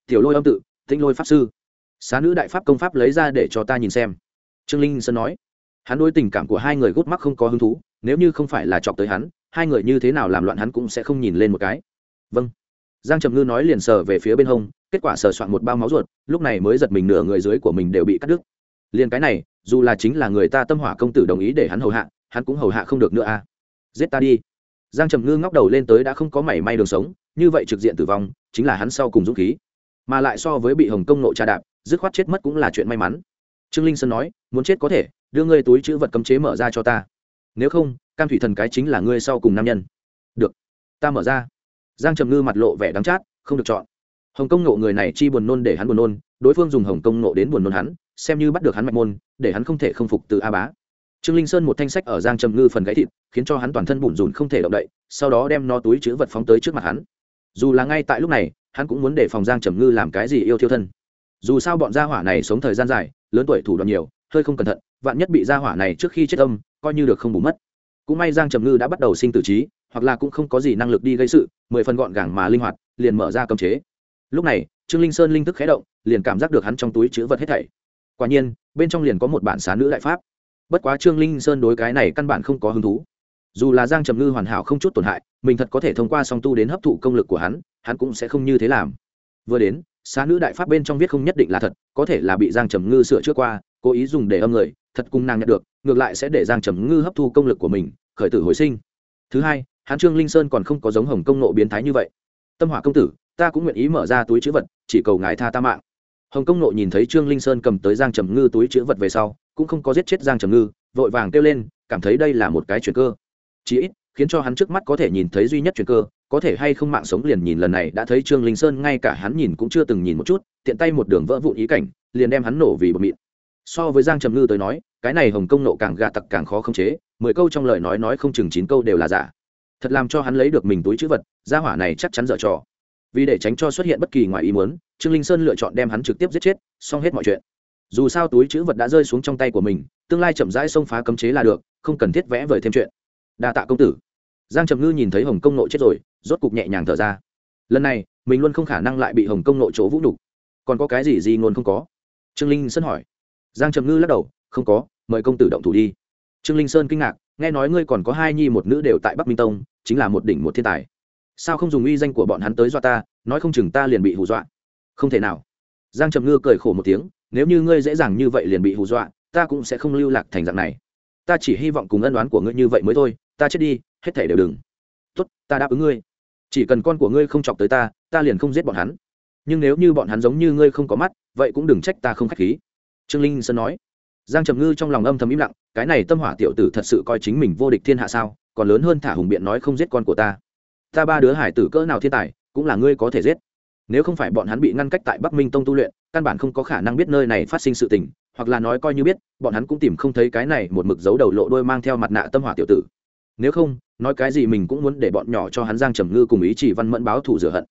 Tiểu lôi âm tự tĩnh lôi pháp sư. Xá nữ đại pháp công pháp lấy ra để cho ta nhìn xem. Trương linh sơn nói. Hắn đối tình cảm của hai người gút mắc không có hứng thú, nếu như không phải là chọc tới hắn, hai người như thế nào làm loạn hắn cũng sẽ không nhìn lên một cái. Vâng. Giang trầm ngư nói liền sờ về phía bên hông, kết quả sờ soạn một bao máu ruột, lúc này mới giật mình nửa người dưới của mình đều bị cắt đứt. Liền cái này, dù là chính là người ta tâm hỏa công tử đồng ý để hắn hầu hạ, hắn cũng hầu hạ không được nữa à. Giết ta đi. Giang trầm ngư ngóc đầu lên tới đã không có mảy may đường sống, như vậy trực diện tử vong, chính là hắn sau cùng dũng khí mà lại so với bị hồng công nộ trà đạp, dứt khoát chết mất cũng là chuyện may mắn. Trương linh sơn nói, muốn chết có thể, đưa ngươi túi chữ vật cấm chế mở ra cho ta. Nếu không, cam thủy thần cái chính là ngươi sau cùng nam nhân. Được, ta mở ra. Giang trầm ngư mặt lộ vẻ đắng chát, không được chọn. Hồng công nộ người này chi buồn nôn để hắn buồn nôn, đối phương dùng hồng công nộ đến buồn nôn hắn, xem như bắt được hắn mạch môn, để hắn không thể không phục từ a bá. Trương linh sơn một thanh sách ở giang trầm ngư phần gãy thịt, khiến cho hắn toàn thân bùn rùn không thể động đậy, sau đó đem nó túi chữ vật phóng tới trước mặt hắn. Dù là ngay tại lúc này hắn cũng muốn để phòng giang trầm ngư làm cái gì yêu thiêu thân. Dù sao bọn gia hỏa này sống thời gian dài, lớn tuổi thủ đoạn nhiều, hơi không cẩn thận, vạn nhất bị gia hỏa này trước khi chết âm, coi như được không bù mất. Cũng may giang trầm ngư đã bắt đầu sinh tử trí, hoặc là cũng không có gì năng lực đi gây sự, mười phần gọn gàng mà linh hoạt, liền mở ra cấm chế. Lúc này, trương linh sơn linh thức khé động, liền cảm giác được hắn trong túi chữ vật hết thảy. Quả nhiên, bên trong liền có một bản xá nữ đại pháp. Bất quá trương linh sơn đối cái này căn bản không có hứng thú dù là giang trầm ngư hoàn hảo không chút tổn hại mình thật có thể thông qua song tu đến hấp thụ công lực của hắn hắn cũng sẽ không như thế làm vừa đến xá nữ đại pháp bên trong viết không nhất định là thật có thể là bị giang trầm ngư sửa trước qua cố ý dùng để âm người thật cung nàng nhận được ngược lại sẽ để giang trầm ngư hấp thu công lực của mình khởi tử hồi sinh thứ hai hắn trương linh sơn còn không có giống hồng công nộ biến thái như vậy tâm hỏa công tử ta cũng nguyện ý mở ra túi chữ vật chỉ cầu ngài tha ta mạng hồng công nộ nhìn thấy trương linh sơn cầm tới giang trầm ngư túi chữ vật về sau cũng không có giết chết giang trầm ngư vội vàng kêu lên cảm thấy đây là một cái chuyện cơ chí ít, khiến cho hắn trước mắt có thể nhìn thấy duy nhất chuyện cơ, có thể hay không mạng sống liền nhìn lần này, đã thấy trương linh sơn, ngay cả hắn nhìn cũng chưa từng nhìn một chút, tiện tay một đường vỡ vụn ý cảnh, liền đem hắn nổ vì bột mịn. So với giang trầm ngư tới nói, cái này hồng công nộ càng gà tặc càng khó khống chế, mười câu trong lời nói nói không chừng chín câu đều là giả. Thật làm cho hắn lấy được mình túi chữ vật, gia hỏa này chắc chắn dở trò. Vì để tránh cho xuất hiện bất kỳ ngoài ý muốn, trương linh sơn lựa chọn đem hắn trực tiếp giết chết, xong hết mọi chuyện. Dù sao túi chữ vật đã rơi xuống trong tay của mình, tương lai chậm rãi xông phá cấm chế là được, không cần thiết vẽ vời thêm chuyện đa tạ công tử. Giang trầm ngư nhìn thấy hồng công nộ chết rồi, rốt cục nhẹ nhàng thở ra. Lần này, mình luôn không khả năng lại bị hồng công nộ chỗ vũ nhục. Còn có cái gì gì ngôn không có? Trương linh sơn hỏi. Giang trầm ngư lắc đầu, không có, mời công tử động thủ đi. Trương linh sơn kinh ngạc, nghe nói ngươi còn có hai nhi một nữ đều tại bắc minh tông, chính là một đỉnh một thiên tài. Sao không dùng uy danh của bọn hắn tới dọa ta, nói không chừng ta liền bị hù dọa. Không thể nào. Giang trầm ngư cười khổ một tiếng, nếu như ngươi dễ dàng như vậy liền bị hù dọa, ta cũng sẽ không lưu lạc thành dạng này ta chỉ hy vọng cùng ân đoán của ngươi như vậy mới thôi, ta chết đi, hết thể đều đừng. Tốt, ta đáp ứng ngươi. Chỉ cần con của ngươi không chọc tới ta ta liền không giết bọn hắn. Nhưng nếu như bọn hắn giống như ngươi không có mắt, vậy cũng đừng trách ta không k h á c h khí. Trương linh sơn nói. Giang trầm ngư trong lòng âm thầm im lặng, cái này tâm hỏa tiểu tử thật sự coi chính mình vô địch thiên hạ sao, còn lớn hơn thả hùng biện nói không giết con của ta. Ta ba đứa hải tử cỡ nào thiên tài, cũng là ngươi có thể giết. Nếu không phải bọn hắn bị ngăn cách tại bắc minh tông tu luyện, căn bản không có khả năng biết nơi này phát sinh sự tình hoặc là nói coi như biết, bọn hắn cũng tìm không thấy cái này một mực dấu đầu lộ đôi mang theo mặt nạ tâm hỏa tiểu tử. Nếu không, nói cái gì mình cũng muốn để bọn nhỏ cho hắn giang trầm ngư cùng ý chỉ văn mẫn báo thủ rửa hận.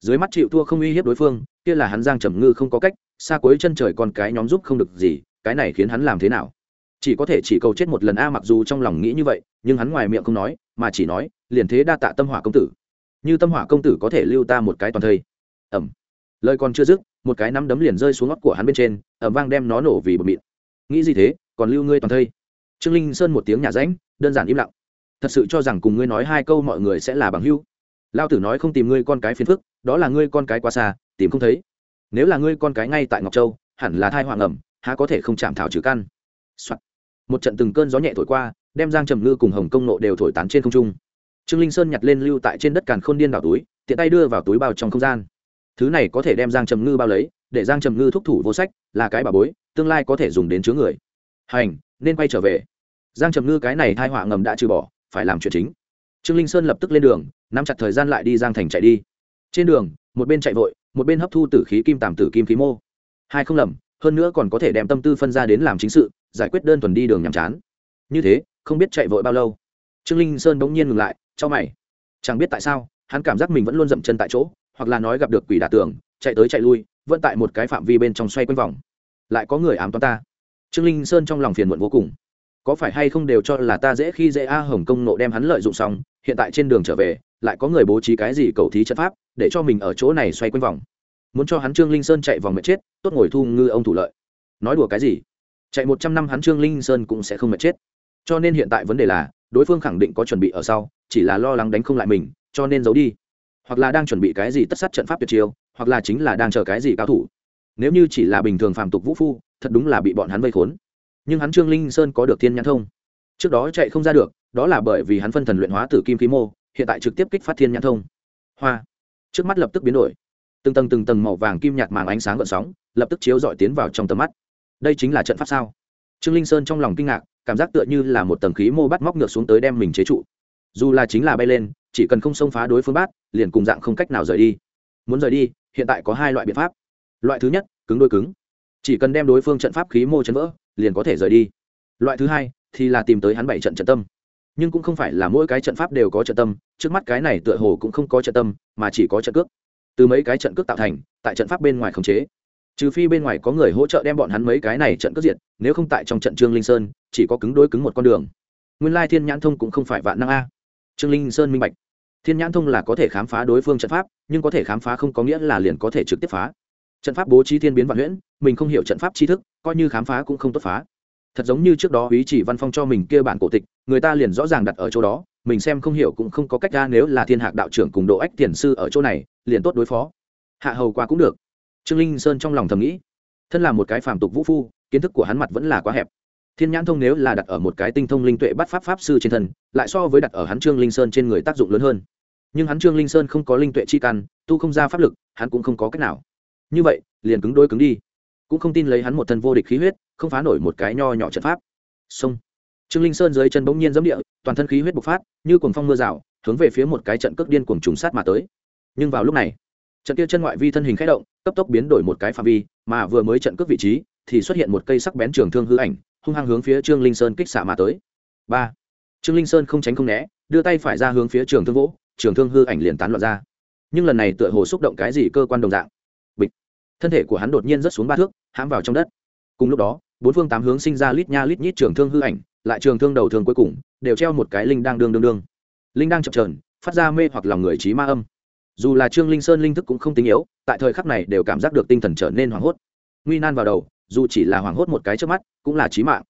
Dưới mắt chịu thua không uy hiếp đối phương, kia là hắn giang trầm ngư không có cách, xa cuối chân trời còn cái nhóm giúp không được gì, cái này khiến hắn làm thế nào? Chỉ có thể chỉ cầu chết một lần a, mặc dù trong lòng nghĩ như vậy, nhưng hắn ngoài miệng không nói, mà chỉ nói, liền thế đa tạ tâm hỏa công tử. Như tâm hỏa công tử có thể lưu ta một cái toàn thây. Ẩm lời còn chưa dứt một cái nắm đấm liền rơi xuống ngót của hắn bên trên ẩm vang đem nó nổ vì bột mịn. Nghĩ gì thế, còn lưu ngươi toàn thây. Trương linh sơn một tiếng nhà ránh đơn giản im lặng. Thật sự cho rằng cùng ngươi nói hai câu mọi người sẽ là bằng hưu lao tử nói không tìm ngươi con cái phiền phức, đó là ngươi con cái quá xa, tìm không thấy. Nếu là ngươi con cái ngay tại ngọc châu, hẳn là thai hoàng ẩm, há có thể không chạm thảo trừ căn、Soạn. một trận từng cơn gió nhẹ thổi qua, đem giang trầm ngư cùng hồng công nộ đều thổi tán trên không trung. Trương linh sơn nhặt lên lưu tại trên đất càn khôn điên đảo túi, tiện tay đưa vào túi bao trong không gian thứ này có thể đem giang trầm ngư bao lấy, để giang trầm ngư thúc thủ vô sách, là cái bà bối, tương lai có thể dùng đến chứa người. Hành, nên quay trở về. Giang trầm ngư cái này thai họa ngầm đã trừ bỏ, phải làm chuyện chính. Trương linh sơn lập tức lên đường, nắm chặt thời gian lại đi giang thành chạy đi. Trên đường, một bên chạy vội, một bên hấp thu tử khí kim tàm tử kim khí mô. Hai không lầm, hơn nữa còn có thể đem tâm tư phân ra đến làm chính sự, giải quyết đơn thuần đi đường nhàm chán. Như thế, không biết chạy vội bao lâu. Trương linh sơn bỗng nhiên ngừng lại cho mày. Chẳng biết tại sao, hắn cảm giác mình vẫn luôn dậm chân tại chỗ hoặc là nói gặp được quỷ đả tường, chạy tới chạy lui, vẫn tại một cái phạm vi bên trong xoay quanh vòng. Lại có người ám toán ta. Trương linh sơn trong lòng phiền muộn vô cùng. Có phải hay không đều cho là ta dễ khi dễ a hồng công nộ đem hắn lợi dụng xong, hiện tại trên đường trở về, lại có người bố trí cái gì cầu thí trận pháp, để cho mình ở chỗ này xoay quanh vòng. Muốn cho hắn trương linh sơn chạy vòng mệt chết, tốt ngồi thu ngư ông thủ lợi. Nói đùa cái gì? Chạy một trăm năm hắn trương linh sơn cũng sẽ không mệt chết. Cho nên hiện tại vấn đề là, đối phương khẳng định có chuẩn bị ở sau, chỉ là lo lắng đánh không lại mình, cho nên giấu đi hoặc là đang chuẩn bị cái gì tất sát trận pháp tuyệt chiêu, hoặc là chính là đang chờ cái gì cao thủ. Nếu như chỉ là bình thường phàm tục vũ phu, thật đúng là bị bọn hắn vây khốn. Nhưng hắn trương linh sơn có được thiên nhãn thông. Trước đó chạy không ra được, đó là bởi vì hắn phân thần luyện hóa tử kim khí mô, hiện tại trực tiếp kích phát thiên nhãn thông. Hoa. Trước mắt lập tức biến đổi. Từng tầng từng tầng màu vàng kim nhạt màng ánh sáng gợn sóng, lập tức chiếu dọi tiến vào trong tầm mắt. Đây chính là trận pháp sao? Trương linh sơn trong lòng kinh ngạc, cảm giác tựa như là một tầng khí mô bắt móc ngược xuống tới đem mình chế trụ. Dù là chính là bay lên chỉ cần không xông phá đối phương bát, liền cùng dạng không cách nào rời đi. Muốn rời đi, hiện tại có hai loại biện pháp. Loại thứ nhất, cứng đôi cứng. Chỉ cần đem đối phương trận pháp khí mô chấn vỡ, liền có thể rời đi. Loại thứ hai, thì là tìm tới hắn bảy trận trận tâm. Nhưng cũng không phải là mỗi cái trận pháp đều có trận tâm, trước mắt cái này tựa hồ cũng không có trận tâm, mà chỉ có trận cước. Từ mấy cái trận cước tạo thành, tại trận pháp bên ngoài khống chế. Trừ phi bên ngoài có người hỗ trợ đem bọn hắn mấy cái này trận cước diện nếu không tại trong trận trương linh sơn, chỉ có cứng đối cứng một con đường. Nguyên lai thiên nhãn thông cũng không phải vạn năng a trương linh sơn minh bạch. Thiên nhãn thông là có thể khám phá đối phương trận pháp, nhưng có thể khám phá không có nghĩa là liền có thể trực tiếp phá. Trận pháp bố trí thiên biến vạn huyễn, mình không hiểu trận pháp tri thức, coi như khám phá cũng không tốt phá. Thật giống như trước đó ý chỉ văn phong cho mình kia bản cổ tịch, người ta liền rõ ràng đặt ở chỗ đó, mình xem không hiểu cũng không có cách ra nếu là thiên hạc đạo trưởng cùng độ ách tiền sư ở chỗ này, liền tốt đối phó. Hạ hầu qua cũng được. Trương linh sơn trong lòng thầm nghĩ. Thân là một cái phàm tục vũ phu, kiến thức của hắn mặt vẫn là quá hẹp thiên nhãn thông nếu là đặt ở một cái tinh thông linh tuệ bắt pháp pháp sư trên thân, lại so với đặt ở hắn trương linh sơn trên người tác dụng lớn hơn. Nhưng hắn trương linh sơn không có linh tuệ chi căn, tu không ra pháp lực, hắn cũng không có cách nào. Như vậy, liền cứng đôi cứng đi. Cũng không tin lấy hắn một thân vô địch khí huyết, không phá nổi một cái nho nhỏ trận pháp. Xong. Trương linh sơn dưới chân bỗng nhiên dẫm địa, toàn thân khí huyết bộc phát, như cuồng phong mưa rào, hướng về phía một cái trận cước điên cuồng trùng sát mà tới. Nhưng vào lúc này, trận kia chân ngoại vi thân hình khẽ động, cấp tốc biến đổi một cái phạm vi, mà vừa mới trận cước vị trí, thì xuất hiện một cây sắc bén trường thương hư ảnh hung hăng hướng phía trương linh sơn kích xạ mà tới. Ba. Trương linh sơn không tránh không né, đưa tay phải ra hướng phía trường thương vỗ, trường thương hư ảnh liền tán loạn ra. Nhưng lần này tựa hồ xúc động cái gì cơ quan đồng dạng. Bịch. Thân thể của hắn đột nhiên rớt xuống ba thước, hãm vào trong đất. Cùng lúc đó, bốn phương tám hướng sinh ra lít nha lít nhít trường thương hư ảnh, lại trường thương đầu thương cuối cùng, đều treo một cái linh đang đương đương đương. Linh đang chập trờn phát ra mê hoặc lòng người trí ma âm. Dù là trương linh sơn linh thức cũng không tinh yếu, tại thời khắc này đều cảm giác được tinh thần trở nên hoảng hốt. Nguy nan vào đầu dù chỉ là hoảng hốt một cái trước mắt, cũng là trí mạng.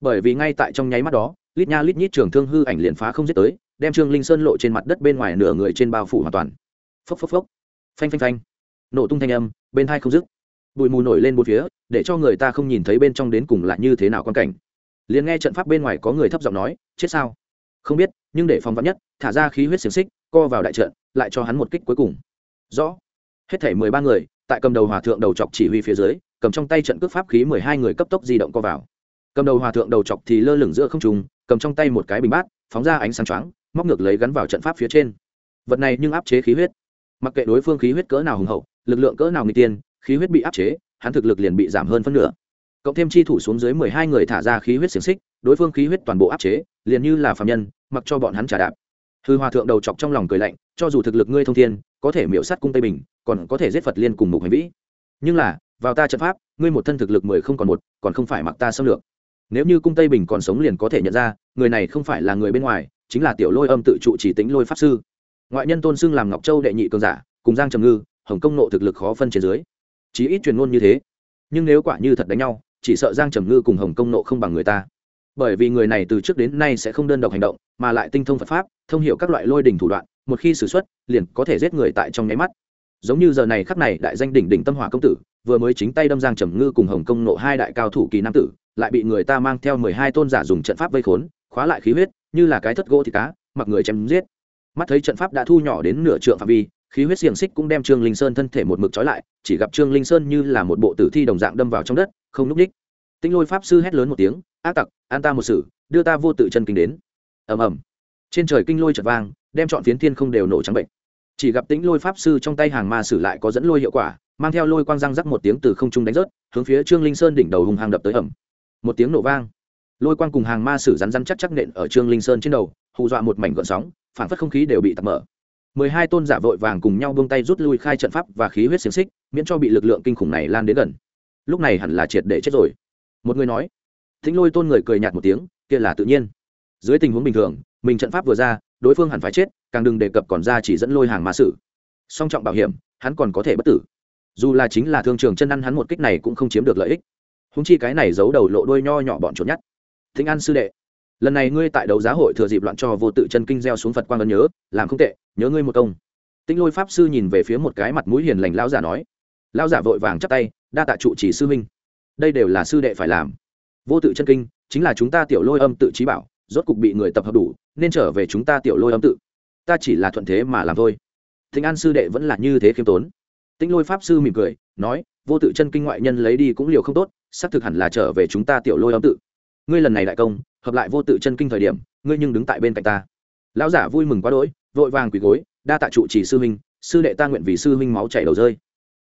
Bởi vì ngay tại trong nháy mắt đó, lít nha lít nhít trường thương hư ảnh liền phá không giết tới, đem trương linh sơn lộ trên mặt đất bên ngoài nửa người trên bao phủ hoàn toàn. Phốc phốc phốc. Phanh phanh phanh. Nổ tung thanh âm, bên hai không dứt. Bụi mù nổi lên bốn phía, để cho người ta không nhìn thấy bên trong đến cùng là như thế nào quan cảnh. Liền nghe trận pháp bên ngoài có người thấp giọng nói, chết sao? Không biết, nhưng để phòng vắn nhất, thả ra khí huyết xiềng xích, co vào đại trận, lại cho hắn một kích cuối cùng. Rõ. Hết thể mười ba người, tại cầm đầu hòa thượng đầu chọc chỉ huy phía dưới cầm trong tay trận cước pháp khí mười hai người cấp tốc di động co vào. Cầm đầu hòa thượng đầu chọc thì lơ lửng giữa không trùng cầm trong tay một cái bình bát, phóng ra ánh sáng choáng, móc ngược lấy gắn vào trận pháp phía trên. Vật này nhưng áp chế khí huyết. Mặc kệ đối phương khí huyết cỡ nào hùng hậu, lực lượng cỡ nào người tiên, khí huyết bị áp chế, hắn thực lực liền bị giảm hơn phân nửa. Cộng thêm chi thủ xuống dưới mười hai người thả ra khí huyết xiềng xích, đối phương khí huyết toàn bộ áp chế, liền như là phạm nhân, mặc cho bọn hắn trả đạp. Hư hòa thượng đầu chọc trong lòng cười lạnh, cho dù thực lực ngươi thông thiên, có thể miễu sát cung tây bình, còn có thể giết phật liên cùng mục hành vĩ. Nhưng là vào ta trận pháp, ngươi một thân thực lực mười không còn một, còn không phải mặc ta xâm lược. Nếu như cung tây bình còn sống liền có thể nhận ra, người này không phải là người bên ngoài, chính là tiểu lôi âm tự trụ chỉ tính lôi pháp sư. Ngoại nhân tôn xưng làm ngọc châu đệ nhị cường giả, cùng giang trầm ngư, hồng công nộ thực lực khó phân trên dưới. Chí ít truyền ngôn như thế. Nhưng nếu quả như thật đánh nhau, chỉ sợ giang trầm ngư cùng hồng công nộ không bằng người ta. Bởi vì người này từ trước đến nay sẽ không đơn độc hành động, mà lại tinh thông phật pháp, thông h i ể u các loại lôi đình thủ đoạn, một khi xử x u ấ t liền có thể giết người tại trong nháy mắt. Giống như giờ này khắc này đại danh đỉnh đỉnh tâm hỏa công tử vừa mới chính tay đâm giang trầm ngư cùng hồng công nộ hai đại cao thủ kỳ nam tử, lại bị người ta mang theo mười hai tôn giả dùng trận pháp vây khốn, khóa lại khí huyết, như là cái thất gỗ thì cá, mặc người chém giết. Mắt thấy trận pháp đã thu nhỏ đến nửa trượng phạm vi, khí huyết xiềng xích cũng đem trương linh sơn thân thể một mực trói lại, chỉ gặp trương linh sơn như là một bộ tử thi đồng dạng đâm vào trong đất, không núp ních tinh lôi pháp sư hét lớn một tiếng ác tặc, an ta một sử đưa ta vô tự chân kinh đến. Ầm ầm. Trên trời kinh lôi chật vang, đem chọn phiến thiên không đều nổ trắng bệnh chỉ gặp tĩnh lôi pháp sư trong tay hàng ma sử lại có dẫn lôi hiệu quả, mang theo lôi quang răng rắc một tiếng từ không trung đánh rớt, hướng phía trương linh sơn đỉnh đầu hùng hàng đập tới ẩm một tiếng nổ vang. Lôi quang cùng hàng ma sử rắn rắn chắc chắc nện ở trương linh sơn trên đầu, hù dọa một mảnh gợn sóng, phản phất không khí đều bị tạt mở. Mười hai tôn giả vội vàng cùng nhau buông tay rút lui khai trận pháp và khí huyết xiềng xích, miễn cho bị lực lượng kinh khủng này lan đến gần. Lúc này hẳn là triệt để chết rồi. Một người nói. Thính lôi tôn người cười nhạt một tiếng, kia là tự nhiên. Dưới tình huống bình thường, mình trận pháp vừa ra đối phương hẳn phải chết, càng đừng đề cập còn ra chỉ dẫn lôi hàng ma sử. Song trọng bảo hiểm, hắn còn có thể bất tử. Dù là chính là thương trường chân ăn hắn một kích này cũng không chiếm được lợi ích. Húng chi cái này giấu đầu lộ đuôi nho nhỏ bọn trốn nhất thính an sư đệ, lần này ngươi tại đấu giá hội thừa dịp loạn cho vô tự chân kinh gieo xuống phật quang ấn nhớ, làm không tệ, nhớ ngươi một công. Tinh lôi pháp sư nhìn về phía một cái mặt mũi hiền lành lão giả nói, lão giả vội vàng chắp tay, đa tạ trụ chỉ sư minh đây đều là sư đệ phải làm. Vô tự chân kinh, chính là chúng ta tiểu lôi âm tự trí bảo rốt cục bị người tập hợp đủ, nên trở về chúng ta tiểu lôi âm tự. Ta chỉ là thuận thế mà làm thôi. Thịnh an sư đệ vẫn là như thế khiêm tốn. Tinh lôi pháp sư mỉm cười, nói, vô tự chân kinh ngoại nhân lấy đi cũng liều không tốt, xác thực hẳn là trở về chúng ta tiểu lôi âm tự. Ngươi lần này đại công, hợp lại vô tự chân kinh thời điểm, ngươi nhưng đứng tại bên cạnh ta. Lão giả vui mừng quá đỗi, vội vàng quỳ gối, đa tạ trụ chỉ sư huynh, sư đệ ta nguyện vì sư huynh máu chảy đầu rơi.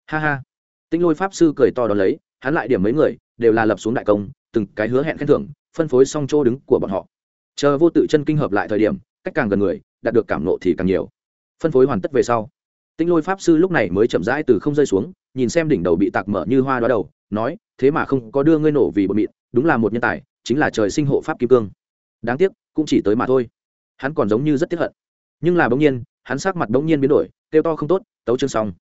Ha ha. Tinh lôi pháp sư cười to đón lấy, hắn lại điểm mấy người, đều là lập xuống đại công, từng cái hứa hẹn khen thưởng, phân phối xong chỗ đứng của bọn họ chờ vô tự chân kinh hợp lại thời điểm, cách càng gần người, đạt được cảm nộ thì càng nhiều. Phân phối hoàn tất về sau tinh lôi pháp sư lúc này mới chậm rãi từ không rơi xuống, nhìn xem đỉnh đầu bị tạc mở như hoa đoá đầu, nói, thế mà không có đưa ngươi nổ vì bột mịn, đúng là một nhân tài, chính là trời sinh hộ pháp kim cương. Đáng tiếc, cũng chỉ tới mà thôi. Hắn còn giống như rất tiếc hận. Nhưng là bỗng nhiên, hắn sắc mặt bỗng nhiên biến đổi, kêu to không tốt, tấu chương xong.